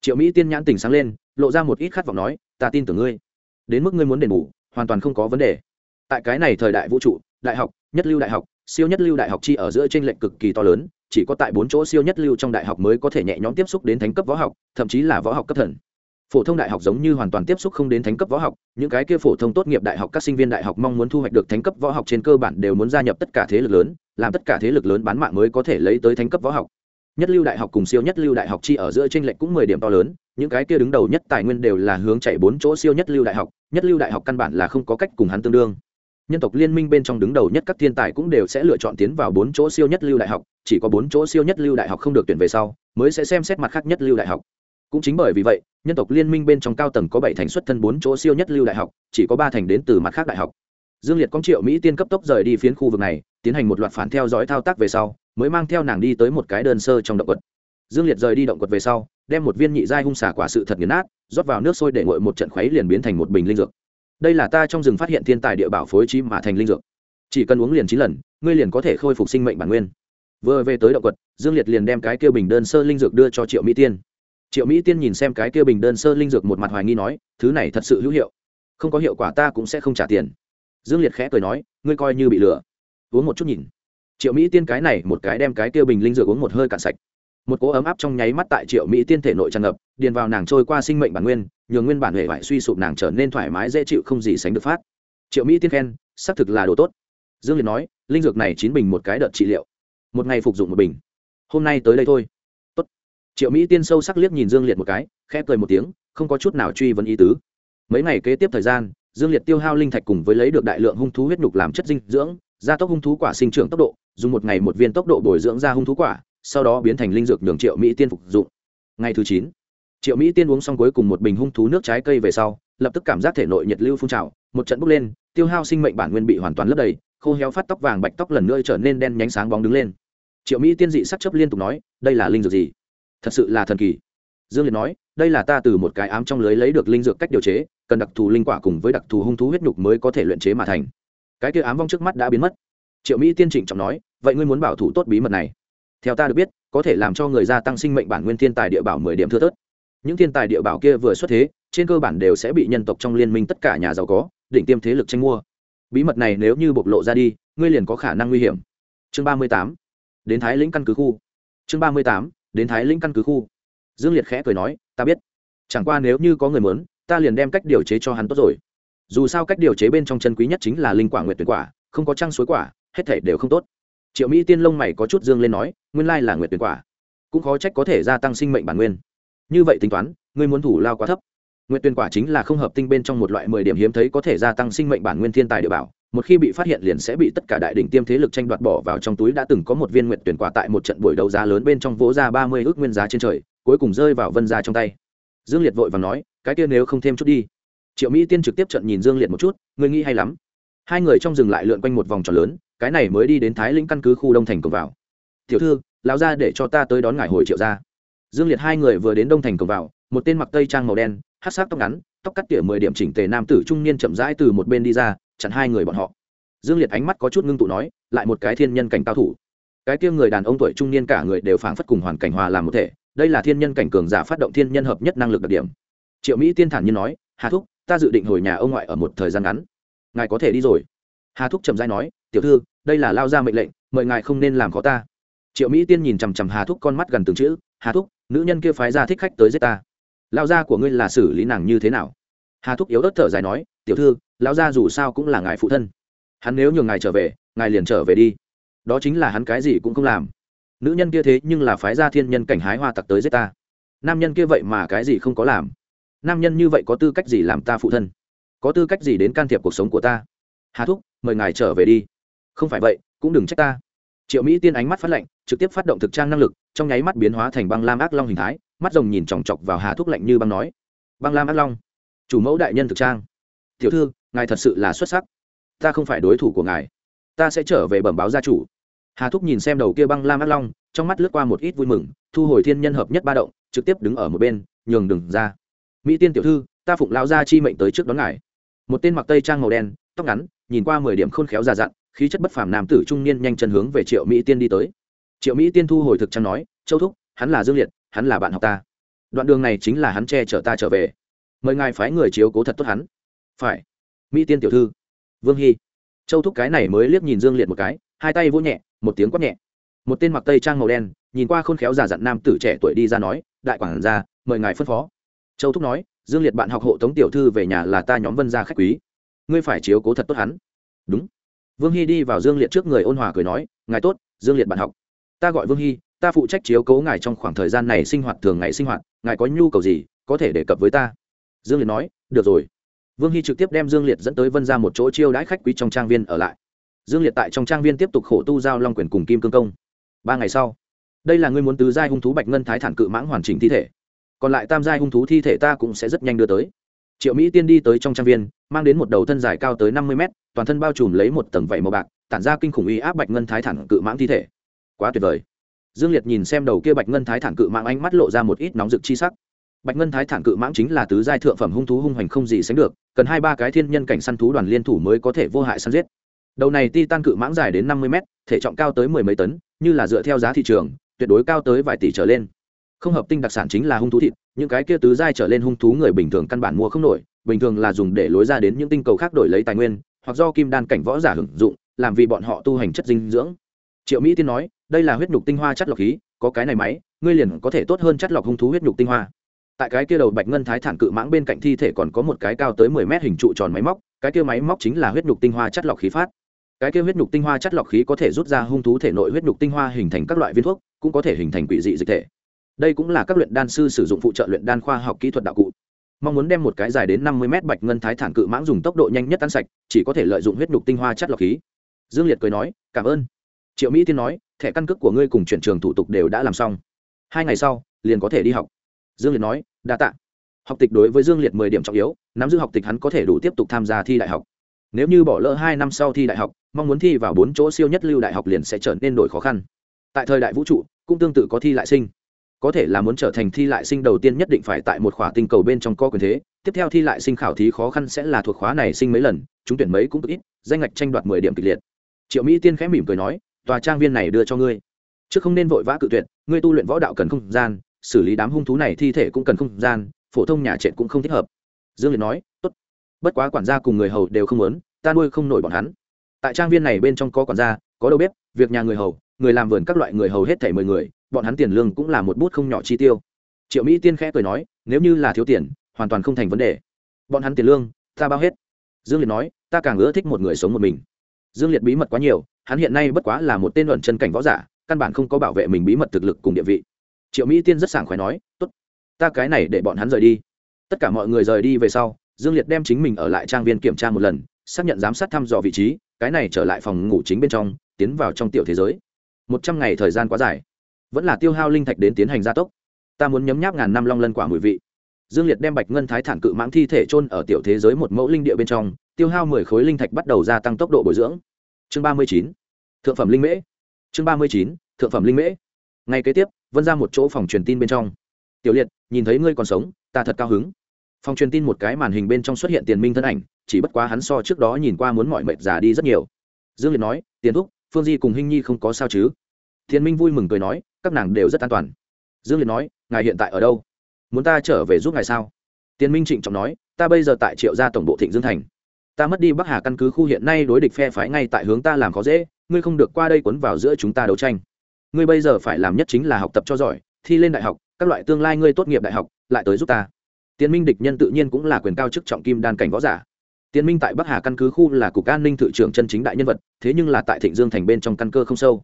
Triệu mỹ tiên nhãn tình sáng lên, lộ ra một ít khát vọng nói, ta tin tưởng ngươi. Đến mức ngươi muốn đền bù, hoàn toàn không có vấn đề. Tại cái này thời đại vũ trụ, đại học, nhất lưu đại học siêu nhất lưu đại học chi ở giữa trên lệnh cực kỳ to lớn, chỉ có tại bốn chỗ siêu nhất lưu trong đại học mới có thể nhẹ nhõm tiếp xúc đến thánh cấp võ học, thậm chí là võ học cấp thần. Phổ thông đại học giống như hoàn toàn tiếp xúc không đến thánh cấp võ học, những cái kia phổ thông tốt nghiệp đại học các sinh viên đại học mong muốn thu hoạch được thánh cấp võ học trên cơ bản đều muốn gia nhập tất cả thế lực lớn, làm tất cả thế lực lớn bán mạng mới có thể lấy tới thánh cấp võ học. Nhất lưu đại học cùng siêu nhất lưu đại học chi ở giữa tranh lệch cũng mười điểm to lớn, những cái kia đứng đầu nhất tài nguyên đều là hướng chạy bốn chỗ siêu nhất lưu đại học, nhất lưu đại học căn bản là không có cách cùng hắn tương đương nhân tộc liên minh bên trong đứng đầu nhất các thiên tài cũng đều sẽ lựa chọn tiến vào bốn chỗ siêu nhất lưu đại học, chỉ có bốn chỗ siêu nhất lưu đại học không được tuyển về sau, mới sẽ xem xét mặt khác nhất lưu đại học. Cũng chính bởi vì vậy, nhân tộc liên minh bên trong cao tầng có bảy thành xuất thân bốn chỗ siêu nhất lưu đại học, chỉ có ba thành đến từ mặt khác đại học. Dương liệt công triệu mỹ tiên cấp tốc rời đi phiến khu vực này, tiến hành một loạt phản theo dõi thao tác về sau, mới mang theo nàng đi tới một cái đơn sơ trong động quật. Dương liệt rời đi động quật về sau, đem một viên nhị giai hung xả quả sự thật nghiền nát, rót vào nước sôi để ngội một trận khuấy liền biến thành một bình linh dược đây là ta trong rừng phát hiện thiên tài địa bảo phối trí mà thành linh dược. Chỉ cần uống liền chín lần, ngươi liền có thể khôi phục sinh mệnh bản nguyên. Vừa về tới động quật, dương liệt liền đem cái kia bình đơn sơ linh dược đưa cho triệu mỹ tiên. Triệu mỹ tiên nhìn xem cái kia bình đơn sơ linh dược một mặt hoài nghi nói, thứ này thật sự hữu hiệu. Không có hiệu quả ta cũng sẽ không trả tiền. Dương liệt khẽ cười nói, ngươi coi như bị lừa. Uống một chút nhìn. Triệu mỹ tiên cái này, một cái đem cái kia bình linh dược uống một hơi cạn sạch. Một cỗ ấm áp trong nháy mắt tại triệu mỹ tiên thể nội tràn ngập điền vào nàng trôi qua sinh mệnh bản nguyên, nhường nguyên bản hệ vải suy sụp nàng trở nên thoải mái, dễ chịu, không gì sánh được phát. Triệu mỹ tiên khen, xác thực là đồ tốt. Dương liệt nói, linh dược này chín bình một cái đợt trị liệu. Một ngày phục dụng một bình. Hôm nay tới đây thôi. Tốt. triệu mỹ tiên sâu sắc liếc nhìn dương liệt một cái, khẽ cười một tiếng, không có chút nào truy vấn ý tứ. Mấy ngày kế tiếp thời gian, dương liệt tiêu hao linh thạch cùng với lấy được đại lượng hung thú huyết nhục làm chất dinh dưỡng, gia tốc hung thú quả sinh trưởng tốc độ, dùng một ngày một viên tốc độ bồi dưỡng ra hung thú quả, sau đó biến thành linh dược đường triệu mỹ tiên phục dụng. Ngày thứ chín triệu mỹ tiên uống xong cuối cùng một bình hung thú nước trái cây về sau, lập tức cảm giác thể nội nhiệt lưu phun trào, một trận bốc lên, tiêu hao sinh mệnh bản nguyên bị hoàn toàn lấp đầy, khô héo phát tóc vàng bạch tóc lần nữa trở nên đen nhánh sáng bóng đứng lên. Triệu mỹ tiên dị sắc chấp liên tục nói, đây là linh dược gì? Thật sự là thần kỳ. Dương liệt nói, đây là ta từ một cái ám trong lưới lấy được linh dược cách điều chế, cần đặc thù linh quả cùng với đặc thù hung thú huyết nhục mới có thể luyện chế mà thành. Cái kia ám vong trước mắt đã biến mất. Triệu mỹ tiên trịnh trọng nói, vậy ngươi muốn bảo thủ tốt bí mật này? Theo ta được biết, có thể làm cho người gia tăng sinh mệnh bản nguyên thiên tài địa bảo mười điểm thưa thớt những thiên tài địa bảo kia vừa xuất thế, trên cơ bản đều sẽ bị nhân tộc trong liên minh tất cả nhà giàu có định tiêm thế lực tranh mua. Bí mật này nếu như bộc lộ ra đi, ngươi liền có khả năng nguy hiểm. Chương ba mươi tám. Đến thái lĩnh căn cứ khu. Chương ba mươi tám. Đến thái lĩnh căn cứ khu. Dương liệt khẽ cười nói, ta biết. Chẳng qua nếu như có người muốn, ta liền đem cách điều chế cho hắn tốt rồi. Dù sao cách điều chế bên trong chân quý nhất chính là linh quả nguyệt tuyệt quả, không có trăng suối quả, hết thể đều không tốt. Triệu mỹ tiên lông mày có chút dương lên nói, nguyên lai là nguyệt tuyệt quả. Cũng khó trách có thể gia tăng sinh mệnh bản nguyên như vậy tính toán, ngươi muốn thủ lao quá thấp. Nguyệt tuyên quả chính là không hợp tinh bên trong một loại mười điểm hiếm thấy có thể gia tăng sinh mệnh bản nguyên thiên tài địa bảo, một khi bị phát hiện liền sẽ bị tất cả đại đỉnh tiêm thế lực tranh đoạt bỏ vào trong túi đã từng có một viên nguyệt tuyển quả tại một trận buổi đấu giá lớn bên trong vỗ ra ba mươi ước nguyên giá trên trời, cuối cùng rơi vào vân gia trong tay. Dương liệt vội và nói, cái kia nếu không thêm chút đi. Triệu mỹ tiên trực tiếp trận nhìn dương liệt một chút người nghĩ hay lắm. Hai người trong rừng lại lượn quanh một vòng tròn lớn, cái này mới đi đến thái lĩnh căn cứ khu đông thành cổng vào. Tiểu thư, lão ra để cho ta tới đón ngài hồi triệu ra dương liệt hai người vừa đến đông thành cổng vào, một tên mặc tây trang màu đen, hát sắc tóc ngắn, tóc cắt tỉa mười điểm chỉnh tề nam tử trung niên chậm rãi từ một bên đi ra, chặn hai người bọn họ. Dương liệt ánh mắt có chút ngưng tụ nói, lại một cái thiên nhân cảnh cao thủ. Cái kia người đàn ông tuổi trung niên cả người đều phảng phất cùng hoàn cảnh hòa làm một thể, đây là thiên nhân cảnh cường giả phát động thiên nhân hợp nhất năng lực đặc điểm. Triệu mỹ tiên thản nhiên nói, hà thúc, ta dự định hồi nhà ông ngoại ở một thời gian ngắn. Ngài có thể đi rồi. Hà thúc chậm rãi nói, tiểu thư, đây là lao ra mệnh lệnh, mời ngài không nên làm khó ta triệu mỹ tiên nhìn chằm chằm hà thúc con mắt gần từng chữ, hà thúc, nữ nhân kia phái ra thích khách tới giết ta. Lao gia của ngươi là xử lý nàng như thế nào? Hà thúc yếu ớt thở dài nói, tiểu thư lao gia dù sao cũng là ngài phụ thân. Hắn nếu nhường ngài trở về, ngài liền trở về đi. Đó chính là hắn cái gì cũng không làm. Nữ nhân kia thế nhưng là phái gia thiên nhân cảnh hái hoa tặc tới giết ta. Nam nhân kia vậy mà cái gì không có làm? Nam nhân như vậy có tư cách gì làm ta phụ thân? Có tư cách gì đến can thiệp cuộc sống của ta? Hà thúc, mời ngài trở về đi. Không phải vậy, cũng đừng trách ta triệu mỹ tiên ánh mắt phát lạnh, trực tiếp phát động thực trang năng lực, trong nháy mắt biến hóa thành băng lam ác long hình thái, mắt rồng nhìn chòng chọc vào hà thúc lạnh như băng nói, băng lam ác long, chủ mẫu đại nhân thực trang. Tiểu thư, ngài thật sự là xuất sắc. Ta không phải đối thủ của ngài. Ta sẽ trở về bẩm báo gia chủ. Hà thúc nhìn xem đầu kia băng lam ác long, trong mắt lướt qua một ít vui mừng, thu hồi thiên nhân hợp nhất ba động, trực tiếp đứng ở một bên, nhường đừng ra. Mỹ tiên tiểu thư, ta phụng lao gia chi mệnh tới trước đón ngài. Một tên mặc tây trang màu đen, tóc ngắn nhìn qua mười điểm khôn khéo già dặn, khí chất bất phàm nam tử trung niên nhanh chân hướng về triệu mỹ tiên đi tới. Triệu mỹ tiên thu hồi thực trang nói, châu thúc, hắn là dương liệt, hắn là bạn học ta. Đoạn đường này chính là hắn che chở ta trở về. Mời ngài phái người chiếu cố thật tốt hắn. Phải. Mỹ tiên tiểu thư. Vương hy. Châu thúc cái này mới liếc nhìn dương liệt một cái, hai tay vỗ nhẹ, một tiếng quát nhẹ. Một tên mặc tây trang màu đen, nhìn qua khôn khéo già dặn nam tử trẻ tuổi đi ra nói, đại quản gia, mời ngài phân phó. Châu thúc nói, dương liệt bạn học hộ tống tiểu thư về nhà là ta nhóm vân gia khách quý ngươi phải chiếu cố thật tốt hắn. Đúng. Vương hy đi vào dương liệt trước người ôn hòa cười nói, ngài tốt, dương liệt bạn học. Ta gọi vương hy, ta phụ trách chiếu cố ngài trong khoảng thời gian này sinh hoạt thường ngày sinh hoạt, ngài có nhu cầu gì, có thể đề cập với ta. Dương liệt nói, được rồi. Vương hy trực tiếp đem dương liệt dẫn tới vân ra một chỗ chiêu đãi khách quý trong trang viên ở lại. Dương liệt tại trong trang viên tiếp tục khổ tu giao long quyền cùng kim cương công. Ba ngày sau, đây là ngươi muốn tứ giai hung thú bạch ngân thái thản cự mãng hoàn chỉnh thi thể. Còn lại tam giai hung thú thi thể ta cũng sẽ rất nhanh đưa tới triệu mỹ tiên đi tới trong trang viên, mang đến một đầu thân dài cao tới năm mươi mét, toàn thân bao trùm lấy một tầng vảy màu bạc, tản ra kinh khủng uy áp bạch ngân thái thản cự mãng thi thể. Quá tuyệt vời. Dương liệt nhìn xem đầu kia bạch ngân thái thản cự mãng ánh mắt lộ ra một ít nóng rực chi sắc. Bạch ngân thái thản cự mãng chính là tứ giai thượng phẩm hung thú hung hoành không gì sánh được, cần hai ba cái thiên nhân cảnh săn thú đoàn liên thủ mới có thể vô hại săn giết. Đầu này ti tan cự mãng dài đến năm mươi mét, thể trọng cao tới mười mấy tấn, như là dựa theo giá thị trường, tuyệt đối cao tới vài tỷ trở lên. Không hợp tinh đặc sản chính là hung thú thịt những cái kia tứ giai trở lên hung thú người bình thường căn bản mua không nổi, bình thường là dùng để lối ra đến những tinh cầu khác đổi lấy tài nguyên, hoặc do kim đan cảnh võ giả hưởng dụng, làm vì bọn họ tu hành chất dinh dưỡng. Triệu mỹ tiên nói, đây là huyết nhục tinh hoa chất lọc khí, có cái này máy, ngươi liền có thể tốt hơn chất lọc hung thú huyết nhục tinh hoa. Tại cái kia đầu bạch ngân thái thản cự mãng bên cạnh thi thể còn có một cái cao tới mười mét hình trụ tròn máy móc, cái kia máy móc chính là huyết nhục tinh hoa chất lọc khí phát. Cái kia huyết nhục tinh hoa chất lọc khí có thể rút ra hung thú thể nội huyết nhục tinh hoa hình thành các loại viên thuốc, cũng có thể hình thành quỷ dị dịch thể đây cũng là các luyện đan sư sử dụng phụ trợ luyện đan khoa học kỹ thuật đạo cụ. Mong muốn đem một cái dài đến năm mươi mét bạch ngân thái thản cự mãng dùng tốc độ nhanh nhất tan sạch, chỉ có thể lợi dụng huyết nhục tinh hoa chất lọc khí. Dương liệt cười nói, cảm ơn. Triệu mỹ tiên nói, thẻ căn cước của ngươi cùng chuyển trường thủ tục đều đã làm xong. Hai ngày sau, liền có thể đi học. Dương liệt nói, đa tạ. Học tịch đối với dương liệt mười điểm trọng yếu, nắm giữ học tịch hắn có thể đủ tiếp tục tham gia thi đại học. Nếu như bỏ lỡ hai năm sau thi đại học, mong muốn thi vào bốn chỗ siêu nhất lưu đại học liền sẽ trở nên đổi khó khăn. Tại thời đại vũ trụ, cũng tương tự có thi lại sinh có thể là muốn trở thành thi lại sinh đầu tiên nhất định phải tại một khóa tinh cầu bên trong có quyền thế. Tiếp theo thi lại sinh khảo thí khó khăn sẽ là thuộc khóa này sinh mấy lần, chúng tuyển mấy cũng ít, danh ngạch tranh đoạt mười điểm kịch liệt. Triệu mỹ tiên khẽ mỉm cười nói, tòa trang viên này đưa cho ngươi. Chứ không nên vội vã cự tuyệt, ngươi tu luyện võ đạo cần không gian, xử lý đám hung thú này thi thể cũng cần không gian, phổ thông nhà trệt cũng không thích hợp. Dương liệt nói, tốt. Bất quá quản gia cùng người hầu đều không muốn, ta nuôi không nổi bọn hắn. Tại trang viên này bên trong có quản gia, có đầu bếp, việc nhà người hầu, người làm vườn các loại người hầu hết thảy mười người bọn hắn tiền lương cũng là một bút không nhỏ chi tiêu. Triệu mỹ tiên khẽ cười nói, nếu như là thiếu tiền, hoàn toàn không thành vấn đề. Bọn hắn tiền lương, ta bao hết. Dương liệt nói, ta càng ưa thích một người sống một mình. Dương liệt bí mật quá nhiều, hắn hiện nay bất quá là một tên luận chân cảnh võ giả, căn bản không có bảo vệ mình bí mật thực lực cùng địa vị. Triệu mỹ tiên rất sảng khoái nói, tốt, ta cái này để bọn hắn rời đi. Tất cả mọi người rời đi về sau, dương liệt đem chính mình ở lại trang viên kiểm tra một lần, xác nhận giám sát thăm dò vị trí, cái này trở lại phòng ngủ chính bên trong, tiến vào trong tiểu thế giới. Một trăm ngày thời gian quá dài vẫn là tiêu hao linh thạch đến tiến hành gia tốc. Ta muốn nhấm nháp ngàn năm long lân quả mùi vị. Dương liệt đem bạch ngân thái thản cự mãng thi thể trôn ở tiểu thế giới một mẫu linh địa bên trong, tiêu hao mười khối linh thạch bắt đầu gia tăng tốc độ bồi dưỡng. Chương ba mươi chín, thượng phẩm linh mễ. Chương ba mươi chín, thượng phẩm linh mễ. Ngay kế tiếp, vân ra một chỗ phòng truyền tin bên trong. Tiểu liệt, nhìn thấy ngươi còn sống, ta thật cao hứng. Phòng truyền tin một cái màn hình bên trong xuất hiện tiền minh thân ảnh, chỉ bất quá hắn so trước đó nhìn qua muốn mọi mệt già đi rất nhiều. Dương liệt nói, tiền thúc, phương di cùng hinh nhi không có sao chứ? Thiên minh vui mừng cười nói, các nàng đều rất an toàn. Dương liệt nói, ngài hiện tại ở đâu? Muốn ta trở về giúp ngài sao? Tiền minh trịnh trọng nói, ta bây giờ tại triệu gia tổng bộ thịnh dương thành. Ta mất đi bắc hà căn cứ khu hiện nay đối địch phe phái ngay tại hướng ta làm khó dễ, ngươi không được qua đây quấn vào giữa chúng ta đấu tranh. Ngươi bây giờ phải làm nhất chính là học tập cho giỏi, thi lên đại học, các loại tương lai ngươi tốt nghiệp đại học, lại tới giúp ta. Tiến minh địch nhân tự nhiên cũng là quyền cao chức trọng kim đan cảnh võ giả. Tiến minh tại bắc hà căn cứ khu là cục an ninh thự trưởng chân chính đại nhân vật, thế nhưng là tại thịnh dương thành bên trong căn cơ không sâu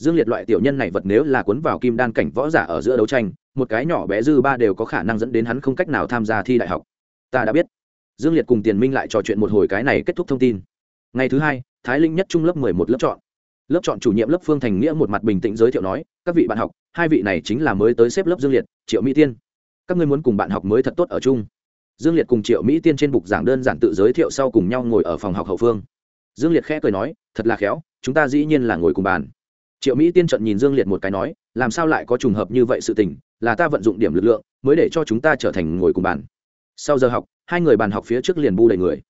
dương liệt loại tiểu nhân này vật nếu là cuốn vào kim đan cảnh võ giả ở giữa đấu tranh, một cái nhỏ bé dư ba đều có khả năng dẫn đến hắn không cách nào tham gia thi đại học. Ta đã biết. Dương liệt cùng tiền minh lại trò chuyện một hồi cái này kết thúc thông tin. Ngày thứ hai, thái linh nhất trung lớp mười một lớp chọn. Lớp chọn chủ nhiệm lớp phương thành nghĩa một mặt bình tĩnh giới thiệu nói, các vị bạn học, hai vị này chính là mới tới xếp lớp dương liệt, triệu mỹ tiên. Các ngươi muốn cùng bạn học mới thật tốt ở chung. Dương liệt cùng triệu mỹ tiên trên bục giảng đơn giản tự giới thiệu sau cùng nhau ngồi ở phòng học hậu phương. Dương liệt khẽ cười nói, thật là khéo, chúng ta dĩ nhiên là ngồi cùng bàn triệu mỹ tiên trận nhìn dương liệt một cái nói, làm sao lại có trùng hợp như vậy sự tình, là ta vận dụng điểm lực lượng, mới để cho chúng ta trở thành ngồi cùng bàn. Sau giờ học, hai người bàn học phía trước liền bu đầy người.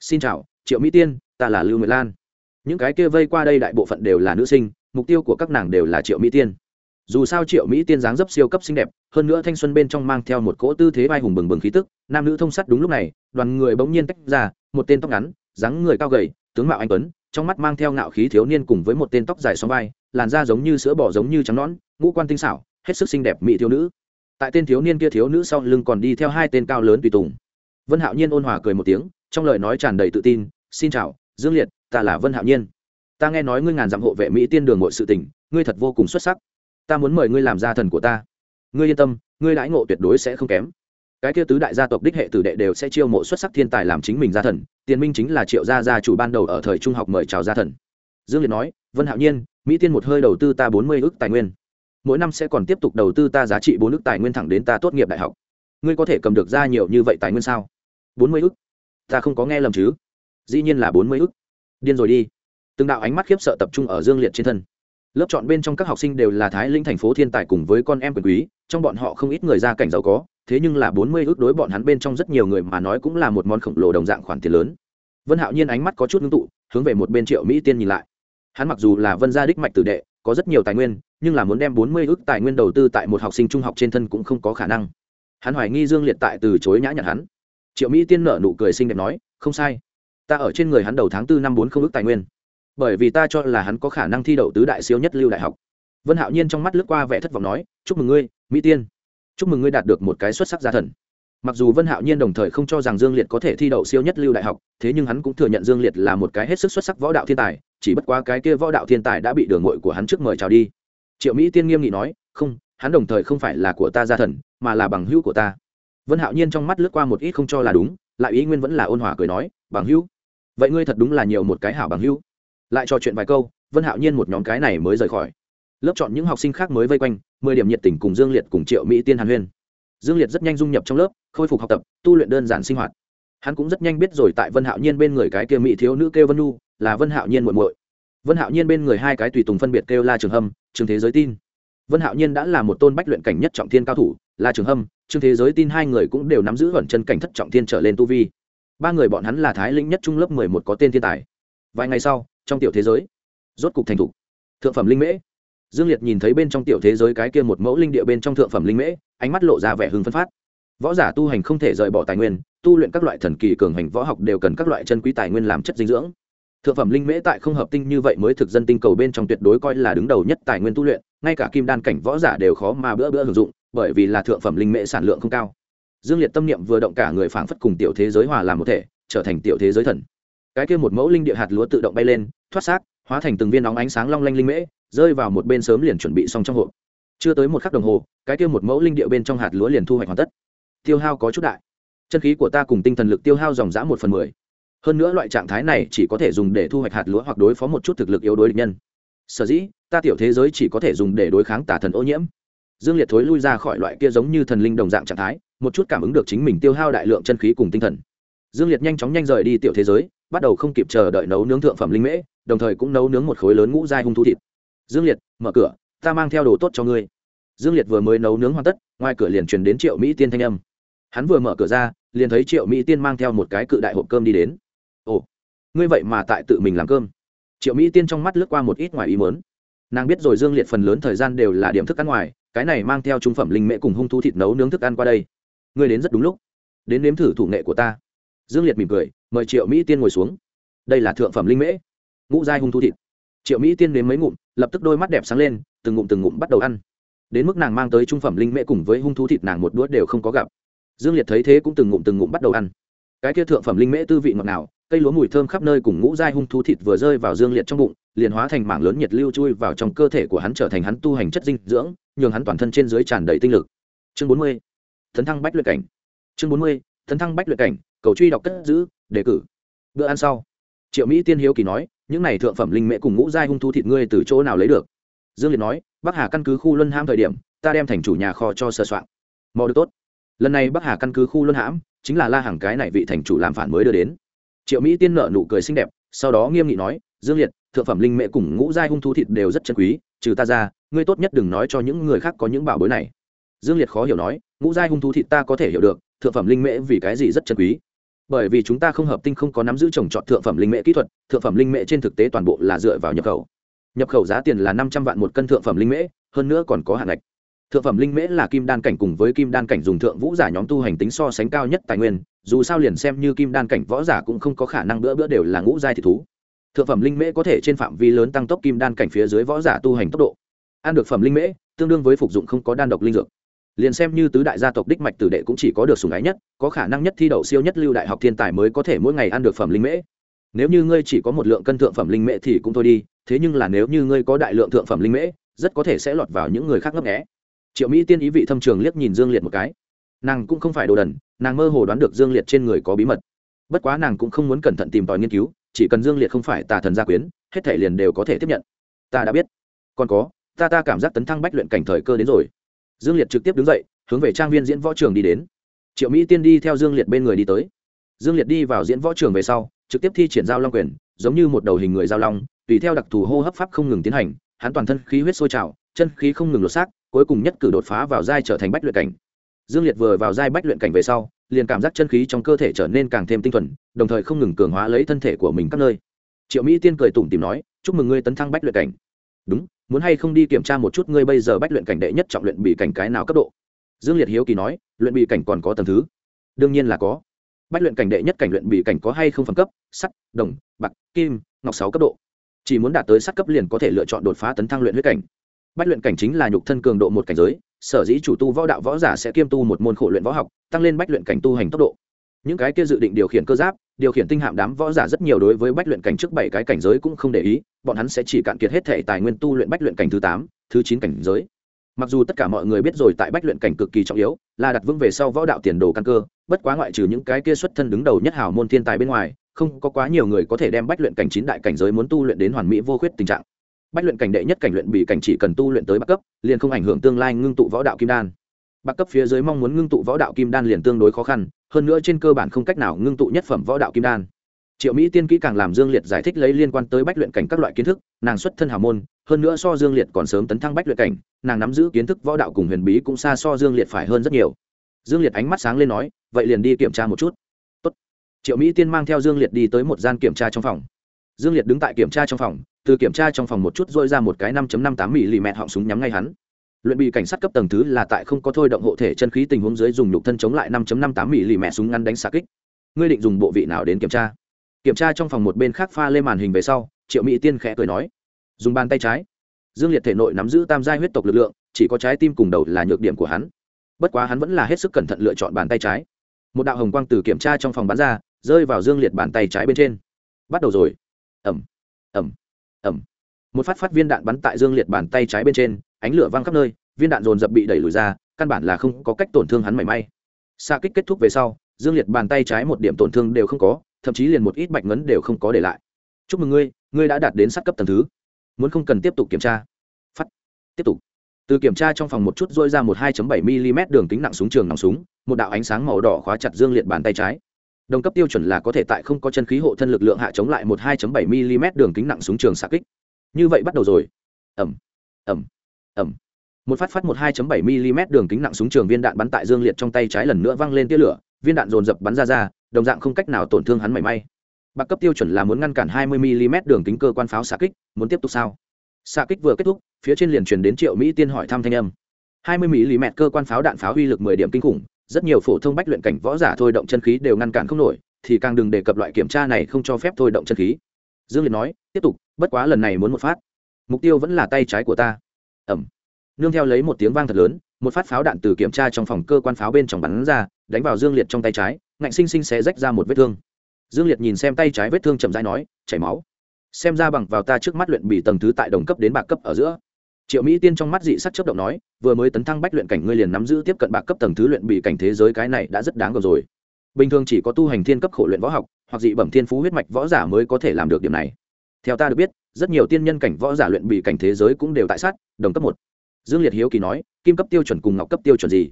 Xin chào, triệu mỹ tiên, ta là lưu nguyệt lan. Những cái kia vây qua đây đại bộ phận đều là nữ sinh, mục tiêu của các nàng đều là triệu mỹ tiên. Dù sao triệu mỹ tiên dáng dấp siêu cấp xinh đẹp, hơn nữa thanh xuân bên trong mang theo một cỗ tư thế vai hùng bừng bừng khí tức, nam nữ thông sắt đúng lúc này, đoàn người bỗng nhiên tách ra, một tên tóc ngắn, dáng người cao gầy, tướng mạo anh tuấn, trong mắt mang theo ngạo khí thiếu niên cùng với một tên tóc dài xóm vai làn da giống như sữa bò giống như trắng nõn, ngũ quan tinh xảo, hết sức xinh đẹp mỹ thiếu nữ. Tại tên thiếu niên kia thiếu nữ sau lưng còn đi theo hai tên cao lớn tùy tùng. Vân hạo nhiên ôn hòa cười một tiếng, trong lời nói tràn đầy tự tin, xin chào, dương liệt, ta là vân hạo nhiên. Ta nghe nói ngươi ngàn dặm hộ vệ mỹ tiên đường mọi sự tình, ngươi thật vô cùng xuất sắc. Ta muốn mời ngươi làm gia thần của ta. Ngươi yên tâm, ngươi đãi ngộ tuyệt đối sẽ không kém. Cái kia tứ đại gia tộc đích hệ tử đệ đều sẽ chiêu mộ xuất sắc thiên tài làm chính mình gia thần, tiền minh chính là triệu gia gia chủ ban đầu ở thời trung học mời chào gia thần dương liệt nói, vân hạo nhiên, mỹ tiên một hơi đầu tư ta bốn mươi ước tài nguyên. Mỗi năm sẽ còn tiếp tục đầu tư ta giá trị bốn ước tài nguyên thẳng đến ta tốt nghiệp đại học. Ngươi có thể cầm được ra nhiều như vậy tài nguyên sao? Bốn mươi ước ta không có nghe lầm chứ. Dĩ nhiên là bốn mươi ước điên rồi đi. Từng đạo ánh mắt khiếp sợ tập trung ở dương liệt trên thân. Lớp chọn bên trong các học sinh đều là thái linh thành phố thiên tài cùng với con em quyền quý, trong bọn họ không ít người gia cảnh giàu có, thế nhưng là bốn mươi ước đối bọn hắn bên trong rất nhiều người mà nói cũng là một món khổng lồ đồng dạng khoản tiền lớn. Vân hạo nhiên ánh mắt có chút ngưng tụ, hướng về một bên triệu mỹ tiên nhìn lại hắn mặc dù là vân gia đích mạch tử đệ, có rất nhiều tài nguyên, nhưng là muốn đem bốn mươi ước tài nguyên đầu tư tại một học sinh trung học trên thân cũng không có khả năng. Hắn hoài nghi dương liệt tại từ chối nhã nhặn hắn. Triệu mỹ tiên nở nụ cười xinh đẹp nói, không sai. Ta ở trên người hắn đầu tháng tư năm bốn không ước tài nguyên. Bởi vì ta cho là hắn có khả năng thi đậu tứ đại siêu nhất lưu đại học. Vân hạo nhiên trong mắt lướt qua vẻ thất vọng nói, chúc mừng ngươi, mỹ tiên. Chúc mừng ngươi đạt được một cái xuất sắc gia thần mặc dù vân hạo nhiên đồng thời không cho rằng dương liệt có thể thi đậu siêu nhất lưu đại học, thế nhưng hắn cũng thừa nhận dương liệt là một cái hết sức xuất sắc võ đạo thiên tài, chỉ bất quá cái kia võ đạo thiên tài đã bị đường ngội của hắn trước mời chào đi. Triệu mỹ tiên nghiêm nghị nói, không, hắn đồng thời không phải là của ta gia thần, mà là bằng hữu của ta. Vân hạo nhiên trong mắt lướt qua một ít không cho là đúng, lại ý nguyên vẫn là ôn hòa cười nói, bằng hữu? Vậy ngươi thật đúng là nhiều một cái hảo bằng hữu. Lại trò chuyện vài câu, vân hạo nhiên một nhóm cái này mới rời khỏi. Lớp chọn những học sinh khác mới vây quanh, mười điểm nhiệt tình cùng dương liệt cùng triệu mỹ tiên hàn huyên. Dương liệt rất nhanh dung nhập trong lớp khôi phục học tập, tu luyện đơn giản sinh hoạt. Hắn cũng rất nhanh biết rồi tại vân hạo nhiên bên người cái kia mỹ thiếu nữ kêu vân nu là vân hạo nhiên muộn muội. Vân hạo nhiên bên người hai cái tùy tùng phân biệt kêu la trường hâm, trường thế giới tin. Vân hạo nhiên đã là một tôn bách luyện cảnh nhất trọng thiên cao thủ, la trường hâm, trường thế giới tin hai người cũng đều nắm giữ vẩn chân cảnh thất trọng thiên trở lên tu vi. Ba người bọn hắn là thái lĩnh nhất trung lớp mười một có tên thiên tài. Vài ngày sau, trong tiểu thế giới, rốt cục thành thục. Thượng phẩm linh mễ. Dương liệt nhìn thấy bên trong tiểu thế giới cái kia một mẫu linh địa bên trong thượng phẩm linh mễ, ánh mắt lộ ra vẻ hưng phân phát võ giả tu hành không thể rời bỏ tài nguyên, tu luyện các loại thần kỳ cường hành võ học đều cần các loại chân quý tài nguyên làm chất dinh dưỡng. Thượng phẩm linh mễ tại không hợp tinh như vậy mới thực dân tinh cầu bên trong tuyệt đối coi là đứng đầu nhất tài nguyên tu luyện, ngay cả kim đan cảnh võ giả đều khó mà bữa bữa hưởng dụng, bởi vì là thượng phẩm linh mễ sản lượng không cao. Dương liệt tâm niệm vừa động cả người phảng phất cùng tiểu thế giới hòa làm một thể, trở thành tiểu thế giới thần. Cái kia một mẫu linh địa hạt lúa tự động bay lên, thoát xác, hóa thành từng viên nóng ánh sáng long lanh linh mễ, rơi vào một bên sớm liền chuẩn bị xong trong hộp. Chưa tới một khắc đồng hồ, cái kia một mẫu linh địa bên trong hạt lúa liền thu hoạch hoàn tất tiêu hao có chút đại. Chân khí của ta cùng tinh thần lực tiêu hao dòng dã một phần mười. Hơn nữa loại trạng thái này chỉ có thể dùng để thu hoạch hạt lúa hoặc đối phó một chút thực lực yếu đối địch nhân. Sở dĩ, ta tiểu thế giới chỉ có thể dùng để đối kháng tả thần ô nhiễm. Dương liệt thối lui ra khỏi loại kia giống như thần linh đồng dạng trạng thái, một chút cảm ứng được chính mình tiêu hao đại lượng chân khí cùng tinh thần. Dương liệt nhanh chóng nhanh rời đi tiểu thế giới, bắt đầu không kịp chờ đợi nấu nướng thượng phẩm linh mễ, đồng thời cũng nấu nướng một khối lớn ngũ dai hung thú thịt. Dương liệt, mở cửa, ta mang theo đồ tốt cho ngươi. Dương liệt vừa mới nấu nướng hoàn tất, ngoài cửa liền truyền đến triệu mỹ tiên thanh âm hắn vừa mở cửa ra, liền thấy triệu mỹ tiên mang theo một cái cự đại hộp cơm đi đến. Ồ, ngươi vậy mà tại tự mình làm cơm? Triệu mỹ tiên trong mắt lướt qua một ít ngoài ý mớn nàng biết rồi dương liệt phần lớn thời gian đều là điểm thức ăn ngoài, cái này mang theo trung phẩm linh mễ cùng hung thú thịt nấu nướng thức ăn qua đây. Ngươi đến rất đúng lúc. Đến nếm thử thủ nghệ của ta. Dương liệt mỉm cười, mời triệu mỹ tiên ngồi xuống. Đây là thượng phẩm linh mễ, ngũ giai hung thú thịt. Triệu mỹ tiên nếm mấy ngụm, lập tức đôi mắt đẹp sáng lên, từng ngụm từng ngụm bắt đầu ăn. Đến mức nàng mang tới trung phẩm linh mễ cùng với hung thú thịt nàng một đũa đều không có gặp dương liệt thấy thế cũng từng ngụm từng ngụm bắt đầu ăn. Cái kia thượng phẩm linh mễ tư vị ngọt nào cây lúa mùi thơm khắp nơi cùng ngũ giai hung thú thịt vừa rơi vào dương liệt trong bụng, liền hóa thành mảng lớn nhiệt lưu chui vào trong cơ thể của hắn trở thành hắn tu hành chất dinh dưỡng, nhường hắn toàn thân trên dưới tràn đầy tinh lực. Chương bốn mươi thấn thăng bách luyện cảnh. Chương bốn mươi thấn thăng bách luyện cảnh, cầu truy đọc cất giữ, đề cử. Bữa ăn sau, triệu mỹ tiên hiếu kỳ nói, những này thượng phẩm linh mễ cùng ngũ giai hung thu thịt ngươi từ chỗ nào lấy được? Dương liệt nói, bắc hà căn cứ khu luân ham thời điểm, ta đem thành chủ nhà kho cho sơ soạn. Mò được tốt lần này bắc hà căn cứ khu luân hãm, chính là la hàng cái này vị thành chủ làm phản mới đưa đến. Triệu mỹ tiên nợ nụ cười xinh đẹp, sau đó nghiêm nghị nói, dương liệt, thượng phẩm linh mễ cùng ngũ giai hung thú thịt đều rất chân quý, trừ ta ra, ngươi tốt nhất đừng nói cho những người khác có những bảo bối này. Dương liệt khó hiểu nói, ngũ giai hung thú thịt ta có thể hiểu được, thượng phẩm linh mễ vì cái gì rất chân quý? Bởi vì chúng ta không hợp tinh không có nắm giữ trồng trọt thượng phẩm linh mễ kỹ thuật, thượng phẩm linh mễ trên thực tế toàn bộ là dựa vào nhập khẩu. Nhập khẩu giá tiền là năm trăm vạn một cân thượng phẩm linh mễ hơn nữa còn có hạn ngạch thượng phẩm linh mễ là kim đan cảnh cùng với kim đan cảnh dùng thượng vũ giả nhóm tu hành tính so sánh cao nhất tài nguyên, dù sao liền xem như kim đan cảnh võ giả cũng không có khả năng bữa bữa đều là ngũ giai thị thú. Thượng phẩm linh mễ có thể trên phạm vi lớn tăng tốc kim đan cảnh phía dưới võ giả tu hành tốc độ. Ăn được phẩm linh mễ, tương đương với phục dụng không có đan độc linh dược. Liền xem như tứ đại gia tộc đích mạch tử đệ cũng chỉ có được sùng ái nhất, có khả năng nhất thi đậu siêu nhất lưu đại học thiên tài mới có thể mỗi ngày ăn được phẩm linh mễ. Nếu như ngươi chỉ có một lượng cân thượng phẩm linh mễ thì cũng thôi đi, thế nhưng là nếu như ngươi có đại lượng thượng phẩm linh mễ, rất có thể sẽ lọt vào những người khác ngấp nghẽ triệu mỹ tiên ý vị thâm trường liếc nhìn dương liệt một cái. Nàng cũng không phải đồ đần, nàng mơ hồ đoán được dương liệt trên người có bí mật. Bất quá nàng cũng không muốn cẩn thận tìm tòi nghiên cứu, chỉ cần dương liệt không phải tà thần gia quyến, hết thể liền đều có thể tiếp nhận. Ta đã biết. Còn có, ta ta cảm giác tấn thăng bách luyện cảnh thời cơ đến rồi. Dương liệt trực tiếp đứng dậy, hướng về trang viên diễn võ trường đi đến. Triệu mỹ tiên đi theo dương liệt bên người đi tới. Dương liệt đi vào diễn võ trường về sau, trực tiếp thi triển giao long quyền, giống như một đầu hình người giao long, tùy theo đặc thù hô hấp pháp không ngừng tiến hành, hắn toàn thân khí huyết sôi trào chân khí không ngừng lột xác, cuối cùng nhất cử đột phá vào giai trở thành bách luyện cảnh. Dương liệt vừa vào giai bách luyện cảnh về sau, liền cảm giác chân khí trong cơ thể trở nên càng thêm tinh thuần, đồng thời không ngừng cường hóa lấy thân thể của mình các nơi. Triệu mỹ tiên cười tủm tìm nói, chúc mừng ngươi tấn thăng bách luyện cảnh. Đúng, muốn hay không đi kiểm tra một chút ngươi bây giờ bách luyện cảnh đệ nhất trọng luyện bị cảnh cái nào cấp độ? Dương liệt hiếu kỳ nói, luyện bị cảnh còn có tầng thứ? Đương nhiên là có. Bách luyện cảnh đệ nhất cảnh luyện bị cảnh có hay không phẩm cấp? Sắt, đồng, bạc, kim, ngọc sáu cấp độ. Chỉ muốn đạt tới sắt cấp liền có thể lựa chọn đột phá tấn thăng luyện huyết cảnh bách luyện cảnh chính là nhục thân cường độ một cảnh giới, sở dĩ chủ tu võ đạo võ giả sẽ kiêm tu một môn khổ luyện võ học, tăng lên bách luyện cảnh tu hành tốc độ. Những cái kia dự định điều khiển cơ giáp, điều khiển tinh hạm đám võ giả rất nhiều đối với bách luyện cảnh trước bảy cái cảnh giới cũng không để ý, bọn hắn sẽ chỉ cạn kiệt hết thể tài nguyên tu luyện bách luyện cảnh thứ tám, thứ chín cảnh giới. Mặc dù tất cả mọi người biết rồi tại bách luyện cảnh cực kỳ trọng yếu, là đặt vững về sau võ đạo tiền đồ căn cơ, bất quá ngoại trừ những cái kia xuất thân đứng đầu nhất hào môn thiên tài bên ngoài, không có quá nhiều người có thể đem bách luyện cảnh chín đại cảnh giới muốn tu luyện đến hoàn mỹ vô khuyết tình trạng bách luyện cảnh đệ nhất cảnh luyện bị cảnh chỉ cần tu luyện tới bắc cấp, liền không ảnh hưởng tương lai ngưng tụ võ đạo kim đan. Bắc cấp phía dưới mong muốn ngưng tụ võ đạo kim đan liền tương đối khó khăn, hơn nữa trên cơ bản không cách nào ngưng tụ nhất phẩm võ đạo kim đan. Triệu mỹ tiên kỹ càng làm dương liệt giải thích lấy liên quan tới bách luyện cảnh các loại kiến thức, nàng xuất thân hào môn, hơn nữa so dương liệt còn sớm tấn thăng bách luyện cảnh, nàng nắm giữ kiến thức võ đạo cùng huyền bí cũng xa so dương liệt phải hơn rất nhiều. Dương liệt ánh mắt sáng lên nói, vậy liền đi kiểm tra một chút. Tốt. triệu mỹ tiên mang theo dương liệt đi tới một gian kiểm tra trong phòng dương liệt đứng tại kiểm tra trong phòng, từ kiểm tra trong phòng một chút dôi ra một cái năm năm tám mỹ lì họng súng nhắm ngay hắn. Luyện bị cảnh sát cấp tầng thứ là tại không có thôi động hộ thể chân khí tình huống dưới dùng nhục thân chống lại năm năm tám mỹ lì súng ngắn đánh xạ kích. Ngươi định dùng bộ vị nào đến kiểm tra? Kiểm tra trong phòng một bên khác pha lên màn hình về sau, triệu mỹ tiên khẽ cười nói, dùng bàn tay trái. Dương liệt thể nội nắm giữ tam giai huyết tộc lực lượng, chỉ có trái tim cùng đầu là nhược điểm của hắn. Bất quá hắn vẫn là hết sức cẩn thận lựa chọn bàn tay trái. Một đạo hồng quang từ kiểm tra trong phòng bắn ra, rơi vào dương liệt bàn tay trái bên trên. Bắt đầu rồi ẩm. Ẩm. Ẩm. Một phát phát viên đạn bắn tại dương liệt bàn tay trái bên trên, ánh lửa văng khắp nơi, viên đạn dồn dập bị đẩy lùi ra, căn bản là không có cách tổn thương hắn mảy may. Xa kích kết thúc về sau, dương liệt bàn tay trái một điểm tổn thương đều không có, thậm chí liền một ít bạch ngấn đều không có để lại. Chúc mừng ngươi ngươi đã đạt đến sát cấp tầng thứ. Muốn không cần tiếp tục kiểm tra. Phát. Tiếp tục. Từ kiểm tra trong phòng một chút dôi ra một 2 bảy mm đường kính nặng súng trường nòng súng, một đạo ánh sáng màu đỏ khóa chặt dương liệt bàn tay trái đồng cấp tiêu chuẩn là có thể tại không có chân khí hộ thân lực lượng hạ chống lại một 2 bảy mm đường kính nặng súng trường xạ kích. Như vậy bắt đầu rồi. Ẩm ẩm ẩm. Một phát phát một 2 bảy mm đường kính nặng súng trường viên đạn bắn tại dương liệt trong tay trái lần nữa văng lên tia lửa, viên đạn dồn dập bắn ra ra, đồng dạng không cách nào tổn thương hắn mảy may. Bạc cấp tiêu chuẩn là muốn ngăn cản 20 mm đường kính cơ quan pháo xạ kích, muốn tiếp tục sao? Xạ kích vừa kết thúc, phía trên liền truyền đến triệu mỹ tiên hỏi thăm thanh âm. 20 mm cơ quan pháo đạn pháo uy lực 10 điểm kinh khủng rất nhiều phổ thông bách luyện cảnh võ giả thôi động chân khí đều ngăn cản không nổi, thì càng đừng đề cập loại kiểm tra này không cho phép thôi động chân khí. Dương liệt nói, tiếp tục, bất quá lần này muốn một phát. Mục tiêu vẫn là tay trái của ta. Ẩm. Nương theo lấy một tiếng vang thật lớn, một phát pháo đạn từ kiểm tra trong phòng cơ quan pháo bên trong bắn ra, đánh vào dương liệt trong tay trái, ngạnh sinh sinh xé rách ra một vết thương. Dương liệt nhìn xem tay trái vết thương chậm rãi nói, chảy máu. Xem ra bằng vào ta trước mắt luyện bị tầng thứ tại đồng cấp đến bạc cấp ở giữa triệu mỹ tiên trong mắt dị sắc chấp động nói, vừa mới tấn thăng bách luyện cảnh ngươi liền nắm giữ tiếp cận bạc cấp tầng thứ luyện bị cảnh thế giới cái này đã rất đáng gờm rồi. Bình thường chỉ có tu hành thiên cấp khổ luyện võ học, hoặc dị bẩm thiên phú huyết mạch võ giả mới có thể làm được điểm này. Theo ta được biết, rất nhiều tiên nhân cảnh võ giả luyện bị cảnh thế giới cũng đều tại sát, đồng cấp một. Dương liệt hiếu kỳ nói, kim cấp tiêu chuẩn cùng ngọc cấp tiêu chuẩn gì?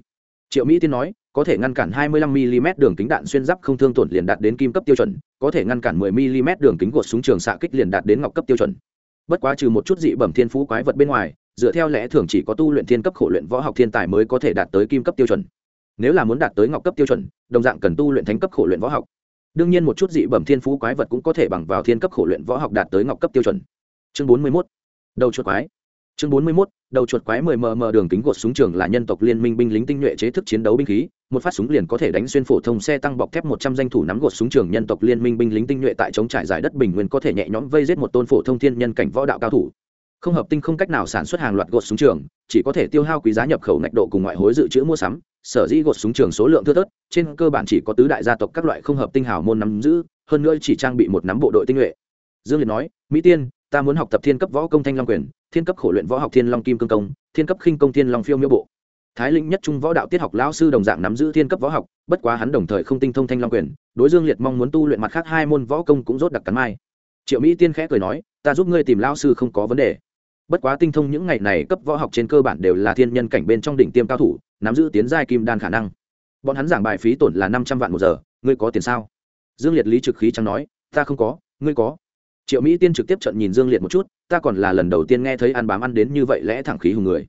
Triệu mỹ tiên nói, có thể ngăn cản 25 mm đường kính đạn xuyên giáp không thương tổn liền đạt đến kim cấp tiêu chuẩn, có thể ngăn cản 10 mm đường kính của súng trường xạ kích liền đạt đến ngọc cấp tiêu chuẩn. Bất quá trừ một chút dị bẩm thiên phú quái vật bên ngoài dựa theo lẽ thường chỉ có tu luyện thiên cấp khổ luyện võ học thiên tài mới có thể đạt tới kim cấp tiêu chuẩn. Nếu là muốn đạt tới ngọc cấp tiêu chuẩn đồng dạng cần tu luyện thánh cấp khổ luyện võ học. Đương nhiên một chút dị bẩm thiên phú quái vật cũng có thể bằng vào thiên cấp khổ luyện võ học đạt tới ngọc cấp tiêu chuẩn. Chương 41. đầu chuột quái. Chương 41, đầu chuột quái 10 mm đường kính gột súng trường là nhân tộc liên minh binh lính tinh nhuệ chế thức chiến đấu binh khí một phát súng liền có thể đánh xuyên phổ thông xe tăng bọc thép 100 danh thủ nắm gột súng trường nhân tộc liên minh binh lính tinh nhuệ tại chống trải giải đất bình nguyên có thể nhẹ nhõm vây giết một tôn phổ thông thiên nhân cảnh võ đạo cao thủ không hợp tinh không cách nào sản xuất hàng loạt gột súng trường, chỉ có thể tiêu hao quý giá nhập khẩu ngạch độ cùng ngoại hối dự trữ mua sắm. Sở dĩ gột súng trường số lượng thưa thớt, trên cơ bản chỉ có tứ đại gia tộc các loại không hợp tinh hào môn nắm giữ, hơn nữa chỉ trang bị một nắm bộ đội tinh nhuệ. Dương liệt nói, mỹ tiên, ta muốn học tập thiên cấp võ công thanh long quyền, thiên cấp khổ luyện võ học thiên long kim cương công, thiên cấp khinh công thiên long phiêu miêu bộ. Thái lĩnh nhất trung võ đạo tiết học lão sư đồng dạng nắm giữ thiên cấp võ học, bất quá hắn đồng thời không tinh thông thanh long quyền, đối dương liệt mong muốn tu luyện mặt khác hai môn võ công cũng rốt đặc cắn mai. Triệu mỹ tiên khẽ cười nói, ta giúp ngươi tìm lão sư không có vấn đề bất quá tinh thông những ngày này cấp võ học trên cơ bản đều là thiên nhân cảnh bên trong đỉnh tiêm cao thủ, nắm giữ tiến giai kim đan khả năng. Bọn hắn giảng bài phí tổn là năm trăm vạn một giờ, ngươi có tiền sao? Dương liệt lý trực khí chẳng nói, ta không có, ngươi có. Triệu mỹ tiên trực tiếp trận nhìn dương liệt một chút, ta còn là lần đầu tiên nghe thấy ăn bám ăn đến như vậy lẽ thẳng khí hùng người.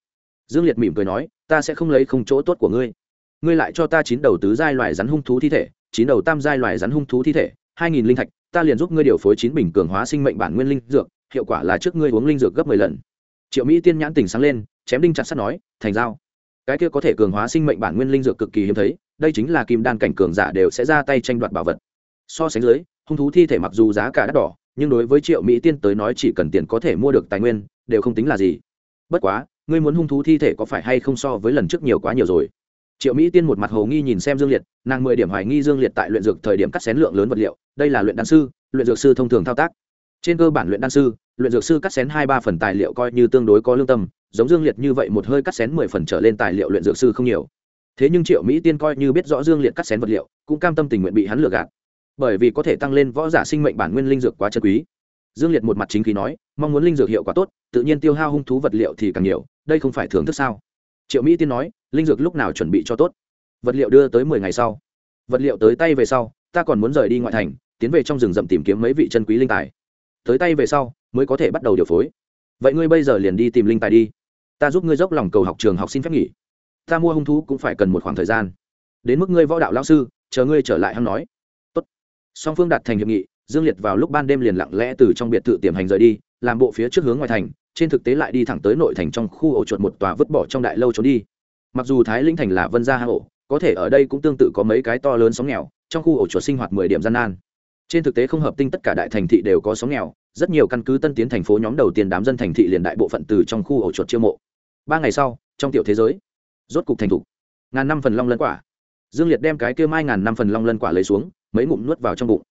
Dương liệt mỉm cười nói, ta sẽ không lấy không chỗ tốt của ngươi. Ngươi lại cho ta chín đầu tứ giai loài rắn hung thú thi thể, chín đầu tam giai loài rắn hung thú thi thể, hai nghìn linh thạch, ta liền giúp ngươi điều phối chín bình cường hóa sinh mệnh bản nguyên linh dược hiệu quả là trước ngươi uống linh dược gấp mười lần. Triệu mỹ tiên nhãn tỉnh sáng lên, chém đinh chặt sắt nói, thành dao cái kia có thể cường hóa sinh mệnh bản nguyên linh dược cực kỳ hiếm thấy, đây chính là kim đan cảnh cường giả đều sẽ ra tay tranh đoạt bảo vật. So sánh dưới, hung thú thi thể mặc dù giá cả đắt đỏ, nhưng đối với triệu mỹ tiên tới nói chỉ cần tiền có thể mua được tài nguyên, đều không tính là gì. Bất quá, ngươi muốn hung thú thi thể có phải hay không so với lần trước nhiều quá nhiều rồi? Triệu mỹ tiên một mặt hồ nghi nhìn xem dương liệt, nàng mười điểm hoài nghi dương liệt tại luyện dược thời điểm cắt xén lượng lớn vật liệu, đây là luyện đan sư, luyện dược sư thông thường thao tác trên cơ bản luyện đan sư, luyện dược sư cắt xén hai ba phần tài liệu coi như tương đối có lương tâm, giống dương liệt như vậy một hơi cắt xén mười phần trở lên tài liệu luyện dược sư không nhiều. Thế nhưng triệu mỹ tiên coi như biết rõ dương liệt cắt xén vật liệu, cũng cam tâm tình nguyện bị hắn lừa gạt. Bởi vì có thể tăng lên võ giả sinh mệnh bản nguyên linh dược quá chân quý. Dương liệt một mặt chính khí nói, mong muốn linh dược hiệu quả tốt, tự nhiên tiêu hao hung thú vật liệu thì càng nhiều, đây không phải thưởng thức sao? Triệu mỹ tiên nói, linh dược lúc nào chuẩn bị cho tốt? Vật liệu đưa tới mười ngày sau. Vật liệu tới tay về sau, ta còn muốn rời đi ngoại thành, tiến về trong rừng rậm tìm kiếm mấy vị chân quý linh tài tới tay về sau, mới có thể bắt đầu điều phối. Vậy ngươi bây giờ liền đi tìm linh tài đi. Ta giúp ngươi dốc lòng cầu học trường học xin phép nghỉ. Ta mua hung thú cũng phải cần một khoảng thời gian. Đến mức ngươi võ đạo lao sư, chờ ngươi trở lại hăng nói. Tốt. song phương đạt thành hiệp nghị, dương liệt vào lúc ban đêm liền lặng lẽ từ trong biệt thự tiềm hành rời đi, làm bộ phía trước hướng ngoài thành, trên thực tế lại đi thẳng tới nội thành trong khu ổ chuột một tòa vứt bỏ trong đại lâu trốn đi. Mặc dù thái linh thành là vân gia hà ổ, có thể ở đây cũng tương tự có mấy cái to lớn sóng nghèo, trong khu ổ chuột sinh hoạt mười điểm gian nan. Trên thực tế không hợp tinh tất cả đại thành thị đều có sóng nghèo rất nhiều căn cứ tân tiến thành phố nhóm đầu tiên đám dân thành thị liền đại bộ phận từ trong khu ổ chuột chiêu mộ. Ba ngày sau, trong tiểu thế giới, rốt cục thành thục. Ngàn năm phần long lân quả. Dương liệt đem cái kia mai ngàn năm phần long lân quả lấy xuống, mấy ngụm nuốt vào trong bụng.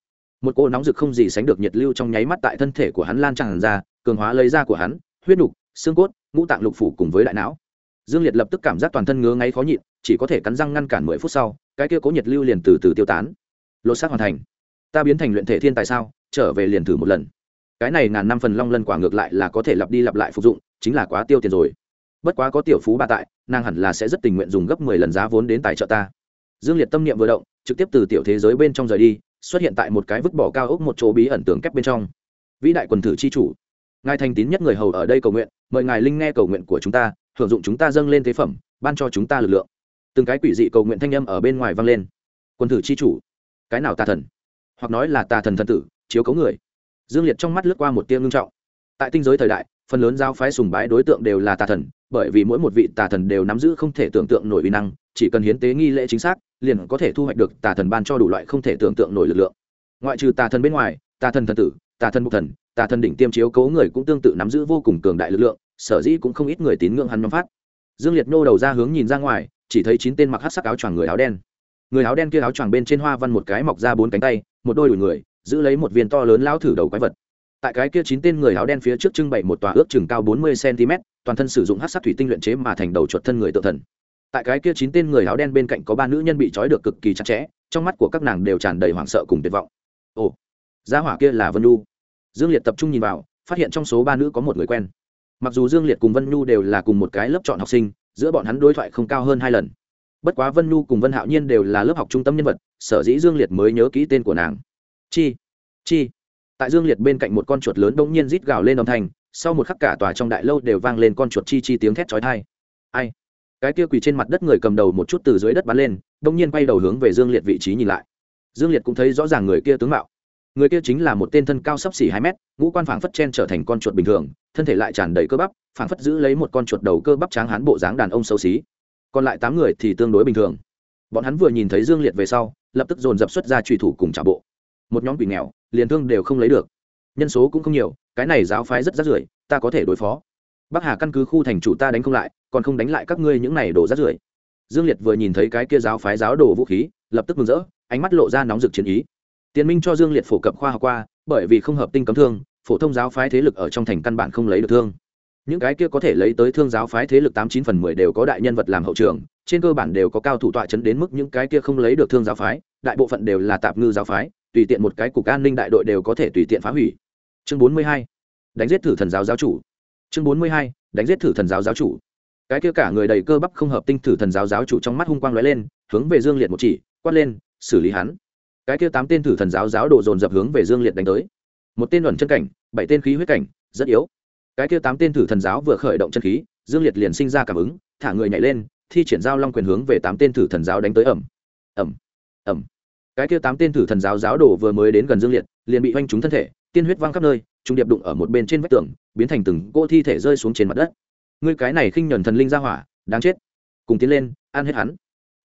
Một cô nóng rực không gì sánh được nhiệt lưu trong nháy mắt tại thân thể của hắn lan tràn ra, cường hóa lấy ra của hắn, huyết nục, xương cốt, ngũ tạng lục phủ cùng với đại não. Dương liệt lập tức cảm giác toàn thân ngứa ngáy khó nhịn, chỉ có thể cắn răng ngăn cản mười phút sau, cái kia cố nhiệt lưu liền từ từ tiêu tán. Lột xác hoàn thành. Ta biến thành luyện thể thiên tài sao? Trở về liền thử một lần cái này ngàn năm phần long lân quả ngược lại là có thể lặp đi lặp lại phục dụng, chính là quá tiêu tiền rồi. Bất quá có tiểu phú bà tại, nàng hẳn là sẽ rất tình nguyện dùng gấp mười lần giá vốn đến tài trợ ta. Dương liệt tâm niệm vừa động, trực tiếp từ tiểu thế giới bên trong rời đi, xuất hiện tại một cái vứt bỏ cao ốc một chỗ bí ẩn tường kép bên trong. Vĩ đại quần thử c h i chủ. Ngài thành tín nhất người hầu ở đây cầu nguyện, mời ngài linh nghe cầu nguyện của chúng ta, hưởng dụng chúng ta dâng lên thế phẩm, ban cho chúng ta lực lượng. Từng cái quỷ dị cầu nguyện thanh â m ở bên ngoài vang lên. Quần thử c h i chủ. Cái nào tà thần? Hoặc nói là tà thần thần tử, chiếu cấu người dương liệt trong mắt lướt qua một tiêm ngưng trọng. Tại tinh giới thời đại, phần lớn giao phái sùng bái đối tượng đều là tà thần, bởi vì mỗi một vị tà thần đều nắm giữ không thể tưởng tượng nổi uy năng, chỉ cần hiến tế nghi lễ chính xác, liền có thể thu hoạch được tà thần ban cho đủ loại không thể tưởng tượng nổi lực lượng. Ngoại trừ tà thần bên ngoài, tà thần thần tử, tà thần bục thần, tà thần đỉnh tiêm chiếu cố người cũng tương tự nắm giữ vô cùng cường đại lực lượng, sở dĩ cũng không ít người tín ngưỡng hắn nhóm phát. Dương liệt nô đầu ra hướng nhìn ra ngoài, chỉ thấy chín tên mặc hát sắc áo choàng người áo đen. Người áo đen kia áo choàng bên trên hoa văn một cái mọc ra bốn cánh tay, một đôi đùi người giữ lấy một viên to lớn lao thử đầu quái vật. Tại cái kia chín tên người áo đen phía trước trưng bày một tòa ước chừng cao bốn mươi cm toàn thân sử dụng hát sắc thủy tinh luyện chế mà thành đầu chuột thân người tự thần. Tại cái kia chín tên người áo đen bên cạnh có ba nữ nhân bị trói được cực kỳ chặt chẽ, trong mắt của các nàng đều tràn đầy hoảng sợ cùng tuyệt vọng. Ồ, gia hỏa kia là vân nhu. Dương liệt tập trung nhìn vào, phát hiện trong số ba nữ có một người quen. Mặc dù dương liệt cùng vân nhu đều là cùng một cái lớp chọn học sinh, giữa bọn hắn đối thoại không cao hơn hai lần. Bất quá vân nhu cùng vân hạo nhiên đều là lớp học trung tâm nhân vật, sở dĩ dương liệt mới nhớ kỹ tên của nàng chi chi. Tại dương liệt bên cạnh một con chuột lớn đông nhiên rít gào lên âm thanh, sau một khắc cả tòa trong đại lâu đều vang lên con chuột chi chi tiếng thét chói tai. Ai? Cái kia quỳ trên mặt đất người cầm đầu một chút từ dưới đất bắn lên đông nhiên quay đầu hướng về dương liệt vị trí nhìn lại. Dương liệt cũng thấy rõ ràng người kia tướng mạo. Người kia chính là một tên thân cao sấp xỉ hai mét, ngũ quan phảng phất chen trở thành con chuột bình thường, thân thể lại tràn đầy cơ bắp, phảng phất giữ lấy một con chuột đầu cơ bắp tráng hán bộ dáng đàn ông xấu xí. Còn lại tám người thì tương đối bình thường. Bọn hắn vừa nhìn thấy dương liệt về sau, lập tức dồn dập xuất ra trùy thủ cùng trả bộ một nhóm quỷ nghèo, liền thương đều không lấy được. Nhân số cũng không nhiều, cái này giáo phái rất rát rưởi, ta có thể đối phó. Bắc hà căn cứ khu thành chủ ta đánh không lại, còn không đánh lại các ngươi những này đổ rát rưởi. Dương liệt vừa nhìn thấy cái kia giáo phái giáo đồ vũ khí, lập tức mừng rỡ, ánh mắt lộ ra nóng rực chiến ý. Tiến minh cho dương liệt phổ cập khoa học qua, bởi vì không hợp tinh cấm thương, phổ thông giáo phái thế lực ở trong thành căn bản không lấy được thương. Những cái kia có thể lấy tới thương giáo phái thế lực tám chín phần mười đều có đại nhân vật làm hậu trường, trên cơ bản đều có cao thủ tọa chấn đến mức những cái kia không lấy được thương giáo phái, đại bộ phận đều là tạp ngư giáo phái tùy tiện một cái cục an ninh đại đội đều có thể tùy tiện phá hủy. Chương bốn mươi hai, đánh giết thử thần giáo giáo chủ. Chương bốn mươi hai, đánh giết thử thần giáo giáo chủ. Cái kia cả người đầy cơ bắp không hợp tinh thử thần giáo giáo chủ trong mắt hung quang lóe lên, hướng về dương liệt một chỉ, quát lên, xử lý hắn. Cái kia tám tên thử thần giáo giáo đồ dồn dập hướng về dương liệt đánh tới. Một tên luận chân cảnh, bảy tên khí huyết cảnh, rất yếu. Cái kia tám tên thử thần giáo vừa khởi động chân khí, dương liệt liền sinh ra cảm ứng, thả người nhảy lên, thi triển giao long quyền hướng về tám tên thử thần giáo đánh tới ẩm. Ẩm. Ẩm cái kia tám tên thử thần giáo giáo đồ vừa mới đến gần dương liệt, liền bị oanh trúng thân thể, tiên huyết văng khắp nơi, trung điệp đụng ở một bên trên vách tường, biến thành từng cỗ thi thể rơi xuống trên mặt đất. Ngươi cái này khinh nhuần thần linh ra hỏa, đáng chết. Cùng tiến lên, ăn hết hắn.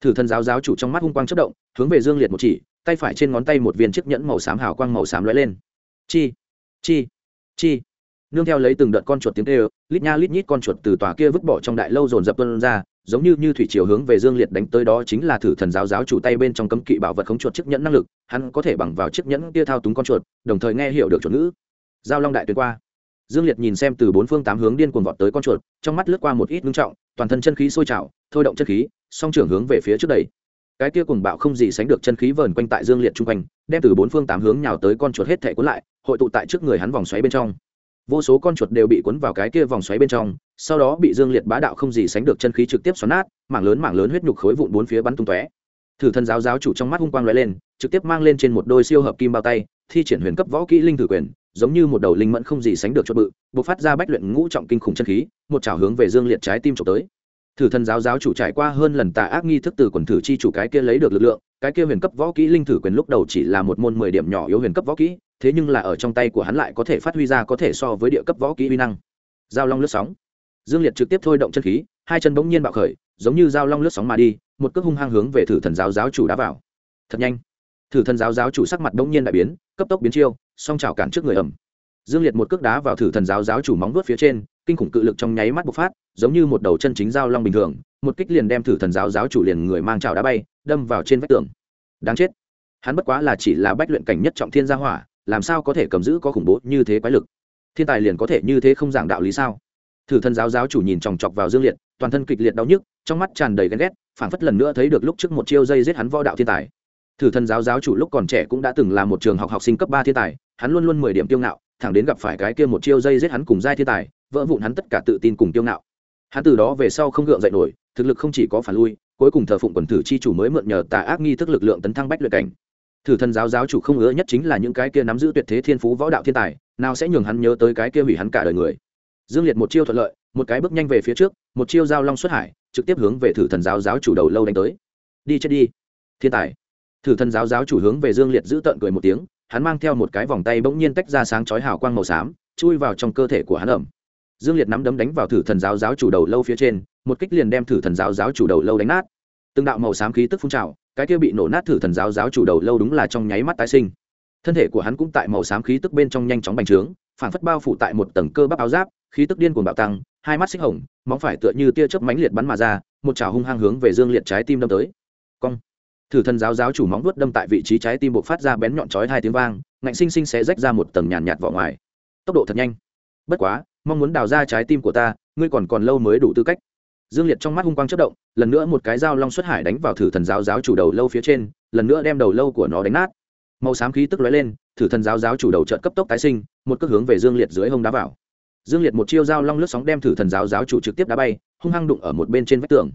Thử thần giáo giáo chủ trong mắt hung quang chất động, hướng về dương liệt một chỉ, tay phải trên ngón tay một viên chiếc nhẫn màu xám hào quang màu xám lóe lên. Chi chi chi nương theo lấy từng đợt con chuột tiếng kêu, lít nha lít nhít con chuột từ tòa kia vứt bỏ trong đại lâu dồn dập tuôn ra, giống như như thủy chiều hướng về dương liệt đánh tới đó chính là thử thần giáo giáo chủ tay bên trong cấm kỵ bảo vật khống chuột chức nhẫn năng lực, hắn có thể bằng vào chức nhẫn kia thao túng con chuột, đồng thời nghe hiểu được chuột ngữ. Giao long đại tuyến qua. Dương liệt nhìn xem từ bốn phương tám hướng điên cuồng vọt tới con chuột, trong mắt lướt qua một ít ngưng trọng, toàn thân chân khí sôi trào, thôi động chân khí, song trưởng hướng về phía trước đầy cái kia cùng bạo không gì sánh được chân khí vờn quanh tại dương liệt trung quanh, đem từ bốn phương tám hướng nhào tới con chuột hết thể cuốn lại, hội tụ tại trước người hắn vòng xoáy bên trong vô số con chuột đều bị cuốn vào cái kia vòng xoáy bên trong, sau đó bị dương liệt bá đạo không gì sánh được chân khí trực tiếp xoắn nát, mảng lớn mảng lớn huyết nhục khối vụn bốn phía bắn tung tóe. Thử thân giáo giáo chủ trong mắt hung quang lóe lên, trực tiếp mang lên trên một đôi siêu hợp kim bao tay, thi triển huyền cấp võ kỹ linh thử quyền, giống như một đầu linh mẫn không gì sánh được cho bự, bộc phát ra bách luyện ngũ trọng kinh khủng chân khí, một chảo hướng về dương liệt trái tim trộm tới. Thử thần giáo giáo chủ trải qua hơn lần tà ác nghi thức từ quần thử chi chủ cái kia lấy được lực lượng, cái kia huyền cấp võ kỹ linh thử quyền lúc đầu chỉ là một môn mười điểm nhỏ yếu huyền cấp võ kỹ thế nhưng là ở trong tay của hắn lại có thể phát huy ra có thể so với địa cấp võ kỹ uy năng. Giao long lướt sóng. Dương liệt trực tiếp thôi động chân khí, hai chân bỗng nhiên bạo khởi, giống như giao long lướt sóng mà đi, một cước hung hăng hướng về thử thần giáo giáo chủ đá vào. Thật nhanh. Thử thần giáo giáo chủ sắc mặt bỗng nhiên đại biến, cấp tốc biến chiêu, song trào cản trước người ẩm dương liệt một cước đá vào thử thần giáo giáo chủ móng vuốt phía trên, kinh khủng cự lực trong nháy mắt bộc phát, giống như một đầu chân chính giao long bình thường, một kích liền đem thử thần giáo giáo chủ liền người mang trào đá bay, đâm vào trên vách tường. Đáng chết. Hắn bất quá là chỉ là bách luyện cảnh nhất trọng thiên gia hỏa làm sao có thể cầm giữ có khủng bố như thế quái lực? Thiên tài liền có thể như thế không giảng đạo lý sao? Thử thần giáo giáo chủ nhìn chòng chọc vào dương liệt, toàn thân kịch liệt đau nhức, trong mắt tràn đầy ghen ghét, phảng phất lần nữa thấy được lúc trước một chiêu dây giết hắn võ đạo thiên tài. Thử thần giáo giáo chủ lúc còn trẻ cũng đã từng là một trường học học sinh cấp ba thiên tài, hắn luôn luôn mười điểm tiêu ngạo, thẳng đến gặp phải cái kia một chiêu dây giết hắn cùng giai thiên tài, vỡ vụn hắn tất cả tự tin cùng tiêu ngạo. Hắn từ đó về sau không gượng dậy nổi, thực lực không chỉ có phản lui, cuối cùng thờ phụng quần thử chi chủ mới mượn nhờ tà ác nghi thức lực lượng tấn thăng bách luyện cảnh thử thần giáo giáo chủ không ngứa nhất chính là những cái kia nắm giữ tuyệt thế thiên phú võ đạo thiên tài, nào sẽ nhường hắn nhớ tới cái kia hủy hắn cả đời người. Dương liệt một chiêu thuận lợi, một cái bước nhanh về phía trước, một chiêu giao long xuất hải, trực tiếp hướng về thử thần giáo giáo chủ đầu lâu đánh tới. Đi chết đi. Thiên tài. Thử thần giáo giáo chủ hướng về dương liệt giữ tợn cười một tiếng, hắn mang theo một cái vòng tay bỗng nhiên tách ra sáng chói hào quang màu xám, chui vào trong cơ thể của hắn ẩm. Dương liệt nắm đấm đánh vào thử thần giáo giáo chủ đầu lâu phía trên, một kích liền đem thử thần giáo giáo chủ đầu lâu đánh nát. Từng đạo màu xám khí tức phun trào cái kia bị nổ nát thử thần giáo giáo chủ đầu lâu đúng là trong nháy mắt tái sinh. Thân thể của hắn cũng tại màu xám khí tức bên trong nhanh chóng bành trướng, phản phất bao phủ tại một tầng cơ bắp áo giáp, khí tức điên cuồng bạo tăng, hai mắt xích hồng, móng phải tựa như tia chớp mánh liệt bắn mà ra, một chảo hung hăng hướng về dương liệt trái tim đâm tới. Cong. Thử thần giáo giáo chủ móng vuốt đâm tại vị trí trái tim buộc phát ra bén nhọn chói hai tiếng vang, ngạnh sinh sinh sẽ rách ra một tầng nhàn nhạt vỏ ngoài. Tốc độ thật nhanh. Bất quá, mong muốn đào ra trái tim của ta, ngươi còn còn lâu mới đủ tư cách dương liệt trong mắt hung quang chất động, lần nữa một cái dao long xuất hải đánh vào thử thần giáo giáo chủ đầu lâu phía trên, lần nữa đem đầu lâu của nó đánh nát. Màu xám khí tức lóe lên, thử thần giáo giáo chủ đầu trợt cấp tốc tái sinh, một cước hướng về dương liệt dưới hông đá vào. Dương liệt một chiêu dao long lướt sóng đem thử thần giáo giáo chủ trực tiếp đá bay, hung hăng đụng ở một bên trên vách tường.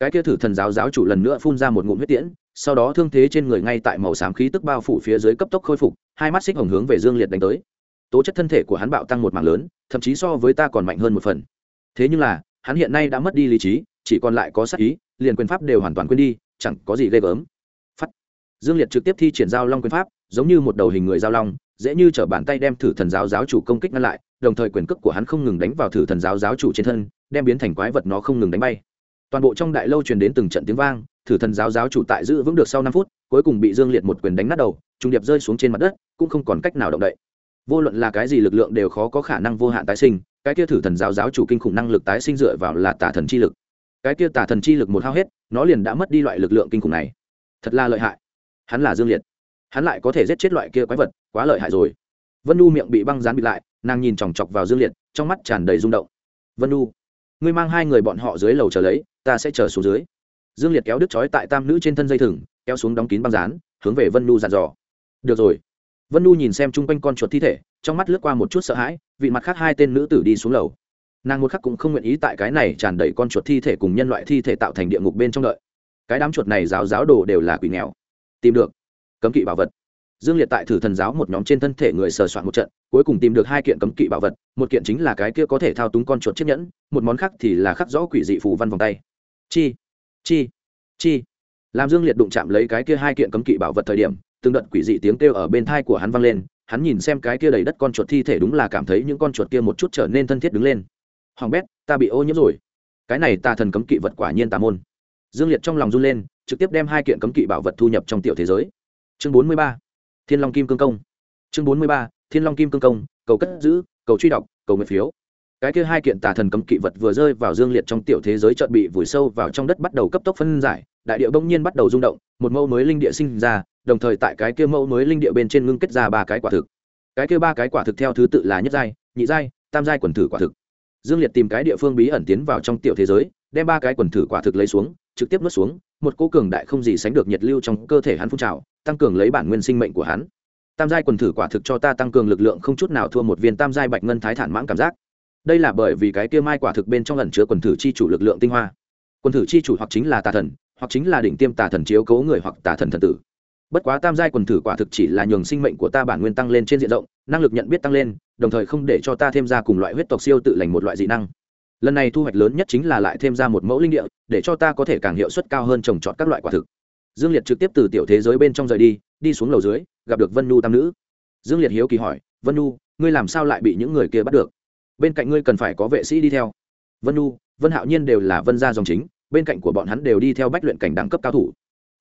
Cái kia thử thần giáo giáo chủ lần nữa phun ra một ngụm huyết tiễn, sau đó thương thế trên người ngay tại màu xám khí tức bao phủ phía dưới cấp tốc khôi phục, hai mắt xích hồng hướng về dương liệt đánh tới. Tố chất thân thể của hắn bạo tăng một mạng lớn, thậm chí so với ta còn mạnh hơn một phần. Thế nhưng là hắn hiện nay đã mất đi lý trí, chỉ còn lại có sắc ý, liền quyền pháp đều hoàn toàn quên đi, chẳng có gì ghê gớm. Phắt dương liệt trực tiếp thi triển giao long quyền pháp, giống như một đầu hình người giao long, dễ như t bàn tay đem thử thần giáo giáo chủ công kích ngăn lại, đồng thời quyền cước của hắn không ngừng đánh vào thử thần giáo giáo chủ trên thân, đem biến thành quái vật nó không ngừng đánh bay. Toàn bộ trong đại lâu truyền đến từng trận tiếng vang, thử thần giáo giáo chủ tại giữ vững được sau năm phút, cuối cùng bị dương liệt một quyền đánh nát đầu trùng điệp rơi xuống trên mặt đất, cũng không còn cách nào động đậy. Vô luận là cái gì lực lượng đều khó có khả năng vô hạn tái sinh cái kia thử thần giáo giáo chủ kinh khủng năng lực tái sinh dựa vào là tà thần chi lực. Cái kia tà thần chi lực một hao hết, nó liền đã mất đi loại lực lượng kinh khủng này. Thật là lợi hại. Hắn là dương liệt. Hắn lại có thể giết chết loại kia quái vật, quá lợi hại rồi. Vân nu miệng bị băng dán bịt lại, nàng nhìn chòng chọc vào dương liệt, trong mắt tràn đầy rung động. Vân nu ngươi mang hai người bọn họ dưới lầu chờ lấy, ta sẽ chờ xuống dưới. Dương liệt kéo đứt chói tại tam nữ trên thân dây thừng, kéo xuống đóng kín băng dán, hướng về vân nu dàn dò. Được rồi. Vân nu nhìn xem chung quanh con chuột thi thể trong mắt lướt qua một chút sợ hãi, vị mặt khác hai tên nữ tử đi xuống lầu. Nàng một khắc cũng không nguyện ý tại cái này tràn đầy con chuột thi thể cùng nhân loại thi thể tạo thành địa ngục bên trong đợi. Cái đám chuột này giáo giáo đồ đều là quỷ nghèo. Tìm được. Cấm kỵ bảo vật. Dương liệt tại thử thần giáo một nhóm trên thân thể người sờ soạn một trận, cuối cùng tìm được hai kiện cấm kỵ bảo vật, một kiện chính là cái kia có thể thao túng con chuột chiếc nhẫn, một món khác thì là khắc rõ quỷ dị phù văn vòng tay. Chi chi chi. Làm dương liệt đụng chạm lấy cái kia hai kiện cấm kỵ bảo vật thời điểm từng đợt quỷ dị tiếng kêu ở bên thai của hắn vang lên, hắn nhìn xem cái kia đầy đất con chuột thi thể đúng là cảm thấy những con chuột kia một chút trở nên thân thiết đứng lên. Hoàng bét, ta bị ô nhiễm rồi. Cái này ta thần cấm kỵ vật quả nhiên tà môn. Dương liệt trong lòng run lên, trực tiếp đem hai kiện cấm kỵ bảo vật thu nhập trong tiểu thế giới. Chương bốn mươi ba, thiên long kim cương công. Chương bốn mươi ba, thiên long kim cương công, cầu cất giữ, cầu truy đọc, cầu nguyện phiếu cái kia hai kiện tà thần cấm kỵ vật vừa rơi vào dương liệt trong tiểu thế giới chợt bị vùi sâu vào trong đất bắt đầu cấp tốc phân giải, đại địa bỗng nhiên bắt đầu rung động, một mẫu mới linh địa sinh ra, đồng thời tại cái kia mẫu mới linh địa bên trên ngưng kết ra ba cái quả thực. Cái kia ba cái quả thực theo thứ tự là nhất giai, nhị giai, tam giai quần thử quả thực. Dương liệt tìm cái địa phương bí ẩn tiến vào trong tiểu thế giới, đem ba cái quần thử quả thực lấy xuống, trực tiếp nuốt xuống, một cô cường đại không gì sánh được nhiệt lưu trong cơ thể hắn phun trào, tăng cường lấy bản nguyên sinh mệnh của hắn. Tam giai quần thử quả thực cho ta tăng cường lực lượng không chút nào thua một viên tam giai bạch ngân thái thản mãn cảm giác đây là bởi vì cái kia mai quả thực bên trong lần chứa quần thử chi chủ lực lượng tinh hoa. Quần thử chi chủ hoặc chính là tà thần, hoặc chính là đỉnh tiêm tà thần chiếu cố người hoặc tà thần thần tử. Bất quá tam giai quần thử quả thực chỉ là nhường sinh mệnh của ta bản nguyên tăng lên trên diện rộng, năng lực nhận biết tăng lên, đồng thời không để cho ta thêm ra cùng loại huyết tộc siêu tự lành một loại dị năng. Lần này thu hoạch lớn nhất chính là lại thêm ra một mẫu linh địa, để cho ta có thể càng hiệu suất cao hơn trồng trọt các loại quả thực. Dương liệt trực tiếp từ tiểu thế giới bên trong rời đi đi xuống lầu dưới, gặp được vân nhu tam nữ. Dương liệt hiếu kỳ hỏi, vân nhu, ngươi làm sao lại bị những người kia bắt được? Bên cạnh ngươi cần phải có vệ sĩ đi theo. Vân nu vân hạo nhiên đều là vân gia dòng chính, bên cạnh của bọn hắn đều đi theo bách luyện cảnh đẳng cấp cao thủ.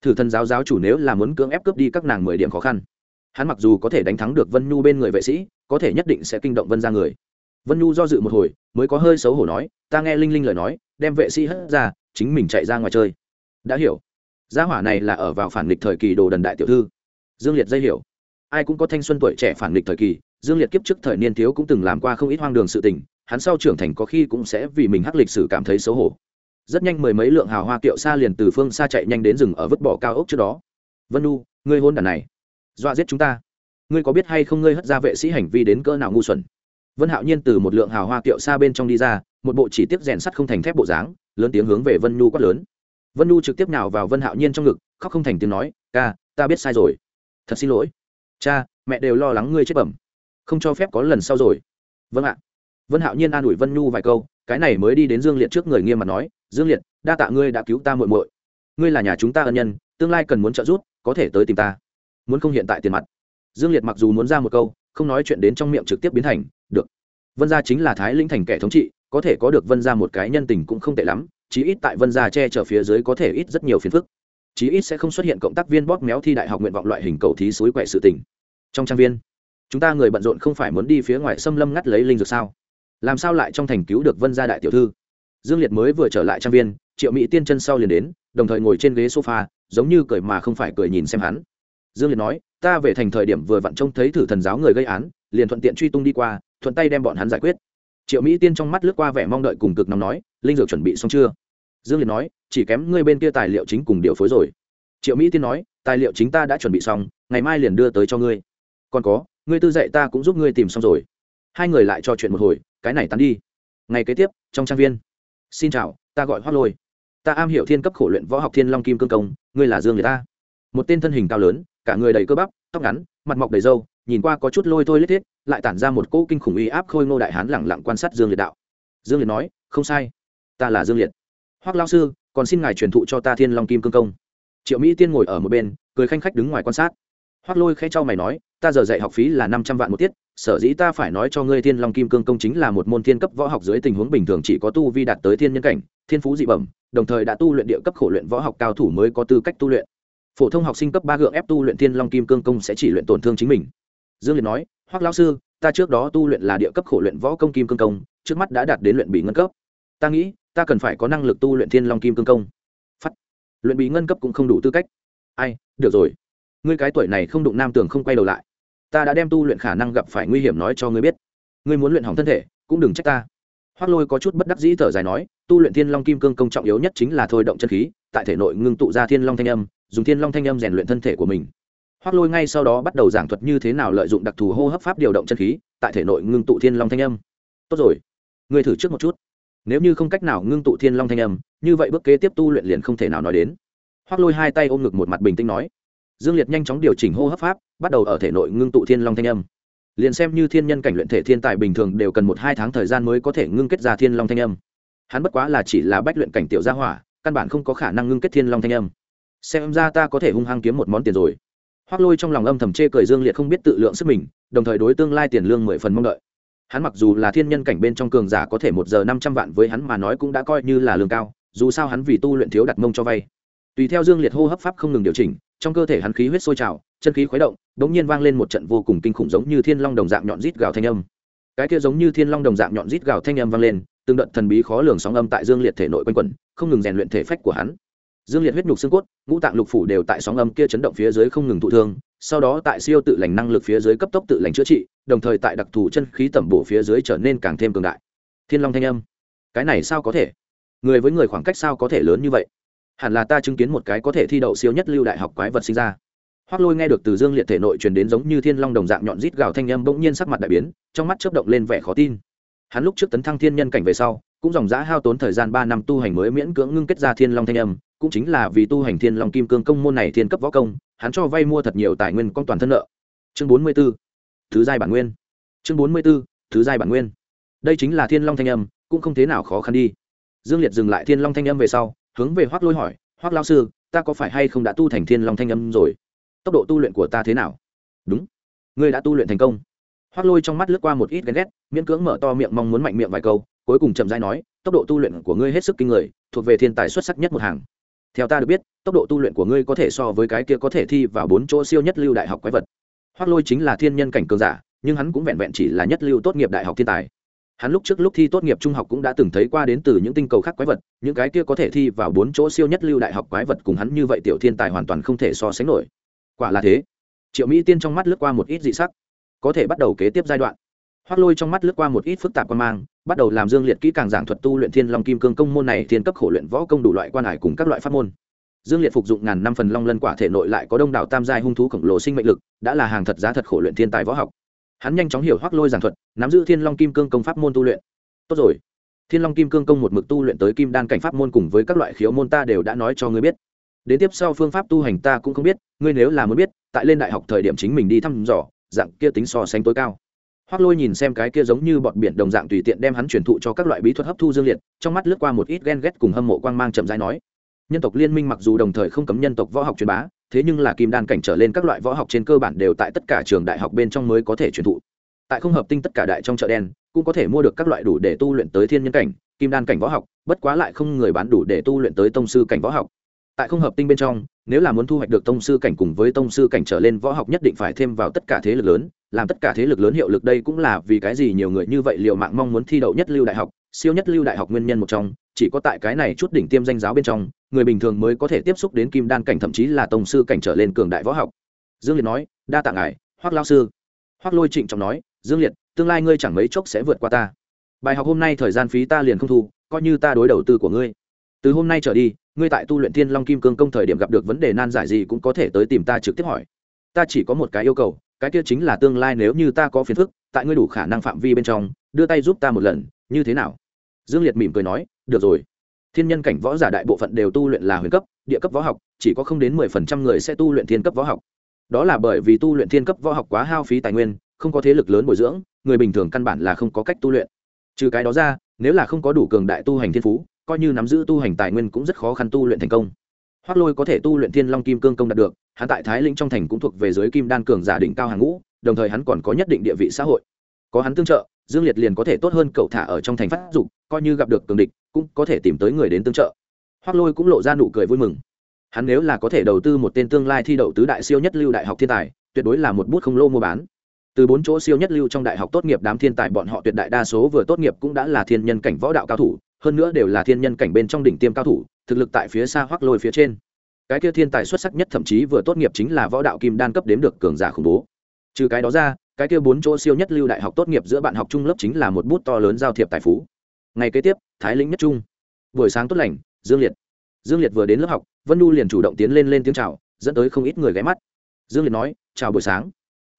Thử thần giáo giáo chủ nếu là muốn cưỡng ép cướp đi các nàng mười điểm khó khăn, hắn mặc dù có thể đánh thắng được vân nhu bên người vệ sĩ, có thể nhất định sẽ kinh động vân ra người. Vân nhu do dự một hồi, mới có hơi xấu hổ nói, ta nghe linh linh lời nói, đem vệ sĩ hất ra, chính mình chạy ra ngoài chơi. Đã hiểu. Gia hỏa này là ở vào phản nghịch thời kỳ đồ đần đại tiểu thư. Dương liệt dây hiểu. Ai cũng có thanh xuân tuổi trẻ phản nghịch thời kỳ dương liệt kiếp trước thời niên thiếu cũng từng làm qua không ít hoang đường sự tình, hắn sau trưởng thành có khi cũng sẽ vì mình hắc lịch sử cảm thấy xấu hổ. Rất nhanh mười mấy lượng hào hoa kiệu xa liền từ phương xa chạy nhanh đến rừng ở vứt bỏ cao ốc trước đó. Vân nu, ngươi hôn đàn này. Dọa giết chúng ta. Ngươi có biết hay không ngươi hất ra vệ sĩ hành vi đến cỡ nào ngu xuẩn? Vân hạo nhiên từ một lượng hào hoa kiệu xa bên trong đi ra, một bộ chỉ tiếp rèn sắt không thành thép bộ dáng, lớn tiếng hướng về vân nu quát lớn. Vân nu trực tiếp nào vào vân hạo nhiên trong ngực, khóc không thành tiếng nói, ca, ta biết sai rồi. Thật xin lỗi. Cha, mẹ đều lo lắng ngươi chết bẩm không cho phép có lần sau rồi. Vâng ạ. Vân hạo nhiên an ủi vân nhu vài câu, cái này mới đi đến dương liệt trước người nghiêm mặt nói, dương liệt, đa tạ ngươi đã cứu ta muội muội. Ngươi là nhà chúng ta ân nhân, tương lai cần muốn trợ giúp, có thể tới tìm ta. Muốn không hiện tại tiền mặt. Dương liệt mặc dù muốn ra một câu, không nói chuyện đến trong miệng trực tiếp biến thành, được. Vân gia chính là thái lĩnh thành kẻ thống trị, có thể có được vân gia một cái nhân tình cũng không tệ lắm, chí ít tại vân gia che chở phía dưới có thể ít rất nhiều phiền phức. Chí ít sẽ không xuất hiện cộng tác viên bóp méo thi đại học nguyện vọng loại hình cầu thí suối quậy sự tình. Trong trang viên chúng ta người bận rộn không phải muốn đi phía ngoài xâm lâm ngắt lấy linh dược sao? Làm sao lại trong thành cứu được vân gia đại tiểu thư? Dương liệt mới vừa trở lại trang viên, triệu mỹ tiên chân sau liền đến, đồng thời ngồi trên ghế sofa, giống như cười mà không phải cười nhìn xem hắn. Dương liệt nói, ta về thành thời điểm vừa vặn trông thấy thử thần giáo người gây án, liền thuận tiện truy tung đi qua, thuận tay đem bọn hắn giải quyết. Triệu mỹ tiên trong mắt lướt qua vẻ mong đợi cùng cực nóng nói, linh dược chuẩn bị xong chưa? Dương liệt nói, chỉ kém ngươi bên kia tài liệu chính cùng điều phối rồi. Triệu mỹ tiên nói, tài liệu chính ta đã chuẩn bị xong, ngày mai liền đưa tới cho ngươi. Còn có ngươi tư dạy ta cũng giúp ngươi tìm xong rồi. Hai người lại trò chuyện một hồi, cái này tắn đi. Ngày kế tiếp, trong trang viên. Xin chào, ta gọi hoác lôi. Ta am hiểu thiên cấp khổ luyện võ học thiên long kim cương công, ngươi là dương người ta một tên thân hình cao lớn, cả người đầy cơ bắp, tóc ngắn, mặt mọc đầy râu, nhìn qua có chút lôi thôi lết thiết, lại tản ra một cỗ kinh khủng uy áp khôi ngô đại hán lẳng lặng quan sát dương liệt đạo. Dương liệt nói, không sai, ta là dương liệt. Hoác lao sư, còn xin ngài truyền thụ cho ta thiên long kim cương công. Triệu mỹ tiên ngồi ở một bên, cười khanh khách đứng ngoài quan sát. Hoác lôi khẽ cho mày nói ta giờ dạy học phí là năm trăm vạn một tiết, sở dĩ ta phải nói cho ngươi thiên long kim cương công chính là một môn thiên cấp võ học dưới tình huống bình thường chỉ có tu vi đạt tới thiên nhân cảnh, thiên phú dị bẩm, đồng thời đã tu luyện địa cấp khổ luyện võ học cao thủ mới có tư cách tu luyện. Phổ thông học sinh cấp ba gượng ép tu luyện thiên long kim cương công sẽ chỉ luyện tổn thương chính mình. Dương liệt nói, hoắc lão sư, ta trước đó tu luyện là địa cấp khổ luyện võ công kim cương công, trước mắt đã đạt đến luyện bị ngân cấp. Ta nghĩ, ta cần phải có năng lực tu luyện thiên long kim cương công. Phát. Luyện bị ngân cấp cũng không đủ tư cách. Ai, được rồi. Ngươi cái tuổi này không đụng nam tường không quay đầu lại ta đã đem tu luyện khả năng gặp phải nguy hiểm nói cho ngươi biết. Ngươi muốn luyện hỏng thân thể, cũng đừng trách ta. Hoác lôi có chút bất đắc dĩ thở dài nói, tu luyện thiên long kim cương công trọng yếu nhất chính là thôi động chân khí, tại thể nội ngưng tụ ra thiên long thanh âm, dùng thiên long thanh âm rèn luyện thân thể của mình. Hoác lôi ngay sau đó bắt đầu giảng thuật như thế nào lợi dụng đặc thù hô hấp pháp điều động chân khí, tại thể nội ngưng tụ thiên long thanh âm. Tốt rồi, ngươi thử trước một chút. Nếu như không cách nào ngưng tụ thiên long thanh âm, như vậy bước kế tiếp tu luyện liền không thể nào nói đến. Hoác lôi hai tay ôm ngực một mặt bình tĩnh nói. Dương liệt nhanh chóng điều chỉnh hô hấp pháp bắt đầu ở thể nội ngưng tụ thiên long thanh âm. Liền xem như thiên nhân cảnh luyện thể thiên tài bình thường đều cần một hai tháng thời gian mới có thể ngưng kết ra thiên long thanh âm. Hắn bất quá là chỉ là bách luyện cảnh tiểu gia hỏa, căn bản không có khả năng ngưng kết thiên long thanh âm. Xem ra ta có thể hung hăng kiếm một món tiền rồi. Hoác lôi trong lòng âm thầm chê cười dương liệt không biết tự lượng sức mình, đồng thời đối tương lai tiền lương mười phần mong đợi. Hắn mặc dù là thiên nhân cảnh bên trong cường giả có thể một giờ năm trăm vạn với hắn mà nói cũng đã coi như là lương cao, dù sao hắn vì tu luyện thiếu đặt mông cho vay. Tùy theo dương liệt hô hấp pháp không ngừng điều chỉnh trong cơ thể hắn khí huyết sôi trào, chân khí khuấy động đ ỗ n g nhiên vang lên một trận vô cùng kinh khủng giống như thiên long đồng dạng nhọn rít gào thanh âm. Cái kia giống như thiên long đồng dạng nhọn rít gào thanh âm vang lên, từng đợt thần bí khó lường sóng âm tại dương liệt thể nội quanh quẩn, không ngừng rèn luyện thể phách của hắn. Dương liệt huyết nhục xương cốt, ngũ tạng lục phủ đều tại sóng âm kia chấn động phía dưới không ngừng thụ thương, sau đó tại siêu tự lành năng lực phía dưới cấp tốc tự lành chữa trị, đồng thời tại đặc thù chân khí tẩm bổ phía dưới trở nên càng thêm cường đại. Thiên long thanh âm. Cái này sao có thể? Người với người khoảng cách sao có thể lớn như vậy? Hẳn là ta chứng kiến một cái có thể thi đậu siêu nhất lưu đại học quái vật sinh ra. Hoác lôi nghe được từ dương liệt thể nội truyền đến giống như thiên long đồng dạng nhọn rít gào thanh â m bỗng nhiên sắc mặt đại biến, trong mắt chớp động lên vẻ khó tin. Hắn lúc trước tấn thăng thiên nhân cảnh về sau, cũng dòng giã hao tốn thời gian ba năm tu hành mới miễn cưỡng ngưng kết ra thiên long thanh âm, cũng chính là vì tu hành thiên long kim cương công môn này thiên cấp võ công, hắn cho vay mua thật nhiều tài nguyên con toàn thân nợ. Chương bốn mươi b ố thứ giai bản nguyên. Chương bốn mươi b ố thứ giai bản nguyên. Đây chính là thiên long thanh âm, cũng không thế nào khó khăn đi. Dương liệt dừng lại thiên long thanh âm về sau hướng về hoác lôi hỏi hoác lao sư, ta có phải hay không đã tu thành thiên long thanh âm rồi? Tốc độ tu luyện của ta thế nào? Đúng, ngươi đã tu luyện thành công. Hoác lôi trong mắt lướt qua một ít ghen ghét, miễn cưỡng mở to miệng mong muốn mạnh miệng vài câu, cuối cùng chậm dai nói, tốc độ tu luyện của ngươi hết sức kinh người, thuộc về thiên tài xuất sắc nhất một hàng. Theo ta được biết, tốc độ tu luyện của ngươi có thể so với cái kia có thể thi vào bốn chỗ siêu nhất lưu đại học quái vật. Hoác lôi chính là thiên nhân cảnh cường giả, nhưng hắn cũng vẹn vẹn chỉ là nhất lưu tốt nghiệp đại học thiên tài hắn lúc trước lúc thi tốt nghiệp trung học cũng đã từng thấy qua đến từ những tinh cầu khác quái vật, những cái kia có thể thi vào bốn chỗ siêu nhất lưu đại học quái vật cùng hắn như vậy tiểu thiên tài hoàn toàn không thể so sánh nổi. Quả là thế. Triệu mỹ tiên trong mắt lướt qua một ít dị sắc. Có thể bắt đầu kế tiếp giai đoạn. Hoác lôi trong mắt lướt qua một ít phức tạp quan mang, bắt đầu làm dương liệt kỹ càng giảng thuật tu luyện thiên long kim cương công môn này, thiên cấp khổ luyện võ công đủ loại quan hải cùng các loại pháp môn. Dương liệt phục dụng ngàn năm phần long lân quả thể nội lại có đông đảo tam giai hung thú khổng lồ sinh mệnh lực, đã là hàng thật giá thật khổ luyện thiên tài võ học hắn nhanh chóng hiểu hoác lôi giảng thuật, nắm giữ thiên long kim cương công pháp môn tu luyện. Tốt rồi. Thiên long kim cương công một mực tu luyện tới kim đan cảnh pháp môn cùng với các loại khiếu môn ta đều đã nói cho ngươi biết. Đến tiếp sau phương pháp tu hành ta cũng không biết, ngươi nếu là muốn biết, tại lên đại học thời điểm chính mình đi thăm dò, dạng kia tính so sánh tối cao. Hoác lôi nhìn xem cái kia giống như bọn biển đồng dạng tùy tiện đem hắn truyền thụ cho các loại bí thuật hấp thu dương liệt, trong mắt lướt qua một ít ghen ghét cùng hâm mộ quang mang chậm rãi nói nhân tộc liên minh mặc dù đồng thời không cấm nhân tộc võ học truyền bá, thế nhưng là kim đan cảnh trở lên các loại võ học trên cơ bản đều tại tất cả trường đại học bên trong mới có thể truyền thụ. Tại không hợp tinh tất cả đại trong chợ đen, cũng có thể mua được các loại đủ để tu luyện tới thiên nhân cảnh, kim đan cảnh võ học, bất quá lại không người bán đủ để tu luyện tới tông sư cảnh võ học. Tại không hợp tinh bên trong, nếu là muốn thu hoạch được tông sư cảnh cùng với tông sư cảnh trở lên võ học nhất định phải thêm vào tất cả thế lực lớn, làm tất cả thế lực lớn hiệu lực đây cũng là vì cái gì nhiều người như vậy liệu mạng mong muốn thi đậu nhất lưu đại học siêu nhất lưu đại học nguyên nhân một trong, chỉ có tại cái này chút đỉnh tiêm danh giáo bên trong, người bình thường mới có thể tiếp xúc đến kim đan cảnh thậm chí là tổng sư cảnh trở lên cường đại võ học. Dương liệt nói, đa tạ ngài hoác lao sư. Hoác lôi trịnh trọng nói, dương liệt, tương lai ngươi chẳng mấy chốc sẽ vượt qua ta. Bài học hôm nay thời gian phí ta liền không thu, coi như ta đối đầu tư của ngươi. Từ hôm nay trở đi, ngươi tại tu luyện thiên long kim cương công thời điểm gặp được vấn đề nan giải gì cũng có thể tới tìm ta trực tiếp hỏi. Ta chỉ có một cái yêu cầu, cái kia chính là tương lai nếu như ta có phiền phức, tại ngươi đủ khả năng phạm vi bên trong, đưa tay giúp ta một lần, như thế nào? Dương liệt mỉm cười nói, được rồi. Thiên nhân cảnh võ giả đại bộ phận đều tu luyện là huyền cấp, địa cấp võ học, chỉ có không đến mười phần trăm người sẽ tu luyện thiên cấp võ học. Đó là bởi vì tu luyện thiên cấp võ học quá hao phí tài nguyên, không có thế lực lớn bồi dưỡng, người bình thường căn bản là không có cách tu luyện. Trừ cái đó ra, nếu là không có đủ cường đại tu hành thiên phú, coi như nắm giữ tu hành tài nguyên cũng rất khó khăn tu luyện thành công. Hoác lôi có thể tu luyện thiên long kim cương công đạt được, hắn tại thái lĩnh trong thành cũng thuộc về giới kim đan cường giả đỉnh cao hàng ngũ, đồng thời hắn còn có nhất định địa vị xã hội. Có hắn tương trợ, dương liệt liền có thể tốt hơn cậu thả ở trong thành phát dục coi như gặp được cường địch, cũng có thể tìm tới người đến tương trợ. Hoác lôi cũng lộ ra nụ cười vui mừng. Hắn nếu là có thể đầu tư một tên tương lai thi đậu tứ đại siêu nhất lưu đại học thiên tài, tuyệt đối là một bút không lô mua bán. Từ bốn chỗ siêu nhất lưu trong đại học tốt nghiệp đám thiên tài bọn họ tuyệt đại đa số vừa tốt nghiệp cũng đã là thiên nhân cảnh võ đạo cao thủ, hơn nữa đều là thiên nhân cảnh bên trong đỉnh tiêm cao thủ, thực lực tại phía xa hoác lôi phía trên. Cái kia thiên tài xuất sắc nhất thậm chí vừa tốt nghiệp chính là võ đạo kim đan cấp đếm được cường giả khủng bố. Trừ cái đó ra, cái kia bốn chỗ siêu nhất lưu đại học tốt nghiệp giữa bạn học trung lớp chính là một bút to lớn giao thiệp tài phú ngày kế tiếp, thái lĩnh nhất trung. Buổi sáng tốt lành, dương liệt. Dương liệt vừa đến lớp học, vân nu liền chủ động tiến lên lên tiếng chào, dẫn tới không ít người ghé mắt. Dương liệt nói, chào buổi sáng.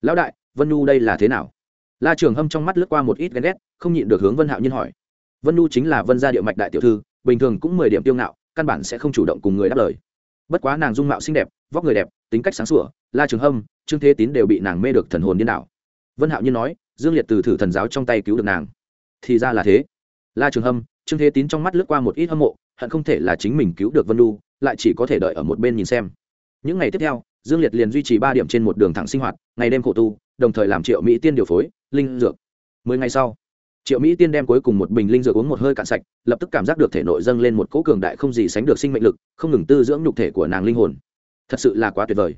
Lão đại, vân nu đây là thế nào? La trường hâm trong mắt lướt qua một ít ghen ghét, không nhịn được hướng vân hạo nhiên hỏi. Vân nu chính là vân gia địa mạch đại tiểu thư, bình thường cũng mười điểm tiêu ngạo, căn bản sẽ không chủ động cùng người đáp lời. Bất quá nàng dung mạo xinh đẹp, vóc người đẹp, tính cách sáng sủa, la trường hâm, trương thế tín đều bị nàng mê được thần hồn điên đảo. Vân hạo nhiên nói, dương liệt từ thử thần giáo trong tay cứu được nàng. Thì ra là thế la trường hâm, trương thế tín trong mắt lướt qua một ít hâm mộ, hận không thể là chính mình cứu được vân lu lại chỉ có thể đợi ở một bên nhìn xem. Những ngày tiếp theo, dương liệt liền duy trì ba điểm trên một đường thẳng sinh hoạt, ngày đêm khổ tu, đồng thời làm triệu mỹ tiên điều phối, linh dược. Mười ngày sau, triệu mỹ tiên đem cuối cùng một bình linh dược uống một hơi cạn sạch, lập tức cảm giác được thể nội dâng lên một cỗ cường đại không gì sánh được sinh mệnh lực, không ngừng tư dưỡng nhục thể của nàng linh hồn. Thật sự là quá tuyệt vời.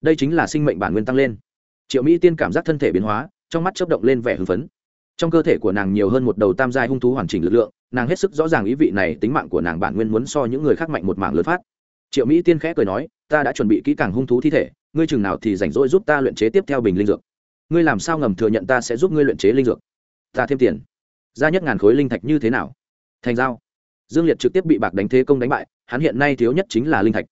Đây chính là sinh mệnh bản nguyên tăng lên. Triệu mỹ tiên cảm giác thân thể biến hóa, trong mắt chớp động lên vẻ hưng phấn trong cơ thể của nàng nhiều hơn một đầu tam giai hung thú hoàn chỉnh lực lượng, nàng hết sức rõ ràng ý vị này, tính mạng của nàng bản nguyên muốn so những người khác mạnh một mạng lớn phát. Triệu mỹ tiên khẽ cười nói, ta đã chuẩn bị kỹ càng hung thú thi thể, ngươi chừng nào thì rảnh rỗi giúp ta luyện chế tiếp theo bình linh dược. Ngươi làm sao ngầm thừa nhận ta sẽ giúp ngươi luyện chế linh dược? Ta thêm tiền. Ra nhất ngàn khối linh thạch như thế nào? Thành giao. Dương liệt trực tiếp bị bạc đánh thế công đánh bại, hắn hiện nay thiếu nhất chính là linh thạch.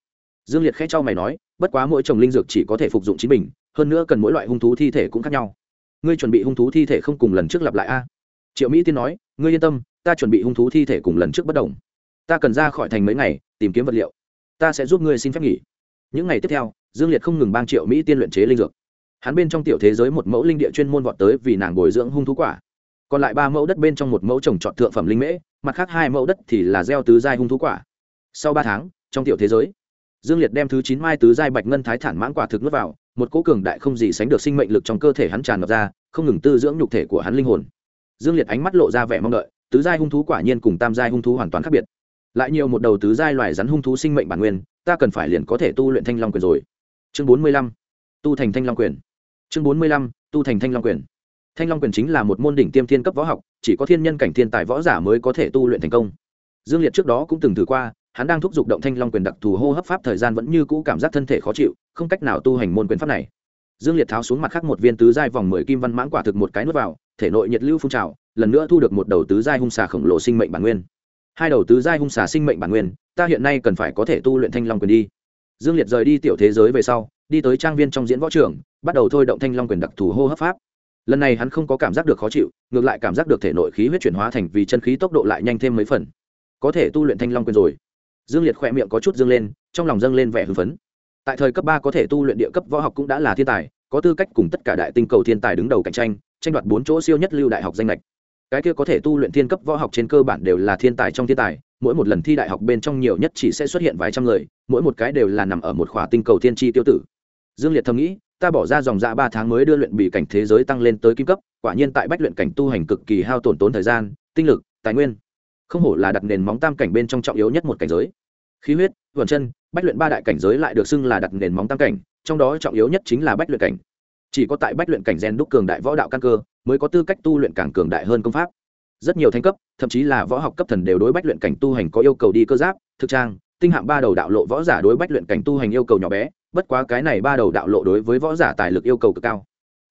Dương liệt khẽ cho mày nói, bất quá mỗi trồng linh dược chỉ có thể phục dụng chính mình, hơn nữa cần mỗi loại hung thú thi thể cũng khác nhau ngươi chuẩn bị hung thú thi thể không cùng lần trước lặp lại a? Triệu mỹ tiên nói, ngươi yên tâm, ta chuẩn bị hung thú thi thể cùng lần trước bất đồng. Ta cần ra khỏi thành mấy ngày, tìm kiếm vật liệu. Ta sẽ giúp ngươi xin phép nghỉ. Những ngày tiếp theo, dương liệt không ngừng bang triệu mỹ tiên luyện chế linh dược. Hắn bên trong tiểu thế giới một mẫu linh địa chuyên môn vọt tới vì nàng bồi dưỡng hung thú quả. Còn lại ba mẫu đất bên trong một mẫu trồng trọt thượng phẩm linh mễ, mặt khác hai mẫu đất thì là gieo tứ giai hung thú quả. Sau ba tháng, trong tiểu thế giới, dương liệt đem thứ chín mai tứ giai bạch ngân thái thản mãn quả thực nuốt vào một cố cường đại không gì sánh được sinh mệnh lực trong cơ thể hắn tràn ngập ra, không ngừng tư dưỡng nhục thể của hắn linh hồn. Dương liệt ánh mắt lộ ra vẻ mong đợi, tứ giai hung thú quả nhiên cùng tam giai hung thú hoàn toàn khác biệt. Lại nhiều một đầu tứ giai loài rắn hung thú sinh mệnh bản nguyên, ta cần phải liền có thể tu luyện thanh long quyền rồi. Chương bốn mươi lăm, tu thành thanh long quyền. Chương bốn mươi lăm, tu thành thanh long quyền. Thanh long quyền chính là một môn đỉnh tiêm thiên cấp võ học, chỉ có thiên nhân cảnh thiên tài võ giả mới có thể tu luyện thành công. Dương liệt trước đó cũng từng thử qua hắn đang thúc giục động thanh long quyền đặc thù hô hấp pháp thời gian vẫn như cũ cảm giác thân thể khó chịu, không cách nào tu hành môn quyền pháp này. Dương liệt tháo xuống mặt khác một viên tứ giai vòng mười kim văn mãn quả thực một cái nuốt vào, thể nội nhiệt lưu phun trào, lần nữa thu được một đầu tứ giai hung xà khổng lồ sinh mệnh bản nguyên. Hai đầu tứ giai hung xà sinh mệnh bản nguyên, ta hiện nay cần phải có thể tu luyện thanh long quyền đi. Dương liệt rời đi tiểu thế giới về sau, đi tới trang viên trong diễn võ trường, bắt đầu thôi động thanh long quyền đặc thù hô hấp pháp. Lần này hắn không có cảm giác được khó chịu, ngược lại cảm giác được thể nội khí huyết chuyển hóa thành vì chân khí tốc độ lại nhanh thêm mấy phần. Có thể tu luyện thanh long quyền rồi dương liệt khỏe miệng có chút dương lên, trong lòng dâng lên vẻ hưng phấn. Tại thời cấp ba có thể tu luyện địa cấp võ học cũng đã là thiên tài, có tư cách cùng tất cả đại tinh cầu thiên tài đứng đầu cạnh tranh tranh đoạt bốn chỗ siêu nhất lưu đại học danh lệch cái kia có thể tu luyện thiên cấp võ học trên cơ bản đều là thiên tài trong thiên tài, mỗi một lần thi đại học bên trong nhiều nhất chỉ sẽ xuất hiện vài trăm người, mỗi một cái đều là nằm ở một khỏa tinh cầu thiên tri tiêu tử. Dương liệt thầm nghĩ, ta bỏ ra dòng dạ ba tháng mới đưa luyện bị cảnh thế giới tăng lên tới kim cấp, quả nhiên tại bách luyện cảnh tu hành cực kỳ hao tổn tốn thời gian, tinh lực, tài nguyên. Không hổ là đặt nền móng tam cảnh bên trong trọng yếu nhất một cảnh giới khí huyết, vườn chân, bách luyện ba đại cảnh giới lại được xưng là đặt nền móng tam cảnh, trong đó trọng yếu nhất chính là bách luyện cảnh. Chỉ có tại bách luyện cảnh gen đúc cường đại võ đạo căn cơ, mới có tư cách tu luyện càng cường đại hơn công pháp. Rất nhiều thanh cấp, thậm chí là võ học cấp thần đều đối bách luyện cảnh tu hành có yêu cầu đi cơ giáp, thực trang, tinh hạng ba đầu đạo lộ võ giả đối bách luyện cảnh tu hành yêu cầu nhỏ bé, bất quá cái này ba đầu đạo lộ đối với võ giả tài lực yêu cầu cực cao.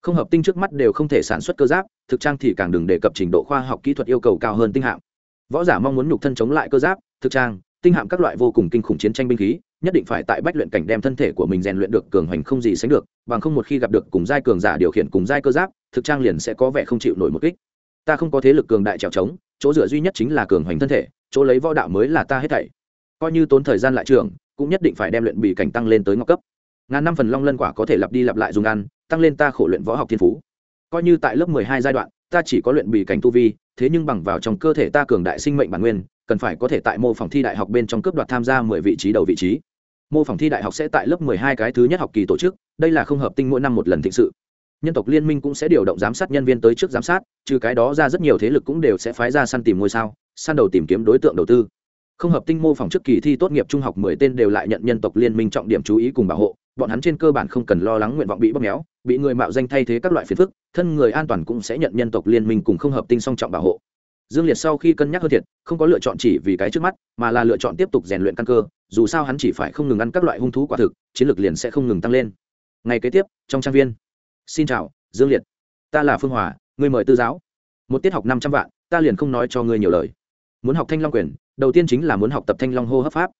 Không hợp tinh trước mắt đều không thể sản xuất cơ giáp, thực trang thì càng đừng đề cập trình độ khoa học kỹ thuật yêu cầu cao hơn tinh hạng. võ giả mong muốn nhục thân chống lại cơ giáp, thực trang tinh hạm các loại vô cùng kinh khủng chiến tranh binh khí, nhất định phải tại bách luyện cảnh đem thân thể của mình rèn luyện được cường hoành không gì sánh được, bằng không một khi gặp được cùng giai cường giả điều khiển cùng giai cơ giáp, thực trang liền sẽ có vẻ không chịu nổi một kích. Ta không có thế lực cường đại trèo trống, chỗ dựa duy nhất chính là cường hoành thân thể, chỗ lấy võ đạo mới là ta hết thảy. Coi như tốn thời gian lại trường, cũng nhất định phải đem luyện bị cảnh tăng lên tới ngọc cấp. Ngàn năm phần long lân quả có thể lặp đi lặp lại dùng ăn, tăng lên ta khổ luyện võ học thiên phú. Coi như tại lớp mười hai giai đoạn, ta chỉ có luyện bị cảnh tu vi, thế nhưng bằng vào trong cơ thể ta cường đại sinh mệnh bản nguyên cần phải có thể tại mô phỏng thi đại học bên trong cướp đoạt tham gia mười vị trí đầu vị trí. Mô phỏng thi đại học sẽ tại lớp mười hai cái thứ nhất học kỳ tổ chức, đây là không hợp tinh mỗi năm một lần thịnh sự. Nhân tộc liên minh cũng sẽ điều động giám sát nhân viên tới trước giám sát, trừ cái đó ra rất nhiều thế lực cũng đều sẽ phái ra săn tìm ngôi sao, săn đầu tìm kiếm đối tượng đầu tư. Không hợp tinh mô phỏng trước kỳ thi tốt nghiệp trung học mười tên đều lại nhận nhân tộc liên minh trọng điểm chú ý cùng bảo hộ, bọn hắn trên cơ bản không cần lo lắng nguyện vọng bị bóp méo, bị người mạo danh thay thế các loại phiền phức, thân người an toàn cũng sẽ nhận nhân tộc liên minh cùng không hợp tinh song trọng bảo hộ dương liệt sau khi cân nhắc hơn thiệt, không có lựa chọn chỉ vì cái trước mắt, mà là lựa chọn tiếp tục rèn luyện căn cơ, dù sao hắn chỉ phải không ngừng ăn các loại hung thú quả thực, chiến lược liền sẽ không ngừng tăng lên. Ngày kế tiếp, trong trang viên. Xin chào, dương liệt. Ta là phương hòa, người mời tư giáo. Một tiết học năm trăm vạn, ta liền không nói cho ngươi nhiều lời. Muốn học thanh long quyền, đầu tiên chính là muốn học tập thanh long hô hấp pháp.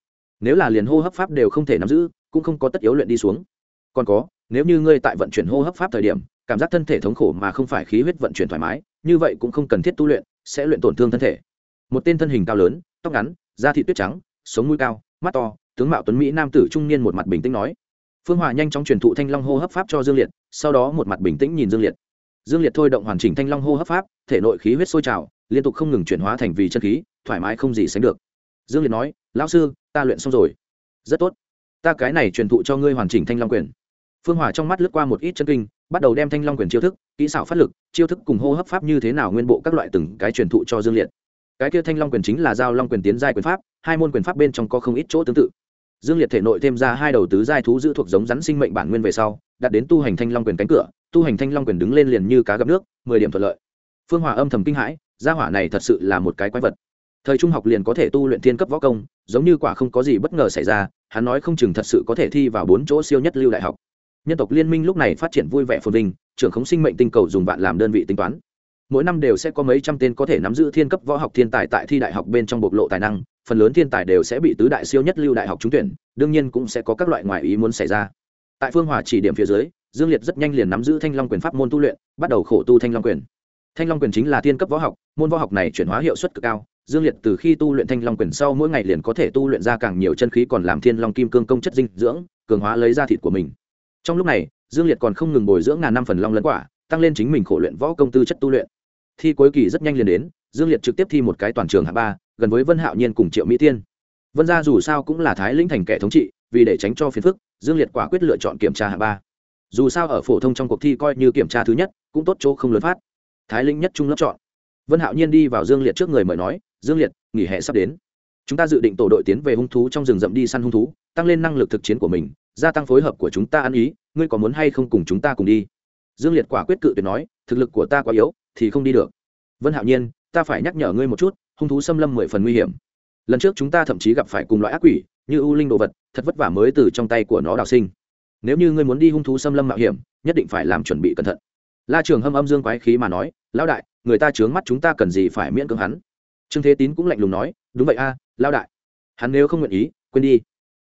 Nếu là liền hô hấp pháp đều không thể nắm giữ, cũng không có tất yếu luyện đi xuống. Còn có, nếu như ngươi tại vận chuyển hô hấp pháp thời điểm, cảm giác thân thể thống khổ mà không phải khí huyết vận chuyển thoải mái, như vậy cũng không cần thiết tu luyện sẽ luyện tổn thương thân thể. Một tên thân hình cao lớn, tóc ngắn, da thị tuyết trắng, sống mũi cao, mắt to, tướng mạo tuấn mỹ nam tử trung niên một mặt bình tĩnh nói. Phương hòa nhanh chóng truyền thụ thanh long hô hấp pháp cho dương liệt, sau đó một mặt bình tĩnh nhìn dương liệt. Dương liệt thôi động hoàn chỉnh thanh long hô hấp pháp, thể nội khí huyết sôi trào, liên tục không ngừng chuyển hóa thành vì chân khí, thoải mái không gì sánh được. Dương liệt nói, lão sư, ta luyện xong rồi. Rất tốt. Ta cái này truyền thụ cho ngươi hoàn chỉnh thanh long quyền. Phương hòa trong mắt lướt qua một ít chân kinh bắt đầu đem thanh long quyền chiêu thức, kỹ xảo phát lực, chiêu thức cùng hô hấp pháp như thế nào nguyên bộ các loại từng cái truyền thụ cho dương liệt. Cái kia thanh long quyền chính là giao long quyền tiến giai quyền pháp, hai môn quyền pháp bên trong có không ít chỗ tương tự. Dương liệt thể nội thêm ra hai đầu tứ giai thú giữ thuộc giống rắn sinh mệnh bản nguyên về sau đạt đến tu hành thanh long quyền cánh cửa, tu hành thanh long quyền đứng lên liền như cá gặp nước, mười điểm thuận lợi. Phương hòa âm thầm kinh hãi, gia hỏa này thật sự là một cái quái vật. Thời trung học liền có thể tu luyện thiên cấp võ công, giống như quả không có gì bất ngờ xảy ra, hắn nói không chừng thật sự có thể thi vào bốn chỗ siêu nhất lưu đại học nhân tộc liên minh lúc này phát triển vui vẻ phồn vinh, trưởng khống sinh mệnh tinh cầu dùng vạn làm đơn vị tính toán. Mỗi năm đều sẽ có mấy trăm tên có thể nắm giữ thiên cấp võ học thiên tài tại thi đại học bên trong bộc lộ tài năng, phần lớn thiên tài đều sẽ bị tứ đại siêu nhất lưu đại học trúng tuyển, đương nhiên cũng sẽ có các loại ngoại ý muốn xảy ra. Tại phương hòa chỉ điểm phía dưới, dương liệt rất nhanh liền nắm giữ thanh long quyền pháp môn tu luyện, bắt đầu khổ tu thanh long quyền. Thanh long quyền chính là thiên cấp võ học, môn võ học này chuyển hóa hiệu suất cực cao, dương liệt từ khi tu luyện thanh long quyền sau mỗi ngày liền có thể tu luyện ra càng nhiều chân khí còn làm thiên long kim cương công chất dinh dưỡng, cường hóa lấy ra thịt của mình trong lúc này, dương liệt còn không ngừng bồi dưỡng ngàn năm phần long lẫn quả, tăng lên chính mình khổ luyện võ công tư chất tu luyện. Thi cuối kỳ rất nhanh liền đến, dương liệt trực tiếp thi một cái toàn trường hạ ba, gần với vân hạo nhiên cùng triệu mỹ tiên. Vân gia dù sao cũng là thái lĩnh thành kẻ thống trị, vì để tránh cho phiền phức, dương liệt quả quyết lựa chọn kiểm tra hạ ba. Dù sao ở phổ thông trong cuộc thi coi như kiểm tra thứ nhất, cũng tốt chỗ không lớn phát. Thái lĩnh nhất trung lớp chọn. Vân hạo nhiên đi vào dương liệt trước người mời nói, dương liệt, nghỉ hè sắp đến. Chúng ta dự định tổ đội tiến về hung thú trong rừng rậm đi săn hung thú, tăng lên năng lực thực chiến của mình gia tăng phối hợp của chúng ta ăn ý ngươi có muốn hay không cùng chúng ta cùng đi? Dương liệt quả quyết cự tuyệt nói thực lực của ta quá yếu thì không đi được. Vân hạo nhiên ta phải nhắc nhở ngươi một chút hung thú xâm lâm mười phần nguy hiểm. Lần trước chúng ta thậm chí gặp phải cùng loại ác quỷ như ưu linh đồ vật thật vất vả mới từ trong tay của nó đào sinh. Nếu như ngươi muốn đi hung thú xâm lâm mạo hiểm nhất định phải làm chuẩn bị cẩn thận. La trường hâm âm dương quái khí mà nói lão đại người ta trướng mắt chúng ta cần gì phải miễn cưỡng hắn? Trương thế tín cũng lạnh lùng nói đúng vậy a à, lão đại. Hắn nếu không nguyện ý quên đi.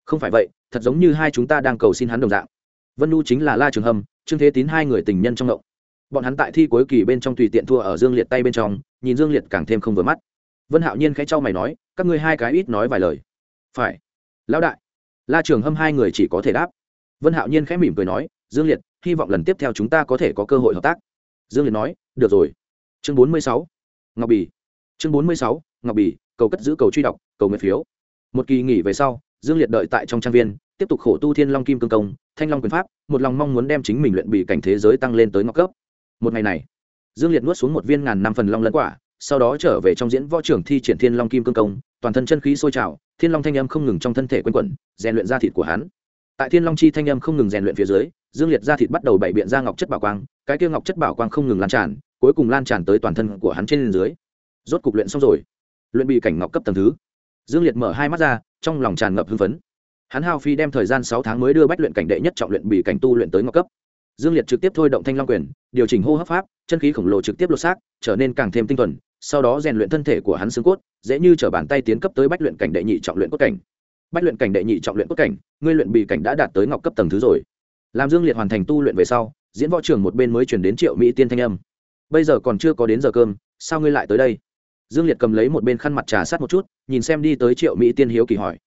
Không phải vậy thật giống như hai chúng ta đang cầu xin hắn đồng dạng. Vân nhu chính là la trường hâm, trương thế tín hai người tình nhân trong động bọn hắn tại thi cuối kỳ bên trong tùy tiện thua ở dương liệt tay bên trong, nhìn dương liệt càng thêm không vừa mắt. Vân hạo nhiên khẽ cho mày nói, các ngươi hai cái ít nói vài lời. Phải. Lão đại. La trường hâm hai người chỉ có thể đáp. Vân hạo nhiên khẽ mỉm cười nói, dương liệt, hy vọng lần tiếp theo chúng ta có thể có cơ hội hợp tác. Dương liệt nói, được rồi. Chương bốn mươi sáu. Ngọc bì. Chương bốn mươi sáu. Ngọc bì, cầu cất giữ cầu truy đọc, cầu nguyện phiếu. Một kỳ nghỉ về sau dương liệt đợi tại trong trang viên, tiếp tục khổ tu thiên long kim cương công, thanh long quyền pháp, một lòng mong muốn đem chính mình luyện bị cảnh thế giới tăng lên tới ngọc cấp. Một ngày này, dương liệt nuốt xuống một viên ngàn năm phần long lẫn quả, sau đó trở về trong diễn võ trưởng thi triển thiên long kim cương công, toàn thân chân khí sôi trào, thiên long thanh âm không ngừng trong thân thể quanh quẩn, rèn luyện da thịt của hắn. Tại thiên long chi thanh âm không ngừng rèn luyện phía dưới, dương liệt da thịt bắt đầu bày biện ra ngọc chất bảo quang, cái kia ngọc chất bảo quang không ngừng lan tràn, cuối cùng lan tràn tới toàn thân của hắn trên dưới. Rốt cục luyện xong rồi. Luyện bị cảnh ngọc cấp tầng thứ dương liệt mở hai mắt ra, trong lòng tràn ngập hưng phấn. Hắn hao phi đem thời gian sáu tháng mới đưa bách luyện cảnh đệ nhất trọng luyện bị cảnh tu luyện tới ngọc cấp. Dương liệt trực tiếp thôi động thanh long quyền, điều chỉnh hô hấp pháp, chân khí khổng lồ trực tiếp lột xác, trở nên càng thêm tinh thuần, sau đó rèn luyện thân thể của hắn xương cốt, dễ như t bàn tay tiến cấp tới bách luyện cảnh đệ nhị trọng luyện cốt cảnh. Bách luyện cảnh đệ nhị trọng luyện cốt cảnh, ngươi luyện bị cảnh đã đạt tới ngọc cấp tầng thứ rồi. Làm dương liệt hoàn thành tu luyện về sau, diễn võ trường một bên mới chuyển đến triệu mỹ tiên thanh âm. Bây giờ còn chưa có đến giờ cơm, sao ngươi lại tới đây? Dương liệt cầm lấy một bên khăn mặt trà sát một chút, nhìn xem đi tới triệu mỹ tiên hiếu kỳ hỏi.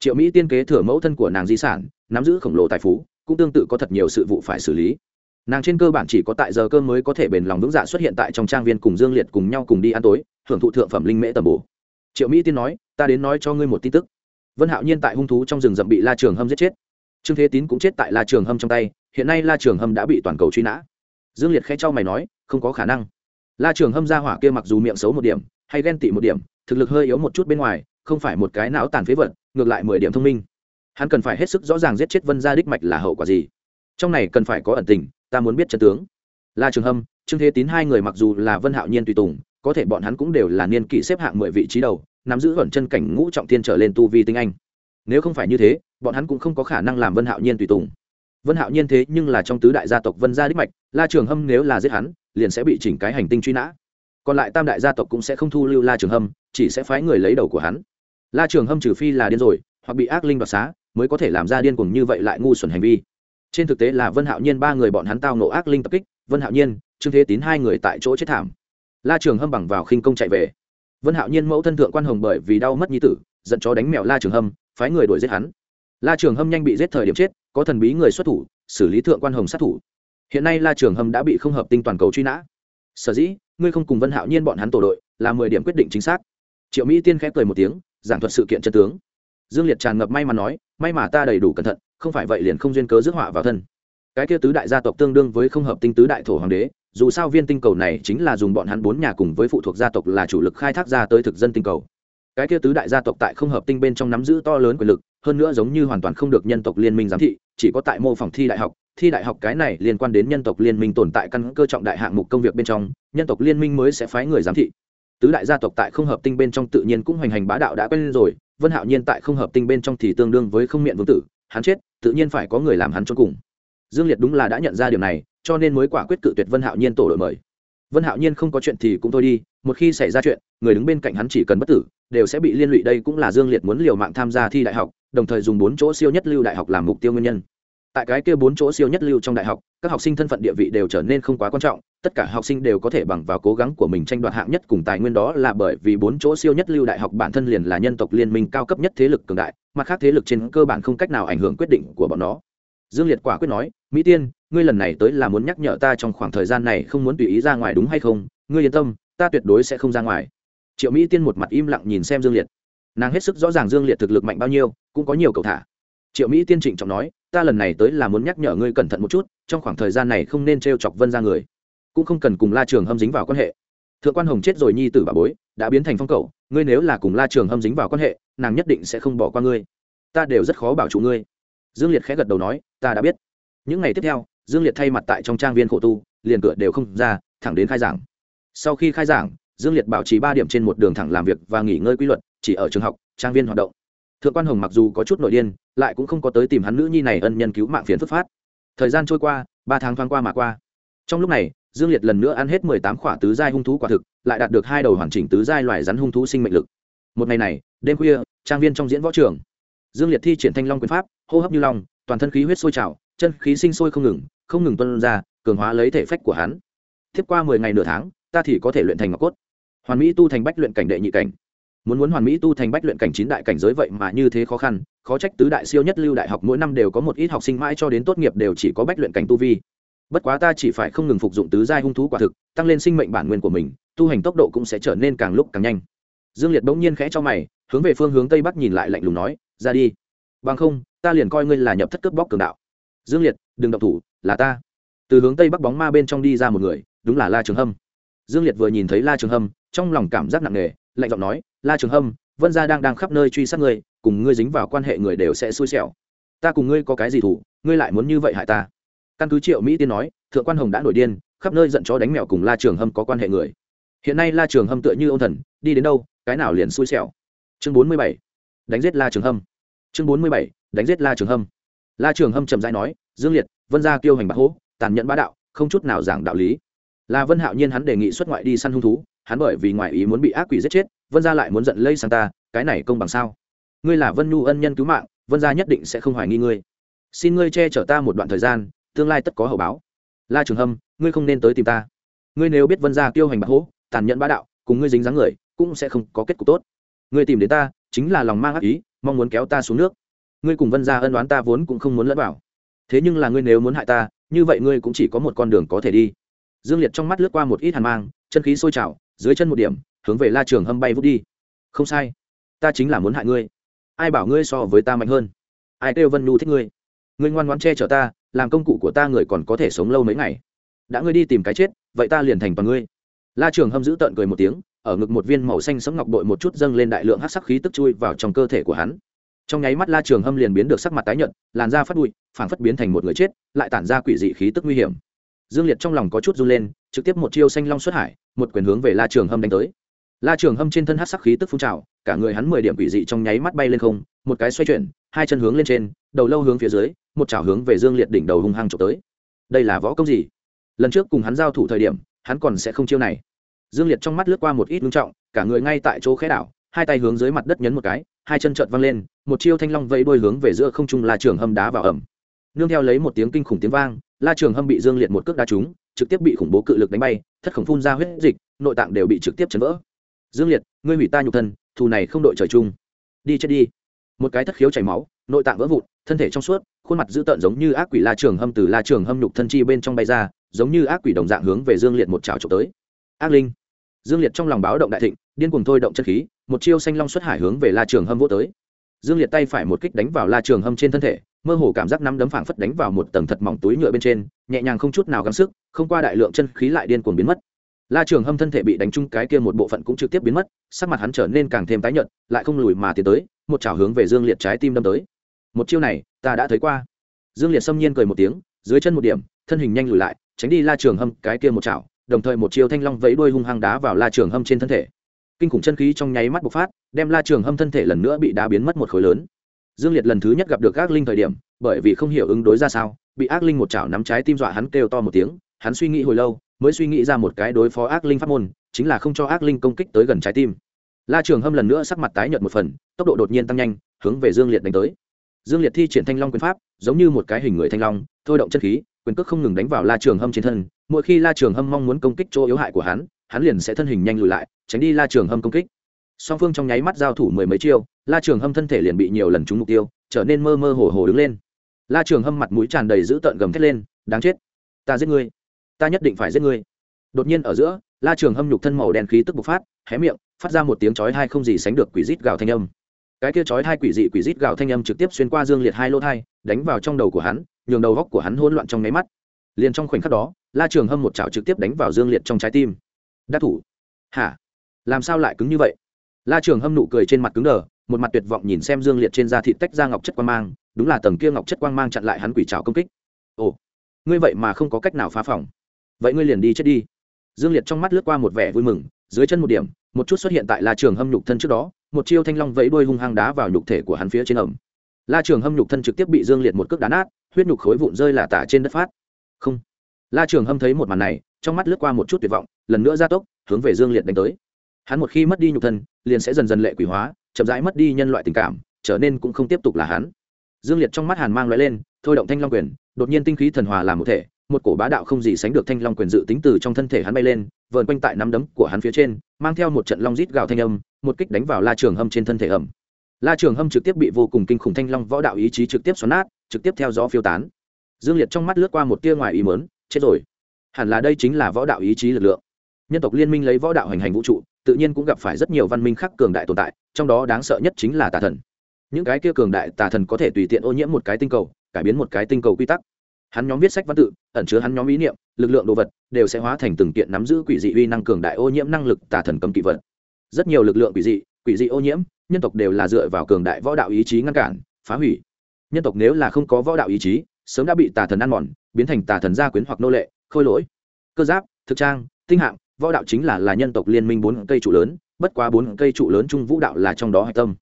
Triệu mỹ tiên kế thừa mẫu thân của nàng di sản, nắm giữ khổng lồ tài phú, cũng tương tự có thật nhiều sự vụ phải xử lý. Nàng trên cơ bản chỉ có tại giờ cơm mới có thể bền lòng vững dạ xuất hiện tại trong trang viên cùng dương liệt cùng nhau cùng đi ăn tối hưởng thụ thượng phẩm linh mễ tầm bổ. Triệu mỹ tiên nói, ta đến nói cho ngươi một tin tức. Vân hạo nhiên tại hung thú trong rừng rậm bị la trường hâm giết chết. Trương thế tín cũng chết tại la trường hâm trong tay, hiện nay la trường hâm đã bị toàn cầu truy nã. Dương liệt khẽ cho mày nói, không có khả năng. La trường hâm ra hỏa kia mặc dù miệng xấu một điểm hay ghen tị một điểm, thực lực hơi yếu một chút bên ngoài, không phải một cái não tàn phế vật, ngược lại mười điểm thông minh. Hắn cần phải hết sức rõ ràng giết chết vân gia đích mạch là hậu quả gì. Trong này cần phải có ẩn tình, ta muốn biết trận tướng. La trường hâm, trương thế tín hai người mặc dù là vân hạo nhiên tùy tùng, có thể bọn hắn cũng đều là niên kỷ xếp hạng mười vị trí đầu, nắm giữ vẩn chân cảnh ngũ trọng thiên trở lên tu vi tinh anh. Nếu không phải như thế, bọn hắn cũng không có khả năng làm vân hạo nhiên tùy tùng. Vân hạo nhiên thế nhưng là trong tứ đại gia tộc vân gia đích mạch, la trường hâm nếu là giết hắn, liền sẽ bị chỉnh cái hành tinh truy nã còn lại tam đại gia tộc cũng sẽ không thu lưu la trường hâm, chỉ sẽ phái người lấy đầu của hắn. La trường hâm trừ phi là điên rồi, hoặc bị ác linh đoạt xá, mới có thể làm ra điên cuồng như vậy lại ngu xuẩn hành vi. Trên thực tế là vân hạo nhiên ba người bọn hắn tao nộ ác linh tập kích, vân hạo nhiên, trương thế tín hai người tại chỗ chết thảm. La trường hâm bằng vào khinh công chạy về. Vân hạo nhiên mẫu thân thượng quan hồng bởi vì đau mất nhi tử, giận chó đánh mẹo la trường hâm, phái người đuổi giết hắn. La trường hâm nhanh bị giết thời điểm chết, có thần bí người xuất thủ, xử lý thượng quan hồng sát thủ. Hiện nay la trường hâm đã bị không hợp tinh toàn cầu truy nã. Sở dĩ ngươi không cùng vân hạo nhiên bọn hắn tổ đội, là mười điểm quyết định chính xác. Triệu mỹ tiên khẽ cười một tiếng, giảng thuật sự kiện chân tướng. Dương liệt tràn ngập may mà nói, may mà ta đầy đủ cẩn thận, không phải vậy liền không duyên cớ rước họa vào thân. Cái kia tứ đại gia tộc tương đương với không hợp tinh tứ đại thổ hoàng đế, dù sao viên tinh cầu này chính là dùng bọn hắn bốn nhà cùng với phụ thuộc gia tộc là chủ lực khai thác ra tới thực dân tinh cầu. Cái kia tứ đại gia tộc tại không hợp tinh bên trong nắm giữ to lớn quyền lực, hơn nữa giống như hoàn toàn không được nhân tộc liên minh giám thị chỉ có tại mô phỏng thi đại học, thi đại học cái này liên quan đến nhân tộc liên minh tồn tại căn cơ trọng đại hạng mục công việc bên trong, nhân tộc liên minh mới sẽ phái người giám thị. Tứ đại gia tộc tại không hợp tinh bên trong tự nhiên cũng hoành hành bá đạo đã quen rồi, vân hạo nhiên tại không hợp tinh bên trong thì tương đương với không miệng vương tử, hắn chết, tự nhiên phải có người làm hắn cho cùng. Dương liệt đúng là đã nhận ra điều này, cho nên mới quả quyết cự tuyệt vân hạo nhiên tổ đội mời. Vân hạo nhiên không có chuyện thì cũng thôi đi, một khi xảy ra chuyện, người đứng bên cạnh hắn chỉ cần bất tử, đều sẽ bị liên lụy. Đây cũng là dương liệt muốn liều mạng tham gia thi đại học đồng thời dùng bốn chỗ siêu nhất lưu đại học làm mục tiêu nguyên nhân. Tại cái kia bốn chỗ siêu nhất lưu trong đại học, các học sinh thân phận địa vị đều trở nên không quá quan trọng, tất cả học sinh đều có thể bằng vào cố gắng của mình tranh đoạt hạng nhất cùng tài nguyên đó là bởi vì bốn chỗ siêu nhất lưu đại học bản thân liền là nhân tộc liên minh cao cấp nhất thế lực cường đại, mặt khác thế lực trên cơ bản không cách nào ảnh hưởng quyết định của bọn nó. Dương liệt quả quyết nói, mỹ tiên, ngươi lần này tới là muốn nhắc nhở ta trong khoảng thời gian này không muốn tùy ý ra ngoài đúng hay không? Ngươi yên tâm, ta tuyệt đối sẽ không ra ngoài. Triệu mỹ tiên một mặt im lặng nhìn xem dương liệt nàng hết sức rõ ràng dương liệt thực lực mạnh bao nhiêu, cũng có nhiều cầu thả. Triệu mỹ tiên trịnh trọng nói, ta lần này tới là muốn nhắc nhở ngươi cẩn thận một chút, trong khoảng thời gian này không nên t r e o chọc vân ra người, cũng không cần cùng la trường hâm dính vào quan hệ. Thượng quan hồng chết rồi nhi tử bà bối, đã biến thành phong cầu ngươi nếu là cùng la trường hâm dính vào quan hệ, nàng nhất định sẽ không bỏ qua ngươi. Ta đều rất khó bảo chủ ngươi. Dương liệt khẽ gật đầu nói, ta đã biết. Những ngày tiếp theo, dương liệt thay mặt tại trong trang viên khổ tu, liền cửa đều không ra, thẳng đến khai giảng. Sau khi khai giảng, dương liệt bảo trì ba điểm trên một đường thẳng làm việc và nghỉ ngơi quy luật chỉ ở trường học, trang viên hoạt động. Thượng quan hồng mặc dù có chút nội điên, lại cũng không có tới tìm hắn nữ nhi này ân nhân cứu mạng phiền phức phát. Thời gian trôi qua, ba tháng thoáng qua mà qua. Trong lúc này, dương liệt lần nữa ăn hết mười tám khỏa tứ giai hung thú quả thực, lại đạt được hai đầu hoàn chỉnh tứ giai loài rắn hung thú sinh mệnh lực. Một ngày này, đêm khuya, trang viên trong diễn võ trường. Dương liệt thi triển thanh long quyền pháp, hô hấp như long, toàn thân khí huyết sôi trào, chân khí sinh sôi không ngừng không ngừng tuân ra, cường hóa lấy thể phách của hắn. Tiếp qua mười ngày nửa tháng, ta thì có thể luyện thành ngọc cốt. Hoàn mỹ tu thành bách luyện cảnh đệ nhị cảnh muốn muốn hoàn mỹ tu thành bách luyện cảnh chín đại cảnh giới vậy mà như thế khó khăn, khó trách tứ đại siêu nhất lưu đại học mỗi năm đều có một ít học sinh mãi cho đến tốt nghiệp đều chỉ có bách luyện cảnh tu vi. Bất quá ta chỉ phải không ngừng phục dụng tứ giai hung thú quả thực, tăng lên sinh mệnh bản nguyên của mình, tu hành tốc độ cũng sẽ trở nên càng lúc càng nhanh. Dương liệt bỗng nhiên khẽ cho mày, hướng về phương hướng tây bắc nhìn lại lạnh lùng nói, ra đi. Bằng không, ta liền coi ngươi là nhập thất cướp bóc cường đạo. Dương liệt, đừng động thủ, là ta. Từ hướng tây bắc bóng ma bên trong đi ra một người, đúng là la trường hâm. Dương liệt vừa nhìn thấy la trường hâm, trong lòng cảm giác nặng nề lạnh giọng nói, la trường hâm, vân gia đang đang khắp nơi truy sát ngươi, cùng ngươi dính vào quan hệ người đều sẽ xui xẻo. Ta cùng ngươi có cái gì thủ, ngươi lại muốn như vậy hại ta? Căn cứ triệu mỹ tiên nói, thượng quan hồng đã nổi điên, khắp nơi giận chó đánh mèo cùng la trường hâm có quan hệ người. Hiện nay la trường hâm tựa như ông thần, đi đến đâu, cái nào liền xui xẻo. Chương bốn mươi bảy, đánh giết la trường hâm. Chương bốn mươi bảy, đánh giết la trường hâm. La trường hâm trầm rãi nói, dương liệt, vân gia kiêu hành bạc hố, tàn nhẫn bá đạo, không chút nào giảng đạo lý. Là vân hạo nhiên hắn đề nghị xuất ngoại đi săn hung thú hắn bởi vì ngoại ý muốn bị ác quỷ giết chết, vân gia lại muốn giận lây sang ta, cái này công bằng sao? Ngươi là vân nhu ân nhân cứu mạng, vân gia nhất định sẽ không hoài nghi ngươi. Xin ngươi che chở ta một đoạn thời gian, tương lai tất có hậu báo. La trường hâm, ngươi không nên tới tìm ta. Ngươi nếu biết vân gia tiêu hành bạc hố, tàn nhẫn bá đạo, cùng ngươi dính dáng người, cũng sẽ không có kết cục tốt. Ngươi tìm đến ta, chính là lòng mang ác ý, mong muốn kéo ta xuống nước. Ngươi cùng vân gia ân đoán ta vốn cũng không muốn lẫn vào. Thế nhưng là ngươi nếu muốn hại ta, như vậy ngươi cũng chỉ có một con đường có thể đi. Dương liệt trong mắt lướt qua một ít hàn mang, chân khí sôi trào dưới chân một điểm, hướng về la trường hâm bay vút đi. Không sai. Ta chính là muốn hại ngươi. Ai bảo ngươi so với ta mạnh hơn? Ai kêu vân nhu thích ngươi? Ngươi ngoan ngoan che chở ta, làm công cụ của ta người còn có thể sống lâu mấy ngày. Đã ngươi đi tìm cái chết, vậy ta liền thành toàn ngươi. La trường hâm giữ tợn cười một tiếng, ở ngực một viên màu xanh sẫm ngọc bội một chút dâng lên đại lượng hát sắc khí tức chui vào trong cơ thể của hắn. Trong nháy mắt la trường hâm liền biến được sắc mặt tái nhợt, làn da phát bụi, phảng phất biến thành một người chết, lại tản ra quỷ dị khí tức nguy hiểm. Dương liệt trong lòng có chút run lên, trực tiếp một chiêu xanh long xuất hải một quyền hướng về la trường hâm đánh tới. La trường hâm trên thân hát sắc khí tức phun trào, cả người hắn mười điểm quỷ dị trong nháy mắt bay lên không, một cái xoay chuyển, hai chân hướng lên trên, đầu lâu hướng phía dưới, một chảo hướng về dương liệt đỉnh đầu hung hăng trộm tới. Đây là võ công gì? Lần trước cùng hắn giao thủ thời điểm, hắn còn sẽ không chiêu này. Dương liệt trong mắt lướt qua một ít ngưng trọng, cả người ngay tại chỗ khẽ đảo, hai tay hướng dưới mặt đất nhấn một cái, hai chân trợt văng lên, một chiêu thanh long vẫy đuôi hướng về giữa không trung la trường hâm đá vào ẩm nương theo lấy một tiếng kinh khủng tiếng vang, la trường hâm bị dương liệt một cước đá trúng trực tiếp bị khủng bố cự lực đánh bay, thất khổng phun ra huyết dịch, nội tạng đều bị trực tiếp chấn vỡ. Dương liệt, ngươi hủy ta nhục thân, thù này không đội trời chung. Đi chết đi. Một cái thất khiếu chảy máu, nội tạng vỡ vụn, thân thể trong suốt, khuôn mặt dữ tợn giống như ác quỷ la trường hâm từ la trường hâm nhục thân chi bên trong bay ra, giống như ác quỷ đồng dạng hướng về dương liệt một trào trộm tới. Ác linh. Dương liệt trong lòng báo động đại thịnh, điên cuồng thôi động chất khí, một chiêu xanh long xuất hải hướng về la trường hâm vô tới dương liệt tay phải một kích đánh vào la trường hâm trên thân thể, mơ hồ cảm giác nắm đấm phảng phất đánh vào một tầng thật mỏng túi nhựa bên trên, nhẹ nhàng không chút nào gắng sức, không qua đại lượng chân khí lại điên cuồng biến mất. La trường hâm thân thể bị đánh chung cái kia một bộ phận cũng trực tiếp biến mất, sắc mặt hắn trở nên càng thêm tái nhợt, lại không lùi mà tiến tới, một chảo hướng về dương liệt trái tim đâm tới. Một chiêu này, ta đã thấy qua. Dương liệt xâm nhiên cười một tiếng, dưới chân một điểm, thân hình nhanh lùi lại, tránh đi la trường hâm cái kia một chảo, đồng thời một chiêu thanh long vẫy đuôi hung hăng đá vào la trường hâm trên thân thể kinh khủng chân khí trong nháy mắt bộc phát, đem la trường hâm thân thể lần nữa bị đá biến mất một khối lớn. Dương liệt lần thứ nhất gặp được ác linh thời điểm, bởi vì không hiểu ứng đối ra sao, bị ác linh một chảo nắm trái tim dọa hắn kêu to một tiếng, hắn suy nghĩ hồi lâu, mới suy nghĩ ra một cái đối phó ác linh pháp môn, chính là không cho ác linh công kích tới gần trái tim. La trường hâm lần nữa sắc mặt tái nhợt một phần, tốc độ đột nhiên tăng nhanh, hướng về dương liệt đánh tới. Dương liệt thi triển thanh long quyền pháp, giống như một cái hình người thanh long, thôi động chân khí, quyền cước không ngừng đánh vào la trường hâm trên thân, mỗi khi la trường hâm mong muốn công kích chỗ yếu hại của hắn hắn liền sẽ thân hình nhanh lùi lại, tránh đi la trường hâm công kích. Song phương trong nháy mắt giao thủ mười mấy chiêu, la trường hâm thân thể liền bị nhiều lần trúng mục tiêu, trở nên mơ mơ hồ hồ đứng lên. La trường hâm mặt mũi tràn đầy dữ tợn gầm thét lên, đáng chết! Ta giết ngươi! Ta nhất định phải giết ngươi! Đột nhiên ở giữa, la trường hâm nhục thân màu đen khí tức bộc phát, hé miệng, phát ra một tiếng chói hai không gì sánh được quỷ rít gào thanh âm. Cái kia chói hai quỷ dị quỷ rít gào thanh âm trực tiếp xuyên qua dương liệt hai lỗ thai đánh vào trong đầu của hắn, nhường đầu góc của hắn hỗn loạn trong nháy mắt. Liền trong khoảnh khắc đó, la trường hâm một chảo trực tiếp đánh vào dương liệt trong trái tim đắc thủ. Hả? Làm sao lại cứng như vậy? La trường hâm nụ cười trên mặt cứng đờ, một mặt tuyệt vọng nhìn xem dương liệt trên da thịt tách ra ngọc chất quang mang, đúng là tầng kia ngọc chất quang mang chặn lại hắn quỷ trào công kích. Ồ, ngươi vậy mà không có cách nào phá phòng. Vậy ngươi liền đi chết đi. Dương liệt trong mắt lướt qua một vẻ vui mừng, dưới chân một điểm, một chút xuất hiện tại la trường hâm nhục thân trước đó, một chiêu thanh long vẫy đuôi hung hăng đá vào nhục thể của hắn phía trên ẩm. La trường hâm nhục thân trực tiếp bị dương liệt một cước đá nát, huyết nhục khối vụn rơi là tả trên đất phát. Không. La trường hâm thấy một màn này, trong mắt lướt qua một chút tuyệt vọng lần nữa gia tốc, hướng về dương liệt đánh tới. Hắn một khi mất đi nhục thân, liền sẽ dần dần lệ quỷ hóa, chậm rãi mất đi nhân loại tình cảm, trở nên cũng không tiếp tục là hắn. Dương liệt trong mắt hàn mang loại lên, thôi động thanh long quyền, đột nhiên tinh khí thần hòa làm một thể, một cổ bá đạo không gì sánh được thanh long quyền dự tính từ trong thân thể hắn bay lên, vờn quanh tại nắm đấm của hắn phía trên, mang theo một trận long rít gào thanh âm, một kích đánh vào la trường hâm trên thân thể ẩm. La trường hâm trực tiếp bị vô cùng kinh khủng thanh long võ đạo ý chí trực tiếp xoắn nát, trực tiếp theo gió phiêu tán. Dương liệt trong mắt lướt qua một tia ngoài ý mớn chết rồi. Hẳn là đây chính là võ đạo ý chí lực lượng nhân tộc liên minh lấy võ đạo hành hành vũ trụ, tự nhiên cũng gặp phải rất nhiều văn minh khác cường đại tồn tại, trong đó đáng sợ nhất chính là tà thần. Những cái kia cường đại tà thần có thể tùy tiện ô nhiễm một cái tinh cầu, cải biến một cái tinh cầu quy tắc. Hắn nhóm viết sách văn tự, ẩn chứa hắn nhóm ý niệm, lực lượng đồ vật, đều sẽ hóa thành từng kiện nắm giữ quỷ dị uy năng cường đại ô nhiễm năng lực tà thần cấm kỵ vật. Rất nhiều lực lượng quỷ dị quỷ dị ô nhiễm, nhân tộc đều là dựa vào cường đại võ đạo ý chí ngăn cản, phá hủy. Nhân tộc nếu là không có võ đạo ý chí, sớm đã bị tà thần ăn mòn, biến thành tà thần gia quyến hoặc nô lệ, khôi lỗi. Cơ giáp, thực trang, tinh hạng võ đạo chính là là nhân tộc liên minh bốn cây trụ lớn, bất quá bốn cây trụ lớn Chung vũ đạo là trong đó hạch tâm.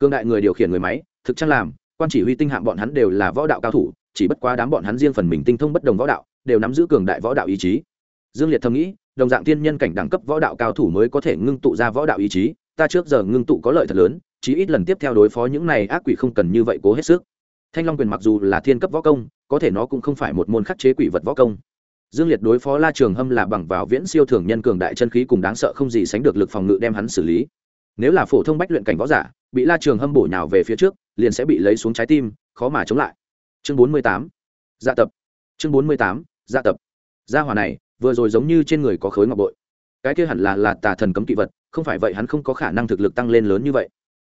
Cương đại người điều khiển người máy, thực trang làm, quan chỉ huy tinh hạng bọn hắn đều là võ đạo cao thủ, chỉ bất quá đám bọn hắn riêng phần mình tinh thông bất đồng võ đạo, đều nắm giữ cường đại võ đạo ý chí. Dương liệt thầm nghĩ, đồng dạng tiên nhân cảnh đẳng cấp võ đạo cao thủ mới có thể ngưng tụ ra võ đạo ý chí, ta trước giờ ngưng tụ có lợi thật lớn, chí ít lần tiếp theo đối phó những này ác quỷ không cần như vậy cố hết sức. Thanh long quyền mặc dù là thiên cấp võ công, có thể nó cũng không phải một môn khắc chế quỷ vật võ công dương liệt đối phó la trường hâm là bằng vào viễn siêu thường nhân cường đại chân khí cùng đáng sợ không gì sánh được lực phòng ngự đem hắn xử lý. Nếu là phổ thông bách luyện cảnh võ giả, bị la trường hâm bổ nhào về phía trước, liền sẽ bị lấy xuống trái tim, khó mà chống lại. Chương bốn mươi tám dạ tập. Chương bốn mươi tám dạ tập. Gia hòa này, vừa rồi giống như trên người có khối ngọc bội. Cái kia hẳn là là tà thần cấm kỵ vật, không phải vậy hắn không có khả năng thực lực tăng lên lớn như vậy.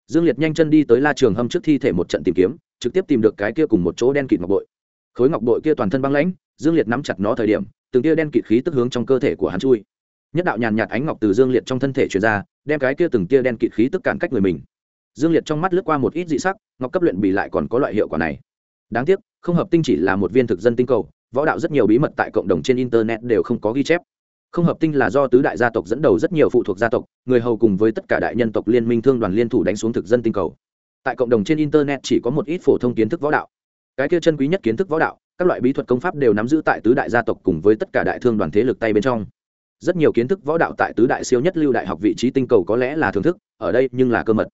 Dương liệt nhanh chân đi tới la trường hâm trước thi thể một trận tìm kiếm, trực tiếp tìm được cái kia cùng một chỗ đen kịt ngọc bội khối ngọc bội kia toàn thân băng lãnh, dương liệt nắm chặt nó thời điểm, từng tia đen kịt khí tức hướng trong cơ thể của hắn chui. Nhất đạo nhàn nhạt ánh ngọc từ dương liệt trong thân thể truyền ra, đem cái kia từng tia đen kịt khí tức cản cách người mình. Dương liệt trong mắt lướt qua một ít dị sắc, ngọc cấp luyện bị lại còn có loại hiệu quả này. Đáng tiếc, không hợp tinh chỉ là một viên thực dân tinh cầu, võ đạo rất nhiều bí mật tại cộng đồng trên internet đều không có ghi chép. Không hợp tinh là do tứ đại gia tộc dẫn đầu rất nhiều phụ thuộc gia tộc, người hầu cùng với tất cả đại nhân tộc liên minh thương đoàn liên thủ đánh xuống thực dân tinh cầu. Tại cộng đồng trên internet chỉ có một ít phổ thông kiến thức võ đạo cái kia chân quý nhất kiến thức võ đạo, các loại bí thuật công pháp đều nắm giữ tại tứ đại gia tộc cùng với tất cả đại thương đoàn thế lực tay bên trong. Rất nhiều kiến thức võ đạo tại tứ đại siêu nhất lưu đại học vị trí tinh cầu có lẽ là thưởng thức, ở đây nhưng là cơ mật.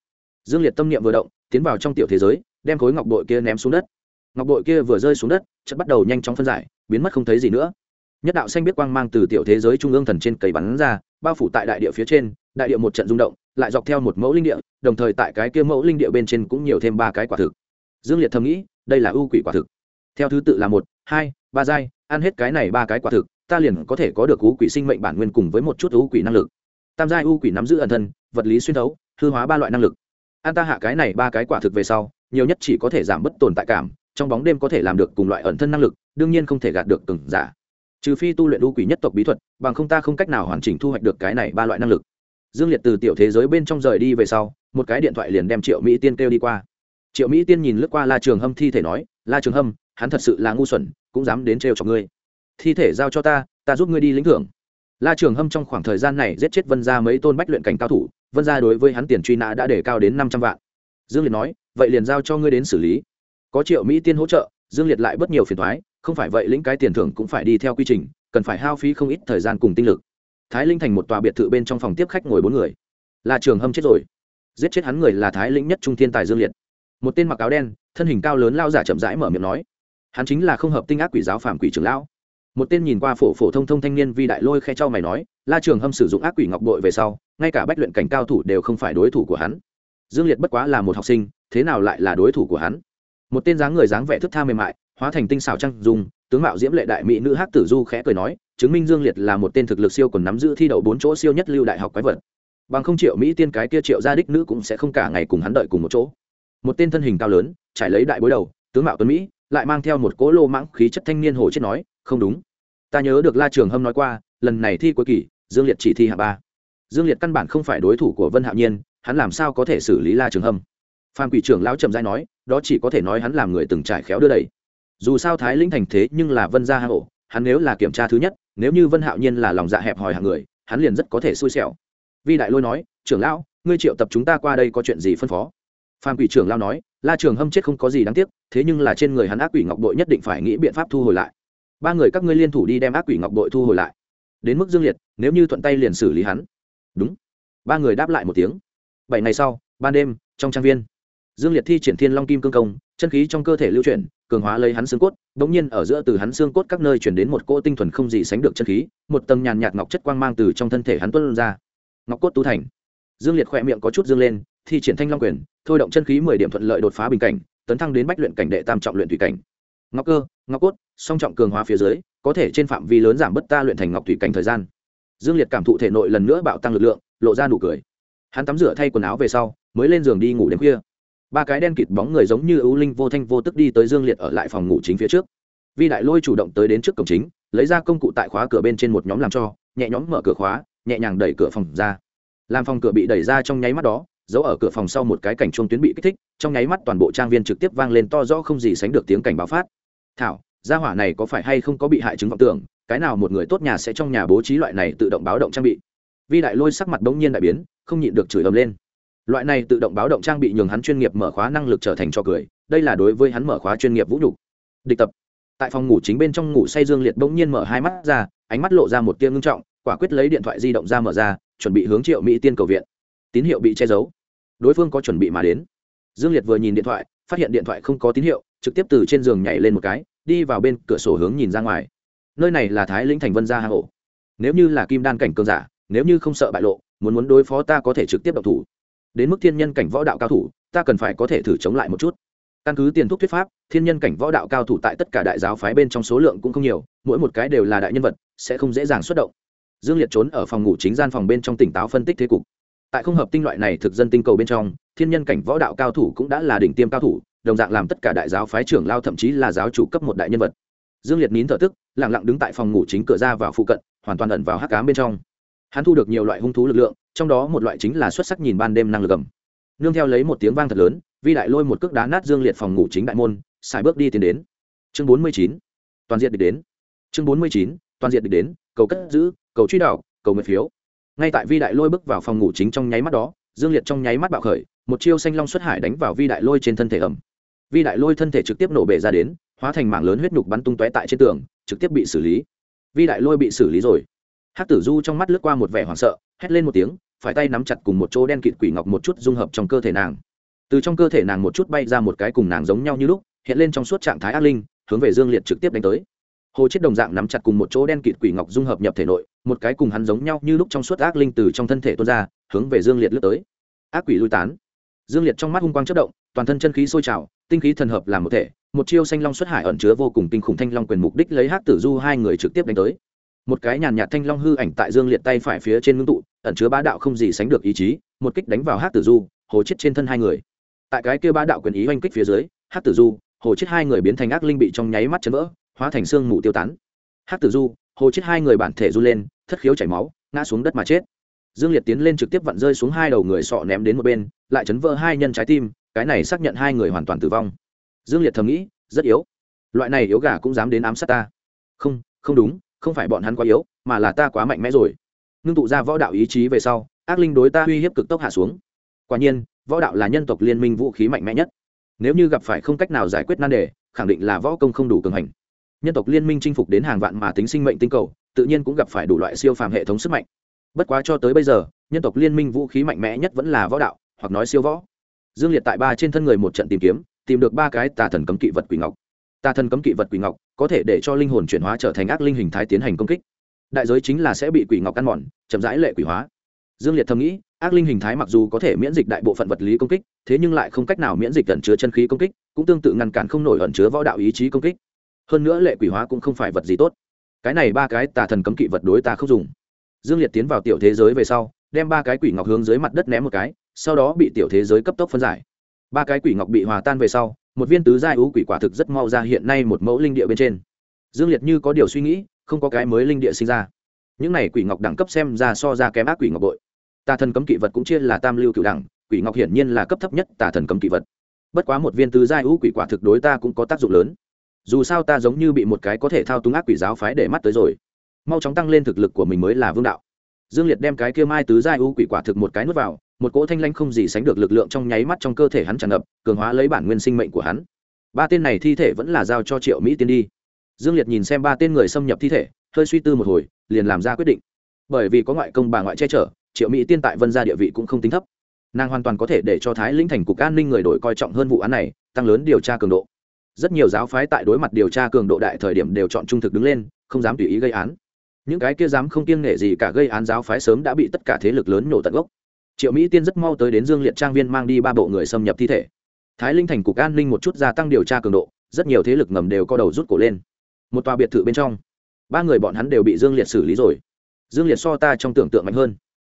Dương liệt tâm niệm vừa động, tiến vào trong tiểu thế giới, đem khối ngọc bội kia ném xuống đất. Ngọc bội kia vừa rơi xuống đất chất bắt đầu nhanh chóng phân giải, biến mất không thấy gì nữa. Nhất đạo xanh biết quang mang từ tiểu thế giới trung ương thần trên cầy bắn ra, bao phủ tại đại địa phía trên, đại địa một trận rung động, lại dọc theo một mẫu linh địa, đồng thời tại cái kia mẫu linh địa bên trên cũng nhiều thêm ba cái quả thực. Dương liệt thầm nghĩ đây là ưu quỷ quả thực. Theo thứ tự là một, hai, ba giai, ăn hết cái này ba cái quả thực, ta liền có thể có được ưu quỷ sinh mệnh bản nguyên cùng với một chút ưu quỷ năng lực. Tam giai ưu quỷ nắm giữ ẩn thân, vật lý xuyên thấu, hư hóa ba loại năng lực. An ta hạ cái này ba cái quả thực về sau, nhiều nhất chỉ có thể giảm bất tồn tại cảm, trong bóng đêm có thể làm được cùng loại ẩn thân năng lực, đương nhiên không thể gạt được từng giả. Trừ phi tu luyện ưu quỷ nhất tộc bí thuật, bằng không ta không cách nào hoàn chỉnh thu hoạch được cái này ba loại năng lực. Dương liệt từ tiểu thế giới bên trong rời đi về sau, một cái điện thoại liền đem triệu mỹ tiên kêu đi qua triệu mỹ tiên nhìn lướt qua la trường hâm thi thể nói, la trường hâm, hắn thật sự là ngu xuẩn, cũng dám đến trêu cho ngươi. Thi thể giao cho ta ta giúp ngươi đi lĩnh thưởng. La trường hâm trong khoảng thời gian này giết chết vân ra mấy tôn bách luyện cảnh cao thủ, vân ra đối với hắn tiền truy nã đã để cao đến năm trăm vạn. Dương liệt nói, vậy liền giao cho ngươi đến xử lý. Có triệu mỹ tiên hỗ trợ, dương liệt lại bất nhiều phiền thoái không phải vậy lĩnh cái tiền thưởng cũng phải đi theo quy trình, cần phải hao phí không ít thời gian cùng tinh lực. Thái linh thành một tòa biệt thự bên trong phòng tiếp khách ngồi bốn người. Là trường hâm chết rồi. Giết chết hắn người là thái lĩnh nhất trung thiên tài dương liệt một tên mặc áo đen, thân hình cao lớn lao giả chậm rãi mở miệng nói. Hắn chính là không hợp tinh ác quỷ giáo phạm quỷ trưởng lão. Một tên nhìn qua phổ phổ thông thông thanh niên vi đại lôi khe cho mày nói, la trường hâm sử dụng ác quỷ ngọc bội về sau, ngay cả bách luyện cảnh cao thủ đều không phải đối thủ của hắn. Dương liệt bất quá là một học sinh, thế nào lại là đối thủ của hắn? Một tên dáng người dáng vẻ thức tha mềm mại, hóa thành tinh xảo trăng dùng tướng mạo diễm lệ đại mỹ nữ hát tử du khẽ cười nói, chứng minh dương liệt là một tên thực lực siêu còn nắm giữ thi đậu bốn chỗ siêu nhất lưu đại học quái vật. Bằng không triệu mỹ tiên cái kia triệu gia đích nữ cũng sẽ không cả ngày cùng hắn đợi cùng một chỗ một tên thân hình cao lớn, trải lấy đại bối đầu, tướng mạo tuấn mỹ, lại mang theo một cỗ lô mãng khí chất thanh niên hồ chết nói, không đúng. Ta nhớ được la trường hâm nói qua, lần này thi cuối kỳ, dương liệt chỉ thi hạ ba. Dương liệt căn bản không phải đối thủ của vân hạo nhiên, hắn làm sao có thể xử lý la trường hâm? Phan quỷ trưởng lão trầm giai nói, đó chỉ có thể nói hắn làm người từng trải khéo đưa đẩy. Dù sao thái lĩnh thành thế nhưng là vân gia hạ hộ hắn nếu là kiểm tra thứ nhất, nếu như vân hạo nhiên là lòng dạ hẹp hòi hàng người, hắn liền rất có thể xui xẻo. Vi đại lôi nói, trưởng lão, ngươi triệu tập chúng ta qua đây có chuyện gì phân phó? Phan quỷ trưởng lao nói, la trường hâm chết không có gì đáng tiếc, thế nhưng là trên người hắn ác quỷ ngọc bội nhất định phải nghĩ biện pháp thu hồi lại. Ba người các ngươi liên thủ đi đem ác quỷ ngọc bội thu hồi lại. Đến mức dương liệt, nếu như thuận tay liền xử lý hắn. Đúng. Ba người đáp lại một tiếng. Bảy ngày sau, ban đêm, trong trang viên, dương liệt thi triển thiên long kim cương công, chân khí trong cơ thể lưu chuyển, cường hóa lấy hắn xương cốt đ ỗ n g nhiên ở giữa từ hắn xương cốt các nơi chuyển đến một cỗ tinh thuần không gì sánh được chân khí, một tầng nhàn nhạt ngọc chất quang mang từ trong thân thể hắn tuân ra. Ngọc cốt tu thành. Dương liệt khỏe miệng có chút dương lên thi triển thanh long quyền, thôi động chân khí mười điểm thuận lợi đột phá bình cảnh, tấn thăng đến bách luyện cảnh đệ tam trọng luyện thủy cảnh. Ngọc cơ, ngọc cốt, song trọng cường hóa phía dưới, có thể trên phạm vi lớn giảm bớt ta luyện thành ngọc thủy cảnh thời gian. Dương liệt cảm thụ thể nội lần nữa bạo tăng lực lượng, lộ ra nụ cười. Hắn tắm rửa thay quần áo về sau, mới lên giường đi ngủ đến khuya. Ba cái đen kịt bóng người giống như ưu linh vô thanh vô tức đi tới dương liệt ở lại phòng ngủ chính phía trước. Vi đại lôi chủ động tới đến trước cổng chính, lấy ra công cụ tại khóa cửa bên trên một nhóm làm cho, nhẹ nhóm mở cửa khóa, nhẹ nhàng đẩy cửa phòng ra. Làm phòng cửa bị đẩy ra trong nháy mắt đó giấu ở cửa phòng sau một cái cảnh chuông tuyến bị kích thích, trong nháy mắt toàn bộ trang viên trực tiếp vang lên to rõ không gì sánh được tiếng cảnh báo phát. Thảo, gia hỏa này có phải hay không có bị hại chứng vọng tưởng? Cái nào một người tốt nhà sẽ trong nhà bố trí loại này tự động báo động trang bị? Vi đại lôi sắc mặt bỗng nhiên đại biến, không nhịn được chửi ầm lên. Loại này tự động báo động trang bị nhường hắn chuyên nghiệp mở khóa năng lực trở thành cho cười, đây là đối với hắn mở khóa chuyên nghiệp vũ nhục. Địch tập. Tại phòng ngủ chính bên trong ngủ say dương liệt bỗng nhiên mở hai mắt ra, ánh mắt lộ ra một tia ngưng trọng, quả quyết lấy điện thoại di động ra mở ra, chuẩn bị hướng triệu mỹ tiên cầu viện. Tín hiệu bị che giấu đối phương có chuẩn bị mà đến. Dương liệt vừa nhìn điện thoại, phát hiện điện thoại không có tín hiệu, trực tiếp từ trên giường nhảy lên một cái, đi vào bên cửa sổ hướng nhìn ra ngoài. Nơi này là thái lĩnh thành vân gia hang ổ. Nếu như là kim đan cảnh cường giả, nếu như không sợ bại lộ, muốn muốn đối phó ta có thể trực tiếp độc thủ. Đến mức thiên nhân cảnh võ đạo cao thủ, ta cần phải có thể thử chống lại một chút. Căn cứ tiền thuốc thuyết pháp, thiên nhân cảnh võ đạo cao thủ tại tất cả đại giáo phái bên trong số lượng cũng không nhiều, mỗi một cái đều là đại nhân vật, sẽ không dễ dàng xuất động. Dương liệt trốn ở phòng ngủ chính gian phòng bên trong tỉnh táo phân tích thế cục tại không hợp tinh loại này thực dân tinh cầu bên trong, thiên nhân cảnh võ đạo cao thủ cũng đã là đỉnh tiêm cao thủ, đồng dạng làm tất cả đại giáo phái trưởng lao thậm chí là giáo chủ cấp một đại nhân vật. Dương liệt nín thở tức lẳng lặng đứng tại phòng ngủ chính cửa ra vào phụ cận, hoàn toàn ẩn vào hắc cám bên trong. Hắn thu được nhiều loại hung thú lực lượng, trong đó một loại chính là xuất sắc nhìn ban đêm năng lực gầm nương theo lấy một tiếng vang thật lớn, vi đại lôi một cước đá nát dương liệt phòng ngủ chính đại môn, xài bước đi tiến đến. Chương bốn mươi chín, toàn diện địch đến. Chương bốn mươi chín, toàn diện địch đến, cầu cất giữ, cầu truy đạo cầu nguyện phiếu ngay tại vi đại lôi bước vào phòng ngủ chính trong nháy mắt đó, dương liệt trong nháy mắt bạo khởi, một chiêu xanh long xuất hải đánh vào vi đại lôi trên thân thể ẩm. Vi đại lôi thân thể trực tiếp nổ bể ra đến, hóa thành mảng lớn huyết nhục bắn tung tóe tại trên tường, trực tiếp bị xử lý. Vi đại lôi bị xử lý rồi. Hắc tử du trong mắt lướt qua một vẻ hoảng sợ, hét lên một tiếng, phải tay nắm chặt cùng một chỗ đen kịt quỷ ngọc một chút dung hợp trong cơ thể nàng. Từ trong cơ thể nàng một chút bay ra một cái cùng nàng giống nhau như lúc, hiện lên trong suốt trạng thái ác linh, hướng về dương liệt trực tiếp đánh tới. Hồ chết đồng dạng nắm chặt cùng một chỗ đen kịt quỷ ngọc dung hợp nhập thể nội một cái cùng hắn giống nhau như lúc trong suốt ác linh từ trong thân thể tuôn ra, hướng về dương liệt lướt tới. Ác quỷ lui tán. Dương liệt trong mắt hung quang chất động, toàn thân chân khí sôi trào, tinh khí thần hợp làm một thể, một chiêu xanh long xuất hải ẩn chứa vô cùng kinh khủng thanh long quyền mục đích lấy hát tử du hai người trực tiếp đánh tới. Một cái nhàn nhạt thanh long hư ảnh tại dương liệt tay phải phía trên ngưng tụ, ẩn chứa bá đạo không gì sánh được ý chí, một kích đánh vào hát tử du, hồ chết trên thân hai người. Tại cái kia bá đạo quyền ý oanh kích phía dưới hát tử du, hồ chết hai người biến thành ác linh bị trong nháy mắt chấn vỡ, hóa thành xương mù tiêu tán. Hát tử du hồ chết hai người bản thể du lên, thất khiếu chảy máu, ngã xuống đất mà chết. Dương liệt tiến lên trực tiếp vặn rơi xuống hai đầu người sọ ném đến một bên, lại chấn vỡ hai nhân trái tim, cái này xác nhận hai người hoàn toàn tử vong. Dương liệt thầm nghĩ, rất yếu. Loại này yếu gà cũng dám đến ám sát ta. Không không đúng, không phải bọn hắn quá yếu, mà là ta quá mạnh mẽ rồi. Ngưng tụ ra võ đạo ý chí về sau, ác linh đối ta uy hiếp cực tốc hạ xuống. Quả nhiên, võ đạo là nhân tộc liên minh vũ khí mạnh mẽ nhất. Nếu như gặp phải không cách nào giải quyết nan đề, khẳng định là võ công không đủ cường hành nhân tộc liên minh chinh phục đến hàng vạn mà tính sinh mệnh tinh cầu, tự nhiên cũng gặp phải đủ loại siêu phàm hệ thống sức mạnh. Bất quá cho tới bây giờ, nhân tộc liên minh vũ khí mạnh mẽ nhất vẫn là võ đạo, hoặc nói siêu võ. Dương liệt tại ba trên thân người một trận tìm kiếm, tìm được ba cái tà thần cấm kỵ vật quỷ ngọc. Tà thần cấm kỵ vật quỷ ngọc có thể để cho linh hồn chuyển hóa trở thành ác linh hình thái tiến hành công kích. Đại giới chính là sẽ bị quỷ ngọc ăn mòn, chậm rãi lệ quỷ hóa. Dương liệt thầm nghĩ, ác linh hình thái mặc dù có thể miễn dịch đại bộ phận vật lý công kích, thế nhưng lại không cách nào miễn dịch ẩn chứa chân khí công kích, cũng tương tự ngăn cản không nổi ẩn chứa võ đạo ý chí công kích hơn nữa lệ quỷ hóa cũng không phải vật gì tốt. Cái này ba cái tà thần cấm kỵ vật đối ta không dùng. Dương liệt tiến vào tiểu thế giới về sau, đem ba cái quỷ ngọc hướng dưới mặt đất ném một cái, sau đó bị tiểu thế giới cấp tốc phân giải. Ba cái quỷ ngọc bị hòa tan về sau, một viên tứ giai ú quỷ quả thực rất mau ra hiện nay một mẫu linh địa bên trên. Dương liệt như có điều suy nghĩ, không có cái mới linh địa sinh ra. Những này quỷ ngọc đẳng cấp xem ra so ra kém ác quỷ ngọc bội. Tà thần cấm kỵ vật cũng chia là tam lưu cựu đẳng, quỷ ngọc hiển nhiên là cấp thấp nhất tà thần cấm kỵ vật. Bất quá một viên tứ giai ú quỷ quả thực đối ta cũng có tác dụng lớn dù sao ta giống như bị một cái có thể thao túng ác quỷ giáo phái để mắt tới rồi. Mau chóng tăng lên thực lực của mình mới là vương đạo. Dương liệt đem cái kia mai tứ giai u quỷ quả thực một cái nuốt vào, một cỗ thanh lanh không gì sánh được lực lượng trong nháy mắt trong cơ thể hắn tràn ngập, cường hóa lấy bản nguyên sinh mệnh của hắn. Ba tên này thi thể vẫn là giao cho triệu mỹ tiên đi. Dương liệt nhìn xem ba tên người xâm nhập thi thể, hơi suy tư một hồi, liền làm ra quyết định. Bởi vì có ngoại công bà ngoại che chở, triệu mỹ tiên tại vân gia địa vị cũng không tính thấp. Nàng hoàn toàn có thể để cho thái lĩnh thành cục an ninh người đổi coi trọng hơn vụ án này, tăng lớn điều tra cường độ rất nhiều giáo phái tại đối mặt điều tra cường độ đại thời điểm đều chọn trung thực đứng lên, không dám tùy ý gây án. Những cái kia dám không kiêng nể gì cả gây án giáo phái sớm đã bị tất cả thế lực lớn nổ tận gốc. Triệu mỹ tiên rất mau tới đến dương liệt trang viên mang đi ba bộ người xâm nhập thi thể. Thái linh thành cục an ninh một chút gia tăng điều tra cường độ, rất nhiều thế lực ngầm đều co đầu rút cổ lên. Một tòa biệt thự bên trong, ba người bọn hắn đều bị dương liệt xử lý rồi. Dương liệt so ta trong tưởng tượng mạnh hơn.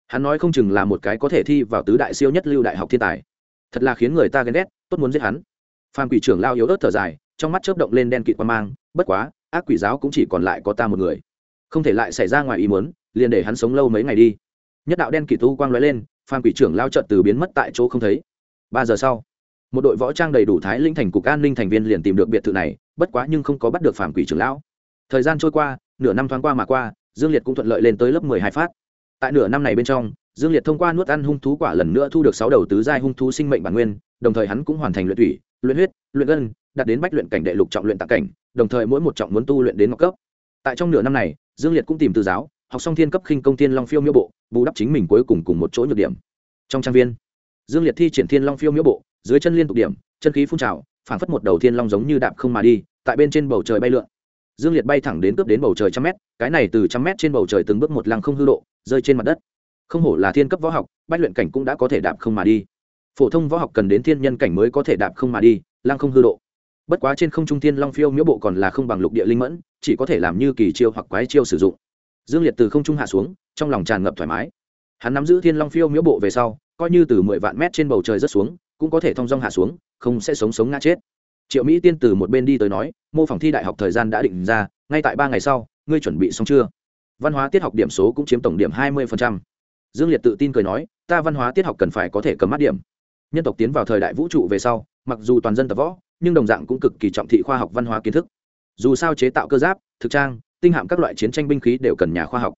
Hắn nói không chừng là một cái có thể thi vào tứ đại siêu nhất lưu đại học thiên tài. Thật là khiến người ta ghen ghét, tốt muốn giết hắn phan quỷ trưởng lao yếu ớt thở dài, trong mắt chớp động lên đen kịt qua mang, bất quá, ác quỷ giáo cũng chỉ còn lại có ta một người. Không thể lại xảy ra ngoài ý muốn, liền để hắn sống lâu mấy ngày đi. Nhất đạo đen kịt tu quang lóe lên phan quỷ trưởng lao trận từ biến mất tại chỗ không thấy. Ba giờ sau, một đội võ trang đầy đủ thái linh thành cục an ninh thành viên liền tìm được biệt thự này, bất quá nhưng không có bắt được phản quỷ trưởng lão. Thời gian trôi qua, nửa năm thoáng qua mà qua, dương liệt cũng thuận lợi lên tới lớp mười hai phát. Tại nửa năm này bên trong, dương liệt thông qua nuốt ăn hung thú quả lần nữa thu được sáu đầu tứ giai hung thú sinh mệnh bản nguyên, đồng thời hắn cũng hoàn thành luyện thủy luyện huyết, luyện gân, đạt đến bách luyện cảnh đệ lục trọng luyện tạc cảnh, đồng thời mỗi một trọng muốn tu luyện đến ngọc cấp. Tại trong nửa năm này, dương liệt cũng tìm từ giáo, học xong thiên cấp khinh công thiên long phiêu miêu bộ, bù đắp chính mình cuối cùng cùng một chỗ nhược điểm. Trong trang viên, dương liệt thi triển thiên long phiêu miêu bộ, dưới chân liên tục điểm, chân khí phun trào, phảng phất một đầu thiên long giống như đạp không mà đi, tại bên trên bầu trời bay lượn. Dương liệt bay thẳng đến cướp đến bầu trời trăm mét, cái này từ trăm mét trên bầu trời từng bước một lăng không hư độ, rơi trên mặt đất. Không hổ là thiên cấp võ học, bách luyện cảnh cũng đã có thể đạp không mà đi phổ thông võ học cần đến thiên nhân cảnh mới có thể đạp không mà đi, lăng không hư độ. Bất quá trên không trung thiên long phiêu miễu bộ còn là không bằng lục địa linh mẫn, chỉ có thể làm như kỳ chiêu hoặc quái chiêu sử dụng. Dương liệt từ không trung hạ xuống, trong lòng tràn ngập thoải mái. Hắn nắm giữ thiên long phiêu miễu bộ về sau, coi như từ mười vạn mét trên bầu trời rất xuống, cũng có thể thong dong hạ xuống, không sẽ sống sống ngã chết. Triệu mỹ tiên từ một bên đi tới nói, mô phỏng thi đại học thời gian đã định ra, ngay tại ba ngày sau, ngươi chuẩn bị xong chưa? Văn hóa tiết học điểm số cũng chiếm tổng điểm hai mươi dương liệt tự tin cười nói, ta văn hóa tiết học cần phải có thể cấm mắt điểm nhân tộc tiến vào thời đại vũ trụ về sau, mặc dù toàn dân tập võ, nhưng đồng dạng cũng cực kỳ trọng thị khoa học văn hóa kiến thức. Dù sao chế tạo cơ giáp, thực trang, tinh hạm các loại chiến tranh binh khí đều cần nhà khoa học.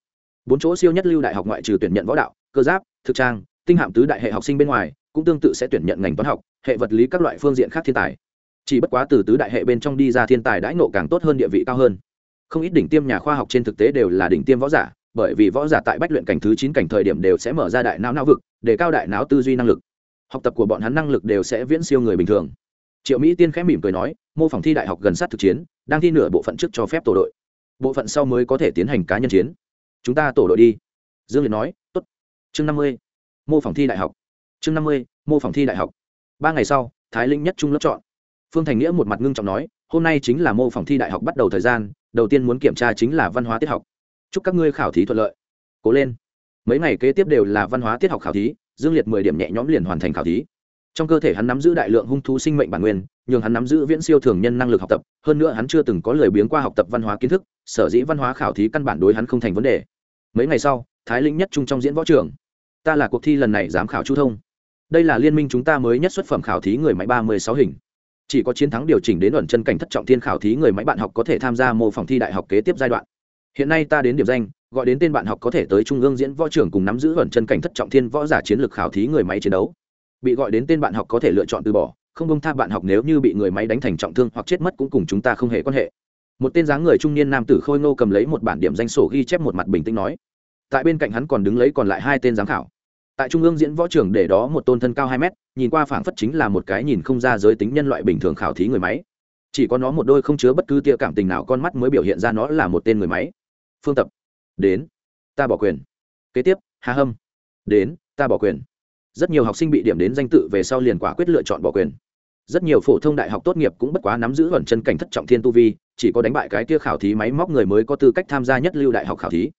Bốn chỗ siêu nhất lưu đại học ngoại trừ tuyển nhận võ đạo, cơ giáp, thực trang, tinh hạm tứ đại hệ học sinh bên ngoài, cũng tương tự sẽ tuyển nhận ngành toán học, hệ vật lý các loại phương diện khác thiên tài. Chỉ bất quá từ tứ đại hệ bên trong đi ra thiên tài đãi nộ càng tốt hơn địa vị cao hơn. Không ít đỉnh tiêm nhà khoa học trên thực tế đều là đỉnh tiêm võ giả, bởi vì võ giả tại bách luyện cảnh thứ chín cảnh thời điểm đều sẽ mở ra đại não não vực, để cao đại não tư duy năng lực học tập của bọn hắn năng lực đều sẽ viễn siêu người bình thường. Triệu mỹ tiên khẽ mỉm cười nói, mô phỏng thi đại học gần sát thực chiến, đang thi nửa bộ phận trước cho phép tổ đội. Bộ phận sau mới có thể tiến hành cá nhân chiến. Chúng ta tổ đội đi. Dương liệt nói t ố t chương năm mươi, mô phỏng thi đại học. Chương năm mươi, mô phỏng thi đại học. Ba ngày sau, thái linh nhất trung lớp chọn. Phương thành nghĩa một mặt ngưng trọng nói, hôm nay chính là mô phỏng thi đại học bắt đầu thời gian, đầu tiên muốn kiểm tra chính là văn hóa tiết học. Chúc các ngươi khảo thí thuận lợi. Cố lên. Mấy ngày kế tiếp đều là văn hóa tiết học khảo thí dương liệt mười điểm nhẹ nhõm liền hoàn thành khảo thí. Trong cơ thể hắn nắm giữ đại lượng hung thú sinh mệnh bản nguyên, nhường hắn nắm giữ viễn siêu thường nhân năng lực học tập, hơn nữa hắn chưa từng có lời biếng qua học tập văn hóa kiến thức, sở dĩ văn hóa khảo thí căn bản đối hắn không thành vấn đề. Mấy ngày sau, thái lĩnh nhất trung trong diễn võ trường. Ta là cuộc thi lần này giám khảo chu thông. Đây là liên minh chúng ta mới nhất xuất phẩm khảo thí người máy ba mươi sáu hình. Chỉ có chiến thắng điều chỉnh đến ẩn chân cảnh thất trọng thiên khảo thí người máy bạn học có thể tham gia mô phỏng thi đại học kế tiếp giai đoạn. Hiện nay ta đến điểm danh gọi đến tên bạn học có thể tới trung ương diễn võ trưởng cùng nắm giữ ẩn chân cảnh thất trọng thiên võ giả chiến lược khảo thí người máy chiến đấu. Bị gọi đến tên bạn học có thể lựa chọn từ bỏ, không công tha bạn học nếu như bị người máy đánh thành trọng thương hoặc chết mất cũng cùng chúng ta không hề quan hệ. Một tên dáng người trung niên nam tử khôi ngô cầm lấy một bản điểm danh sổ ghi chép một mặt bình tĩnh nói. Tại bên cạnh hắn còn đứng lấy còn lại hai tên giám khảo. Tại trung ương diễn võ trường để đó một tôn thân cao hai mét, nhìn qua phảng phất chính là một cái nhìn không ra giới tính nhân loại bình thường khảo thí người máy. Chỉ có nó một đôi không chứa bất cứ tia cảm tình nào con mắt mới biểu hiện ra nó là một tên người máy. Phương tập đến, ta bỏ quyền. Kế tiếp, hà hâm. Đến, ta bỏ quyền. Rất nhiều học sinh bị điểm đến danh tự về sau liền quả quyết lựa chọn bỏ quyền. Rất nhiều phổ thông đại học tốt nghiệp cũng bất quá nắm giữ ẩn chân cảnh thất trọng thiên tu vi, chỉ có đánh bại cái kia khảo thí máy móc người mới có tư cách tham gia nhất lưu đại học khảo thí.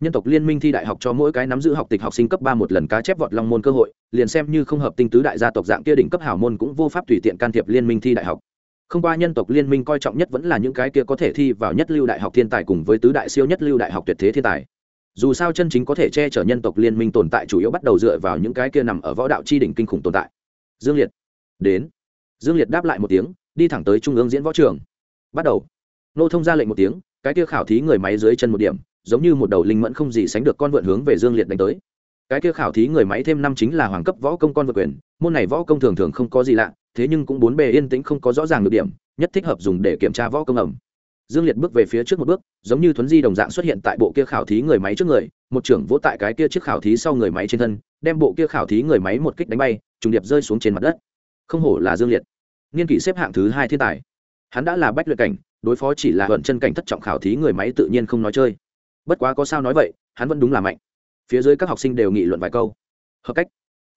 Nhân tộc liên minh thi đại học cho mỗi cái nắm giữ học tịch học sinh cấp ba một lần cá chép vọt long môn cơ hội, liền xem như không hợp tinh tứ đại gia tộc dạng kia đỉnh cấp hảo môn cũng vô pháp tùy tiện can thiệp liên minh thi đại học không qua nhân tộc liên minh coi trọng nhất vẫn là những cái kia có thể thi vào nhất lưu đại học thiên tài cùng với tứ đại siêu nhất lưu đại học tuyệt thế thiên tài. Dù sao chân chính có thể che chở nhân tộc liên minh tồn tại chủ yếu bắt đầu dựa vào những cái kia nằm ở võ đạo chi đỉnh kinh khủng tồn tại. Dương liệt. Đến. Dương liệt đáp lại một tiếng, đi thẳng tới trung ương diễn võ trường. Bắt đầu. Nô thông ra lệnh một tiếng, cái kia khảo thí người máy dưới chân một điểm, giống như một đầu linh mẫn không gì sánh được con vượn hướng về dương liệt đánh tới. Cái kia khảo thí người máy thêm năm chính là hoàng cấp võ công con vượt quyền, môn này võ công thường thường không có gì lạ thế nhưng cũng bốn bề yên tĩnh không có rõ ràng được điểm, nhất thích hợp dùng để kiểm tra võ công ẩm. Dương liệt bước về phía trước một bước, giống như thuấn di đồng dạng xuất hiện tại bộ kia khảo thí người máy trước người, một trưởng vỗ tại cái kia chiếc khảo thí sau người máy trên thân, đem bộ kia khảo thí người máy một kích đánh bay, trùng điệp rơi xuống trên mặt đất. Không hổ là dương liệt nghiên kỷ xếp hạng thứ hai thiên tài. Hắn đã là bách luyện cảnh, đối phó chỉ là vận chân cảnh thất trọng khảo thí người máy tự nhiên không nói chơi. Bất quá có sao nói vậy, hắn vẫn đúng là mạnh. Phía dưới các học sinh đều nghị luận vài câu. Hợp cách.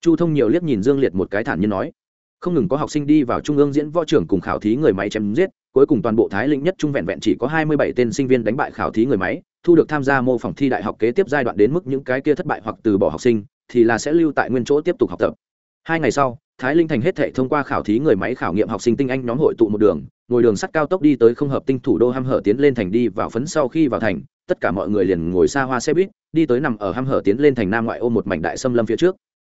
Chu thông nhiều liếc nhìn dương liệt một cái thản nhiên nói không ngừng có học sinh đi vào trung ương diễn võ trưởng cùng khảo thí người máy chém giết, cuối cùng toàn bộ thái lĩnh nhất trung vẹn vẹn chỉ có hai mươi bảy tên sinh viên đánh bại khảo thí người máy, thu được tham gia mô phỏng thi đại học kế tiếp giai đoạn đến mức những cái kia thất bại hoặc từ bỏ học sinh, thì là sẽ lưu tại nguyên chỗ tiếp tục học tập. Hai ngày sau, thái linh thành hết thể thông qua khảo thí người máy khảo nghiệm học sinh tinh anh nhóm hội tụ một đường, ngồi đường sắt cao tốc đi tới không hợp tinh thủ đô h hở tiến lên thành đi vào phấn sau khi vào thành, tất cả mọi người liền ngồi xa hoa xe buýt, đi tới nằm ở h hở tiến lên thành nam ngoại ô một mảnh đại xâm lâm phía trước.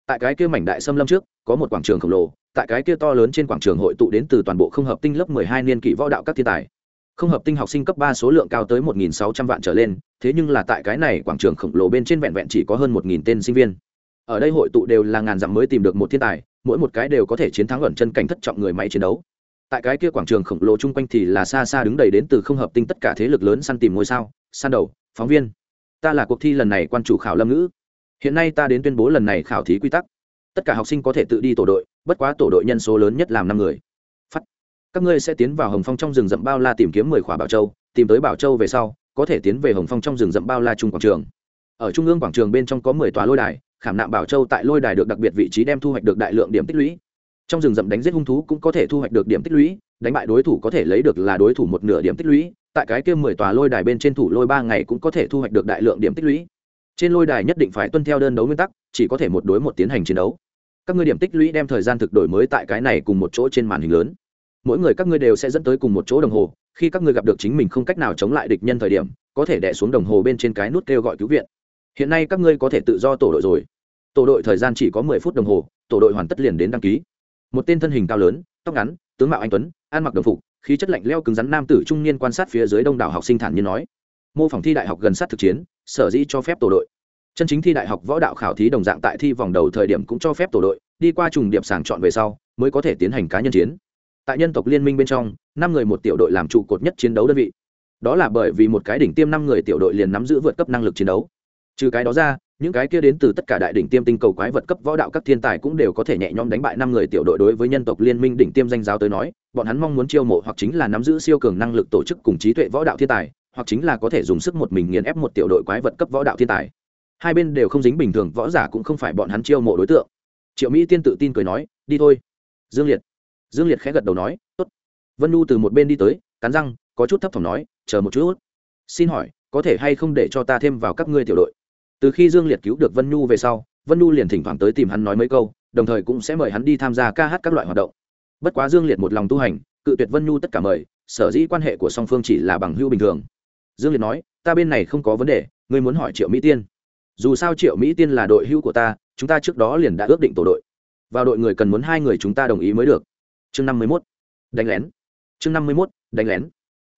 Tại cái kia mảnh đại xâm lâm trước có một quảng trường khổng lồ, tại cái kia to lớn trên quảng trường hội tụ đến từ toàn bộ không hợp tinh lớp mười hai niên kỷ võ đạo các thiên tài. Không hợp tinh học sinh cấp ba số lượng cao tới một nghìn sáu trăm vạn trở lên, thế nhưng là tại cái này quảng trường khổng lồ bên trên vẹn vẹn chỉ có hơn một nghìn tên sinh viên. Ở đây hội tụ đều là ngàn dặm mới tìm được một thiên tài, mỗi một cái đều có thể chiến thắng ẩn chân cảnh thất trọng người máy chiến đấu. Tại cái kia quảng trường khổng lồ chung quanh thì là xa xa đứng đầy đến từ không hợp tinh tất cả thế lực lớn săn tìm ngôi sao, săn đầu, phóng viên. Ta là cuộc thi lần này quan chủ khảo lâm ngữ. Hiện nay ta đến tuyên bố lần này khảo thí quy tắc tất cả học sinh có thể tự đi tổ đội, bất quá tổ đội nhân số lớn nhất làm năm người. Phát. các ngươi sẽ tiến vào hồng phong trong rừng rậm bao la tìm kiếm mười khỏa bảo châu, tìm tới bảo châu về sau, có thể tiến về hồng phong trong rừng rậm bao la trung quảng trường. Ở trung ương quảng trường bên trong có mười tòa lôi đài, khảm nạm bảo châu tại lôi đài được đặc biệt vị trí đem thu hoạch được đại lượng điểm tích lũy. Trong rừng rậm đánh giết hung thú cũng có thể thu hoạch được điểm tích lũy, đánh bại đối thủ có thể lấy được là đối thủ một nửa điểm tích lũy, tại cái kia mười tòa lôi đài bên trên thủ lôi ba ngày cũng có thể thu hoạch được đại lượng điểm tích lũy. Trên lôi đài nhất định phải tuân theo đơn đấu nguyên tắc, chỉ có thể một đối một tiến hành chiến đấu các ngươi điểm tích lũy đem thời gian thực đổi mới tại cái này cùng một chỗ trên màn hình lớn. Mỗi người các ngươi đều sẽ dẫn tới cùng một chỗ đồng hồ, khi các ngươi gặp được chính mình không cách nào chống lại địch nhân thời điểm, có thể đẻ xuống đồng hồ bên trên cái nút kêu gọi cứu viện. Hiện nay các ngươi có thể tự do tổ đội rồi. Tổ đội thời gian chỉ có mười phút đồng hồ, tổ đội hoàn tất liền đến đăng ký. Một tên thân hình cao lớn, tóc ngắn, tướng mạo anh tuấn, ăn mặc đồng phục, khí chất lạnh leo cứng rắn nam tử trung niên quan sát phía dưới đông đảo học sinh thản nhiên nói, mô phỏng thi đại học gần sát thực chiến, sở dĩ cho phép tổ đội chân chính thi đại học võ đạo khảo thí đồng dạng tại thi vòng đầu thời điểm cũng cho phép tổ đội đi qua trùng điệp sàng chọn về sau mới có thể tiến hành cá nhân chiến. Tại nhân tộc liên minh bên trong, năm người một tiểu đội làm trụ cột nhất chiến đấu đơn vị. Đó là bởi vì một cái đỉnh tiêm năm người tiểu đội liền nắm giữ vượt cấp năng lực chiến đấu. Trừ cái đó ra, những cái kia đến từ tất cả đại đỉnh tiêm tinh cầu quái vật cấp võ đạo các thiên tài cũng đều có thể nhẹ nhõm đánh bại năm người tiểu đội đối với nhân tộc liên minh đỉnh tiêm danh giáo tới nói, bọn hắn mong muốn chiêu mộ hoặc chính là nắm giữ siêu cường năng lực tổ chức cùng trí tuệ võ đạo thiên tài, hoặc chính là có thể dùng sức một mình nghiền ép một tiểu đội quái vật cấp võ đạo thiên tài hai bên đều không dính bình thường, võ giả cũng không phải bọn hắn chiêu mộ đối tượng. Triệu mỹ tiên tự tin cười nói, đi thôi. Dương liệt. Dương liệt khẽ gật đầu nói, tốt. Vân nu từ một bên đi tới, cắn răng, có chút thấp thỏm nói, chờ một chút. Xin hỏi, có thể hay không để cho ta thêm vào các ngươi tiểu đội? Từ khi dương liệt cứu được vân nhu về sau, vân nhu liền thỉnh thoảng tới tìm hắn nói mấy câu, đồng thời cũng sẽ mời hắn đi tham gia ca hát các loại hoạt động. Bất quá dương liệt một lòng tu hành, cự tuyệt vân nhu tất cả mời, sở dĩ quan hệ của song phương chỉ là bằng hưu bình thường. Dương liệt nói, ta bên này không có vấn đề, ngươi muốn hỏi triệu mỹ tiên dù sao triệu mỹ tiên là đội hữu của ta, chúng ta trước đó liền đã ước định tổ đội. Vào đội người cần muốn hai người chúng ta đồng ý mới được. Chương năm mươi mốt. Đánh lén. Chương năm mươi mốt, đánh lén.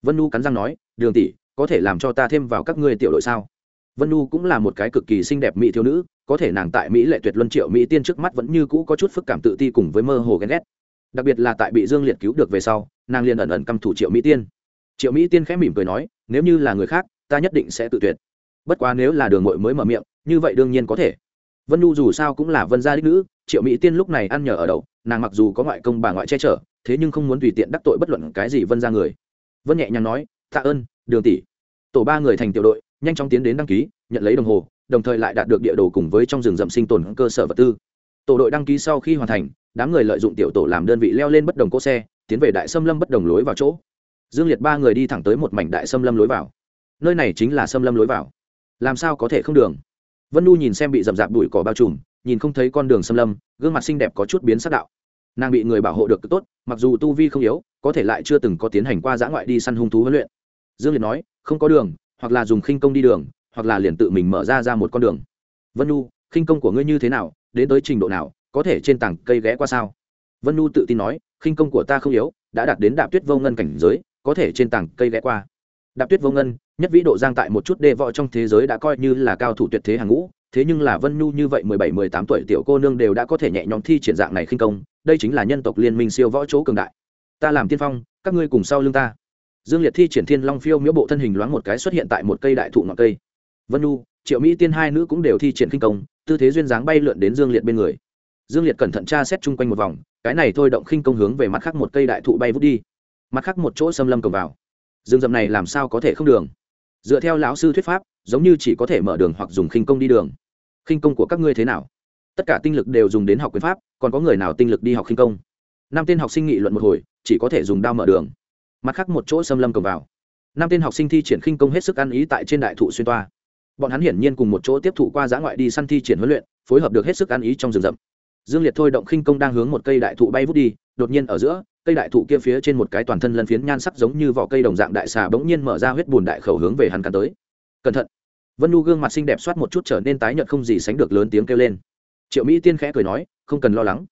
Vân nhu cắn răng nói, đường tỷ, có thể làm cho ta thêm vào các ngươi tiểu đội sao? Vân nu cũng là một cái cực kỳ xinh đẹp mỹ thiếu nữ, có thể nàng tại mỹ lệ tuyệt luân triệu mỹ tiên trước mắt vẫn như cũ có chút phức cảm tự ti cùng với mơ hồ ghen ghét. Đặc biệt là tại bị dương liệt cứu được về sau, nàng liền ẩn ẩn căm thủ triệu mỹ tiên. Triệu mỹ tiên khẽ mỉm cười nói, nếu như là người khác, ta nhất định sẽ tự tuyệt bất quá nếu là đường mội mới mở miệng, như vậy đương nhiên có thể. Vân nhu dù sao cũng là vân gia đích nữ, triệu mỹ tiên lúc này ăn nhờ ở đậu, nàng mặc dù có ngoại công bà ngoại che chở, thế nhưng không muốn tùy tiện đắc tội bất luận cái gì vân ra người. Vân nhẹ nhàng nói, tạ ơn, đường tỷ. Tổ ba người thành tiểu đội, nhanh chóng tiến đến đăng ký, nhận lấy đồng hồ, đồng thời lại đạt được địa đồ cùng với trong rừng rậm sinh tồn cơ sở vật tư. Tổ đội đăng ký sau khi hoàn thành, đám người lợi dụng tiểu tổ làm đơn vị leo lên bất đồng cỗ xe, tiến về đại xâm lâm bất đồng lối vào chỗ. Dương liệt ba người đi thẳng tới một mảnh đại xâm lâm lối vào. Nơi này chính là xâm lâm lối vào làm sao có thể không đường? Vân nu nhìn xem bị rậm rạp đùi cỏ bao trùm, nhìn không thấy con đường xâm lâm, gương mặt xinh đẹp có chút biến sắc đạo. Nàng bị người bảo hộ được tốt, mặc dù tu vi không yếu, có thể lại chưa từng có tiến hành qua giã ngoại đi săn hung thú huấn luyện. Dương liệt nói, không có đường, hoặc là dùng khinh công đi đường, hoặc là liền tự mình mở ra ra một con đường. Vân nu, khinh công của ngươi như thế nào, đến tới trình độ nào, có thể trên tảng cây ghé qua sao? Vân nu tự tin nói, khinh công của ta không yếu, đã đạt đến đạp tuyết vô ngân cảnh giới, có thể trên tảng cây ghé qua. Đạp tuyết vô ngân nhất vĩ độ giang tại một chút đê võ trong thế giới đã coi như là cao thủ tuyệt thế hàng ngũ, thế nhưng là vân nhu như vậy mười bảy, mười tám tuổi tiểu cô nương đều đã có thể nhẹ nhõm thi triển dạng này khinh công, đây chính là nhân tộc liên minh siêu võ chỗ cường đại. Ta làm tiên phong, các ngươi cùng sau lưng ta. Dương liệt thi triển thiên long phiêu miễu bộ thân hình loáng một cái xuất hiện tại một cây đại thụ ngọn cây. Vân nu triệu mỹ tiên hai nữ cũng đều thi triển kinh công, tư thế duyên dáng bay lượn đến dương liệt bên người. Dương liệt cẩn thận tra xét chung quanh một vòng, cái này thôi động khinh công hướng về mặt khác một cây đại thụ bay vút đi. Mặt khác một chỗ xâm lâm cầm vào. Dương dầm này làm sao có thể không đường? Dựa theo lão sư thuyết pháp, giống như chỉ có thể mở đường hoặc dùng khinh công đi đường. Khinh công của các ngươi thế nào? Tất cả tinh lực đều dùng đến học quyền pháp, còn có người nào tinh lực đi học khinh công? Năm tên học sinh nghị luận một hồi, chỉ có thể dùng đao mở đường. Mặt khác một chỗ xâm lâm cầm vào. Năm tên học sinh thi triển khinh công hết sức ăn ý tại trên đại thụ xuyên toa. Bọn hắn hiển nhiên cùng một chỗ tiếp thụ qua giã ngoại đi săn thi triển huấn luyện, phối hợp được hết sức ăn ý trong rừng rậm. Dương liệt thôi động khinh công đang hướng một cây đại thụ bay vút đi, đột nhiên ở giữa cây đại thụ kia phía trên một cái toàn thân lân phiến nhan sắc giống như vỏ cây đồng dạng đại xà bỗng nhiên mở ra huyết bùn đại khẩu hướng về hắn cắn tới. Cẩn thận. Vân nu gương mặt xinh đẹp soát một chút trở nên tái nhợt không gì sánh được lớn tiếng kêu lên. Triệu mỹ tiên khẽ cười nói, không cần lo lắng.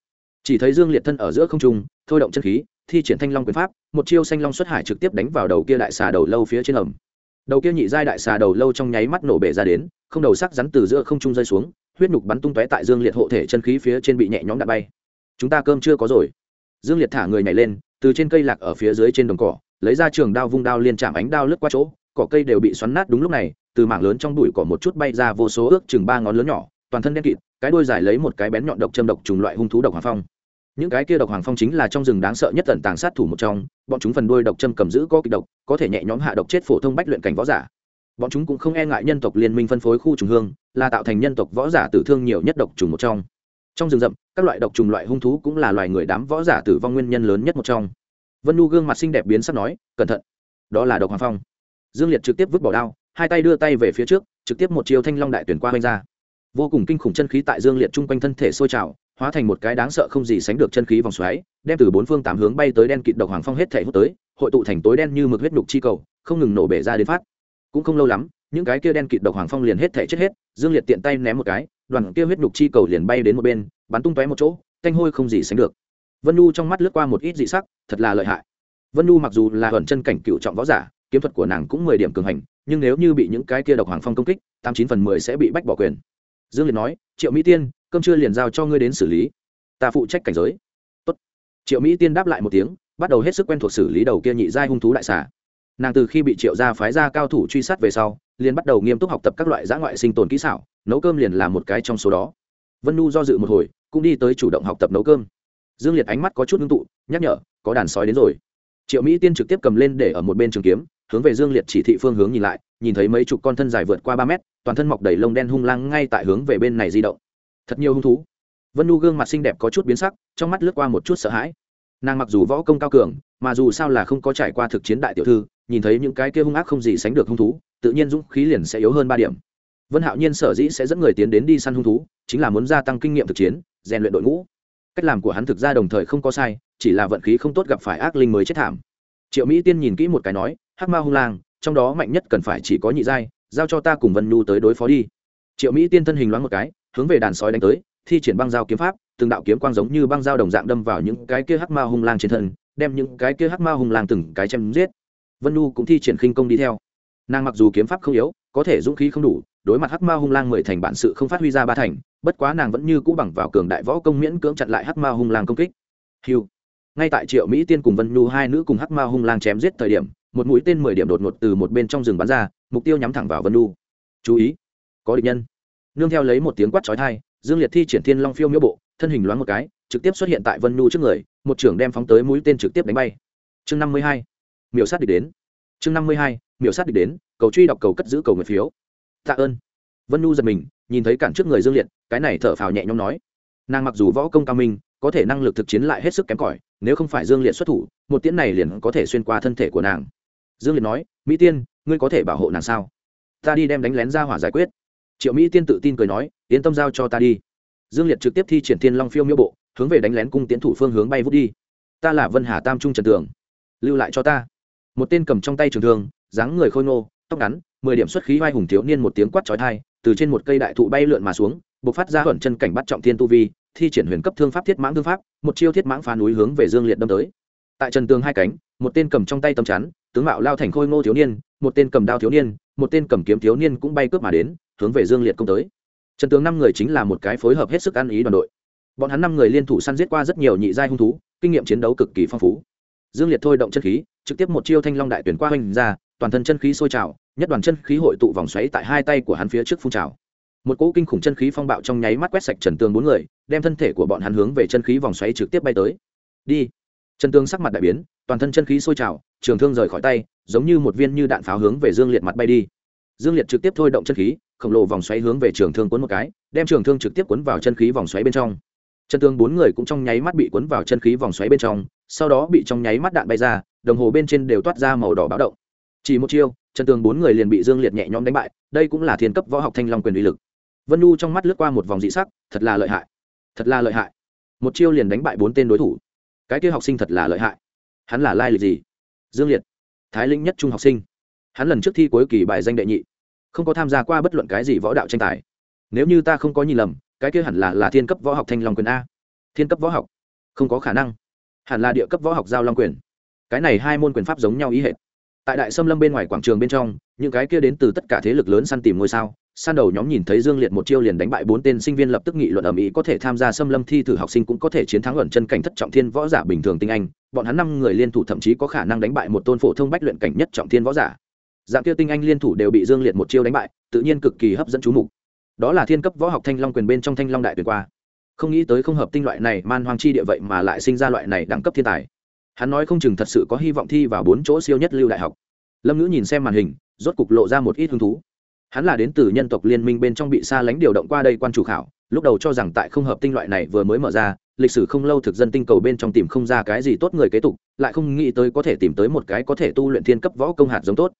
Chỉ thấy dương liệt thân ở giữa không trung, thôi động chân khí, thi triển thanh long quyền pháp, một chiêu xanh long xuất hải trực tiếp đánh vào đầu kia đại xà đầu lâu phía trên ẩm. Đầu kia nhị giai đại xà đầu lâu trong nháy mắt nổ bể ra đến, không đầu sắc rắn từ giữa không trung rơi xuống, huyết nhục bắn tung tóe tại dương liệt hộ thể chân khí phía trên bị nhẹ nhõm đạn bay. Chúng ta cơm chưa có rồi dương liệt thả người nhảy lên, từ trên cây lạc ở phía dưới trên đồng cỏ, lấy ra trường đao vung đao liên chạm ánh đao lướt qua chỗ, cỏ cây đều bị xoắn nát đúng lúc này, từ mảng lớn trong bụi cỏ một chút bay ra vô số ước chừng ba ngón lớn nhỏ, toàn thân đen kịt, cái đuôi dài lấy một cái bén nhọn độc châm độc trùng loại hung thú độc hoàng phong. Những cái kia độc hoàng phong chính là trong rừng đáng sợ nhất tận tàng sát thủ một trong, bọn chúng phần đuôi độc châm cầm giữ có kịch độc, có thể nhẹ nhõm hạ độc chết phổ thông bách luyện cảnh võ giả. Bọn chúng cũng không e ngại nhân tộc liên minh phân phối khu trùng hương, là tạo thành nhân tộc võ giả tử thương nhiều nhất độc trùng một trong trong rừng rậm, các loại độc trùng loại hung thú cũng là loài người đám võ giả tử vong nguyên nhân lớn nhất một trong. Vân nu gương mặt xinh đẹp biến sắc nói, cẩn thận, đó là độc hoàng phong. Dương liệt trực tiếp vứt bỏ đao, hai tay đưa tay về phía trước, trực tiếp một chiều thanh long đại tuyển qua oanh ra. Vô cùng kinh khủng chân khí tại dương liệt chung quanh thân thể sôi trào, hóa thành một cái đáng sợ không gì sánh được chân khí vòng xoáy, đem từ bốn phương tám hướng bay tới đen kịt độc hoàng phong hết thể hút tới, hội tụ thành tối đen như mực huyết nhục chi cầu, không ngừng nổ bể ra đến phát. Cũng không lâu lắm, những cái kia đen kịt độc hoàng phong liền hết thể chết hết, dương liệt tiện tay ném một cái đoàn kia huyết nhục chi cầu liền bay đến một bên, bắn tung tóe một chỗ canh hôi không gì sánh được. Vân nhu trong mắt lướt qua một ít dị sắc, thật là lợi hại. Vân nhu mặc dù là ẩn chân cảnh cựu trọng võ giả, kiếm thuật của nàng cũng mười điểm cường hành, nhưng nếu như bị những cái kia độc hoàng phong công kích, tám chín phần mười sẽ bị bách bỏ quyền. Dương liệt nói, triệu mỹ tiên, cơm chưa liền giao cho ngươi đến xử lý. Ta phụ trách cảnh giới. Tốt. triệu mỹ tiên đáp lại một tiếng, bắt đầu hết sức quen thuộc xử lý đầu kia nhị giai hung thú đại xà. Nàng từ khi bị triệu gia phái ra cao thủ truy sát về sau liền bắt đầu nghiêm túc học tập các loại giã ngoại sinh tồn kỹ xảo, nấu cơm liền là một cái trong số đó. Vân nu do dự một hồi, cũng đi tới chủ động học tập nấu cơm. Dương liệt ánh mắt có chút ngưng tụ, nhắc nhở, có đàn sói đến rồi. Triệu mỹ tiên trực tiếp cầm lên để ở một bên trường kiếm, hướng về dương liệt chỉ thị phương hướng nhìn lại, nhìn thấy mấy chục con thân dài vượt qua ba mét, toàn thân mọc đầy lông đen hung lang ngay tại hướng về bên này di động. Thật nhiều hung thú. Vân nu gương mặt xinh đẹp có chút biến sắc, trong mắt lướt qua một chút sợ hãi. Nàng mặc dù võ công cao cường, mà dù sao là không có trải qua thực chiến đại tiểu thư, nhìn thấy những cái kia hung ác không gì sánh được hung thú tự nhiên dũng khí liền sẽ yếu hơn ba điểm. Vân hạo nhiên sở dĩ sẽ dẫn người tiến đến đi săn hung thú, chính là muốn gia tăng kinh nghiệm thực chiến, rèn luyện đội ngũ. Cách làm của hắn thực ra đồng thời không có sai, chỉ là vận khí không tốt gặp phải ác linh mới chết thảm. Triệu mỹ tiên nhìn kỹ một cái nói, hắc ma hung lang, trong đó mạnh nhất cần phải chỉ có nhị giai, giao cho ta cùng vân nhu tới đối phó đi. Triệu mỹ tiên thân hình loáng một cái, hướng về đàn sói đánh tới, thi triển băng dao kiếm pháp, từng đạo kiếm quang giống như băng dao đồng dạng đâm vào những cái kia hắc ma hung lang trên thân, đem những cái kia hắc ma hung lang từng cái chém giết. Vân nhu cũng thi triển khinh công đi theo nàng mặc dù kiếm pháp không yếu, có thể dũng khí không đủ, đối mặt hắc ma hung lang mười thành bản sự không phát huy ra ba thành, bất quá nàng vẫn như cũ bằng vào cường đại võ công miễn cưỡng chặn lại hắc ma hung lang công kích. Hiu ngay tại triệu mỹ tiên cùng vân nhu hai nữ cùng hắc ma hung lang chém giết thời điểm, một mũi tên mười điểm đột ngột từ một bên trong rừng bắn ra, mục tiêu nhắm thẳng vào vân nhu. Chú ý, có địch nhân. Nương theo lấy một tiếng quát chói tai, dương liệt thi triển thiên long phiêu miễu bộ, thân hình loáng một cái, trực tiếp xuất hiện tại vân nhu trước người, một trưởng đem phóng tới mũi tên trực tiếp đánh bay. Chương năm mươi hai, miểu sát địch đến chương năm mươi hai, miểu sát địch đến, cầu truy đọc cầu cất giữ cầu nguyện phiếu. Tạ ơn. Vân nhu giật mình, nhìn thấy cản trước người dương liệt, cái này thở phào nhẹ nhõm nói. Nàng mặc dù võ công cao minh, có thể năng lực thực chiến lại hết sức kém cỏi, nếu không phải dương liệt xuất thủ, một tiễn này liền có thể xuyên qua thân thể của nàng. Dương liệt nói, mỹ tiên, ngươi có thể bảo hộ nàng sao? Ta đi đem đánh lén ra hỏa giải quyết. Triệu mỹ tiên tự tin cười nói, yên tâm giao cho ta đi. Dương liệt trực tiếp thi triển thiên long phiêu miêu bộ, hướng về đánh lén cung tiến thủ phương hướng bay vút đi. Ta là vân hà tam trung trần tường. Lưu lại cho ta một tên cầm trong tay trường thương, dáng người khôi ngô, tóc ngắn, mười điểm xuất khí vai hùng thiếu niên một tiếng quát trói thai từ trên một cây đại thụ bay lượn mà xuống b ộ c phát ra hận chân cảnh bắt trọng thiên tu vi, thi triển huyền cấp thương pháp thiết mãng thương pháp, một chiêu thiết mãng phá núi hướng về dương liệt đâm tới. Tại trần tường hai cánh, một tên cầm trong tay tầm chắn, tướng mạo lao thành khôi ngô thiếu niên, một tên cầm đao thiếu niên, một tên cầm kiếm thiếu niên cũng bay cướp mà đến, hướng về dương liệt công tới. Trần tướng năm người chính là một cái phối hợp hết sức ăn ý đoàn đội. Bọn hắn năm người liên thủ săn giết qua rất nhiều nhị giai hung thú, kinh nghiệm chiến đấu cực kỳ phong phú dương liệt thôi động chân khí, trực tiếp một chiêu thanh long đại tuyển qua hoành ra, toàn thân chân khí sôi trào, nhất đoàn chân khí hội tụ vòng xoáy tại hai tay của hắn phía trước phun trào. Một cỗ kinh khủng chân khí phong bạo trong nháy mắt quét sạch trần tường bốn người, đem thân thể của bọn hắn hướng về chân khí vòng xoáy trực tiếp bay tới. Đi. Trần tường sắc mặt đại biến, toàn thân chân khí sôi trào, trường thương rời khỏi tay, giống như một viên như đạn pháo hướng về dương liệt mặt bay đi. Dương liệt trực tiếp thôi động chân khí, khổng lồ vòng xoáy hướng về trường thương cuốn một cái, đem trường thương trực tiếp cuốn vào chân khí vòng xoáy bên trong. Chân tương bốn người cũng trong nháy mắt bị cuốn vào chân khí vòng xoáy bên trong sau đó bị trong nháy mắt đạn bay ra, đồng hồ bên trên đều toát ra màu đỏ báo động. Chỉ một chiêu, chân tường bốn người liền bị dương liệt nhẹ nhõm đánh bại, đây cũng là thiên cấp võ học thanh long quyền uy lực. Vân nu trong mắt lướt qua một vòng dị sắc, thật là lợi hại. Thật là lợi hại. Một chiêu liền đánh bại bốn tên đối thủ. Cái kia học sinh thật là lợi hại. Hắn là lai lịch gì? Dương liệt, thái linh nhất trung học sinh. Hắn lần trước thi cuối kỳ bài danh đệ nhị. Không có tham gia qua bất luận cái gì võ đạo tranh tài. Nếu như ta không có nhìn lầm, cái kia hẳn là là thiên cấp võ học thanh long quyền a. Thiên cấp võ học? Không có khả năng hẳn là địa cấp võ học giao long quyền. Cái này hai môn quyền pháp giống nhau ý hệ tại đại xâm lâm bên ngoài quảng trường bên trong, những cái kia đến từ tất cả thế lực lớn săn tìm ngôi sao san đầu nhóm nhìn thấy dương liệt một chiêu liền đánh bại bốn tên sinh viên lập tức nghị luận ẩm ý có thể tham gia xâm lâm thi thử học sinh cũng có thể chiến thắng ẩn chân cảnh thất trọng thiên võ giả bình thường tinh anh, bọn hắn năm người liên thủ thậm chí có khả năng đánh bại một tôn phổ thông bách luyện cảnh nhất trọng thiên võ giả. Dạng kia tinh anh liên thủ đều bị dương liệt một chiêu đánh bại, tự nhiên cực kỳ hấp dẫn chú mục. Đó là thiên cấp võ học thanh long quyền bên trong thanh long đại tuyệt qua không nghĩ tới không hợp tinh loại này man hoang chi địa vậy mà lại sinh ra loại này đẳng cấp thiên tài. Hắn nói không chừng thật sự có hy vọng thi vào bốn chỗ siêu nhất lưu đại học. Lâm ngữ nhìn xem màn hình, rốt cục lộ ra một ít hứng thú. Hắn là đến từ nhân tộc liên minh bên trong bị xa lánh điều động qua đây quan chủ khảo, lúc đầu cho rằng tại không hợp tinh loại này vừa mới mở ra, lịch sử không lâu thực dân tinh cầu bên trong tìm không ra cái gì tốt người kế tục, lại không nghĩ tới có thể tìm tới một cái có thể tu luyện thiên cấp võ công hạt giống tốt.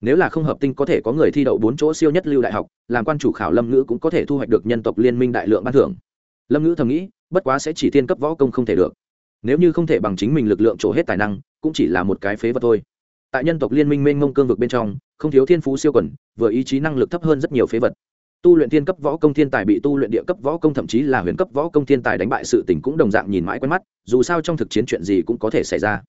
Nếu là không hợp tinh có thể có người thi đậu bốn chỗ siêu nhất lưu đại học, làm quan chủ khảo lâm ngữ cũng có thể thu hoạch được nhân tộc liên minh đại lượng ban thưởng lâm ngữ thầm nghĩ, bất quá sẽ chỉ thiên cấp võ công không thể được. Nếu như không thể bằng chính mình lực lượng trổ hết tài năng, cũng chỉ là một cái phế vật thôi. Tại nhân tộc liên minh mênh mông cương vực bên trong, không thiếu thiên phú siêu quẩn vừa ý chí năng lực thấp hơn rất nhiều phế vật. Tu luyện thiên cấp võ công thiên tài bị tu luyện địa cấp võ công thậm chí là huyền cấp võ công thiên tài đánh bại sự tình cũng đồng dạng nhìn mãi quen mắt, dù sao trong thực chiến chuyện gì cũng có thể xảy ra.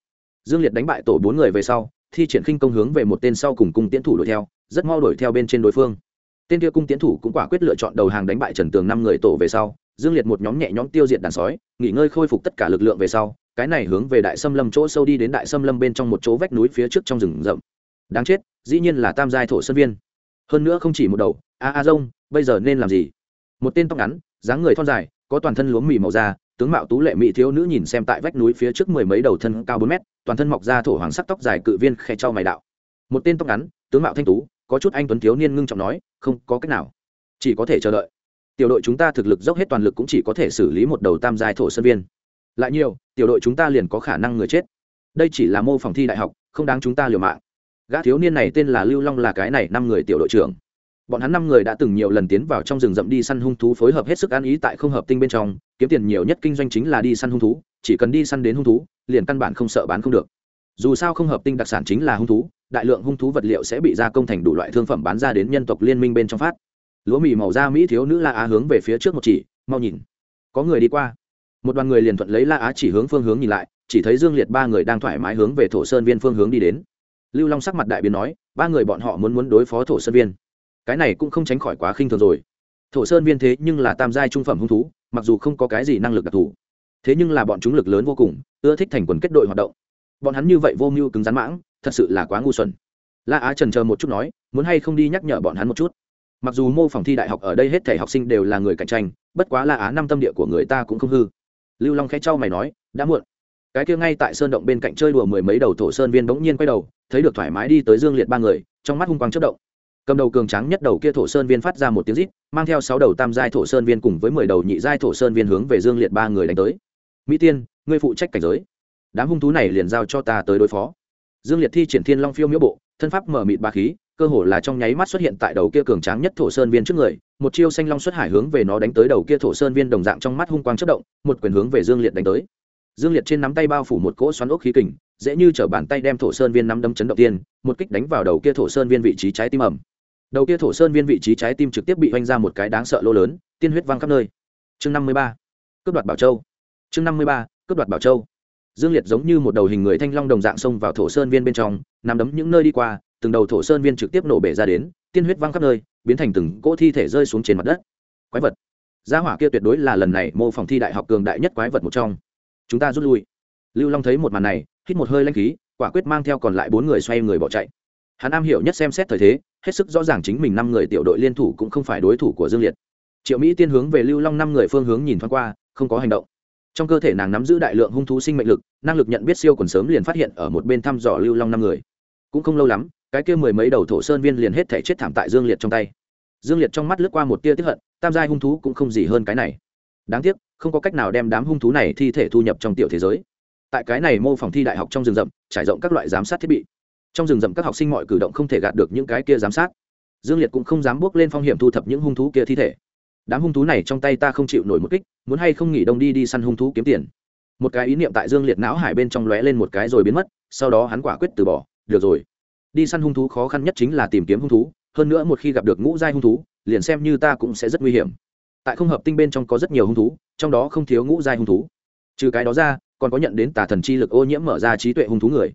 Dương liệt đánh bại tổ bốn người về sau, thi triển khinh công hướng về một tên sau cùng cung tiến thủ đuổi theo, rất mau đuổi theo bên trên đối phương. Tên kia cung tiến thủ cũng quả quyết lựa chọn đầu hàng đánh bại trần tường năm người tổ về sau dương liệt một nhóm nhẹ nhóm tiêu diệt đàn sói, nghỉ ngơi khôi phục tất cả lực lượng về sau, cái này hướng về đại xâm lâm chỗ sâu đi đến đại xâm lâm bên trong một chỗ vách núi phía trước trong rừng rậm. Đáng chết, dĩ nhiên là tam giai thổ sơn viên. Hơn nữa không chỉ một đầu, a a rông, bây giờ nên làm gì? Một tên tóc ngắn, dáng người thon dài, có toàn thân lúa mì màu da, tướng mạo tú lệ mỹ thiếu nữ nhìn xem tại vách núi phía trước mười mấy đầu thân cao bốn mét, toàn thân mọc ra thổ hoàng sắc tóc dài cự viên khe trao mày đạo. Một tên tóc ngắn, tướng mạo thanh tú, có chút anh tuấn thiếu niên ngưng trọng nói, không có cách nào, chỉ có thể chờ đợi tiểu đội chúng ta thực lực dốc hết toàn lực cũng chỉ có thể xử lý một đầu tam giai thổ sơn viên. Lại nhiều, tiểu đội chúng ta liền có khả năng người chết. Đây chỉ là mô phòng thi đại học, không đáng chúng ta liều mạng. Gã thiếu niên này tên là lưu long là cái này năm người tiểu đội trưởng. Bọn hắn năm người đã từng nhiều lần tiến vào trong rừng rậm đi săn hung thú phối hợp hết sức ăn ý tại không hợp tinh bên trong, kiếm tiền nhiều nhất kinh doanh chính là đi săn hung thú, chỉ cần đi săn đến hung thú, liền căn bản không sợ bán không được. Dù sao không hợp tinh đặc sản chính là hung thú, đại lượng hung thú vật liệu sẽ bị gia công thành đủ loại thương phẩm bán ra đến nhân tộc liên minh bên trong phát lúa mì màu da mỹ thiếu nữ la á hướng về phía trước một chỉ, mau nhìn. Có người đi qua. Một đoàn người liền thuận lấy la á chỉ hướng phương hướng nhìn lại, chỉ thấy dương liệt ba người đang thoải mái hướng về thổ sơn viên phương hướng đi đến. Lưu long sắc mặt đại biến nói, ba người bọn họ muốn muốn đối phó thổ sơn viên. Cái này cũng không tránh khỏi quá khinh thường rồi. Thổ sơn viên thế nhưng là tam giai trung phẩm hung thú, mặc dù không có cái gì năng lực đặc thù, thế nhưng là bọn chúng lực lớn vô cùng, ưa thích thành quần kết đội hoạt động. Bọn hắn như vậy vô mưu cứng rắn mãng, thật sự là quá ngu xuẩn. La á trần chờ một chút nói, muốn hay không đi nhắc nhở bọn hắn một chút mặc dù mô phỏng thi đại học ở đây hết thể học sinh đều là người cạnh tranh, bất quá là á năm tâm địa của người ta cũng không hư. Lưu long khẽ trao mày nói, đã muộn. Cái kia ngay tại sơn động bên cạnh chơi đùa mười mấy đầu thổ sơn viên bỗng nhiên quay đầu, thấy được thoải mái đi tới dương liệt ba người, trong mắt hung quang chất động. Cầm đầu cường trắng nhất đầu kia thổ sơn viên phát ra một tiếng rít, mang theo sáu đầu tam giai thổ sơn viên cùng với mười đầu nhị giai thổ sơn viên hướng về dương liệt ba người đánh tới. Mỹ tiên, ngươi phụ trách cảnh giới. Đám hung thú này liền giao cho ta tới đối phó. Dương liệt thi triển thiên long phiêu miễu bộ, thân pháp mở mịt ba khí cơ hồ là trong nháy mắt xuất hiện tại đầu kia cường tráng nhất thổ sơn viên trước người, một chiêu xanh long xuất hải hướng về nó đánh tới đầu kia thổ sơn viên đồng dạng trong mắt hung quang chất động, một quyền hướng về dương liệt đánh tới. Dương liệt trên nắm tay bao phủ một cỗ xoắn ốc khí kình, dễ như t bàn tay đem thổ sơn viên nắm đấm chấn động tiên, một kích đánh vào đầu kia thổ sơn viên vị trí trái tim ẩm đầu kia thổ sơn viên vị trí trái tim trực tiếp bị oanh ra một cái đáng sợ lô lớn, tiên huyết văng khắp nơi. Chương năm mươi ba, cướp đoạt bảo châu. Chương năm mươi ba, cướp đoạt bảo châu. Dương liệt giống như một đầu hình người thanh long đồng dạng xông vào thổ sơn viên bên trong, nắm đấm những nơi đi qua từng đầu thổ sơn viên trực tiếp nổ bể ra đến, tiên huyết văng khắp nơi, biến thành từng cỗ thi thể rơi xuống trên mặt đất. Quái vật. Gia hỏa kia tuyệt đối là lần này mô phỏng thi đại học cường đại nhất quái vật một trong. Chúng ta rút lui. Lưu long thấy một màn này, hít một hơi lanh khí, quả quyết mang theo còn lại bốn người xoay người bỏ chạy. Hắn am hiểu nhất xem xét thời thế, hết sức rõ ràng chính mình năm người tiểu đội liên thủ cũng không phải đối thủ của dương liệt. Triệu mỹ tiên hướng về lưu long năm người phương hướng nhìn thoáng qua, không có hành động. Trong cơ thể nàng nắm giữ đại lượng hung thú sinh mệnh lực, năng lực nhận biết siêu còn sớm liền phát hiện ở một bên thăm dò lưu long năm người. Cũng không lâu lắm cái kia mười mấy đầu thổ sơn viên liền hết thể chết thảm tại dương liệt trong tay. Dương liệt trong mắt lướt qua một tia tiếp hận, tam giai hung thú cũng không gì hơn cái này. Đáng tiếc, không có cách nào đem đám hung thú này thi thể thu nhập trong tiểu thế giới. Tại cái này mô phỏng thi đại học trong rừng rậm, trải rộng các loại giám sát thiết bị. Trong rừng rậm các học sinh mọi cử động không thể gạt được những cái kia giám sát. Dương liệt cũng không dám bước lên phong hiểm thu thập những hung thú kia thi thể. Đám hung thú này trong tay ta không chịu nổi một kích, muốn hay không nghỉ đông đi đi săn hung thú kiếm tiền. Một cái ý niệm tại dương liệt não hải bên trong lóe lên một cái rồi biến mất, sau đó hắn quả quyết từ bỏ, được rồi đi săn hung thú khó khăn nhất chính là tìm kiếm hung thú, hơn nữa một khi gặp được ngũ giai hung thú, liền xem như ta cũng sẽ rất nguy hiểm. Tại không hợp tinh bên trong có rất nhiều hung thú, trong đó không thiếu ngũ giai hung thú. Trừ cái đó ra, còn có nhận đến tà thần chi lực ô nhiễm mở ra trí tuệ hung thú người.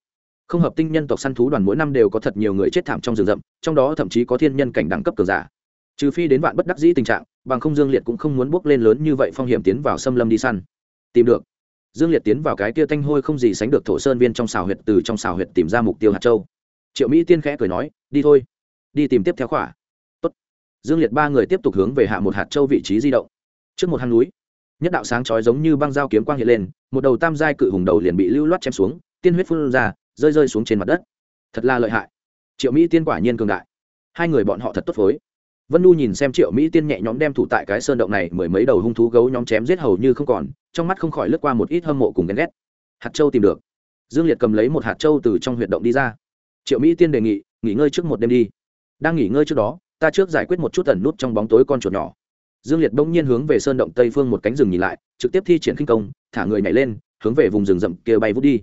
Không hợp tinh nhân tộc săn thú đoàn mỗi năm đều có thật nhiều người chết thảm trong rừng rậm, trong đó thậm chí có thiên nhân cảnh đẳng cấp cường giả. Trừ phi đến vạn bất đắc dĩ tình trạng, bằng không dương liệt cũng không muốn bước lên lớn như vậy phong hiểm tiến vào xâm lâm đi săn. Tìm được. Dương liệt tiến vào cái kia thanh hôi không gì sánh được thổ sơn viên trong xào huyệt, từ trong xào huyệt tìm ra mục tiêu hạt châu triệu mỹ tiên khẽ cười nói, đi thôi, đi tìm tiếp theo khỏa. Tốt. dương liệt ba người tiếp tục hướng về hạ một hạt châu vị trí di động. Trước một hang núi, nhất đạo sáng chói giống như băng dao kiếm quang hiện lên, một đầu tam giai cự hùng đầu liền bị lưu loát chém xuống, tiên huyết phun ra, rơi rơi xuống trên mặt đất. Thật là lợi hại. Triệu mỹ tiên quả nhiên cường đại. Hai người bọn họ thật tốt phối. Vân nu nhìn xem triệu mỹ tiên nhẹ nhõm đem thủ tại cái sơn động này mười mấy đầu hung thú gấu nhóm chém giết hầu như không còn, trong mắt không khỏi lướt qua một ít hâm mộ cùng ghen ghét. Hạt châu tìm được. Dương liệt cầm lấy một hạt châu từ trong huyệt động đi ra triệu mỹ tiên đề nghị, nghỉ ngơi trước một đêm đi. Đang nghỉ ngơi trước đó, ta trước giải quyết một chút tẩn nút trong bóng tối con chuột nhỏ. Dương liệt bỗng nhiên hướng về sơn động tây phương một cánh rừng nhìn lại, trực tiếp thi triển khinh công, thả người nhảy lên, hướng về vùng rừng rậm kia bay vút đi.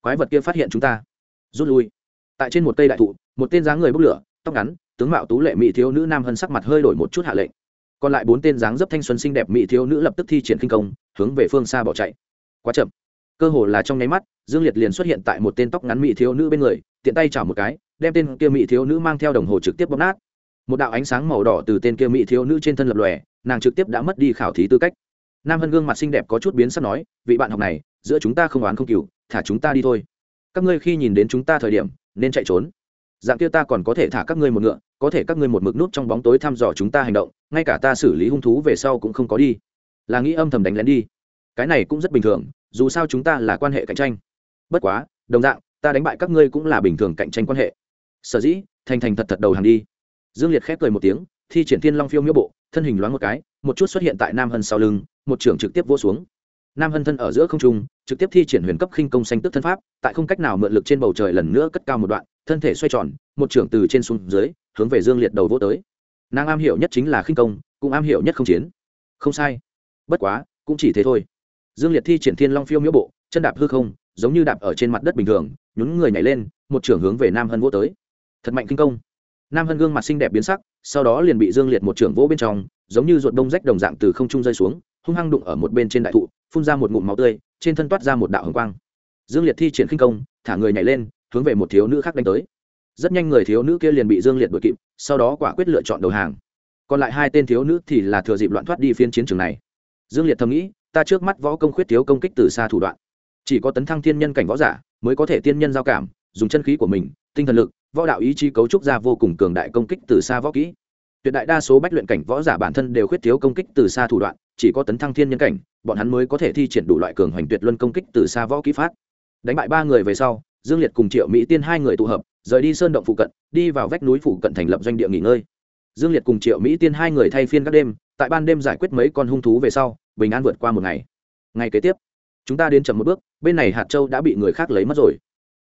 Quái vật kia phát hiện chúng ta. Rút lui. Tại trên một cây đại thụ, một tên dáng người bốc lửa, tóc ngắn, tướng mạo tú lệ mỹ thiếu nữ nam hân sắc mặt hơi đổi một chút hạ lệnh. Còn lại bốn tên dáng dấp thanh xuân xinh đẹp mỹ thiếu nữ lập tức thi triển khinh công, hướng về phương xa bỏ chạy. Quá chậm cơ hồ là trong nháy mắt, dương liệt liền xuất hiện tại một tên tóc ngắn mỹ thiếu nữ bên người, tiện tay chảo một cái, đem tên kia mỹ thiếu nữ mang theo đồng hồ trực tiếp bóp nát. Một đạo ánh sáng màu đỏ từ tên kia mỹ thiếu nữ trên thân lập lòe, nàng trực tiếp đã mất đi khảo thí tư cách. Nam hân gương mặt xinh đẹp có chút biến sắp nói, vị bạn học này, giữa chúng ta không oán không cừu, thả chúng ta đi thôi. Các ngươi khi nhìn đến chúng ta thời điểm, nên chạy trốn. Dạng kia ta còn có thể thả các ngươi một ngựa, có thể các ngươi một mực nút trong bóng tối thăm dò chúng ta hành động, ngay cả ta xử lý hung thú về sau cũng không có đi. Là nghĩ âm thầm đánh lén đi. Cái này cũng rất bình thường dù sao chúng ta là quan hệ cạnh tranh. Bất quá, đồng dạng, ta đánh bại các ngươi cũng là bình thường cạnh tranh quan hệ. Sở dĩ, thành thành thật thật đầu hàng đi. Dương liệt khép cười một tiếng, thi triển thiên long phiêu miêu bộ, thân hình loáng một cái, một chút xuất hiện tại nam hân sau lưng, một trưởng trực tiếp vô xuống. Nam hân thân ở giữa không trung, trực tiếp thi triển huyền cấp khinh công xanh tức thân pháp, tại không cách nào mượn lực trên bầu trời lần nữa cất cao một đoạn, thân thể xoay tròn, một trưởng từ trên xuống dưới, hướng về dương liệt đầu vô tới. Nàng am hiểu nhất chính là khinh công, cũng am hiểu nhất không chiến. Không sai. Bất quá, cũng chỉ thế thôi dương liệt thi triển thiên long phiêu miễu bộ, chân đạp hư không, giống như đạp ở trên mặt đất bình thường, nhún người nhảy lên, một trưởng hướng về nam hân vô tới. Thật mạnh kinh công. Nam hân gương mặt xinh đẹp biến sắc, sau đó liền bị dương liệt một trưởng vỗ bên trong, giống như ruột đông rách đồng dạng từ không trung rơi xuống, hung hăng đụng ở một bên trên đại thụ, phun ra một ngụm máu tươi, trên thân toát ra một đạo hồng quang. Dương liệt thi triển khinh công, thả người nhảy lên, hướng về một thiếu nữ khác đánh tới. Rất nhanh người thiếu nữ kia liền bị dương liệt đuổi kịp, sau đó quả quyết lựa chọn đầu hàng. Còn lại hai tên thiếu nữ thì là thừa dịp loạn thoát đi phiên chiến trường này. Dương liệt thầm nghĩ ta trước mắt võ công khuyết thiếu công kích từ xa thủ đoạn. Chỉ có tấn thăng thiên nhân cảnh võ giả mới có thể tiên nhân giao cảm, dùng chân khí của mình, tinh thần lực, võ đạo ý chí cấu trúc ra vô cùng cường đại công kích từ xa võ kỹ. Tuyệt đại đa số bách luyện cảnh võ giả bản thân đều khuyết thiếu công kích từ xa thủ đoạn, chỉ có tấn thăng thiên nhân cảnh, bọn hắn mới có thể thi triển đủ loại cường hoành tuyệt luân công kích từ xa võ kỹ phát. Đánh bại ba người về sau, dương liệt cùng triệu mỹ tiên hai người tụ hợp, rời đi sơn động phụ cận, đi vào vách núi phụ cận thành lập doanh địa nghỉ ngơi. Dương liệt cùng triệu mỹ tiên hai người thay phiên các đêm, tại ban đêm giải quyết mấy con hung thú về sau bình an vượt qua một ngày. Ngày kế tiếp, chúng ta đến chậm một bước, bên này hạt châu đã bị người khác lấy mất rồi.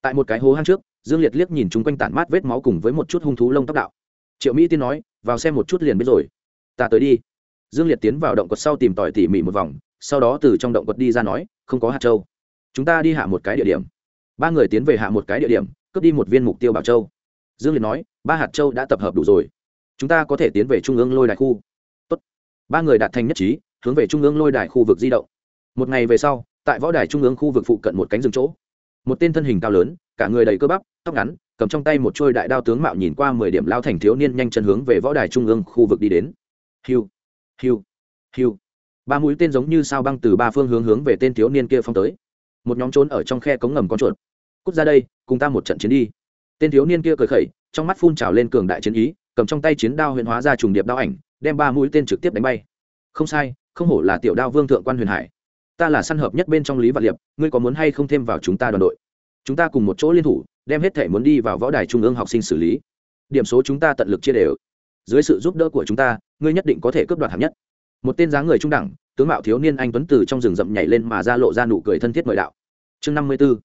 Tại một cái hố hang trước, dương liệt liếc nhìn chúng quanh tản mát vết máu cùng với một chút hung thú lông tóc đạo. Triệu mỹ tiên nói, vào xem một chút liền biết rồi. Ta tới đi. Dương liệt tiến vào động quật sau tìm tỏi tỉ mỉ một vòng, sau đó từ trong động quật đi ra nói, không có hạt châu. Chúng ta đi hạ một cái địa điểm. Ba người tiến về hạ một cái địa điểm, cướp đi một viên mục tiêu bảo châu. Dương liệt nói, ba hạt châu đã tập hợp đủ rồi. Chúng ta có thể tiến về trung ương lôi đại khu. Tốt. ba người đạt thành nhất trí hướng về trung ương lôi đài khu vực di động. Một ngày về sau, tại võ đài trung ương khu vực phụ cận một cánh rừng chỗ, một tên thân hình cao lớn, cả người đầy cơ bắp, tóc ngắn, cầm trong tay một trôi đại đao tướng mạo nhìn qua mười điểm lao thành thiếu niên nhanh chân hướng về võ đài trung ương khu vực đi đến. Hiu hiu hiu. Ba mũi tên giống như sao băng từ ba phương hướng hướng về tên thiếu niên kia phong tới. Một nhóm trốn ở trong khe cống ngầm con chuột. Cút ra đây, cùng ta một trận chiến đi. Tên thiếu niên kia cười khẩy, trong mắt phun trào lên cường đại chiến ý, cầm trong tay chiến đao huyền hóa ra trùng điệp đao ảnh, đem ba mũi tên trực tiếp đánh bay. Không sai không hổ là tiểu đao vương thượng quan huyền hải. Ta là săn hợp nhất bên trong lý vạn liệp, ngươi có muốn hay không thêm vào chúng ta đoàn đội? Chúng ta cùng một chỗ liên thủ, đem hết thể muốn đi vào võ đài trung ương học sinh xử lý. Điểm số chúng ta tận lực chia đều. Dưới sự giúp đỡ của chúng ta, ngươi nhất định có thể cướp đoạt hạng nhất. Một tên dáng người trung đẳng, tướng mạo thiếu niên anh tuấn từ trong rừng rậm nhảy lên mà ra lộ ra nụ cười thân thiết mời đạo. Chương năm mươi b ố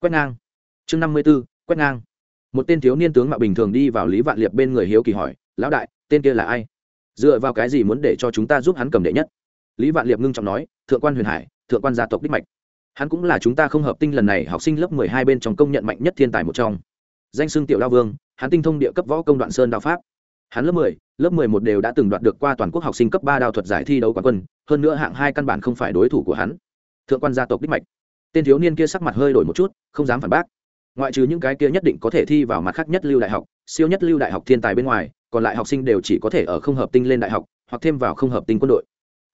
quét ngang. Chương năm mươi b ố quét ngang. Một tên thiếu niên tướng mạo bình thường đi vào lý vạn liệp bên người hiếu kỳ hỏi, lão đại, tên kia là ai? Dựa vào cái gì muốn để cho chúng ta giúp hắn cầm đệ nhất? Lý vạn liệp ngưng trọng nói, thượng quan huyền hải, thượng quan gia tộc đích mạch, hắn cũng là chúng ta không hợp tinh lần này học sinh lớp mười hai bên trong công nhận mạnh nhất thiên tài một trong. Danh xưng tiểu đao vương, hắn tinh thông địa cấp võ công đoạn sơn đạo pháp. Hắn lớp mười lớp mười một đều đã từng đoạt được qua toàn quốc học sinh cấp ba đao thuật giải thi đấu quán quân, hơn nữa hạng hai căn bản không phải đối thủ của hắn. Thượng quan gia tộc đích mạch. Tên thiếu niên kia sắc mặt hơi đổi một chút, không dám phản bác. Ngoại trừ những cái kia nhất định có thể thi vào mặt khác nhất lưu đại học, siêu nhất lưu đại học thiên tài bên ngoài, còn lại học sinh đều chỉ có thể ở không hợp tinh lên đại học, hoặc thêm vào không hợp tinh quân đội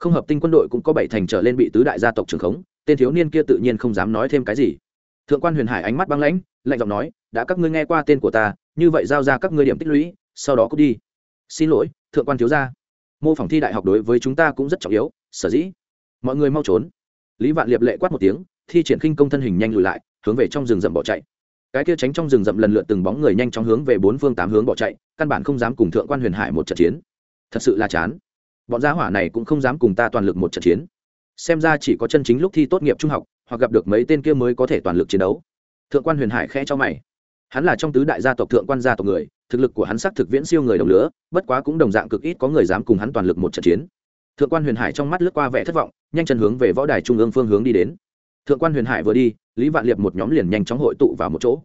không hợp tinh quân đội cũng có bảy thành trở lên bị tứ đại gia tộc trưởng khống, tên thiếu niên kia tự nhiên không dám nói thêm cái gì. Thượng quan huyền hải ánh mắt băng lãnh, lạnh giọng nói, đã các ngươi nghe qua tên của ta, như vậy giao ra các ngươi điểm tích lũy, sau đó cút đi. Xin lỗi, thượng quan thiếu gia. Mô phỏng thi đại học đối với chúng ta cũng rất trọng yếu, sở dĩ. Mọi người mau trốn. Lý vạn liệp lệ quát một tiếng, thi triển khinh công thân hình nhanh lùi lại, hướng về trong rừng rậm bỏ chạy. Cái kia tránh trong rừng rậm lần lượt từng bóng người nhanh chóng hướng về bốn phương tám hướng bỏ chạy, căn bản không dám cùng thượng quan huyền hải một trận chiến. Thật sự là chán bọn gia hỏa này cũng không dám cùng ta toàn lực một trận chiến. Xem ra chỉ có chân chính lúc thi tốt nghiệp trung học, hoặc gặp được mấy tên kia mới có thể toàn lực chiến đấu. Thượng quan huyền hải khẽ cho mày. Hắn là trong tứ đại gia tộc thượng quan gia tộc người, thực lực của hắn xác thực viễn siêu người đồng lứa, bất quá cũng đồng dạng cực ít có người dám cùng hắn toàn lực một trận chiến. Thượng quan huyền hải trong mắt lướt qua vẻ thất vọng, nhanh chân hướng về võ đài trung ương phương hướng đi đến. Thượng quan huyền hải vừa đi, lý vạn liệp một nhóm liền nhanh chóng hội tụ vào một chỗ.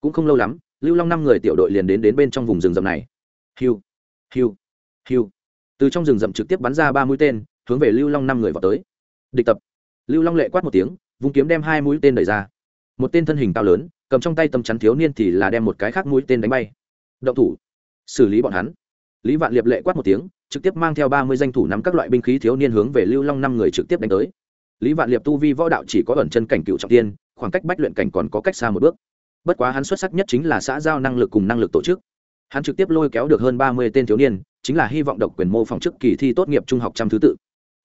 Cũng không lâu lắm, lưu long năm người tiểu đội liền đến đến bên trong vùng rừng rậm này. Hiu hiu hiu từ trong rừng rậm trực tiếp bắn ra ba mũi tên, hướng về lưu long năm người vào tới. Địch tập. Lưu long lệ quát một tiếng, vung kiếm đem hai mũi tên đẩy ra. Một tên thân hình cao lớn, cầm trong tay tầm chắn thiếu niên thì là đem một cái khác mũi tên đánh bay. Động thủ. Xử lý bọn hắn. Lý vạn liệp lệ quát một tiếng, trực tiếp mang theo ba mươi danh thủ nắm các loại binh khí thiếu niên hướng về lưu long năm người trực tiếp đánh tới. Lý vạn liệp tu vi võ đạo chỉ có ẩn chân cảnh cựu trọng tiên, khoảng cách bách luyện cảnh còn có cách xa một bước. Bất quá hắn xuất sắc nhất chính là xã giao năng lực cùng năng lực tổ chức. Hắn trực tiếp lôi kéo được hơn ba mươi tên thiếu niên chính là hy vọng độc quyền mô phỏng trước kỳ thi tốt nghiệp trung học trăm thứ tự.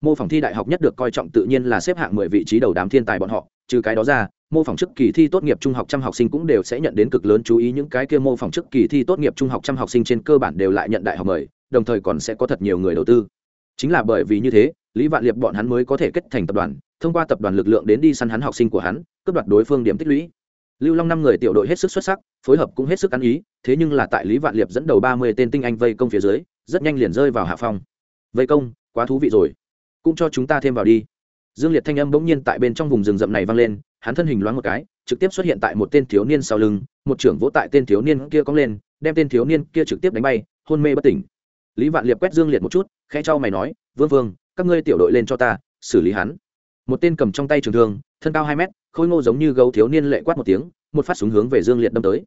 Mô phỏng thi đại học nhất được coi trọng tự nhiên là xếp hạng mười vị trí đầu đám thiên tài bọn họ, trừ cái đó ra, mô phỏng trước kỳ thi tốt nghiệp trung học trăm học sinh cũng đều sẽ nhận đến cực lớn chú ý, những cái kia mô phỏng trước kỳ thi tốt nghiệp trung học trăm học sinh trên cơ bản đều lại nhận đại học mời, đồng thời còn sẽ có thật nhiều người đầu tư. Chính là bởi vì như thế, lý vạn liệp bọn hắn mới có thể kết thành tập đoàn, thông qua tập đoàn lực lượng đến đi săn hắn học sinh của hắn, cướp đoạt đối phương điểm tích lũy. Lưu long năm người tiểu đội hết sức xuất sắc, phối hợp cũng hết sức ăn ý, thế nhưng là tại lý vạn liệp dẫn đầu ba mươi tên tinh anh vây công phía dưới rất nhanh liền rơi vào hạ phong. Vây công, quá thú vị rồi. Cũng cho chúng ta thêm vào đi. Dương liệt thanh âm bỗng nhiên tại bên trong vùng rừng rậm này vang lên, hắn thân hình loáng một cái, trực tiếp xuất hiện tại một tên thiếu niên sau lưng, một trưởng vỗ tại tên thiếu niên kia cong lên, đem tên thiếu niên kia trực tiếp đánh bay, hôn mê bất tỉnh. Lý vạn liệp quét dương liệt một chút, khẽ cho mày nói, vương vương, các ngươi tiểu đội lên cho ta, xử lý hắn. Một tên cầm trong tay trường thương, thân cao hai mét, khôi ngô giống như gấu thiếu niên lệ quát một tiếng, một phát súng hướng về dương liệt đâm tới.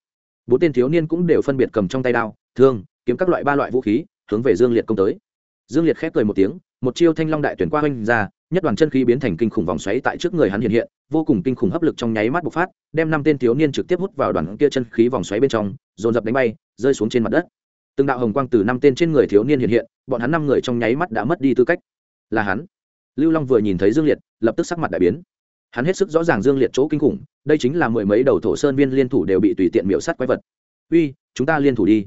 Bốn tên thiếu niên cũng đều phân biệt cầm trong tay đao, thương, kiếm các loại ba loại vũ khí hướng về dương liệt công tới. Dương liệt khép cười một tiếng, một chiêu thanh long đại tuyển qua oanh ra, nhất đoàn chân khí biến thành kinh khủng vòng xoáy tại trước người hắn hiện hiện, vô cùng kinh khủng hấp lực trong nháy mắt bộc phát, đem năm tên thiếu niên trực tiếp hút vào đoàn kia chân khí vòng xoáy bên trong, dồn dập đánh bay, rơi xuống trên mặt đất. Từng đạo hồng quang từ năm tên trên người thiếu niên hiện hiện, bọn hắn năm người trong nháy mắt đã mất đi tư cách. Là hắn. Lưu long vừa nhìn thấy dương liệt, lập tức sắc mặt đại biến. Hắn hết sức rõ ràng dương liệt chỗ kinh khủng, đây chính là mười mấy đầu thổ sơn viên liên thủ đều bị tùy tiện miễu sát quái vật. Uy, chúng ta liên thủ đi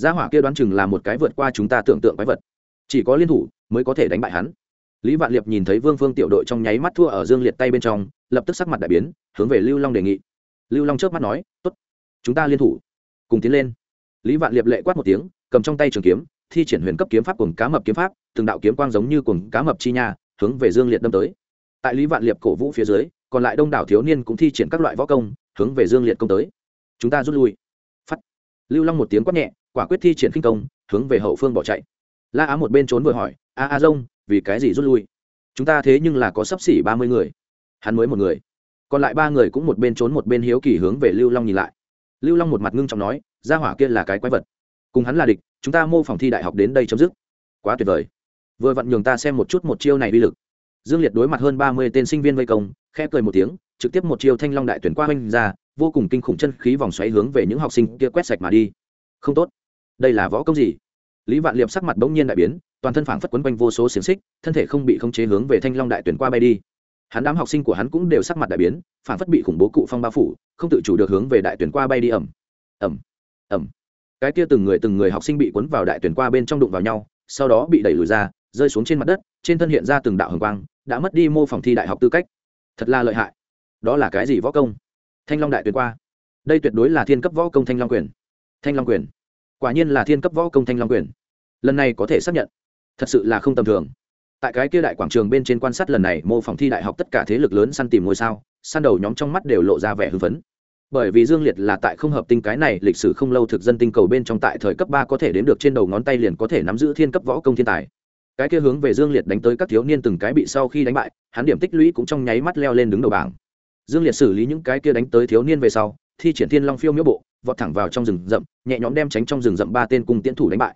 gia hỏa kia đoán chừng là một cái vượt qua chúng ta tưởng tượng quái vật. Chỉ có liên thủ mới có thể đánh bại hắn. Lý vạn liệp nhìn thấy vương phương tiểu đội trong nháy mắt thua ở dương liệt tay bên trong, lập tức sắc mặt đại biến, hướng về lưu long đề nghị. Lưu long trước mắt nói, tốt, chúng ta liên thủ, cùng tiến lên. Lý vạn liệp lệ quát một tiếng, cầm trong tay trường kiếm, thi triển huyền cấp kiếm pháp cùng cá mập kiếm pháp, từng đạo kiếm quang giống như cùng cá mập chi nha, hướng về dương liệt đâm tới. Tại lý vạn liệp cổ vũ phía dưới, còn lại đông đảo thiếu niên cũng thi triển các loại võ công, hướng về dương liệt công tới. Chúng ta rút lui. Phắt. Lưu long một tiếng quát nhẹ quả quyết thi triển khinh công, hướng về hậu phương bỏ chạy. La á một bên trốn vừa hỏi, a a dông vì cái gì rút lui? Chúng ta thế nhưng là có sắp xỉ ba mươi người. Hắn mới một người. Còn lại ba người cũng một bên trốn một bên hiếu kỳ hướng về lưu long nhìn lại. Lưu long một mặt ngưng trọng nói, gia hỏa kia là cái quái vật. Cùng hắn là địch, chúng ta mô phỏng thi đại học đến đây chấm dứt. Quá tuyệt vời. Vừa vặn nhường ta xem một chút một chiêu này uy lực. Dương liệt đối mặt hơn ba mươi tên sinh viên vây công, khẽ cười một tiếng, trực tiếp một chiêu thanh long đại tuyển qua oanh ra, vô cùng kinh khủng chân khí vòng xoáy hướng về những học sinh kia quét sạch mà đi. Không tốt đây là võ công gì? Lý vạn liệp sắc mặt bỗng nhiên đại biến, toàn thân phảng phất quấn quanh vô số xiềng xích, thân thể không bị khống chế hướng về thanh long đại tuyển qua bay đi. Hắn đám học sinh của hắn cũng đều sắc mặt đại biến, phảng phất bị khủng bố cụ phong bao phủ, không tự chủ được hướng về đại tuyển qua bay đi ẩm ẩm ẩm cái kia từng người từng người học sinh bị cuốn vào đại tuyển qua bên trong đụng vào nhau, sau đó bị đẩy lùi ra, rơi xuống trên mặt đất, trên thân hiện ra từng đạo hồng quang, đã mất đi mô phỏng thi đại học tư cách. Thật là lợi hại. Đó là cái gì võ công? Thanh long đại tuyển qua. Đây tuyệt đối là thiên cấp võ công thanh long quyền. Thanh long quyền quả nhiên là thiên cấp võ công thanh long quyền. Lần này có thể xác nhận. Thật sự là không tầm thường. Tại cái kia đại quảng trường bên trên quan sát lần này, mô phỏng thi đại học tất cả thế lực lớn săn tìm ngôi sao, săn đầu nhóm trong mắt đều lộ ra vẻ hưng phấn. Bởi vì dương liệt là tại không hợp tinh cái này, lịch sử không lâu thực dân tinh cầu bên trong tại thời cấp ba có thể đến được trên đầu ngón tay liền có thể nắm giữ thiên cấp võ công thiên tài. Cái kia hướng về dương liệt đánh tới các thiếu niên từng cái bị sau khi đánh bại, hắn điểm tích lũy cũng trong nháy mắt leo lên đứng đầu bảng. Dương liệt xử lý những cái kia đánh tới thiếu niên về sau, thi triển thiên long phiêu miễu bộ vọt thẳng vào trong rừng rậm, nhẹ nhõm đem tránh trong rừng rậm ba tên cung tiễn thủ đánh bại.